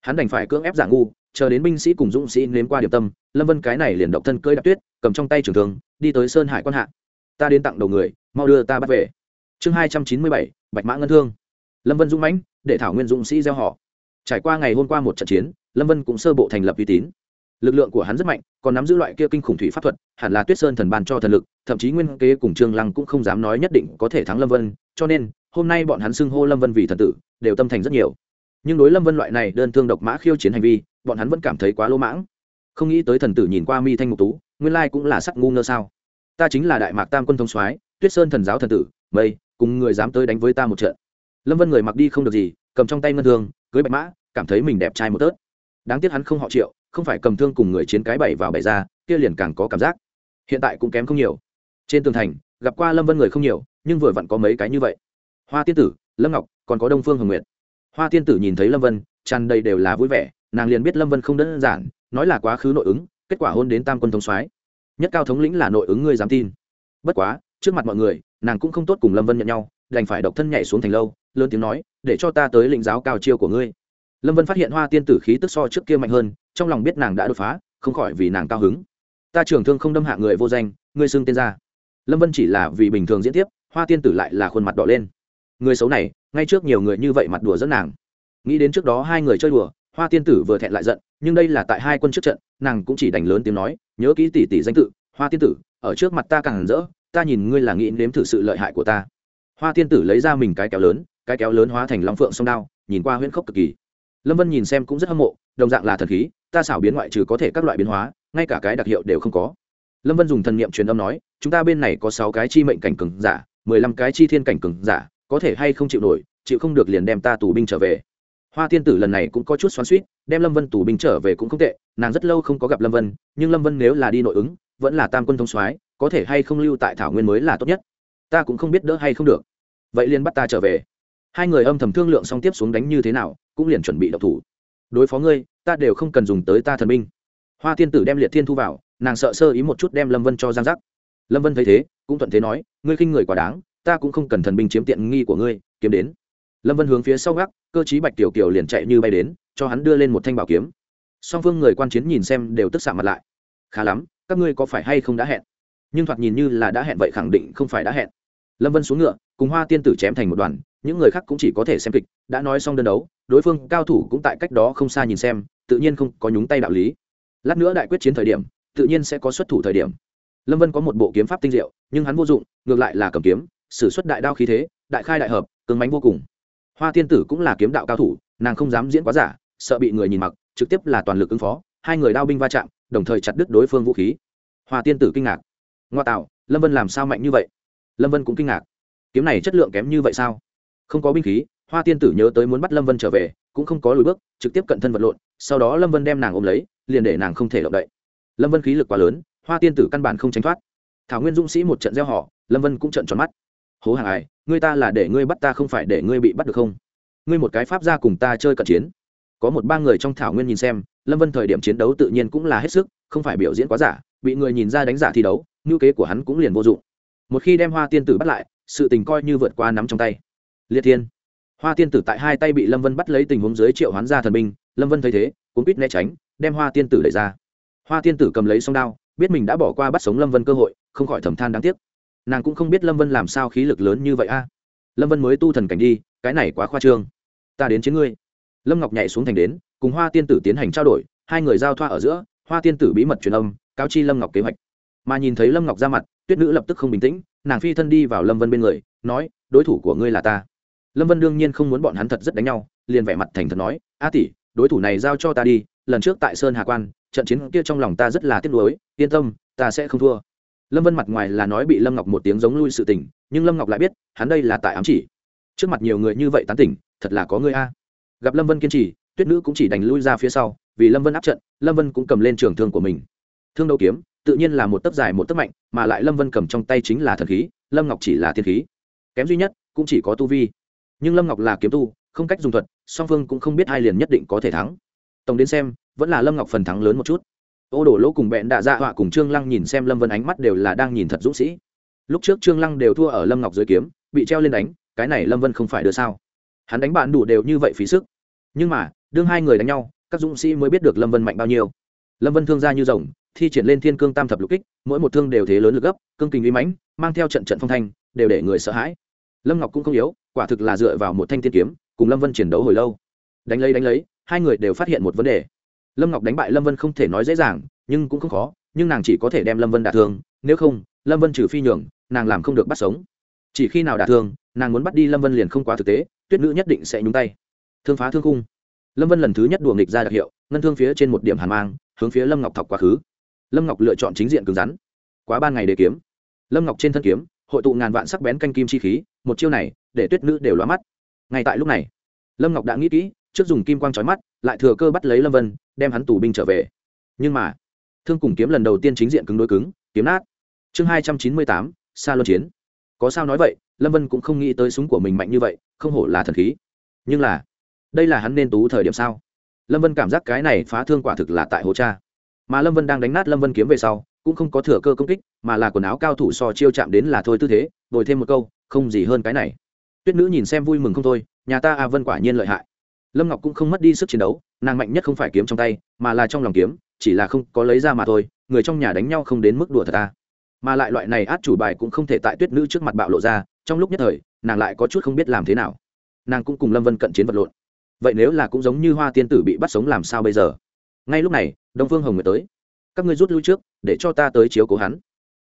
Hắn đành phải cưỡng ép giả ngu, chờ đến binh sĩ cùng dũng sĩ nếm qua điểm tâm, lâm vân cái này liền động thân cơi đạp tuyết, cầm trong tay trường thường đi tới sơn hải quan hạ. Ta đến tặng đầu người, mau đưa ta bắt về. Chương hai trăm chín mươi bảy, bạch mã ngân thương. Lâm vân dũng mãnh, để thảo nguyên dũng sĩ gieo họ. Trải qua ngày hôm qua một trận chiến, lâm vân cũng sơ bộ thành lập uy tín. Lực lượng của hắn rất mạnh, còn nắm giữ loại kia kinh khủng thủy pháp thuật, hẳn là tuyết sơn thần ban cho thần lực, thậm chí nguyên kế cùng trương lăng cũng không dám nói nhất định có thể thắng lâm vân, cho nên hôm nay bọn hắn xưng hô lâm vân vì thần tử, đều tâm thành rất nhiều. Nhưng đối lâm vân loại này đơn thương độc mã khiêu chiến hành vi, bọn hắn vẫn cảm thấy quá lỗ mãng. Không nghĩ tới thần tử nhìn qua mi thanh ngục tú, nguyên lai cũng là sắc ngu ngơ sao. Ta chính là đại mạc tam quân thông soái, tuyết sơn thần giáo thần tử, mây, cùng người dám tới đánh với ta một trận. Lâm vân người mặc đi không được gì, cầm trong tay ngân thương, cưới bạch mã, cảm thấy mình đẹp trai một tớt. Đáng tiếc hắn không họ triệu, không phải cầm thương cùng người chiến cái bảy vào bảy ra, kia liền càng có cảm giác. Hiện tại cũng kém không nhiều. Trên tường thành, gặp qua lâm vân người không nhiều, nhưng vừa vặn có mấy cái như vậy hoa tiên tử, lâm ngọc, còn có đông phương hồng nguyệt. Hoa tiên tử nhìn thấy lâm vân, tràn đầy đều là vui vẻ, nàng liền biết lâm vân không đơn giản, nói là quá khứ nội ứng, kết quả hôn đến tam quân thống soái. Nhất cao thống lĩnh là nội ứng ngươi dám tin. Bất quá, trước mặt mọi người, nàng cũng không tốt cùng lâm vân nhận nhau, đành phải độc thân nhảy xuống thành lâu, lớn tiếng nói, để cho ta tới lĩnh giáo cao chiêu của ngươi. Lâm vân phát hiện hoa tiên tử khí tức so trước kia mạnh hơn, trong lòng biết nàng đã đột phá, không khỏi vì nàng cao hứng. Ta trưởng thương không đâm hạ người vô danh, ngươi xưng tên ra. Lâm vân chỉ là vì bình thường diễn tiếp, hoa tiên tử lại là khuôn mặt đỏ lên người xấu này, ngay trước nhiều người như vậy mặt đùa dẫn nàng. Nghĩ đến trước đó hai người chơi đùa, hoa tiên tử vừa thẹn lại giận, nhưng đây là tại hai quân trước trận, nàng cũng chỉ đành lớn tiếng nói, nhớ kỹ tỷ tỷ danh tự, hoa tiên tử, ở trước mặt ta càng hẳn rỡ, ta nhìn ngươi là nghĩ nếm thử sự lợi hại của ta. Hoa tiên tử lấy ra mình cái kéo lớn, cái kéo lớn hóa thành long phượng sông đao, nhìn qua huyễn khốc cực kỳ. Lâm vân nhìn xem cũng rất hâm mộ, đồng dạng là thần khí, ta xảo biến ngoại trừ có thể các loại biến hóa, ngay cả cái đặc hiệu đều không có. Lâm vân dùng thần niệm truyền âm nói, chúng ta bên này có sáu cái chi mệnh cảnh cừng giả, mười lăm cái chi thiên cảnh cừng giả có thể hay không chịu nổi, chịu không được liền đem ta tù binh trở về. Hoa tiên tử lần này cũng có chút xoắn suýt đem lâm vân tù binh trở về cũng không tệ, nàng rất lâu không có gặp lâm vân, nhưng lâm vân nếu là đi nội ứng, vẫn là tam quân thông soái, có thể hay không lưu tại thảo nguyên mới là tốt nhất. Ta cũng không biết đỡ hay không được. Vậy liền bắt ta trở về. Hai người âm thầm thương lượng xong tiếp xuống đánh như thế nào, cũng liền chuẩn bị độc thủ. Đối phó ngươi, ta đều không cần dùng tới ta thần binh. Hoa tiên tử đem liệt thiên thu vào, nàng sợ sơ ý một chút đem lâm vân cho giang giác. Lâm vân thấy thế, cũng thuận thế nói, ngươi khinh người quá đáng ta cũng không cần thần binh chiếm tiện nghi của ngươi, kiếm đến. Lâm vân hướng phía sau gác, cơ chí bạch tiểu kiều liền chạy như bay đến, cho hắn đưa lên một thanh bảo kiếm. Song phương người quan chiến nhìn xem đều tức xạ mặt lại. Khá lắm, các ngươi có phải hay không đã hẹn? Nhưng thoạt nhìn như là đã hẹn vậy khẳng định không phải đã hẹn. Lâm vân xuống ngựa, cùng hoa tiên tử chém thành một đoàn, những người khác cũng chỉ có thể xem kịch, đã nói xong đơn đấu, đối phương cao thủ cũng tại cách đó không xa nhìn xem, tự nhiên không có nhúng tay đạo lý. Lát nữa đại quyết chiến thời điểm, tự nhiên sẽ có xuất thủ thời điểm. Lâm vân có một bộ kiếm pháp tinh diệu, nhưng hắn vô dụng, ngược lại là cầm kiếm s ử suất đại đao khí thế, đại khai đại hợp, cứng mánh vô cùng. Hoa tiên tử cũng là kiếm đạo cao thủ, nàng không dám diễn quá giả, sợ bị người nhìn mặc, trực tiếp là toàn lực ứng phó, hai người đao binh va chạm, đồng thời chặt đứt đối phương vũ khí. Hoa tiên tử kinh ngạc. Ngoa tạo, lâm vân làm sao mạnh như vậy? Lâm vân cũng kinh ngạc. Kiếm này chất lượng kém như vậy sao? Không có binh khí, hoa tiên tử nhớ tới muốn bắt lâm vân trở về, cũng không có lùi bước, trực tiếp cận thân vật lộn, sau đó lâm vân đem nàng ôm lấy, liền để nàng không thể động đậy. Lâm vân khí lực quá lớn, hoa tiên tử căn bản không tránh thoát. Thảo nguyên dũng sĩ một trận gieo họ, lâm vân cũng trận tròn mắt hố hàng ai, ngươi ta là để ngươi bắt ta không phải để ngươi bị bắt được không? Ngươi một cái pháp ra cùng ta chơi cận chiến. Có một ba người trong thảo nguyên nhìn xem lâm vân thời điểm chiến đấu tự nhiên cũng là hết sức không phải biểu diễn quá giả bị người nhìn ra đánh giả thi đấu ngữ kế của hắn cũng liền vô dụng. Một khi đem hoa tiên tử bắt lại sự tình coi như vượt qua nắm trong tay. Liệt thiên. Hoa tiên tử tại hai tay bị lâm vân bắt lấy tình huống dưới triệu hoán ra thần binh lâm vân thấy thế cũng biết né tránh đem hoa tiên tử đẩy ra. Hoa tiên tử cầm lấy song đao biết mình đã bỏ qua bắt sống lâm vân cơ hội không khỏi thầm than đáng tiếc nàng cũng không biết lâm vân làm sao khí lực lớn như vậy a. À? Lâm vân mới tu thần cảnh đi, cái này quá khoa trương. Ta đến chiến ngươi. Lâm ngọc nhảy xuống thành đến, cùng hoa tiên tử tiến hành trao đổi, hai người giao thoa ở giữa, hoa tiên tử bí mật truyền âm, cáo chi lâm ngọc kế hoạch. Mà nhìn thấy lâm ngọc ra mặt, tuyết nữ lập tức không bình tĩnh, nàng phi thân đi vào lâm vân bên người, nói, đối thủ của ngươi là ta. Lâm vân đương nhiên không muốn bọn hắn thật rất đánh nhau, liền vẻ mặt thành thật nói, a tỷ, đối thủ này giao cho ta đi, lần trước tại sơn hà quan, trận chiến kia trong lòng ta rất là tiếc nuối, yên tâm, ta sẽ không thua lâm vân mặt ngoài là nói bị lâm ngọc một tiếng giống lui sự tình, nhưng lâm ngọc lại biết, hắn đây là tại ám chỉ. Trước mặt nhiều người như vậy tán tỉnh, thật là có người a. Gặp lâm vân kiên trì, tuyết nữ cũng chỉ đành lui ra phía sau, vì lâm vân áp trận, lâm vân cũng cầm lên trường thương của mình. Thương đấu kiếm, tự nhiên là một tấc dài một tấc mạnh, mà lại lâm vân cầm trong tay chính là thần khí, lâm ngọc chỉ là thiên khí. Kém duy nhất, cũng chỉ có tu vi. Nhưng lâm ngọc là kiếm tu, không cách dùng thuật, song phương cũng không biết hai liền nhất định có thể thắng. Tổng đến xem, vẫn là lâm ngọc phần thắng lớn một chút ô đổ lỗ cùng bẹn đạ dạ họa cùng trương lăng nhìn xem lâm vân ánh mắt đều là đang nhìn thật dũng sĩ. Lúc trước trương lăng đều thua ở lâm ngọc dưới kiếm, bị treo lên đánh, cái này lâm vân không phải đưa sao? Hắn đánh bạn đủ đều như vậy phí sức. Nhưng mà, đương hai người đánh nhau, các dũng sĩ mới biết được lâm vân mạnh bao nhiêu. Lâm vân thương ra như rồng, thi triển lên thiên cương tam thập lục kích, mỗi một thương đều thế lớn lực gấp, cương kình uy mãnh, mang theo trận trận phong thanh, đều để người sợ hãi. Lâm ngọc cũng không yếu, quả thực là dựa vào một thanh thiên kiếm, cùng lâm vân chiến đấu hồi lâu. Đánh lấy đánh lấy, hai người đều phát hiện một vấn đề lâm ngọc đánh bại lâm vân không thể nói dễ dàng, nhưng cũng không khó, nhưng nàng chỉ có thể đem lâm vân đả thương, nếu không, lâm vân trừ phi nhường, nàng làm không được bắt sống. Chỉ khi nào đả thương, nàng muốn bắt đi lâm vân liền không quá thực tế, tuyết nữ nhất định sẽ nhúng tay. Thương phá thương cung lâm vân lần thứ nhất đùa nghịch ra đặc hiệu, ngân thương phía trên một điểm hàn mang, hướng phía lâm ngọc thọc quá khứ. Lâm ngọc lựa chọn chính diện cứng rắn. Quá ba ngày để kiếm. Lâm ngọc trên thân kiếm, hội tụ ngàn vạn sắc bén canh kim chi khí, một chiêu này, để tuyết nữ đều lóa mắt. Ngay tại lúc này, lâm ngọc đã nghĩ kỹ trước dùng kim quang trói mắt, lại thừa cơ bắt lấy lâm vân, đem hắn tù binh trở về. Nhưng mà, thương cùng kiếm lần đầu tiên chính diện cứng đối cứng, kiếm nát. Chương hai trăm chín mươi tám xa luân chiến. Có sao nói vậy, lâm vân cũng không nghĩ tới súng của mình mạnh như vậy, không hổ là thần khí. Nhưng là, đây là hắn nên tú thời điểm sao? Lâm vân cảm giác cái này phá thương quả thực là tại hồ cha. Mà lâm vân đang đánh nát lâm vân kiếm về sau, cũng không có thừa cơ công kích, mà là quần áo cao thủ so chiêu chạm đến là thôi tư thế, đổi thêm một câu, không gì hơn cái này. Tuyết nữ nhìn xem vui mừng không thôi, nhà ta a vân quả nhiên lợi hại lâm ngọc cũng không mất đi sức chiến đấu, nàng mạnh nhất không phải kiếm trong tay, mà là trong lòng kiếm, chỉ là không có lấy ra mà thôi, người trong nhà đánh nhau không đến mức đùa thật ta. Mà lại loại này át chủ bài cũng không thể tại tuyết nữ trước mặt bạo lộ ra, trong lúc nhất thời, nàng lại có chút không biết làm thế nào. Nàng cũng cùng lâm vân cận chiến vật lộn. Vậy nếu là cũng giống như hoa tiên tử bị bắt sống làm sao bây giờ? Ngay lúc này, đông phương hồng nguyệt tới. Các ngươi rút lui trước, để cho ta tới chiếu cố hắn.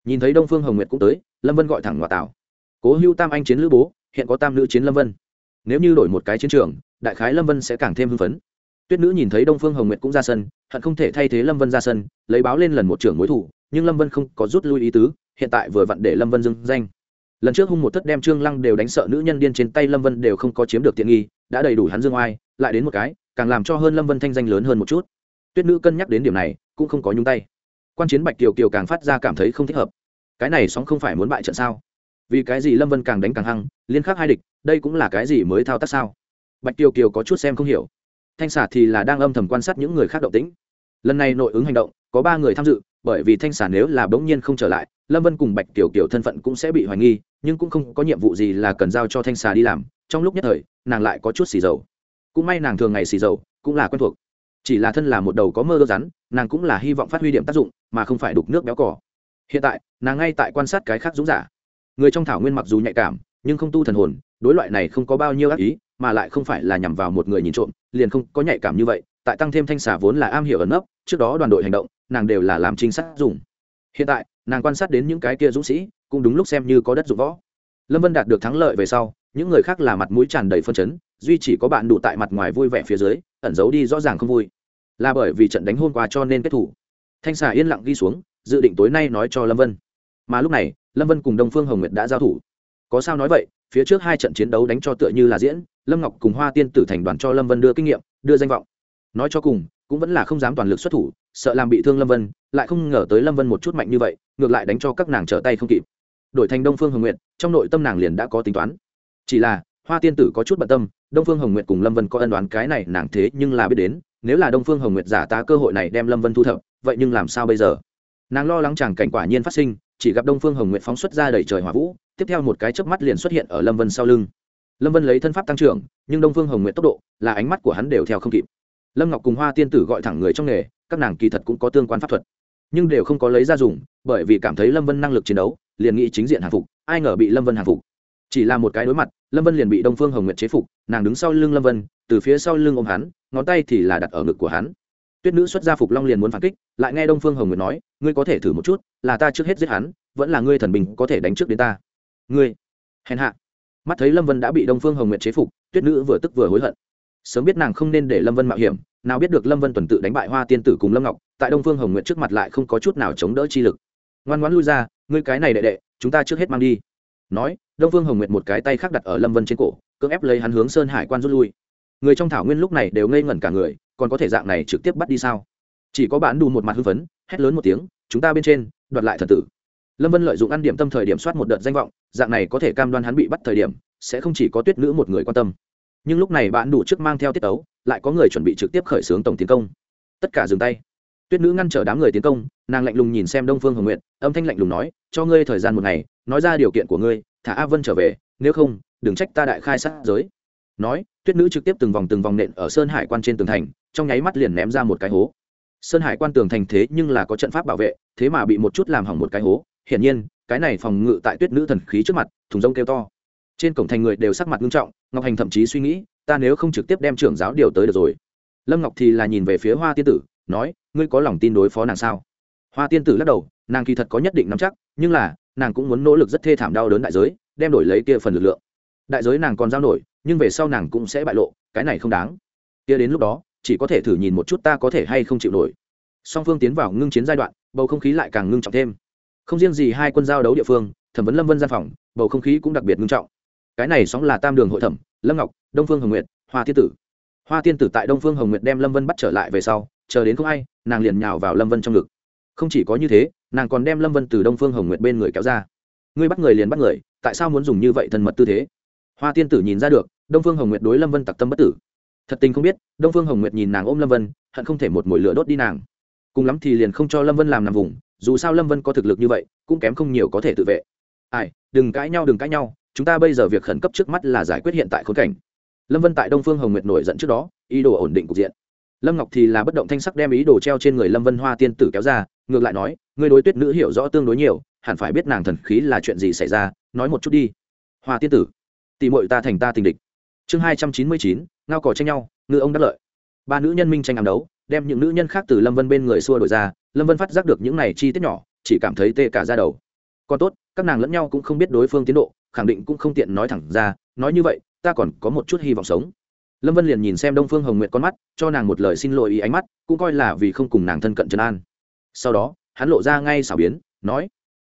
Nhìn thấy đông phương hồng nguyệt cũng tới, lâm vân gọi thẳng ngoại tảo. Cố hưu tam anh chiến lữ bố, hiện có tam nữ chiến lâm vân. Nếu như đổi một cái chiến trường đại khái lâm vân sẽ càng thêm hưng phấn. Tuyết nữ nhìn thấy đông phương hồng nguyệt cũng ra sân, hận không thể thay thế lâm vân ra sân, lấy báo lên lần một trưởng mối thủ, nhưng lâm vân không có rút lui ý tứ, hiện tại vừa vặn để lâm vân dưng danh. Lần trước hung một thất đem trương lăng đều đánh sợ nữ nhân điên trên tay lâm vân đều không có chiếm được tiện nghi, đã đầy đủ hắn dương oai, lại đến một cái, càng làm cho hơn lâm vân thanh danh lớn hơn một chút. Tuyết nữ cân nhắc đến điểm này, cũng không có nhung tay. Quan chiến bạch kiều kiều càng phát ra cảm thấy không thích hợp. Cái này sóng không phải muốn bại trận sao? Vì cái gì lâm vân càng đánh càng hăng, liên khắc hai địch, đây cũng là cái gì mới thao tác sao? Bạch kiều kiều có chút xem không hiểu. Thanh xà thì là đang âm thầm quan sát những người khác động tĩnh. Lần này nội ứng hành động, có ba người tham dự, bởi vì thanh xà nếu là bỗng nhiên không trở lại, lâm vân cùng bạch tiểu kiều thân phận cũng sẽ bị hoài nghi, nhưng cũng không có nhiệm vụ gì là cần giao cho thanh xà đi làm. Trong lúc nhất thời, nàng lại có chút xì dầu. Cũng may nàng thường ngày xì dầu, cũng là quen thuộc. Chỉ là thân là một đầu có mơ ước rắn, nàng cũng là hy vọng phát huy điểm tác dụng, mà không phải đục nước béo cỏ. Hiện tại, nàng ngay tại quan sát cái khác dũng giả. Người trong thảo nguyên mặc dù nhạy cảm, nhưng không tu thần hồn, đối loại này không có bao nhiêu ác ý mà lại không phải là nhằm vào một người nhìn trộm, liền không có nhạy cảm như vậy, tại tăng thêm thanh xà vốn là am hiểu ẩn nấp, trước đó đoàn đội hành động, nàng đều là làm trinh sát dùng. Hiện tại, nàng quan sát đến những cái kia dũng sĩ, cũng đúng lúc xem như có đất dụng võ. Lâm vân đạt được thắng lợi về sau, những người khác là mặt mũi tràn đầy phân chấn, duy chỉ có bạn đủ tại mặt ngoài vui vẻ phía dưới, ẩn giấu đi rõ ràng không vui. Là bởi vì trận đánh hôm qua cho nên kết thủ. Thanh xà yên lặng ghi xuống, dự định tối nay nói cho lâm vân. Mà lúc này, lâm vân cùng đông phương hồng nguyệt đã giao thủ. Có sao nói vậy phía trước hai trận chiến đấu đánh cho tựa như là diễn, lâm ngọc cùng hoa tiên tử thành đoàn cho lâm vân đưa kinh nghiệm, đưa danh vọng. Nói cho cùng, cũng vẫn là không dám toàn lực xuất thủ, sợ làm bị thương lâm vân, lại không ngờ tới lâm vân một chút mạnh như vậy, ngược lại đánh cho các nàng trở tay không kịp. Đổi thành đông phương hồng nguyệt, trong nội tâm nàng liền đã có tính toán. Chỉ là, hoa tiên tử có chút bận tâm, đông phương hồng nguyệt cùng lâm vân có ân đoán cái này nàng thế nhưng là biết đến, nếu là đông phương hồng nguyệt giả tá cơ hội này đem lâm vân thu thập, vậy nhưng làm sao bây giờ? Nàng lo lắng chẳng cảnh quả nhiên phát sinh, chỉ gặp đông phương hồng nguyệt phóng xuất ra đầy trời hỏa vũ tiếp theo một cái chớp mắt liền xuất hiện ở lâm vân sau lưng. Lâm vân lấy thân pháp tăng trưởng, nhưng đông phương hồng nguyện tốc độ, là ánh mắt của hắn đều theo không kịp. Lâm ngọc cùng hoa tiên tử gọi thẳng người trong nghề, các nàng kỳ thật cũng có tương quan pháp thuật, nhưng đều không có lấy ra dùng, bởi vì cảm thấy lâm vân năng lực chiến đấu, liền nghĩ chính diện hàng phục, ai ngờ bị lâm vân hàng phục. Chỉ là một cái đối mặt, lâm vân liền bị đông phương hồng nguyệt chế phục, nàng đứng sau lưng lâm vân, từ phía sau lưng ôm hắn, ngón tay thì là đặt ở ngực của hắn. Tuyết nữ xuất ra phục long liền muốn phản kích, lại nghe đông phương hồng nguyệt nói, ngươi có thể thử một chút, là ta trước hết giết hắn, vẫn là ngươi thần bình có thể đánh trước đến ta ngươi, hèn hạ. Mắt thấy lâm vân đã bị đông phương hồng nguyệt chế phục, tuyết nữ vừa tức vừa hối hận. Sớm biết nàng không nên để lâm vân mạo hiểm, nào biết được lâm vân tuần tự đánh bại hoa tiên tử cùng lâm ngọc, tại đông phương hồng nguyệt trước mặt lại không có chút nào chống đỡ chi lực. Ngoan ngoãn lui ra, ngươi cái này đệ đệ, chúng ta trước hết mang đi. Nói, đông phương hồng nguyệt một cái tay khác đặt ở lâm vân trên cổ, cưỡng ép lấy hắn hướng sơn hải quan rút lui. Người trong thảo nguyên lúc này đều ngây ngẩn cả người, còn có thể dạng này trực tiếp bắt đi sao? Chỉ có bạn đủ một mặt hưng phấn, hét lớn một tiếng, chúng ta bên trên, đoạt lại thần tử lâm vân lợi dụng ăn điểm tâm thời điểm soát một đợt danh vọng, dạng này có thể cam đoan hắn bị bắt thời điểm, sẽ không chỉ có tuyết nữ một người quan tâm. Nhưng lúc này bạn đủ trước mang theo tiết tấu, lại có người chuẩn bị trực tiếp khởi xướng tổng tiến công. Tất cả dừng tay. Tuyết nữ ngăn trở đám người tiến công, nàng lạnh lùng nhìn xem đông phương hồng nguyện âm thanh lạnh lùng nói, cho ngươi thời gian một ngày, nói ra điều kiện của ngươi, thả a vân trở về, nếu không, đừng trách ta đại khai sát giới. Nói, tuyết nữ trực tiếp từng vòng từng vòng nện ở sơn hải quan trên tường thành, trong nháy mắt liền ném ra một cái hố. Sơn hải quan tường thành thế nhưng là có trận pháp bảo vệ, thế mà bị một chút làm hỏng một cái hố hiển nhiên, cái này phòng ngự tại tuyết nữ thần khí trước mặt, thùng rông kêu to. Trên cổng thành người đều sắc mặt nghiêm trọng, ngọc hành thậm chí suy nghĩ, ta nếu không trực tiếp đem trưởng giáo điều tới được rồi. Lâm ngọc thì là nhìn về phía hoa tiên tử, nói, ngươi có lòng tin đối phó nàng sao? Hoa tiên tử lắc đầu, nàng kỳ thật có nhất định nắm chắc, nhưng là, nàng cũng muốn nỗ lực rất thê thảm đau đớn đại giới, đem đổi lấy kia phần lực lượng. Đại giới nàng còn giao nổi, nhưng về sau nàng cũng sẽ bại lộ, cái này không đáng. Kia đến lúc đó, chỉ có thể thử nhìn một chút ta có thể hay không chịu nổi. Song phương tiến vào ngưng chiến giai đoạn, bầu không khí lại càng ngưng trọng thêm không riêng gì hai quân giao đấu địa phương, thẩm vấn lâm vân gian phòng, bầu không khí cũng đặc biệt nghiêm trọng. Cái này sóng là tam đường hội thẩm, lâm ngọc, đông phương hồng nguyệt, hoa tiên tử. Hoa tiên tử tại đông phương hồng nguyệt đem lâm vân bắt trở lại về sau, chờ đến không ai, nàng liền nhào vào lâm vân trong ngực. Không chỉ có như thế, nàng còn đem lâm vân từ đông phương hồng nguyệt bên người kéo ra. Ngươi bắt người liền bắt người, tại sao muốn dùng như vậy thân mật tư thế? Hoa tiên tử nhìn ra được, đông phương hồng nguyệt đối lâm vân tặc tâm bất tử. Thật tình không biết, đông phương hồng nguyệt nhìn nàng ôm lâm vân, hận không thể một mồi lửa đốt đi nàng. Cùng lắm thì liền không cho lâm vân làm nằm vùng dù sao lâm vân có thực lực như vậy cũng kém không nhiều có thể tự vệ ai đừng cãi nhau đừng cãi nhau chúng ta bây giờ việc khẩn cấp trước mắt là giải quyết hiện tại khốn cảnh lâm vân tại đông phương hồng nguyệt nổi giận trước đó ý đồ ổn định cục diện lâm ngọc thì là bất động thanh sắc đem ý đồ treo trên người lâm vân hoa tiên tử kéo ra ngược lại nói người đối tuyết nữ hiểu rõ tương đối nhiều hẳn phải biết nàng thần khí là chuyện gì xảy ra nói một chút đi hoa tiên tử tỉ mội ta thành ta tình địch chương hai trăm chín mươi chín ngao cò tranh nhau ngư ông đắc lợi ba nữ nhân minh tranh ám đấu đem những nữ nhân khác từ lâm vân bên người xua đổi ra, lâm vân phát giác được những này chi tiết nhỏ, chỉ cảm thấy tê cả ra đầu. Còn tốt, các nàng lẫn nhau cũng không biết đối phương tiến độ, khẳng định cũng không tiện nói thẳng ra, nói như vậy, ta còn có một chút hy vọng sống. Lâm vân liền nhìn xem đông phương hồng nguyệt con mắt, cho nàng một lời xin lỗi ý ánh mắt, cũng coi là vì không cùng nàng thân cận trấn an. Sau đó, hắn lộ ra ngay xảo biến, nói,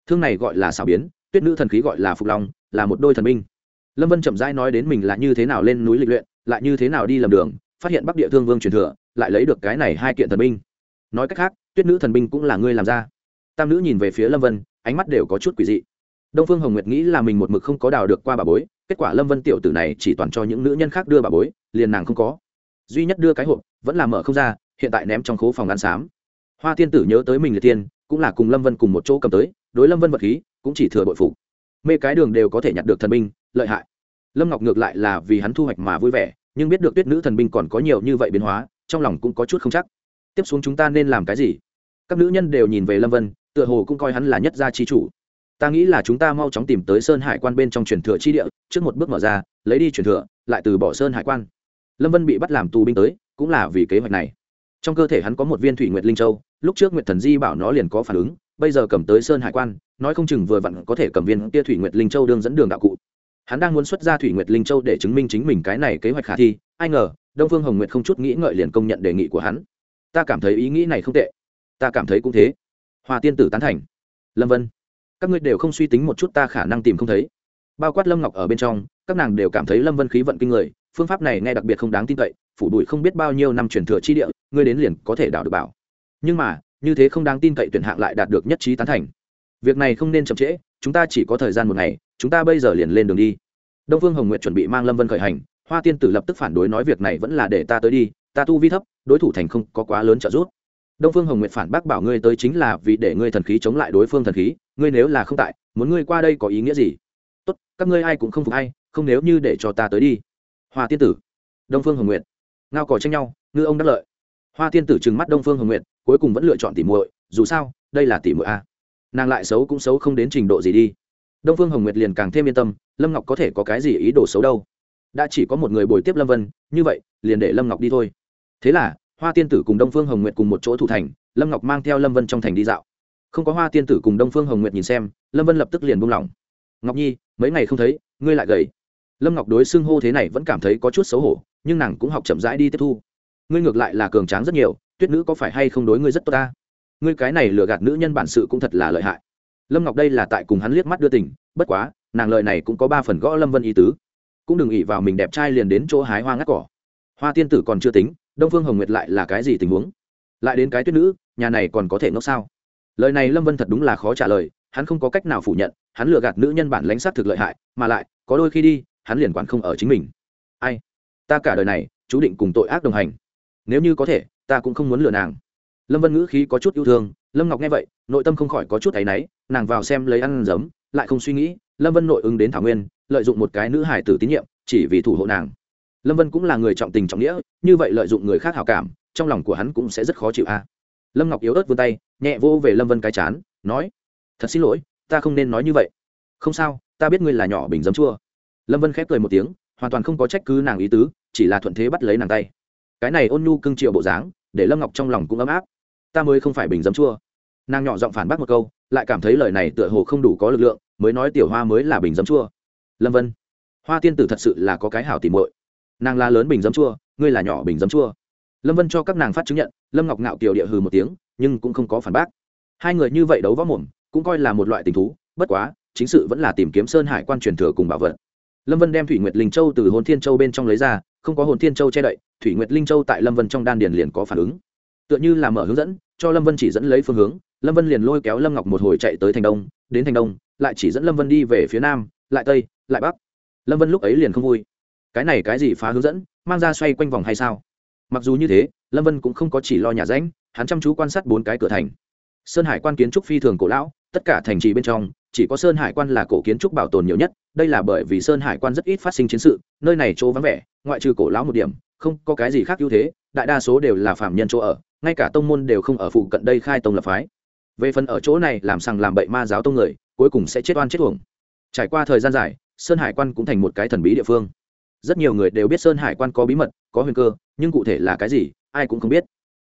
thương này gọi là xảo biến, tuyết nữ thần khí gọi là phục long, là một đôi thần minh. lâm vân chậm rãi nói đến mình là như thế nào lên núi lịch luyện, lại như thế nào đi lầm đường phát hiện bắc địa thương vương truyền thừa, lại lấy được cái này hai kiện thần binh. Nói cách khác, tuyết nữ thần binh cũng là ngươi làm ra. Tam nữ nhìn về phía lâm vân, ánh mắt đều có chút quỷ dị. Đông phương hồng nguyệt nghĩ là mình một mực không có đào được qua bà bối, kết quả lâm vân tiểu tử này chỉ toàn cho những nữ nhân khác đưa bà bối, liền nàng không có. Duy nhất đưa cái hộp, vẫn là mở không ra, hiện tại ném trong khố phòng ăn xám. Hoa tiên tử nhớ tới mình liệt tiên, cũng là cùng lâm vân cùng một chỗ cầm tới, đối lâm vân vật khí, cũng chỉ thừa bội phục. Mê cái đường đều có thể nhặt được thần binh, lợi hại. Lâm ngọc ngược lại là vì hắn thu hoạch mà vui vẻ nhưng biết được tuyết nữ thần binh còn có nhiều như vậy biến hóa, trong lòng cũng có chút không chắc. Tiếp xuống chúng ta nên làm cái gì? Các nữ nhân đều nhìn về lâm vân, tựa hồ cũng coi hắn là nhất gia chi chủ. Ta nghĩ là chúng ta mau chóng tìm tới sơn hải quan bên trong truyền thừa chi địa, trước một bước mở ra, lấy đi truyền thừa, lại từ bỏ sơn hải quan. Lâm vân bị bắt làm tù binh tới, cũng là vì kế hoạch này. Trong cơ thể hắn có một viên thủy nguyệt linh châu, lúc trước nguyệt thần di bảo nó liền có phản ứng, bây giờ cầm tới sơn hải quan, nói không chừng vừa vặn có thể cầm viên kia thủy nguyệt linh châu đương dẫn đường đạo cụ hắn đang muốn xuất ra thủy nguyệt linh châu để chứng minh chính mình cái này kế hoạch khả thi, ai ngờ, đông phương hồng nguyệt không chút nghĩ ngợi liền công nhận đề nghị của hắn. Ta cảm thấy ý nghĩ này không tệ. Ta cảm thấy cũng thế. Hòa tiên tử tán thành. Lâm vân, các ngươi đều không suy tính một chút ta khả năng tìm không thấy. Bao quát lâm ngọc ở bên trong, các nàng đều cảm thấy lâm vân khí vận kinh người, phương pháp này nghe đặc biệt không đáng tin cậy, phủ đuổi không biết bao nhiêu năm truyền thừa chi địa, ngươi đến liền có thể đảo được bảo. Nhưng mà, như thế không đáng tin cậy tuyển hạng lại đạt được nhất trí tán thành việc này không nên chậm trễ, chúng ta chỉ có thời gian một ngày, chúng ta bây giờ liền lên đường đi. Đông phương hồng nguyệt chuẩn bị mang lâm vân khởi hành, hoa tiên tử lập tức phản đối nói việc này vẫn là để ta tới đi, ta tu vi thấp, đối thủ thành không có quá lớn trợ giúp. Đông phương hồng nguyệt phản bác bảo ngươi tới chính là vì để ngươi thần khí chống lại đối phương thần khí, ngươi nếu là không tại, muốn ngươi qua đây có ý nghĩa gì? Tốt, các ngươi ai cũng không phục hay không nếu như để cho ta tới đi. Hoa tiên tử. Đông phương hồng nguyệt. Ngao cò tranh nhau, ngư ông đắc lợi. Hoa tiên tử trừng mắt đông phương hồng nguyệt, cuối cùng vẫn lựa chọn tỉ muội, dù sao, đây là tỉ muội a nàng lại xấu cũng xấu không đến trình độ gì đi. Đông phương hồng nguyệt liền càng thêm yên tâm, lâm ngọc có thể có cái gì ý đồ xấu đâu. Đã chỉ có một người bồi tiếp lâm vân, như vậy, liền để lâm ngọc đi thôi. Thế là, hoa tiên tử cùng đông phương hồng nguyệt cùng một chỗ thủ thành, lâm ngọc mang theo lâm vân trong thành đi dạo. Không có hoa tiên tử cùng đông phương hồng nguyệt nhìn xem, lâm vân lập tức liền buông lỏng. Ngọc nhi, mấy ngày không thấy, ngươi lại gầy. Lâm ngọc đối xưng hô thế này vẫn cảm thấy có chút xấu hổ, nhưng nàng cũng học chậm rãi đi tiếp thu. Ngươi ngược lại là cường tráng rất nhiều, tuyết nữ có phải hay không đối ngươi rất tốt ta? Ngươi cái này lừa gạt nữ nhân bản sự cũng thật là lợi hại. Lâm ngọc đây là tại cùng hắn liếc mắt đưa tình, bất quá, nàng lợi này cũng có ba phần gõ lâm vân ý tứ. Cũng đừng ỉ vào mình đẹp trai liền đến chỗ hái hoa ngắt cỏ. Hoa tiên tử còn chưa tính, đông phương hồng nguyệt lại là cái gì tình huống? Lại đến cái tuyết nữ, nhà này còn có thể ngốc sao? Lời này lâm vân thật đúng là khó trả lời, hắn không có cách nào phủ nhận, hắn lừa gạt nữ nhân bản lãnh sát thực lợi hại, mà lại, có đôi khi đi, hắn liền quản không ở chính mình. Ai? Ta cả đời này, chú định cùng tội ác đồng hành. Nếu như có thể, ta cũng không muốn lừa nàng lâm vân ngữ khí có chút yêu thương, lâm ngọc nghe vậy, nội tâm không khỏi có chút áy náy, nàng vào xem lấy ăn giấm, lại không suy nghĩ, lâm vân nội ứng đến thảo nguyên, lợi dụng một cái nữ hải tử tín nhiệm, chỉ vì thủ hộ nàng. Lâm vân cũng là người trọng tình trọng nghĩa, như vậy lợi dụng người khác hảo cảm, trong lòng của hắn cũng sẽ rất khó chịu a. À. Lâm ngọc yếu ớt vươn tay, nhẹ vô về lâm vân cái chán, nói, thật xin lỗi, ta không nên nói như vậy. Không sao, ta biết ngươi là nhỏ bình giấm chua. Lâm vân khép cười một tiếng, hoàn toàn không có trách cứ nàng ý tứ, chỉ là thuận thế bắt lấy nàng tay. Cái này ôn nhu cưng triệu bộ dáng, để lâm ngọc trong lòng cũng ấm áp ta mới không phải bình dấm chua. Nàng nhỏ giọng phản bác một câu, lại cảm thấy lời này tựa hồ không đủ có lực lượng, mới nói tiểu hoa mới là bình dấm chua. Lâm vân, hoa tiên tử thật sự là có cái hảo tìm muội. Nàng là lớn bình dấm chua, ngươi là nhỏ bình dấm chua. Lâm vân cho các nàng phát chứng nhận, lâm ngọc ngạo kiều địa hừ một tiếng, nhưng cũng không có phản bác. Hai người như vậy đấu võ mồm, cũng coi là một loại tình thú, bất quá, chính sự vẫn là tìm kiếm sơn hải quan truyền thừa cùng bảo vật. Lâm vân đem thủy nguyệt linh châu từ hồn thiên châu bên trong lấy ra, không có hồn thiên châu che đậy, thủy nguyệt linh châu tại lâm vân trong đan điền liền có phản ứng tựa như là mở hướng dẫn, cho lâm vân chỉ dẫn lấy phương hướng, lâm vân liền lôi kéo lâm ngọc một hồi chạy tới thành đông, đến thành đông, lại chỉ dẫn lâm vân đi về phía nam, lại tây, lại bắc. Lâm vân lúc ấy liền không vui. Cái này cái gì phá hướng dẫn, mang ra xoay quanh vòng hay sao? Mặc dù như thế, lâm vân cũng không có chỉ lo nhà ránh hắn chăm chú quan sát bốn cái cửa thành. Sơn hải quan kiến trúc phi thường cổ lão, tất cả thành trì bên trong, chỉ có sơn hải quan là cổ kiến trúc bảo tồn nhiều nhất, đây là bởi vì sơn hải quan rất ít phát sinh chiến sự, nơi này chỗ vắng vẻ, ngoại trừ cổ lão một điểm, không có cái gì khác ưu thế, đại đa số đều là phạm nhân chỗ ở ngay cả tông môn đều không ở phụ cận đây khai tông lập phái. Về phần ở chỗ này làm sằng làm bậy ma giáo tông người, cuối cùng sẽ chết oan chết uổng. Trải qua thời gian dài, sơn hải quan cũng thành một cái thần bí địa phương. Rất nhiều người đều biết sơn hải quan có bí mật, có huyền cơ, nhưng cụ thể là cái gì, ai cũng không biết.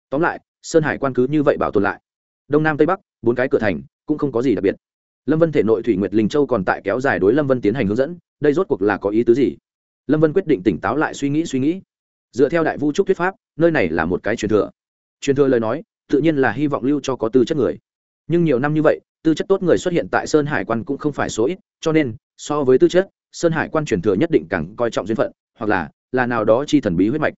Tóm lại, sơn hải quan cứ như vậy bảo tồn lại. Đông nam tây bắc, bốn cái cửa thành, cũng không có gì đặc biệt. Lâm vân thể nội thủy nguyệt linh châu còn tại kéo dài đối lâm vân tiến hành hướng dẫn, đây rốt cuộc là có ý tứ gì? Lâm vân quyết định tỉnh táo lại suy nghĩ suy nghĩ. Dựa theo đại vu trúc thuyết pháp, nơi này là một cái truyền thừa truyền thừa lời nói, tự nhiên là hy vọng lưu cho có tư chất người. Nhưng nhiều năm như vậy, tư chất tốt người xuất hiện tại sơn hải quan cũng không phải số ít, cho nên, so với tư chất, sơn hải quan truyền thừa nhất định càng coi trọng duyên phận, hoặc là là nào đó chi thần bí huyết mạch.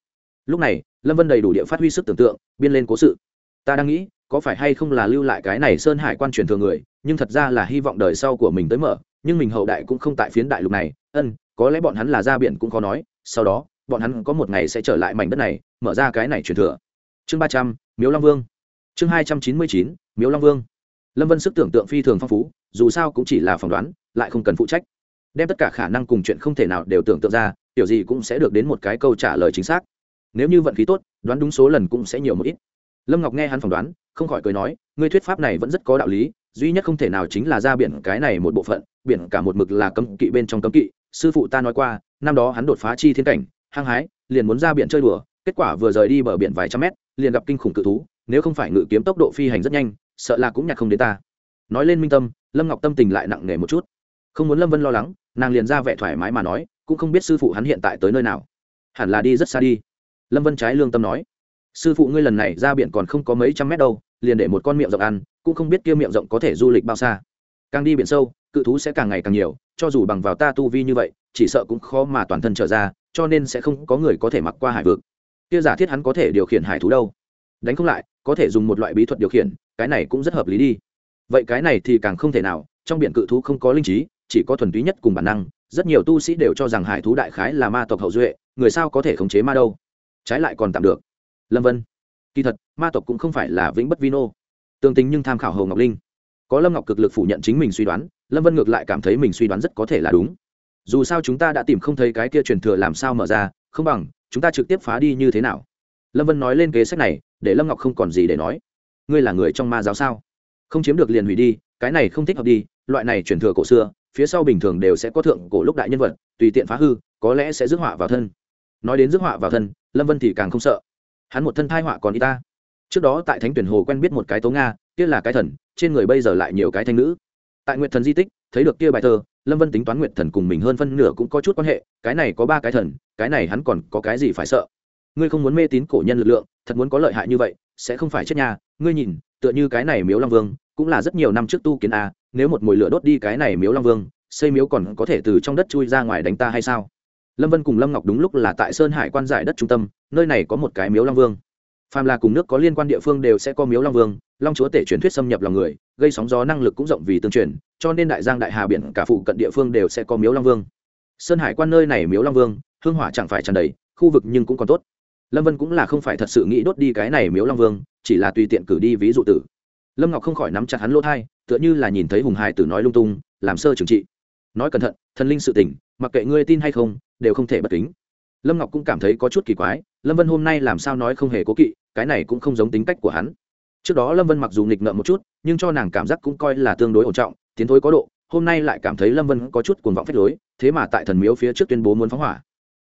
Lúc này, lâm vân đầy đủ địa phát huy sức tưởng tượng, biên lên cố sự. Ta đang nghĩ, có phải hay không là lưu lại cái này sơn hải quan truyền thừa người, nhưng thật ra là hy vọng đời sau của mình tới mở, nhưng mình hậu đại cũng không tại phiến đại lục này. Ân, có lẽ bọn hắn là ra biển cũng khó nói, sau đó, bọn hắn có một ngày sẽ trở lại mảnh đất này, mở ra cái này truyền thừa chương ba trăm, miếu long vương. Chương hai trăm chín mươi chín, miếu long vương. Lâm vân sức tưởng tượng phi thường phong phú, dù sao cũng chỉ là phỏng đoán, lại không cần phụ trách. Đem tất cả khả năng cùng chuyện không thể nào đều tưởng tượng ra kiểu gì cũng sẽ được đến một cái câu trả lời chính xác. Nếu như vận khí tốt, đoán đúng số lần cũng sẽ nhiều một ít. Lâm ngọc nghe hắn phỏng đoán, không khỏi cười nói, ngươi thuyết pháp này vẫn rất có đạo lý, duy nhất không thể nào chính là ra biển cái này một bộ phận, biển cả một mực là cấm kỵ bên trong cấm kỵ. Sư phụ ta nói qua, năm đó hắn đột phá chi thiên cảnh, hăng hái, liền muốn ra biển chơi đùa, kết quả vừa rời đi bờ biển vài trăm mét liền gặp kinh khủng cự thú, nếu không phải ngự kiếm tốc độ phi hành rất nhanh, sợ là cũng nhặt không đến ta. Nói lên minh tâm, lâm ngọc tâm tình lại nặng nề một chút. Không muốn lâm vân lo lắng, nàng liền ra vẻ thoải mái mà nói, cũng không biết sư phụ hắn hiện tại tới nơi nào. Hẳn là đi rất xa đi. Lâm vân trái lương tâm nói, sư phụ ngươi lần này ra biển còn không có mấy trăm mét đâu, liền để một con miệng rộng ăn, cũng không biết kia miệng rộng có thể du lịch bao xa. Càng đi biển sâu, cự thú sẽ càng ngày càng nhiều, cho dù bằng vào ta tu vi như vậy, chỉ sợ cũng khó mà toàn thân trở ra, cho nên sẽ không có người có thể mặc qua hải vực kia giả thiết hắn có thể điều khiển hải thú đâu? Đánh không lại, có thể dùng một loại bí thuật điều khiển, cái này cũng rất hợp lý đi. Vậy cái này thì càng không thể nào, trong biển cự thú không có linh trí, chỉ có thuần túy nhất cùng bản năng, rất nhiều tu sĩ đều cho rằng hải thú đại khái là ma tộc hậu duệ, người sao có thể khống chế ma đâu? Trái lại còn tạm được. Lâm vân, kỳ thật, ma tộc cũng không phải là vĩnh bất vino tương tính nhưng tham khảo hầu ngọc linh. Có lâm ngọc cực lực phủ nhận chính mình suy đoán, lâm vân ngược lại cảm thấy mình suy đoán rất có thể là đúng. Dù sao chúng ta đã tìm không thấy cái kia truyền thừa làm sao mở ra, không bằng chúng ta trực tiếp phá đi như thế nào? Lâm vân nói lên kế sách này, để lâm ngọc không còn gì để nói. Ngươi là người trong ma giáo sao? Không chiếm được liền hủy đi, cái này không thích hợp đi, loại này truyền thừa cổ xưa, phía sau bình thường đều sẽ có thượng cổ lúc đại nhân vật, tùy tiện phá hư, có lẽ sẽ rước họa vào thân. Nói đến rước họa vào thân, lâm vân thì càng không sợ. Hắn một thân thai họa còn y ta. Trước đó tại thánh tuyển hồ quen biết một cái tố nga, kia là cái thần, trên người bây giờ lại nhiều cái thanh nữ. Tại nguyệt thần di tích, thấy được kia bài thơ lâm vân tính toán nguyệt thần cùng mình hơn phân nửa cũng có chút quan hệ, cái này có ba cái thần, cái này hắn còn có cái gì phải sợ? Ngươi không muốn mê tín cổ nhân lực lượng, thật muốn có lợi hại như vậy, sẽ không phải chết nhà. Ngươi nhìn, tựa như cái này miếu long vương, cũng là rất nhiều năm trước tu kiến a, nếu một mồi lửa đốt đi cái này miếu long vương, xây miếu còn có thể từ trong đất chui ra ngoài đánh ta hay sao? Lâm vân cùng lâm ngọc đúng lúc là tại sơn hải quan giải đất trung tâm, nơi này có một cái miếu long vương. Phàm là cùng nước có liên quan địa phương đều sẽ có miếu long vương long chúa tể truyền thuyết xâm nhập lòng người, gây sóng gió năng lực cũng rộng vì tương truyền, cho nên đại giang đại hà biển cả phụ cận địa phương đều sẽ có miếu long vương. Sơn hải quan nơi này miếu long vương, hương hỏa chẳng phải tràn đầy, khu vực nhưng cũng còn tốt. Lâm vân cũng là không phải thật sự nghĩ đốt đi cái này miếu long vương, chỉ là tùy tiện cử đi ví dụ tử. Lâm ngọc không khỏi nắm chặt hắn lỗ thai, tựa như là nhìn thấy hùng Hải tử nói lung tung, làm sơ trừng trị. Nói cẩn thận, thần linh sự tỉnh mặc kệ ngươi tin hay không, đều không thể bất kính. Lâm ngọc cũng cảm thấy có chút kỳ quái, lâm vân hôm nay làm sao nói không hề cố kỵ, cái này cũng không giống tính cách của hắn trước đó lâm vân mặc dù nghịch ngợm một chút, nhưng cho nàng cảm giác cũng coi là tương đối ổn trọng, tiến thối có độ, hôm nay lại cảm thấy lâm vân có chút cuồng vọng phách lối, thế mà tại thần miếu phía trước tuyên bố muốn phóng hỏa.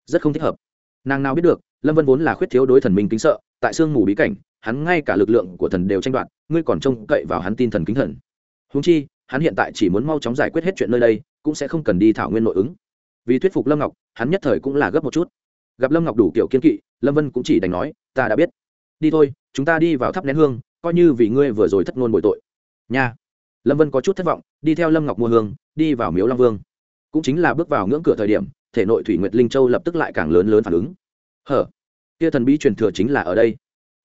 Rất không thích hợp. Nàng nào biết được, lâm vân vốn là khuyết thiếu đối thần minh kính sợ, tại sương mù bí cảnh, hắn ngay cả lực lượng của thần đều tranh đoạt, ngươi còn trông cậy vào hắn tin thần kính thần. Húng chi, hắn hiện tại chỉ muốn mau chóng giải quyết hết chuyện nơi đây, cũng sẽ không cần đi thảo nguyên nội ứng. Vì thuyết phục lâm ngọc, hắn nhất thời cũng là gấp một chút. Gặp lâm ngọc đủ kiểu kiên kỵ, lâm vân cũng chỉ đành nói, ta đã biết. Đi thôi, chúng ta đi vào thắp nén hương coi như vì ngươi vừa rồi thất ngôn bội tội. Nha. Lâm vân có chút thất vọng, đi theo lâm ngọc mua hương, đi vào miếu long vương. Cũng chính là bước vào ngưỡng cửa thời điểm, thể nội thủy nguyệt linh châu lập tức lại càng lớn lớn phản ứng. Hở? Kia thần bí truyền thừa chính là ở đây.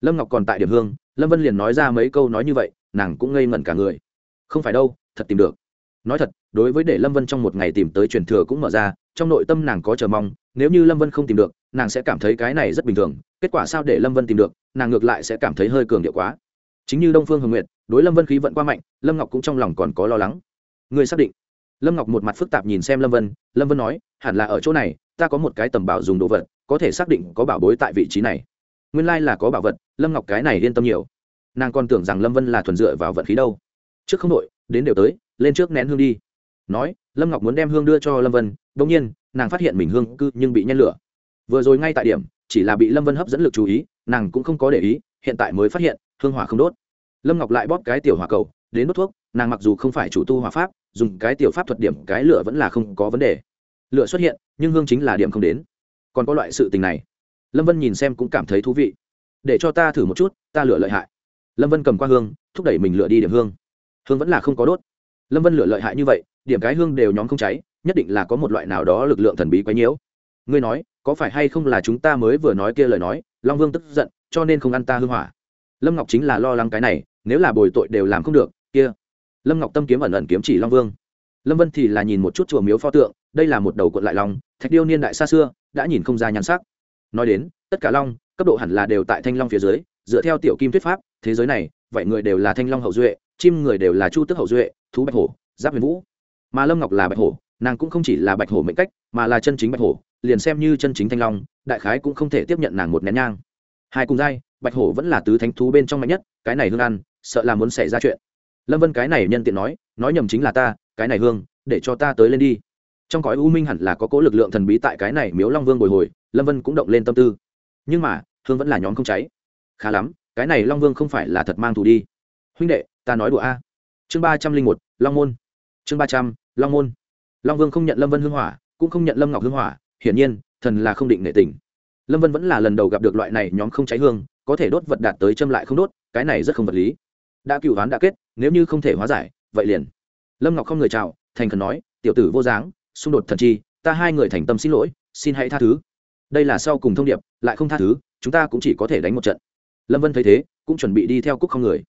Lâm ngọc còn tại điểm hương, lâm vân liền nói ra mấy câu nói như vậy, nàng cũng ngây ngẩn cả người. Không phải đâu, thật tìm được. Nói thật, đối với để lâm vân trong một ngày tìm tới truyền thừa cũng mở ra, trong nội tâm nàng có chờ mong, nếu như lâm vân không tìm được, nàng sẽ cảm thấy cái này rất bình thường, kết quả sao để lâm vân tìm được, nàng ngược lại sẽ cảm thấy hơi cường điệu quá chính như đông phương hồng nguyệt, đối lâm vân khí vận qua mạnh, lâm ngọc cũng trong lòng còn có lo lắng. Người xác định. Lâm ngọc một mặt phức tạp nhìn xem lâm vân lâm vân nói, hẳn là ở chỗ này, ta có một cái tầm bảo dùng đồ vật, có thể xác định có bảo bối tại vị trí này. Nguyên lai là có bảo vật, lâm ngọc cái này yên tâm nhiều. Nàng còn tưởng rằng lâm vân là thuần dựa vào vận khí đâu. Trước không đội đến đều tới, lên trước nén hương đi. Nói, lâm ngọc muốn đem hương đưa cho lâm vân đông nhiên, nàng phát hiện mình hương cư nhưng bị nhen lửa. Vừa rồi ngay tại điểm, chỉ là bị lâm vân hấp dẫn lực chú ý, nàng cũng không có để ý, hiện tại mới phát hiện hương hỏa không đốt. Lâm ngọc lại bóp cái tiểu hỏa cầu, đến đốt thuốc, nàng mặc dù không phải chủ tu hỏa pháp, dùng cái tiểu pháp thuật điểm cái lửa vẫn là không có vấn đề. Lửa xuất hiện, nhưng hương chính là điểm không đến. Còn có loại sự tình này. Lâm vân nhìn xem cũng cảm thấy thú vị. Để cho ta thử một chút, ta lửa lợi hại. Lâm vân cầm qua hương, thúc đẩy mình lửa đi điểm hương. Hương vẫn là không có đốt. Lâm vân lửa lợi hại như vậy, điểm cái hương đều nhóm không cháy, nhất định là có một loại nào đó lực lượng thần bí quấy nhiễu. Ngươi nói, có phải hay không là chúng ta mới vừa nói kia lời nói, long vương tức giận, cho nên không ăn ta hương hỏa lâm ngọc chính là lo lắng cái này, nếu là bồi tội đều làm không được, kia. Lâm ngọc tâm kiếm ẩn ẩn kiếm chỉ long vương. Lâm vân thì là nhìn một chút chùa miếu pho tượng, đây là một đầu cuộn lại long, thạch điêu niên đại xa xưa, đã nhìn không ra nhan sắc. Nói đến, tất cả long, cấp độ hẳn là đều tại thanh long phía dưới, dựa theo tiểu kim thuyết pháp, thế giới này vậy người đều là thanh long hậu duệ, chim người đều là chu tức hậu duệ, thú bạch hổ, giáp huyền vũ. Mà lâm ngọc là bạch hổ, nàng cũng không chỉ là bạch hổ mệnh cách, mà là chân chính bạch hổ, liền xem như chân chính thanh long, đại khái cũng không thể tiếp nhận nàng một nén nhang. Hai cùng giai bạch hổ vẫn là tứ thánh thú bên trong mạnh nhất, cái này hương ăn, sợ là muốn xảy ra chuyện. Lâm vân cái này nhân tiện nói nói nhầm chính là ta, cái này hương, để cho ta tới lên đi. Trong cõi u minh hẳn là có cố lực lượng thần bí tại cái này miếu long vương bồi hồi, lâm vân cũng động lên tâm tư. Nhưng mà, hương vẫn là nhóm không cháy. Khá lắm, cái này long vương không phải là thật mang thù đi. Huynh đệ, ta nói đùa a. Chương ba trăm linh một, long môn. Chương ba trăm, long môn. Long vương không nhận lâm vân hương hỏa, cũng không nhận lâm ngọc hương hỏa, hiển nhiên, thần là không định nệ tình lâm vân vẫn là lần đầu gặp được loại này nhóm không cháy hương, có thể đốt vật đạt tới châm lại không đốt, cái này rất không vật lý. Đã cựu hoán đã kết, nếu như không thể hóa giải, vậy liền. Lâm ngọc không người chào, thành khẩn nói, tiểu tử vô dáng, xung đột thần chi, ta hai người thành tâm xin lỗi, xin hãy tha thứ. Đây là sau cùng thông điệp, lại không tha thứ, chúng ta cũng chỉ có thể đánh một trận. Lâm vân thấy thế, cũng chuẩn bị đi theo cúc không người.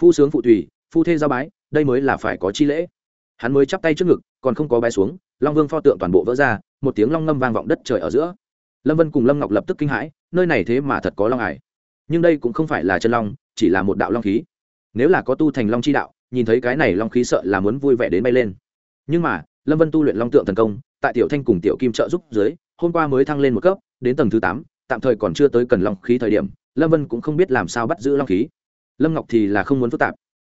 Phu sướng phụ tùy, phu thê giao bái, đây mới là phải có chi lễ. Hắn mới chắp tay trước ngực, còn không có bái xuống, long vương pho tượng toàn bộ vỡ ra, một tiếng long ngâm vang vọng đất trời ở giữa lâm vân cùng lâm ngọc lập tức kinh hãi, nơi này thế mà thật có long ải nhưng đây cũng không phải là chân long, chỉ là một đạo long khí. Nếu là có tu thành long chi đạo, nhìn thấy cái này long khí sợ là muốn vui vẻ đến bay lên. Nhưng mà, lâm vân tu luyện long tượng thần công, tại tiểu thanh cùng tiểu kim trợ giúp dưới, hôm qua mới thăng lên một cấp, đến tầng thứ tám, tạm thời còn chưa tới cần long khí thời điểm, lâm vân cũng không biết làm sao bắt giữ long khí. Lâm ngọc thì là không muốn phức tạp.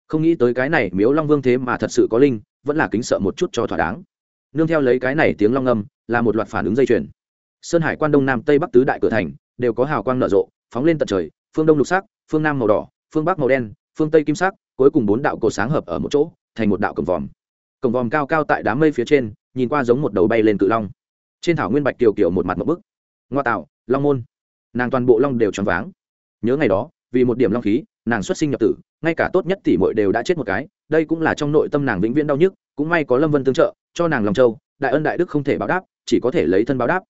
Không nghĩ tới cái này miếu long vương thế mà thật sự có linh, vẫn là kính sợ một chút cho thỏa đáng. Nương theo lấy cái này tiếng long âm, là một loạt phản ứng dây chuyền sơn hải quan đông nam tây bắc tứ đại cửa thành, đều có hào quang nở rộ, phóng lên tận trời, phương đông lục sắc, phương nam màu đỏ, phương bắc màu đen, phương tây kim sắc, cuối cùng bốn đạo cổ sáng hợp ở một chỗ, thành một đạo cổng vòm. Cổng vòm cao cao tại đám mây phía trên, nhìn qua giống một đầu bay lên cự long. Trên thảo nguyên bạch kiều kiều một mặt một bức. Ngoa tạo, long môn. Nàng toàn bộ long đều tròn váng. Nhớ ngày đó, vì một điểm long khí, nàng xuất sinh nhập tử, ngay cả tốt nhất tỷ muội đều đã chết một cái, đây cũng là trong nội tâm nàng vĩnh viễn đau nhức, cũng may có lâm vân tương trợ, cho nàng lòng châu đại ân đại đức không thể báo đáp, chỉ có thể lấy thân báo đáp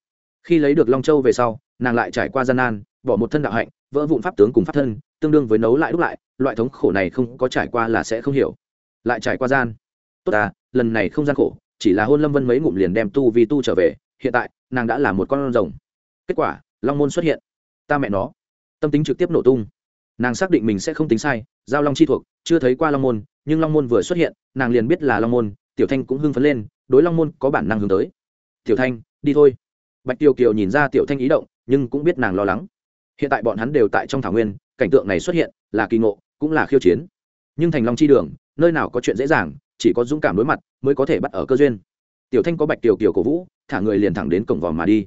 khi lấy được long châu về sau, nàng lại trải qua gian nan, bỏ một thân đạo hạnh, vỡ vụn pháp tướng cùng pháp thân, tương đương với nấu lại đúc lại, loại thống khổ này không có trải qua là sẽ không hiểu. Lại trải qua gian. Tốt à lần này không gian khổ, chỉ là hôn lâm vân mấy ngụm liền đem tu vì tu trở về, hiện tại, nàng đã là một con rồng. Kết quả, long môn xuất hiện. Ta mẹ nó. Tâm tính trực tiếp nổ tung. Nàng xác định mình sẽ không tính sai, giao long chi thuộc, chưa thấy qua long môn, nhưng long môn vừa xuất hiện, nàng liền biết là long môn, tiểu thanh cũng hưng phấn lên, đối long môn có bản năng hướng tới. Tiểu thanh, đi thôi bạch tiêu kiều nhìn ra tiểu thanh ý động, nhưng cũng biết nàng lo lắng. Hiện tại bọn hắn đều tại trong thảo nguyên, cảnh tượng này xuất hiện là kỳ ngộ, cũng là khiêu chiến. Nhưng thành long chi đường, nơi nào có chuyện dễ dàng, chỉ có dũng cảm đối mặt mới có thể bắt ở cơ duyên. Tiểu thanh có bạch tiểu kiều cổ vũ, thả người liền thẳng đến cổng vòm mà đi.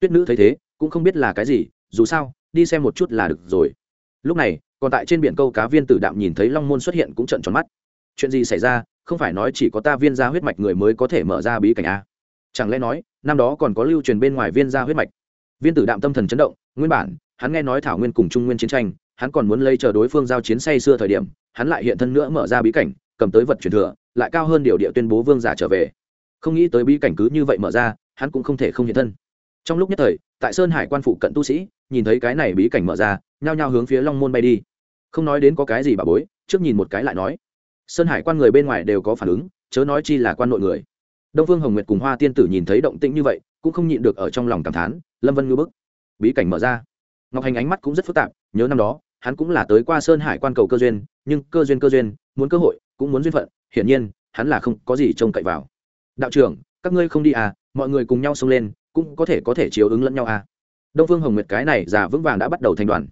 Tuyết nữ thấy thế, cũng không biết là cái gì, dù sao, đi xem một chút là được rồi. Lúc này, còn tại trên biển câu cá viên tử đạm nhìn thấy long môn xuất hiện cũng trận tròn mắt. Chuyện gì xảy ra, không phải nói chỉ có ta viên gia huyết mạch người mới có thể mở ra bí cảnh a. Chẳng lẽ nói năm đó còn có lưu truyền bên ngoài viên gia huyết mạch. Viên tử đạm tâm thần chấn động, nguyên bản, hắn nghe nói thảo nguyên cùng trung nguyên chiến tranh, hắn còn muốn lấy chờ đối phương giao chiến say xưa thời điểm, hắn lại hiện thân nữa mở ra bí cảnh, cầm tới vật truyền thừa, lại cao hơn điều địa tuyên bố vương giả trở về. Không nghĩ tới bí cảnh cứ như vậy mở ra, hắn cũng không thể không hiện thân. Trong lúc nhất thời, tại sơn hải quan phụ cận tu sĩ, nhìn thấy cái này bí cảnh mở ra, nhao nhao hướng phía long môn bay đi. Không nói đến có cái gì bà bối, trước nhìn một cái lại nói. Sơn hải quan người bên ngoài đều có phản ứng, chớ nói chi là quan nội người đông phương hồng nguyệt cùng hoa tiên tử nhìn thấy động tĩnh như vậy, cũng không nhịn được ở trong lòng cảm thán, lâm vân ngư bức. Bí cảnh mở ra. Ngọc hành ánh mắt cũng rất phức tạp, nhớ năm đó, hắn cũng là tới qua sơn hải quan cầu cơ duyên, nhưng cơ duyên cơ duyên, muốn cơ hội, cũng muốn duyên phận, hiển nhiên, hắn là không có gì trông cậy vào. Đạo trưởng, các ngươi không đi à mọi người cùng nhau xông lên, cũng có thể có thể chiếu ứng lẫn nhau à. Đông phương hồng nguyệt cái này già vững vàng đã bắt đầu thành đoàn.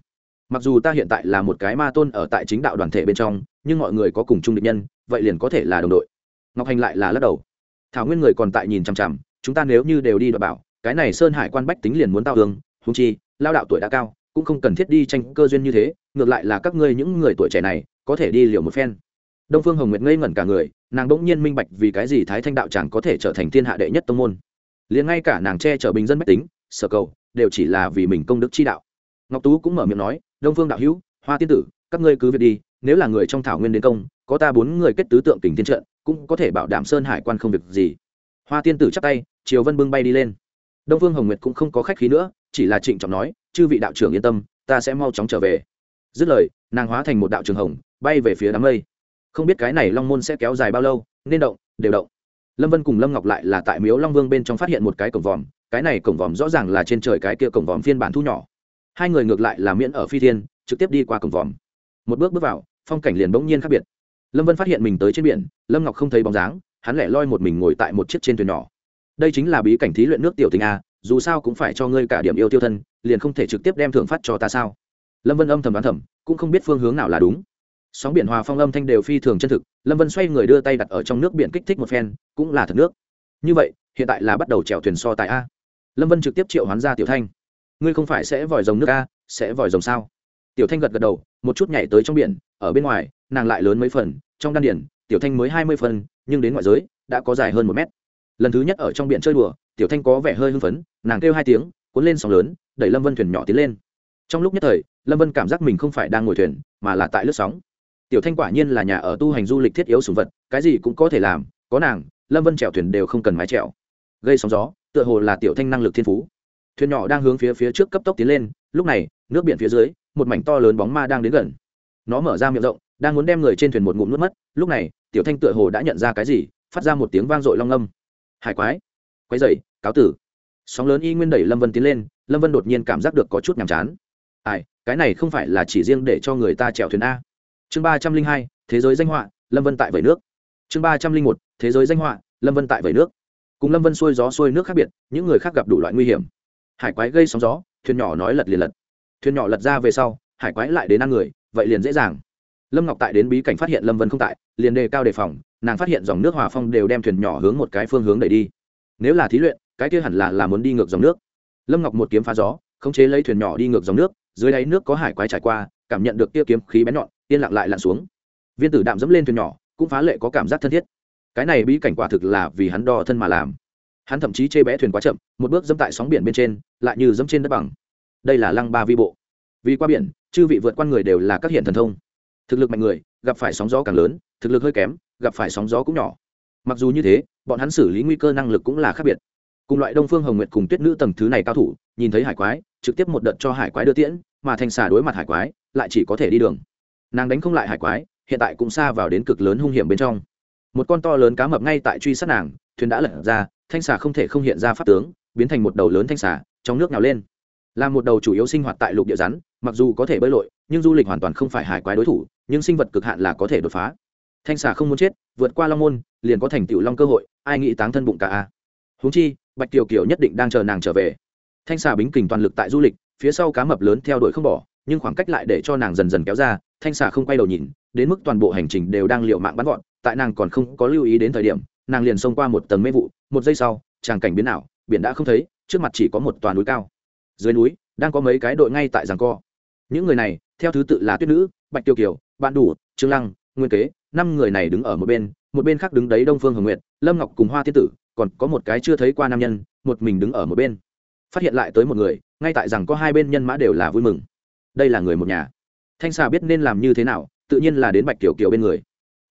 Mặc dù ta hiện tại là một cái ma tôn ở tại chính đạo đoàn thể bên trong, nhưng mọi người có cùng chung định nhân, vậy liền có thể là đồng đội. Ngọc hành lại là lắc đầu thảo nguyên người còn tại nhìn chằm chằm, chúng ta nếu như đều đi đ bảo, cái này sơn hải quan bách tính liền muốn tao hương húng chi, lao đạo tuổi đã cao, cũng không cần thiết đi tranh cơ duyên như thế, ngược lại là các ngươi những người tuổi trẻ này, có thể đi liều một phen. Đông phương hồng nguyệt ngây ngẩn cả người, nàng đỗng nhiên minh bạch vì cái gì thái thanh đạo chẳng có thể trở thành thiên hạ đệ nhất tông môn. Liền ngay cả nàng che chở bình dân bách tính, sở cầu, đều chỉ là vì mình công đức chi đạo. Ngọc tú cũng mở miệng nói, đông phương đạo hữu, hoa tiên tử, các ngươi cứ việc đi, nếu là người trong thảo nguyên đến công, có ta bốn người kết tứ tượng tỉnh tiên trận cũng có thể bảo đảm sơn hải quan không việc gì. Hoa tiên tử chắp tay, triều vân bưng bay đi lên. Đông vương hồng nguyệt cũng không có khách khí nữa, chỉ là trịnh trọng nói, chư vị đạo trưởng yên tâm, ta sẽ mau chóng trở về. Dứt lời, nàng hóa thành một đạo trường hồng, bay về phía đám mây. Không biết cái này long môn sẽ kéo dài bao lâu, nên động, đều động. Lâm vân cùng lâm ngọc lại là tại miếu long vương bên trong phát hiện một cái cổng vòm, cái này cổng vòm rõ ràng là trên trời cái kia cổng vòm phiên bản thu nhỏ. Hai người ngược lại là miễn ở phi thiên, trực tiếp đi qua cổng vòm. Một bước bước vào, phong cảnh liền bỗng nhiên khác biệt lâm vân phát hiện mình tới trên biển, lâm ngọc không thấy bóng dáng, hắn lẻ loi một mình ngồi tại một chiếc trên thuyền nhỏ. Đây chính là bí cảnh thí luyện nước tiểu tình a, dù sao cũng phải cho ngươi cả điểm yêu tiêu thân, liền không thể trực tiếp đem thưởng phát cho ta sao? Lâm vân âm thầm đoán thầm, cũng không biết phương hướng nào là đúng. Sóng biển hòa phong âm thanh đều phi thường chân thực, lâm vân xoay người đưa tay đặt ở trong nước biển kích thích một phen, cũng là thật nước. Như vậy, hiện tại là bắt đầu chèo thuyền so tại a. Lâm vân trực tiếp triệu hoán ra tiểu thanh. Ngươi không phải sẽ vòi rồng nước a, sẽ vòi rồng sao? Tiểu thanh gật gật đầu, một chút nhảy tới trong biển, ở bên ngoài, nàng lại lớn mấy phần trong đan điển, tiểu thanh mới hai mươi phần nhưng đến ngoại giới, đã có dài hơn một mét. Lần thứ nhất ở trong biển chơi đùa, tiểu thanh có vẻ hơi hưng phấn, nàng kêu hai tiếng, cuốn lên sóng lớn, đẩy lâm vân thuyền nhỏ tiến lên. Trong lúc nhất thời, lâm vân cảm giác mình không phải đang ngồi thuyền, mà là tại lướt sóng. Tiểu thanh quả nhiên là nhà ở tu hành du lịch thiết yếu sùng vật, cái gì cũng có thể làm, có nàng, lâm vân chèo thuyền đều không cần mái chèo. Gây sóng gió, tựa hồ là tiểu thanh năng lực thiên phú. Thuyền nhỏ đang hướng phía phía trước cấp tốc tiến lên, lúc này, nước biển phía dưới, một mảnh to lớn bóng ma đang đến gần. Nó mở ra miệng rộng đang muốn đem người trên thuyền một ngụm nuốt mất, lúc này, tiểu thanh tựa hồ đã nhận ra cái gì, phát ra một tiếng vang dội long âm hải quái! Quái dậy cáo tử! Sóng lớn y nguyên đẩy lâm vân tiến lên, lâm vân đột nhiên cảm giác được có chút nhàm chán. Ai, cái này không phải là chỉ riêng để cho người ta chèo thuyền a. Chương ba trăm linh hai, thế giới danh họa, lâm vân tại vẩy nước. Chương ba trăm linh một, thế giới danh họa, lâm vân tại vẩy nước. Cùng lâm vân xuôi gió xuôi nước khác biệt, những người khác gặp đủ loại nguy hiểm. Hải quái gây sóng gió, thuyền nhỏ nói lật liền lật. Thuyền nhỏ lật ra về sau, hải quái lại đến ăn người, vậy liền dễ dàng lâm ngọc tại đến bí cảnh phát hiện lâm vân không tại, liền đề cao đề phòng, nàng phát hiện dòng nước hòa phong đều đem thuyền nhỏ hướng một cái phương hướng đẩy đi. Nếu là thí luyện, cái kia hẳn là là muốn đi ngược dòng nước. Lâm ngọc một kiếm phá gió, khống chế lấy thuyền nhỏ đi ngược dòng nước, dưới đáy nước có hải quái trải qua, cảm nhận được kia kiếm khí bén nhọn, yên lặng lại lặn xuống. Viên tử đạm dẫm lên thuyền nhỏ, cũng phá lệ có cảm giác thân thiết. Cái này bí cảnh quả thực là vì hắn đo thân mà làm. Hắn thậm chí chê bé thuyền quá chậm, một bước dẫm tại sóng biển bên trên, lại như dẫm trên đất bằng. Đây là lăng ba vi bộ. Vì qua biển, chư vị vượt qua người đều là các hiện thần thông thực lực mạnh người, gặp phải sóng gió càng lớn, thực lực hơi kém, gặp phải sóng gió cũng nhỏ. Mặc dù như thế, bọn hắn xử lý nguy cơ năng lực cũng là khác biệt. Cùng loại đông phương hồng nguyệt cùng tuyết nữ tầng thứ này cao thủ, nhìn thấy hải quái, trực tiếp một đợt cho hải quái đưa tiễn, mà thanh xà đối mặt hải quái, lại chỉ có thể đi đường. Nàng đánh không lại hải quái, hiện tại cũng xa vào đến cực lớn hung hiểm bên trong. Một con to lớn cá mập ngay tại truy sát nàng, thuyền đã lật ra, thanh xà không thể không hiện ra pháp tướng, biến thành một đầu lớn thanh xà, trong nước nào lên. Là một đầu chủ yếu sinh hoạt tại lục địa rắn mặc dù có thể bơi lội, nhưng du lịch hoàn toàn không phải hải quái đối thủ, nhưng sinh vật cực hạn là có thể đột phá. Thanh xà không muốn chết, vượt qua long môn, liền có thành tựu long cơ hội, ai nghĩ táng thân bụng cả a. Huống chi, bạch kiều kiều nhất định đang chờ nàng trở về. Thanh xà bính kình toàn lực tại du lịch, phía sau cá mập lớn theo đuổi không bỏ, nhưng khoảng cách lại để cho nàng dần dần kéo ra, thanh xà không quay đầu nhìn, đến mức toàn bộ hành trình đều đang liệu mạng bắn gọn tại nàng còn không có lưu ý đến thời điểm, nàng liền xông qua một tầng mê vụ, một giây sau, tràng cảnh biến ảo, biển đã không thấy, trước mặt chỉ có một toàn núi cao. Dưới núi, đang có mấy cái đội ngay tại giằng co những người này, theo thứ tự là tuyết nữ, bạch tiêu kiều, bạn đủ, trương lăng, nguyên kế, năm người này đứng ở một bên một bên khác đứng đấy đông phương hồng nguyệt, lâm ngọc cùng hoa tiên tử, còn có một cái chưa thấy qua nam nhân, một mình đứng ở một bên. Phát hiện lại tới một người, ngay tại rằng có hai bên nhân mã đều là vui mừng. Đây là người một nhà. Thanh xà biết nên làm như thế nào, tự nhiên là đến bạch tiểu kiều bên người.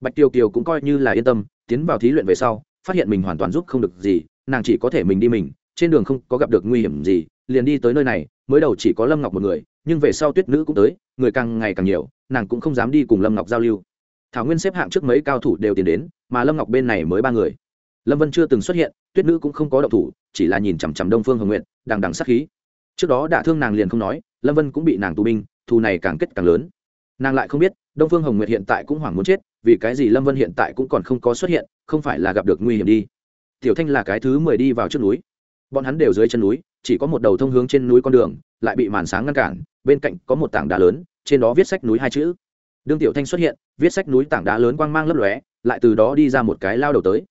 Bạch tiểu kiều cũng coi như là yên tâm, tiến vào thí luyện về sau, phát hiện mình hoàn toàn giúp không được gì, nàng chỉ có thể mình đi mình, trên đường không có gặp được nguy hiểm gì, liền đi tới nơi này mới đầu chỉ có lâm ngọc một người, nhưng về sau tuyết nữ cũng tới, người càng ngày càng nhiều, nàng cũng không dám đi cùng lâm ngọc giao lưu. Thảo nguyên xếp hạng trước mấy cao thủ đều tiến đến, mà lâm ngọc bên này mới ba người. Lâm vân chưa từng xuất hiện, tuyết nữ cũng không có động thủ, chỉ là nhìn chằm chằm đông phương hồng nguyện đằng đằng sắc khí. Trước đó đả thương nàng liền không nói, lâm vân cũng bị nàng tù binh, thù này càng kết càng lớn. Nàng lại không biết, đông phương hồng nguyệt hiện tại cũng hoảng muốn chết, vì cái gì lâm vân hiện tại cũng còn không có xuất hiện, không phải là gặp được nguy hiểm đi. Tiểu thanh là cái thứ mười đi vào trước núi bọn hắn đều dưới chân núi, chỉ có một đầu thông hướng trên núi con đường, lại bị màn sáng ngăn cản, bên cạnh có một tảng đá lớn, trên đó viết sách núi hai chữ. Đương tiểu thanh xuất hiện, viết sách núi tảng đá lớn quang mang lấp lóe, lại từ đó đi ra một cái lao đầu tới.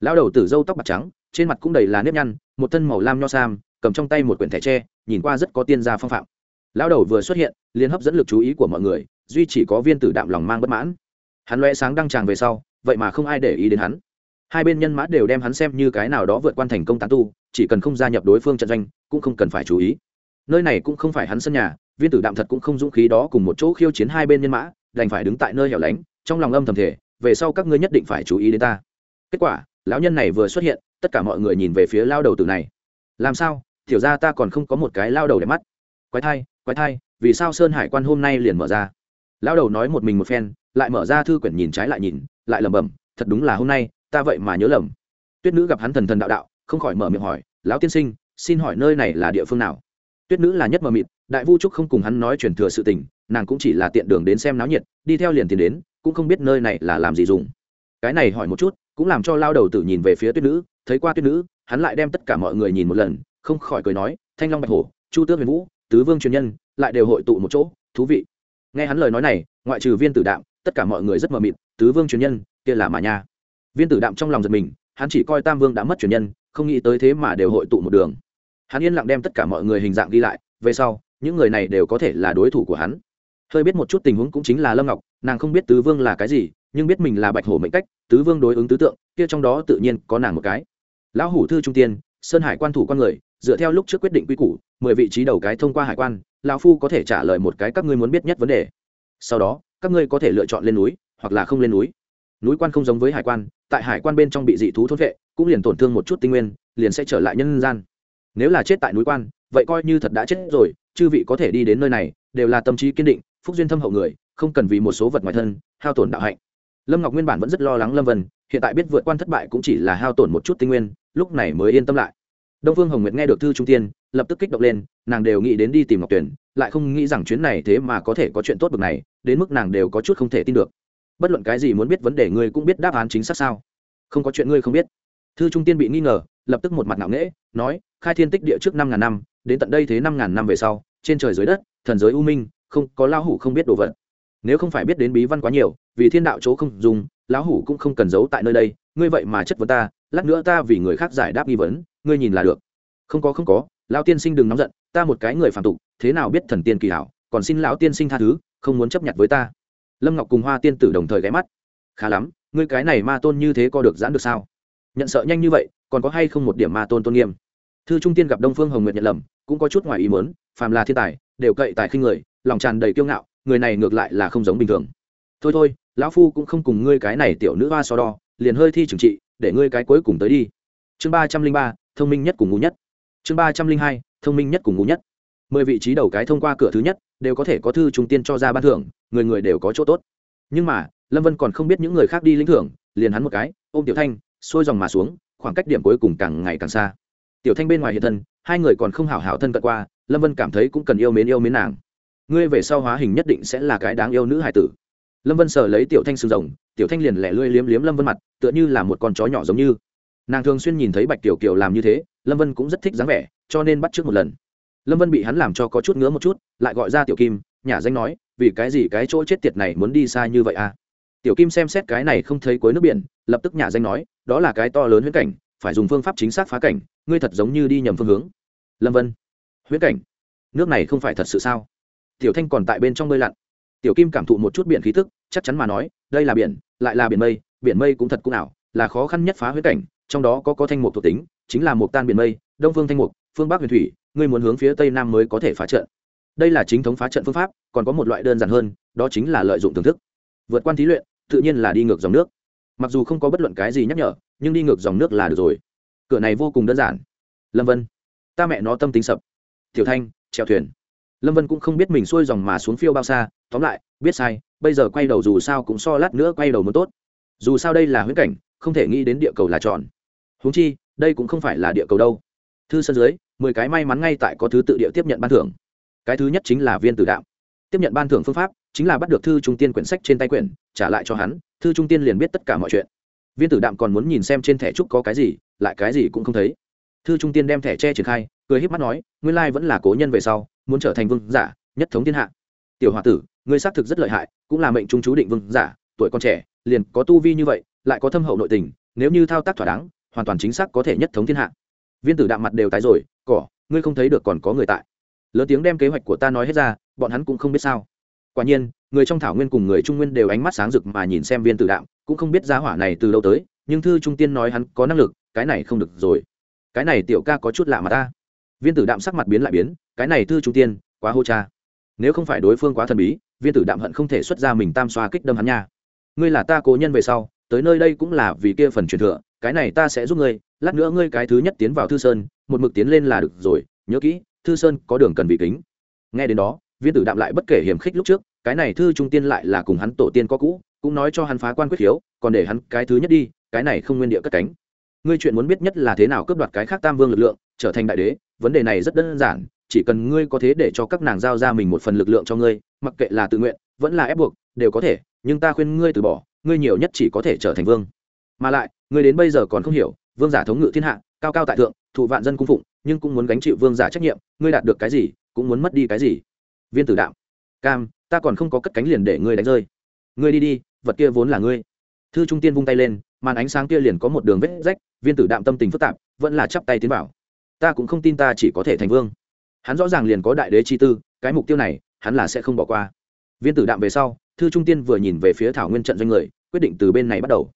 Lao đầu tử dâu tóc bạc trắng, trên mặt cũng đầy là nếp nhăn, một thân màu lam nho sam, cầm trong tay một quyển thẻ tre, nhìn qua rất có tiên gia phong phạm. Lao đầu vừa xuất hiện, liền hấp dẫn lực chú ý của mọi người, duy chỉ có viên tử đạm lòng mang bất mãn. Hắn loe sáng đăng tràng về sau, vậy mà không ai để ý đến hắn hai bên nhân mã đều đem hắn xem như cái nào đó vượt quan thành công tán tu, chỉ cần không gia nhập đối phương trận doanh, cũng không cần phải chú ý. Nơi này cũng không phải hắn sân nhà, viên tử đạm thật cũng không dũng khí đó cùng một chỗ khiêu chiến hai bên nhân mã, đành phải đứng tại nơi hẻo lánh, trong lòng âm thầm thể về sau các ngươi nhất định phải chú ý đến ta. Kết quả, lão nhân này vừa xuất hiện, tất cả mọi người nhìn về phía lao đầu tử này. Làm sao? Tiểu ra ta còn không có một cái lao đầu để mắt. Quái thai quái thai, vì sao sơn hải quan hôm nay liền mở ra? Lao đầu nói một mình một phen, lại mở ra thư quyển nhìn trái lại nhìn, lại lẩm bẩm, thật đúng là hôm nay ta vậy mà nhớ lầm. Tuyết nữ gặp hắn thần thần đạo đạo, không khỏi mở miệng hỏi, lão tiên sinh, xin hỏi nơi này là địa phương nào? Tuyết nữ là nhất mờ mịt, đại vu trúc không cùng hắn nói chuyển thừa sự tình, nàng cũng chỉ là tiện đường đến xem náo nhiệt, đi theo liền tiền đến, cũng không biết nơi này là làm gì dùng. Cái này hỏi một chút, cũng làm cho lao đầu tử nhìn về phía tuyết nữ, thấy qua tuyết nữ, hắn lại đem tất cả mọi người nhìn một lần, không khỏi cười nói, thanh long bạch hổ, chu tước huyền vũ, tứ vương truyền nhân, lại đều hội tụ một chỗ, thú vị. Nghe hắn lời nói này, ngoại trừ viên tử đạm, tất cả mọi người rất mờ mịt, tứ vương truyền nhân, kia là mà nha viên tử đạm trong lòng giật mình, hắn chỉ coi tam vương đã mất truyền nhân, không nghĩ tới thế mà đều hội tụ một đường. Hắn yên lặng đem tất cả mọi người hình dạng ghi lại, về sau, những người này đều có thể là đối thủ của hắn. Hơi biết một chút tình huống cũng chính là lâm ngọc, nàng không biết tứ vương là cái gì, nhưng biết mình là bạch hổ mệnh cách, tứ vương đối ứng tứ tượng, kia trong đó tự nhiên có nàng một cái. Lão hủ thư trung tiên, sơn hải quan thủ con người, dựa theo lúc trước quyết định quy củ, mười vị trí đầu cái thông qua hải quan, lão phu có thể trả lời một cái các ngươi muốn biết nhất vấn đề. Sau đó, các ngươi có thể lựa chọn lên núi, hoặc là không lên núi núi quan không giống với hải quan, tại hải quan bên trong bị dị thú thốt vệ, cũng liền tổn thương một chút tinh nguyên, liền sẽ trở lại nhân gian. Nếu là chết tại núi quan, vậy coi như thật đã chết rồi, chư vị có thể đi đến nơi này, đều là tâm trí kiên định, phúc duyên thâm hậu người, không cần vì một số vật ngoài thân, hao tổn đạo hạnh. Lâm ngọc nguyên bản vẫn rất lo lắng lâm vân, hiện tại biết vượt quan thất bại cũng chỉ là hao tổn một chút tinh nguyên, lúc này mới yên tâm lại. Đông phương hồng nguyệt nghe được thư trung tiên, lập tức kích động lên, nàng đều nghĩ đến đi tìm ngọc tuyển, lại không nghĩ rằng chuyến này thế mà có thể có chuyện tốt bực này, đến mức nàng đều có chút không thể tin được bất luận cái gì muốn biết vấn đề ngươi cũng biết đáp án chính xác sao? Không có chuyện ngươi không biết. Thư trung tiên bị nghi ngờ, lập tức một mặt ngạo nghễ, nói, khai thiên tích địa trước năm ngàn năm, đến tận đây thế năm ngàn năm về sau, trên trời dưới đất, thần giới u minh, không có lão hủ không biết đồ vật. Nếu không phải biết đến bí văn quá nhiều, vì thiên đạo chỗ không dùng, lão hủ cũng không cần giấu tại nơi đây, ngươi vậy mà chất vấn ta, lát nữa ta vì người khác giải đáp nghi vấn, ngươi nhìn là được. Không có không có, lão tiên sinh đừng nóng giận, ta một cái người phản tục, thế nào biết thần tiên kỳ hảo, còn xin lão tiên sinh tha thứ, không muốn chấp nhận với ta lâm ngọc cùng hoa tiên tử đồng thời ghé mắt. Khá lắm, ngươi cái này ma tôn như thế co được giãn được sao? Nhận sợ nhanh như vậy, còn có hay không một điểm ma tôn tôn nghiêm? Thư trung tiên gặp đông phương hồng nguyệt nhận lầm, cũng có chút ngoài ý muốn, phàm là thiên tài, đều cậy tài khinh người, lòng tràn đầy kiêu ngạo, người này ngược lại là không giống bình thường. Thôi thôi, lão phu cũng không cùng ngươi cái này tiểu nữ hoa so đo, liền hơi thi trừng trị, để ngươi cái cuối cùng tới đi. Chương ba trăm linh ba, thông minh nhất cùng ngu nhất. Chương ba trăm linh hai, thông minh nhất cùng ngu nhất. Mười vị trí đầu cái thông qua cửa thứ nhất đều có thể có thư trung tiên cho ra ban thưởng, người người đều có chỗ tốt. Nhưng mà, lâm vân còn không biết những người khác đi lĩnh thưởng, liền hắn một cái, ôm tiểu thanh, xuôi dòng mà xuống, khoảng cách điểm cuối cùng càng ngày càng xa. Tiểu thanh bên ngoài hiện thân, hai người còn không hảo hảo thân cận qua, lâm vân cảm thấy cũng cần yêu mến yêu mến nàng. Ngươi về sau hóa hình nhất định sẽ là cái đáng yêu nữ hải tử. Lâm vân sờ lấy tiểu thanh sừng rồng, tiểu thanh liền lẻ lươi liếm liếm lâm vân mặt, tựa như là một con chó nhỏ giống như. Nàng thường xuyên nhìn thấy bạch tiểu kiều làm như thế, lâm vân cũng rất thích dáng vẻ, cho nên bắt trước một lần lâm vân bị hắn làm cho có chút ngứa một chút, lại gọi ra tiểu kim, nhà danh nói, vì cái gì cái chỗ chết tiệt này muốn đi xa như vậy à? Tiểu kim xem xét cái này không thấy cuối nước biển, lập tức nhà danh nói, đó là cái to lớn huyễn cảnh, phải dùng phương pháp chính xác phá cảnh, ngươi thật giống như đi nhầm phương hướng. Lâm vân, huyễn cảnh? Nước này không phải thật sự sao? Tiểu thanh còn tại bên trong bơi lặn. Tiểu kim cảm thụ một chút biển khí tức, chắc chắn mà nói, đây là biển, lại là biển mây biển mây cũng thật cũng ảo, là khó khăn nhất phá huyễn cảnh, trong đó có có thanh mục thuộc tính, chính là Mục tan biển mây, đông phương thanh mục, phương bắc huyền thủy ngươi muốn hướng phía tây nam mới có thể phá trận. Đây là chính thống phá trận phương pháp, còn có một loại đơn giản hơn, đó chính là lợi dụng thưởng thức. Vượt quan thí luyện, tự nhiên là đi ngược dòng nước. Mặc dù không có bất luận cái gì nhắc nhở, nhưng đi ngược dòng nước là được rồi. Cửa này vô cùng đơn giản. Lâm vân, ta mẹ nó tâm tính sập. Tiểu thanh trèo thuyền. Lâm vân cũng không biết mình xuôi dòng mà xuống phiêu bao xa, tóm lại, biết sai, bây giờ quay đầu dù sao cũng so lát nữa quay đầu muốn tốt. Dù sao đây là huyễn cảnh, không thể nghĩ đến địa cầu là tròn. Huống chi, đây cũng không phải là địa cầu đâu. Thư sân dưới mười cái may mắn ngay tại có thứ tự địa tiếp nhận ban thưởng. Cái thứ nhất chính là viên tử đạo. Tiếp nhận ban thưởng phương pháp chính là bắt được thư trung tiên quyển sách trên tay quyển, trả lại cho hắn, thư trung tiên liền biết tất cả mọi chuyện. Viên tử đạm còn muốn nhìn xem trên thẻ trúc có cái gì, lại cái gì cũng không thấy. Thư trung tiên đem thẻ tre triển khai, cười híp mắt nói, nguyên lai vẫn là cố nhân về sau, muốn trở thành vương giả, nhất thống thiên hạ. Tiểu hòa tử, ngươi xác thực rất lợi hại, cũng là mệnh trung chú định vương giả, tuổi còn trẻ, liền có tu vi như vậy, lại có thâm hậu nội tình, nếu như thao tác thỏa đáng, hoàn toàn chính xác có thể nhất thống thiên hạ viên tử đạm mặt đều tái rồi, cỏ, ngươi không thấy được còn có người tại. Lớn tiếng đem kế hoạch của ta nói hết ra, bọn hắn cũng không biết sao. Quả nhiên, người trong thảo nguyên cùng người trung nguyên đều ánh mắt sáng rực mà nhìn xem viên tử đạm, cũng không biết giá hỏa này từ đâu tới, nhưng thư trung tiên nói hắn có năng lực, cái này không được rồi. Cái này tiểu ca có chút lạ mà ta. Viên tử đạm sắc mặt biến lại biến, cái này thư trung tiên, quá hô cha. Nếu không phải đối phương quá thần bí, viên tử đạm hận không thể xuất ra mình tam xoa kích đâm hắn nha. Ngươi là ta cố nhân về sau, tới nơi đây cũng là vì kia phần truyền thừa, cái này ta sẽ giúp ngươi lát nữa ngươi cái thứ nhất tiến vào thư sơn, một mực tiến lên là được rồi, nhớ kỹ, thư sơn có đường cần vị kính. Nghe đến đó, viên tử đạm lại bất kể hiểm khích lúc trước, cái này thư trung tiên lại là cùng hắn tổ tiên có cũ, cũng nói cho hắn phá quan quyết khiếu còn để hắn cái thứ nhất đi, cái này không nguyên địa cất cánh. Ngươi chuyện muốn biết nhất là thế nào cướp đoạt cái khác tam vương lực lượng, trở thành đại đế, vấn đề này rất đơn giản, chỉ cần ngươi có thế để cho các nàng giao ra mình một phần lực lượng cho ngươi, mặc kệ là tự nguyện, vẫn là ép buộc, đều có thể, nhưng ta khuyên ngươi từ bỏ, ngươi nhiều nhất chỉ có thể trở thành vương. Mà lại, ngươi đến bây giờ còn không hiểu vương giả thống ngự thiên hạ, cao cao tại thượng, thụ vạn dân cung phụng, nhưng cũng muốn gánh chịu vương giả trách nhiệm, ngươi đạt được cái gì, cũng muốn mất đi cái gì. Viên tử đạo, cam, ta còn không có cất cánh liền để ngươi đánh rơi. Ngươi đi đi, vật kia vốn là ngươi. Thư trung tiên vung tay lên, màn ánh sáng kia liền có một đường vết rách, viên tử đạm tâm tình phức tạp, vẫn là chắp tay tiến bảo. Ta cũng không tin ta chỉ có thể thành vương. Hắn rõ ràng liền có đại đế chi tư, cái mục tiêu này, hắn là sẽ không bỏ qua. Viên tử đạm về sau, thư trung tiên vừa nhìn về phía thảo nguyên trận doanh người, quyết định từ bên này bắt đầu.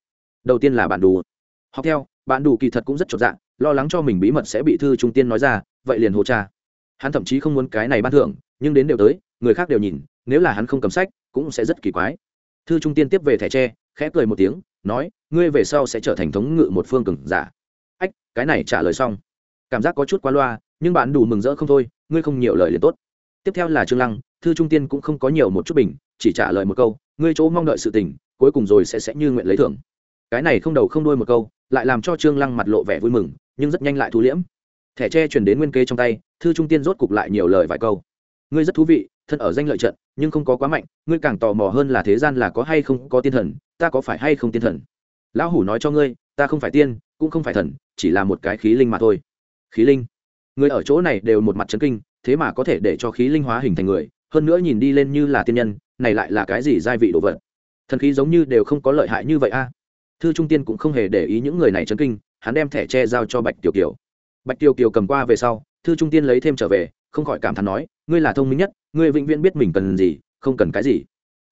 Đầu tiên là bản đồ. học theo bạn đủ kỳ thật cũng rất chột dạ lo lắng cho mình bí mật sẽ bị thư trung tiên nói ra, vậy liền hồ cha. Hắn thậm chí không muốn cái này ban thưởng, nhưng đến đều tới, người khác đều nhìn, nếu là hắn không cầm sách, cũng sẽ rất kỳ quái. Thư trung tiên tiếp về thẻ tre, khẽ cười một tiếng, nói, ngươi về sau sẽ trở thành thống ngự một phương cừng giả. Ách, cái này trả lời xong. Cảm giác có chút quá loa, nhưng bạn đủ mừng rỡ không thôi, ngươi không nhiều lời liền tốt. Tiếp theo là trương lăng, thư trung tiên cũng không có nhiều một chút bình, chỉ trả lời một câu, ngươi chỗ mong đợi sự tình, cuối cùng rồi sẽ sẽ như nguyện lấy thưởng. Cái này không đầu không đuôi một câu lại làm cho trương lăng mặt lộ vẻ vui mừng, nhưng rất nhanh lại thu liễm. Thẻ tre truyền đến nguyên kê trong tay, thư trung tiên rốt cục lại nhiều lời vài câu. Ngươi rất thú vị, thân ở danh lợi trận, nhưng không có quá mạnh, ngươi càng tò mò hơn là thế gian là có hay không có tiên thần, ta có phải hay không tiên thần? Lão hủ nói cho ngươi, ta không phải tiên, cũng không phải thần, chỉ là một cái khí linh mà thôi. Khí linh? Người ở chỗ này đều một mặt chấn kinh, thế mà có thể để cho khí linh hóa hình thành người, hơn nữa nhìn đi lên như là tiên nhân, này lại là cái gì giai vị đồ vật? Thần khí giống như đều không có lợi hại như vậy a thư trung tiên cũng không hề để ý những người này chấn kinh, hắn đem thẻ tre giao cho bạch tiểu kiều. Bạch tiểu kiều cầm qua về sau, thư trung tiên lấy thêm trở về, không khỏi cảm thán nói, ngươi là thông minh nhất, ngươi vĩnh viễn biết mình cần gì, không cần cái gì.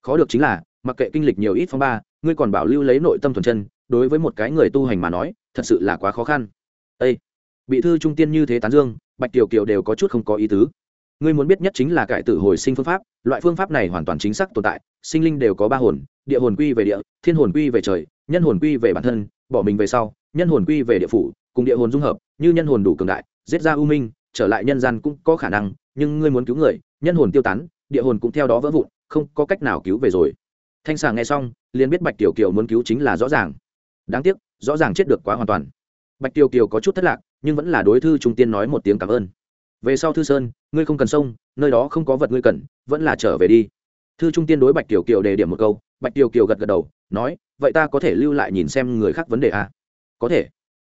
Khó được chính là, mặc kệ kinh lịch nhiều ít phong ba, ngươi còn bảo lưu lấy nội tâm thuần chân, đối với một cái người tu hành mà nói, thật sự là quá khó khăn. Ê! bị thư trung tiên như thế tán dương, bạch tiểu kiều đều có chút không có ý tứ. Ngươi muốn biết nhất chính là cải tử hồi sinh phương pháp, loại phương pháp này hoàn toàn chính xác tồn tại, sinh linh đều có ba hồn, địa hồn quy về địa, thiên hồn quy về trời nhân hồn quy về bản thân, bỏ mình về sau, nhân hồn quy về địa phủ, cùng địa hồn dung hợp, như nhân hồn đủ cường đại, giết ra u minh, trở lại nhân gian cũng có khả năng, nhưng ngươi muốn cứu người, nhân hồn tiêu tán, địa hồn cũng theo đó vỡ vụn, không có cách nào cứu về rồi. Thanh sàng nghe xong, liền biết bạch tiểu kiều muốn cứu chính là rõ ràng. Đáng tiếc, rõ ràng chết được quá hoàn toàn. Bạch tiểu kiều có chút thất lạc, nhưng vẫn là đối thư trung tiên nói một tiếng cảm ơn. Về sau thư sơn, ngươi không cần sông, nơi đó không có vật ngươi cần, vẫn là trở về đi. Thư trung tiên đối bạch tiểu kiều đề điểm một câu, bạch tiểu kiều gật gật đầu nói, vậy ta có thể lưu lại nhìn xem người khác vấn đề à? có thể.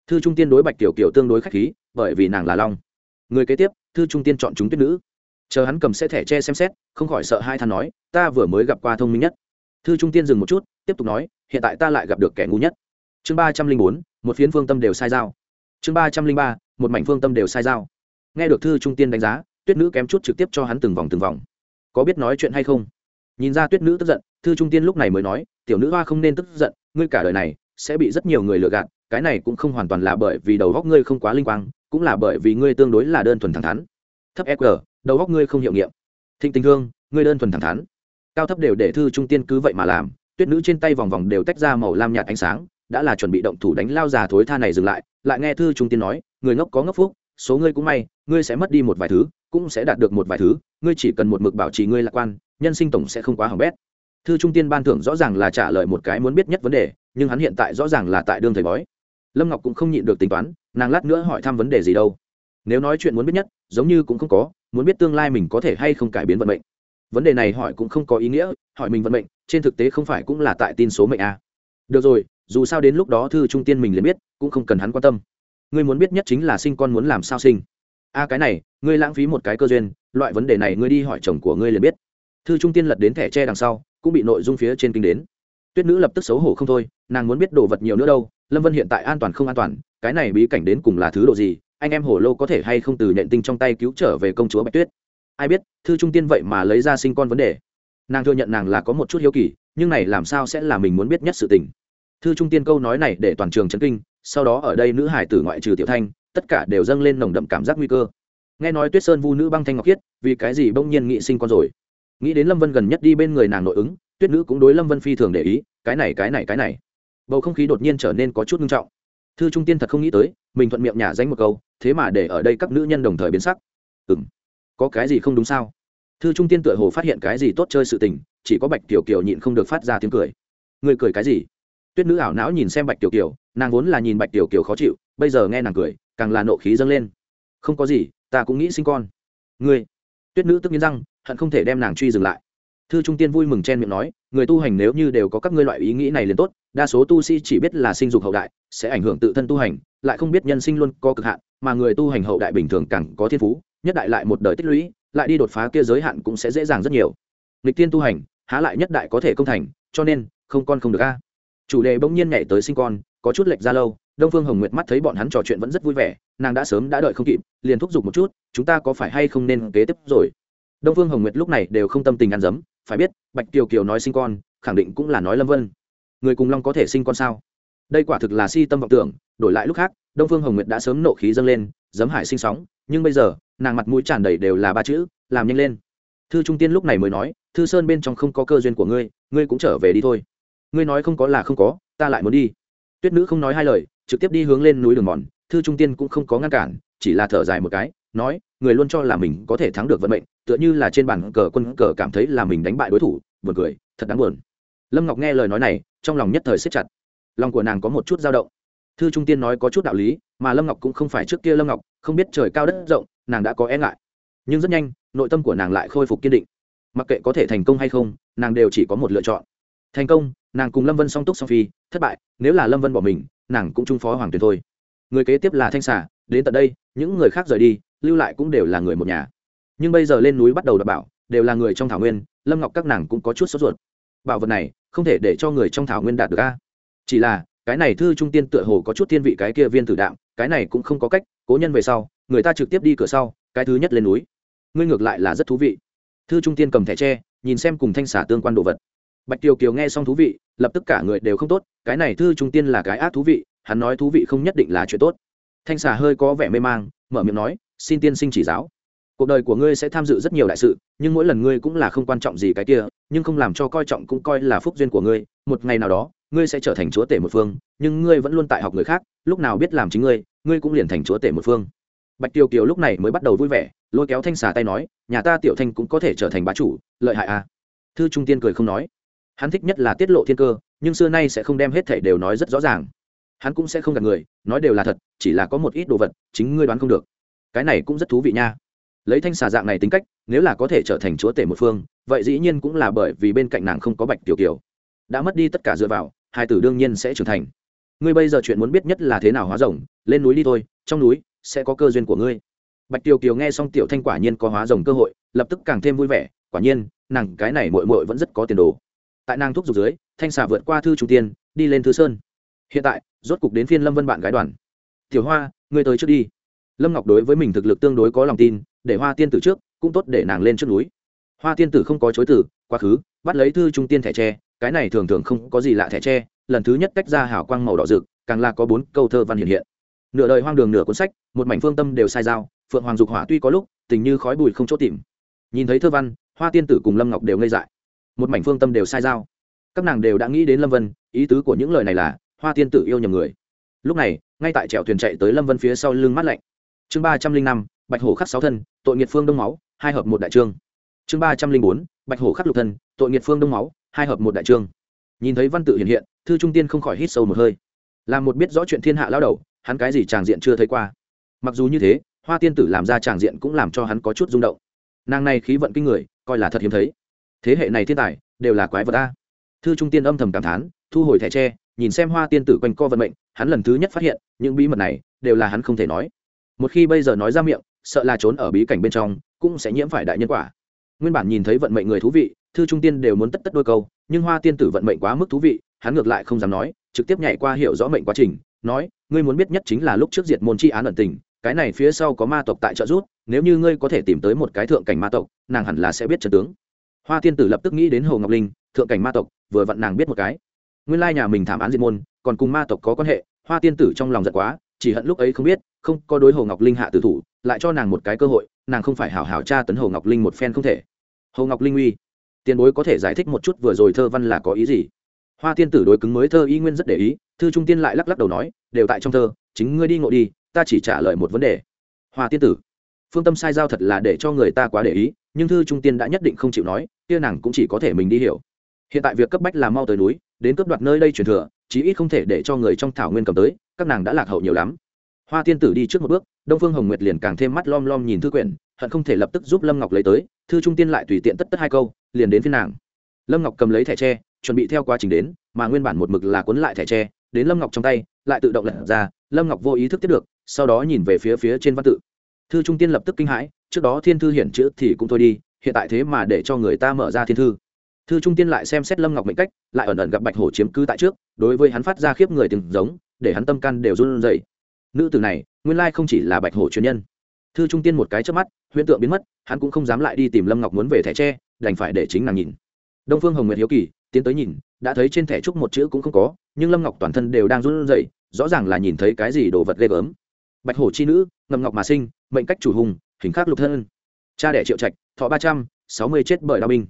Thư trung tiên đối bạch tiểu kiều tương đối k h á c h khí, bởi vì nàng là long. Người kế tiếp, thư trung tiên chọn chúng tuyết nữ. Chờ hắn cầm sẽ thẻ tre xem xét, không khỏi sợ hai than nói, ta vừa mới gặp qua thông minh nhất. Thư trung tiên dừng một chút, tiếp tục nói, hiện tại ta lại gặp được kẻ ngu nhất. Chương ba trăm linh bốn, một phiến phương tâm đều sai dao chương ba trăm linh ba, một mảnh phương tâm đều sai dao nghe được thư trung tiên đánh giá, tuyết nữ kém chút trực tiếp cho hắn từng vòng từng vòng. Có biết nói chuyện hay không? Nhìn ra tuyết nữ tức giận, thư trung tiên lúc này mới nói, tiểu nữ hoa không nên tức giận, ngươi cả đời này sẽ bị rất nhiều người lừa gạt, cái này cũng không hoàn toàn là bởi vì đầu góc ngươi không quá linh quang, cũng là bởi vì ngươi tương đối là đơn thuần thẳng thắn. Thấp eq đầu góc ngươi không hiệu nghiệm. Thịnh tình thương, ngươi đơn thuần thẳng thắn. Cao thấp đều để thư trung tiên cứ vậy mà làm, tuyết nữ trên tay vòng vòng đều tách ra màu lam nhạt ánh sáng, đã là chuẩn bị động thủ đánh lao già thối tha này dừng lại lại nghe thư trung tiên nói, người ngốc có ngốc phúc, số ngươi cũng may, ngươi sẽ mất đi một vài thứ, cũng sẽ đạt được một vài thứ, ngươi chỉ cần một mực bảo trì ngươi lạc quan nhân sinh tổng sẽ không quá hỏng bét. Thư trung tiên ban thưởng rõ ràng là trả lời một cái muốn biết nhất vấn đề, nhưng hắn hiện tại rõ ràng là tại đương thầy bói. Lâm ngọc cũng không nhịn được tính toán, nàng lát nữa hỏi thăm vấn đề gì đâu. Nếu nói chuyện muốn biết nhất, giống như cũng không có, muốn biết tương lai mình có thể hay không cải biến vận mệnh. Vấn đề này hỏi cũng không có ý nghĩa, hỏi mình vận mệnh, trên thực tế không phải cũng là tại tin số mệnh à. được rồi, dù sao đến lúc đó thư trung tiên mình liền biết, cũng không cần hắn quan tâm. Ngươi muốn biết nhất chính là sinh con muốn làm sao sinh. A cái này, ngươi lãng phí một cái cơ duyên, loại vấn đề này ngươi đi hỏi chồng của ngươi liền biết thư trung tiên lật đến thẻ tre đằng sau, cũng bị nội dung phía trên kinh đến. Tuyết nữ lập tức xấu hổ không thôi, nàng muốn biết đồ vật nhiều nữa đâu, lâm vân hiện tại an toàn không an toàn, cái này bí cảnh đến cùng là thứ độ gì, anh em hổ lô có thể hay không từ nhện tinh trong tay cứu trở về công chúa bạch tuyết. Ai biết, thư trung tiên vậy mà lấy ra sinh con vấn đề. Nàng thừa nhận nàng là có một chút hiếu kỳ, nhưng này làm sao sẽ là mình muốn biết nhất sự tình. Thư trung tiên câu nói này để toàn trường chấn kinh, sau đó ở đây nữ hải tử ngoại trừ tiểu thanh, tất cả đều dâng lên nồng đậm cảm giác nguy cơ. Nghe nói tuyết sơn vu nữ băng thanh ngọc khiết, vì cái gì bỗng nhiên nghị sinh con rồi? Nghĩ đến lâm vân gần nhất đi bên người nàng nội ứng, tuyết nữ cũng đối lâm vân phi thường để ý, cái này cái này cái này. Bầu không khí đột nhiên trở nên có chút nghiêm trọng. Thư trung tiên thật không nghĩ tới, mình thuận miệng nhả danh một câu, thế mà để ở đây các nữ nhân đồng thời biến sắc. Ừ m có cái gì không đúng sao? Thư trung tiên tựa hồ phát hiện cái gì tốt chơi sự tình, chỉ có bạch tiểu kiều nhịn không được phát ra tiếng cười. Người cười cái gì? Tuyết nữ ảo não nhìn xem bạch tiểu kiều, nàng vốn là nhìn bạch tiểu kiều khó chịu, bây giờ nghe nàng cười, càng là nộ khí dâng lên. Không có gì, ta cũng nghĩ sinh con. Ngươi. Tuyết nữ tức nghiến răng hận không thể đem nàng truy dừng lại. Thư trung tiên vui mừng chen miệng nói, người tu hành nếu như đều có các ngươi loại ý nghĩ này liền tốt, đa số tu sĩ chỉ biết là sinh dục hậu đại, sẽ ảnh hưởng tự thân tu hành, lại không biết nhân sinh luôn có cực hạn, mà người tu hành hậu đại bình thường càng có thiên phú, nhất đại lại một đời tích lũy, lại đi đột phá kia giới hạn cũng sẽ dễ dàng rất nhiều. Lịch tiên tu hành, há lại nhất đại có thể công thành, cho nên, không con không được a. Chủ đề bỗng nhiên nhảy tới sinh con, có chút lệch ra lâu, đông phương hồng nguyệt mắt thấy bọn hắn trò chuyện vẫn rất vui vẻ, nàng đã sớm đã đợi không kịp, liền thúc giục một chút, chúng ta có phải hay không nên kế tiếp rồi? Đông phương hồng nguyệt lúc này đều không tâm tình ăn dấm, phải biết, bạch kiều kiều nói sinh con, khẳng định cũng là nói lâm vân. Người cùng long có thể sinh con sao? Đây quả thực là si tâm vọng tưởng, đổi lại lúc khác, đông phương hồng nguyệt đã sớm nộ khí dâng lên giấm hải sinh sóng, nhưng bây giờ, nàng mặt mũi tràn đầy đều là ba chữ, làm nhanh lên. Thư trung tiên lúc này mới nói, thư sơn bên trong không có cơ duyên của ngươi ngươi cũng trở về đi thôi. Ngươi nói không có là không có, ta lại muốn đi. Tuyết nữ không nói hai lời, trực tiếp đi hướng lên núi đường mòn, thư trung tiên cũng không có ngăn cản, chỉ là thở dài một cái nói người luôn cho là mình có thể thắng được vận mệnh tựa như là trên bàn cờ quân cờ cảm thấy là mình đánh bại đối thủ buồn cười thật đáng buồn. Lâm ngọc nghe lời nói này trong lòng nhất thời siết chặt. Lòng của nàng có một chút dao động. Thư trung tiên nói có chút đạo lý mà lâm ngọc cũng không phải trước kia lâm ngọc không biết trời cao đất rộng nàng đã có e ngại. Nhưng rất nhanh nội tâm của nàng lại khôi phục kiên định. Mặc kệ có thể thành công hay không nàng đều chỉ có một lựa chọn. Thành công nàng cùng lâm vân song túc song phi thất bại nếu là lâm vân bỏ mình nàng cũng trung phó hoàng tuyền thôi. Người kế tiếp là thanh Xả, đến tận đây những người khác rời đi lưu lại cũng đều là người một nhà. Nhưng bây giờ lên núi bắt đầu đập bảo, đều là người trong thảo nguyên, lâm ngọc các nàng cũng có chút sốt ruột. Bảo vật này, không thể để cho người trong thảo nguyên đạt được a. Chỉ là, cái này thư trung tiên tựa hồ có chút thiên vị cái kia viên tử đạm, cái này cũng không có cách, cố nhân về sau, người ta trực tiếp đi cửa sau, cái thứ nhất lên núi. Ngươi ngược lại là rất thú vị. Thư trung tiên cầm thẻ tre, nhìn xem cùng thanh xả tương quan đồ vật. Bạch tiều kiều nghe xong thú vị, lập tức cả người đều không tốt, cái này thư trung tiên là cái ác thú vị, hắn nói thú vị không nhất định là chuyện tốt. Thanh xà hơi có vẻ mê mang, mở miệng nói xin tiên sinh chỉ giáo. Cuộc đời của ngươi sẽ tham dự rất nhiều đại sự, nhưng mỗi lần ngươi cũng là không quan trọng gì cái kia, nhưng không làm cho coi trọng cũng coi là phúc duyên của ngươi. Một ngày nào đó, ngươi sẽ trở thành chúa tể một phương, nhưng ngươi vẫn luôn tại học người khác, lúc nào biết làm chính ngươi ngươi cũng liền thành chúa tể một phương. Bạch tiêu kiều lúc này mới bắt đầu vui vẻ, lôi kéo thanh xà tay nói, nhà ta tiểu thanh cũng có thể trở thành bá chủ, lợi hại à? Thư trung tiên cười không nói. Hắn thích nhất là tiết lộ thiên cơ, nhưng xưa nay sẽ không đem hết thể đều nói rất rõ ràng. Hắn cũng sẽ không gạt người, nói đều là thật, chỉ là có một ít đồ vật, chính ngươi đoán không được cái này cũng rất thú vị nha. Lấy thanh xà dạng này tính cách, nếu là có thể trở thành chúa tể một phương, vậy dĩ nhiên cũng là bởi vì bên cạnh nàng không có bạch tiểu kiều. Đã mất đi tất cả dựa vào, hai tử đương nhiên sẽ trưởng thành. Ngươi bây giờ chuyện muốn biết nhất là thế nào hóa rồng, lên núi đi thôi, trong núi sẽ có cơ duyên của ngươi. Bạch tiểu kiều nghe xong tiểu thanh quả nhiên có hóa rồng cơ hội, lập tức càng thêm vui vẻ, quả nhiên, nàng cái này mội mội vẫn rất có tiền đồ. Tại nàng thúc giục dưới, thanh xà vượt qua thư trung tiên, đi lên thư sơn. Hiện tại, rốt cục đến phiên lâm vân bạn gái đoàn. Tiểu hoa, ngươi tới trước đi lâm ngọc đối với mình thực lực tương đối có lòng tin, để hoa tiên tử trước, cũng tốt để nàng lên trước núi. Hoa tiên tử không có chối tử quá khứ, bắt lấy thư trung tiên thẻ tre, cái này thường thường không có gì lạ thẻ tre, lần thứ nhất tách ra hảo quang màu đỏ rực, càng là có bốn câu thơ văn hiện hiện. Nửa đời hoang đường nửa cuốn sách, một mảnh phương tâm đều sai dao phượng hoàng dục hỏa tuy có lúc, tình như khói bụi không chỗ tìm. Nhìn thấy thơ văn, hoa tiên tử cùng lâm ngọc đều ngây dại. Một mảnh phương tâm đều sai dao các nàng đều đã nghĩ đến lâm vân, ý tứ của những lời này là, hoa tiên tử yêu nhầm người. Lúc này, ngay tại trèo thuyền chạy tới lâm vân phía sau lưng mắt lạnh chương ba trăm linh năm, bạch hổ khắc sáu thân, tội nghiệt phương đông máu, hai hợp một đại trương. Chương ba trăm linh bốn, bạch hổ khắc lục thân, tội nghiệt phương đông máu, hai hợp một đại trương. Nhìn thấy văn tự hiện hiện, thư trung tiên không khỏi hít sâu một hơi. Là một biết rõ chuyện thiên hạ lao đầu, hắn cái gì tràng diện chưa thấy qua. Mặc dù như thế, hoa tiên tử làm ra tràng diện cũng làm cho hắn có chút rung động. Nàng này khí vận kinh người, coi là thật hiếm thấy. Thế hệ này thiên tài, đều là quái vật ta. thư trung tiên âm thầm cảm thán, thu hồi thẻ tre, nhìn xem hoa tiên tử quanh co vận mệnh, hắn lần thứ nhất phát hiện, những bí mật này, đều là hắn không thể nói một khi bây giờ nói ra miệng, sợ là trốn ở bí cảnh bên trong, cũng sẽ nhiễm phải đại nhân quả. Nguyên bản nhìn thấy vận mệnh người thú vị, thư trung tiên đều muốn tất tất đôi câu, nhưng hoa tiên tử vận mệnh quá mức thú vị, hắn ngược lại không dám nói, trực tiếp nhảy qua hiểu rõ mệnh quá trình, nói, ngươi muốn biết nhất chính là lúc trước diệt môn chi án ẩn tình, cái này phía sau có ma tộc tại trợ rút nếu như ngươi có thể tìm tới một cái thượng cảnh ma tộc, nàng hẳn là sẽ biết trận tướng. Hoa tiên tử lập tức nghĩ đến hồ ngọc linh, thượng cảnh ma tộc, vừa vặn nàng biết một cái. Nguyên lai nhà mình thảm án diệt môn, còn cùng ma tộc có quan hệ, hoa tiên tử trong lòng giận quá chỉ hận lúc ấy không biết, không có đối hồ ngọc linh hạ tử thủ, lại cho nàng một cái cơ hội, nàng không phải hảo hảo tra tấn hồ ngọc linh một phen không thể. Hồ ngọc linh uy, tiền bối có thể giải thích một chút vừa rồi thơ văn là có ý gì? Hoa tiên tử đối cứng mới thơ y nguyên rất để ý, thư trung tiên lại lắc lắc đầu nói, đều tại trong thơ, chính ngươi đi ngộ đi, ta chỉ trả lời một vấn đề. Hoa tiên tử, phương tâm sai giao thật là để cho người ta quá để ý, nhưng thư trung tiên đã nhất định không chịu nói, kia nàng cũng chỉ có thể mình đi hiểu. Hiện tại việc cấp bách là mau tới núi đến cướp đoạt nơi đây truyền thừa, chí ít không thể để cho người trong thảo nguyên cầm tới, các nàng đã lạc hậu nhiều lắm. Hoa tiên tử đi trước một bước, đông phương hồng nguyệt liền càng thêm mắt lom lom nhìn thư quyển, hận không thể lập tức giúp lâm ngọc lấy tới, thư trung tiên lại tùy tiện tất tất hai câu, liền đến phiên nàng. Lâm ngọc cầm lấy thẻ tre, chuẩn bị theo quá trình đến, mà nguyên bản một mực là cuốn lại thẻ tre, đến lâm ngọc trong tay, lại tự động lật ra, lâm ngọc vô ý thức tiếp được, sau đó nhìn về phía phía trên văn tự. Thư trung tiên lập tức kinh hãi, trước đó thiên thư hiển chữ thì cũng thôi đi, hiện tại thế mà để cho người ta mở ra thiên thư thư trung tiên lại xem xét lâm ngọc mệnh cách, lại ẩn ẩn gặp bạch hổ chiếm cứ tại trước, đối với hắn phát ra khiếp người từng giống, để hắn tâm căn đều run rẩy. Nữ tử này, nguyên lai không chỉ là bạch hổ truyền nhân. Thư trung tiên một cái trước mắt, huyễn tượng biến mất, hắn cũng không dám lại đi tìm lâm ngọc muốn về thẻ tre, đành phải để chính nàng nhìn. Đông phương hồng nguyệt hiếu kỳ, tiến tới nhìn, đã thấy trên thẻ trúc một chữ cũng không có, nhưng lâm ngọc toàn thân đều đang run rẩy, rõ ràng là nhìn thấy cái gì đồ vật ghê gớm. Bạch hổ chi nữ ngầm ngọc mà sinh, mệnh cách chủ hùng, hình khắc lục thân. Cha đẻ triệu trạch, thọ ba trăm, sáu mươi chết bởi đao binh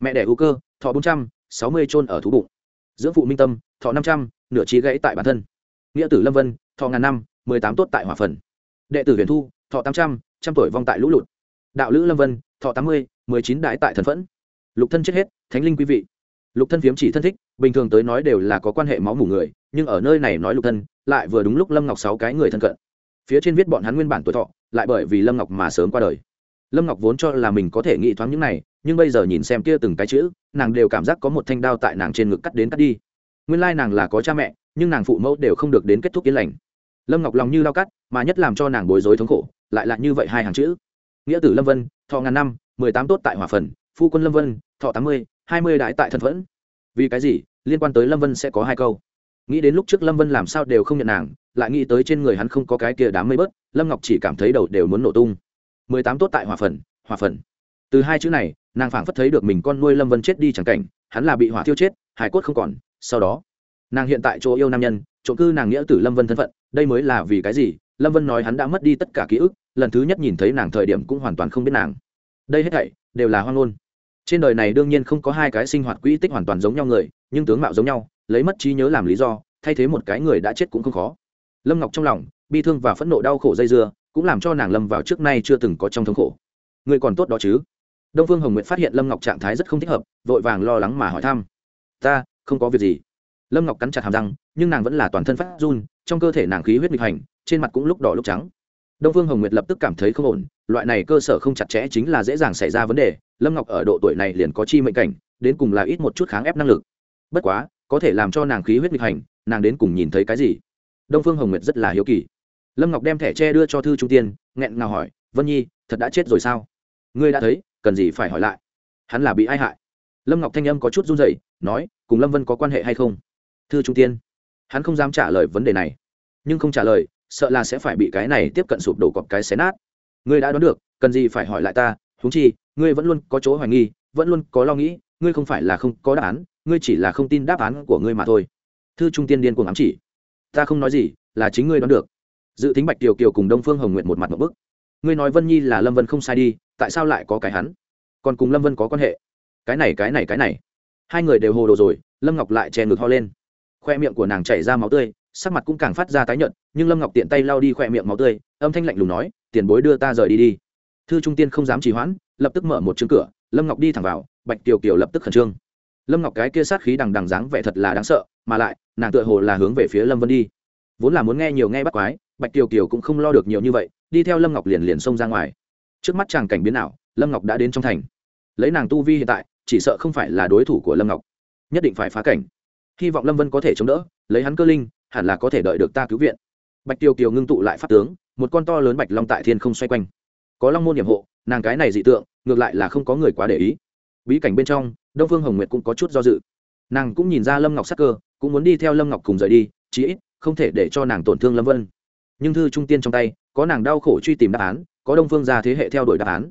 mẹ đẻ hữu cơ, thọ bốn trăm, sáu mươi trôn ở thú bụng. Dưỡng phụ minh tâm, thọ năm trăm, nửa trí gãy tại bản thân. Nghĩa tử lâm vân, thọ ngàn năm, mười tám tốt tại hỏa phần. Đệ tử huyền thu, thọ tám trăm trăm tuổi vong tại lũ lụt. Đạo lữ lâm vân, thọ tám mươi, mười chín đại tại thần phẫn. Lục thân chết hết, thánh linh quý vị. Lục thân phiếm chỉ thân thích, bình thường tới nói đều là có quan hệ máu mủ người, nhưng ở nơi này nói lục thân, lại vừa đúng lúc lâm ngọc sáu cái người thân cận. Phía trên viết bọn hắn nguyên bản tuổi thọ, lại bởi vì lâm ngọc mà sớm qua đời. Lâm ngọc vốn cho là mình có thể nghĩ thoáng những này nhưng bây giờ nhìn xem kia từng cái chữ, nàng đều cảm giác có một thanh đao tại nàng trên ngực cắt đến cắt đi. Nguyên lai nàng là có cha mẹ, nhưng nàng phụ mẫu đều không được đến kết thúc yên lành. Lâm ngọc lòng như lao cắt, mà nhất làm cho nàng bối rối thống khổ, lại là như vậy hai hàng chữ. Nghĩa tử lâm vân, thọ ngàn năm, mười tám tốt tại hòa phần, phu quân lâm vân, thọ tám mươi, hai mươi đại tại thần vẫn vì cái gì? Liên quan tới lâm vân sẽ có hai câu. Nghĩ đến lúc trước lâm vân làm sao đều không nhận nàng, lại nghĩ tới trên người hắn không có cái kia đám mây bớt, lâm ngọc chỉ cảm thấy đầu đều muốn nổ tung. Mười tám tốt tại hòa phần hòa phần từ hai chữ này, nàng phảng phất thấy được mình con nuôi lâm vân chết đi chẳng cảnh, hắn là bị hỏa thiêu chết hải cốt không còn. Sau đó, nàng hiện tại chỗ yêu nam nhân chỗ cư nàng nghĩa tử lâm vân thân phận, đây mới là vì cái gì? Lâm vân nói hắn đã mất đi tất cả ký ức, lần thứ nhất nhìn thấy nàng thời điểm cũng hoàn toàn không biết nàng. Đây hết thảy đều là hoang ngôn. Trên đời này đương nhiên không có hai cái sinh hoạt quỹ tích hoàn toàn giống nhau người, nhưng tướng mạo giống nhau, lấy mất trí nhớ làm lý do, thay thế một cái người đã chết cũng không khó. Lâm ngọc trong lòng, bi thương và phẫn nộ đau khổ dây dưa, cũng làm cho nàng lâm vào trước nay chưa từng có trong thống khổ. Người còn tốt đó chứ? Đông phương hồng nguyệt phát hiện lâm ngọc trạng thái rất không thích hợp, vội vàng lo lắng mà hỏi thăm. Ta, không có việc gì. Lâm ngọc cắn chặt hàm răng, nhưng nàng vẫn là toàn thân phát run, trong cơ thể nàng khí huyết nghịch hành, trên mặt cũng lúc đỏ lúc trắng. Đông phương hồng nguyệt lập tức cảm thấy không ổn, loại này cơ sở không chặt chẽ chính là dễ dàng xảy ra vấn đề, lâm ngọc ở độ tuổi này liền có chi mệnh cảnh, đến cùng là ít một chút kháng ép năng lực. Bất quá, có thể làm cho nàng khí huyết nghịch hành, nàng đến cùng nhìn thấy cái gì? Đông phương hồng nguyệt rất là hiếu kỳ. Lâm ngọc đem thẻ tre đưa cho thư trung tiên, nghẹn ngào hỏi, vân nhi, thật đã chết rồi sao? Ngươi đã thấy cần gì phải hỏi lại. Hắn là bị ai hại? Lâm ngọc thanh âm có chút run rẩy, nói, cùng lâm vân có quan hệ hay không? Thư trung tiên. Hắn không dám trả lời vấn đề này. Nhưng không trả lời, sợ là sẽ phải bị cái này tiếp cận sụp đổ cọp cái xé nát. Ngươi đã đoán được, cần gì phải hỏi lại ta? Huống chi, ngươi vẫn luôn có chỗ hoài nghi, vẫn luôn có lo nghĩ, ngươi không phải là không có đáp án, ngươi chỉ là không tin đáp án của ngươi mà thôi. Thư trung tiên điên cuồng ám chỉ. Ta không nói gì, là chính ngươi đoán được. Dự tính bạch kiều kiều cùng đông phương hồng nguyện một mặt một bức. Ngươi nói vân nhi là lâm vân không sai đi tại sao lại có cái hắn? Còn cùng lâm vân có quan hệ? Cái này cái này cái này. Hai người đều hồ đồ rồi, lâm ngọc lại che ngực ho lên. Khoe miệng của nàng chảy ra máu tươi, sắc mặt cũng càng phát ra tái nhợt, nhưng lâm ngọc tiện tay lau đi khoe miệng máu tươi, âm thanh lạnh lùng nói, tiền bối đưa ta rời đi đi. Thư trung tiên không dám trì hoãn, lập tức mở một chương cửa, lâm ngọc đi thẳng vào, bạch kiều kiều lập tức khẩn trương. Lâm ngọc cái kia sát khí đằng đằng dáng vẻ thật là đáng sợ, mà lại, nàng tựa hồ là hướng về phía lâm vân đi. Vốn là muốn nghe nhiều nghe bắt quái, bạch kiều kiều cũng không lo được nhiều như vậy, đi theo lâm ngọc liền liền xông ra ngoài trước mắt chàng cảnh biến ảo, lâm ngọc đã đến trong thành. Lấy nàng tu vi hiện tại, chỉ sợ không phải là đối thủ của lâm ngọc. Nhất định phải phá cảnh. Hy vọng lâm vân có thể chống đỡ, lấy hắn cơ linh, hẳn là có thể đợi được ta cứu viện. Bạch tiêu kiều ngưng tụ lại pháp tướng, một con to lớn bạch long tại thiên không xoay quanh. Có long môn nhiệm hộ, nàng cái này dị tượng, ngược lại là không có người quá để ý. Bí cảnh bên trong, đông phương hồng nguyệt cũng có chút do dự. Nàng cũng nhìn ra lâm ngọc sắc cơ, cũng muốn đi theo lâm ngọc cùng rời đi, chí ít không thể để cho nàng tổn thương lâm vân. Nhưng thư trung tiên trong tay, có nàng đau khổ truy tìm đáp án có đông phương ra thế hệ theo đuổi đáp án.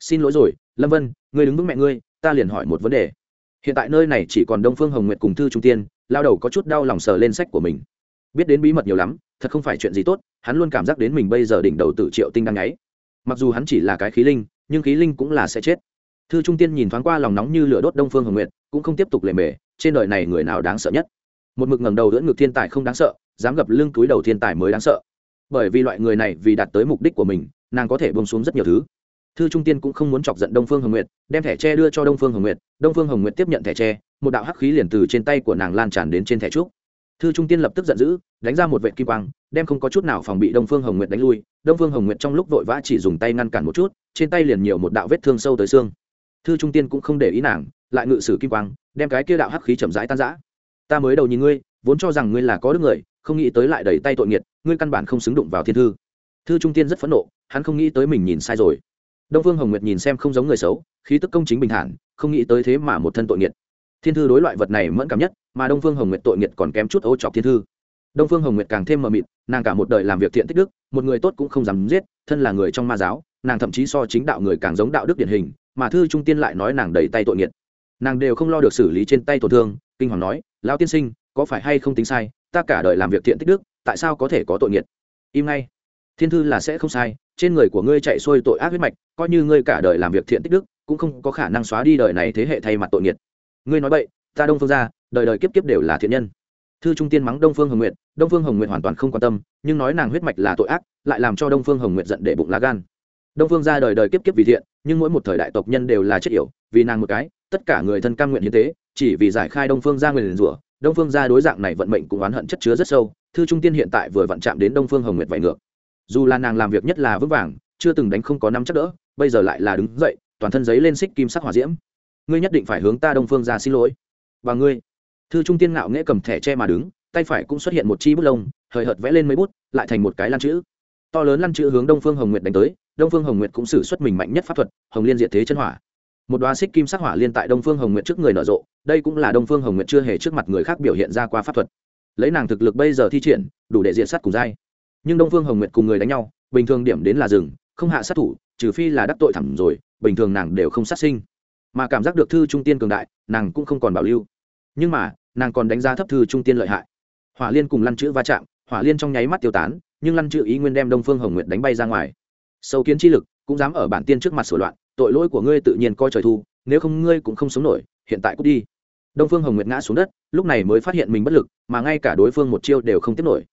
Xin lỗi rồi, lâm vân, ngươi đứng vững mẹ ngươi, ta liền hỏi một vấn đề. Hiện tại nơi này chỉ còn đông phương hồng nguyệt cùng thư trung tiên, lao đầu có chút đau lòng sờ lên sách của mình. Biết đến bí mật nhiều lắm, thật không phải chuyện gì tốt, hắn luôn cảm giác đến mình bây giờ đỉnh đầu tự triệu tinh đang ngáy. Mặc dù hắn chỉ là cái khí linh, nhưng khí linh cũng là sẽ chết. Thư trung tiên nhìn thoáng qua lòng nóng như lửa đốt đông phương hồng nguyệt, cũng không tiếp tục lề mề, trên đời này người nào đáng sợ nhất? Một mực ngẩng đầu đỡ ngực thiên tài không đáng sợ, dám gập lưng túi đầu thiên tài mới đáng sợ. Bởi vì loại người này vì đạt tới mục đích của mình nàng có thể bông xuống rất nhiều thứ. Thư trung tiên cũng không muốn chọc giận đông phương hồng nguyệt, đem thẻ tre đưa cho đông phương hồng nguyệt, đông phương hồng nguyệt tiếp nhận thẻ tre, một đạo hắc khí liền từ trên tay của nàng lan tràn đến trên thẻ trúc. Thư trung tiên lập tức giận dữ, đánh ra một vệ kim quang, đem không có chút nào phòng bị đông phương hồng nguyệt đánh lui. Đông phương hồng nguyệt trong lúc vội vã chỉ dùng tay ngăn cản một chút, trên tay liền nhiều một đạo vết thương sâu tới xương. Thư trung tiên cũng không để ý nàng, lại ngự sử kim quang, đem cái kia đạo hắc khí chậm rãi tan rã. Ta mới đầu nhìn ngươi, vốn cho rằng ngươi là có đức người, không nghĩ tới lại đẩy tay tội nghiệt, ngươi căn bản không xứng đụng vào thiên thư. Thư trung tiên rất phẫn nộ hắn không nghĩ tới mình nhìn sai rồi. Đông phương hồng nguyệt nhìn xem không giống người xấu, khí tức công chính bình thản, không nghĩ tới thế mà một thân tội nghiệt. Thiên thư đối loại vật này mẫn cảm nhất, mà đông phương hồng nguyệt tội nghiệt còn kém chút ô chọc thiên thư. Đông phương hồng nguyệt càng thêm mờ mịt, nàng cả một đời làm việc thiện tích đức, một người tốt cũng không dám giết, thân là người trong ma giáo, nàng thậm chí so chính đạo người càng giống đạo đức điển hình, mà thư trung tiên lại nói nàng đầy tay tội nghiệt. Nàng đều không lo được xử lý trên tay tổn thương, kinh hoàng nói, lão tiên sinh, có phải hay không tính sai, ta cả đời làm việc thiện tích đức, tại sao có thể có tội nghiệt? Im ngay thiên thư là sẽ không sai, trên người của ngươi chạy xuôi tội ác huyết mạch, coi như ngươi cả đời làm việc thiện tích đức, cũng không có khả năng xóa đi đời này thế hệ thay mặt tội nghiệt. Ngươi nói vậy ta đông phương ra đời đời kiếp kiếp đều là thiện nhân. Thư trung tiên mắng đông phương hồng nguyện đông phương hồng nguyện hoàn toàn không quan tâm, nhưng nói nàng huyết mạch là tội ác, lại làm cho đông phương hồng nguyện giận để bụng lá gan. Đông phương ra đời đời kiếp kiếp vì thiện, nhưng mỗi một thời đại tộc nhân đều là chết yểu, vì nàng một cái, tất cả người thân cam nguyện hiến tế, chỉ vì giải khai đông phương ra người rủa, đông phương ra đối dạng này vận mệnh cũng oán hận chất chứa rất sâu. Thư trung tiên hiện tại vừa vặn chạm đến đông phương hồng nguyệt vải ngược dù là nàng làm việc nhất là vững vàng, chưa từng đánh không có năm chắc đỡ, bây giờ lại là đứng dậy, toàn thân giấy lên xích kim sắc hỏa diễm. Ngươi nhất định phải hướng ta đông phương ra xin lỗi. Và ngươi. Thư trung tiên ngạo nghễ cầm thẻ tre mà đứng, tay phải cũng xuất hiện một chi bút lông, hời hợt vẽ lên mấy bút, lại thành một cái lăn chữ. To lớn lăn chữ hướng đông phương hồng nguyệt đánh tới, đông phương hồng nguyệt cũng xử xuất mình mạnh nhất pháp thuật, hồng liên Diện thế chân hỏa. Một đoá xích kim sắc hỏa liên tại đông phương hồng nguyệt trước người nở rộ, đây cũng là đông phương hồng nguyệt chưa hề trước mặt người khác biểu hiện ra qua pháp thuật. Lấy nàng thực lực bây giờ thi triển, đủ để diện sắt cùng dai nhưng đông phương hồng nguyệt cùng người đánh nhau, bình thường điểm đến là rừng, không hạ sát thủ, trừ phi là đắc tội thẳm rồi, bình thường nàng đều không sát sinh. Mà cảm giác được thư trung tiên cường đại, nàng cũng không còn bảo lưu. Nhưng mà, nàng còn đánh giá thấp thư trung tiên lợi hại. Hỏa liên cùng lăn chữ va chạm, hỏa liên trong nháy mắt tiêu tán, nhưng lăn chữ ý nguyên đem đông phương hồng nguyệt đánh bay ra ngoài. Sâu kiến chi lực, cũng dám ở bản tiên trước mặt sửa loạn, tội lỗi của ngươi tự nhiên coi trời thu, nếu không ngươi cũng không sống nổi, hiện tại cút đi. Đông phương hồng nguyệt ngã xuống đất, lúc này mới phát hiện mình bất lực, mà ngay cả đối phương một chiêu đều không tiếp nổi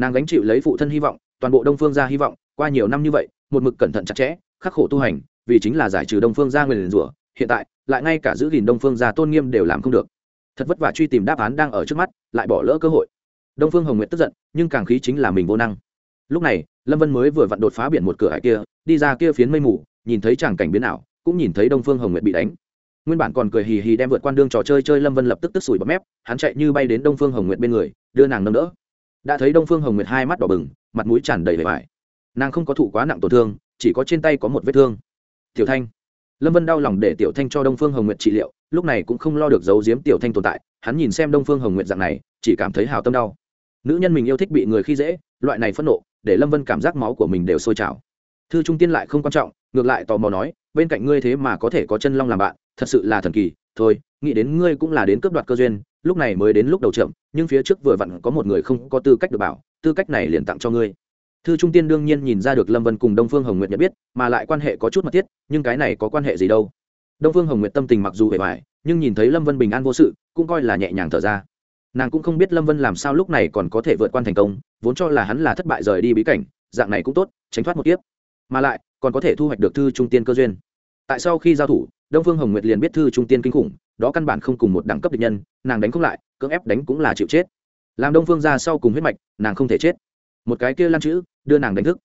nàng gánh chịu lấy phụ thân hy vọng, toàn bộ đông phương ra hy vọng, qua nhiều năm như vậy, một mực cẩn thận chặt chẽ, khắc khổ tu hành, vì chính là giải trừ đông phương ra người liền rủa, hiện tại, lại ngay cả giữ gìn đông phương ra tôn nghiêm đều làm không được. Thật vất vả truy tìm đáp án đang ở trước mắt, lại bỏ lỡ cơ hội. Đông phương hồng nguyệt tức giận, nhưng càng khí chính là mình vô năng. Lúc này, lâm vân mới vừa vặn đột phá biển một cửa hải kia, đi ra kia phiến mây mù, nhìn thấy chàng cảnh biến ảo, cũng nhìn thấy đông phương hồng nguyệt bị đánh. Nguyên bản còn cười hì hì đem vượt quan đương trò chơi chơi, lâm vân lập tức tức sủi bọt mép, hắn chạy như bay đến đông phương hồng nguyệt bên người, đưa nàng nâng đỡ đã thấy đông phương hồng nguyệt hai mắt đỏ bừng, mặt mũi tràn đầy vẻ vải. Nàng không có thụ quá nặng tổn thương, chỉ có trên tay có một vết thương. Tiểu thanh. Lâm vân đau lòng để tiểu thanh cho đông phương hồng nguyệt trị liệu, lúc này cũng không lo được giấu giếm tiểu thanh tồn tại, hắn nhìn xem đông phương hồng nguyệt dạng này, chỉ cảm thấy hào tâm đau. Nữ nhân mình yêu thích bị người khi dễ, loại này phẫn nộ, để lâm vân cảm giác máu của mình đều sôi trào. Thư trung tiên lại không quan trọng, ngược lại tò mò nói, bên cạnh ngươi thế mà có thể có chân long làm bạn, thật sự là thần kỳ, thôi, nghĩ đến ngươi cũng là đến cướp đoạt cơ duyên lúc này mới đến lúc đầu chậm, nhưng phía trước vừa vặn có một người không có tư cách được bảo, tư cách này liền tặng cho ngươi. Thư trung tiên đương nhiên nhìn ra được lâm vân cùng đông phương hồng nguyệt nhận biết, mà lại quan hệ có chút mật thiết, nhưng cái này có quan hệ gì đâu. Đông phương hồng nguyệt tâm tình mặc dù hề hoài nhưng nhìn thấy lâm vân bình an vô sự, cũng coi là nhẹ nhàng thở ra. Nàng cũng không biết lâm vân làm sao lúc này còn có thể vượt qua thành công, vốn cho là hắn là thất bại rời đi bí cảnh, dạng này cũng tốt, tránh thoát một tiếp mà lại, còn có thể thu hoạch được thư trung tiên cơ duyên. Tại sau khi giao thủ đông phương hồng nguyệt liền biết thư trung tiên kinh khủng, đó căn bản không cùng một đẳng cấp địch nhân, nàng đánh không lại, cưỡng ép đánh cũng là chịu chết. Làm đông phương ra sau cùng huyết mạch, nàng không thể chết. Một cái kia lan chữ, đưa nàng đánh thức.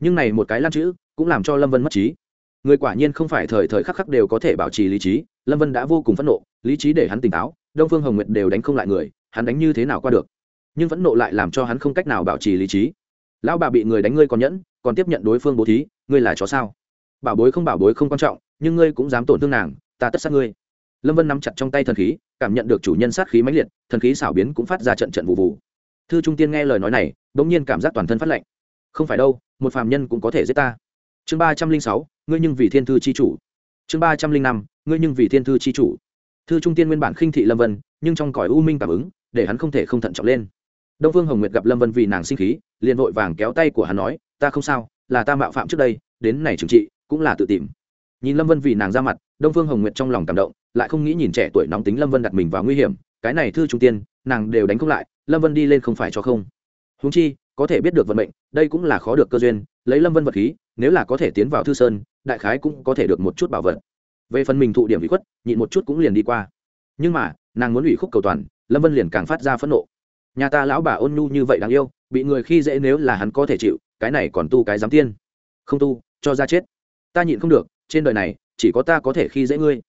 Nhưng này một cái lan chữ, cũng làm cho lâm vân mất trí. Người quả nhiên không phải thời thời khắc khắc đều có thể bảo trì lý trí, lâm vân đã vô cùng phẫn nộ, lý trí để hắn tỉnh táo, đông phương hồng nguyệt đều đánh không lại người, hắn đánh như thế nào qua được? Nhưng phẫn nộ lại làm cho hắn không cách nào bảo trì lý trí. Lão bà bị người đánh ngươi còn nhẫn, còn tiếp nhận đối phương bố thí, ngươi là chó sao? Bảo bối không bảo bối không quan trọng nhưng ngươi cũng dám tổn thương nàng, ta tất sát ngươi. Lâm vân nắm chặt trong tay thần khí, cảm nhận được chủ nhân sát khí mãnh liệt, thần khí xảo biến cũng phát ra trận trận vụ vụ. Thư trung tiên nghe lời nói này đ ỗ n g nhiên cảm giác toàn thân phát lạnh. Không phải đâu, một phàm nhân cũng có thể giết ta. Chương ba trăm linh sáu, ngươi nhưng vì thiên thư c h i chủ. Chương ba trăm linh năm, ngươi nhưng vì thiên thư c h i chủ. Thư trung tiên nguyên bản khinh thị lâm vân, nhưng trong cõi u minh cảm ứng, để hắn không thể không thận trọng lên. Đông phương hồng nguyệt gặp lâm vân vì nàng sinh khí, liền vội vàng kéo tay của hắn nói, ta không sao, là ta mạo phạm trước đây, đến này trừng trị, cũng là tự tìm nhìn lâm vân vì nàng ra mặt, đông phương hồng nguyệt trong lòng cảm động, lại không nghĩ nhìn trẻ tuổi nóng tính lâm vân đặt mình vào nguy hiểm, cái này thư trung tiên, nàng đều đánh không lại, lâm vân đi lên không phải cho không. Húng chi, có thể biết được vận mệnh, đây cũng là khó được cơ duyên, lấy lâm vân vật khí, nếu là có thể tiến vào thư sơn, đại khái cũng có thể được một chút bảo vật. Về phần mình thụ điểm bị khuất, nhịn một chút cũng liền đi qua. Nhưng mà, nàng muốn ủy khúc cầu toàn, lâm vân liền càng phát ra phẫn nộ. Nhà ta lão bà ôn nhu như vậy đáng yêu, bị người khi dễ nếu là hắn có thể chịu, cái này còn tu cái dám tiên. Không tu, cho ra chết. Ta nhịn không được trên đời này chỉ có ta có thể khi dễ ngươi.